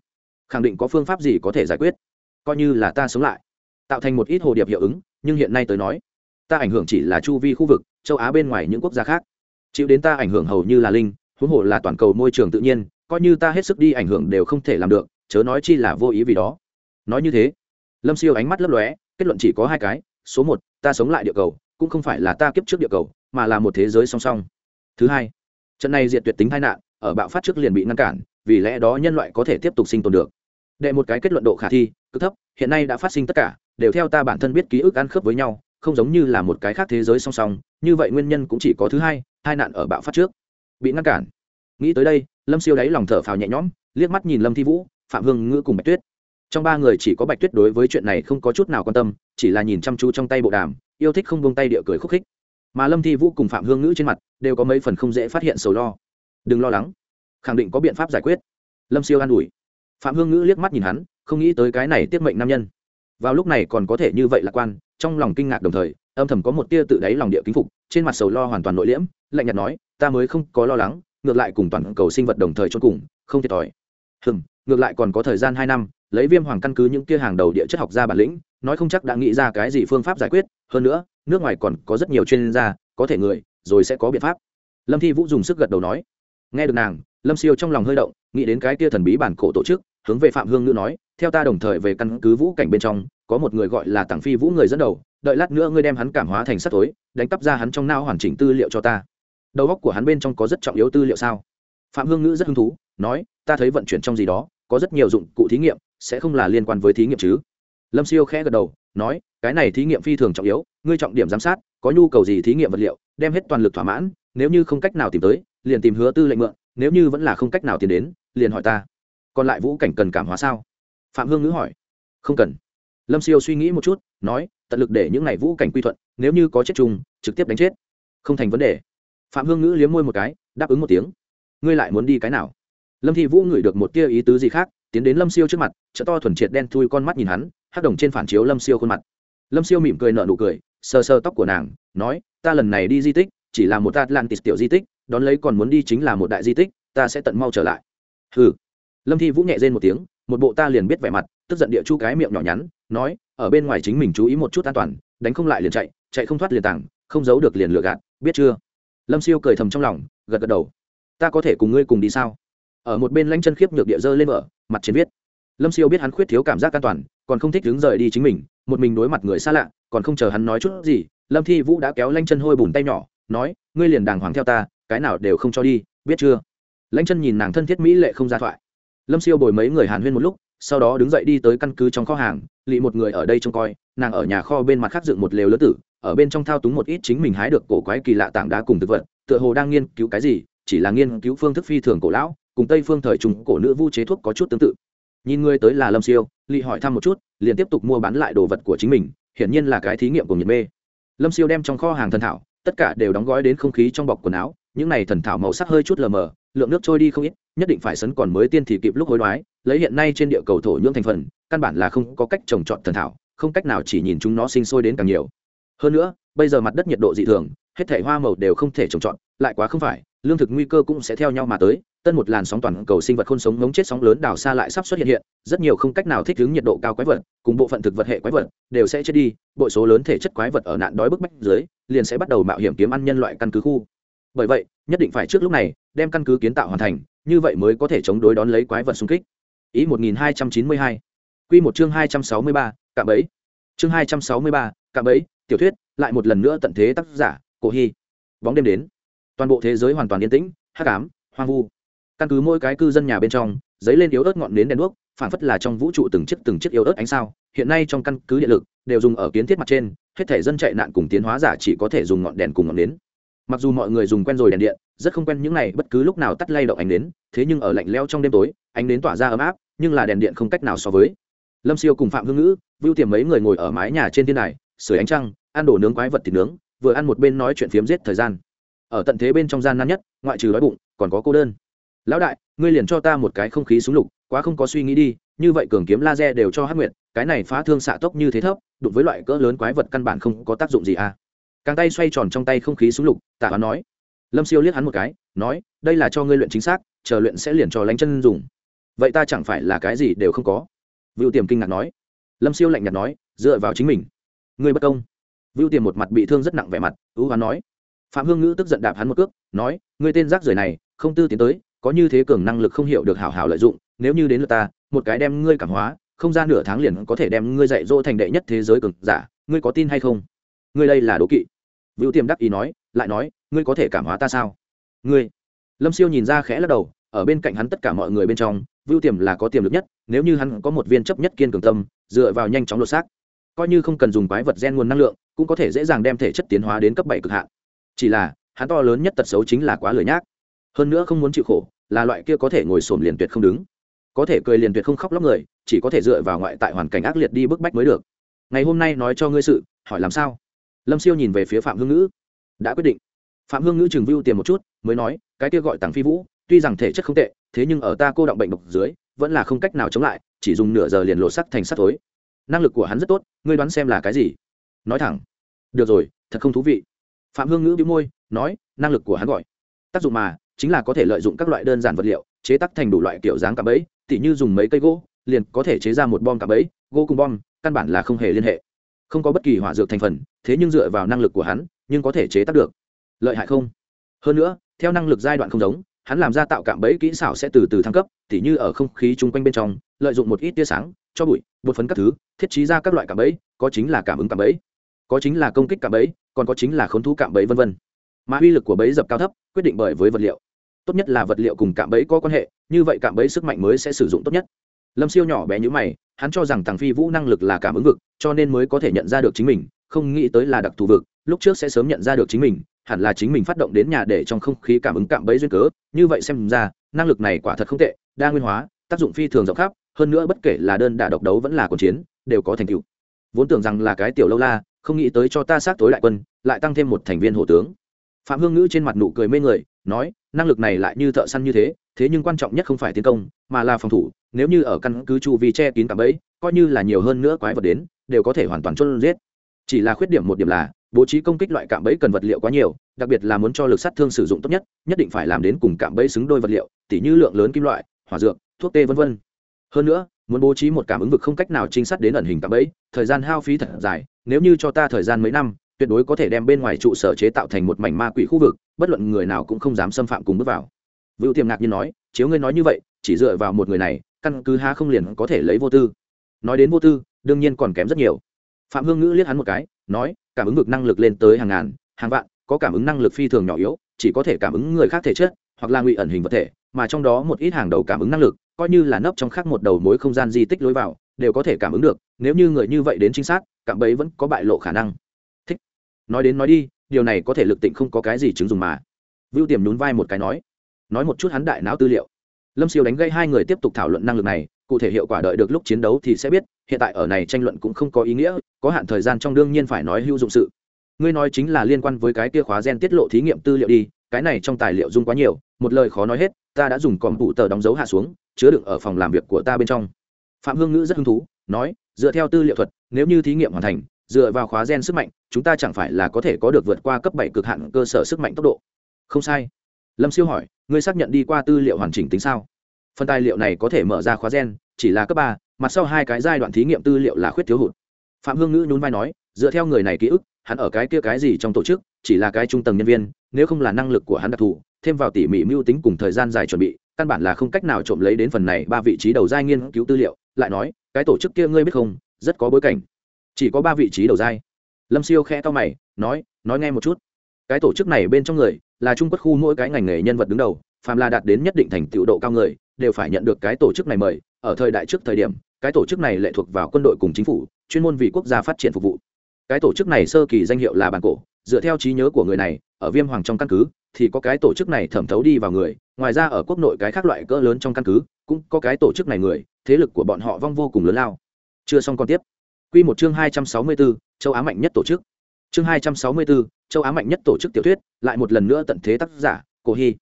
Khẳng định có phương pháp gì có thể giải quyết? Coi như là ta sống lại, tạo thành một ít hồ điệp hiệu ứng, nhưng hiện nay tới nói, ta ảnh hưởng chỉ là chu vi khu vực, châu á bên ngoài những quốc gia khác. Chịu đến ta ảnh hưởng hầu như là linh, huống hồ là toàn cầu môi trường tự nhiên, coi như ta hết sức đi ảnh hưởng đều không thể làm được chớ nói chi là vô ý vì đó. Nói như thế, lâm siêu ánh mắt lấp lóe, kết luận chỉ có hai cái, số một, ta sống lại địa cầu, cũng không phải là ta kiếp trước địa cầu, mà là một thế giới song song. Thứ hai, trận này diệt tuyệt tính tai nạn, ở bạo phát trước liền bị ngăn cản, vì lẽ đó nhân loại có thể tiếp tục sinh tồn được. Đệ một cái kết luận độ khả thi, cực thấp, hiện nay đã phát sinh tất cả, đều theo ta bản thân biết ký ức ăn khớp với nhau, không giống như là một cái khác thế giới song song, như vậy nguyên nhân cũng chỉ có thứ hai hai nạn ở bạo phát trước, bị ngăn cản. Nghĩ tới đây, lâm siêu đáy lòng thở phào nhẹ nhõm, liếc mắt nhìn lâm thi vũ phạm hương ngữ cùng bạch tuyết. Trong ba người chỉ có bạch tuyết đối với chuyện này không có chút nào quan tâm, chỉ là nhìn chăm chú trong tay bộ đàm, yêu thích không buông tay địa cười khúc khích. Mà lâm thi vũ cùng phạm hương ngữ trên mặt đều có mấy phần không dễ phát hiện sầu lo. Đừng lo lắng, khẳng định có biện pháp giải quyết. Lâm siêu an ủi. Phạm hương ngữ liếc mắt nhìn hắn, không nghĩ tới cái này tiết mệnh nam nhân. Vào lúc này còn có thể như vậy lạc quan, trong lòng kinh ngạc đồng thời, âm thầm có một tia tự đáy lòng địa kính phục, trên mặt sầu lo hoàn toàn nội liễm, lạnh nhạt nói, ta mới không có lo lắng, ngược lại cùng toàn cầu sinh vật đồng thời cho cùng, không thiệt thòi. Hừm ngược lại còn có thời gian hai năm, lấy viêm hoàng căn cứ những kia hàng đầu địa chất học ra bản lĩnh, nói không chắc đã nghĩ ra cái gì phương pháp giải quyết, hơn nữa, nước ngoài còn có rất nhiều chuyên gia, có thể người, rồi sẽ có biện pháp. Lâm thi vũ dùng sức gật đầu nói. Nghe được nàng, lâm siêu trong lòng hơi động, nghĩ đến cái kia thần bí bản cổ tổ chức, hướng về phạm hương ngữ nói, theo ta đồng thời về căn cứ vũ cảnh bên trong, có một người gọi là tặng phi vũ người dẫn đầu, đợi lát nữa ngươi đem hắn cảm hóa thành sắt tối đánh cắp ra hắn trong nao hoàn chỉnh tư liệu cho ta. Đầu óc của hắn bên trong có rất trọng yếu tư liệu sao? Phạm hương ngữ rất hứng thú, nói, ta thấy vận chuyển trong gì đó có rất nhiều dụng cụ thí nghiệm, sẽ không là liên quan với thí nghiệm chứ. Lâm siêu khẽ gật đầu, nói, cái này thí nghiệm phi thường trọng yếu, ngươi trọng điểm giám sát, có nhu cầu gì thí nghiệm vật liệu, đem hết toàn lực thỏa mãn, nếu như không cách nào tìm tới, liền tìm hứa tư lệnh mượn, nếu như vẫn là không cách nào tìm đến, liền hỏi ta. Còn lại vũ cảnh cần cảm hóa sao? Phạm hương ngữ hỏi. Không cần. Lâm siêu suy nghĩ một chút, nói, tận lực để những ngày vũ cảnh quy thuận, nếu như có chết chung, trực tiếp đánh chết. Không thành vấn đề. Phạm hương ngữ liếm môi một cái, đáp ứng một tiếng. Ngươi lại muốn đi cái nào? Lâm thi vũ ngửi được một tia ý tứ gì khác, tiến đến lâm siêu trước mặt chợ to thuần triệt đen thui con mắt nhìn hắn, hắc đồng trên phản chiếu lâm siêu khuôn mặt. Lâm siêu mỉm cười nợ nụ cười, sờ sờ tóc của nàng, nói, ta lần này đi di tích, chỉ là một atlantis tiểu di tích, đón lấy còn muốn đi chính là một đại di tích, ta sẽ tận mau trở lại. Hừ. lâm thi vũ nhẹ rên một tiếng, một bộ ta liền biết vẻ mặt, tức giận địa chu cái miệng nhỏ nhắn, nói, ở bên ngoài chính mình chú ý một chút an toàn, đánh không lại liền chạy chạy không thoát liền tảng không giấu được liền lừa gạt, biết chưa? Lâm siêu cười thầm trong lòng, gật gật đầu. Ta có thể cùng ngươi cùng đi sao? Ở một bên lanh chân khiếp nhược địa dơ lên mở mặt trên viết, lâm siêu biết hắn khuyết thiếu cảm giác an toàn, còn không thích đứng rời đi chính mình, một mình đối mặt người xa lạ, còn không chờ hắn nói chút gì, lâm thi vũ đã kéo lanh chân hôi bùn tay nhỏ, nói, ngươi liền đàng hoàng theo ta, cái nào đều không cho đi, biết chưa? Lanh chân nhìn nàng thân thiết mỹ lệ không ra thoại. Lâm siêu bồi mấy người hàn huyên một lúc, sau đó đứng dậy đi tới căn cứ trong kho hàng, lị một người ở đây trông coi, nàng ở nhà kho bên mặt khác dựng một lều lớn tử, ở bên trong thao túng một ít chính mình hái được cổ quái kỳ lạ tảng đá cùng thực vật, tựa hồ đang nghiên cứu cái gì, chỉ là nghiên cứu phương thức phi thường cổ lão cùng tây phương thời trung cổ nữ vu chế thuốc có chút tương tự. Nhìn ngươi tới là lâm siêu, lị hỏi thăm một chút, liền tiếp tục mua bán lại đồ vật của chính mình, hiển nhiên là cái thí nghiệm của nhiệt mê. Lâm siêu đem trong kho hàng thần thảo, tất cả đều đóng gói đến không khí trong bọc quần áo, những này thần thảo màu sắc hơi chút lờ mờ, lượng nước trôi đi không ít, nhất định phải sấn còn mới tiên thì kịp lúc hối đoái, lấy hiện nay trên địa cầu thổ nhưỡng thành phần, căn bản là không có cách trồng trọt thần thảo, không cách nào chỉ nhìn chúng nó sinh sôi đến càng nhiều. Hơn nữa, bây giờ mặt đất nhiệt độ dị thường, hết thể hoa màu đều không thể trồng trọt, lại quá không phải, lương thực nguy cơ cũng sẽ theo nhau mà tới tân một làn sóng toàn cầu sinh vật khôn sống ngống chết sóng lớn đào xa lại sắp xuất hiện hiện, rất nhiều không cách nào thích ứng nhiệt độ cao quái vật, cùng bộ phận thực vật hệ quái vật, đều sẽ chết đi, bội số lớn thể chất quái vật ở nạn đói bức bách dưới, liền sẽ bắt đầu mạo hiểm kiếm ăn nhân loại căn cứ khu. Bởi vậy, nhất định phải trước lúc này, đem căn cứ kiến tạo hoàn thành, như vậy mới có thể chống đối đón lấy quái vật xung kích. Ý 1292 quy một chương 263 cạm bẫy. Chương 263 cạm bẫy, tiểu thuyết, lại một lần nữa tận thế tác giả, cổ hy. Bóng đêm đến. Toàn bộ thế giới hoàn toàn yên tĩnh, hắc ám, hoang vu căn cứ mỗi cái cư dân nhà bên trong giấy lên yếu ớt ngọn nến đèn đuốc phản phất là trong vũ trụ từng chiếc từng chiếc yếu ớt ánh sao. Hiện nay trong căn cứ điện lực đều dùng ở kiến thiết mặt trên, hết thể dân chạy nạn cùng tiến hóa giả chỉ có thể dùng ngọn đèn cùng ngọn nến. Mặc dù mọi người dùng quen rồi đèn điện, rất không quen những này bất cứ lúc nào tắt lay động ánh nến, thế nhưng ở lạnh leo trong đêm tối, ánh nến tỏa ra ấm áp, nhưng là đèn điện không cách nào so với. Lâm siêu cùng phạm hương ngữ, vưu tiềm mấy người ngồi ở mái nhà trên thiên đài sửa ánh trăng, ăn đổ nướng quái vật thịt nướng, vừa ăn một bên nói chuyện phiếm giết thời gian. Ở tận thế bên trong gian nan nhất, ngoại trừ đói bụng, còn có cô đơn lão đại, ngươi liền cho ta một cái không khí súng lục, quá không có suy nghĩ đi, như vậy cường kiếm laser đều cho hát nguyệt, cái này phá thương xạ tốc như thế thấp, đụng với loại cỡ lớn quái vật căn bản không có tác dụng gì à. Càng tay xoay tròn trong tay không khí súng lục, tạ hắn nói. Lâm siêu liếc hắn một cái, nói, đây là cho ngươi luyện chính xác, chờ luyện sẽ liền cho lánh chân dùng. Vậy ta chẳng phải là cái gì đều không có? Vựu tiềm kinh ngạc nói. Lâm siêu lạnh nhạt nói, dựa vào chính mình. Ngươi bất công. Vựu tiềm một mặt bị thương rất nặng vẻ mặt, ưu hắn nói. Phạm hương ngữ tức giận đạp hắn một cước, nói, ngươi tên rác rưởi này, không tư tiến tới có như thế cường năng lực không hiểu được hảo hảo lợi dụng, nếu như đến lượt ta, một cái đem ngươi cảm hóa, không ra nửa tháng liền có thể đem ngươi dạy dỗ thành đệ nhất thế giới cường giả, ngươi có tin hay không? Ngươi đây là đố kỵ. Vũ tiềm đắc ý nói, lại nói, ngươi có thể cảm hóa ta sao? Ngươi. Lâm siêu nhìn ra khẽ lắc đầu, ở bên cạnh hắn tất cả mọi người bên trong vưu tiềm là có tiềm lực nhất, nếu như hắn có một viên chấp nhất kiên cường tâm, dựa vào nhanh chóng lột xác, coi như không cần dùng quái vật gen nguồn năng lượng, cũng có thể dễ dàng đem thể chất tiến hóa đến cấp bảy cực hạn. Chỉ là, hắn to lớn nhất tật xấu chính là quá lười nhác. Hơn nữa không muốn chịu khổ là loại kia có thể ngồi xổm liền tuyệt không đứng. Có thể cười liền tuyệt không khóc lóc người, chỉ có thể dựa vào ngoại tại hoàn cảnh ác liệt đi bức bách mới được. Ngày hôm nay nói cho ngươi sự, hỏi làm sao? Lâm siêu nhìn về phía phạm hương ngữ. Đã quyết định. Phạm hương ngữ chừng vưu tiền một chút, mới nói, cái kia gọi tàng phi vũ, tuy rằng thể chất không tệ, thế nhưng ở ta cô động bệnh độc dưới, vẫn là không cách nào chống lại, chỉ dùng nửa giờ liền lộ sắc thành sắt tối năng lực của hắn rất tốt, ngươi đoán xem là cái gì? Nói thẳng. Được rồi, thật không thú vị. Phạm hương ngữ bị môi, nói, năng lực của hắn gọi. Tác dụng mà chính là có thể lợi dụng các loại đơn giản vật liệu, chế tác thành đủ loại kiểu dáng cạm bẫy, tỉ như dùng mấy cây gỗ, liền có thể chế ra một bom cạm bẫy, gỗ cùng bom, căn bản là không hề liên hệ. Không có bất kỳ hỏa dược thành phần, thế nhưng dựa vào năng lực của hắn, nhưng có thể chế tác được. Lợi hại không? Hơn nữa, theo năng lực giai đoạn không giống, hắn làm ra tạo cạm bẫy kỹ xảo sẽ từ từ thăng cấp, tỉ như ở không khí chung quanh bên trong, lợi dụng một ít tia sáng, cho bụi, bột phấn các thứ, thiết trí ra các loại cạm bẫy, có chính là cảm ứng cạm bẫy, có chính là công kích cạm bẫy, còn có chính là khốn thú cạm bẫy vân vân. Mà uy lực của bẫy dập cao thấp, quyết định bởi với vật liệu tốt nhất là vật liệu cùng cạm bẫy có quan hệ, như vậy cạm bẫy sức mạnh mới sẽ sử dụng tốt nhất. Lâm siêu nhỏ bé như mày, hắn cho rằng tàng phi vũ năng lực là cảm ứng vực, cho nên mới có thể nhận ra được chính mình, không nghĩ tới là đặc thù vực, lúc trước sẽ sớm nhận ra được chính mình, hẳn là chính mình phát động đến nhà để trong không khí cảm ứng cạm bẫy duyên cớ, như vậy xem ra, năng lực này quả thật không tệ, đa nguyên hóa, tác dụng phi thường rộng khắp, hơn nữa bất kể là đơn đả độc đấu vẫn là cuộc chiến, đều có thành tựu. Vốn tưởng rằng là cái tiểu lâu la, không nghĩ tới cho ta sát tối đại quân, lại tăng thêm một thành viên hộ tướng phạm hương ngữ trên mặt nụ cười mê người, nói, năng lực này lại như thợ săn như thế thế nhưng quan trọng nhất không phải tiến công, mà là phòng thủ. Nếu như ở căn cứ chu vi che kín cạm bẫy, coi như là nhiều hơn nữa quái vật đến, đều có thể hoàn toàn chôn giết. Chỉ là khuyết điểm một điểm là, bố trí công kích loại cạm bẫy cần vật liệu quá nhiều, đặc biệt là muốn cho lực sát thương sử dụng tốt nhất nhất định phải làm đến cùng cạm bẫy xứng đôi vật liệu, tỉ như lượng lớn kim loại, hỏa dược, thuốc tê v v hơn nữa, muốn bố trí một cảm ứng vực không cách nào trinh sát đến ẩn hình cạm bẫy, thời gian hao phí thật dài, nếu như cho ta thời gian mấy năm tuyệt đối có thể đem bên ngoài trụ sở chế tạo thành một mảnh ma quỷ khu vực, bất luận người nào cũng không dám xâm phạm cùng bước vào. Vựu tiềm ngạc nhiên nói, chiếu ngươi nói như vậy, chỉ dựa vào một người này, căn cứ há không liền có thể lấy vô tư. Nói đến vô tư, đương nhiên còn kém rất nhiều. Phạm hương ngữ liếc hắn một cái, nói, cảm ứng vực năng lực lên tới hàng ngàn, hàng vạn, có cảm ứng năng lực phi thường nhỏ yếu, chỉ có thể cảm ứng người khác thể chất, hoặc là ngụy ẩn hình vật thể, mà trong đó một ít hàng đầu cảm ứng năng lực, coi như là nấp trong khác một đầu mối không gian di tích lối vào, đều có thể cảm ứng được, nếu như người như vậy đến chính xác cạm bẫy vẫn có bại lộ khả năng nói đến nói đi, điều này có thể lực tịnh không có cái gì chứng dùng mà. Vưu tiềm nhún vai một cái nói. Nói một chút hắn đại não tư liệu. Lâm siêu đánh gây hai người tiếp tục thảo luận năng lực này, cụ thể hiệu quả đợi được lúc chiến đấu thì sẽ biết, hiện tại ở này tranh luận cũng không có ý nghĩa, có hạn thời gian trong đương nhiên phải nói hữu dụng sự. Ngươi nói chính là liên quan với cái kia khóa gen tiết lộ thí nghiệm tư liệu đi, cái này trong tài liệu dung quá nhiều, một lời khó nói hết, ta đã dùng còm phụ tờ đóng dấu hạ xuống, chứa đựng ở phòng làm việc của ta bên trong. Phạm hương ngữ rất hứng thú, nói, dựa theo tư liệu thuật, nếu như thí nghiệm hoàn thành dựa vào khóa gen sức mạnh, chúng ta chẳng phải là có thể có được vượt qua cấp bảy cực hạn cơ sở sức mạnh tốc độ. Không sai. Lâm siêu hỏi, ngươi xác nhận đi qua tư liệu hoàn chỉnh tính sao? Phần tài liệu này có thể mở ra khóa gen, chỉ là cấp ba, mặt sau hai cái giai đoạn thí nghiệm tư liệu là khuyết thiếu hụt. Phạm hương ngữ nhún vai nói, dựa theo người này ký ức, hắn ở cái kia cái gì trong tổ chức, chỉ là cái trung tầng nhân viên, nếu không là năng lực của hắn đặc thù, thêm vào tỉ mỉ mưu tính cùng thời gian dài chuẩn bị, căn bản là không cách nào trộm lấy đến phần này ba vị trí đầu giai nghiên cứu tư liệu. Lại nói, cái tổ chức kia ngươi biết không, rất có bối cảnh chỉ có ba vị trí đầu giai lâm siêu khe to mày, nói nói nghe một chút. Cái tổ chức này bên trong người là trung quốc khu mỗi cái ngành nghề nhân vật đứng đầu, phàm là đạt đến nhất định thành tựu độ cao người, đều phải nhận được cái tổ chức này mời. Ở thời đại trước thời điểm, cái tổ chức này lệ thuộc vào quân đội cùng chính phủ, chuyên môn vì quốc gia phát triển phục vụ. Cái tổ chức này sơ kỳ danh hiệu là bản cổ, dựa theo trí nhớ của người này, ở viêm hoàng trong căn cứ, thì có cái tổ chức này thẩm thấu đi vào người, ngoài ra ở quốc nội cái khác loại cỡ lớn trong căn cứ, cũng có cái tổ chức này người, thế lực của bọn họ vong vô cùng lớn lao. Chưa xong còn tiếp. Quy một chương hai trăm sáu mươi 264, châu Á mạnh nhất tổ chức. Chương hai trăm sáu mươi 264, châu Á mạnh nhất tổ chức tiểu thuyết, lại một lần nữa tận thế tác giả, Cổ Hi.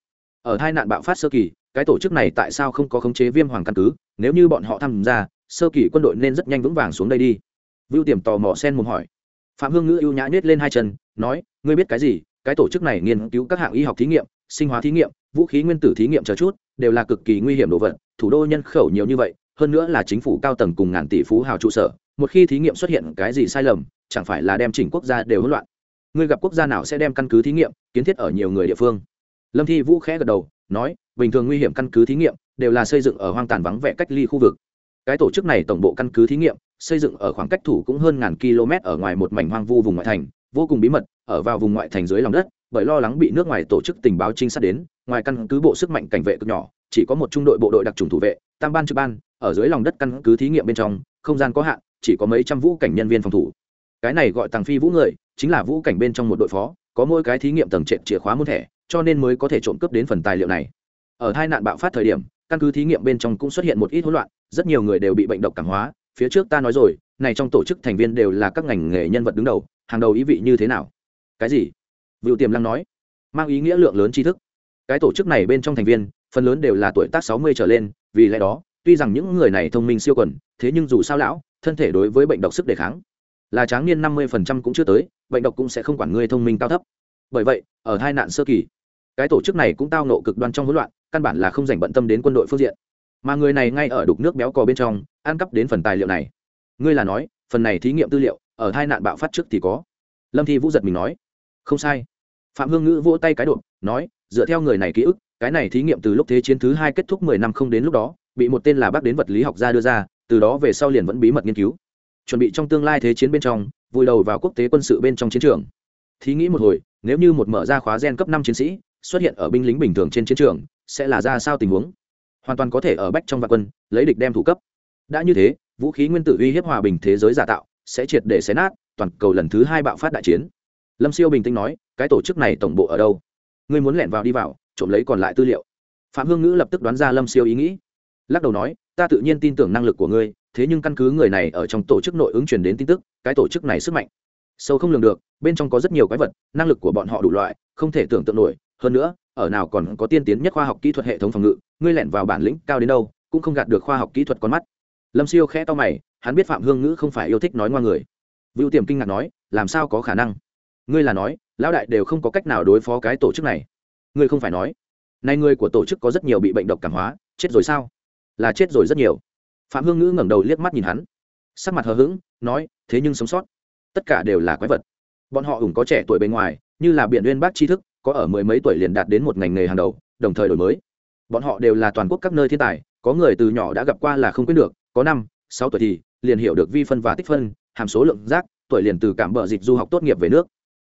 Ở hai nạn bạo phát sơ kỳ, cái tổ chức này tại sao không có khống chế Viêm Hoàng căn cứ, nếu như bọn họ tham gia, sơ kỳ quân đội nên rất nhanh vững vàng xuống đây đi. Vưu Tiềm tò mò sen mồm hỏi. Phạm Hương Ngữ ưu nhã nhếch lên hai chân, nói, ngươi biết cái gì? Cái tổ chức này nghiên cứu các hạng y học thí nghiệm, sinh hóa thí nghiệm, vũ khí nguyên tử thí nghiệm chờ chút, đều là cực kỳ nguy hiểm đồ vật, thủ đô nhân khẩu nhiều như vậy, hơn nữa là chính phủ cao tầng cùng ngàn tỷ phú hào trụ sở, một khi thí nghiệm xuất hiện cái gì sai lầm chẳng phải là đem chỉnh quốc gia đều hỗn loạn. Ngươi gặp quốc gia nào sẽ đem căn cứ thí nghiệm kiến thiết ở nhiều người địa phương? Lâm thi vũ khẽ gật đầu nói bình thường nguy hiểm căn cứ thí nghiệm đều là xây dựng ở hoang tàn vắng vẻ cách ly khu vực. Cái tổ chức này tổng bộ căn cứ thí nghiệm xây dựng ở khoảng cách thủ cũng hơn ngàn km ở ngoài một mảnh hoang vu vùng ngoại thành vô cùng bí mật ở vào vùng ngoại thành dưới lòng đất bởi lo lắng bị nước ngoài tổ chức tình báo trinh sát đến ngoài căn cứ bộ sức mạnh cảnh vệ cực nhỏ chỉ có một trung đội bộ đội đặc trùng thủ vệ tam ban trực ban ở dưới lòng đất căn cứ thí nghiệm bên trong, không gian có hạn, chỉ có mấy trăm vũ cảnh nhân viên phòng thủ. Cái này gọi tàng phi vũ người, chính là vũ cảnh bên trong một đội phó, có mỗi cái thí nghiệm tầng trệ chìa khóa muôn thẻ, cho nên mới có thể trộm cướp đến phần tài liệu này. Ở hai nạn bạo phát thời điểm, căn cứ thí nghiệm bên trong cũng xuất hiện một ít hỗn loạn, rất nhiều người đều bị bệnh độc cảm hóa. Phía trước ta nói rồi, này trong tổ chức thành viên đều là các ngành nghề nhân vật đứng đầu, hàng đầu ý vị như thế nào? Cái gì? Vựu tiềm lăng nói. Mang ý nghĩa lượng lớn tri thức. Cái tổ chức này bên trong thành viên, phần lớn đều là tuổi tác sáu mươi trở lên, vì lẽ đó tuy rằng những người này thông minh siêu quần, thế nhưng dù sao lão, thân thể đối với bệnh độc sức đề kháng là tráng niên năm mươi phần trăm cũng chưa tới, bệnh độc cũng sẽ không quản ngươi thông minh cao thấp. Bởi vậy, ở hai nạn sơ kỳ, cái tổ chức này cũng tao nộ cực đoan trong hỗn loạn, căn bản là không dành bận tâm đến quân đội phương diện. Mà người này ngay ở đục nước béo cò bên trong, ăn cắp đến phần tài liệu này. Ngươi là nói, phần này thí nghiệm tư liệu, ở hai nạn bạo phát trước thì có. Lâm thi vũ giật mình nói, không sai. Phạm hương ngữ vỗ tay cái độ nói, dựa theo người này ký ức, cái này thí nghiệm từ lúc thế chiến thứ hai kết thúc mười năm không đến lúc đó bị một tên là bác đến vật lý học gia đưa ra, từ đó về sau liền vẫn bí mật nghiên cứu. Chuẩn bị trong tương lai thế chiến bên trong, vùi đầu vào quốc tế quân sự bên trong chiến trường. Thí nghĩ một hồi, nếu như một mở ra khóa gen cấp năm chiến sĩ, xuất hiện ở binh lính bình thường trên chiến trường, sẽ là ra sao tình huống? Hoàn toàn có thể ở bách trong vạn quân, lấy địch đem thủ cấp. Đã như thế, vũ khí nguyên tử uy hiếp hòa bình thế giới giả tạo, sẽ triệt để xé nát, toàn cầu lần thứ hai bạo phát đại chiến. Lâm siêu bình tĩnh nói, cái tổ chức này tổng bộ ở đâu? Ngươi muốn lẻn vào đi vào, trộm lấy còn lại tư liệu. Phạm hương ngữ lập tức đoán ra lâm siêu ý nghĩ lắc đầu nói, ta tự nhiên tin tưởng năng lực của ngươi, thế nhưng căn cứ người này ở trong tổ chức nội ứng truyền đến tin tức, cái tổ chức này sức mạnh sâu không lường được, bên trong có rất nhiều quái vật, năng lực của bọn họ đủ loại, không thể tưởng tượng nổi. Hơn nữa, ở nào còn có tiên tiến nhất khoa học kỹ thuật hệ thống phòng ngự, ngươi lẻn vào bản lĩnh cao đến đâu, cũng không gạt được khoa học kỹ thuật con mắt. Lâm siêu khẽ to mày, hắn biết phạm hương ngữ không phải yêu thích nói ngoa người. Vưu tiềm kinh ngạc nói, làm sao có khả năng? Ngươi là nói, lão đại đều không có cách nào đối phó cái tổ chức này. Ngươi không phải nói, nay người của tổ chức có rất nhiều bị bệnh độc cảm hóa, chết rồi sao? Là chết rồi rất nhiều. Phạm hương ngữ ngẩng đầu liếc mắt nhìn hắn. Sắc mặt hờ hững, nói, thế nhưng sống sót. Tất cả đều là quái vật. Bọn họ ủng có trẻ tuổi bên ngoài, như là biện uyên bác tri thức, có ở mười mấy tuổi liền đạt đến một ngành nghề hàng đầu, đồng thời đổi mới. Bọn họ đều là toàn quốc các nơi thiên tài, có người từ nhỏ đã gặp qua là không quyết được, có năm, sáu tuổi thì liền hiểu được vi phân và tích phân, hàm số lượng rác, tuổi liền từ cảm bờ dịch du học tốt nghiệp về nước.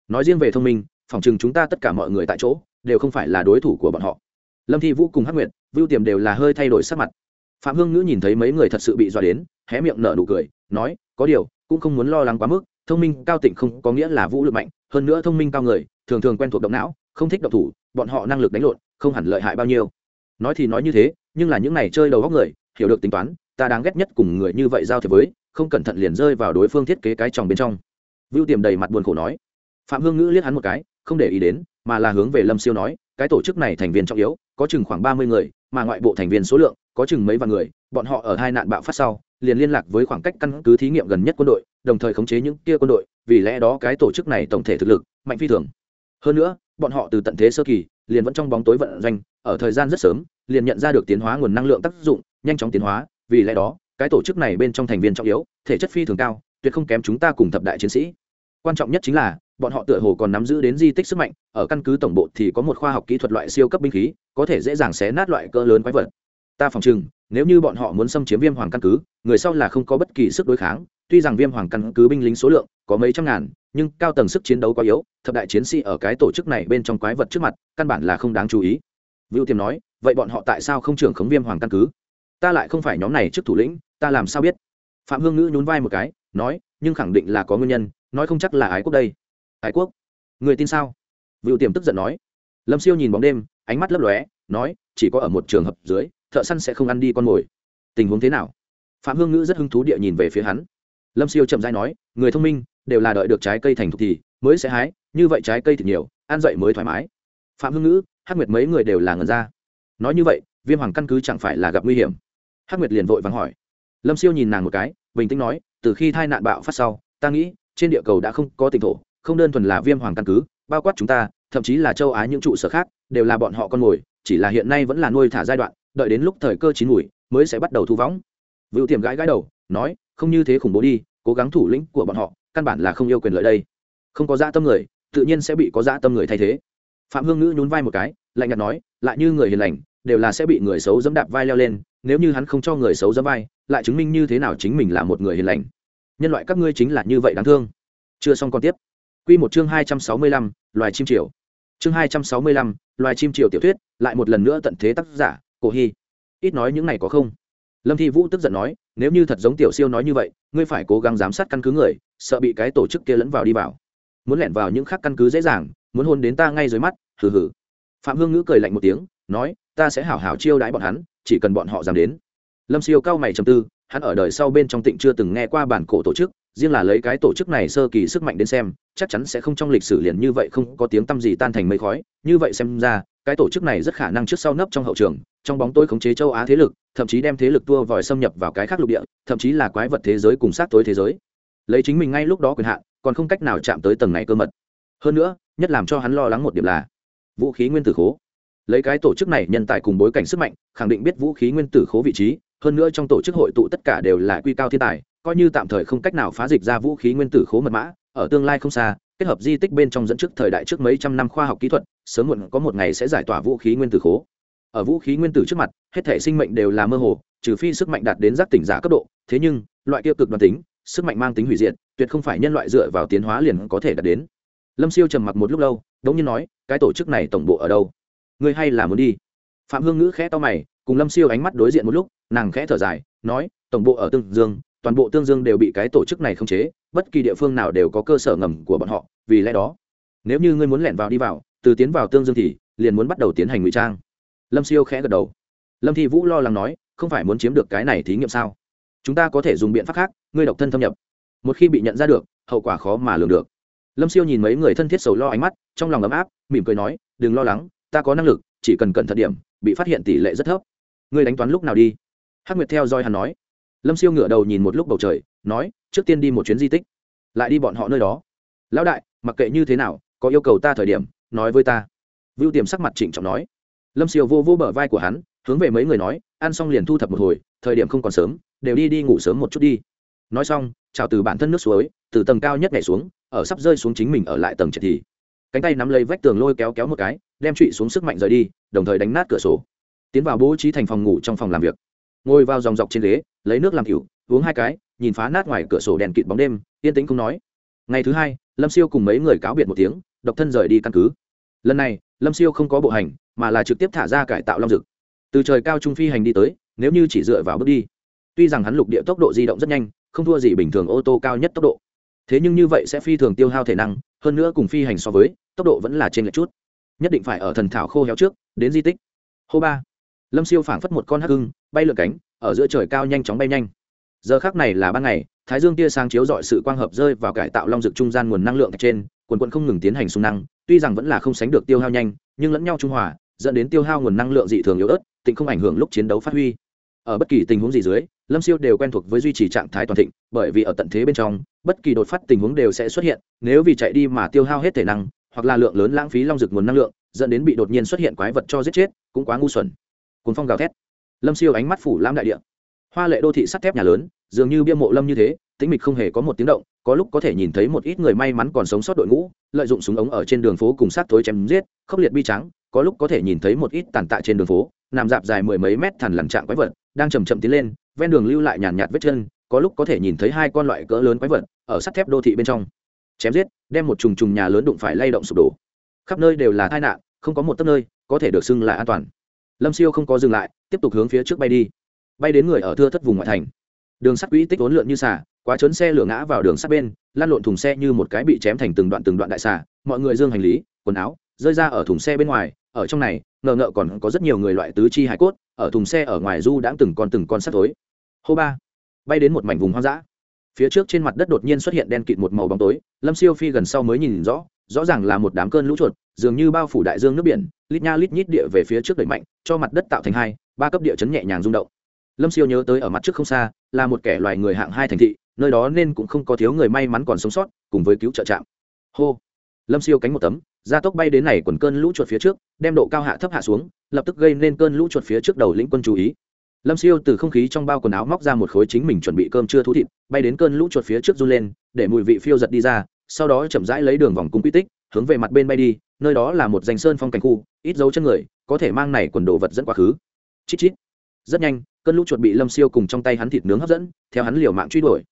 Nói riêng về thông minh, phòng chừng chúng ta tất cả mọi người tại chỗ, đều không phải là đối thủ của bọn họ. Lâm thi vũ cùng hắc nguyệt, vưu tiềm đều là hơi thay đổi sắc mặt phạm hương ngữ nhìn thấy mấy người thật sự bị dọa đến, hé miệng nở nụ cười, nói, có điều, cũng không muốn lo lắng quá mức, thông minh, cao tỉnh không có nghĩa là vũ lực mạnh, hơn nữa thông minh cao người, thường thường quen thuộc động não, không thích động thủ, bọn họ năng lực đánh lộn, không hẳn lợi hại bao nhiêu. Nói thì nói như thế, nhưng là những này chơi đầu góc người, hiểu được tính toán, ta đáng ghét nhất cùng người như vậy giao thiệp với, không cẩn thận liền rơi vào đối phương thiết kế cái tròng bên trong. Vưu tiềm đầy mặt buồn khổ nói. Phạm hương ngữ liếc hắn một cái, không để ý đến, mà là hướng về lâm siêu nói, cái tổ chức này thành viên trọng yếu, có chừng khoảng ba mươi người mà ngoại bộ thành viên số lượng có chừng mấy vạn người, bọn họ ở hai nạn bạo phát sau, liền liên lạc với khoảng cách căn cứ thí nghiệm gần nhất quân đội, đồng thời khống chế những kia quân đội, vì lẽ đó cái tổ chức này tổng thể thực lực, mạnh phi thường. Hơn nữa, bọn họ từ tận thế sơ kỳ, liền vẫn trong bóng tối vận doanh, ở thời gian rất sớm, liền nhận ra được tiến hóa nguồn năng lượng tác dụng, nhanh chóng tiến hóa, vì lẽ đó, cái tổ chức này bên trong thành viên trọng yếu, thể chất phi thường cao, tuyệt không kém chúng ta cùng thập đại chiến sĩ. Quan trọng nhất chính là bọn họ tựa hồ còn nắm giữ đến di tích sức mạnh, ở căn cứ tổng bộ thì có một khoa học kỹ thuật loại siêu cấp binh khí, có thể dễ dàng xé nát loại cỡ lớn quái vật. Ta phòng chừng nếu như bọn họ muốn xâm chiếm viêm hoàng căn cứ, người sau là không có bất kỳ sức đối kháng, tuy rằng viêm hoàng căn cứ binh lính số lượng có mấy trăm ngàn, nhưng cao tầng sức chiến đấu quá yếu, thập đại chiến sĩ ở cái tổ chức này bên trong quái vật trước mặt, căn bản là không đáng chú ý. Vũ tiềm nói, vậy bọn họ tại sao không trưởng khống viêm hoàng căn cứ? Ta lại không phải nhóm này trước thủ lĩnh, ta làm sao biết? Phạm hương ngữ nhún vai một cái, nói, nhưng khẳng định là có nguyên nhân, nói không chắc là ái quốc đây thái quốc. Người tin sao? Vựu tiềm tức giận nói. Lâm siêu nhìn bóng đêm, ánh mắt lấp lóe, nói, chỉ có ở một trường hợp dưới, thợ săn sẽ không ăn đi con mồi. Tình huống thế nào? Phạm hương ngữ rất hứng thú địa nhìn về phía hắn. Lâm siêu chậm dai nói, người thông minh, đều là đợi được trái cây thành thục thì mới sẽ hái, như vậy trái cây thì nhiều, ăn dậy mới thoải mái. Phạm hương ngữ, hắc nguyệt mấy người đều là ngần ra. Nói như vậy, viêm hoàng căn cứ chẳng phải là gặp nguy hiểm? Hắc nguyệt liền vội vàng hỏi. Lâm siêu nhìn nàng một cái, bình tĩnh nói, từ khi tai nạn bạo phát sau, ta nghĩ, trên địa cầu đã không có tỉnh thổ không đơn thuần là viêm hoàng căn cứ, bao quát chúng ta, thậm chí là châu á những trụ sở khác, đều là bọn họ con mồi, chỉ là hiện nay vẫn là nuôi thả giai đoạn, đợi đến lúc thời cơ chín mùi, mới sẽ bắt đầu thu võng. Vựu tiềm gãi gãi đầu, nói, không như thế khủng bố đi, cố gắng thủ lĩnh của bọn họ, căn bản là không yêu quyền lợi đây. Không có dã tâm người, tự nhiên sẽ bị có dã tâm người thay thế. Phạm hương ngữ nhún vai một cái, lạnh nhạt nói, lại như người hiền lành, đều là sẽ bị người xấu dẫm đạp vai leo lên, nếu như hắn không cho người xấu dẫm vai, lại chứng minh như thế nào chính mình là một người hiền lành. Nhân loại các ngươi chính là như vậy đáng thương. Chưa xong còn tiếp. Quy một chương 265, loài chim triều. Chương 265, loài chim triều tiểu thuyết, lại một lần nữa tận thế tác giả, Cổ Hi. Ít nói những này có không? Lâm Thi Vũ tức giận nói, nếu như thật giống tiểu siêu nói như vậy, ngươi phải cố gắng giám sát căn cứ người, sợ bị cái tổ chức kia lẫn vào đi vào. Muốn lẻn vào những khác căn cứ dễ dàng, muốn hôn đến ta ngay dưới mắt, hừ hừ. Phạm Hương Ngữ cười lạnh một tiếng, nói, ta sẽ hảo hảo chiêu đãi bọn hắn, chỉ cần bọn họ dám đến. Lâm Siêu cao mày trầm tư, hắn ở đời sau bên trong tịnh chưa từng nghe qua bản cổ tổ chức, riêng là lấy cái tổ chức này sơ kỳ sức mạnh đến xem, chắc chắn sẽ không trong lịch sử liền như vậy không có tiếng tăm gì tan thành mây khói. Như vậy xem ra, cái tổ chức này rất khả năng trước sau nấp trong hậu trường, trong bóng tôi khống chế châu á thế lực, thậm chí đem thế lực tua vòi xâm nhập vào cái khác lục địa, thậm chí là quái vật thế giới cùng sát tối thế giới. Lấy chính mình ngay lúc đó quyền hạn, còn không cách nào chạm tới tầng này cơ mật. Hơn nữa, nhất làm cho hắn lo lắng một điểm là vũ khí nguyên tử khố. Lấy cái tổ chức này nhân tài cùng bối cảnh sức mạnh, khẳng định biết vũ khí nguyên tử khố vị trí, hơn nữa trong tổ chức hội tụ tất cả đều là quy cao thiên tài coi như tạm thời không cách nào phá dịch ra vũ khí nguyên tử khố mật mã, ở tương lai không xa, kết hợp di tích bên trong dẫn trước thời đại trước mấy trăm năm khoa học kỹ thuật, sớm muộn có một ngày sẽ giải tỏa vũ khí nguyên tử khố. Ở vũ khí nguyên tử trước mặt, hết thể sinh mệnh đều là mơ hồ, trừ phi sức mạnh đạt đến giác tỉnh giả cấp độ, thế nhưng, loại tiêu cực đoan tính, sức mạnh mang tính hủy diệt, tuyệt không phải nhân loại dựa vào tiến hóa liền có thể đạt đến. Lâm siêu trầm mặc một lúc lâu, đống nhiên nói, cái tổ chức này tổng bộ ở đâu? Ngươi hay là muốn đi? Phạm hương ngữ khẽ to mày, cùng lâm siêu ánh mắt đối diện một lúc, nàng khẽ thở dài, nói, tổng bộ ở tương dương toàn bộ tương dương đều bị cái tổ chức này khống chế, bất kỳ địa phương nào đều có cơ sở ngầm của bọn họ, vì lẽ đó, nếu như ngươi muốn lẻn vào đi vào, từ tiến vào tương dương thì, liền muốn bắt đầu tiến hành ngụy trang. Lâm siêu khẽ gật đầu. Lâm thi vũ lo lắng nói, không phải muốn chiếm được cái này thí nghiệm sao? Chúng ta có thể dùng biện pháp khác, ngươi độc thân thâm nhập. Một khi bị nhận ra được, hậu quả khó mà lường được. Lâm siêu nhìn mấy người thân thiết sầu lo ánh mắt, trong lòng ấm áp, mỉm cười nói, đừng lo lắng, ta có năng lực, chỉ cần cẩn thận điểm, bị phát hiện tỷ lệ rất thấp. Ngươi đánh toán lúc nào đi? Hắc nguyệt theo dõi hắn nói lâm siêu ngửa đầu nhìn một lúc bầu trời, nói, trước tiên đi một chuyến di tích, lại đi bọn họ nơi đó. Lão đại, mặc kệ như thế nào, có yêu cầu ta thời điểm, nói với ta. Vưu tiềm sắc mặt trịnh trọng nói. Lâm siêu vô vô bờ vai của hắn, hướng về mấy người nói, ăn xong liền thu thập một hồi, thời điểm không còn sớm, đều đi đi ngủ sớm một chút đi. Nói xong, chào từ bản thân nước suối, từ tầng cao nhất nhảy xuống, ở sắp rơi xuống chính mình ở lại tầng trệt thì, cánh tay nắm lấy vách tường lôi kéo kéo một cái, đem trụy xuống sức mạnh rời đi, đồng thời đánh nát cửa sổ. Tiến vào bố trí thành phòng ngủ trong phòng làm việc ngồi vào dòng dọc trên ghế, lấy nước làm cựu uống hai cái, nhìn phá nát ngoài cửa sổ đèn kịt bóng đêm, yên tĩnh không nói. Ngày thứ hai, lâm siêu cùng mấy người cáo biệt một tiếng, độc thân rời đi căn cứ. Lần này, lâm siêu không có bộ hành, mà là trực tiếp thả ra cải tạo long dực. Từ trời cao trung phi hành đi tới, nếu như chỉ dựa vào bước đi, tuy rằng hắn lục địa tốc độ di động rất nhanh, không thua gì bình thường ô tô cao nhất tốc độ. Thế nhưng như vậy sẽ phi thường tiêu hao thể năng, hơn nữa cùng phi hành so với, tốc độ vẫn là trên lệch chút. Nhất định phải ở thần thảo khô héo trước, đến di tích. Hô ba. Lâm siêu phảng phất một con hắc hưng bay lượn cánh, ở giữa trời cao nhanh chóng bay nhanh. Giờ khác này là ban ngày, thái dương tia sáng chiếu dọi sự quang hợp rơi vào cải tạo long dực trung gian nguồn năng lượng trên, quần quận không ngừng tiến hành xung năng, tuy rằng vẫn là không sánh được tiêu hao nhanh, nhưng lẫn nhau trung hòa, dẫn đến tiêu hao nguồn năng lượng dị thường yếu ớt, tịnh không ảnh hưởng lúc chiến đấu phát huy. Ở bất kỳ tình huống gì dưới, lâm siêu đều quen thuộc với duy trì trạng thái toàn thịnh, bởi vì ở tận thế bên trong, bất kỳ đột phát tình huống đều sẽ xuất hiện, nếu vì chạy đi mà tiêu hao hết thể năng, hoặc là lượng lớn lãng phí long dực nguồn năng lượng, dẫn đến bị đột nhiên xuất hiện quái vật cho giết chết, cũng quá ngu xuẩn. Cuốn phong gào thét lâm siêu ánh mắt phủ lam đại địa. Hoa lệ đô thị sắt thép nhà lớn, dường như bia mộ lâm như thế, tĩnh mịch không hề có một tiếng động, có lúc có thể nhìn thấy một ít người may mắn còn sống sót đội ngũ, lợi dụng súng ống ở trên đường phố cùng sát thối chém giết, khốc liệt bi trắng có lúc có thể nhìn thấy một ít tàn tạ trên đường phố, nằm dạp dài mười mấy mét thằn lằn trạng quái vật, đang chầm chậm tiến lên, ven đường lưu lại nhàn nhạt vết chân, có lúc có thể nhìn thấy hai con loại cỡ lớn quái vật ở sắt thép đô thị bên trong. Chém giết, đem một trùng trùng nhà lớn đụng phải lay động sụp đổ. Khắp nơi đều là tai nạn, không có một tấc nơi có thể được xưng là an toàn lâm siêu không có dừng lại, tiếp tục hướng phía trước bay đi. Bay đến người ở thưa thất vùng ngoại thành. Đường sắt quỹ tích vốn lượn như xả quá chấn xe lửa ngã vào đường sắt bên lan lộn thùng xe như một cái bị chém thành từng đoạn từng đoạn đại xả mọi người dương hành lý, quần áo, rơi ra ở thùng xe bên ngoài, ở trong này, ngờ ngợ còn có rất nhiều người loại tứ chi hải cốt, ở thùng xe ở ngoài du đã từng con từng con sắt tối hô ba, bay đến một mảnh vùng hoang dã. Phía trước trên mặt đất đột nhiên xuất hiện đen kịt một màu bóng tối, lâm siêu phi gần sau mới nhìn rõ rõ ràng là một đám cơn lũ chuột dường như bao phủ đại dương nước biển, lít nha lít nhít địa về phía trước đẩy mạnh, cho mặt đất tạo thành hai, ba cấp địa chấn nhẹ nhàng rung động. Lâm siêu nhớ tới ở mặt trước không xa, là một kẻ loài người hạng hai thành thị, nơi đó nên cũng không có thiếu người may mắn còn sống sót, cùng với cứu trợ trạm. Hô! Lâm siêu cánh một tấm, gia tốc bay đến này quần cơn lũ chuột phía trước, đem độ cao hạ thấp hạ xuống, lập tức gây nên cơn lũ chuột phía trước đầu lĩnh quân chú ý. Lâm siêu từ không khí trong bao quần áo móc ra một khối chính mình chuẩn bị cơm chưa thú thịt, bay đến cơn lũ chuột phía trước run lên, để mùi vị phiêu giật đi ra, sau đó chậm rãi lấy đường vòng cung quy tích, hướng về mặt bên bay đi nơi đó là một danh sơn phong cảnh khu, ít dấu chân người, có thể mang này quần đồ vật dẫn quá khứ. Chít chít. Rất nhanh, cơn lũ chuột bị lâm siêu cùng trong tay hắn thịt nướng hấp dẫn, theo hắn liều mạng truy đuổi.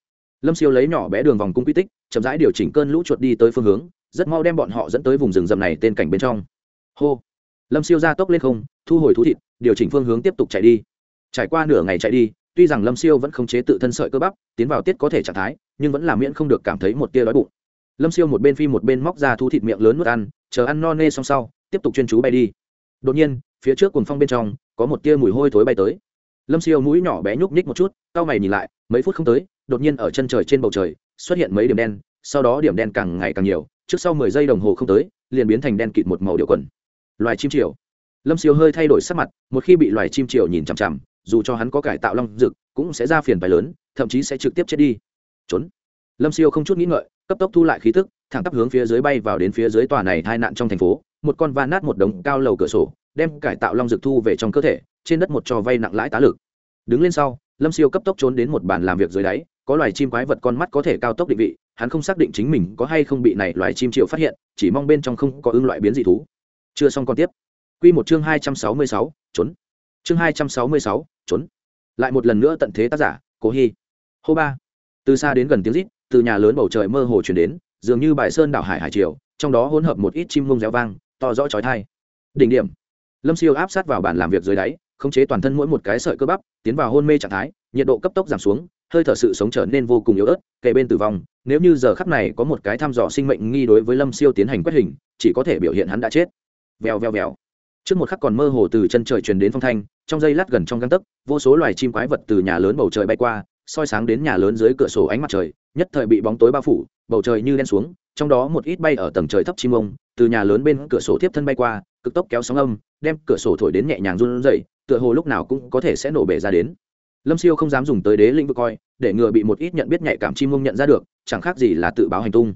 Lâm siêu lấy nhỏ bé đường vòng cung quy tích, chậm rãi điều chỉnh cơn lũ chuột đi tới phương hướng, rất mau đem bọn họ dẫn tới vùng rừng rậm này tên cảnh bên trong. Hô. Lâm siêu ra tốc lên không, thu hồi thú thịt, điều chỉnh phương hướng tiếp tục chạy đi. Trải qua nửa ngày chạy đi, tuy rằng lâm siêu vẫn không chế tự thân sợi cơ bắp, tiến vào tiết có thể trạng thái, nhưng vẫn là miễn không được cảm thấy một tia đói bụng lâm siêu một bên phi một bên móc ra thu thịt miệng lớn nuốt ăn, chờ ăn no nê xong sau, tiếp tục chuyên chú bay đi. Đột nhiên, phía trước cùng phong bên trong, có một tia mùi hôi thối bay tới. Lâm siêu mũi nhỏ bé nhúc nhích một chút c mày nhìn lại, mấy phút không tới, đột nhiên ở chân trời trên bầu trời, xuất hiện mấy điểm đen, sau đó điểm đen càng ngày càng nhiều, trước sau mười giây đồng hồ không tới, liền biến thành đen kịt một màu điệu quần. Loài chim triều. Lâm siêu hơi thay đổi sắc mặt, một khi bị loài chim triều nhìn chằm chằm, dù cho hắn có cải tạo long dực, cũng sẽ ra phiền bài lớn, thậm chí sẽ trực tiếp chết đi. Trốn. Lâm siêu không chút nghĩ ngợi cấp tốc thu lại khí tức, thẳng tắp hướng phía dưới bay vào đến phía dưới tòa này tai nạn trong thành phố, một con va nát một đống cao lầu cửa sổ, đem cải tạo long dực thu về trong cơ thể, trên đất một trò vay nặng lãi tá lực. Đứng lên sau, lâm siêu cấp tốc trốn đến một bàn làm việc dưới đáy, có loài chim quái vật con mắt có thể cao tốc định vị, hắn không xác định chính mình có hay không bị này loài chim triệu phát hiện, chỉ mong bên trong không có ưng loại biến dị thú. Chưa xong còn tiếp. Q một chương hai trăm sáu mươi sáu, trốn. Chương hai trăm sáu mươi sáu, trốn. Lại một lần nữa tận thế tác giả, cố hy. Hô ba. Từ xa đến gần tiếng rít từ nhà lớn bầu trời mơ hồ chuyển đến, dường như bài sơn đảo hải hải triều, trong đó hỗn hợp một ít chim mông réo vang, to rõ trói thai đỉnh điểm. Lâm siêu áp sát vào bàn làm việc dưới đáy, khống chế toàn thân mỗi một cái sợi cơ bắp, tiến vào hôn mê trạng thái, nhiệt độ cấp tốc giảm xuống, hơi thở sự sống trở nên vô cùng yếu ớt kề bên tử vong, nếu như giờ khắp này có một cái thăm dò sinh mệnh nghi đối với lâm siêu tiến hành quét hình, chỉ có thể biểu hiện hắn đã chết. Vèo vèo vèo. Trước một khắc còn mơ hồ từ chân trời truyền đến phong thanh, trong giây lát gần trong găng tấc, vô số loài chim quái vật từ nhà lớn bầu trời bay qua soi sáng đến nhà lớn dưới cửa sổ ánh mặt trời, nhất thời bị bóng tối bao phủ, bầu trời như đen xuống, trong đó một ít bay ở tầng trời thấp chim ông, từ nhà lớn bên cửa sổ tiếp thân bay qua, cực tốc kéo sóng âm, đem cửa sổ thổi đến nhẹ nhàng run rẩy, tựa hồ lúc nào cũng có thể sẽ nổ bể ra đến. Lâm siêu không dám dùng tới đế lĩnh vực coi, để ngừa bị một ít nhận biết nhạy cảm chim mông nhận ra được, chẳng khác gì là tự báo hành tung.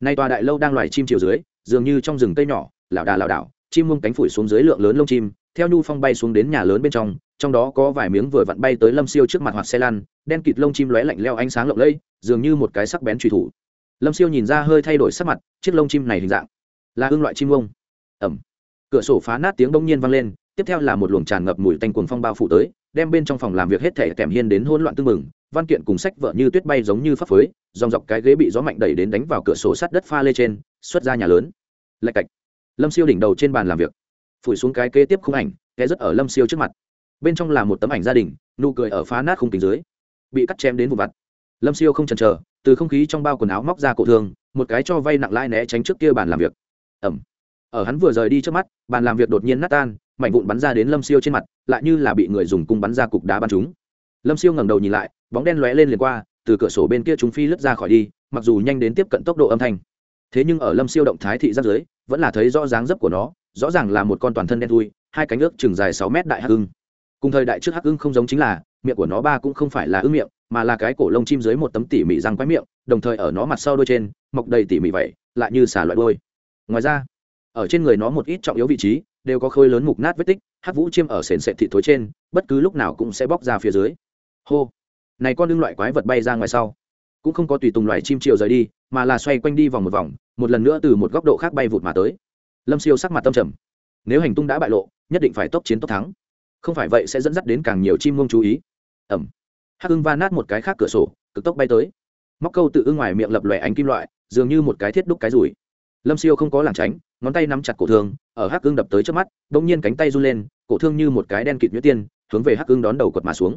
Nay tòa đại lâu đang loài chim chiều dưới, dường như trong rừng cây nhỏ, lảo đà lảo đảo, chim mông cánh phủi xuống dưới lượng lớn lông chim, theo nhu phong bay xuống đến nhà lớn bên trong trong đó có vài miếng vừa vặn bay tới lâm siêu trước mặt hoặc xe lăn, đen kịt lông chim lóe lạnh leo ánh sáng lộng lẫy, dường như một cái sắc bén truy thủ. Lâm siêu nhìn ra hơi thay đổi sắc mặt, chiếc lông chim này hình dạng là hương loại chim ông. Ẩm. Cửa sổ phá nát tiếng bỗng nhiên vang lên, tiếp theo là một luồng tràn ngập mùi tanh cuồng phong bao phủ tới, đem bên trong phòng làm việc hết thể kèm hiên đến hỗn loạn tưng mừng văn kiện cùng sách vợ như tuyết bay giống như phấp phới, dòng dọc cái ghế bị gió mạnh đẩy đến đánh vào cửa sổ sắt đất pha lê trên, xuất ra nhà lớn. Lạch cạch. Lâm siêu đỉnh đầu trên bàn làm việc. Phủi xuống cái kế tiếp khung ảnh ghé rất ở lâm siêu trước mặt bên trong là một tấm ảnh gia đình, nụ cười ở phá nát khung kính dưới, bị cắt chém đến vụ vặt. Lâm siêu không chần chờ, từ không khí trong bao quần áo móc ra cổ thương, một cái cho vay nặng lãi né tránh trước kia bàn làm việc. Ẩm. Ở hắn vừa rời đi trước mắt, bàn làm việc đột nhiên nát tan, mảnh vụn bắn ra đến lâm siêu trên mặt, lại như là bị người dùng cung bắn ra cục đá bắn chúng lâm siêu ngẩng đầu nhìn lại, bóng đen lóe lên liền qua, từ cửa sổ bên kia chúng phi lướt ra khỏi đi, mặc dù nhanh đến tiếp cận tốc độ âm thanh. Thế nhưng ở lâm siêu động thái thị giáp dưới, vẫn là thấy rõ dáng dấp của nó, rõ ràng là một con toàn thân đen thui, hai cánh ước chừng dài sáu mét đại hạc hưng cùng thời đại trước hắc ưng không giống chính là, miệng của nó ba cũng không phải là ưng miệng, mà là cái cổ lông chim dưới một tấm tỉ mỉ răng quái miệng, đồng thời ở nó mặt sau đôi trên, mọc đầy tỉ mỉ vậy, lại như xả loại đôi. Ngoài ra, ở trên người nó một ít trọng yếu vị trí, đều có khối lớn mục nát vết tích, hắc vũ chiêm ở sền sệt thị thối trên, bất cứ lúc nào cũng sẽ bóc ra phía dưới. Hô! Này con đương loại quái vật bay ra ngoài sau, cũng không có tùy tùng loài chim chiều rời đi, mà là xoay quanh đi vòng một vòng, một lần nữa từ một góc độ khác bay vụt mà tới. Lâm siêu sắc mặt tâm trầm. Nếu hành tung đã bại lộ, nhất định phải tốc chiến tốc thắng không phải vậy sẽ dẫn dắt đến càng nhiều chim ngông chú ý. Ẩm. Hắc ưng va nát một cái khác cửa sổ, cực tốc bay tới. Móc câu tự ưng ngoài miệng lập lòe ánh kim loại, dường như một cái thiết đúc cái rủi. Lâm siêu không có lảng tránh, ngón tay nắm chặt cổ thương ở hắc ưng đập tới trước mắt đ ỗ n g nhiên cánh tay run lên, cổ thương như một cái đen kịt nhuyễn tiên, hướng về hắc ưng đón đầu quật mà xuống.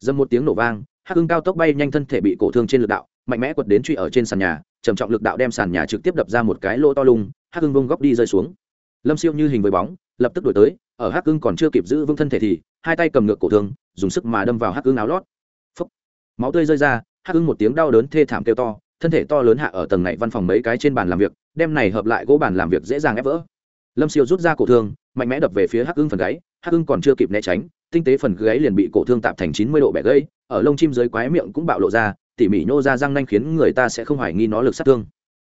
Dâm một tiếng nổ vang, hắc ưng cao tốc bay nhanh thân thể bị cổ thương trên lực đạo, mạnh mẽ quật đến truy ở trên sàn nhà, trầm trọng lực đạo đem sàn nhà trực tiếp đập ra một cái lỗ to lung hắc ưng vông góc đi rơi xuống. Lâm siêu như hình với bóng lập tức đổi tới, ở hắc ưng còn chưa kịp giữ vững thân thể thì, hai tay cầm ngược cổ thương, dùng sức mà đâm vào hắc ưng áo lót. Phốc. máu tươi rơi ra, hắc ưng một tiếng đau đớn thê thảm kêu to, thân thể to lớn hạ ở tầng này văn phòng mấy cái trên bàn làm việc, đem này hợp lại gỗ bàn làm việc dễ dàng ép vỡ. Lâm siêu rút ra cổ thương, mạnh mẽ đập về phía hắc ưng phần gáy, hắc ưng còn chưa kịp né tránh, tinh tế phần gáy liền bị cổ thương tạp thành chín mươi độ bẻ gãy, ở lông chim dưới quái miệng cũng bạo lộ ra, tỉ mỉ nhô ra răng nanh khiến người ta sẽ không hoài nghi nó lực sát thương.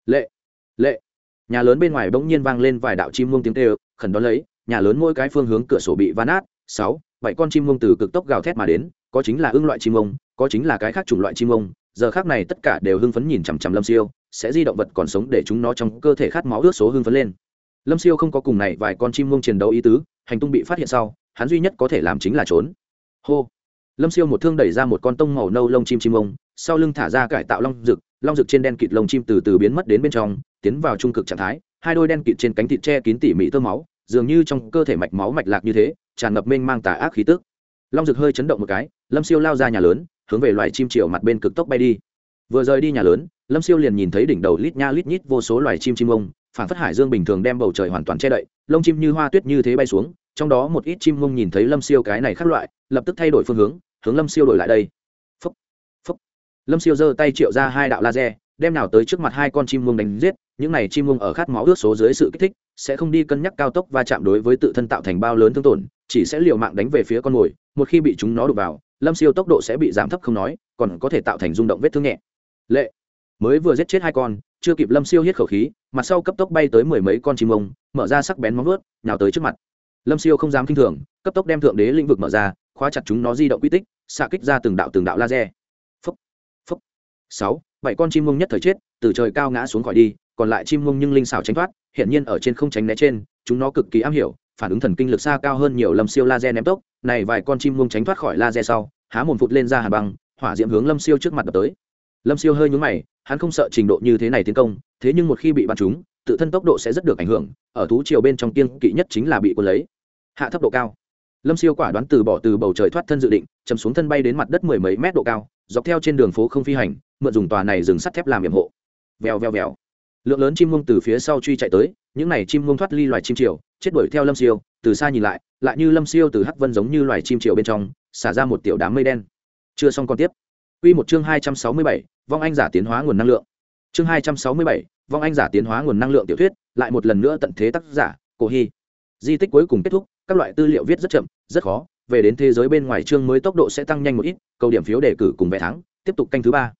Lệ. Lệ. Nhà lớn bên ngoài bỗng nhiên vang lên vài đạo chim muông tiếng kêu, khẩn đón lấy nhà lớn mỗi cái phương hướng cửa sổ bị ván át, sáu, bảy con chim mông từ cực tốc gào thét mà đến, có chính là ưng loại chim mông, có chính là cái khác chủng loại chim mông, giờ khác này tất cả đều hưng phấn nhìn chằm chằm lâm siêu, sẽ di động vật còn sống để chúng nó trong cơ thể khát máu ướt số hưng phấn lên. Lâm siêu không có cùng này vài con chim mông chiến đấu ý tứ, hành tung bị phát hiện sau, hắn duy nhất có thể làm chính là trốn. Hô. Lâm siêu một thương đẩy ra một con tông màu nâu lông chim chim mông, sau lưng thả ra cải tạo long rực long rực trên đen kịt lông chim từ từ biến mất đến bên trong, tiến vào trung cực trạng thái, hai đôi đen kịt trên cánh thịt che kín tỉ mỉ tơ máu dường như trong cơ thể mạch máu mạch lạc như thế tràn ngập mênh mang tà ác khí tức. Long rực hơi chấn động một cái lâm siêu lao ra nhà lớn hướng về loài chim chiều mặt bên cực tốc bay đi. Vừa rời đi nhà lớn lâm siêu liền nhìn thấy đỉnh đầu lít nha lít nhít vô số loài chim chim ông phản phất hải dương bình thường đem bầu trời hoàn toàn che đậy lông chim như hoa tuyết như thế bay xuống trong đó một ít chim mông nhìn thấy lâm siêu cái này khác loại lập tức thay đổi phương hướng hướng lâm siêu đổi lại đây. Phúc, phúc. lâm siêu giơ tay triệu ra hai đạo laser đem nào tới trước mặt hai con chim mông đánh giết những này chim muông ở khát máu ướt số dưới sự kích thích, sẽ không đi cân nhắc cao tốc va chạm đối với tự thân tạo thành bao lớn thương tổn, chỉ sẽ liều mạng đánh về phía con mồi, một khi bị chúng nó đụng vào, lâm siêu tốc độ sẽ bị giảm thấp không nói, còn có thể tạo thành rung động vết thương nhẹ. Lệ, mới vừa giết chết hai con, chưa kịp lâm siêu hít khẩu khí mặt sau cấp tốc bay tới mười mấy con chim ông mở ra sắc bén móng ướt nhào tới trước mặt. Lâm siêu không dám k i n h thường, cấp tốc đem thượng đế lĩnh vực mở ra, khóa chặt chúng nó di động quy tích, xạ kích ra từng đạo từng đạo laser. Phấp phấp sáu, bảy con chim mông nhất thời chết, từ trời cao ngã xuống khỏi đi còn lại chim mông nhưng linh xảo tránh thoát hiện nhiên ở trên không tránh né trên, chúng nó cực kỳ am hiểu, phản ứng thần kinh lực xa cao hơn nhiều lâm siêu laser ném tốc, này vài con chim mông tránh thoát khỏi laser sau, há mồm phụt lên ra hà băng, hỏa diễm hướng lâm siêu trước mặt đập tới. Lâm siêu hơi nhúng mày, hắn không sợ trình độ như thế này tiến công, thế nhưng một khi bị bắn trúng, tự thân tốc độ sẽ rất được ảnh hưởng, ở thú chiều bên trong tiên kỵ nhất chính là bị quân lấy. Hạ thấp độ cao. Lâm siêu quả đoán từ bỏ từ bầu trời thoát thân dự định, chầm xuống thân bay đến mặt đất mười mấy mét độ cao, dọc theo trên đường phố không phi hành, mượn dùng tòa này dừng sắt thép làm nhiệm hộ. Vèo vèo vèo lượng lớn chim mông từ phía sau truy chạy tới những n à y chim mông thoát ly loài chim triều chết đuổi theo lâm siêu từ xa nhìn lại lại như lâm siêu từ hắc vân giống như loài chim triều bên trong xả ra một tiểu đám mây đen chưa xong còn tiếp q một chương 267, vong anh giả tiến hóa nguồn năng lượng. Chương 267, vong anh giả tiến hóa nguồn năng lượng tiểu thuyết, lại một lần nữa tận thế tác giả, Cổ Hi. Di tích cuối cùng kết thúc, các loại tư liệu viết rất chậm, rất khó, về đến thế giới bên ngoài chương mới tốc độ sẽ tăng nhanh một ít, cầu điểm phiếu đề cử cùng vé thắng, tiếp tục canh thứ ba.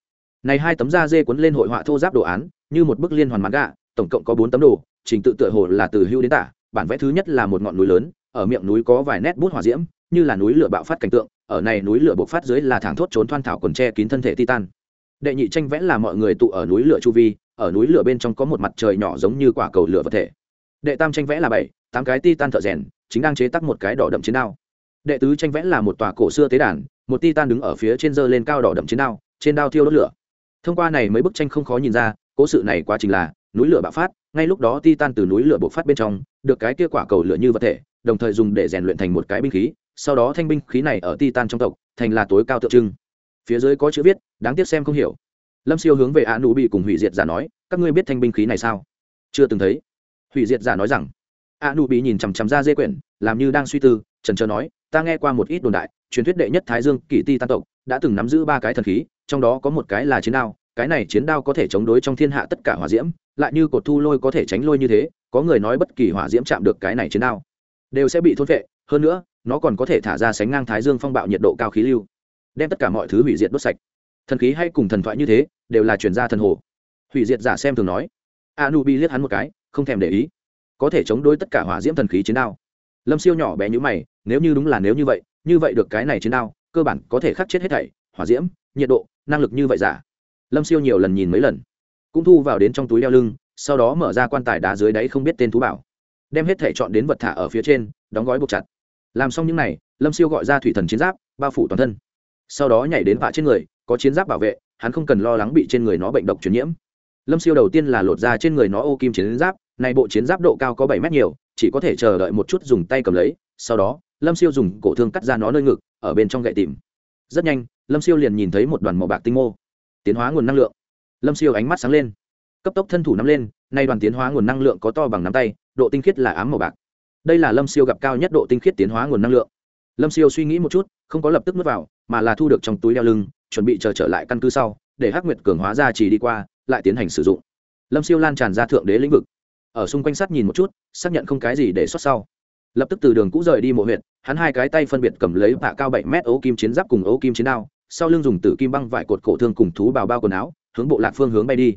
Này hai tấm da dê cuốn lên hội họa thô giáp đồ án, như một bức liên hoàn mãn gạ, tổng cộng có 4 tấm đồ, trình tự tựa hồ là từ hưu đến tả, bản vẽ thứ nhất là một ngọn núi lớn, ở miệng núi có vài nét bút hỏa diễm như là núi lửa bạo phát cảnh tượng ở này núi lửa bộc phát dưới là thẳng thốt trốn thoan thảo quần tre kín thân thể titan. Đệ nhị tranh vẽ là mọi người tụ ở núi lửa chu vi ở núi lửa bên trong có một mặt trời nhỏ giống như quả cầu lửa vật thể. Đệ tam tranh vẽ là bảy tám cái titan thợ rèn chính đang chế tác một cái đỏ đậm chiến đao. Đệ tứ tranh vẽ là một tòa cổ xưa tế đàn một titan đứng ở phía trên dơ lên cao đỏ đậm chiến đao trên đao thiêu đốt lửa. Thông qua này mấy bức tranh không khó nhìn ra cố sự này quá trình là, núi lửa bạo phát, ngay lúc đó titan từ núi lửa bộc phát bên trong, được cái kia quả cầu lửa như vật thể, đồng thời dùng để rèn luyện thành một cái binh khí, sau đó thanh binh khí này ở titan trong tộc, thành là tối cao tượng trưng. Phía dưới có chữ viết, đáng tiếc xem không hiểu. Lâm siêu hướng về a nụ bị cùng hủy diệt giả nói, các ngươi biết thanh binh khí này sao? Chưa từng thấy. Hủy diệt giả nói rằng a nụ bị nhìn chằm chằm ra dê quyển, làm như đang suy tư trần trờ nói, ta nghe qua một ít đồn đại, truyền thuyết đệ nhất thái dương kỷ ti tan tộc đã từng nắm giữ ba cái thần khí, trong đó có một cái là chiến đao cái này chiến đao có thể chống đối trong thiên hạ tất cả hỏa diễm, lại như cột thu lôi có thể tránh lôi như thế, có người nói bất kỳ hỏa diễm chạm được cái này chiến đao, đều sẽ bị thôn vệ hơn nữa, nó còn có thể thả ra sánh ngang thái dương phong bạo nhiệt độ cao khí lưu, đem tất cả mọi thứ hủy diệt đốt sạch. Thần khí hay cùng thần thoại như thế, đều là chuyển gia thần hồ. Hủy diệt giả xem thường nói. Anubi liếc hắn một cái, không thèm để ý. Có thể chống đối tất cả hỏa diễm thần khí chiến đao. Lâm siêu nhỏ bé như mày, nếu như đúng là nếu như vậy như vậy được cái này chiến đao, cơ bản có thể khắc chết hết thảy, hỏa diễm, nhiệt độ, năng lực như vậy giả lâm siêu nhiều lần nhìn mấy lần, cũng thu vào đến trong túi đeo lưng, sau đó mở ra quan tài đá dưới đáy không biết tên thú bảo, đem hết thể chọn đến vật thả ở phía trên, đóng gói buộc chặt. Làm xong những n à y lâm siêu gọi ra thủy thần chiến giáp, bao phủ toàn thân. Sau đó nhảy đến vạ trên người, có chiến giáp bảo vệ, hắn không cần lo lắng bị trên người nó bệnh độc truyền nhiễm. Lâm siêu đầu tiên là lột ra trên người nó ô kim chiến giáp, này bộ chiến giáp độ cao có bảy mét nhiều, chỉ có thể chờ đợi một chút dùng tay cầm lấy, sau đó, lâm siêu dùng cổ thương cắt ra nó nơi ngực, ở bên trong gậy tìm. Rất nhanh, lâm siêu liền nhìn thấy một đoàn màu bạc tinh mô tiến hóa nguồn năng lượng. Lâm siêu ánh mắt sáng lên. Cấp tốc thân thủ nắm lên, nay đoàn tiến hóa nguồn năng lượng có to bằng nắm tay, độ tinh khiết là ám màu bạc. Đây là lâm siêu gặp cao nhất độ tinh khiết tiến hóa nguồn năng lượng. Lâm siêu suy nghĩ một chút, không có lập tức nuốt vào, mà là thu được trong túi đeo lưng, chuẩn bị chờ trở lại căn cứ sau, để hắc nguyệt cường hóa ra chỉ đi qua, lại tiến hành sử dụng. Lâm siêu lan tràn ra thượng đế lĩnh vực. Ở xung quanh sắt nhìn một chút, xác nhận không cái gì để xuất sau. Lập tức từ đường cũ rời đi mộ huyện hắn hai cái tay phân biệt cầm lấy bạ cao bảy mét ấu kim chiến giáp cùng ấu kim chiến đao sau lưng dùng tử kim băng vải cột cổ thương cùng thú bào bao quần áo, hướng bộ lạc phương hướng bay đi.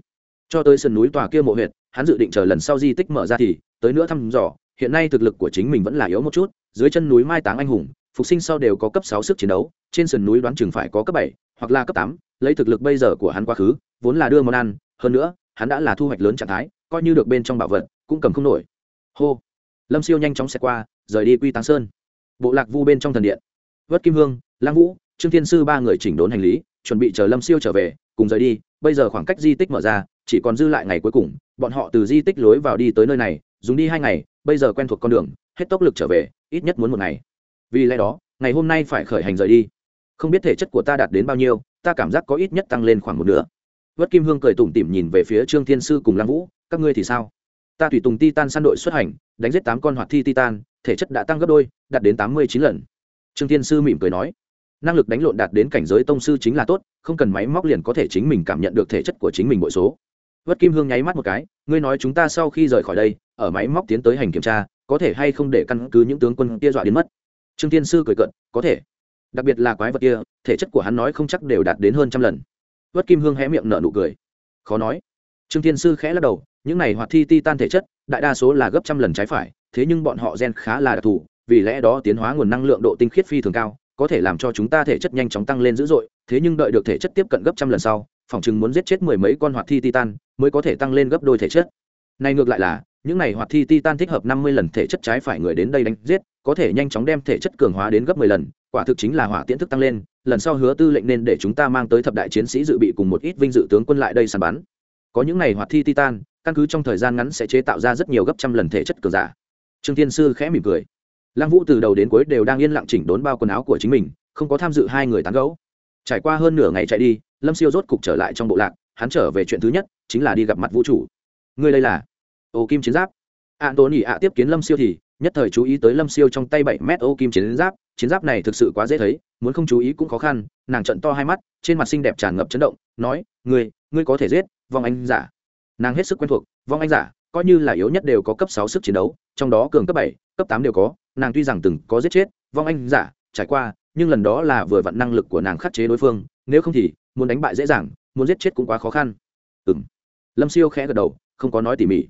Cho tới sườn núi tòa kia mộ huyện hắn dự định chờ lần sau di tích mở ra thì, tới nữa thăm dò, hiện nay thực lực của chính mình vẫn là yếu một chút, dưới chân núi mai táng anh hùng, phục sinh sau đều có cấp sáu sức chiến đấu, trên sườn núi đoán chừng phải có cấp bảy hoặc là cấp tám, lấy thực lực bây giờ của hắn quá khứ, vốn là đưa món ăn, hơn nữa, hắn đã là thu hoạch lớn trạng thái, coi như được bên trong bảo vật, cũng cầm không nổi. Hô! Lâm siêu nhanh chóng xẹt qua, rời đi quy táng sơn. Bộ lạc vu bên trong thần điện. Vất kim hương lang vũ trương thiên sư ba người chỉnh đốn hành lý, chuẩn bị chờ lâm siêu trở về, cùng rời đi. Bây giờ khoảng cách di tích mở ra, chỉ còn dư lại ngày cuối cùng. Bọn họ từ di tích lối vào đi tới nơi này, dùng đi hai ngày, bây giờ quen thuộc con đường, hết tốc lực trở về, ít nhất muốn một ngày. Vì lẽ đó, ngày hôm nay phải khởi hành rời đi. Không biết thể chất của ta đạt đến bao nhiêu, ta cảm giác có ít nhất tăng lên khoảng một nửa. Vất kim hương cười tủm tỉm nhìn về phía trương thiên sư cùng lăng vũ, các ngươi thì sao? Ta tùy tùng titan săn đội xuất hành, đánh giết tám con hoạt thi titan, thể chất đã tăng gấp đôi, đạt đến tám mươi chín lần. Trương thiên sư mỉm cười nói năng lực đánh lộn đạt đến cảnh giới tông sư chính là tốt, không cần máy móc liền có thể chính mình cảm nhận được thể chất của chính mình bội số. Vất kim hương nháy mắt một cái, ngươi nói chúng ta sau khi rời khỏi đây, ở máy móc tiến tới hành kiểm tra, có thể hay không để căn cứ những tướng quân kia dọa đến mất? Trương thiên sư cười cận có thể. Đặc biệt là quái vật kia, thể chất của hắn nói không chắc đều đạt đến hơn trăm lần. Vất kim hương hé miệng nở nụ cười. Khó nói. Trương thiên sư khẽ lắc đầu, những này hoạt thi ti tan thể chất, đại đa số là gấp trăm lần trái phải, thế nhưng bọn họ gen khá là đặc thù, vì lẽ đó tiến hóa nguồn năng lượng độ tinh khiết phi thường cao có thể làm cho chúng ta thể chất nhanh chóng tăng lên dữ dội, thế nhưng đợi được thể chất tiếp cận gấp trăm lần sau, phòng chừng muốn giết chết mười mấy con hoạt thi titan mới có thể tăng lên gấp đôi thể chất. Này ngược lại là, những này hoạt thi titan thích hợp năm mươi lần thể chất trái phải người đến đây đánh giết, có thể nhanh chóng đem thể chất cường hóa đến gấp mười lần, quả thực chính là hỏa tiễn thức tăng lên, lần sau hứa tư lệnh nên để chúng ta mang tới thập đại chiến sĩ dự bị cùng một ít vinh dự tướng quân lại đây sàn bắn. Có những này hoạt thi titan, căn cứ trong thời gian ngắn sẽ chế tạo ra rất nhiều gấp trăm lần thể chất cường giả. Trương thiên sư khẽ mỉm cười lăng vũ từ đầu đến cuối đều đang yên lặng chỉnh đốn bao quần áo của chính mình, không có tham dự hai người tán gẫu. Trải qua hơn nửa ngày chạy đi, lâm siêu rốt cục trở lại trong bộ lạc, hắn trở về chuyện thứ nhất, chính là đi gặp mặt vũ chủ người đây là ô kim chiến giáp. An tốn ỉ ạ tiếp kiến lâm siêu thì, nhất thời chú ý tới lâm siêu trong tay bảy mét ô kim chiến giáp. Chiến giáp này thực sự quá dễ thấy, muốn không chú ý cũng khó khăn, nàng trận to hai mắt, trên mặt xinh đẹp tràn ngập chấn động, nói, ngươi ngươi có thể giết vong anh giả. Nàng hết sức quen thuộc, vong anh giả, coi như là yếu nhất đều có cấp sáu sức chiến đấu, trong đó cường cấp bảy, cấp tám đều có nàng tuy rằng từng có giết chết, vong anh giả, trải qua, nhưng lần đó là vừa vặn năng lực của nàng khắc chế đối phương, nếu không thì, muốn đánh bại dễ dàng, muốn giết chết cũng quá khó khăn. Ừ m lâm siêu khẽ gật đầu, không có nói tỉ mỉ.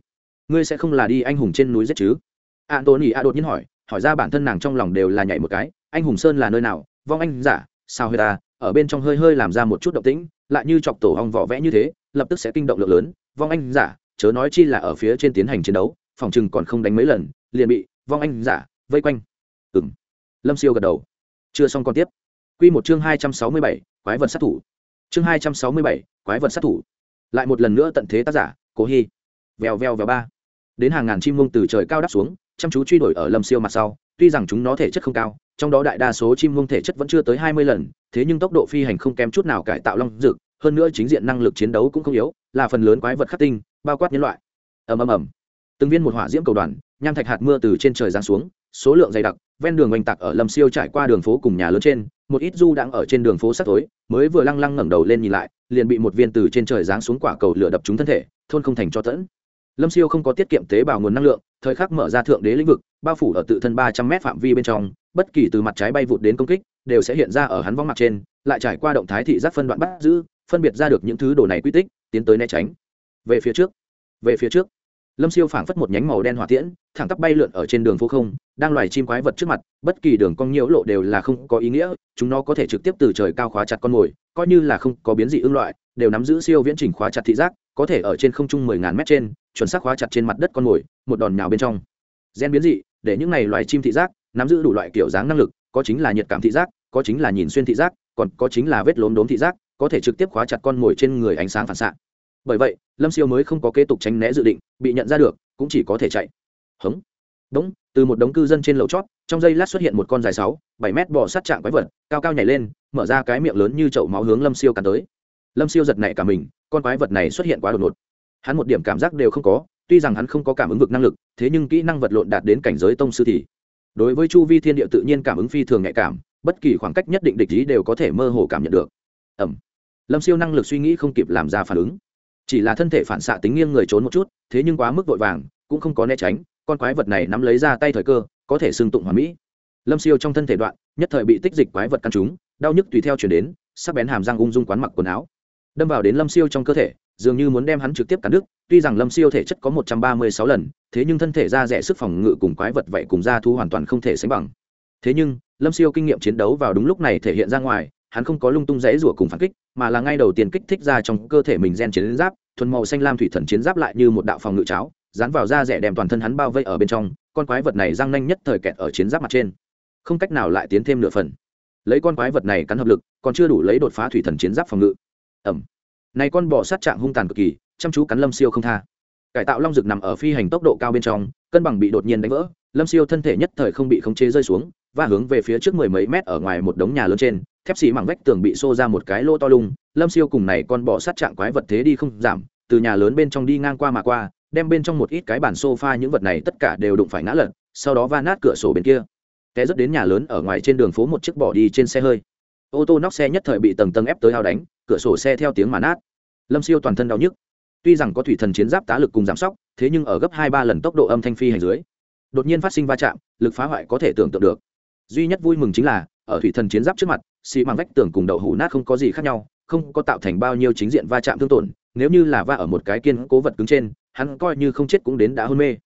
Ngươi sẽ không là đi anh hùng trên núi giết chứ? Antony a đột nhiên hỏi hỏi ra bản thân nàng trong lòng đều là nhảy một cái, anh hùng sơn là nơi nào, vong anh giả, sao hơi ta, ở bên trong hơi hơi làm ra một chút động tĩnh, lại như chọc tổ hong vỏ vẽ như thế, lập tức sẽ kinh động lượng lớn, vong anh giả, chớ nói chi là ở phía trên tiến hành chiến đấu, phòng chừng còn không đánh mấy lần, liền bị vong anh giả vây quanh. Ừng lâm siêu gật đầu. Chưa xong còn tiếp. Q một chương hai trăm sáu mươi bảy, quái vật sát thủ. Chương hai trăm sáu mươi bảy, quái vật sát thủ. Lại một lần nữa tận thế tác giả, cố hy. Vèo vèo vèo ba. Đến hàng ngàn chim mông từ trời cao đáp xuống, chăm chú truy đuổi ở lâm siêu mặt sau, tuy rằng chúng nó thể chất không cao, trong đó đại đa số chim mông thể chất vẫn chưa tới hai mươi lần, thế nhưng tốc độ phi hành không kém chút nào cải tạo long dực hơn nữa chính diện năng lực chiến đấu cũng không yếu, là phần lớn quái vật khắc tinh, bao quát nhân loại. Ầm ầm ầm. Từng viên một hỏa diễm cầu đoàn, nham thạch hạt mưa từ trên trời giáng xuống số lượng dày đặc, ven đường oanh tạc ở lâm siêu trải qua đường phố cùng nhà lớn trên, một ít du đang ở trên đường phố sắt tối, mới vừa lăng lăng ngẩng đầu lên nhìn lại, liền bị một viên từ trên trời giáng xuống quả cầu lửa đập trúng thân thể, thôn không thành cho tẫn. Lâm siêu không có tiết kiệm tế bào nguồn năng lượng, thời khắc mở ra thượng đế lĩnh vực, bao phủ ở tự thân ba trăm m phạm vi bên trong, bất kỳ từ mặt trái bay vụt đến công kích, đều sẽ hiện ra ở hắn vong mặt trên, lại trải qua động thái thị giác phân đoạn bắt giữ, phân biệt ra được những thứ đồ này quy tích, tiến tới né tránh. Về phía trước, về phía trước lâm siêu phảng phất một nhánh màu đen hỏa tiễn, thẳng tắp bay lượn ở trên đường phố không, đang loài chim quái vật trước mặt, bất kỳ đường cong nhiễu lộ đều là không có ý nghĩa, chúng nó có thể trực tiếp từ trời cao khóa chặt con mồi, coi như là không có biến dị ưng loại, đều nắm giữ siêu viễn trình khóa chặt thị giác, có thể ở trên không trung mười ngàn mét trên, chuẩn xác khóa chặt trên mặt đất con mồi, một đòn nhào bên trong. Gen biến dị, để những này loài chim thị giác, nắm giữ đủ loại kiểu dáng năng lực, có chính là nhiệt cảm thị giác, có chính là nhìn xuyên thị giác, còn có chính là vết lốm đốm thị giác, có thể trực tiếp khóa chặt con mồi trên người ánh sáng phản xạ bởi vậy, lâm siêu mới không có kế tục tránh né dự định, bị nhận ra được, cũng chỉ có thể chạy. Hống. Đúng từ một đống cư dân trên lầu chót, trong giây lát xuất hiện một con dài sáu, bảy mét bò sát trạng quái vật, cao cao nhảy lên, mở ra cái miệng lớn như chậu máu hướng lâm siêu cắn tới. Lâm siêu giật nảy cả mình, con quái vật này xuất hiện quá đột ngột. Hắn một điểm cảm giác đều không có, tuy rằng hắn không có cảm ứng vực năng lực, thế nhưng kỹ năng vật lộn đạt đến cảnh giới tông sư thì đối với chu vi thiên địa tự nhiên cảm ứng phi thường nhạy cảm, bất kỳ khoảng cách nhất định địch ý đều có thể mơ hồ cảm nhận được. Ẩm lâm siêu năng lực suy nghĩ không kịp làm ra phản ứng chỉ là thân thể phản xạ tính nghiêng người trốn một chút, thế nhưng quá mức vội vàng, cũng không có né tránh, con quái vật này nắm lấy ra tay thời cơ, có thể xưng tụng hoàn mỹ. Lâm siêu trong thân thể đoạn, nhất thời bị tích dịch quái vật căn trúng, đau nhức tùy theo chuyển đến, sắc bén hàm răng ung dung quán mặc quần áo. Đâm vào đến lâm siêu trong cơ thể, dường như muốn đem hắn trực tiếp cắn đứt, tuy rằng lâm siêu thể chất có một trăm ba mươi sáu lần, thế nhưng thân thể ra rẻ sức phòng ngự cùng quái vật vậy cùng ra thu hoàn toàn không thể sánh bằng. Thế nhưng, lâm siêu kinh nghiệm chiến đấu vào đúng lúc này thể hiện ra ngoài hắn không có lung tung rẽ rủa cùng phản kích, mà là ngay đầu tiên kích thích ra trong cơ thể mình gen chiến giáp, thuần màu xanh lam thủy thần chiến giáp lại như một đạo phòng ngự cháo, dán vào da rẻ đem toàn thân hắn bao vây ở bên trong, con quái vật này răng nanh nhất thời kẹt ở chiến giáp mặt trên. Không cách nào lại tiến thêm nửa phần. Lấy con quái vật này cắn hợp lực, còn chưa đủ lấy đột phá thủy thần chiến giáp phòng ngự. Ẩm này con bò sát trạng hung tàn cực kỳ, chăm chú cắn lâm siêu không tha. Cải tạo long rực nằm ở phi hành tốc độ cao bên trong, cân bằng bị đột nhiên đánh vỡ, lâm siêu thân thể nhất thời không bị khống chế rơi xuống và hướng về phía trước mười mấy mét ở ngoài một đống nhà lớn trên thép xì mảng vách tường bị xô ra một cái lô to lung, lâm siêu cùng này con bò sát trạng quái vật thế đi không giảm, từ nhà lớn bên trong đi ngang qua mà qua, đem bên trong một ít cái bàn sofa những vật này tất cả đều đụng phải ngã lật, sau đó va nát cửa sổ bên kia. Té rất đến nhà lớn ở ngoài trên đường phố một chiếc bỏ đi trên xe hơi. Ô tô nóc xe nhất thời bị tầng tầng ép tới hao đánh, cửa sổ xe theo tiếng mà nát. Lâm siêu toàn thân đau nhức. Tuy rằng có thủy thần chiến giáp tá lực cùng giảm sóc, thế nhưng ở gấp hai ba lần tốc độ âm thanh phi hành dưới, đột nhiên phát sinh va chạm, lực phá hoại có thể tưởng tượng được. Duy nhất vui mừng chính là ở thủy thần chiến giáp trước mặt, xì măng vách tường cùng đậu hủ nát không có gì khác nhau, không có tạo thành bao nhiêu chính diện va chạm thương tổn, nếu như là va ở một cái kiên cố vật cứng trên, hắn coi như không chết cũng đến đã hôn mê.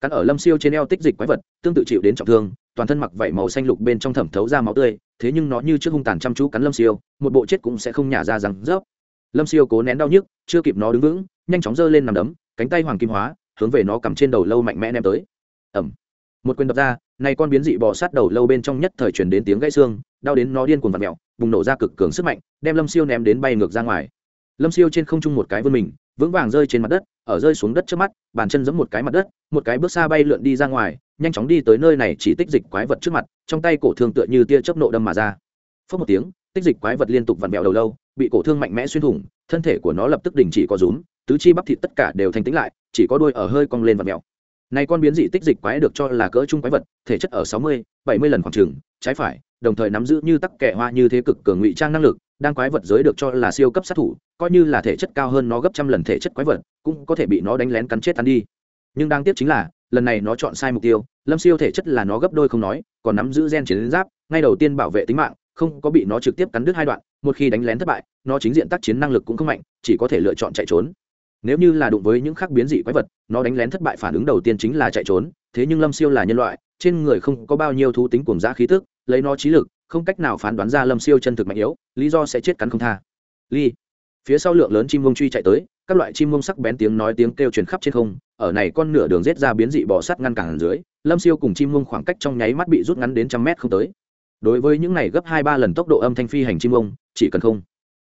Cắn ở lâm siêu trên eo tích dịch quái vật, tương tự chịu đến trọng thương, toàn thân mặc vảy màu xanh lục bên trong thẩm thấu ra máu tươi, thế nhưng nó như trước hung tàn chăm chú cắn lâm siêu, một bộ chết cũng sẽ không nhả ra rằng rớp. Lâm siêu cố nén đau nhức, chưa kịp nó đứng vững, nhanh chóng giơ lên nằm đấm, cánh tay hoàng kim hóa, hướng về nó cầm trên đầu lâu mạnh mẽ ném tới. Ẩm một quyền đập ra này con biến dị bò sát đầu lâu bên trong nhất thời chuyển đến tiếng gãy xương, đau đến nó điên cuồng vặt mẹo bùng nổ ra cực cường sức mạnh, đem lâm siêu ném đến bay ngược ra ngoài. Lâm siêu trên không trung một cái vươn mình, vững vàng rơi trên mặt đất, ở rơi xuống đất trước mắt, bàn chân giẫm một cái mặt đất, một cái bước xa bay lượn đi ra ngoài, nhanh chóng đi tới nơi này chỉ tích dịch quái vật trước mặt, trong tay cổ thương tựa như tia chớp nộ đâm mà ra. Phớt một tiếng, tích dịch quái vật liên tục vặn vẹo đầu lâu, bị cổ thương mạnh mẽ xuyên thủng, thân thể của nó lập tức đình chỉ có rúm, tứ chi bắp thịt tất cả đều thành tĩnh lại, chỉ có đuôi ở hơi cong lên vặn vẹo này con biến dị tích dịch quái được cho là cỡ trung quái vật, thể chất ở sáu mươi, bảy mươi lần khoảng trường trái phải, đồng thời nắm giữ như tắc kẻ hoa như thế cực cường ngụy trang năng lực, đang quái vật giới được cho là siêu cấp sát thủ, coi như là thể chất cao hơn nó gấp trăm lần thể chất quái vật, cũng có thể bị nó đánh lén cắn chết tan đi. Nhưng đáng tiếc chính là, lần này nó chọn sai mục tiêu, lâm siêu thể chất là nó gấp đôi không nói, còn nắm giữ gen chiến giáp, ngay đầu tiên bảo vệ tính mạng, không có bị nó trực tiếp cắn đứt hai đoạn, một khi đánh lén thất bại, nó chính diện tác chiến năng lực cũng không mạnh, chỉ có thể lựa chọn chạy trốn nếu như là đụng với những khác biến dị quái vật, nó đánh lén thất bại phản ứng đầu tiên chính là chạy trốn, thế nhưng lâm siêu là nhân loại, trên người không có bao nhiêu thú tính cuồng dã khí tức, lấy nó trí lực, không cách nào phán đoán ra lâm siêu chân thực mạnh yếu, lý do sẽ chết cắn không tha. Ly. Phía sau lượng lớn chim mông truy chạy tới, các loại chim mông sắc bén tiếng nói tiếng kêu truyền khắp trên không, ở này con nửa đường rết ra biến dị bò sắt ngăn cản dưới, lâm siêu cùng chim mông khoảng cách trong nháy mắt bị rút ngắn đến trăm mét không tới. Đối với những này gấp hai ba lần tốc độ âm thanh phi hành chim mông chỉ cần không,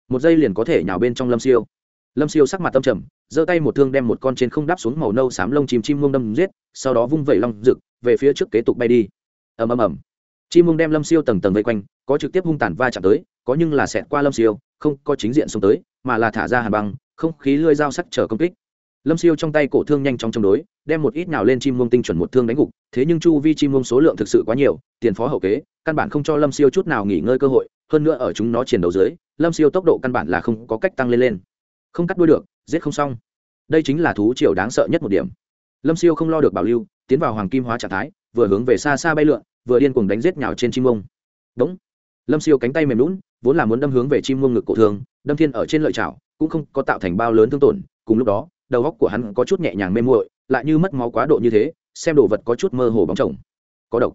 một giây liền có thể nhào bên trong lâm siêu lâm siêu sắc mặt tâm trầm, giơ tay một thương đem một con trên không đáp xuống màu nâu xám lông chim chim mông đâm giết, sau đó vung vẩy long rực, về phía trước kế tục bay đi. Ầm ầm ầm. Chim mông đem lâm siêu tầng tầng vây quanh, có trực tiếp hung tàn va chạm tới, có nhưng là xẹt qua lâm siêu, không có chính diện xông tới, mà là thả ra hàn băng, không khí lưỡi dao sắc chờ công kích. Lâm siêu trong tay cổ thương nhanh chóng chống đối, đem một ít nào lên chim mông tinh chuẩn một thương đánh gục, thế nhưng chu vi chim mông số lượng thực sự quá nhiều, tiền phó hậu kế, căn bản không cho lâm siêu chút nào nghỉ ngơi cơ hội, hơn nữa ở chúng nó chiến đấu dưới, lâm siêu tốc độ căn bản là không có cách tăng lên lên không cắt đuôi được, giết không xong. Đây chính là thú triều đáng sợ nhất một điểm. Lâm siêu không lo được bảo lưu, tiến vào hoàng kim hóa trạng thái, vừa hướng về xa xa bay lượn, vừa điên cùng đánh giết nhào trên chim mông. Đúng lâm siêu cánh tay mềm lún vốn là muốn đâm hướng về chim mông ngực cổ thường đâm thiên ở trên lợi chảo, cũng không có tạo thành bao lớn thương tổn, cùng lúc đó, đầu góc của hắn có chút nhẹ nhàng mê muội, lại như mất máu quá độ như thế, xem đồ vật có chút mơ hồ bóng chồng. Có độc.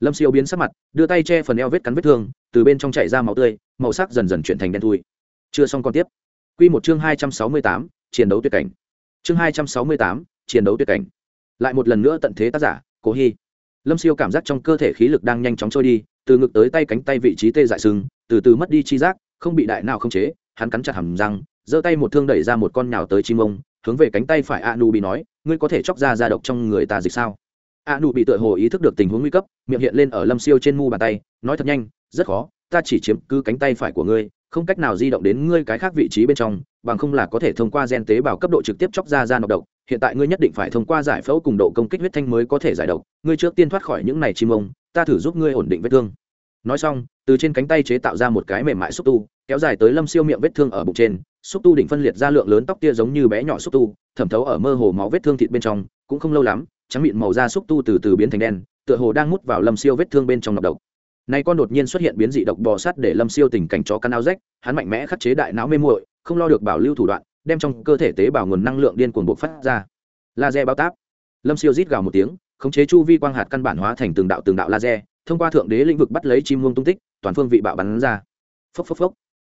Lâm siêu biến sắc mặt, đưa tay che phần eo vết cắn vết thương, từ bên trong chảy ra máu tươi, màu sắc dần dần chuyển thành đen thui. Chưa xong còn tiếp. Quy một chương hai trăm sáu mươi tám chiến đấu tuyệt cảnh. Chương hai trăm sáu mươi tám chiến đấu tuyệt cảnh. Lại một lần nữa tận thế tác giả cố hi, lâm siêu cảm giác trong cơ thể khí lực đang nhanh chóng trôi đi từ ngực tới tay cánh tay vị trí tê dại sưng từ từ mất đi chi giác không bị đại nào không chế hắn cắn chặt hầm răng giơ tay một thương đẩy ra một con nhào tới chim ông hướng về cánh tay phải a nu bị nói ngươi có thể chọc ra ra độc trong người ta dịch sao? A nu bị tựa hồ ý thức được tình huống nguy cấp miệng hiện lên ở lâm siêu trên mu bàn tay nói thật nhanh rất khó ta chỉ chiếm cứ cánh tay phải của ngươi không cách nào di động đến ngươi cái khác vị trí bên trong, bằng không là có thể thông qua gen tế bào cấp độ trực tiếp chóc ra ra nọc độc. Hiện tại ngươi nhất định phải thông qua giải phẫu cùng độ công kích huyết thanh mới có thể giải độc. Ngươi trước tiên thoát khỏi những này chim ông, ta thử giúp ngươi ổn định vết thương. Nói xong, từ trên cánh tay chế tạo ra một cái mềm mại xúc tu, kéo dài tới lâm siêu miệng vết thương ở bụng trên. Xúc tu đỉnh phân liệt ra lượng lớn tóc tia giống như bé nhỏ xúc tu, thẩm thấu ở mơ hồ máu vết thương thịt bên trong, cũng không lâu lắm, trắng mịn màu da xúc tu từ từ biến thành đen, tựa hồ đang mút vào lâm siêu vết thương bên trong nọc độc nay con đột nhiên xuất hiện biến dị độc bò sát để lâm siêu tình cảnh chó căn áo rách, hắn mạnh mẽ khắc chế đại não mê muội, không lo được bảo lưu thủ đoạn, đem trong cơ thể tế bào nguồn năng lượng điên cuồng bộc phát ra. Laser bao táp. Lâm siêu rít gào một tiếng, khống chế chu vi quang hạt căn bản hóa thành từng đạo từng đạo laser, thông qua thượng đế lĩnh vực bắt lấy chim muông tung tích, toàn phương vị bạo bắn ra. Phốc phốc phốc.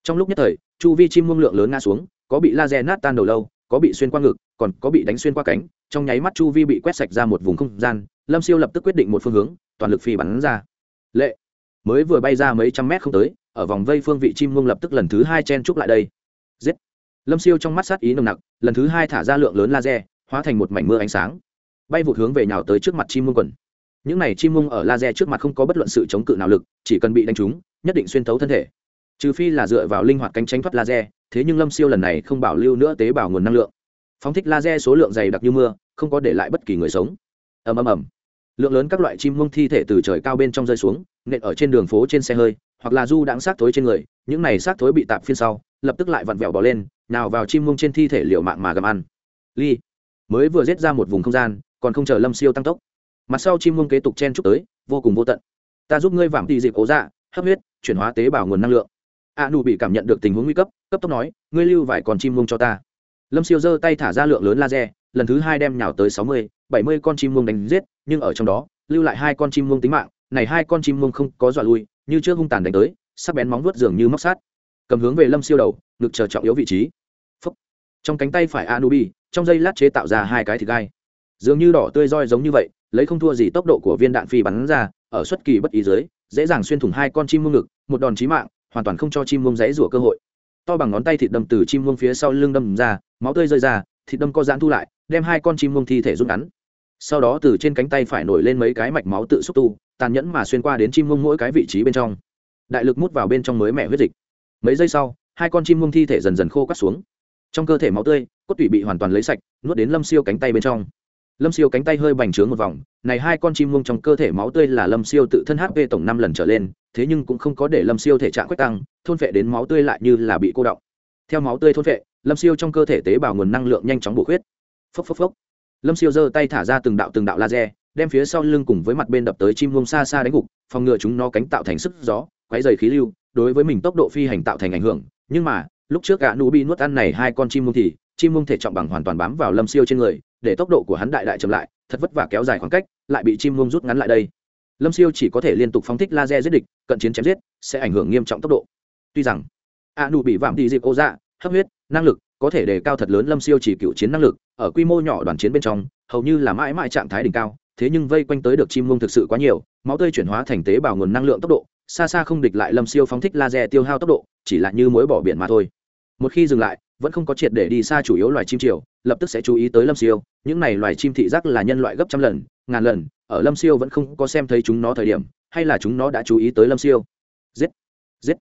Trong lúc nhất thời, chu vi chim muông lượng lớn ngã xuống, có bị laser nát tan đầu lâu, có bị xuyên qua ngực, còn có bị đánh xuyên qua cánh, trong nháy mắt chu vi bị quét sạch ra một vùng không gian, lâm siêu lập tức quyết định một phương hướng, toàn lực phi bắn ra. Lệ mới vừa bay ra mấy trăm mét không tới, ở vòng vây phương vị chim muông lập tức lần thứ hai chen trúc lại đây. Giết! Lâm siêu trong mắt sát ý nồng nặc, lần thứ hai thả ra lượng lớn laser, hóa thành một mảnh mưa ánh sáng. Bay vụt hướng về nhào tới trước mặt chim muông quần. Những này chim mông ở laser trước mặt không có bất luận sự chống cự nào lực, chỉ cần bị đánh trúng, nhất định xuyên thấu thân thể. Trừ phi là dựa vào linh hoạt cánh tránh thoát laser, thế nhưng lâm siêu lần này không bảo lưu nữa tế bào nguồn năng lượng. Phóng thích laser số lượng dày đặc như mưa, không có để lại bất kỳ người sống. Ầm ầm ầm lượng lớn các loại chim mông thi thể từ trời cao bên trong rơi xuống, nện ở trên đường phố trên xe hơi, hoặc là du đãng xác thối trên người, những này xác thối bị tạp phiên sau, lập tức lại vặn vẹo bỏ lên, nào vào chim mông trên thi thể liệu mạng mà gặm ăn. Ly, mới vừa giết ra một vùng không gian, còn không chờ lâm siêu tăng tốc. Mặt sau chim muông kế tục chen chúc tới, vô cùng vô tận. Ta giúp ngươi vảm tì dịp cố dạ hấp huyết, chuyển hóa tế bào nguồn năng lượng. A nụ bị cảm nhận được tình huống nguy cấp cấp tốc nói, ngươi lưu vài con chim muông cho ta. Lâm siêu giơ tay thả ra lượng lớn laser, lần thứ hai đem nhào tới sáu mươi, bảy mươi con chim muông đánh giết nhưng ở trong đó, lưu lại hai con chim muông tính mạng, này hai con chim muông không có dọa lui, như trước hung tàn đánh tới, sắc bén móng vuốt dường như móc sát. Cầm hướng về lâm siêu đầu, ngực chờ trọng yếu vị trí. Phúc. trong cánh tay phải anubi, trong dây lát chế tạo ra hai cái thịt gai. Dường như đỏ tươi roi giống như vậy, lấy không thua gì tốc độ của viên đạn phi bắn ra, ở xuất kỳ bất ý dưới, dễ dàng xuyên thủng hai con chim mông ngực, một đòn chí mạng, hoàn toàn không cho chim mông dãy rủa cơ hội. To bằng ngón tay thịt đâm từ chim mông phía sau lưng đâm ra, máu tươi rơi ra, thịt đâm co giãn thu lại, đem hai con chim mông thi thể rút ngắn sau đó từ trên cánh tay phải nổi lên mấy cái mạch máu tự xúc tu, tàn nhẫn mà xuyên qua đến chim mông mỗi cái vị trí bên trong. Đại lực mút vào bên trong mới mẹ huyết dịch. Mấy giây sau, hai con chim mông thi thể dần dần khô cắt xuống. Trong cơ thể máu tươi, cốt tủy bị hoàn toàn lấy sạch, nuốt đến lâm siêu cánh tay bên trong. Lâm siêu cánh tay hơi bành trướng một vòng, này hai con chim mông trong cơ thể máu tươi là lâm siêu tự thân hp tổng năm lần trở lên, thế nhưng cũng không có để lâm siêu thể trạng quét tăng, thôn phệ đến máu tươi lại như là bị cô động. Theo máu tươi thôn phệ, lâm siêu trong cơ thể tế bào nguồn năng lượng nhanh chóng bổ khuyết. Phốc phốc phốc lâm siêu giơ tay thả ra từng đạo từng đạo laser, đem phía sau lưng cùng với mặt bên đập tới chim mông xa xa đánh gục, phòng ngừa chúng nó cánh tạo thành sức gió quáy dày khí lưu, đối với mình tốc độ phi hành tạo thành ảnh hưởng. Nhưng mà, lúc trước gã nụ bị nuốt ăn này hai con chim mông thì, chim mông thể trọng bằng hoàn toàn bám vào lâm siêu trên người, để tốc độ của hắn đại đại chậm lại, thật vất vả kéo dài khoảng cách, lại bị chim mông rút ngắn lại đây. Lâm siêu chỉ có thể liên tục phóng thích laser giết địch, cận chiến chém giết, sẽ ảnh hưởng nghiêm trọng tốc độ. Tuy rằng a nụ bị vạm đi dịp ô dạ hấp huyết, năng lực có thể đề cao thật lớn lâm siêu chỉ cựu chiến năng lực, ở quy mô nhỏ đoàn chiến bên trong, hầu như là mãi mãi trạng thái đỉnh cao, thế nhưng vây quanh tới được chim mông thực sự quá nhiều, máu tươi chuyển hóa thành tế bào nguồn năng lượng tốc độ, xa xa không địch lại lâm siêu phóng thích laser tiêu hao tốc độ, chỉ là như mối bỏ biển mà thôi. Một khi dừng lại, vẫn không có triệt để đi xa chủ yếu loài chim triều, lập tức sẽ chú ý tới lâm siêu, những này loài chim thị giác là nhân loại gấp trăm lần, ngàn lần, ở lâm siêu vẫn không có xem thấy chúng nó thời điểm, hay là chúng nó đã chú ý tới lâm siêu. Giết! Giết!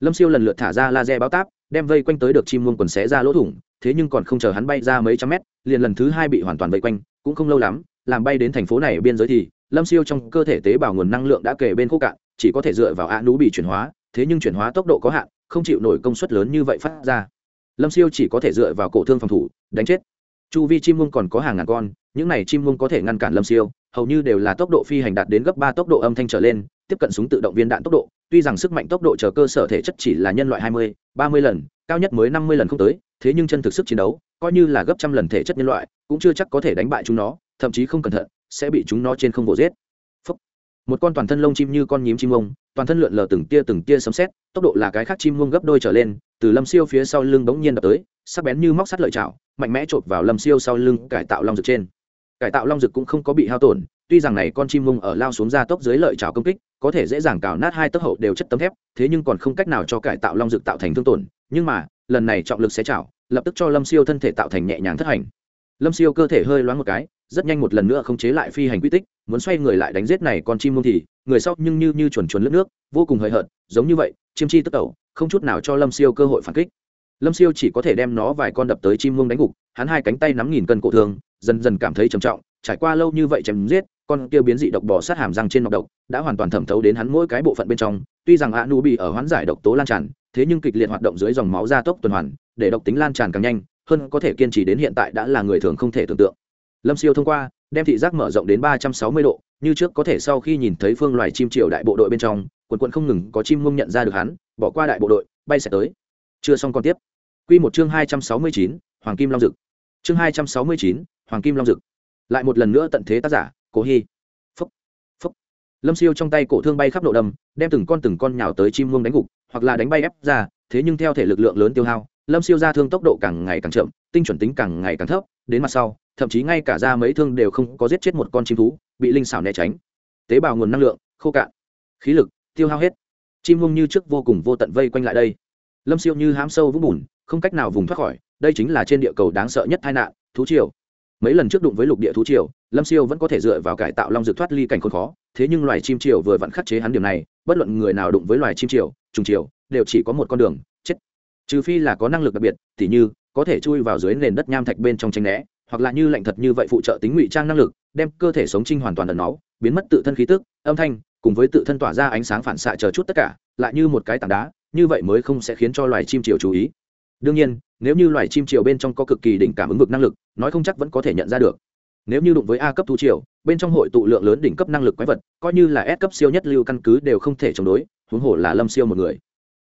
Lâm siêu lần lượt thả ra laser báo táp đem vây quanh tới được chim muông quần xé ra lỗ thủng, thế nhưng còn không chờ hắn bay ra mấy trăm mét, liền lần thứ hai bị hoàn toàn vây quanh, cũng không lâu lắm, làm bay đến thành phố này biên giới thì, lâm siêu trong cơ thể tế bào nguồn năng lượng đã kể bên khô cạn, chỉ có thể dựa vào a nú bị chuyển hóa, thế nhưng chuyển hóa tốc độ có hạn, không chịu nổi công suất lớn như vậy phát ra. Lâm siêu chỉ có thể dựa vào cổ thương phòng thủ, đánh chết. Chu vi chim muông còn có hàng ngàn con, những này chim muông có thể ngăn cản lâm siêu, hầu như đều là tốc độ phi hành đạt đến gấp ba tốc độ âm thanh trở lên, tiếp cận súng tự động viên đạn tốc độ tuy rằng sức mạnh tốc độ chờ cơ sở thể chất chỉ là nhân loại hai mươi, ba mươi lần, cao nhất mới năm mươi lần không tới, thế nhưng chân thực sức chiến đấu, coi như là gấp trăm lần thể chất nhân loại, cũng chưa chắc có thể đánh bại chúng nó, thậm chí không cẩn thận, sẽ bị chúng nó trên không vồ giết. Một con toàn thân lông chim như con nhím chim ông, toàn thân lượn lờ từng tia từng tia sấm xét tốc độ là cái khác chim muông gấp đôi trở lên, từ lâm siêu phía sau lưng bỗng nhiên đập tới, sắc bén như móc sắt lợi chảo, mạnh mẽ chộp vào lâm siêu sau lưng cải tạo long rực trên. Cải tạo long rực cũng không có bị hao tổn, tuy rằng này con chim muông ở lao xuống ra tốc dưới lợi chảo công kích có thể dễ dàng cào nát hai tấc hậu đều chất tấm thép, thế nhưng còn không cách nào cho cải tạo long dực tạo thành thương tổn, nhưng mà, lần này trọng lực sẽ chảo, lập tức cho lâm siêu thân thể tạo thành nhẹ nhàng thất hành. Lâm siêu cơ thể hơi loáng một cái, rất nhanh một lần nữa không chế lại phi hành quy tích, muốn xoay người lại đánh giết này con chim muông thì, người sau nhưng như như chuồn chuồn lướt nước, vô cùng hời hợt, giống như vậy, chiêm chi tức tẩu, không chút nào cho lâm siêu cơ hội phản kích. Lâm siêu chỉ có thể đem nó vài con đập tới chim muông đánh gục, hắn hai cánh tay nắm nghìn cân cổ thương, dần dần cảm thấy trầm trọng, trải qua lâu như vậy chém giết con kia biến dị độc bò sát hàm răng trên nọc độc, đã hoàn toàn thẩm thấu đến hắn mỗi cái bộ phận bên trong. Tuy rằng a nu bị ở hoán giải độc tố lan tràn, thế nhưng kịch liệt hoạt động dưới dòng máu gia tốc tuần hoàn, để độc tính lan tràn càng nhanh, hơn có thể kiên trì đến hiện tại đã là người thường không thể tưởng tượng. Lâm siêu thông qua, đem thị giác mở rộng đến ba trăm sáu mươi độ, như trước có thể sau khi nhìn thấy phương loài chim triều đại bộ đội bên trong, quần quận không ngừng có chim ngông nhận ra được hắn, bỏ qua đại bộ đội, bay sẽ tới. Chưa xong còn tiếp. Q một chương hai trăm sáu mươi chín, hoàng kim long dực. Chương hai trăm sáu mươi chín, hoàng kim long dực. Lại một lần nữa tận thế tác giả cố hy phúc. Phúc. Lâm siêu trong tay cổ thương bay khắp nộ đầm, đem từng con từng con nhào tới chim muông đánh gục, hoặc là đánh bay ép ra, thế nhưng theo thể lực lượng lớn tiêu hao, lâm siêu ra thương tốc độ càng ngày càng chậm, tinh chuẩn tính càng ngày càng thấp, đến mặt sau, thậm chí ngay cả ra mấy thương đều không có giết chết một con chim thú, bị linh xảo né tránh. Tế bào nguồn năng lượng, khô cạn, khí lực, tiêu hao hết. Chim hung như trước vô cùng vô tận vây quanh lại đây. Lâm siêu như hám sâu vũng bùn, không cách nào vùng thoát khỏi, đây chính là trên địa cầu đáng sợ nhất tai nạn, thú triều mấy lần trước đụng với lục địa thú triều, lâm siêu vẫn có thể dựa vào cải tạo long dược thoát ly cảnh khốn khó, thế nhưng loài chim triều vừa vặn khắc chế hắn điểm này, bất luận người nào đụng với loài chim triều, trùng triều, đều chỉ có một con đường, chết. Trừ phi là có năng lực đặc biệt t h như, có thể chui vào dưới nền đất nham thạch bên trong tranh né, hoặc là như lạnh thật như vậy phụ trợ tính ngụy trang năng lực, đem cơ thể sống trinh hoàn toàn ẩn náu, biến mất tự thân khí tức, âm thanh, cùng với tự thân tỏa ra ánh sáng phản xạ chờ chút tất cả, lại như một cái tảng đá, như vậy mới không sẽ khiến cho loài chim triều chú ý đương nhiên, nếu như loài chim triều bên trong có cực kỳ đỉnh cảm ứng vực năng lực, nói không chắc vẫn có thể nhận ra được. Nếu như đụng với a cấp thu triều, bên trong hội tụ lượng lớn đỉnh cấp năng lực quái vật, coi như là S cấp siêu nhất lưu căn cứ đều không thể chống đối, huống hồ là lâm siêu một người.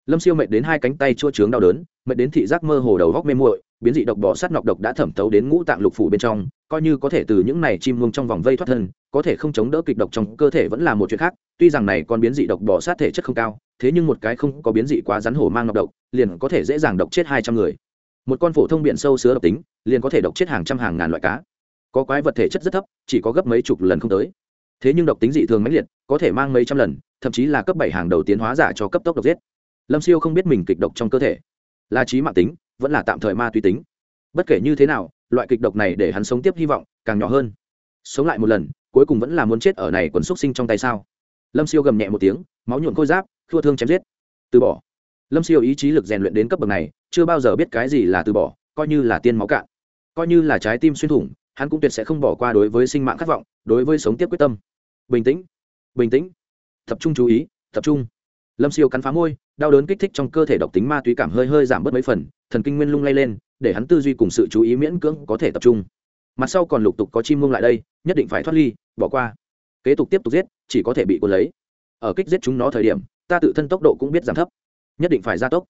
Lâm siêu mệt đến hai cánh tay chua trướng đau đớn, mệt đến thị giác mơ hồ đầu góc mê muội, biến dị độc bò sát nọc độc đã thẩm thấu đến ngũ tạng lục phủ bên trong, coi như có thể từ những này chim muông trong vòng vây thoát thân có thể không chống đỡ kịch độc trong cơ thể vẫn là một chuyện khác, tuy rằng này con biến dị độc bỏ sát thể chất không cao, thế nhưng một cái không có biến dị quá rắn hổ mang ngọc độc, liền có thể dễ dàng độc chết hai trăm người. Một con phổ thông biển sâu sứa độc tính, liền có thể độc chết hàng trăm hàng ngàn loại cá. Có quái vật thể chất rất thấp, chỉ có gấp mấy chục lần không tới. Thế nhưng độc tính dị thường mãnh liệt, có thể mang mấy trăm lần, thậm chí là cấp bảy hàng đầu tiến hóa giả cho cấp tốc độc giết. Lâm siêu không biết mình kịch độc trong cơ thể. Là trí mạng tính, vẫn là tạm thời ma túy tính. Bất kể như thế nào, loại kịch độc này để hắn sống tiếp hy vọng càng nhỏ hơn sống lại một lần, cuối cùng vẫn là muốn chết ở này quần xúc sinh trong tay sao? Lâm siêu gầm nhẹ một tiếng, máu nhuộn khôi giáp thua thương chém giết. Từ bỏ. Lâm siêu ý chí lực rèn luyện đến cấp bậc này, chưa bao giờ biết cái gì là từ bỏ, coi như là tiên máu cạn. Coi như là trái tim xuyên thủng, hắn cũng tuyệt sẽ không bỏ qua đối với sinh mạng khát vọng, đối với sống tiếp quyết tâm. Bình tĩnh. Bình tĩnh. Tập trung chú ý, tập trung. Lâm siêu cắn phá môi, đau đớn kích thích trong cơ thể độc tính ma túy cảm hơi hơi giảm bớt mấy phần, thần kinh nguyên lung lay lên, để hắn tư duy cùng sự chú ý miễn cưỡng có thể tập trung mặt sau còn lục tục có chim mông lại đây, nhất định phải thoát ly, bỏ qua. Kế tục tiếp tục giết, chỉ có thể bị cuốn lấy. Ở kích giết chúng nó thời điểm, ta tự thân tốc độ cũng biết giảm thấp. Nhất định phải gia tốc.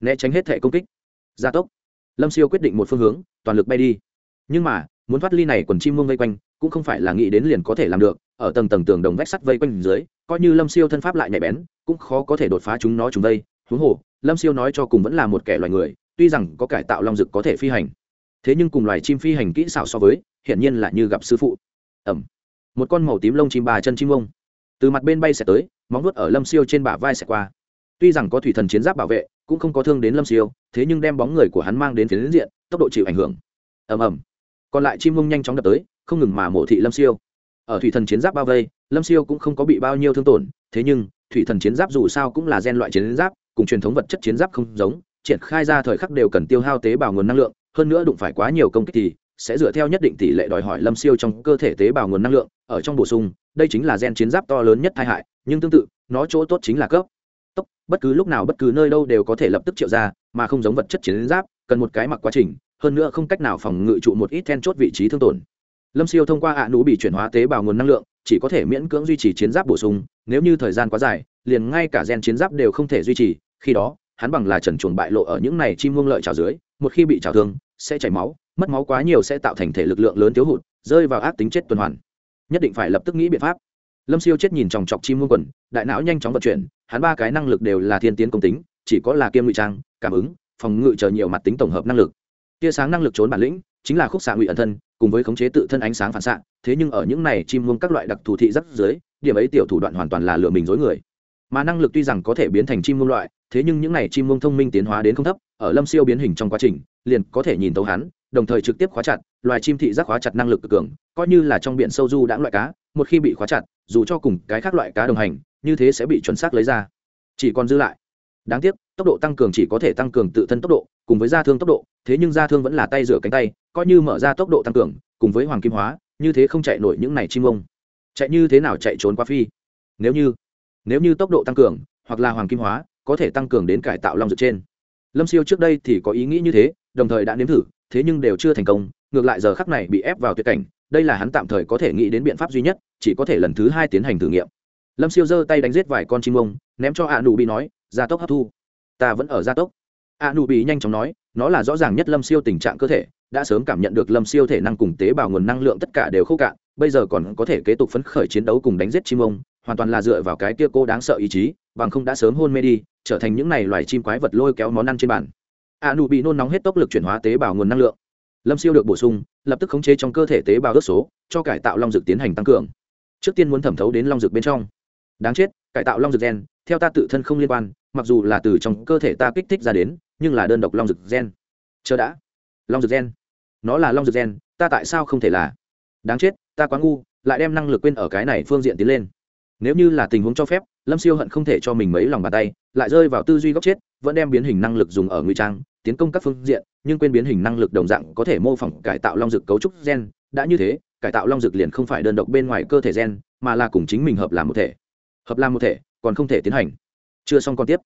Né tránh hết thể công kích. Gia tốc. Lâm siêu quyết định một phương hướng, toàn lực bay đi. Nhưng mà, muốn thoát ly này quần chim muông vây quanh, cũng không phải là nghĩ đến liền có thể làm được. Ở tầng tầng tường đồng vách sắt vây quanh dưới, coi như lâm siêu thân pháp lại nhạy bén, cũng khó có thể đột phá chúng nó chúng vây. Huống hồ, lâm siêu nói cho cùng vẫn là một kẻ loài người, tuy rằng có cải tạo long dực có thể phi hành thế nhưng cùng loài chim phi hành kỹ xảo so với, hiển nhiên là như gặp sư phụ. Ẩm. Một con màu tím lông chim bà chân chim ông. Từ mặt bên bay sẽ tới, móng vuốt ở lâm siêu trên bả vai sẽ qua. Tuy rằng có thủy thần chiến giáp bảo vệ, cũng không có thương đến lâm siêu, thế nhưng đem bóng người của hắn mang đến phía đến diện, tốc độ chịu ảnh hưởng. Ầm ầm còn lại chim mông nhanh chóng đập tới, không ngừng mà mổ thị lâm siêu. Ở thủy thần chiến giáp bao vây, lâm siêu cũng không có bị bao nhiêu thương tổn, thế nhưng, thủy thần chiến giáp dù sao cũng là gen loại chiến giáp, cùng truyền thống vật chất chiến giáp không giống, triển khai ra thời khắc đều cần tiêu hao tế bào nguồn năng lượng hơn nữa đụng phải quá nhiều công kích thì sẽ dựa theo nhất định tỷ lệ đòi hỏi lâm siêu trong cơ thể tế bào nguồn năng lượng ở trong bổ sung. Đây chính là gen chiến giáp to lớn nhất tai hại, nhưng tương tự, nó chỗ tốt chính là cấp. Tốc, bất cứ lúc nào bất cứ nơi đâu đều có thể lập tức triệu ra, mà không giống vật chất chiến giáp, cần một cái mặc quá trình, hơn nữa không cách nào phòng ngự trụ một ít then chốt vị trí thương tổn. Lâm siêu thông qua ạ à nú bị chuyển hóa tế bào nguồn năng lượng, chỉ có thể miễn cưỡng duy trì chiến giáp bổ sung, nếu như thời gian quá dài, liền ngay cả gen chiến giáp đều không thể duy trì, khi đó, hắn bằng là trần chuồng bại lộ ở những này chim muông lợi trào dưới một khi bị trào thương, sẽ chảy máu, mất máu quá nhiều sẽ tạo thành thể lực lượng lớn thiếu hụt, rơi vào ác tính chết tuần hoàn. Nhất định phải lập tức nghĩ biện pháp. Lâm siêu chết nhìn chòng chọc chim muôn quần, đại não nhanh chóng vận chuyển, hắn ba cái năng lực đều là thiên tiến công tính, chỉ có là kiêm ngụy trang, cảm ứng, phòng ngự chờ nhiều mặt tính tổng hợp năng lực. Tia sáng năng lực trốn bản lĩnh, chính là khúc xạ ngụy ẩn thân, cùng với khống chế tự thân ánh sáng phản xạ, thế nhưng ở những này chim muông các loại đặc thù thị rất dưới, điểm ấy tiểu thủ đoạn hoàn toàn là lừa mình dối người mà năng lực tuy rằng có thể biến thành chim muông loại, thế nhưng những này chim muông thông minh tiến hóa đến không thấp, ở lâm siêu biến hình trong quá trình, liền có thể nhìn tấu hắn, đồng thời trực tiếp khóa chặt, loài chim thị giác khóa chặt năng lực cực cường, coi như là trong biển sâu du đãng loại cá, một khi bị khóa chặt, dù cho cùng cái khác loại cá đồng hành, như thế sẽ bị chuẩn xác lấy ra. Chỉ còn dư lại. Đáng tiếc, tốc độ tăng cường chỉ có thể tăng cường tự thân tốc độ, cùng với gia thương tốc độ, thế nhưng gia thương vẫn là tay rửa cánh tay, coi như mở ra tốc độ tăng cường, cùng với hoàng kim hóa, như thế không chạy nổi những này chim ông chạy như thế nào chạy trốn qua phi? Nếu như nếu như tốc độ tăng cường, hoặc là hoàng kim hóa, có thể tăng cường đến cải tạo long dược trên. Lâm siêu trước đây thì có ý nghĩ như thế, đồng thời đã nếm thử, thế nhưng đều chưa thành công, ngược lại giờ khắc này bị ép vào tuyệt cảnh, đây là hắn tạm thời có thể nghĩ đến biện pháp duy nhất, chỉ có thể lần thứ hai tiến hành thử nghiệm. Lâm siêu giơ tay đánh giết vài con chim ông, ném cho a nụ bị nói, gia tốc hấp thu. Ta vẫn ở gia tốc. A nụ bị nhanh chóng nói, nó là rõ ràng nhất lâm siêu tình trạng cơ thể, đã sớm cảm nhận được lâm siêu thể năng cùng tế bào nguồn năng lượng tất cả đều khô cạn, bây giờ còn có thể kế tục phấn khởi chiến đấu cùng đánh giết chim ông hoàn toàn là dựa vào cái kia cô đáng sợ ý chí, bằng không đã sớm hôn mê đi, trở thành những này loài chim quái vật lôi kéo món ăn trên bàn. A nụ bị nôn nóng hết tốc lực chuyển hóa tế bào nguồn năng lượng. Lâm siêu được bổ sung, lập tức khống chế trong cơ thể tế bào ước số, cho cải tạo long dược tiến hành tăng cường. Trước tiên muốn thẩm thấu đến long dược bên trong. Đáng chết, cải tạo long dược gen, theo ta tự thân không liên quan, mặc dù là từ trong cơ thể ta kích thích ra đến, nhưng là đơn độc long dược gen. Chờ đã. Long dược gen. Nó là long dược gen, ta tại sao không thể là? Đáng chết, ta quá ngu, lại đem năng lực quên ở cái này phương diện tiến lên nếu như là tình huống cho phép, lâm siêu hận không thể cho mình mấy lòng bàn tay, lại rơi vào tư duy góc chết, vẫn đem biến hình năng lực dùng ở ngụy trang, tiến công các phương diện, nhưng quên biến hình năng lực đồng dạng có thể mô phỏng cải tạo long dược cấu trúc gen. Đã như thế, cải tạo long dược liền không phải đơn độc bên ngoài cơ thể gen, mà là cùng chính mình hợp làm một thể. Hợp làm một thể, còn không thể tiến hành. Chưa xong còn tiếp.